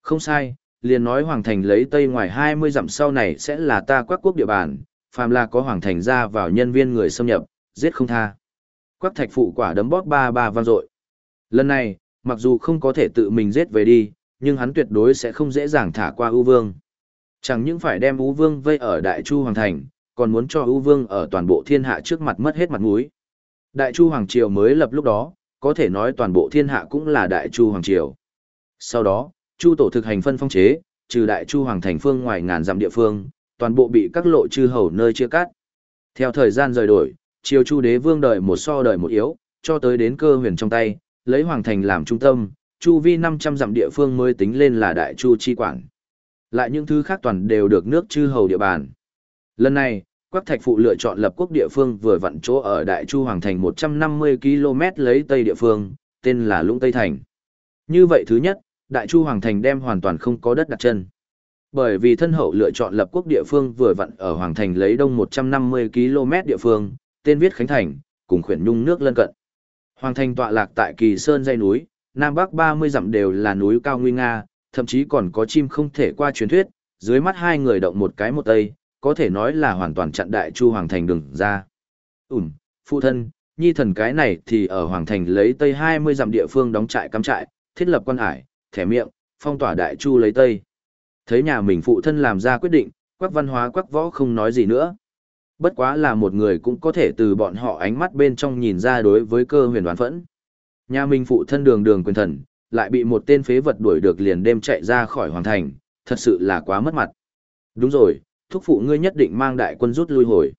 Không sai, liền nói hoàng thành lấy tây ngoài 20 dặm sau này sẽ là ta quắc quốc địa bàn, phàm là có hoàng thành ra vào nhân viên người xâm nhập, giết không tha. Quắc thạch phụ quả đấm bóp ba ba vang dội. Lần này, mặc dù không có thể tự mình giết về đi, nhưng hắn tuyệt đối sẽ không dễ dàng thả qua ưu vương. Chẳng những phải đem ưu vương vây ở đại chu hoàng thành, còn muốn cho ưu vương ở toàn bộ thiên hạ trước mặt mất hết mặt mũi. Đại chu hoàng triều mới lập lúc đó, có thể nói toàn bộ thiên hạ cũng là đại chu hoàng triều. Sau đó, chu tổ thực hành phân phong chế, trừ đại chu hoàng thành phương ngoài ngàn dặm địa phương, toàn bộ bị các lộ chư hầu nơi chia cắt. Theo thời gian rời đổi, triều chu đế vương đời một so đời một yếu, cho tới đến cơ huyền trong tay, lấy hoàng thành làm trung tâm, chu vi 500 dặm địa phương mới tính lên là đại chu chi quản. Lại những thứ khác toàn đều được nước chư hầu địa bàn. Lần này, Quách Thạch Phụ lựa chọn lập quốc địa phương vừa vặn chỗ ở Đại Chu Hoàng Thành 150 km lấy Tây địa phương, tên là Lũng Tây Thành. Như vậy thứ nhất, Đại Chu Hoàng Thành đem hoàn toàn không có đất đặt chân. Bởi vì thân hậu lựa chọn lập quốc địa phương vừa vặn ở Hoàng Thành lấy đông 150 km địa phương, tên viết Khánh Thành, cùng khuyển nhung nước lân cận. Hoàng Thành tọa lạc tại Kỳ Sơn dây núi, Nam Bắc 30 dặm đều là núi cao nguy nga, thậm chí còn có chim không thể qua truyền thuyết, dưới mắt hai người động một cái một tây, có thể nói là hoàn toàn chặn đại chu hoàng thành đường ra. Ừm, phụ thân, nhi thần cái này thì ở hoàng thành lấy tây 20 dặm địa phương đóng trại cắm trại, thiết lập quan hải, thẻ miệng, phong tỏa đại chu lấy tây. Thấy nhà mình phụ thân làm ra quyết định, quắc văn hóa quắc võ không nói gì nữa. Bất quá là một người cũng có thể từ bọn họ ánh mắt bên trong nhìn ra đối với cơ huyền đoán phẫn. Nhà mình phụ thân đường đường quyền thần, lại bị một tên phế vật đuổi được liền đêm chạy ra khỏi hoàng thành, thật sự là quá mất mặt. Đúng rồi, thúc phụ ngươi nhất định mang đại quân rút lui hồi.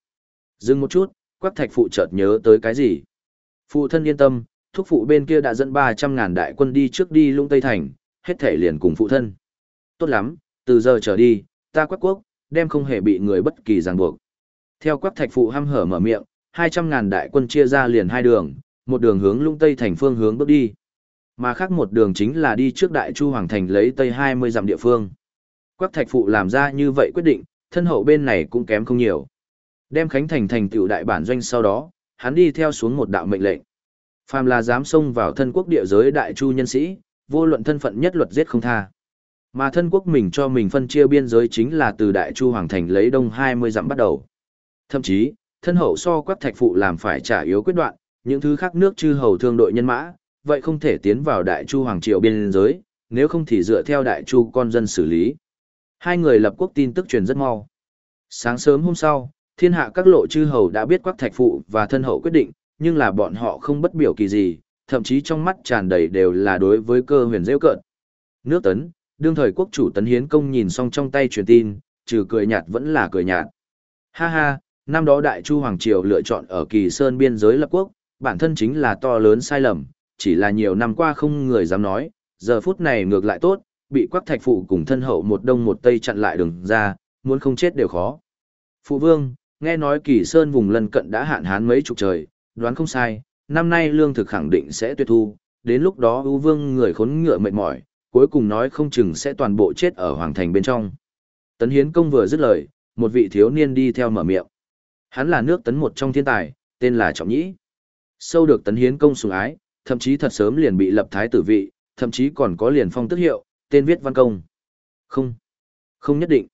Dừng một chút, quắc thạch phụ chợt nhớ tới cái gì. Phụ thân yên tâm, thúc phụ bên kia đã dẫn 300 ngàn đại quân đi trước đi lung Tây Thành, hết thể liền cùng phụ thân. Tốt lắm, từ giờ trở đi, ta quắc quốc, đem không hề bị người bất kỳ ràng buộc. Theo quắc thạch phụ ham hở mở miệng, 200 ngàn đại quân chia ra liền hai đường, một đường hướng lung Tây Thành phương hướng bước đi. Mà khác một đường chính là đi trước đại chu hoàng thành lấy Tây 20 dặm địa phương. Quắc thạch phụ làm ra như vậy quyết định, thân hậu bên này cũng kém không nhiều. Đem Khánh Thành thành tựu đại bản doanh sau đó, hắn đi theo xuống một đạo mệnh lệnh. Phàm là dám xông vào thân quốc địa giới đại chu nhân sĩ, vô luận thân phận nhất luật giết không tha. Mà thân quốc mình cho mình phân chia biên giới chính là từ đại chu hoàng thành lấy đông 20 dặm bắt đầu. Thậm chí, thân hậu so quắc thạch phụ làm phải trả yếu quyết đoạn, những thứ khác nước chư hầu thương đội nhân mã, vậy không thể tiến vào đại chu hoàng triều biên giới, nếu không thì dựa theo đại chu con dân xử lý. Hai người lập quốc tin tức truyền rất mau. Sáng sớm hôm sau, thiên hạ các lộ chư hầu đã biết quắc thạch phụ và thân hậu quyết định, nhưng là bọn họ không bất biểu kỳ gì, thậm chí trong mắt tràn đầy đều là đối với cơ huyền rêu cợt. Nước tấn, đương thời quốc chủ tấn hiến công nhìn xong trong tay truyền tin, trừ cười nhạt vẫn là cười nhạt. Ha ha, năm đó đại chu hoàng triều lựa chọn ở kỳ sơn biên giới lập quốc, bản thân chính là to lớn sai lầm, chỉ là nhiều năm qua không người dám nói, giờ phút này ngược lại tốt, bị quắc thạch phụ cùng thân hậu một đông một tây chặn lại đường ra, muốn không chết đều khó. Phụ vương, nghe nói kỳ sơn vùng lân cận đã hạn hán mấy chục trời, đoán không sai, năm nay lương thực khẳng định sẽ tuyệt thu, đến lúc đó ưu vương người khốn ngựa mệt mỏi, cuối cùng nói không chừng sẽ toàn bộ chết ở hoàng thành bên trong. Tấn Hiến Công vừa dứt lời, một vị thiếu niên đi theo mở miệng. Hắn là nước tấn một trong thiên tài, tên là Trọng Nhĩ. Sâu được Tấn Hiến Công sủng ái, thậm chí thật sớm liền bị lập thái tử vị, thậm chí còn có liền phong tước hiệu, tên viết văn công. Không, không nhất định.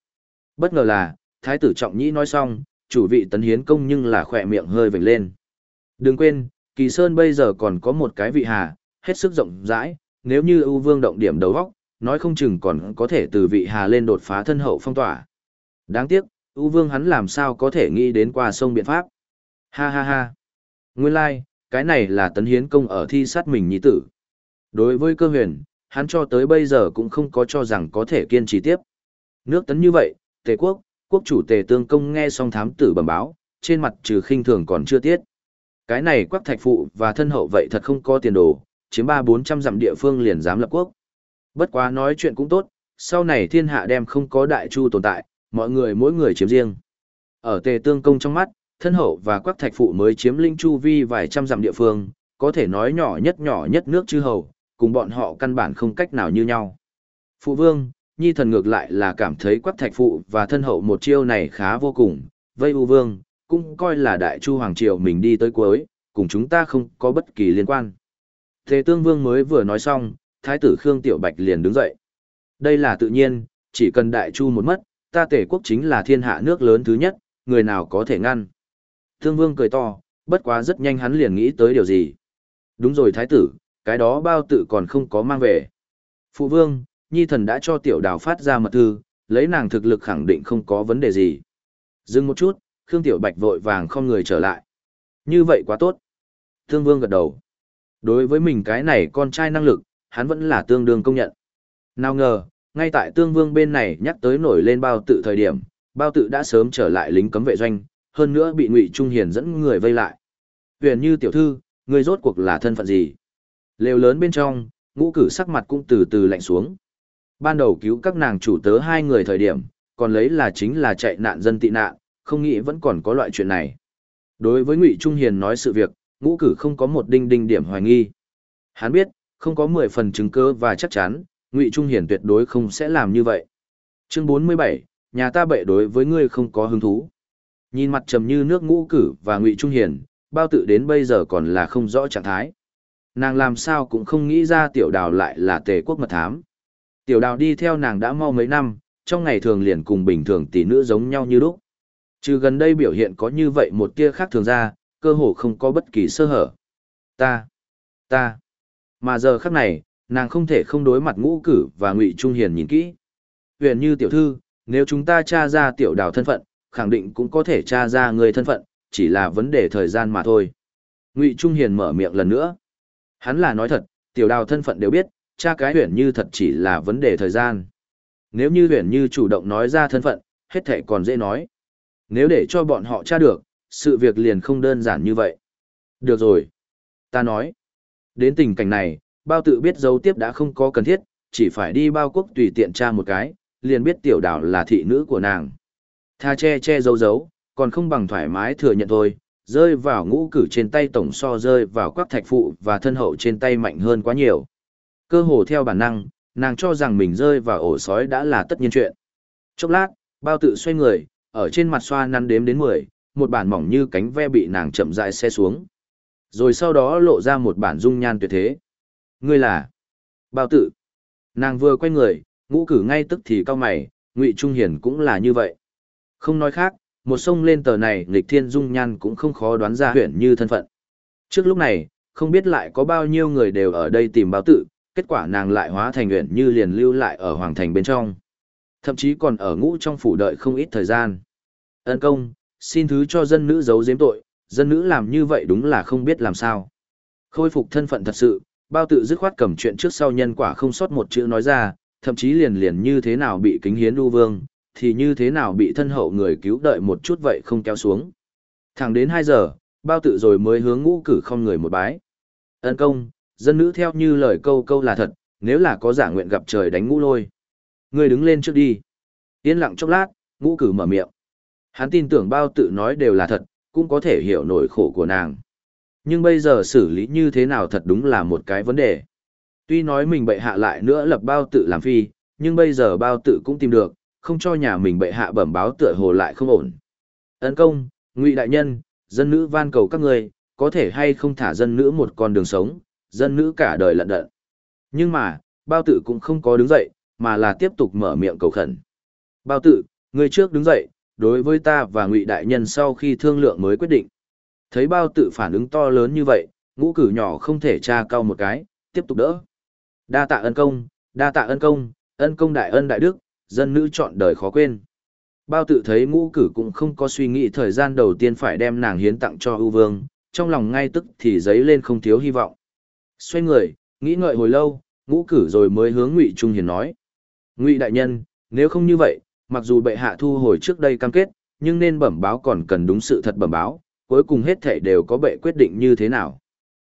Bất ngờ là, thái tử trọng nhĩ nói xong, chủ vị tấn hiến công nhưng là khỏe miệng hơi vểnh lên. Đừng quên, kỳ sơn bây giờ còn có một cái vị hà, hết sức rộng rãi, nếu như ưu vương động điểm đầu góc, nói không chừng còn có thể từ vị hà lên đột phá thân hậu phong tỏa. Đáng tiếc, ưu vương hắn làm sao có thể nghĩ đến qua sông biện pháp. Ha ha ha. Nguyên lai, like, cái này là tấn hiến công ở thi sát mình nhi tử. Đối với cơ huyền, hắn cho tới bây giờ cũng không có cho rằng có thể kiên trì tiếp. Nước tấn như vậy, tề quốc, quốc chủ tề tương công nghe xong thám tử bẩm báo, trên mặt trừ khinh thường còn chưa tiết. Cái này quắc thạch phụ và thân hậu vậy thật không có tiền đồ, chiếm ba bốn trăm dặm địa phương liền dám lập quốc. Bất quá nói chuyện cũng tốt, sau này thiên hạ đem không có đại chu tồn tại, mọi người mỗi người chiếm riêng. Ở tề tương công trong mắt, Thân hậu và quắc thạch phụ mới chiếm linh chu vi vài trăm dặm địa phương, có thể nói nhỏ nhất nhỏ nhất nước chư hầu, cùng bọn họ căn bản không cách nào như nhau. Phụ vương, nhi thần ngược lại là cảm thấy quắc thạch phụ và thân hậu một chiêu này khá vô cùng, vây u vương, cũng coi là đại chu hoàng triều mình đi tới cuối, cùng chúng ta không có bất kỳ liên quan. Thế tương vương mới vừa nói xong, thái tử Khương Tiểu Bạch liền đứng dậy. Đây là tự nhiên, chỉ cần đại chu một mất, ta tể quốc chính là thiên hạ nước lớn thứ nhất, người nào có thể ngăn. Thương vương cười to, bất quá rất nhanh hắn liền nghĩ tới điều gì. Đúng rồi thái tử, cái đó bao tự còn không có mang về. Phụ vương, nhi thần đã cho tiểu đào phát ra mật thư, lấy nàng thực lực khẳng định không có vấn đề gì. Dừng một chút, Khương Tiểu Bạch vội vàng không người trở lại. Như vậy quá tốt. Thương vương gật đầu. Đối với mình cái này con trai năng lực, hắn vẫn là tương đương công nhận. Nào ngờ, ngay tại tương vương bên này nhắc tới nổi lên bao tự thời điểm, bao tự đã sớm trở lại lính cấm vệ doanh, hơn nữa bị Ngụy Trung Hiền dẫn người vây lại. Huyền như tiểu thư, người rốt cuộc là thân phận gì? Lều lớn bên trong, ngũ cử sắc mặt cũng từ từ lạnh xuống. Ban đầu cứu các nàng chủ tớ hai người thời điểm, còn lấy là chính là chạy nạn dân tị nạn, không nghĩ vẫn còn có loại chuyện này. Đối với Ngụy Trung Hiền nói sự việc, ngũ cử không có một đinh đinh điểm hoài nghi. Hắn biết, không có mười phần chứng cơ và chắc chắn, Ngụy Trung Hiền tuyệt đối không sẽ làm như vậy. Chương 47, nhà ta bệ đối với ngươi không có hứng thú. Nhìn mặt trầm như nước ngũ cử và Ngụy Trung Hiền, bao tự đến bây giờ còn là không rõ trạng thái. Nàng làm sao cũng không nghĩ ra tiểu đào lại là tề quốc mật thám. Tiểu đào đi theo nàng đã mau mấy năm, trong ngày thường liền cùng bình thường tỷ nữ giống nhau như lúc. Trừ gần đây biểu hiện có như vậy một tia khác thường ra, cơ hồ không có bất kỳ sơ hở. Ta, ta, mà giờ khắc này, nàng không thể không đối mặt ngũ cử và ngụy trung hiền nhìn kỹ. Huyền như tiểu thư, nếu chúng ta tra ra tiểu đào thân phận, khẳng định cũng có thể tra ra người thân phận, chỉ là vấn đề thời gian mà thôi. Ngụy Trung Hiền mở miệng lần nữa. Hắn là nói thật, tiểu đào thân phận đều biết, tra cái huyền như thật chỉ là vấn đề thời gian. Nếu như huyền như chủ động nói ra thân phận, hết thể còn dễ nói. Nếu để cho bọn họ tra được, sự việc liền không đơn giản như vậy. Được rồi. Ta nói. Đến tình cảnh này, bao tự biết dấu tiếp đã không có cần thiết, chỉ phải đi bao quốc tùy tiện tra một cái, liền biết tiểu đảo là thị nữ của nàng. Tha che che giấu giấu, còn không bằng thoải mái thừa nhận thôi, rơi vào ngũ cử trên tay tổng so rơi vào quắc thạch phụ và thân hậu trên tay mạnh hơn quá nhiều. Cơ hồ theo bản năng, nàng cho rằng mình rơi vào ổ sói đã là tất nhiên chuyện. Chốc lát, bao tự xoay người, ở trên mặt xoa năn đếm đến 10, một bản mỏng như cánh ve bị nàng chậm rãi xe xuống. Rồi sau đó lộ ra một bản dung nhan tuyệt thế. Ngươi là? Bao tự. Nàng vừa quay người, ngũ cử ngay tức thì cao mày, ngụy Trung Hiền cũng là như vậy. Không nói khác, một sông lên tờ này nghịch thiên dung nhan cũng không khó đoán ra huyện như thân phận. Trước lúc này, không biết lại có bao nhiêu người đều ở đây tìm báo tự, kết quả nàng lại hóa thành huyện như liền lưu lại ở hoàng thành bên trong. Thậm chí còn ở ngũ trong phủ đợi không ít thời gian. Ân công, xin thứ cho dân nữ giấu giếm tội, dân nữ làm như vậy đúng là không biết làm sao. Khôi phục thân phận thật sự, bao tự dứt khoát cầm chuyện trước sau nhân quả không sót một chữ nói ra, thậm chí liền liền như thế nào bị kính hiến đu vương, thì như thế nào bị thân hậu người cứu đợi một chút vậy không kéo xuống. Thẳng đến 2 giờ, bao tự rồi mới hướng ngũ cử không người một bái. Ân công, dân nữ theo như lời câu câu là thật, nếu là có giả nguyện gặp trời đánh ngũ lôi. Người đứng lên trước đi. Yên lặng chốc lát, ngũ cử mở miệng. Hắn tin tưởng bao tự nói đều là thật, cũng có thể hiểu nỗi khổ của nàng. Nhưng bây giờ xử lý như thế nào thật đúng là một cái vấn đề. Tuy nói mình bệ hạ lại nữa lập bao tự làm phi, nhưng bây giờ bao tự cũng tìm được, không cho nhà mình bệ hạ bẩm báo tựa hồ lại không ổn. Ấn công, ngụy đại nhân, dân nữ van cầu các người, có thể hay không thả dân nữ một con đường sống, dân nữ cả đời lận đận. Nhưng mà, bao tử cũng không có đứng dậy, mà là tiếp tục mở miệng cầu khẩn. Bao tử, người trước đứng dậy, đối với ta và ngụy đại nhân sau khi thương lượng mới quyết định. Thấy bao tử phản ứng to lớn như vậy, ngũ cử nhỏ không thể tra cao một cái, tiếp tục đỡ. Đa tạ ân công, đa tạ ân công, ân công đại ân đại đức, dân nữ chọn đời khó quên. Bao tự thấy ngũ cử cũng không có suy nghĩ thời gian đầu tiên phải đem nàng hiến tặng cho ưu vương, trong lòng ngay tức thì giấy lên không thiếu hy vọng. Xoay người, nghĩ ngợi hồi lâu, ngũ cử rồi mới hướng ngụy Trung Hiền nói. Ngụy đại nhân, nếu không như vậy, mặc dù bệ hạ thu hồi trước đây cam kết, nhưng nên bẩm báo còn cần đúng sự thật bẩm báo, cuối cùng hết thể đều có bệ quyết định như thế nào.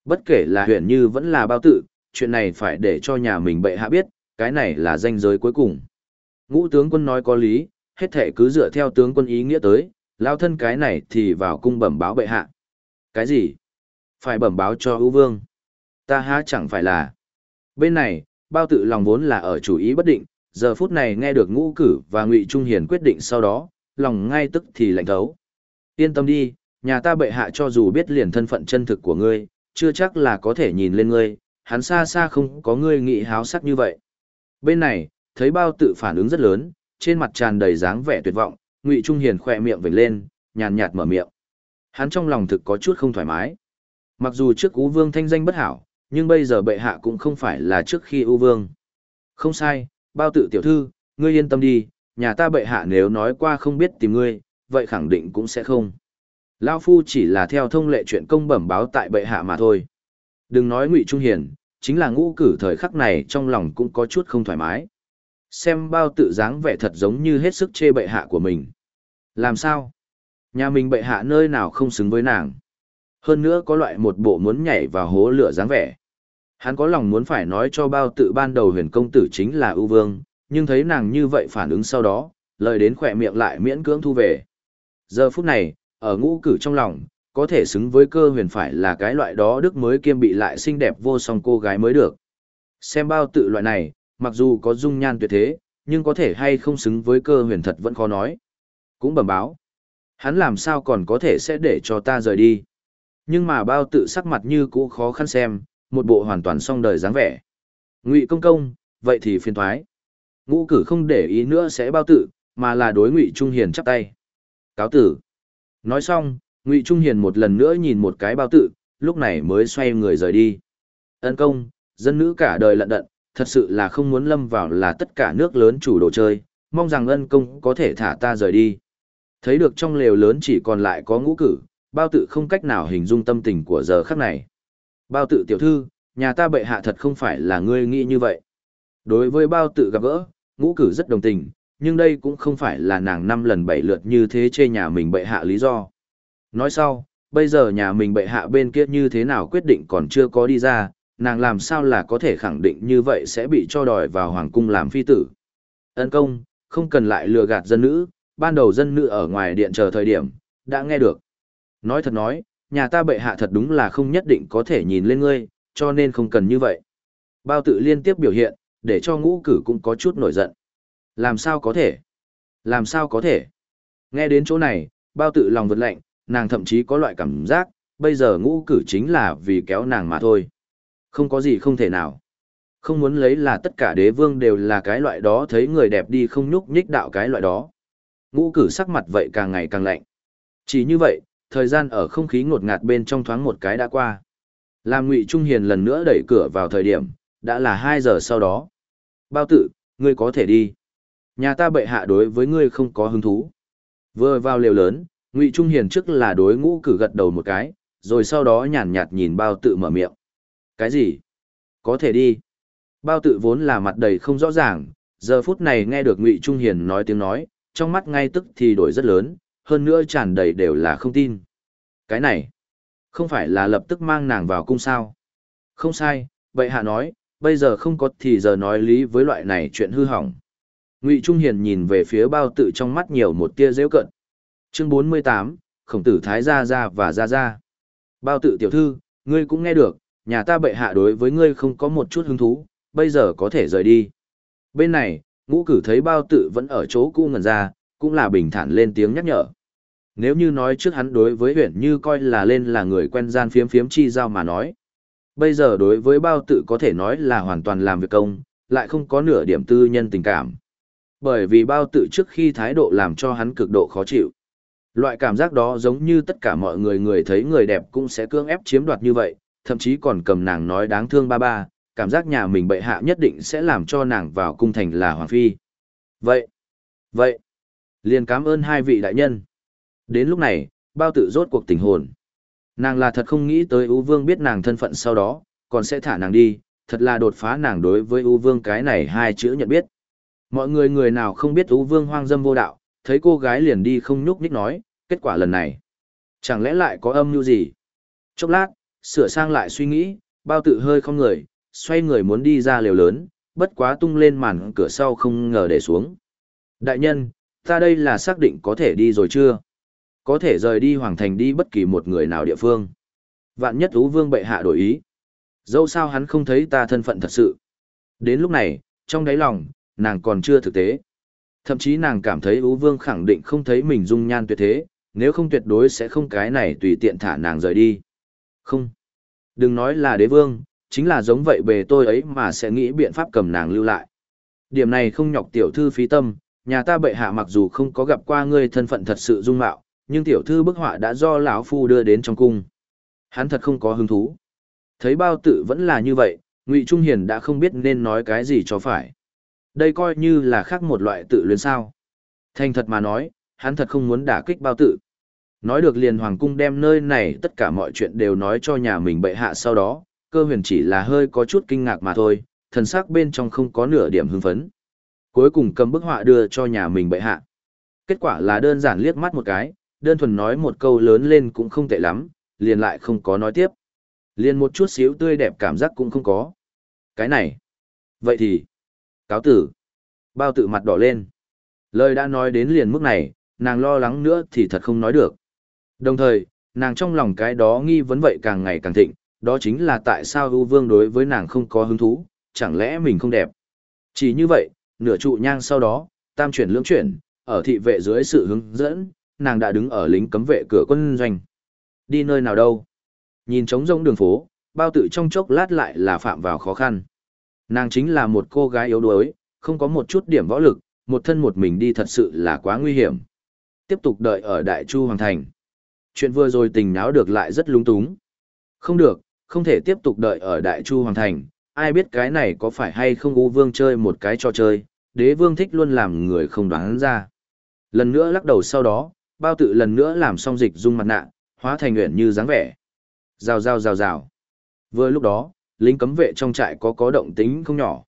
Bất kể là huyện như vẫn là bao tự, chuyện này phải để cho nhà mình bệ hạ biết, cái này là danh giới cuối cùng. Ngũ tướng quân nói có lý, hết thể cứ dựa theo tướng quân ý nghĩa tới, lao thân cái này thì vào cung bẩm báo bệ hạ. Cái gì? Phải bẩm báo cho ưu vương. Ta há chẳng phải là. Bên này, bao tự lòng vốn là ở chủ ý bất định, giờ phút này nghe được ngũ cử và ngụy Trung Hiền quyết định sau đó, lòng ngay tức thì lạnh thấu. Yên tâm đi, nhà ta bệ hạ cho dù biết liền thân phận chân thực của ngươi, chưa chắc là có thể nhìn lên ngươi, hắn xa xa không có ngươi nghị háo sắc như vậy. Bên này, thấy bao tự phản ứng rất lớn, trên mặt tràn đầy dáng vẻ tuyệt vọng, Ngụy Trung Hiền khỏe miệng vểnh lên, nhàn nhạt mở miệng. Hắn trong lòng thực có chút không thoải mái. Mặc dù trước Ú Vương thanh danh bất hảo, nhưng bây giờ bệ hạ cũng không phải là trước khi Ú Vương. Không sai, bao tự tiểu thư, ngươi yên tâm đi, nhà ta bệ hạ nếu nói qua không biết tìm ngươi, vậy khẳng định cũng sẽ không. Lao Phu chỉ là theo thông lệ chuyện công bẩm báo tại bệ hạ mà thôi. Đừng nói Ngụy Trung Hiền, chính là ngũ cử thời khắc này trong lòng cũng có chút không thoải mái. Xem bao tự dáng vẻ thật giống như hết sức chê bệ hạ của mình. Làm sao? Nhà mình bệ hạ nơi nào không xứng với nàng. Hơn nữa có loại một bộ muốn nhảy vào hố lửa dáng vẻ. Hắn có lòng muốn phải nói cho bao tự ban đầu huyền công tử chính là ưu vương, nhưng thấy nàng như vậy phản ứng sau đó, lời đến khỏe miệng lại miễn cưỡng thu về. Giờ phút này, ở ngũ cử trong lòng, có thể xứng với cơ huyền phải là cái loại đó đức mới kiêm bị lại xinh đẹp vô song cô gái mới được. Xem bao tự loại này, mặc dù có dung nhan tuyệt thế, nhưng có thể hay không xứng với cơ huyền thật vẫn khó nói. Cũng bẩm báo. Hắn làm sao còn có thể sẽ để cho ta rời đi. Nhưng mà bao tự sắc mặt như cũ khó khăn xem, một bộ hoàn toàn song đời dáng vẻ. Ngụy công công, vậy thì phiền thoái. Ngũ cử không để ý nữa sẽ bao tự, mà là đối Ngụy Trung Hiền chắp tay. Cáo tử. Nói xong, Ngụy Trung Hiền một lần nữa nhìn một cái bao tự, lúc này mới xoay người rời đi. Ân công, dân nữ cả đời lận đận, thật sự là không muốn lâm vào là tất cả nước lớn chủ đồ chơi, mong rằng ân công có thể thả ta rời đi. Thấy được trong lều lớn chỉ còn lại có ngũ cử, bao tự không cách nào hình dung tâm tình của giờ khắc này. Bao tự tiểu thư, nhà ta bệ hạ thật không phải là ngươi nghĩ như vậy. Đối với bao tự gặp gỡ, ngũ cử rất đồng tình, nhưng đây cũng không phải là nàng năm lần bảy lượt như thế chê nhà mình bệ hạ lý do. Nói sau, bây giờ nhà mình bệ hạ bên kia như thế nào quyết định còn chưa có đi ra, nàng làm sao là có thể khẳng định như vậy sẽ bị cho đòi vào hoàng cung làm phi tử. Ân công, không cần lại lừa gạt dân nữ, ban đầu dân nữ ở ngoài điện chờ thời điểm, đã nghe được. Nói thật nói, nhà ta bệ hạ thật đúng là không nhất định có thể nhìn lên ngươi, cho nên không cần như vậy. Bao tự liên tiếp biểu hiện, để cho ngũ cử cũng có chút nổi giận. Làm sao có thể? Làm sao có thể? Nghe đến chỗ này, bao tự lòng vật lạnh, nàng thậm chí có loại cảm giác, bây giờ ngũ cử chính là vì kéo nàng mà thôi. Không có gì không thể nào. Không muốn lấy là tất cả đế vương đều là cái loại đó thấy người đẹp đi không nhúc nhích đạo cái loại đó. Ngũ cử sắc mặt vậy càng ngày càng lạnh. Chỉ như vậy, thời gian ở không khí ngột ngạt bên trong thoáng một cái đã qua. Làm Ngụy Trung Hiền lần nữa đẩy cửa vào thời điểm, đã là 2 giờ sau đó. Bao tự, ngươi có thể đi. Nhà ta bệ hạ đối với ngươi không có hứng thú. Vừa vào lều lớn, Ngụy Trung Hiền trước là đối ngũ cử gật đầu một cái, rồi sau đó nhàn nhạt nhìn bao tự mở miệng. Cái gì? Có thể đi. Bao tự vốn là mặt đầy không rõ ràng, giờ phút này nghe được Ngụy Trung Hiền nói tiếng nói, trong mắt ngay tức thì đổi rất lớn, hơn nữa tràn đầy đều là không tin. Cái này, không phải là lập tức mang nàng vào cung sao? Không sai, vậy hạ nói, bây giờ không có thì giờ nói lý với loại này chuyện hư hỏng. Ngụy Trung Hiền nhìn về phía bao tự trong mắt nhiều một tia dễ cận. Chương 48, Khổng tử Thái Gia Gia và Gia Gia. Bao tự tiểu thư, ngươi cũng nghe được, nhà ta bệ hạ đối với ngươi không có một chút hứng thú, bây giờ có thể rời đi. Bên này, ngũ cử thấy bao tự vẫn ở chỗ cũ ngần ra, cũng là bình thản lên tiếng nhắc nhở. Nếu như nói trước hắn đối với huyện như coi là lên là người quen gian phiếm phiếm chi giao mà nói. Bây giờ đối với bao tự có thể nói là hoàn toàn làm việc công, lại không có nửa điểm tư nhân tình cảm. Bởi vì bao tự trước khi thái độ làm cho hắn cực độ khó chịu. Loại cảm giác đó giống như tất cả mọi người người thấy người đẹp cũng sẽ cưỡng ép chiếm đoạt như vậy, thậm chí còn cầm nàng nói đáng thương ba ba, cảm giác nhà mình bệ hạ nhất định sẽ làm cho nàng vào cung thành là hoàng phi. Vậy, vậy, liền cảm ơn hai vị đại nhân. Đến lúc này, bao tự rốt cuộc tình hồn. Nàng là thật không nghĩ tới U Vương biết nàng thân phận sau đó, còn sẽ thả nàng đi, thật là đột phá nàng đối với U Vương cái này hai chữ nhận biết. Mọi người người nào không biết U Vương hoang dâm vô đạo, thấy cô gái liền đi không nhúc nhích nói, kết quả lần này. Chẳng lẽ lại có âm mưu gì? Chốc lát, sửa sang lại suy nghĩ, bao tự hơi không người, xoay người muốn đi ra lều lớn, bất quá tung lên màn cửa sau không ngờ để xuống. Đại nhân, ta đây là xác định có thể đi rồi chưa? Có thể rời đi hoàng thành đi bất kỳ một người nào địa phương. Vạn nhất Ú Vương bệ hạ đổi ý. Dẫu sao hắn không thấy ta thân phận thật sự. Đến lúc này, trong đáy lòng, nàng còn chưa thực tế. Thậm chí nàng cảm thấy Ú Vương khẳng định không thấy mình dung nhan tuyệt thế, nếu không tuyệt đối sẽ không cái này tùy tiện thả nàng rời đi. Không. Đừng nói là đế vương, chính là giống vậy bề tôi ấy mà sẽ nghĩ biện pháp cầm nàng lưu lại. Điểm này không nhọc tiểu thư phí tâm, nhà ta bệ hạ mặc dù không có gặp qua ngươi thân phận thật sự dung mạo, nhưng tiểu thư bức họa đã do lão phu đưa đến trong cung. Hắn thật không có hứng thú. Thấy bao tự vẫn là như vậy, Ngụy Trung Hiền đã không biết nên nói cái gì cho phải. Đây coi như là khác một loại tự luyến sao. Thành thật mà nói, hắn thật không muốn đả kích bao tự. Nói được liền hoàng cung đem nơi này tất cả mọi chuyện đều nói cho nhà mình bệ hạ sau đó, cơ huyền chỉ là hơi có chút kinh ngạc mà thôi, thần sắc bên trong không có nửa điểm hưng phấn. Cuối cùng cầm bức họa đưa cho nhà mình bệ hạ. Kết quả là đơn giản liếc mắt một cái, đơn thuần nói một câu lớn lên cũng không tệ lắm, liền lại không có nói tiếp. Liền một chút xíu tươi đẹp cảm giác cũng không có. Cái này. Vậy thì. Cáo tử. Bao tự mặt đỏ lên. Lời đã nói đến liền mức này, nàng lo lắng nữa thì thật không nói được. Đồng thời, nàng trong lòng cái đó nghi vấn vậy càng ngày càng thịnh, đó chính là tại sao ưu vương đối với nàng không có hứng thú, chẳng lẽ mình không đẹp. Chỉ như vậy, nửa trụ nhang sau đó, tam chuyển lưỡng chuyển, ở thị vệ dưới sự hướng dẫn, nàng đã đứng ở lính cấm vệ cửa quân doanh. Đi nơi nào đâu? Nhìn trống rỗng đường phố, bao tự trong chốc lát lại là phạm vào khó khăn. Nàng chính là một cô gái yếu đuối, không có một chút điểm võ lực, một thân một mình đi thật sự là quá nguy hiểm. Tiếp tục đợi ở Đại Chu Hoàng Thành. Chuyện vừa rồi tình náo được lại rất lúng túng. Không được, không thể tiếp tục đợi ở Đại Chu Hoàng Thành, ai biết cái này có phải hay không U Vương chơi một cái trò chơi, đế vương thích luôn làm người không đoán ra. Lần nữa lắc đầu sau đó, bao tự lần nữa làm xong dịch dung mặt nạ, hóa thành nguyện như dáng vẻ. Rào rào rào rào. Vừa lúc đó, lính cấm vệ trong trại có có động tính không nhỏ.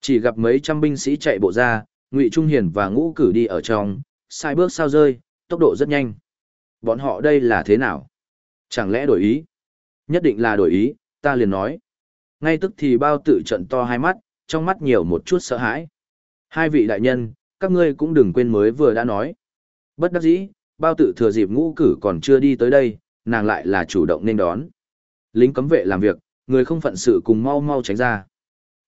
Chỉ gặp mấy trăm binh sĩ chạy bộ ra, Ngụy Trung Hiền và Ngũ Cử đi ở trong, sai bước sao rơi, tốc độ rất nhanh. Bọn họ đây là thế nào? Chẳng lẽ đổi ý? Nhất định là đổi ý, ta liền nói. Ngay tức thì bao tự trận to hai mắt, trong mắt nhiều một chút sợ hãi. Hai vị đại nhân, các ngươi cũng đừng quên mới vừa đã nói. Bất đắc dĩ, bao tự thừa dịp ngũ cử còn chưa đi tới đây, nàng lại là chủ động nên đón. Lính cấm vệ làm việc, người không phận sự cùng mau mau tránh ra.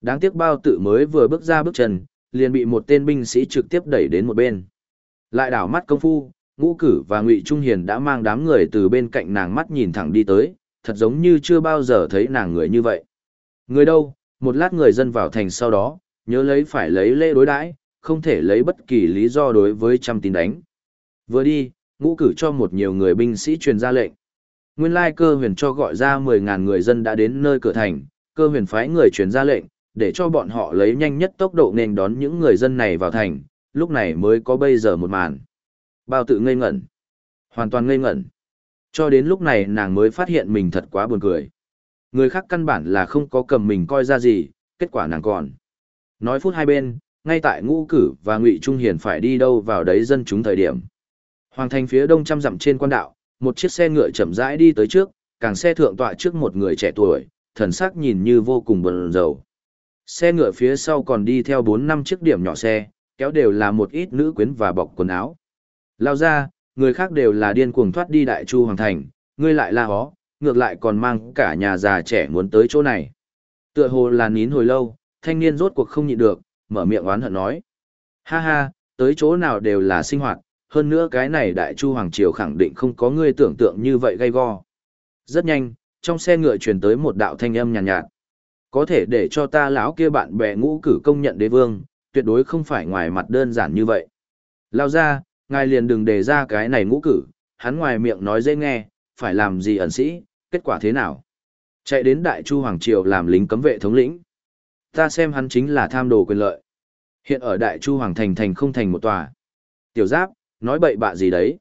Đáng tiếc bao tự mới vừa bước ra bước chân, liền bị một tên binh sĩ trực tiếp đẩy đến một bên. Lại đảo mắt công phu, ngũ cử và ngụy Trung Hiền đã mang đám người từ bên cạnh nàng mắt nhìn thẳng đi tới, thật giống như chưa bao giờ thấy nàng người như vậy. Người đâu, một lát người dân vào thành sau đó, nhớ lấy phải lấy lễ đối đãi, không thể lấy bất kỳ lý do đối với trăm tín đánh. Vừa đi, ngũ cử cho một nhiều người binh sĩ truyền ra lệnh. Nguyên lai cơ huyền cho gọi ra mười ngàn người dân đã đến nơi cửa thành, cơ huyền phái người truyền ra lệnh, để cho bọn họ lấy nhanh nhất tốc độ nên đón những người dân này vào thành, lúc này mới có bây giờ một màn. Bao tự ngây ngẩn. Hoàn toàn ngây ngẩn. Cho đến lúc này nàng mới phát hiện mình thật quá buồn cười. Người khác căn bản là không có cầm mình coi ra gì, kết quả nàng còn. Nói phút hai bên, ngay tại ngũ cử và ngụy Trung Hiền phải đi đâu vào đấy dân chúng thời điểm. Hoàng thành phía đông trăm dặm trên quan đạo, một chiếc xe ngựa chậm rãi đi tới trước, càng xe thượng tọa trước một người trẻ tuổi, thần sắc nhìn như vô cùng bần rầu. Xe ngựa phía sau còn đi theo bốn năm chiếc điểm nhỏ xe, kéo đều là một ít nữ quyến và bọc quần áo. Lao ra, người khác đều là điên cuồng thoát đi đại chu hoàng thành, ngươi lại la hó, ngược lại còn mang cả nhà già trẻ muốn tới chỗ này. Tựa hồ là nín hồi lâu, thanh niên rốt cuộc không nhịn được, mở miệng oán hận nói. Ha ha, tới chỗ nào đều là sinh hoạt, hơn nữa cái này đại chu hoàng triều khẳng định không có ngươi tưởng tượng như vậy gay go. Rất nhanh, trong xe ngựa truyền tới một đạo thanh âm nhàn nhạt, nhạt. Có thể để cho ta lão kia bạn bè ngũ cử công nhận đế vương, tuyệt đối không phải ngoài mặt đơn giản như vậy. Lao ra, ngài liền đừng đề ra cái này ngũ cử, hắn ngoài miệng nói dễ nghe, phải làm gì ẩn sĩ, kết quả thế nào? Chạy đến Đại Chu Hoàng Triều làm lính cấm vệ thống lĩnh. Ta xem hắn chính là tham đồ quyền lợi. Hiện ở Đại Chu Hoàng Thành thành không thành một tòa. Tiểu Giáp, nói bậy bạ gì đấy?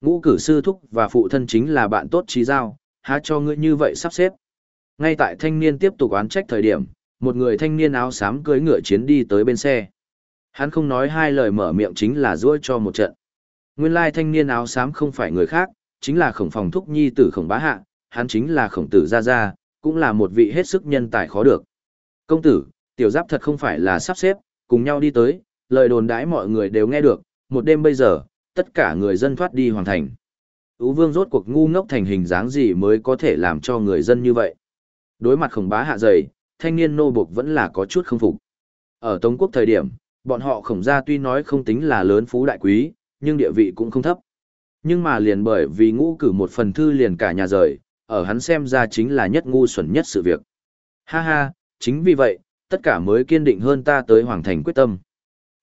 Ngũ cử sư thúc và phụ thân chính là bạn tốt trí giao, há cho ngươi như vậy sắp xếp. Ngay tại thanh niên tiếp tục oán trách thời điểm, một người thanh niên áo xám cưỡi ngựa chiến đi tới bên xe. Hắn không nói hai lời mở miệng chính là duỗi cho một trận. Nguyên lai thanh niên áo xám không phải người khác, chính là khổng phòng thúc nhi tử khổng bá hạ, hắn chính là khổng tử gia gia, cũng là một vị hết sức nhân tài khó được. Công tử, tiểu giáp thật không phải là sắp xếp, cùng nhau đi tới, lời đồn đãi mọi người đều nghe được, một đêm bây giờ, tất cả người dân thoát đi hoàn thành. Ú vương rốt cuộc ngu ngốc thành hình dáng gì mới có thể làm cho người dân như vậy. Đối mặt khổng bá hạ dày, thanh niên nô buộc vẫn là có chút không phục. Ở Tống quốc thời điểm, bọn họ khổng gia tuy nói không tính là lớn phú đại quý, nhưng địa vị cũng không thấp. Nhưng mà liền bởi vì ngũ cử một phần thư liền cả nhà rời, ở hắn xem ra chính là nhất ngu xuẩn nhất sự việc. Ha ha, chính vì vậy, tất cả mới kiên định hơn ta tới hoàng thành quyết tâm.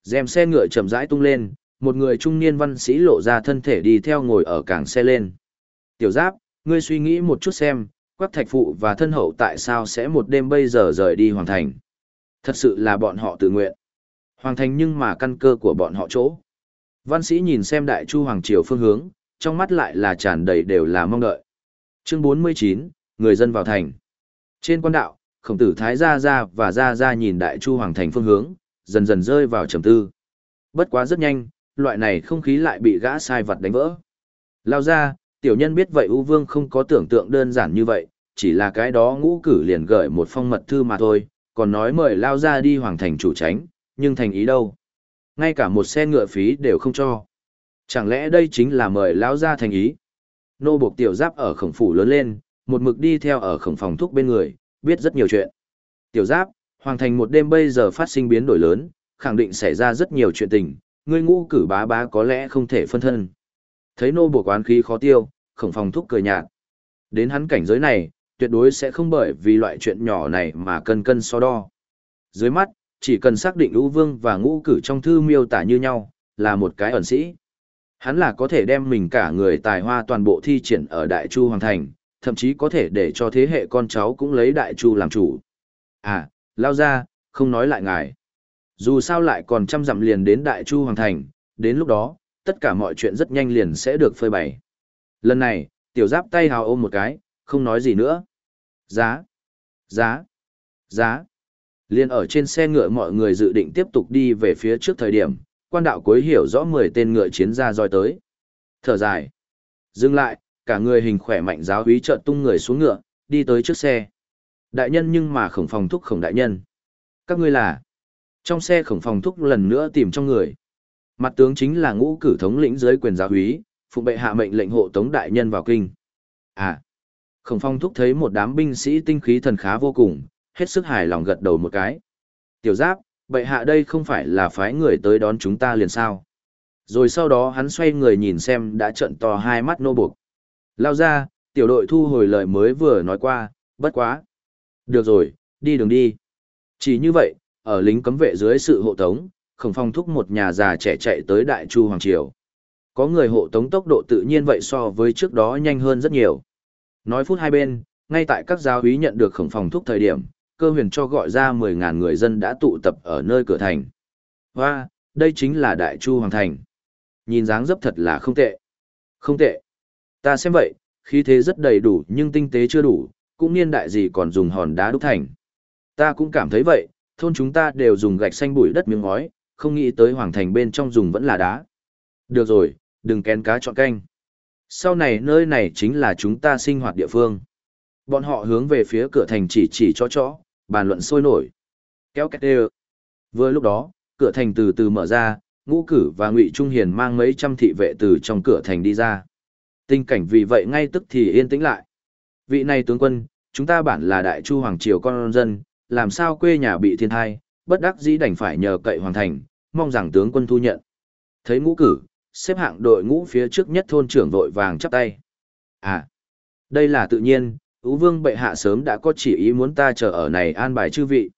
Dèm xe ngựa chậm rãi tung lên, một người trung niên văn sĩ lộ ra thân thể đi theo ngồi ở cảng xe lên. Tiểu giáp, ngươi suy nghĩ một chút xem, quắc thạch phụ và thân hậu tại sao sẽ một đêm bây giờ rời đi hoàng thành. Thật sự là bọn họ tự nguyện. Hoàng thành nhưng mà căn cơ của bọn họ chỗ. Văn sĩ nhìn xem đại chu hoàng triều phương hướng, trong mắt lại là tràn đầy đều là mong đợi. Chương 49, người dân vào thành. Trên quan đạo, khổng tử Thái Gia Gia và Gia Gia nhìn đại chu hoàng thành phương hướng, dần dần rơi vào trầm tư. Bất quá rất nhanh, loại này không khí lại bị gã sai vật đánh vỡ. Lao ra, tiểu nhân biết vậy U Vương không có tưởng tượng đơn giản như vậy, chỉ là cái đó ngũ cử liền gửi một phong mật thư mà thôi, còn nói mời Lao ra đi hoàng thành chủ tránh, nhưng thành ý đâu. Ngay cả một xe ngựa phí đều không cho. Chẳng lẽ đây chính là mời lão gia thành ý? Nô buộc tiểu giáp ở khổng phủ lớn lên, một mực đi theo ở khổng phòng thúc bên người, biết rất nhiều chuyện. Tiểu giáp, hoàng thành một đêm bây giờ phát sinh biến đổi lớn, khẳng định xảy ra rất nhiều chuyện tình, ngươi ngũ cử bá bá có lẽ không thể phân thân. Thấy nô buộc quán khí khó tiêu, khổng phòng thúc cười nhạt. Đến hắn cảnh giới này, tuyệt đối sẽ không bởi vì loại chuyện nhỏ này mà cân cân so đo. Dưới mắt, chỉ cần xác định ưu vương và ngũ cử trong thư miêu tả như nhau, là một cái ẩn sĩ. Hắn là có thể đem mình cả người tài hoa toàn bộ thi triển ở Đại Chu Hoàng Thành, thậm chí có thể để cho thế hệ con cháu cũng lấy Đại Chu làm chủ. À, lao ra, không nói lại ngài. Dù sao lại còn trăm dặm liền đến Đại Chu Hoàng Thành, đến lúc đó, tất cả mọi chuyện rất nhanh liền sẽ được phơi bày. Lần này, tiểu giáp tay hào ôm một cái, không nói gì nữa. Giá, giá, giá. Liên ở trên xe ngựa mọi người dự định tiếp tục đi về phía trước thời điểm, quan đạo cuối hiểu rõ 10 tên ngựa chiến ra roi tới. Thở dài. Dừng lại, cả người hình khỏe mạnh giáo úy trợn tung người xuống ngựa, đi tới trước xe. Đại nhân nhưng mà khổng phòng thúc khổng đại nhân. Các ngươi là. Trong xe khổng phòng thúc lần nữa tìm trong người. Mặt tướng chính là ngũ cử thống lĩnh dưới quyền giáo úy, phụ bệ hạ mệnh lệnh hộ tống đại nhân vào kinh. À. Khổng phong thúc thấy một đám binh sĩ tinh khí thần khá vô cùng, hết sức hài lòng gật đầu một cái. Tiểu giáp, bệ hạ đây không phải là phái người tới đón chúng ta liền sao. Rồi sau đó hắn xoay người nhìn xem đã trận to hai mắt nô buộc. Lao ra, tiểu đội thu hồi lời mới vừa nói qua, bất quá. Được rồi, đi đường đi. Chỉ như vậy, ở lính cấm vệ dưới sự hộ tống, khổng phong thúc một nhà già trẻ chạy tới đại chu hoàng triều. Có người hộ tống tốc độ tự nhiên vậy so với trước đó nhanh hơn rất nhiều. Nói phút hai bên, ngay tại các giáo úy nhận được khổng phòng thúc thời điểm, cơ huyền cho gọi ra 10.000 người dân đã tụ tập ở nơi cửa thành. Và, đây chính là Đại Chu Hoàng Thành. Nhìn dáng dấp thật là không tệ. Không tệ. Ta xem vậy, khí thế rất đầy đủ nhưng tinh tế chưa đủ, cũng niên đại gì còn dùng hòn đá đúc thành. Ta cũng cảm thấy vậy, thôn chúng ta đều dùng gạch xanh bụi đất miếng ngói, không nghĩ tới Hoàng Thành bên trong dùng vẫn là đá. Được rồi, đừng kén cá chọn canh. Sau này nơi này chính là chúng ta sinh hoạt địa phương. Bọn họ hướng về phía cửa thành chỉ chỉ cho chó, bàn luận sôi nổi. Kéo két đều. Vừa lúc đó, cửa thành từ từ mở ra, ngũ cử và ngụy Trung Hiền mang mấy trăm thị vệ từ trong cửa thành đi ra. Tình cảnh vì vậy ngay tức thì yên tĩnh lại. Vị này tướng quân, chúng ta bản là đại chu hoàng triều con dân, làm sao quê nhà bị thiên thai, bất đắc dĩ đành phải nhờ cậy hoàng thành, mong rằng tướng quân thu nhận. Thấy ngũ cử, xếp hạng đội ngũ phía trước nhất thôn trưởng vội vàng chắp tay. À, đây là tự nhiên, Ú Vương bệ hạ sớm đã có chỉ ý muốn ta chờ ở này an bài chư vị.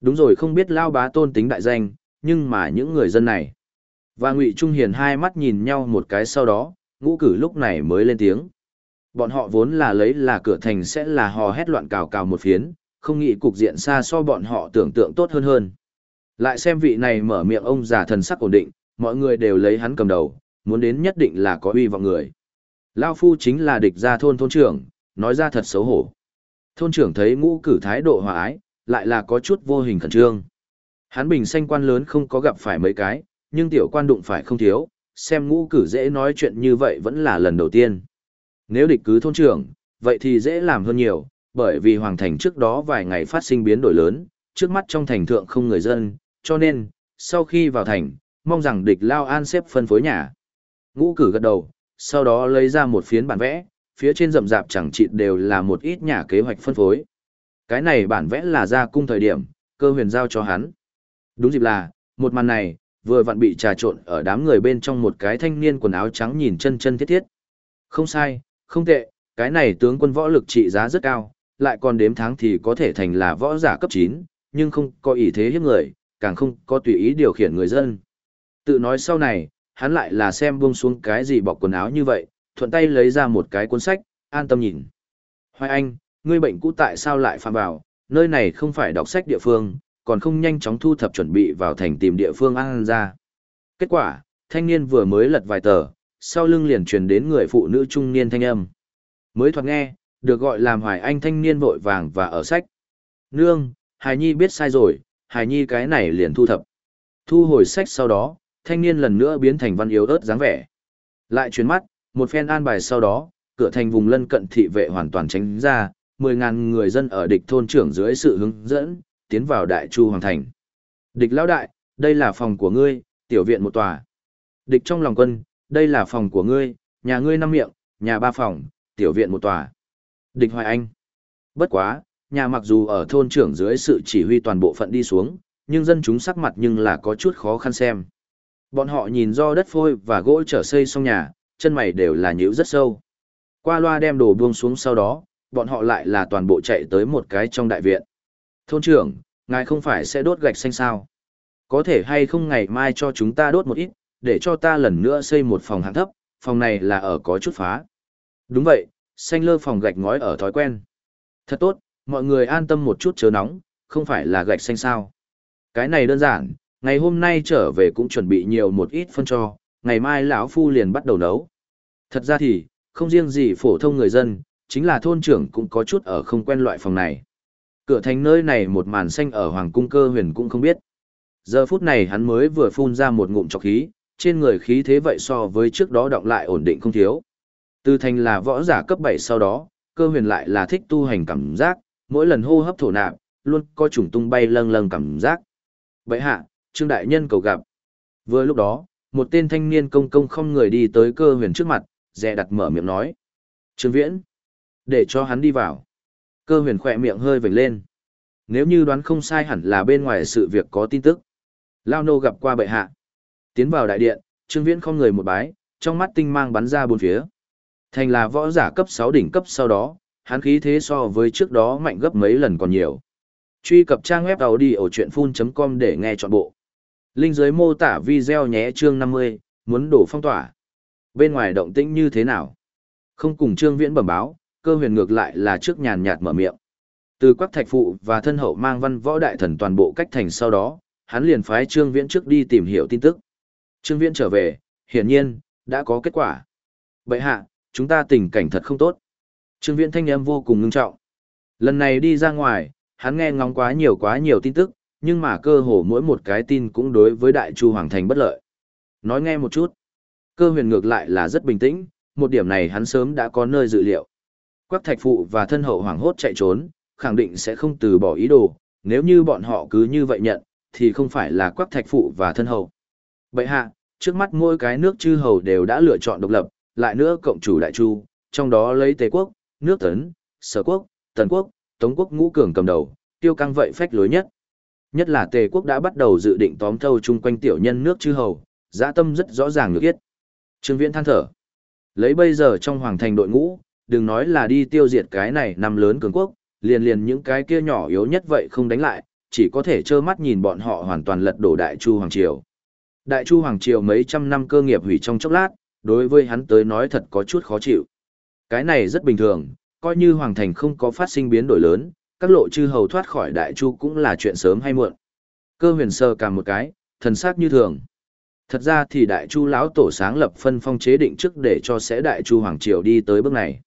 Đúng rồi không biết lao bá tôn tính đại danh, nhưng mà những người dân này. Và Ngụy Trung Hiền hai mắt nhìn nhau một cái sau đó, ngũ cử lúc này mới lên tiếng. Bọn họ vốn là lấy là cửa thành sẽ là hò hét loạn cào cào một phiến, không nghĩ cục diện xa so bọn họ tưởng tượng tốt hơn hơn. Lại xem vị này mở miệng ông già thần sắc ổn định, mọi người đều lấy hắn cầm đầu, muốn đến nhất định là có uy vọng người. Lao Phu chính là địch gia thôn thôn trưởng, nói ra thật xấu hổ. Thôn trưởng thấy ngũ cử thái độ hòa ái, lại là có chút vô hình khẩn trương. Hắn bình xanh quan lớn không có gặp phải mấy cái, nhưng tiểu quan đụng phải không thiếu, xem ngũ cử dễ nói chuyện như vậy vẫn là lần đầu tiên. Nếu địch cứ thôn trưởng, vậy thì dễ làm hơn nhiều, bởi vì hoàng thành trước đó vài ngày phát sinh biến đổi lớn, trước mắt trong thành thượng không người dân, cho nên, sau khi vào thành, mong rằng địch Lao An xếp phân phối nhà. Ngũ cử gật đầu, sau đó lấy ra một phiến bản vẽ, phía trên rậm rạp chẳng chịt đều là một ít nhà kế hoạch phân phối. Cái này bản vẽ là ra cung thời điểm, cơ huyền giao cho hắn. Đúng dịp là, một màn này, vừa vặn bị trà trộn ở đám người bên trong một cái thanh niên quần áo trắng nhìn chân chân thiết thiết. Không sai, không tệ, cái này tướng quân võ lực trị giá rất cao, lại còn đếm tháng thì có thể thành là võ giả cấp 9, nhưng không có ý thế hiếp người, càng không có tùy ý điều khiển người dân. Tự nói sau này, hắn lại là xem buông xuống cái gì bọc quần áo như vậy, thuận tay lấy ra một cái cuốn sách, an tâm nhìn. Hoài Anh, ngươi bệnh cũ tại sao lại phạm vào, nơi này không phải đọc sách địa phương, còn không nhanh chóng thu thập chuẩn bị vào thành tìm địa phương ăn ra. Kết quả, thanh niên vừa mới lật vài tờ, sau lưng liền truyền đến người phụ nữ trung niên thanh âm. Mới thoạt nghe, được gọi làm Hoài Anh thanh niên vội vàng và ở sách. Nương, Hải Nhi biết sai rồi, Hải Nhi cái này liền thu thập. Thu hồi sách sau đó, thanh niên lần nữa biến thành văn yếu ớt dáng vẻ. Lại chuyển mắt, một phen an bài sau đó, cửa thành vùng lân cận thị vệ hoàn toàn tránh ra, 10.000 người dân ở địch thôn trưởng dưới sự hướng dẫn, tiến vào đại chu hoàng thành. Địch lão đại, đây là phòng của ngươi, tiểu viện một tòa. Địch trong lòng quân, đây là phòng của ngươi, nhà ngươi năm miệng, nhà ba phòng, tiểu viện một tòa. Địch hoài anh. Bất quá, nhà mặc dù ở thôn trưởng dưới sự chỉ huy toàn bộ phận đi xuống, nhưng dân chúng sắc mặt nhưng là có chút khó khăn xem. Bọn họ nhìn do đất phôi và gỗ trở xây xong nhà, chân mày đều là nhíu rất sâu. Qua loa đem đồ buông xuống sau đó, bọn họ lại là toàn bộ chạy tới một cái trong đại viện. Thôn trưởng, ngài không phải sẽ đốt gạch xanh sao? Có thể hay không ngày mai cho chúng ta đốt một ít, để cho ta lần nữa xây một phòng hạng thấp, phòng này là ở có chút phá. Đúng vậy, xanh lơ phòng gạch ngói ở thói quen. Thật tốt, mọi người an tâm một chút chớ nóng, không phải là gạch xanh sao. Cái này đơn giản, ngày hôm nay trở về cũng chuẩn bị nhiều một ít phân cho, ngày mai lão phu liền bắt đầu nấu. Thật ra thì, không riêng gì phổ thông người dân, chính là thôn trưởng cũng có chút ở không quen loại phòng này. Cửa thành nơi này một màn xanh ở Hoàng cung cơ huyền cũng không biết. Giờ phút này hắn mới vừa phun ra một ngụm trọc khí, trên người khí thế vậy so với trước đó động lại ổn định không thiếu. Từ thành là võ giả cấp 7 sau đó, cơ huyền lại là thích tu hành cảm giác, mỗi lần hô hấp thổ nạp, luôn có trùng tung bay lâng lâng cảm giác. Vậy hạ, Trương Đại Nhân cầu gặp. Vừa lúc đó, một tên thanh niên công công không người đi tới cơ huyền trước mặt, dè đặt mở miệng nói. Trương Viễn, để cho hắn đi vào. Cơ huyền khỏe miệng hơi vểnh lên. Nếu như đoán không sai hẳn là bên ngoài sự việc có tin tức. Lao nô gặp qua bệ hạ. Tiến vào đại điện, Trương Viễn không người một bái, trong mắt tinh mang bắn ra bốn phía. Thành là võ giả cấp 6 đỉnh cấp sau đó, hắn khí thế so với trước đó mạnh gấp mấy lần còn nhiều. Truy cập trang web đầu đi ở chuyện full.com để nghe trọn bộ. Linh dưới mô tả video nhé chương 50, muốn đổ phong tỏa. Bên ngoài động tĩnh như thế nào? Không cùng Trương Viễn bẩm báo, cơ huyền ngược lại là trước nhàn nhạt mở miệng. Từ quắc thạch phụ và thân hậu mang văn võ đại thần toàn bộ cách thành sau đó, hắn liền phái Trương Viễn trước đi tìm hiểu tin tức. Trương Viễn trở về, hiển nhiên, đã có kết quả. Bậy hạ, chúng ta tình cảnh thật không tốt. Trương Viễn thanh âm vô cùng ngưng trọng. Lần này đi ra ngoài, hắn nghe ngóng quá nhiều quá nhiều tin tức, nhưng mà cơ hồ mỗi một cái tin cũng đối với Đại Chu Hoàng Thành bất lợi. Nói nghe một chút. Cơ huyền ngược lại là rất bình tĩnh, một điểm này hắn sớm đã có nơi dự liệu. Quắc thạch phụ và thân hậu hoàng hốt chạy trốn, khẳng định sẽ không từ bỏ ý đồ, nếu như bọn họ cứ như vậy nhận, thì không phải là quắc thạch phụ và thân hậu. Bậy hạ, trước mắt mỗi cái nước chư hầu đều đã lựa chọn độc lập, lại nữa cộng chủ đại chu, trong đó lấy Tề quốc, nước Tấn, Sở quốc, Tần quốc, Tống quốc ngũ cường cầm đầu, tiêu căng vậy phách lối nhất. Nhất là Tề quốc đã bắt đầu dự định tóm thâu chung quanh tiểu nhân nước chư hầu, dã tâm rất rõ ràng ngược yết. Trương Viễn than thở. Lấy bây giờ trong hoàng thành đội ngũ, đừng nói là đi tiêu diệt cái này năm lớn cường quốc, liền liền những cái kia nhỏ yếu nhất vậy không đánh lại, chỉ có thể trơ mắt nhìn bọn họ hoàn toàn lật đổ Đại Chu Hoàng Triều. Đại Chu Hoàng Triều mấy trăm năm cơ nghiệp hủy trong chốc lát, đối với hắn tới nói thật có chút khó chịu. Cái này rất bình thường, coi như Hoàng Thành không có phát sinh biến đổi lớn, các lộ chư hầu thoát khỏi Đại Chu cũng là chuyện sớm hay muộn. Cơ huyền sơ cả một cái, thần sắc như thường. Thật ra thì Đại Chu lão tổ sáng lập phân phong chế định trước để cho sẽ Đại Chu Hoàng Triều đi tới bước này.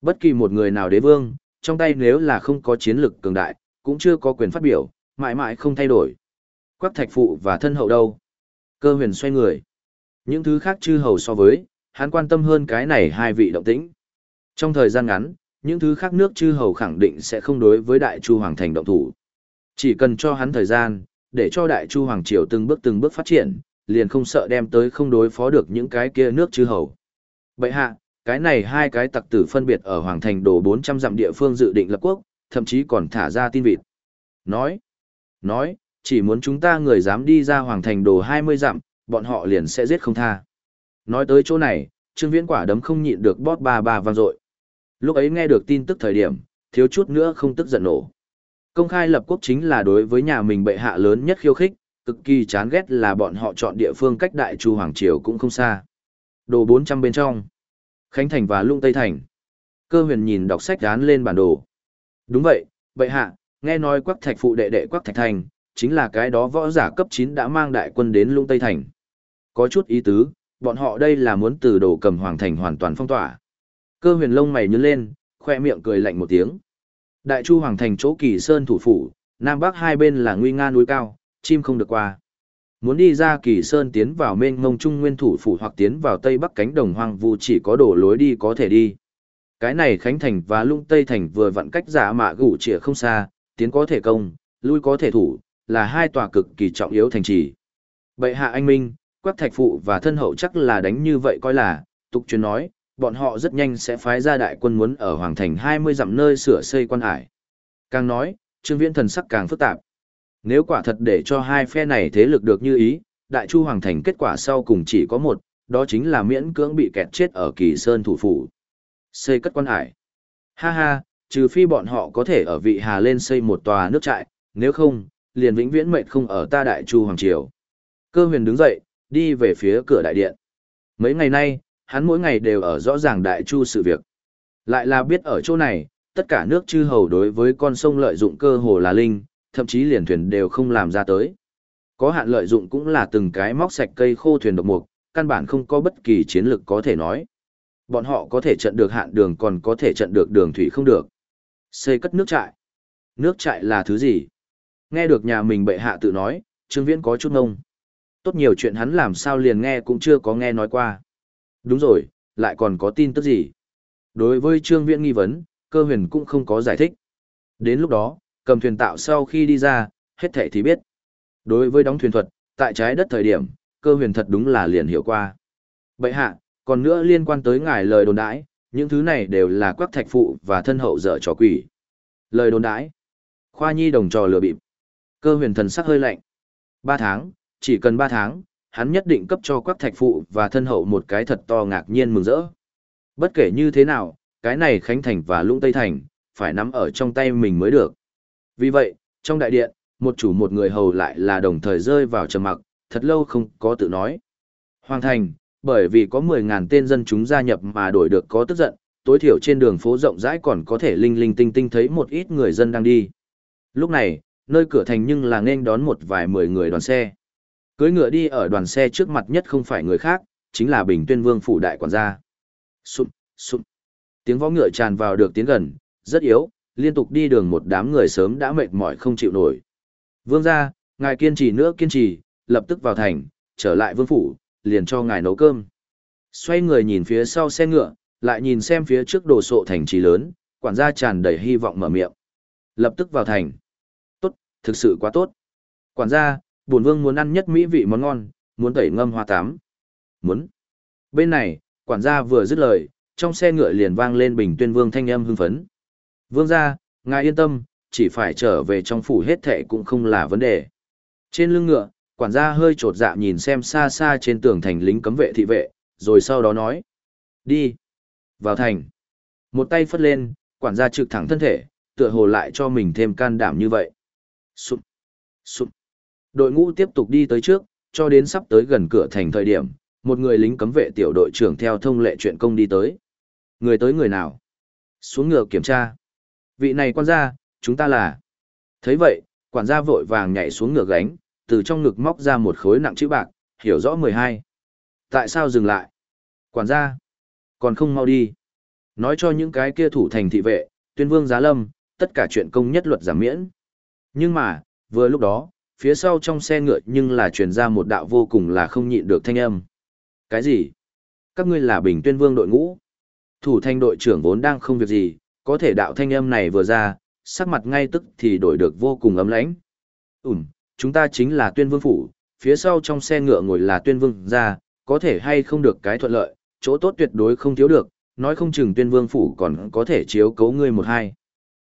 Bất kỳ một người nào đế vương, trong tay nếu là không có chiến lực cường đại, cũng chưa có quyền phát biểu, mãi mãi không thay đổi. Quắc thạch phụ và thân hậu đâu? Cơ huyền xoay người. Những thứ khác chư hầu so với, hắn quan tâm hơn cái này hai vị động tĩnh. Trong thời gian ngắn, những thứ khác nước chư hầu khẳng định sẽ không đối với đại chu hoàng thành động thủ. Chỉ cần cho hắn thời gian, để cho đại chu hoàng triều từng bước từng bước phát triển, liền không sợ đem tới không đối phó được những cái kia nước chư hầu. Bệ hạ, cái này hai cái tặc tử phân biệt ở Hoàng Thành đồ 400 dặm địa phương dự định lập quốc, thậm chí còn thả ra tin vịt. Nói, nói, chỉ muốn chúng ta người dám đi ra Hoàng Thành đồ 20 dặm, bọn họ liền sẽ giết không tha. Nói tới chỗ này, Trương Viễn quả đấm không nhịn được bóp ba ba vang dội. Lúc ấy nghe được tin tức thời điểm, thiếu chút nữa không tức giận nổ. Công khai lập quốc chính là đối với nhà mình bệ hạ lớn nhất khiêu khích, cực kỳ chán ghét là bọn họ chọn địa phương cách đại chu hoàng triều cũng không xa. Đồ 400 bên trong. Khánh Thành và Lung Tây Thành. Cơ huyền nhìn đọc sách dán lên bản đồ. Đúng vậy, bệ hạ, nghe nói quắc thạch phụ đệ đệ quắc thạch thành, chính là cái đó võ giả cấp 9 đã mang đại quân đến Lung Tây Thành. Có chút ý tứ, bọn họ đây là muốn từ đồ cầm hoàng thành hoàn toàn phong tỏa. Cơ huyền lông mày nhướng lên, khoe miệng cười lạnh một tiếng. Đại chu hoàng thành chỗ kỳ sơn thủ phủ, nam bắc hai bên là nguy nga núi cao, chim không được qua. Muốn đi ra kỳ sơn tiến vào mênh mông trung nguyên thủ phủ hoặc tiến vào tây bắc cánh đồng hoang vu chỉ có đổ lối đi có thể đi. Cái này Khánh Thành và Lung Tây Thành vừa vặn cách giả mạ gủ trịa không xa, tiến có thể công, lui có thể thủ, là hai tòa cực kỳ trọng yếu thành trì. Bệ hạ anh Minh, Quách Thạch Phụ và thân hậu chắc là đánh như vậy coi là, tục truyền nói, bọn họ rất nhanh sẽ phái ra đại quân muốn ở Hoàng Thành 20 dặm nơi sửa xây quan hải. Càng nói, Trương Viễn thần sắc càng phức tạp. Nếu quả thật để cho hai phe này thế lực được như ý, Đại Chu Hoàng Thành kết quả sau cùng chỉ có một, đó chính là miễn cưỡng bị kẹt chết ở Kỳ Sơn thủ phủ. Xây cất quan hải. Ha ha, trừ phi bọn họ có thể ở vị Hà lên xây một tòa nước trại, nếu không, liền vĩnh viễn mệt không ở ta Đại Chu Hoàng Triều. Cơ huyền đứng dậy, đi về phía cửa đại điện. Mấy ngày nay, hắn mỗi ngày đều ở rõ ràng Đại Chu sự việc. Lại là biết ở chỗ này, tất cả nước chư hầu đối với con sông lợi dụng cơ hồ là linh, thậm chí liền thuyền đều không làm ra tới. Có hạn lợi dụng cũng là từng cái móc sạch cây khô thuyền độc mục, căn bản không có bất kỳ chiến lược có thể nói. Bọn họ có thể trận được hạn đường còn có thể trận được đường thủy không được. Xây cất nước trại. Nước trại là thứ gì? Nghe được nhà mình bệ hạ tự nói, Trương Viễn có chút ngông. Tốt nhiều chuyện hắn làm sao liền nghe cũng chưa có nghe nói qua. Đúng rồi, lại còn có tin tức gì? Đối với Trương Viễn nghi vấn, cơ huyền cũng không có giải thích. Đến lúc đó, cầm thuyền tạo sau khi đi ra, hết thảy thì biết. Đối với đóng thuyền thuật, tại trái đất thời điểm, cơ huyền thật đúng là liền hiểu qua. Bậy hạ, còn nữa liên quan tới ngài lời đồn đãi, những thứ này đều là quắc thạch phụ và thân hậu dở trò quỷ. Lời đồn đãi. Khoa nhi đồng trò lừa bịp. Cơ huyền thần sắc hơi lạnh. Ba tháng, chỉ cần ba tháng, hắn nhất định cấp cho quắc thạch phụ và thân hậu một cái thật to ngạc nhiên mừng rỡ. Bất kể như thế nào, cái này Khánh Thành và Lũng Tây Thành, phải nắm ở trong tay mình mới được. Vì vậy, trong đại điện, một chủ một người hầu lại là đồng thời rơi vào trầm mặc, thật lâu không có tự nói. Hoàng thành, bởi vì có 10.000 tên dân chúng gia nhập mà đổi được có tức giận, tối thiểu trên đường phố rộng rãi còn có thể linh linh tinh tinh thấy một ít người dân đang đi. Lúc này, nơi cửa thành nhưng là nên đón một vài mười người đoàn xe. Cưới ngựa đi ở đoàn xe trước mặt nhất không phải người khác, chính là Bình Tuyên Vương phủ đại quản gia. Sụp, sụp. Tiếng võ ngựa tràn vào được tiến gần, rất yếu, liên tục đi đường một đám người sớm đã mệt mỏi không chịu nổi. Vương gia, ngài kiên trì nữa kiên trì, lập tức vào thành, trở lại vương phủ, liền cho ngài nấu cơm. Xoay người nhìn phía sau xe ngựa, lại nhìn xem phía trước đồ sộ thành trì lớn, quản gia tràn đầy hy vọng mở miệng. Lập tức vào thành. Tốt, thực sự quá tốt. Quản gia, bổn vương muốn ăn nhất mỹ vị món ngon, muốn tẩy ngâm hoa tám. Muốn. Bên này, quản gia vừa dứt lời, trong xe ngựa liền vang lên bình tuyên vương thanh âm hưng phấn. Vương gia, ngài yên tâm, chỉ phải trở về trong phủ hết thệ cũng không là vấn đề. Trên lưng ngựa, quản gia hơi trột dạ nhìn xem xa xa trên tường thành lính cấm vệ thị vệ, rồi sau đó nói. Đi. Vào thành. Một tay phất lên, quản gia trực thẳng thân thể, tựa hồ lại cho mình thêm can đảm như vậy. Sụp. Sụp. Đội ngũ tiếp tục đi tới trước, cho đến sắp tới gần cửa thành thời điểm, một người lính cấm vệ tiểu đội trưởng theo thông lệ chuyện công đi tới. Người tới người nào? Xuống ngựa kiểm tra. Vị này quan gia, chúng ta là. thấy vậy, quản gia vội vàng nhảy xuống ngựa gánh, từ trong ngực móc ra một khối nặng chữ bạc, hiểu rõ mười hai. Tại sao dừng lại? Quản gia, còn không mau đi. Nói cho những cái kia thủ thành thị vệ, tuyên vương giá lâm, tất cả chuyện công nhất luật giảm miễn. Nhưng mà, vừa lúc đó, phía sau trong xe ngựa nhưng là truyền ra một đạo vô cùng là không nhịn được thanh âm. Cái gì? Các ngươi là bình tuyên vương đội ngũ. Thủ thanh đội trưởng vốn đang không việc gì, có thể đạo thanh âm này vừa ra, sắc mặt ngay tức thì đổi được vô cùng ấm lãnh. Ừm, chúng ta chính là tuyên vương phủ, phía sau trong xe ngựa ngồi là tuyên vương ra, có thể hay không được cái thuận lợi, chỗ tốt tuyệt đối không thiếu được, nói không chừng tuyên vương phủ còn có thể chiếu cấu ngươi một hai.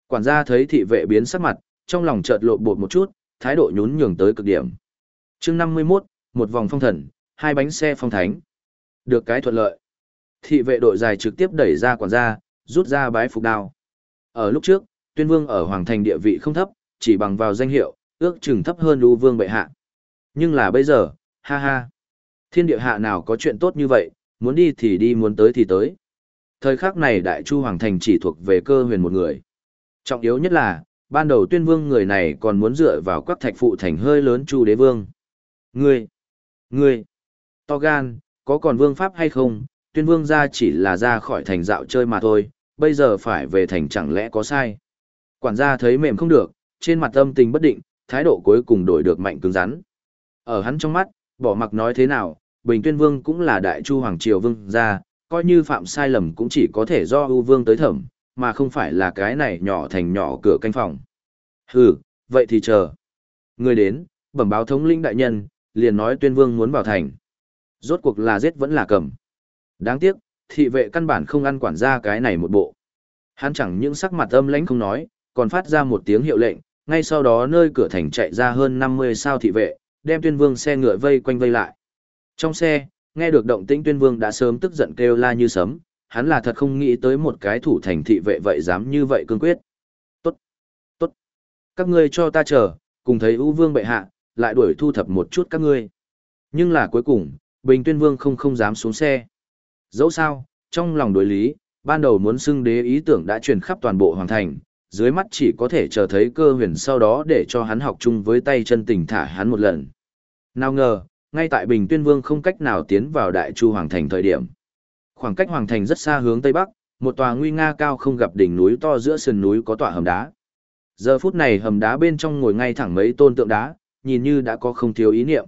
Quản gia thấy thị vệ biến sắc mặt, trong lòng chợt lộ bột một chút, thái độ nhún nhường tới cực điểm. chương 51, một vòng phong thần, hai bánh xe phong thánh. Được cái thuận lợi. Thị vệ đội dài trực tiếp đẩy ra quản gia, rút ra bái phục đao. Ở lúc trước, tuyên vương ở hoàng thành địa vị không thấp, chỉ bằng vào danh hiệu, ước chừng thấp hơn lưu vương bệ hạ. Nhưng là bây giờ, ha ha. Thiên địa hạ nào có chuyện tốt như vậy, muốn đi thì đi muốn tới thì tới. Thời khắc này đại chu hoàng thành chỉ thuộc về cơ huyền một người. Trọng yếu nhất là, ban đầu tuyên vương người này còn muốn dựa vào quắc thạch phụ thành hơi lớn chu đế vương. Ngươi, ngươi, to gan, có còn vương pháp hay không, tuyên vương ra chỉ là ra khỏi thành dạo chơi mà thôi, bây giờ phải về thành chẳng lẽ có sai. Quản gia thấy mềm không được, trên mặt âm tình bất định, thái độ cuối cùng đổi được mạnh cứng rắn. Ở hắn trong mắt, bỏ mặc nói thế nào, Bình Tuyên Vương cũng là đại chu hoàng triều vương gia, coi như phạm sai lầm cũng chỉ có thể do ưu vương tới thẩm, mà không phải là cái này nhỏ thành nhỏ cửa canh phòng. Hừ, vậy thì chờ. Người đến, bẩm báo thống lĩnh đại nhân, liền nói tuyên vương muốn vào thành. Rốt cuộc là giết vẫn là cầm. Đáng tiếc, thị vệ căn bản không ăn quản gia cái này một bộ. Hắn chẳng những sắc mặt âm lãnh không nói, còn phát ra một tiếng hiệu lệnh, ngay sau đó nơi cửa thành chạy ra hơn 50 sao thị vệ, đem tuyên vương xe ngựa vây quanh vây lại. Trong xe, nghe được động tĩnh tuyên vương đã sớm tức giận kêu la như sấm, hắn là thật không nghĩ tới một cái thủ thành thị vệ vậy dám như vậy cương quyết. Tốt, tốt, các ngươi cho ta chờ, cùng thấy ưu vương bệ hạ, lại đuổi thu thập một chút các ngươi. Nhưng là cuối cùng, Bình Tuyên Vương không không dám xuống xe. Dẫu sao, trong lòng đối lý, ban đầu muốn xưng đế ý tưởng đã truyền khắp toàn bộ hoàng thành, dưới mắt chỉ có thể chờ thấy cơ huyền sau đó để cho hắn học chung với tay chân tình thả hắn một lần. Nào ngờ, ngay tại Bình Tuyên Vương không cách nào tiến vào Đại Chu Hoàng Thành thời điểm. Khoảng cách Hoàng Thành rất xa hướng Tây Bắc, một tòa nguy nga cao không gặp đỉnh núi to giữa sườn núi có tòa hầm đá. Giờ phút này hầm đá bên trong ngồi ngay thẳng mấy tôn tượng đá, nhìn như đã có không thiếu ý niệm.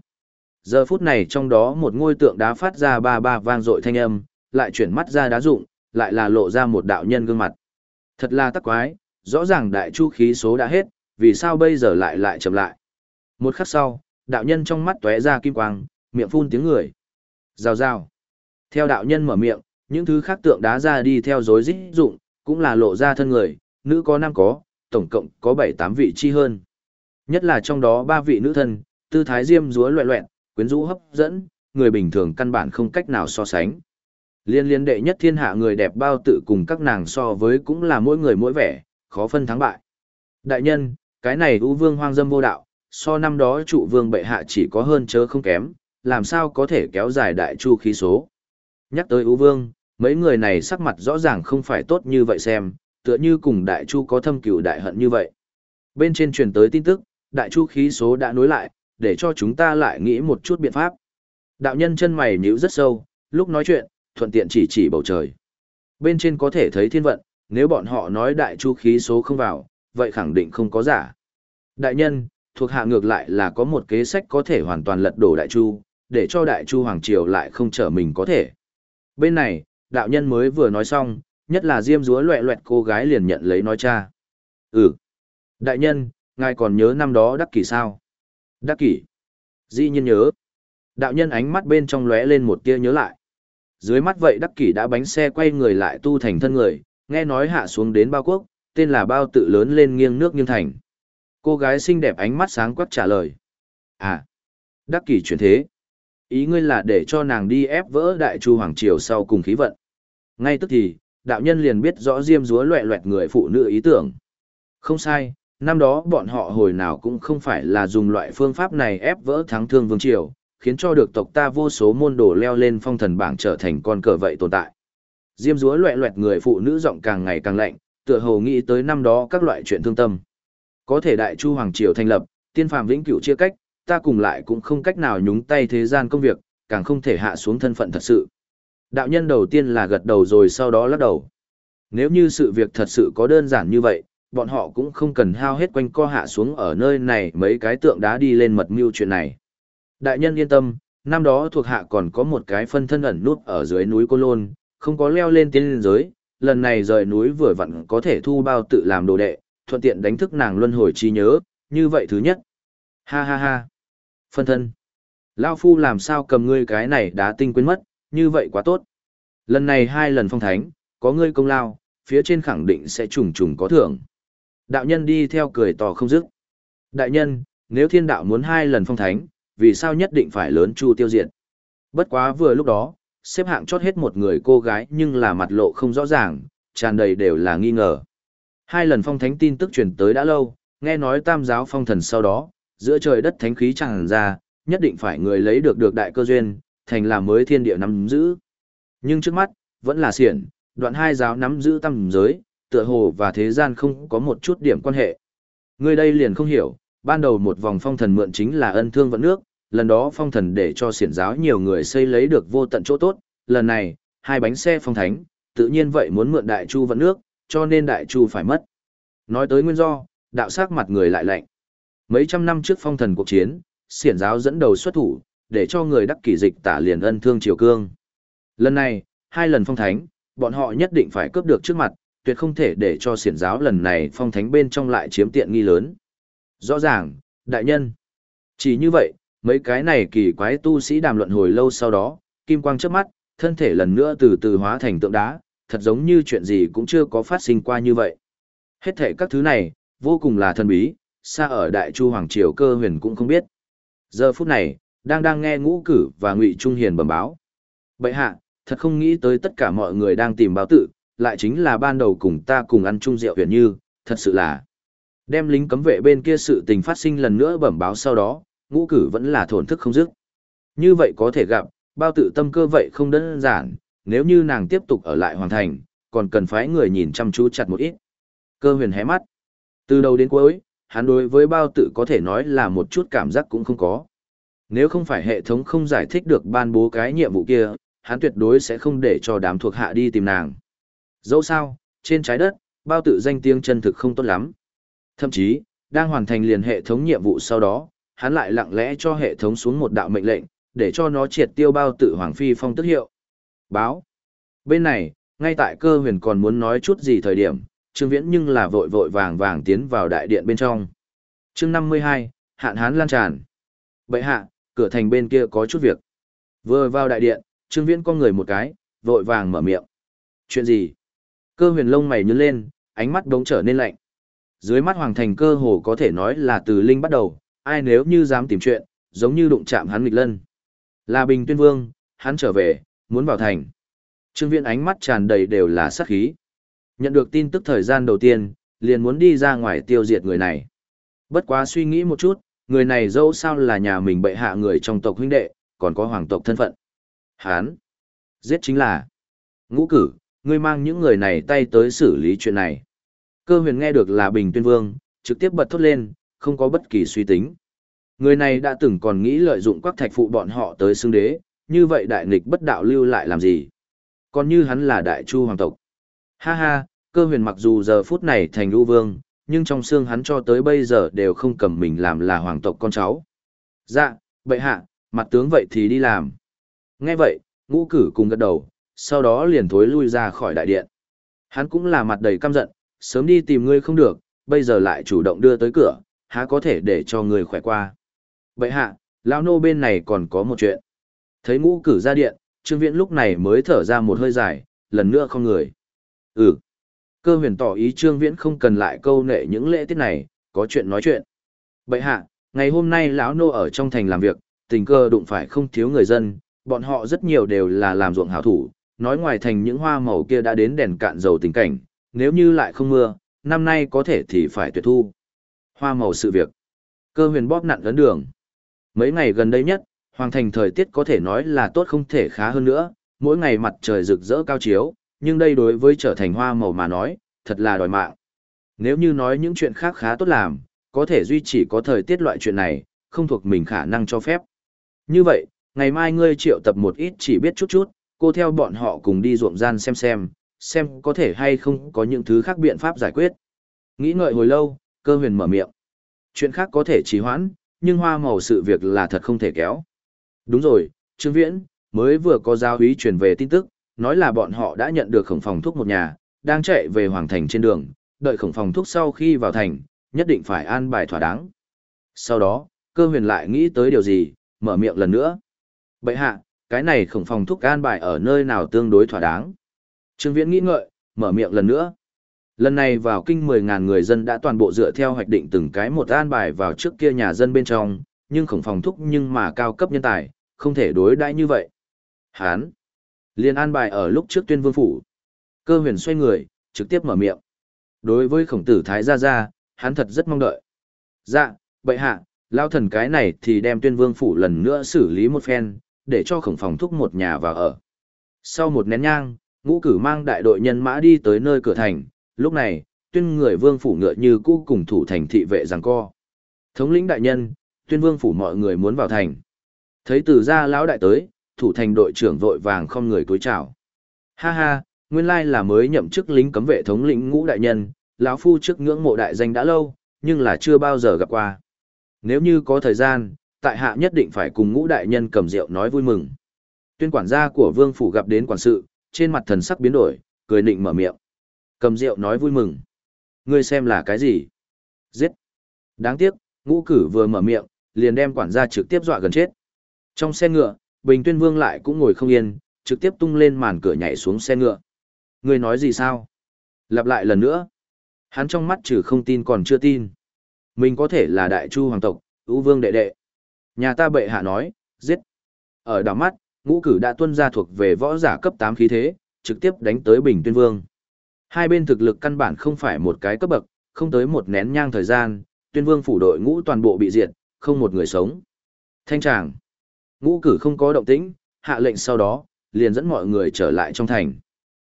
Giờ phút này trong đó một ngôi tượng đá phát ra ba ba vang dội thanh âm, lại chuyển mắt ra đá dụng, lại là lộ ra một đạo nhân gương mặt. Thật là tắc quái, rõ ràng đại chu khí số đã hết, vì sao bây giờ lại lại chậm lại. Một khắc sau, đạo nhân trong mắt tóe ra kim quang, miệng phun tiếng người. Rào rào. Theo đạo nhân mở miệng, những thứ khác tượng đá ra đi theo dối dít dụng, cũng là lộ ra thân người, nữ có nam có, tổng cộng có 7-8 vị chi hơn. Nhất là trong đó ba vị nữ thân, tư thái diêm rúa loẹ loẹn, quyến rũ hấp dẫn, người bình thường căn bản không cách nào so sánh. Liên liên đệ nhất thiên hạ người đẹp bao tự cùng các nàng so với cũng là mỗi người mỗi vẻ, khó phân thắng bại. Đại nhân, cái này ưu vương hoang dâm vô đạo, so năm đó trụ vương bệ hạ chỉ có hơn chớ không kém, làm sao có thể kéo dài đại chu khí số. Nhắc tới ưu vương, mấy người này sắc mặt rõ ràng không phải tốt như vậy xem, tựa như cùng đại chu có thâm cửu đại hận như vậy. Bên trên truyền tới tin tức, đại chu khí số đã nối lại, để cho chúng ta lại nghĩ một chút biện pháp. Đạo nhân chân mày nhíu rất sâu, lúc nói chuyện, thuận tiện chỉ chỉ bầu trời. Bên trên có thể thấy thiên vận, nếu bọn họ nói đại chu khí số không vào, vậy khẳng định không có giả. Đại nhân, thuộc hạ ngược lại là có một kế sách có thể hoàn toàn lật đổ đại chu, để cho đại chu hoàng triều lại không trở mình có thể. Bên này, đạo nhân mới vừa nói xong, nhất là diêm dúa loẹ loẹt cô gái liền nhận lấy nói cha. Ừ. Đại nhân, ngài còn nhớ năm đó đắc kỷ sao? Đắc kỷ. Dĩ nhiên nhớ. Đạo nhân ánh mắt bên trong lóe lên một tia nhớ lại. Dưới mắt vậy đắc kỷ đã bánh xe quay người lại tu thành thân người, nghe nói hạ xuống đến bao quốc, tên là bao tự lớn lên nghiêng nước nghiêng thành. Cô gái xinh đẹp ánh mắt sáng quắc trả lời. À, đắc kỷ chuyển thế. Ý ngươi là để cho nàng đi ép vỡ đại chu hoàng triều sau cùng khí vận. Ngay tức thì, đạo nhân liền biết rõ diêm dúa loẹ loẹt người phụ nữ ý tưởng. Không sai, năm đó bọn họ hồi nào cũng không phải là dùng loại phương pháp này ép vỡ thắng thương vương triều, khiến cho được tộc ta vô số môn đồ leo lên phong thần bảng trở thành con cờ vậy tồn tại. Diêm dúa loẹ loẹt người phụ nữ giọng càng ngày càng lạnh, tựa hồ nghĩ tới năm đó các loại chuyện thương tâm. Có thể đại chu hoàng triều thành lập, tiên phàm vĩnh cửu chia cách, ta cùng lại cũng không cách nào nhúng tay thế gian công việc, càng không thể hạ xuống thân phận thật sự. Đạo nhân đầu tiên là gật đầu rồi sau đó lắc đầu. Nếu như sự việc thật sự có đơn giản như vậy, bọn họ cũng không cần hao hết quanh co hạ xuống ở nơi này mấy cái tượng đá đi lên mật mưu chuyện này. Đại nhân yên tâm, năm đó thuộc hạ còn có một cái phân thân ẩn nút ở dưới núi Cô Lôn, không có leo lên tiên lên giới, lần này rời núi vừa vặn có thể thu bao tự làm đồ đệ, thuận tiện đánh thức nàng luân hồi trí nhớ, như vậy thứ nhất. Ha ha ha. Phân thân. Lao phu làm sao cầm ngươi cái này đá tinh quên mất, như vậy quá tốt. Lần này hai lần phong thánh, có ngươi công lao, phía trên khẳng định sẽ trùng trùng có thưởng. Đạo nhân đi theo cười tỏ không dứt. Đại nhân, nếu thiên đạo muốn hai lần phong thánh, vì sao nhất định phải lớn chu tiêu diệt? Bất quá vừa lúc đó, xếp hạng chót hết một người cô gái nhưng là mặt lộ không rõ ràng, tràn đầy đều là nghi ngờ. Hai lần phong thánh tin tức truyền tới đã lâu, nghe nói tam giáo phong thần sau đó, giữa trời đất thánh khí tràn ra, nhất định phải người lấy được được đại cơ duyên, thành làm mới thiên địa nắm giữ. Nhưng trước mắt, vẫn là xiển, đoạn hai giáo nắm giữ tâm giới, tựa hồ và thế gian không có một chút điểm quan hệ. Người đây liền không hiểu, ban đầu một vòng phong thần mượn chính là ân thương vận nước, lần đó phong thần để cho xiển giáo nhiều người xây lấy được vô tận chỗ tốt, lần này, hai bánh xe phong thánh, tự nhiên vậy muốn mượn đại chu vận nước, cho nên đại chu phải mất. Nói tới nguyên do, đạo sắc mặt người lại lạnh. Mấy trăm năm trước phong thần cuộc chiến, xiển giáo dẫn đầu xuất thủ, để cho người đắc kỷ dịch tả liền ân thương triều cương. Lần này, hai lần phong thánh, bọn họ nhất định phải cướp được trước mặt, tuyệt không thể để cho xiển giáo lần này phong thánh bên trong lại chiếm tiện nghi lớn. Rõ ràng, đại nhân. Chỉ như vậy, mấy cái này kỳ quái tu sĩ đàm luận hồi lâu sau đó, kim quang trước mắt, thân thể lần nữa từ từ hóa thành tượng đá, thật giống như chuyện gì cũng chưa có phát sinh qua như vậy. Hết thể các thứ này, vô cùng là thần bí, xa ở Đại Chu Hoàng Triều cơ huyền cũng không biết. Giờ phút này, đang đang nghe ngũ cử và ngụy Trung Hiền bẩm báo. bệ hạ, thật không nghĩ tới tất cả mọi người đang tìm báo tự, lại chính là ban đầu cùng ta cùng ăn chung rượu huyền như, thật sự là. Đem lính cấm vệ bên kia sự tình phát sinh lần nữa bẩm báo sau đó, ngũ cử vẫn là thổn thức không dứt. Như vậy có thể gặp, bao tự tâm cơ vậy không đơn giản, nếu như nàng tiếp tục ở lại hoàn thành, còn cần phải người nhìn chăm chú chặt một ít. Cơ huyền hé mắt. Từ đầu đến cuối, hắn đối với bao tự có thể nói là một chút cảm giác cũng không có. Nếu không phải hệ thống không giải thích được ban bố cái nhiệm vụ kia, hắn tuyệt đối sẽ không để cho đám thuộc hạ đi tìm nàng. Dẫu sao, trên trái đất, bao tự danh tiếng chân thực không tốt lắm. Thậm chí, đang hoàn thành liền hệ thống nhiệm vụ sau đó, hắn lại lặng lẽ cho hệ thống xuống một đạo mệnh lệnh, để cho nó triệt tiêu bao tự Hoàng Phi phong tức hiệu. Báo. Bên này, ngay tại cơ huyền còn muốn nói chút gì thời điểm, Trương Viễn nhưng là vội vội vàng vàng tiến vào đại điện bên trong. chương 52, hạn hán lan tràn. Bậy hạ, cửa thành bên kia có chút việc. Vừa vào đại điện, Trương Viễn con người một cái, vội vàng mở miệng. Chuyện gì? Cơ huyền lông mày nhướng lên, ánh mắt đống trở nên lạnh. Dưới mắt hoàng thành cơ hồ có thể nói là từ linh bắt đầu, ai nếu như dám tìm chuyện, giống như đụng chạm hắn nghịch lân. Là bình tuyên vương, hắn trở về, muốn vào thành. Trương Viễn ánh mắt tràn đầy đều là sát khí. Nhận được tin tức thời gian đầu tiên, liền muốn đi ra ngoài tiêu diệt người này. Bất quá suy nghĩ một chút, người này dẫu sao là nhà mình bệ hạ người trong tộc huynh đệ, còn có hoàng tộc thân phận. Hán! Giết chính là ngũ cử, ngươi mang những người này tay tới xử lý chuyện này. Cơ huyền nghe được là Bình Tuyên Vương, trực tiếp bật thốt lên, không có bất kỳ suy tính. Người này đã từng còn nghĩ lợi dụng các thạch phụ bọn họ tới xưng đế, như vậy đại nghịch bất đạo lưu lại làm gì? Còn như hắn là đại chu hoàng tộc. Ha ha, cơ huyền mặc dù giờ phút này thành ưu vương, nhưng trong xương hắn cho tới bây giờ đều không cầm mình làm là hoàng tộc con cháu. Dạ, bệ hạ, mặt tướng vậy thì đi làm. Nghe vậy, ngũ cử cùng gật đầu, sau đó liền thối lui ra khỏi đại điện. Hắn cũng là mặt đầy căm giận, sớm đi tìm ngươi không được, bây giờ lại chủ động đưa tới cửa, há có thể để cho người khỏe qua. Bệ hạ, lão nô bên này còn có một chuyện. Thấy ngũ cử ra điện, Trương Viễn lúc này mới thở ra một hơi dài, lần nữa không người. Ừ. Cơ huyền tỏ ý Trương Viễn không cần lại câu nệ những lễ tiết này, có chuyện nói chuyện. Bậy hạ, ngày hôm nay lão nô ở trong thành làm việc, tình cơ đụng phải không thiếu người dân, bọn họ rất nhiều đều là làm ruộng hảo thủ, nói ngoài thành những hoa màu kia đã đến đèn cạn dầu tình cảnh, nếu như lại không mưa, năm nay có thể thì phải tuyệt thu. Hoa màu sự việc. Cơ huyền bóp nặn ấn đường. Mấy ngày gần đây nhất, hoàng thành thời tiết có thể nói là tốt không thể khá hơn nữa, mỗi ngày mặt trời rực rỡ cao chiếu, nhưng đây đối với trở thành hoa màu mà nói, thật là đòi mạng. Nếu như nói những chuyện khác khá tốt làm, có thể duy trì có thời tiết loại chuyện này, không thuộc mình khả năng cho phép. Như vậy, ngày mai ngươi triệu tập một ít chỉ biết chút chút, cô theo bọn họ cùng đi ruộng gian xem xem, xem có thể hay không có những thứ khác biện pháp giải quyết. Nghĩ ngợi hồi lâu, cơ huyền mở miệng. Chuyện khác có thể trì hoãn, nhưng hoa màu sự việc là thật không thể kéo. Đúng rồi, Trương Viễn, mới vừa có giao úy truyền về tin tức, nói là bọn họ đã nhận được khổng phòng thuốc một nhà, đang chạy về Hoàng Thành trên đường, đợi khổng phòng thuốc sau khi vào thành, nhất định phải an bài thỏa đáng. Sau đó, cơ huyền lại nghĩ tới điều gì, mở miệng lần nữa. Bậy hạ, cái này khổng phòng thuốc an bài ở nơi nào tương đối thỏa đáng. Trương Viễn nghĩ ngợi, mở miệng lần nữa. Lần này vào kinh 10.000 người dân đã toàn bộ dựa theo hoạch định từng cái một an bài vào trước kia nhà dân bên trong, nhưng khổng phòng thúc nhưng mà cao cấp nhân tài, không thể đối đãi như vậy. Hán! Liên an bài ở lúc trước tuyên vương phủ. Cơ huyền xoay người, trực tiếp mở miệng. Đối với khổng tử Thái Gia Gia, hắn thật rất mong đợi. Dạ, bệ hạ, lao thần cái này thì đem tuyên vương phủ lần nữa xử lý một phen, để cho khổng phòng thúc một nhà vào ở. Sau một nén nhang, ngũ cử mang đại đội nhân mã đi tới nơi cửa thành, lúc này, tuyên người vương phủ ngựa như cũ cùng thủ thành thị vệ giằng co. Thống lĩnh đại nhân, tuyên vương phủ mọi người muốn vào thành. Thấy từ gia lão đại tới, thủ thành đội trưởng vội vàng không người cúi chào. Ha ha, nguyên lai là mới nhậm chức lính cấm vệ thống lĩnh ngũ đại nhân, lão phu trước ngưỡng mộ đại danh đã lâu, nhưng là chưa bao giờ gặp qua. Nếu như có thời gian, tại hạ nhất định phải cùng ngũ đại nhân cầm rượu nói vui mừng. Tuyên quản gia của vương phủ gặp đến quản sự, trên mặt thần sắc biến đổi, cười nịnh mở miệng. Cầm rượu nói vui mừng. Ngươi xem là cái gì? Giết. Đáng tiếc, ngũ cử vừa mở miệng, liền đem quản gia trực tiếp dọa gần chết. Trong xe ngựa, Bình Tuyên Vương lại cũng ngồi không yên, trực tiếp tung lên màn cửa nhảy xuống xe ngựa. Ngươi nói gì sao? Lặp lại lần nữa. Hắn trong mắt trừ không tin còn chưa tin. Mình có thể là đại chu hoàng tộc, ưu vương đệ đệ. Nhà ta bệ hạ nói, giết. Ở đảo mắt, ngũ cử đã tuân ra thuộc về võ giả cấp 8 khí thế, trực tiếp đánh tới Bình Tuyên Vương. Hai bên thực lực căn bản không phải một cái cấp bậc, không tới một nén nhang thời gian, Tuyên Vương phủ đội ngũ toàn bộ bị diệt, không một người sống. Thanh tràng. Ngũ cử không có động tĩnh, hạ lệnh sau đó, liền dẫn mọi người trở lại trong thành.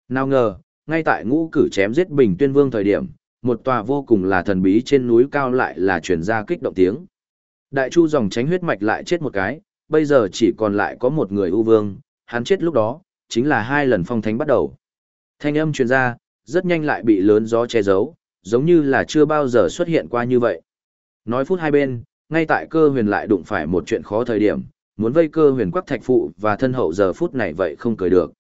Nào ngờ, ngay tại ngũ cử chém giết Bình Tuyên Vương thời điểm, một tòa vô cùng là thần bí trên núi cao lại là truyền ra kích động tiếng. Đại chu dòng tránh huyết mạch lại chết một cái, bây giờ chỉ còn lại có một người ưu vương, hắn chết lúc đó, chính là hai lần phong thánh bắt đầu. Thanh âm truyền ra, rất nhanh lại bị lớn gió che giấu, giống như là chưa bao giờ xuất hiện qua như vậy. Nói phút hai bên, ngay tại cơ huyền lại đụng phải một chuyện khó thời điểm, muốn vây cơ huyền quắc thạch phụ và thân hậu giờ phút này vậy không cười được.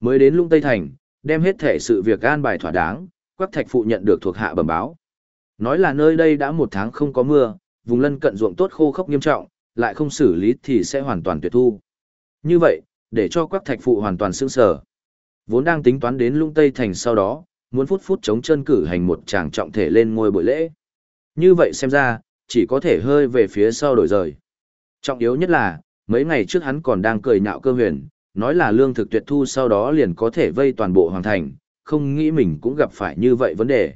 Mới đến lung Tây Thành, đem hết thể sự việc an bài thỏa đáng, quắc thạch phụ nhận được thuộc hạ bẩm báo. Nói là nơi đây đã một tháng không có mưa, vùng lân cận ruộng tốt khô khốc nghiêm trọng, lại không xử lý thì sẽ hoàn toàn tuyệt thu. Như vậy, để cho quắc thạch phụ hoàn toàn sững sờ. Vốn đang tính toán đến lung Tây Thành sau đó, muốn phút phút chống chân cử hành một tràng trọng thể lên ngôi buổi lễ. Như vậy xem ra, chỉ có thể hơi về phía sau đổi rời. Trọng yếu nhất là, mấy ngày trước hắn còn đang cười nhạo cơ huyền, nói là lương thực tuyệt thu sau đó liền có thể vây toàn bộ hoàng thành, không nghĩ mình cũng gặp phải như vậy vấn đề.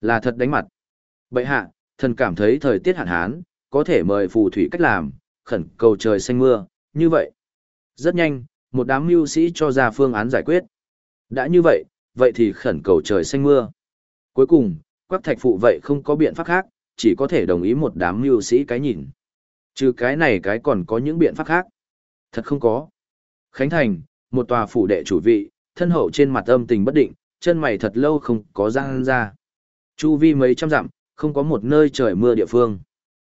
Là thật đánh mặt. Bậy hạ, thần cảm thấy thời tiết hạn hán, có thể mời phù thủy cách làm, khẩn cầu trời xanh mưa, như vậy. Rất nhanh, một đám mưu sĩ cho ra phương án giải quyết. Đã như vậy, vậy thì khẩn cầu trời xanh mưa. Cuối cùng, quắc thạch phụ vậy không có biện pháp khác, chỉ có thể đồng ý một đám mưu sĩ cái nhìn. Trừ cái này cái còn có những biện pháp khác. Thật không có. Khánh Thành, một tòa phủ đệ chủ vị, thân hậu trên mặt âm tình bất định, chân mày thật lâu không có răng ra. Chu vi mấy trăm dặm, không có một nơi trời mưa địa phương.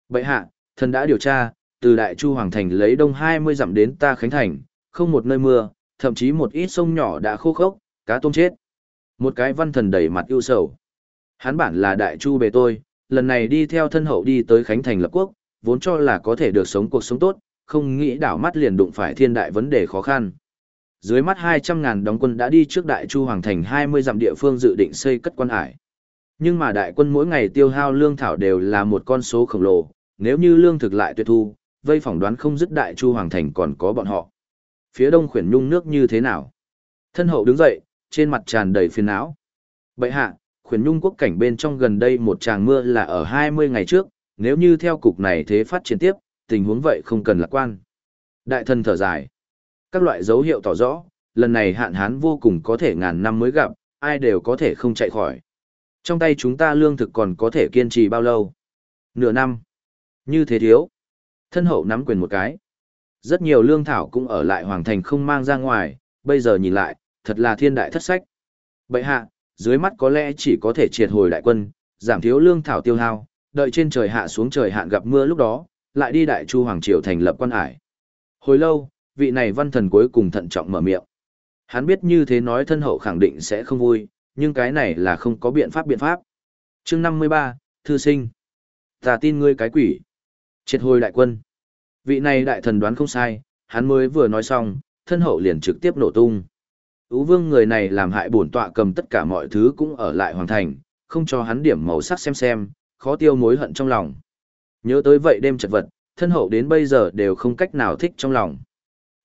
Bệ hạ, thần đã điều tra, từ Đại Chu Hoàng Thành lấy đông 20 dặm đến ta Khánh Thành, không một nơi mưa, thậm chí một ít sông nhỏ đã khô khốc, cá tôm chết. Một cái văn thần đầy mặt ưu sầu. Hắn bản là Đại Chu bề tôi, lần này đi theo thân hậu đi tới Khánh Thành lập quốc, vốn cho là có thể được sống cuộc sống tốt, không nghĩ đảo mắt liền đụng phải thiên đại vấn đề khó khăn. Dưới mắt 200.000 đóng quân đã đi trước Đại Chu Hoàng Thành 20 dặm địa phương dự định xây cất quan hải. Nhưng mà đại quân mỗi ngày tiêu hao lương thảo đều là một con số khổng lồ, nếu như lương thực lại tuyệt thu, vây phỏng đoán không dứt Đại Chu Hoàng Thành còn có bọn họ. Phía đông khuyển nhung nước như thế nào? Thân hậu đứng dậy, trên mặt tràn đầy phiền não. Bậy hạ, khuyển nhung quốc cảnh bên trong gần đây một tràng mưa là ở 20 ngày trước, nếu như theo cục này thế phát triển tiếp, tình huống vậy không cần lạc quan. Đại thần thở dài. Các loại dấu hiệu tỏ rõ, lần này hạn hán vô cùng có thể ngàn năm mới gặp, ai đều có thể không chạy khỏi. Trong tay chúng ta lương thực còn có thể kiên trì bao lâu? Nửa năm. Như thế thiếu. Thân hậu nắm quyền một cái. Rất nhiều lương thảo cũng ở lại hoàng thành không mang ra ngoài, bây giờ nhìn lại, thật là thiên đại thất sách. Bậy hạ, dưới mắt có lẽ chỉ có thể triệt hồi đại quân, giảm thiếu lương thảo tiêu hao, đợi trên trời hạ xuống trời hạn gặp mưa lúc đó, lại đi đại chu hoàng triều thành lập quan hải. Hồi lâu, vị này văn thần cuối cùng thận trọng mở miệng. Hắn biết như thế nói thân hậu khẳng định sẽ không vui, nhưng cái này là không có biện pháp biện pháp. chương 53, Thư sinh. Ta tin ngươi cái quỷ. Triệt hồi đại quân. Vị này đại thần đoán không sai, hắn mới vừa nói xong, thân hậu liền trực tiếp nổ tung. Ú vương người này làm hại bổn tọa cầm tất cả mọi thứ cũng ở lại hoàng thành, không cho hắn điểm màu sắc xem xem, khó tiêu mối hận trong lòng. Nhớ tới vậy đêm chật vật, thân hậu đến bây giờ đều không cách nào thích trong lòng.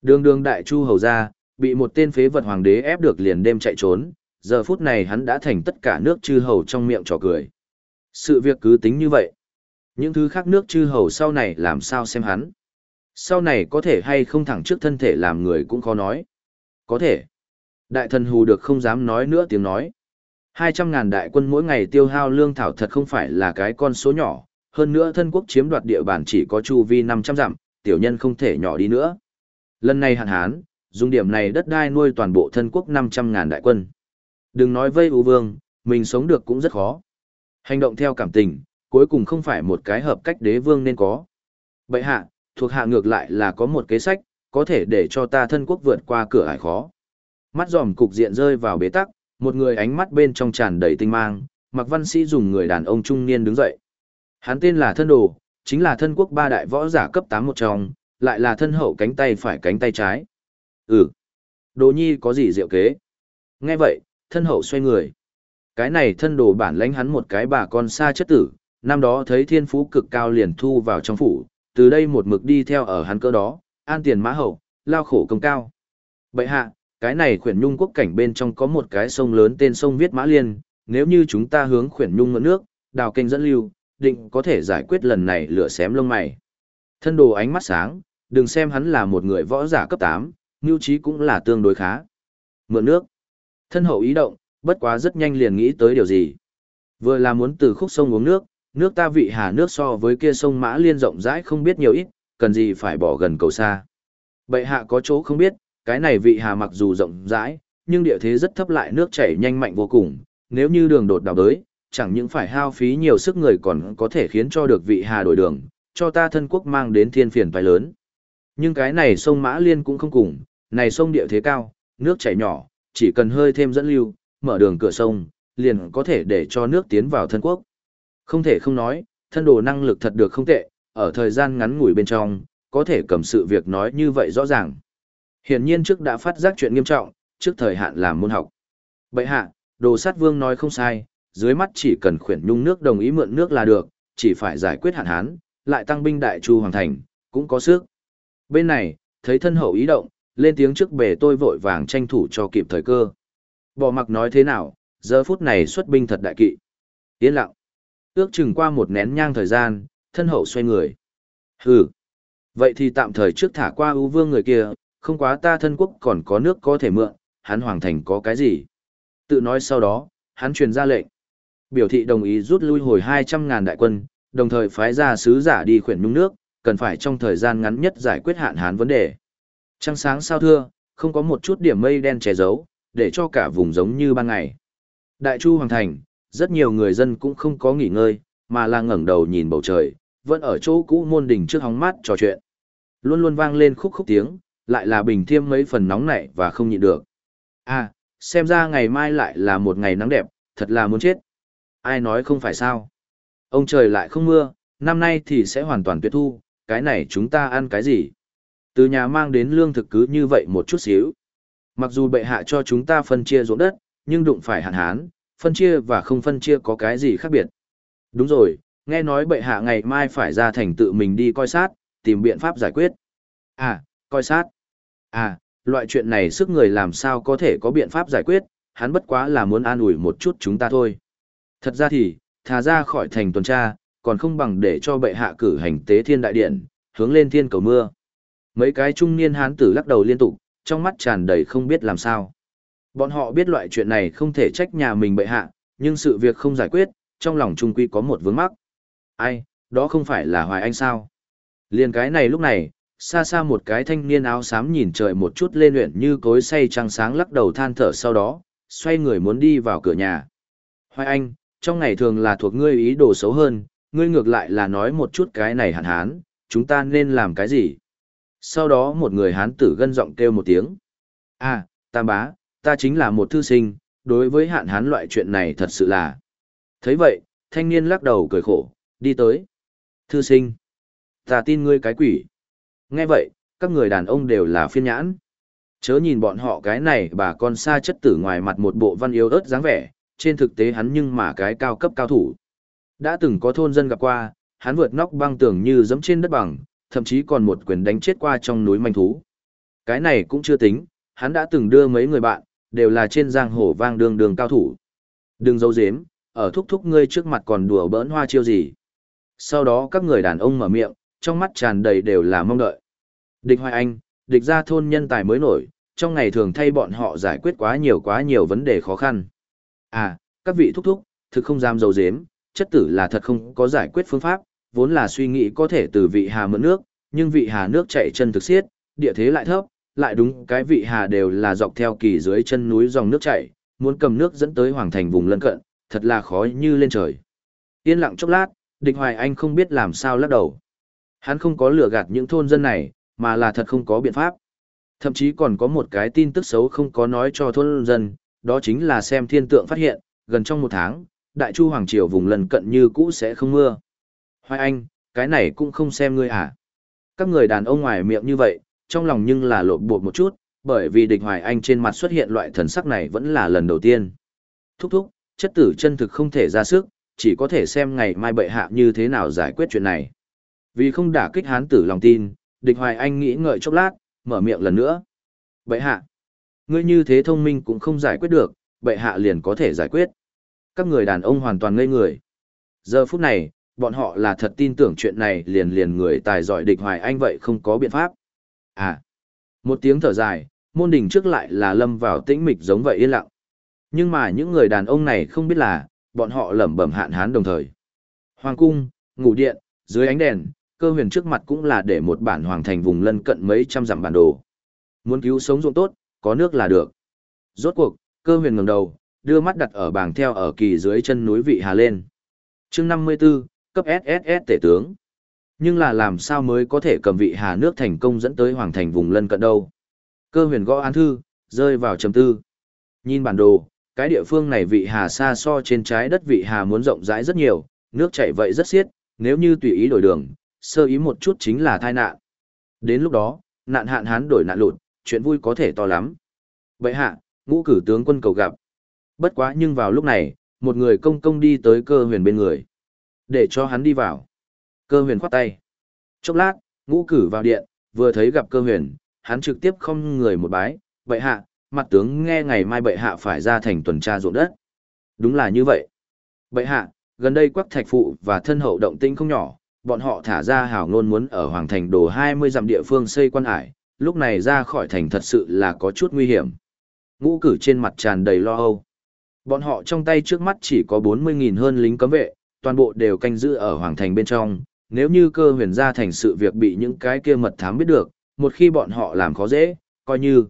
Đường đường đại chu hầu ra, bị một tên phế vật hoàng đế ép được liền đêm chạy trốn, giờ phút này hắn đã thành tất cả nước chư hầu trong miệng trò cười. Sự việc cứ tính như vậy. Những thứ khác nước chư hầu sau này làm sao xem hắn. Sau này có thể hay không thẳng trước thân thể làm người cũng khó nói. Có thể. Đại thần hù được không dám nói nữa tiếng nói. Hai trăm ngàn đại quân mỗi ngày tiêu hao lương thảo thật không phải là cái con số nhỏ, hơn nữa thân quốc chiếm đoạt địa bàn chỉ có chu vi năm trăm dặm, tiểu nhân không thể nhỏ đi nữa. Lần này hạn hán, dùng điểm này đất đai nuôi toàn bộ thân quốc năm trăm ngàn đại quân. Đừng nói vây ưu vương, mình sống được cũng rất khó. Hành động theo cảm tình, cuối cùng không phải một cái hợp cách đế vương nên có. Bậy hạ, thuộc hạ ngược lại là có một kế sách, có thể để cho ta thân quốc vượt qua cửa ải khó. Mắt giòm cục diện rơi vào bế tắc, một người ánh mắt bên trong tràn đầy tinh mang, Mặc Văn Sĩ dùng người đàn ông trung niên đứng dậy. Hắn tên là Thân Đồ, chính là thân quốc ba đại võ giả cấp 8 một trong, lại là thân hậu cánh tay phải cánh tay trái. Ừ. Đồ Nhi có gì diệu kế? Nghe vậy, thân hậu xoay người. Cái này thân đồ bản lãnh hắn một cái bà con xa chất tử, năm đó thấy thiên phú cực cao liền thu vào trong phủ, từ đây một mực đi theo ở hắn cơ đó, an tiền mã hậu, lao khổ công cao. Bậy hạ, cái này khuyển nhung quốc cảnh bên trong có một cái sông lớn tên sông Viết Mã Liên, nếu như chúng ta hướng khuyển nhung ngưỡng nước, đào kênh dẫn lưu, định có thể giải quyết lần này lửa xém lông mày. Thân đồ ánh mắt sáng, đừng xem hắn là một người võ giả cấp tám, mưu trí cũng là tương đối khá. Mượn nước. Thân hậu ý động, bất quá rất nhanh liền nghĩ tới điều gì. Vừa là muốn từ khúc sông uống nước, nước ta vị hà nước so với kia sông Mã Liên rộng rãi không biết nhiều ít, cần gì phải bỏ gần cầu xa. Bệ hạ có chỗ không biết, cái này vị hà mặc dù rộng rãi, nhưng địa thế rất thấp lại nước chảy nhanh mạnh vô cùng, nếu như đường đột đào đới, chẳng những phải hao phí nhiều sức người còn có thể khiến cho được vị hà đổi đường, cho ta thân quốc mang đến thiên phiền phải lớn. Nhưng cái này sông Mã Liên cũng không cùng, này sông địa thế cao, nước chảy nhỏ, chỉ cần hơi thêm dẫn lưu, mở đường cửa sông, liền có thể để cho nước tiến vào thân quốc. Không thể không nói, thân đồ năng lực thật được không tệ, ở thời gian ngắn ngủi bên trong, có thể cầm sự việc nói như vậy rõ ràng. Hiển nhiên trước đã phát giác chuyện nghiêm trọng, trước thời hạn làm môn học. Bệ hạ, đồ sát vương nói không sai, dưới mắt chỉ cần khuyển nhung nước đồng ý mượn nước là được, chỉ phải giải quyết hạn hán, lại tăng binh đại chu hoàng thành, cũng có sức. Bên này, thấy thân hậu ý động, lên tiếng trước bề tôi vội vàng tranh thủ cho kịp thời cơ. Bỏ mặc nói thế nào, giờ phút này xuất binh thật đại kỵ. Yên lặng. Ước chừng qua một nén nhang thời gian, thân hậu xoay người. Hừ. Vậy thì tạm thời trước thả qua ưu vương người kia, không quá ta thân quốc còn có nước có thể mượn, hắn hoàng thành có cái gì. Tự nói sau đó, hắn truyền ra lệnh. Biểu thị đồng ý rút lui hồi 200.000 đại quân, đồng thời phái ra sứ giả đi khuyển nhung nước, cần phải trong thời gian ngắn nhất giải quyết hạn hán vấn đề. Trăng sáng sao thưa, không có một chút điểm mây đen che giấu, để cho cả vùng giống như ban ngày. Đại Chu Hoàng Thành, rất nhiều người dân cũng không có nghỉ ngơi, mà là ngẩng đầu nhìn bầu trời, vẫn ở chỗ cũ môn đỉnh trước hóng mát trò chuyện. Luôn luôn vang lên khúc khúc tiếng, lại là bình thiêm mấy phần nóng nảy và không nhịn được. À, xem ra ngày mai lại là một ngày nắng đẹp, thật là muốn chết. Ai nói không phải sao? Ông trời lại không mưa, năm nay thì sẽ hoàn toàn tuyệt thu, cái này chúng ta ăn cái gì? Từ nhà mang đến lương thực cứ như vậy một chút xíu. Mặc dù bệ hạ cho chúng ta phân chia ruộng đất, nhưng đụng phải hạn hán, phân chia và không phân chia có cái gì khác biệt. Đúng rồi, nghe nói bệ hạ ngày mai phải ra thành tự mình đi coi sát, tìm biện pháp giải quyết. À, coi sát. À, loại chuyện này sức người làm sao có thể có biện pháp giải quyết, hắn bất quá là muốn an ủi một chút chúng ta thôi. Thật ra thì, thà ra khỏi thành tuần tra, còn không bằng để cho bệ hạ cử hành tế thiên đại điện, hướng lên thiên cầu mưa. Mấy cái trung niên hán tử lắc đầu liên tục, trong mắt tràn đầy không biết làm sao. Bọn họ biết loại chuyện này không thể trách nhà mình bệ hạ, nhưng sự việc không giải quyết, trong lòng trung quy có một vướng mắc. Ai, đó không phải là Hoài Anh sao? Liên cái này lúc này, xa xa một cái thanh niên áo xám nhìn trời một chút lên luyện như cối say trăng sáng lắc đầu than thở sau đó, xoay người muốn đi vào cửa nhà. Hoài Anh, trong ngày thường là thuộc ngươi ý đồ xấu hơn, ngươi ngược lại là nói một chút cái này hạn hán, chúng ta nên làm cái gì? Sau đó một người hán tử gân giọng kêu một tiếng. À, tam bá, ta chính là một thư sinh, đối với hạn hán loại chuyện này thật sự là. thấy vậy, thanh niên lắc đầu cười khổ, đi tới. Thư sinh, ta tin ngươi cái quỷ. Nghe vậy, các người đàn ông đều là phiên nhãn. Chớ nhìn bọn họ cái này bà con xa chất tử ngoài mặt một bộ văn yếu ớt dáng vẻ, trên thực tế hắn nhưng mà cái cao cấp cao thủ. Đã từng có thôn dân gặp qua, hắn vượt nóc băng tường như dẫm trên đất bằng, thậm chí còn một quyền đánh chết qua trong núi manh thú. Cái này cũng chưa tính, hắn đã từng đưa mấy người bạn, đều là trên giang hồ vang đường đường cao thủ. Đừng giấu giếm, ở thúc thúc ngươi trước mặt còn đùa bỡn hoa chiêu gì. Sau đó các người đàn ông mở miệng, trong mắt tràn đầy đều là mong đợi. Địch Hoài Anh, địch ra thôn nhân tài mới nổi, trong ngày thường thay bọn họ giải quyết quá nhiều quá nhiều vấn đề khó khăn. À, các vị thúc thúc, thực không dám dầu dếm, chất tử là thật không có giải quyết phương pháp, vốn là suy nghĩ có thể từ vị hà mượn nước, nhưng vị hà nước chảy chân thực xiết, địa thế lại thấp, lại đúng cái vị hà đều là dọc theo kỳ dưới chân núi dòng nước chảy, muốn cầm nước dẫn tới hoàng thành vùng lân cận, thật là khó như lên trời. Yên lặng chốc lát, địch hoài anh không biết làm sao lắc đầu. Hắn không có lừa gạt những thôn dân này, mà là thật không có biện pháp. Thậm chí còn có một cái tin tức xấu không có nói cho thôn dân, đó chính là xem thiên tượng phát hiện, gần trong một tháng, đại chu hoàng triều vùng lân cận như cũ sẽ không mưa. Hoài anh, cái này cũng không xem ngươi à. Các người đàn ông ngoài miệng như vậy, trong lòng nhưng là lộn bột một chút, bởi vì địch hoài anh trên mặt xuất hiện loại thần sắc này vẫn là lần đầu tiên. Thúc thúc, chất tử chân thực không thể ra sức, chỉ có thể xem ngày mai bệ hạ như thế nào giải quyết chuyện này. Vì không đả kích hán tử lòng tin, địch hoài anh nghĩ ngợi chốc lát, mở miệng lần nữa. Bệ hạ, ngươi như thế thông minh cũng không giải quyết được, bệ hạ liền có thể giải quyết. Các người đàn ông hoàn toàn ngây người. Giờ phút này, bọn họ là thật tin tưởng chuyện này liền liền người tài giỏi địch hoài anh vậy không có biện pháp. À, một tiếng thở dài, môn đình trước lại là lâm vào tĩnh mịch giống vậy yên lặng. Nhưng mà những người đàn ông này không biết là, bọn họ lẩm bẩm hạn hán đồng thời. Hoàng cung, ngủ điện, dưới ánh đèn, cơ huyền trước mặt cũng là để một bản hoàng thành vùng lân cận mấy trăm dặm bản đồ. Muốn cứu sống ruộng tốt, có nước là được. Rốt cuộc, cơ huyền ngẩng đầu, đưa mắt đặt ở bảng theo ở kỳ dưới chân núi vị hà lên. chương 54, cấp SSS tể tướng. Nhưng là làm sao mới có thể cầm vị hà nước thành công dẫn tới hoàng thành vùng lân cận đâu. Cơ huyền gõ án thư, rơi vào trầm tư. Nhìn bản đồ, cái địa phương này vị hà xa so trên trái đất vị hà muốn rộng rãi rất nhiều, nước chảy vậy rất xiết, nếu như tùy ý đổi đường, sơ ý một chút chính là tai nạn. Đến lúc đó, nạn hạn hán đổi nạn lụt, chuyện vui có thể to lắm. Vậy hạ, ngũ cử tướng quân cầu gặp. Bất quá nhưng vào lúc này, một người công công đi tới cơ huyền bên người. Để cho hắn đi vào. Cơ huyền khoát tay. Chốc lát, ngũ cử vào điện, vừa thấy gặp cơ huyền, hắn trực tiếp không người một bái. Bệ hạ, mặt tướng nghe ngày mai bệ hạ phải ra thành tuần tra ruộng đất. Đúng là như vậy. Bệ hạ, gần đây quắc thạch phụ và thân hậu động tinh không nhỏ, bọn họ thả ra hào ngôn muốn ở Hoàng Thành đồ 20 dặm địa phương xây quan hải, lúc này ra khỏi thành thật sự là có chút nguy hiểm. Ngũ cử trên mặt tràn đầy lo âu. Bọn họ trong tay trước mắt chỉ có 40.000 hơn lính cấm vệ, toàn bộ đều canh giữ ở Hoàng Thành bên trong. Nếu như cơ huyền ra thành sự việc bị những cái kia mật thám biết được, một khi bọn họ làm khó dễ, coi như.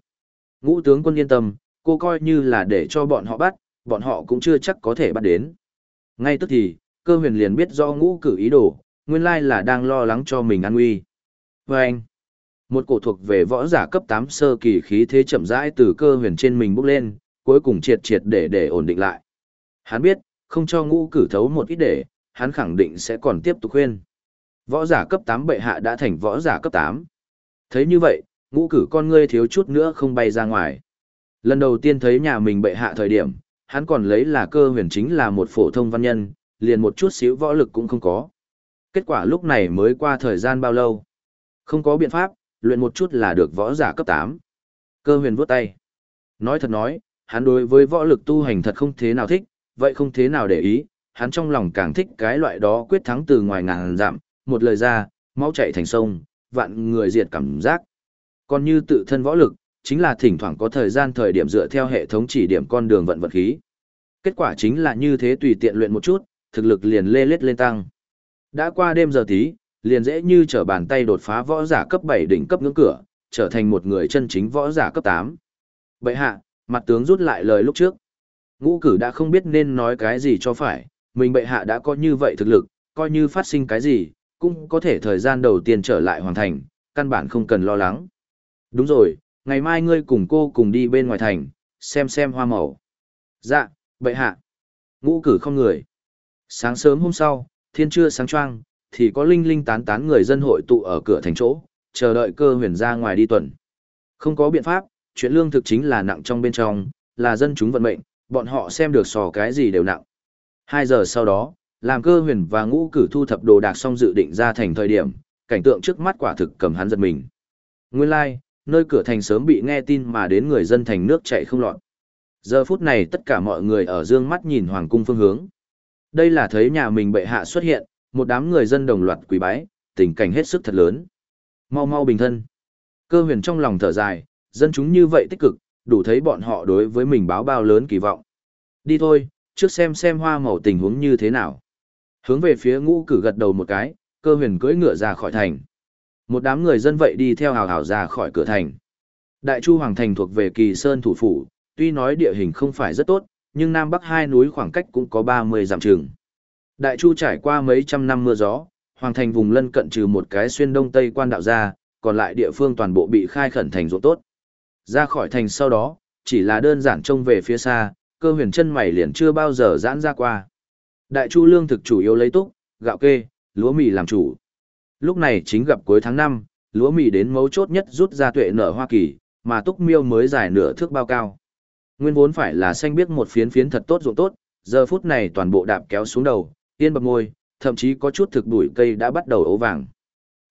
Ngũ tướng quân yên tâm, cô coi như là để cho bọn họ bắt, bọn họ cũng chưa chắc có thể bắt đến. Ngay tức thì, cơ huyền liền biết do ngũ cử ý đồ, nguyên lai là đang lo lắng cho mình an nguy. Và anh, một cổ thuộc về võ giả cấp 8 sơ kỳ khí thế chậm rãi từ cơ huyền trên mình bốc lên, cuối cùng triệt triệt để để ổn định lại. Hắn biết, không cho ngũ cử thấu một ít để, hắn khẳng định sẽ còn tiếp tục khuyên. Võ giả cấp 8 bệ hạ đã thành võ giả cấp 8. Thấy như vậy, ngũ cử con ngươi thiếu chút nữa không bay ra ngoài. Lần đầu tiên thấy nhà mình bệ hạ thời điểm, hắn còn lấy là cơ huyền chính là một phổ thông văn nhân, liền một chút xíu võ lực cũng không có. Kết quả lúc này mới qua thời gian bao lâu. Không có biện pháp, luyện một chút là được võ giả cấp 8. Cơ huyền vuốt tay. Nói thật nói, hắn đối với võ lực tu hành thật không thế nào thích, vậy không thế nào để ý, hắn trong lòng càng thích cái loại đó quyết thắng từ ngoài ngàn giảm, một lời ra, máu chảy thành sông, vạn người diệt cảm giác. Còn như tự thân võ lực, chính là thỉnh thoảng có thời gian thời điểm dựa theo hệ thống chỉ điểm con đường vận vận khí. Kết quả chính là như thế tùy tiện luyện một chút, thực lực liền lê lết lên tăng. Đã qua đêm giờ tí, liền dễ như trở bàn tay đột phá võ giả cấp 7 đỉnh cấp ngưỡng cửa, trở thành một người chân chính võ giả cấp 8. Bệ hạ, mặt tướng rút lại lời lúc trước. Ngũ cử đã không biết nên nói cái gì cho phải, mình bệ hạ đã có như vậy thực lực, coi như phát sinh cái gì, cũng có thể thời gian đầu tiên trở lại hoàn thành, căn bản không cần lo lắng. Đúng rồi, ngày mai ngươi cùng cô cùng đi bên ngoài thành, xem xem hoa màu. Dạ, bệ hạ. Ngũ cử không người. Sáng sớm hôm sau, thiên chưa sáng choang, thì có linh linh tán tán người dân hội tụ ở cửa thành chỗ, chờ đợi cơ huyền ra ngoài đi tuần. Không có biện pháp, chuyện lương thực chính là nặng trong bên trong, là dân chúng vận mệnh, bọn họ xem được sò cái gì đều nặng. Hai giờ sau đó, làm cơ huyền và ngũ cử thu thập đồ đạc xong dự định ra thành thời điểm, cảnh tượng trước mắt quả thực cầm hắn giật mình. Nguyên lai, like, nơi cửa thành sớm bị nghe tin mà đến người dân thành nước chạy không lọt. Giờ phút này tất cả mọi người ở dương mắt nhìn hoàng cung phương hướng. Đây là thấy nhà mình bệ hạ xuất hiện, một đám người dân đồng loạt quỳ bái, tình cảnh hết sức thật lớn. Mau mau bình thân. Cơ huyền trong lòng thở dài, dân chúng như vậy tích cực, đủ thấy bọn họ đối với mình báo bao lớn kỳ vọng. Đi thôi, trước xem xem hoa màu tình huống như thế nào. Hướng về phía ngũ cử gật đầu một cái, cơ huyền cưỡi ngựa ra khỏi thành. Một đám người dân vậy đi theo hào hào ra khỏi cửa thành. Đại Chu Hoàng Thành thuộc về Kỳ Sơn thủ phủ, tuy nói địa hình không phải rất tốt, nhưng Nam Bắc hai núi khoảng cách cũng có 30 dặm trường. Đại Chu trải qua mấy trăm năm mưa gió, Hoàng Thành vùng lân cận trừ một cái xuyên đông tây quan đạo ra, còn lại địa phương toàn bộ bị khai khẩn thành ruộng tốt. Ra khỏi thành sau đó, chỉ là đơn giản trông về phía xa, cơ huyền chân mày liền chưa bao giờ giãn ra qua. Đại Chu lương thực chủ yếu lấy túc, gạo kê, lúa mì làm chủ. Lúc này chính gặp cuối tháng 5, lúa mì đến mấu chốt nhất rút ra tuệ nở Hoa Kỳ, mà túc miêu mới dài nửa thước bao cao. Nguyên vốn phải là xanh biết một phiến phiến thật tốt ruộng tốt, giờ phút này toàn bộ đạp kéo xuống đầu, tiên bập môi, thậm chí có chút thực bụi cây đã bắt đầu ố vàng.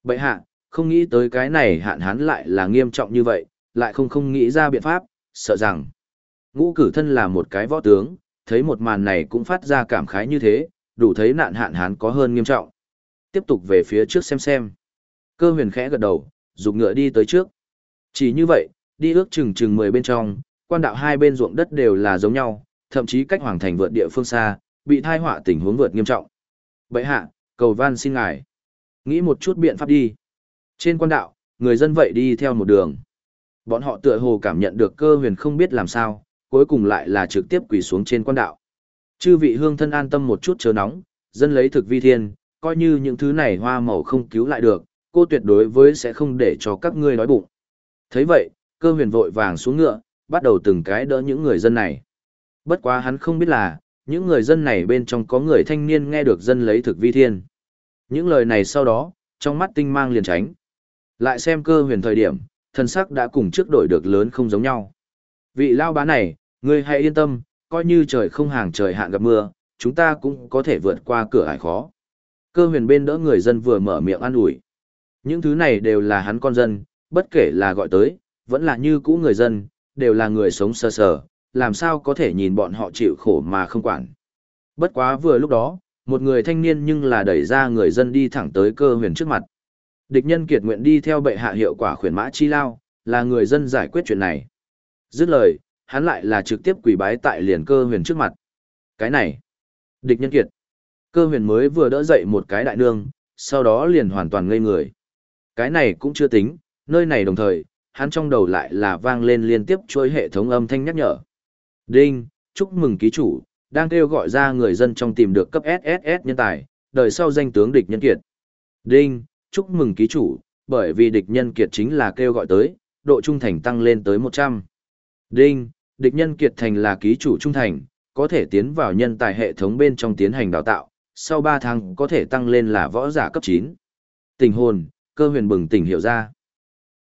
Bậy hạ, không nghĩ tới cái này hạn hán lại là nghiêm trọng như vậy, lại không không nghĩ ra biện pháp, sợ rằng ngũ cử thân là một cái võ tướng, thấy một màn này cũng phát ra cảm khái như thế, đủ thấy nạn hạn hán có hơn nghiêm trọng. Tiếp tục về phía trước xem xem. Cơ huyền khẽ gật đầu, dục ngựa đi tới trước. Chỉ như vậy, đi ước chừng chừng 10 bên trong, quan đạo hai bên ruộng đất đều là giống nhau, thậm chí cách hoàng thành vượt địa phương xa, bị thai họa tình huống vượt nghiêm trọng. Bệ hạ, cầu van xin ngài. Nghĩ một chút biện pháp đi. Trên quan đạo, người dân vậy đi theo một đường. Bọn họ tựa hồ cảm nhận được cơ huyền không biết làm sao, cuối cùng lại là trực tiếp quỳ xuống trên quan đạo. Chư vị hương thân an tâm một chút chờ nóng, dân lấy thực vi thiên, coi như những thứ này hoa màu không cứu lại được, cô tuyệt đối với sẽ không để cho các ngươi đói bụng. thấy vậy, cơ huyền vội vàng xuống ngựa, bắt đầu từng cái đỡ những người dân này. Bất quá hắn không biết là, những người dân này bên trong có người thanh niên nghe được dân lấy thực vi thiên. Những lời này sau đó, trong mắt tinh mang liền tránh. Lại xem cơ huyền thời điểm, thân sắc đã cùng trước đổi được lớn không giống nhau. Vị lao bá này, ngươi hãy yên tâm, coi như trời không hàng trời hạn gặp mưa, chúng ta cũng có thể vượt qua cửa ải khó. Cơ huyền bên đỡ người dân vừa mở miệng an ủi. Những thứ này đều là hắn con dân, bất kể là gọi tới, vẫn là như cũ người dân, đều là người sống sơ sờ, làm sao có thể nhìn bọn họ chịu khổ mà không quản. Bất quá vừa lúc đó, một người thanh niên nhưng là đẩy ra người dân đi thẳng tới cơ huyền trước mặt. Địch nhân kiệt nguyện đi theo bệ hạ hiệu quả khuyển mã chi lao, là người dân giải quyết chuyện này. Dứt lời, hắn lại là trực tiếp quỳ bái tại liền cơ huyền trước mặt. Cái này, địch nhân kiệt. Cơ huyền mới vừa đỡ dậy một cái đại nương, sau đó liền hoàn toàn ngây người. Cái này cũng chưa tính, nơi này đồng thời, hắn trong đầu lại là vang lên liên tiếp chuỗi hệ thống âm thanh nhắc nhở. Đinh, chúc mừng ký chủ, đang kêu gọi ra người dân trong tìm được cấp SSS nhân tài, đời sau danh tướng địch nhân kiệt. Đinh, chúc mừng ký chủ, bởi vì địch nhân kiệt chính là kêu gọi tới, độ trung thành tăng lên tới 100. Đinh, địch nhân kiệt thành là ký chủ trung thành, có thể tiến vào nhân tài hệ thống bên trong tiến hành đào tạo, sau 3 tháng có thể tăng lên là võ giả cấp 9. Tình hồn, cơ huyền bừng tỉnh hiểu ra.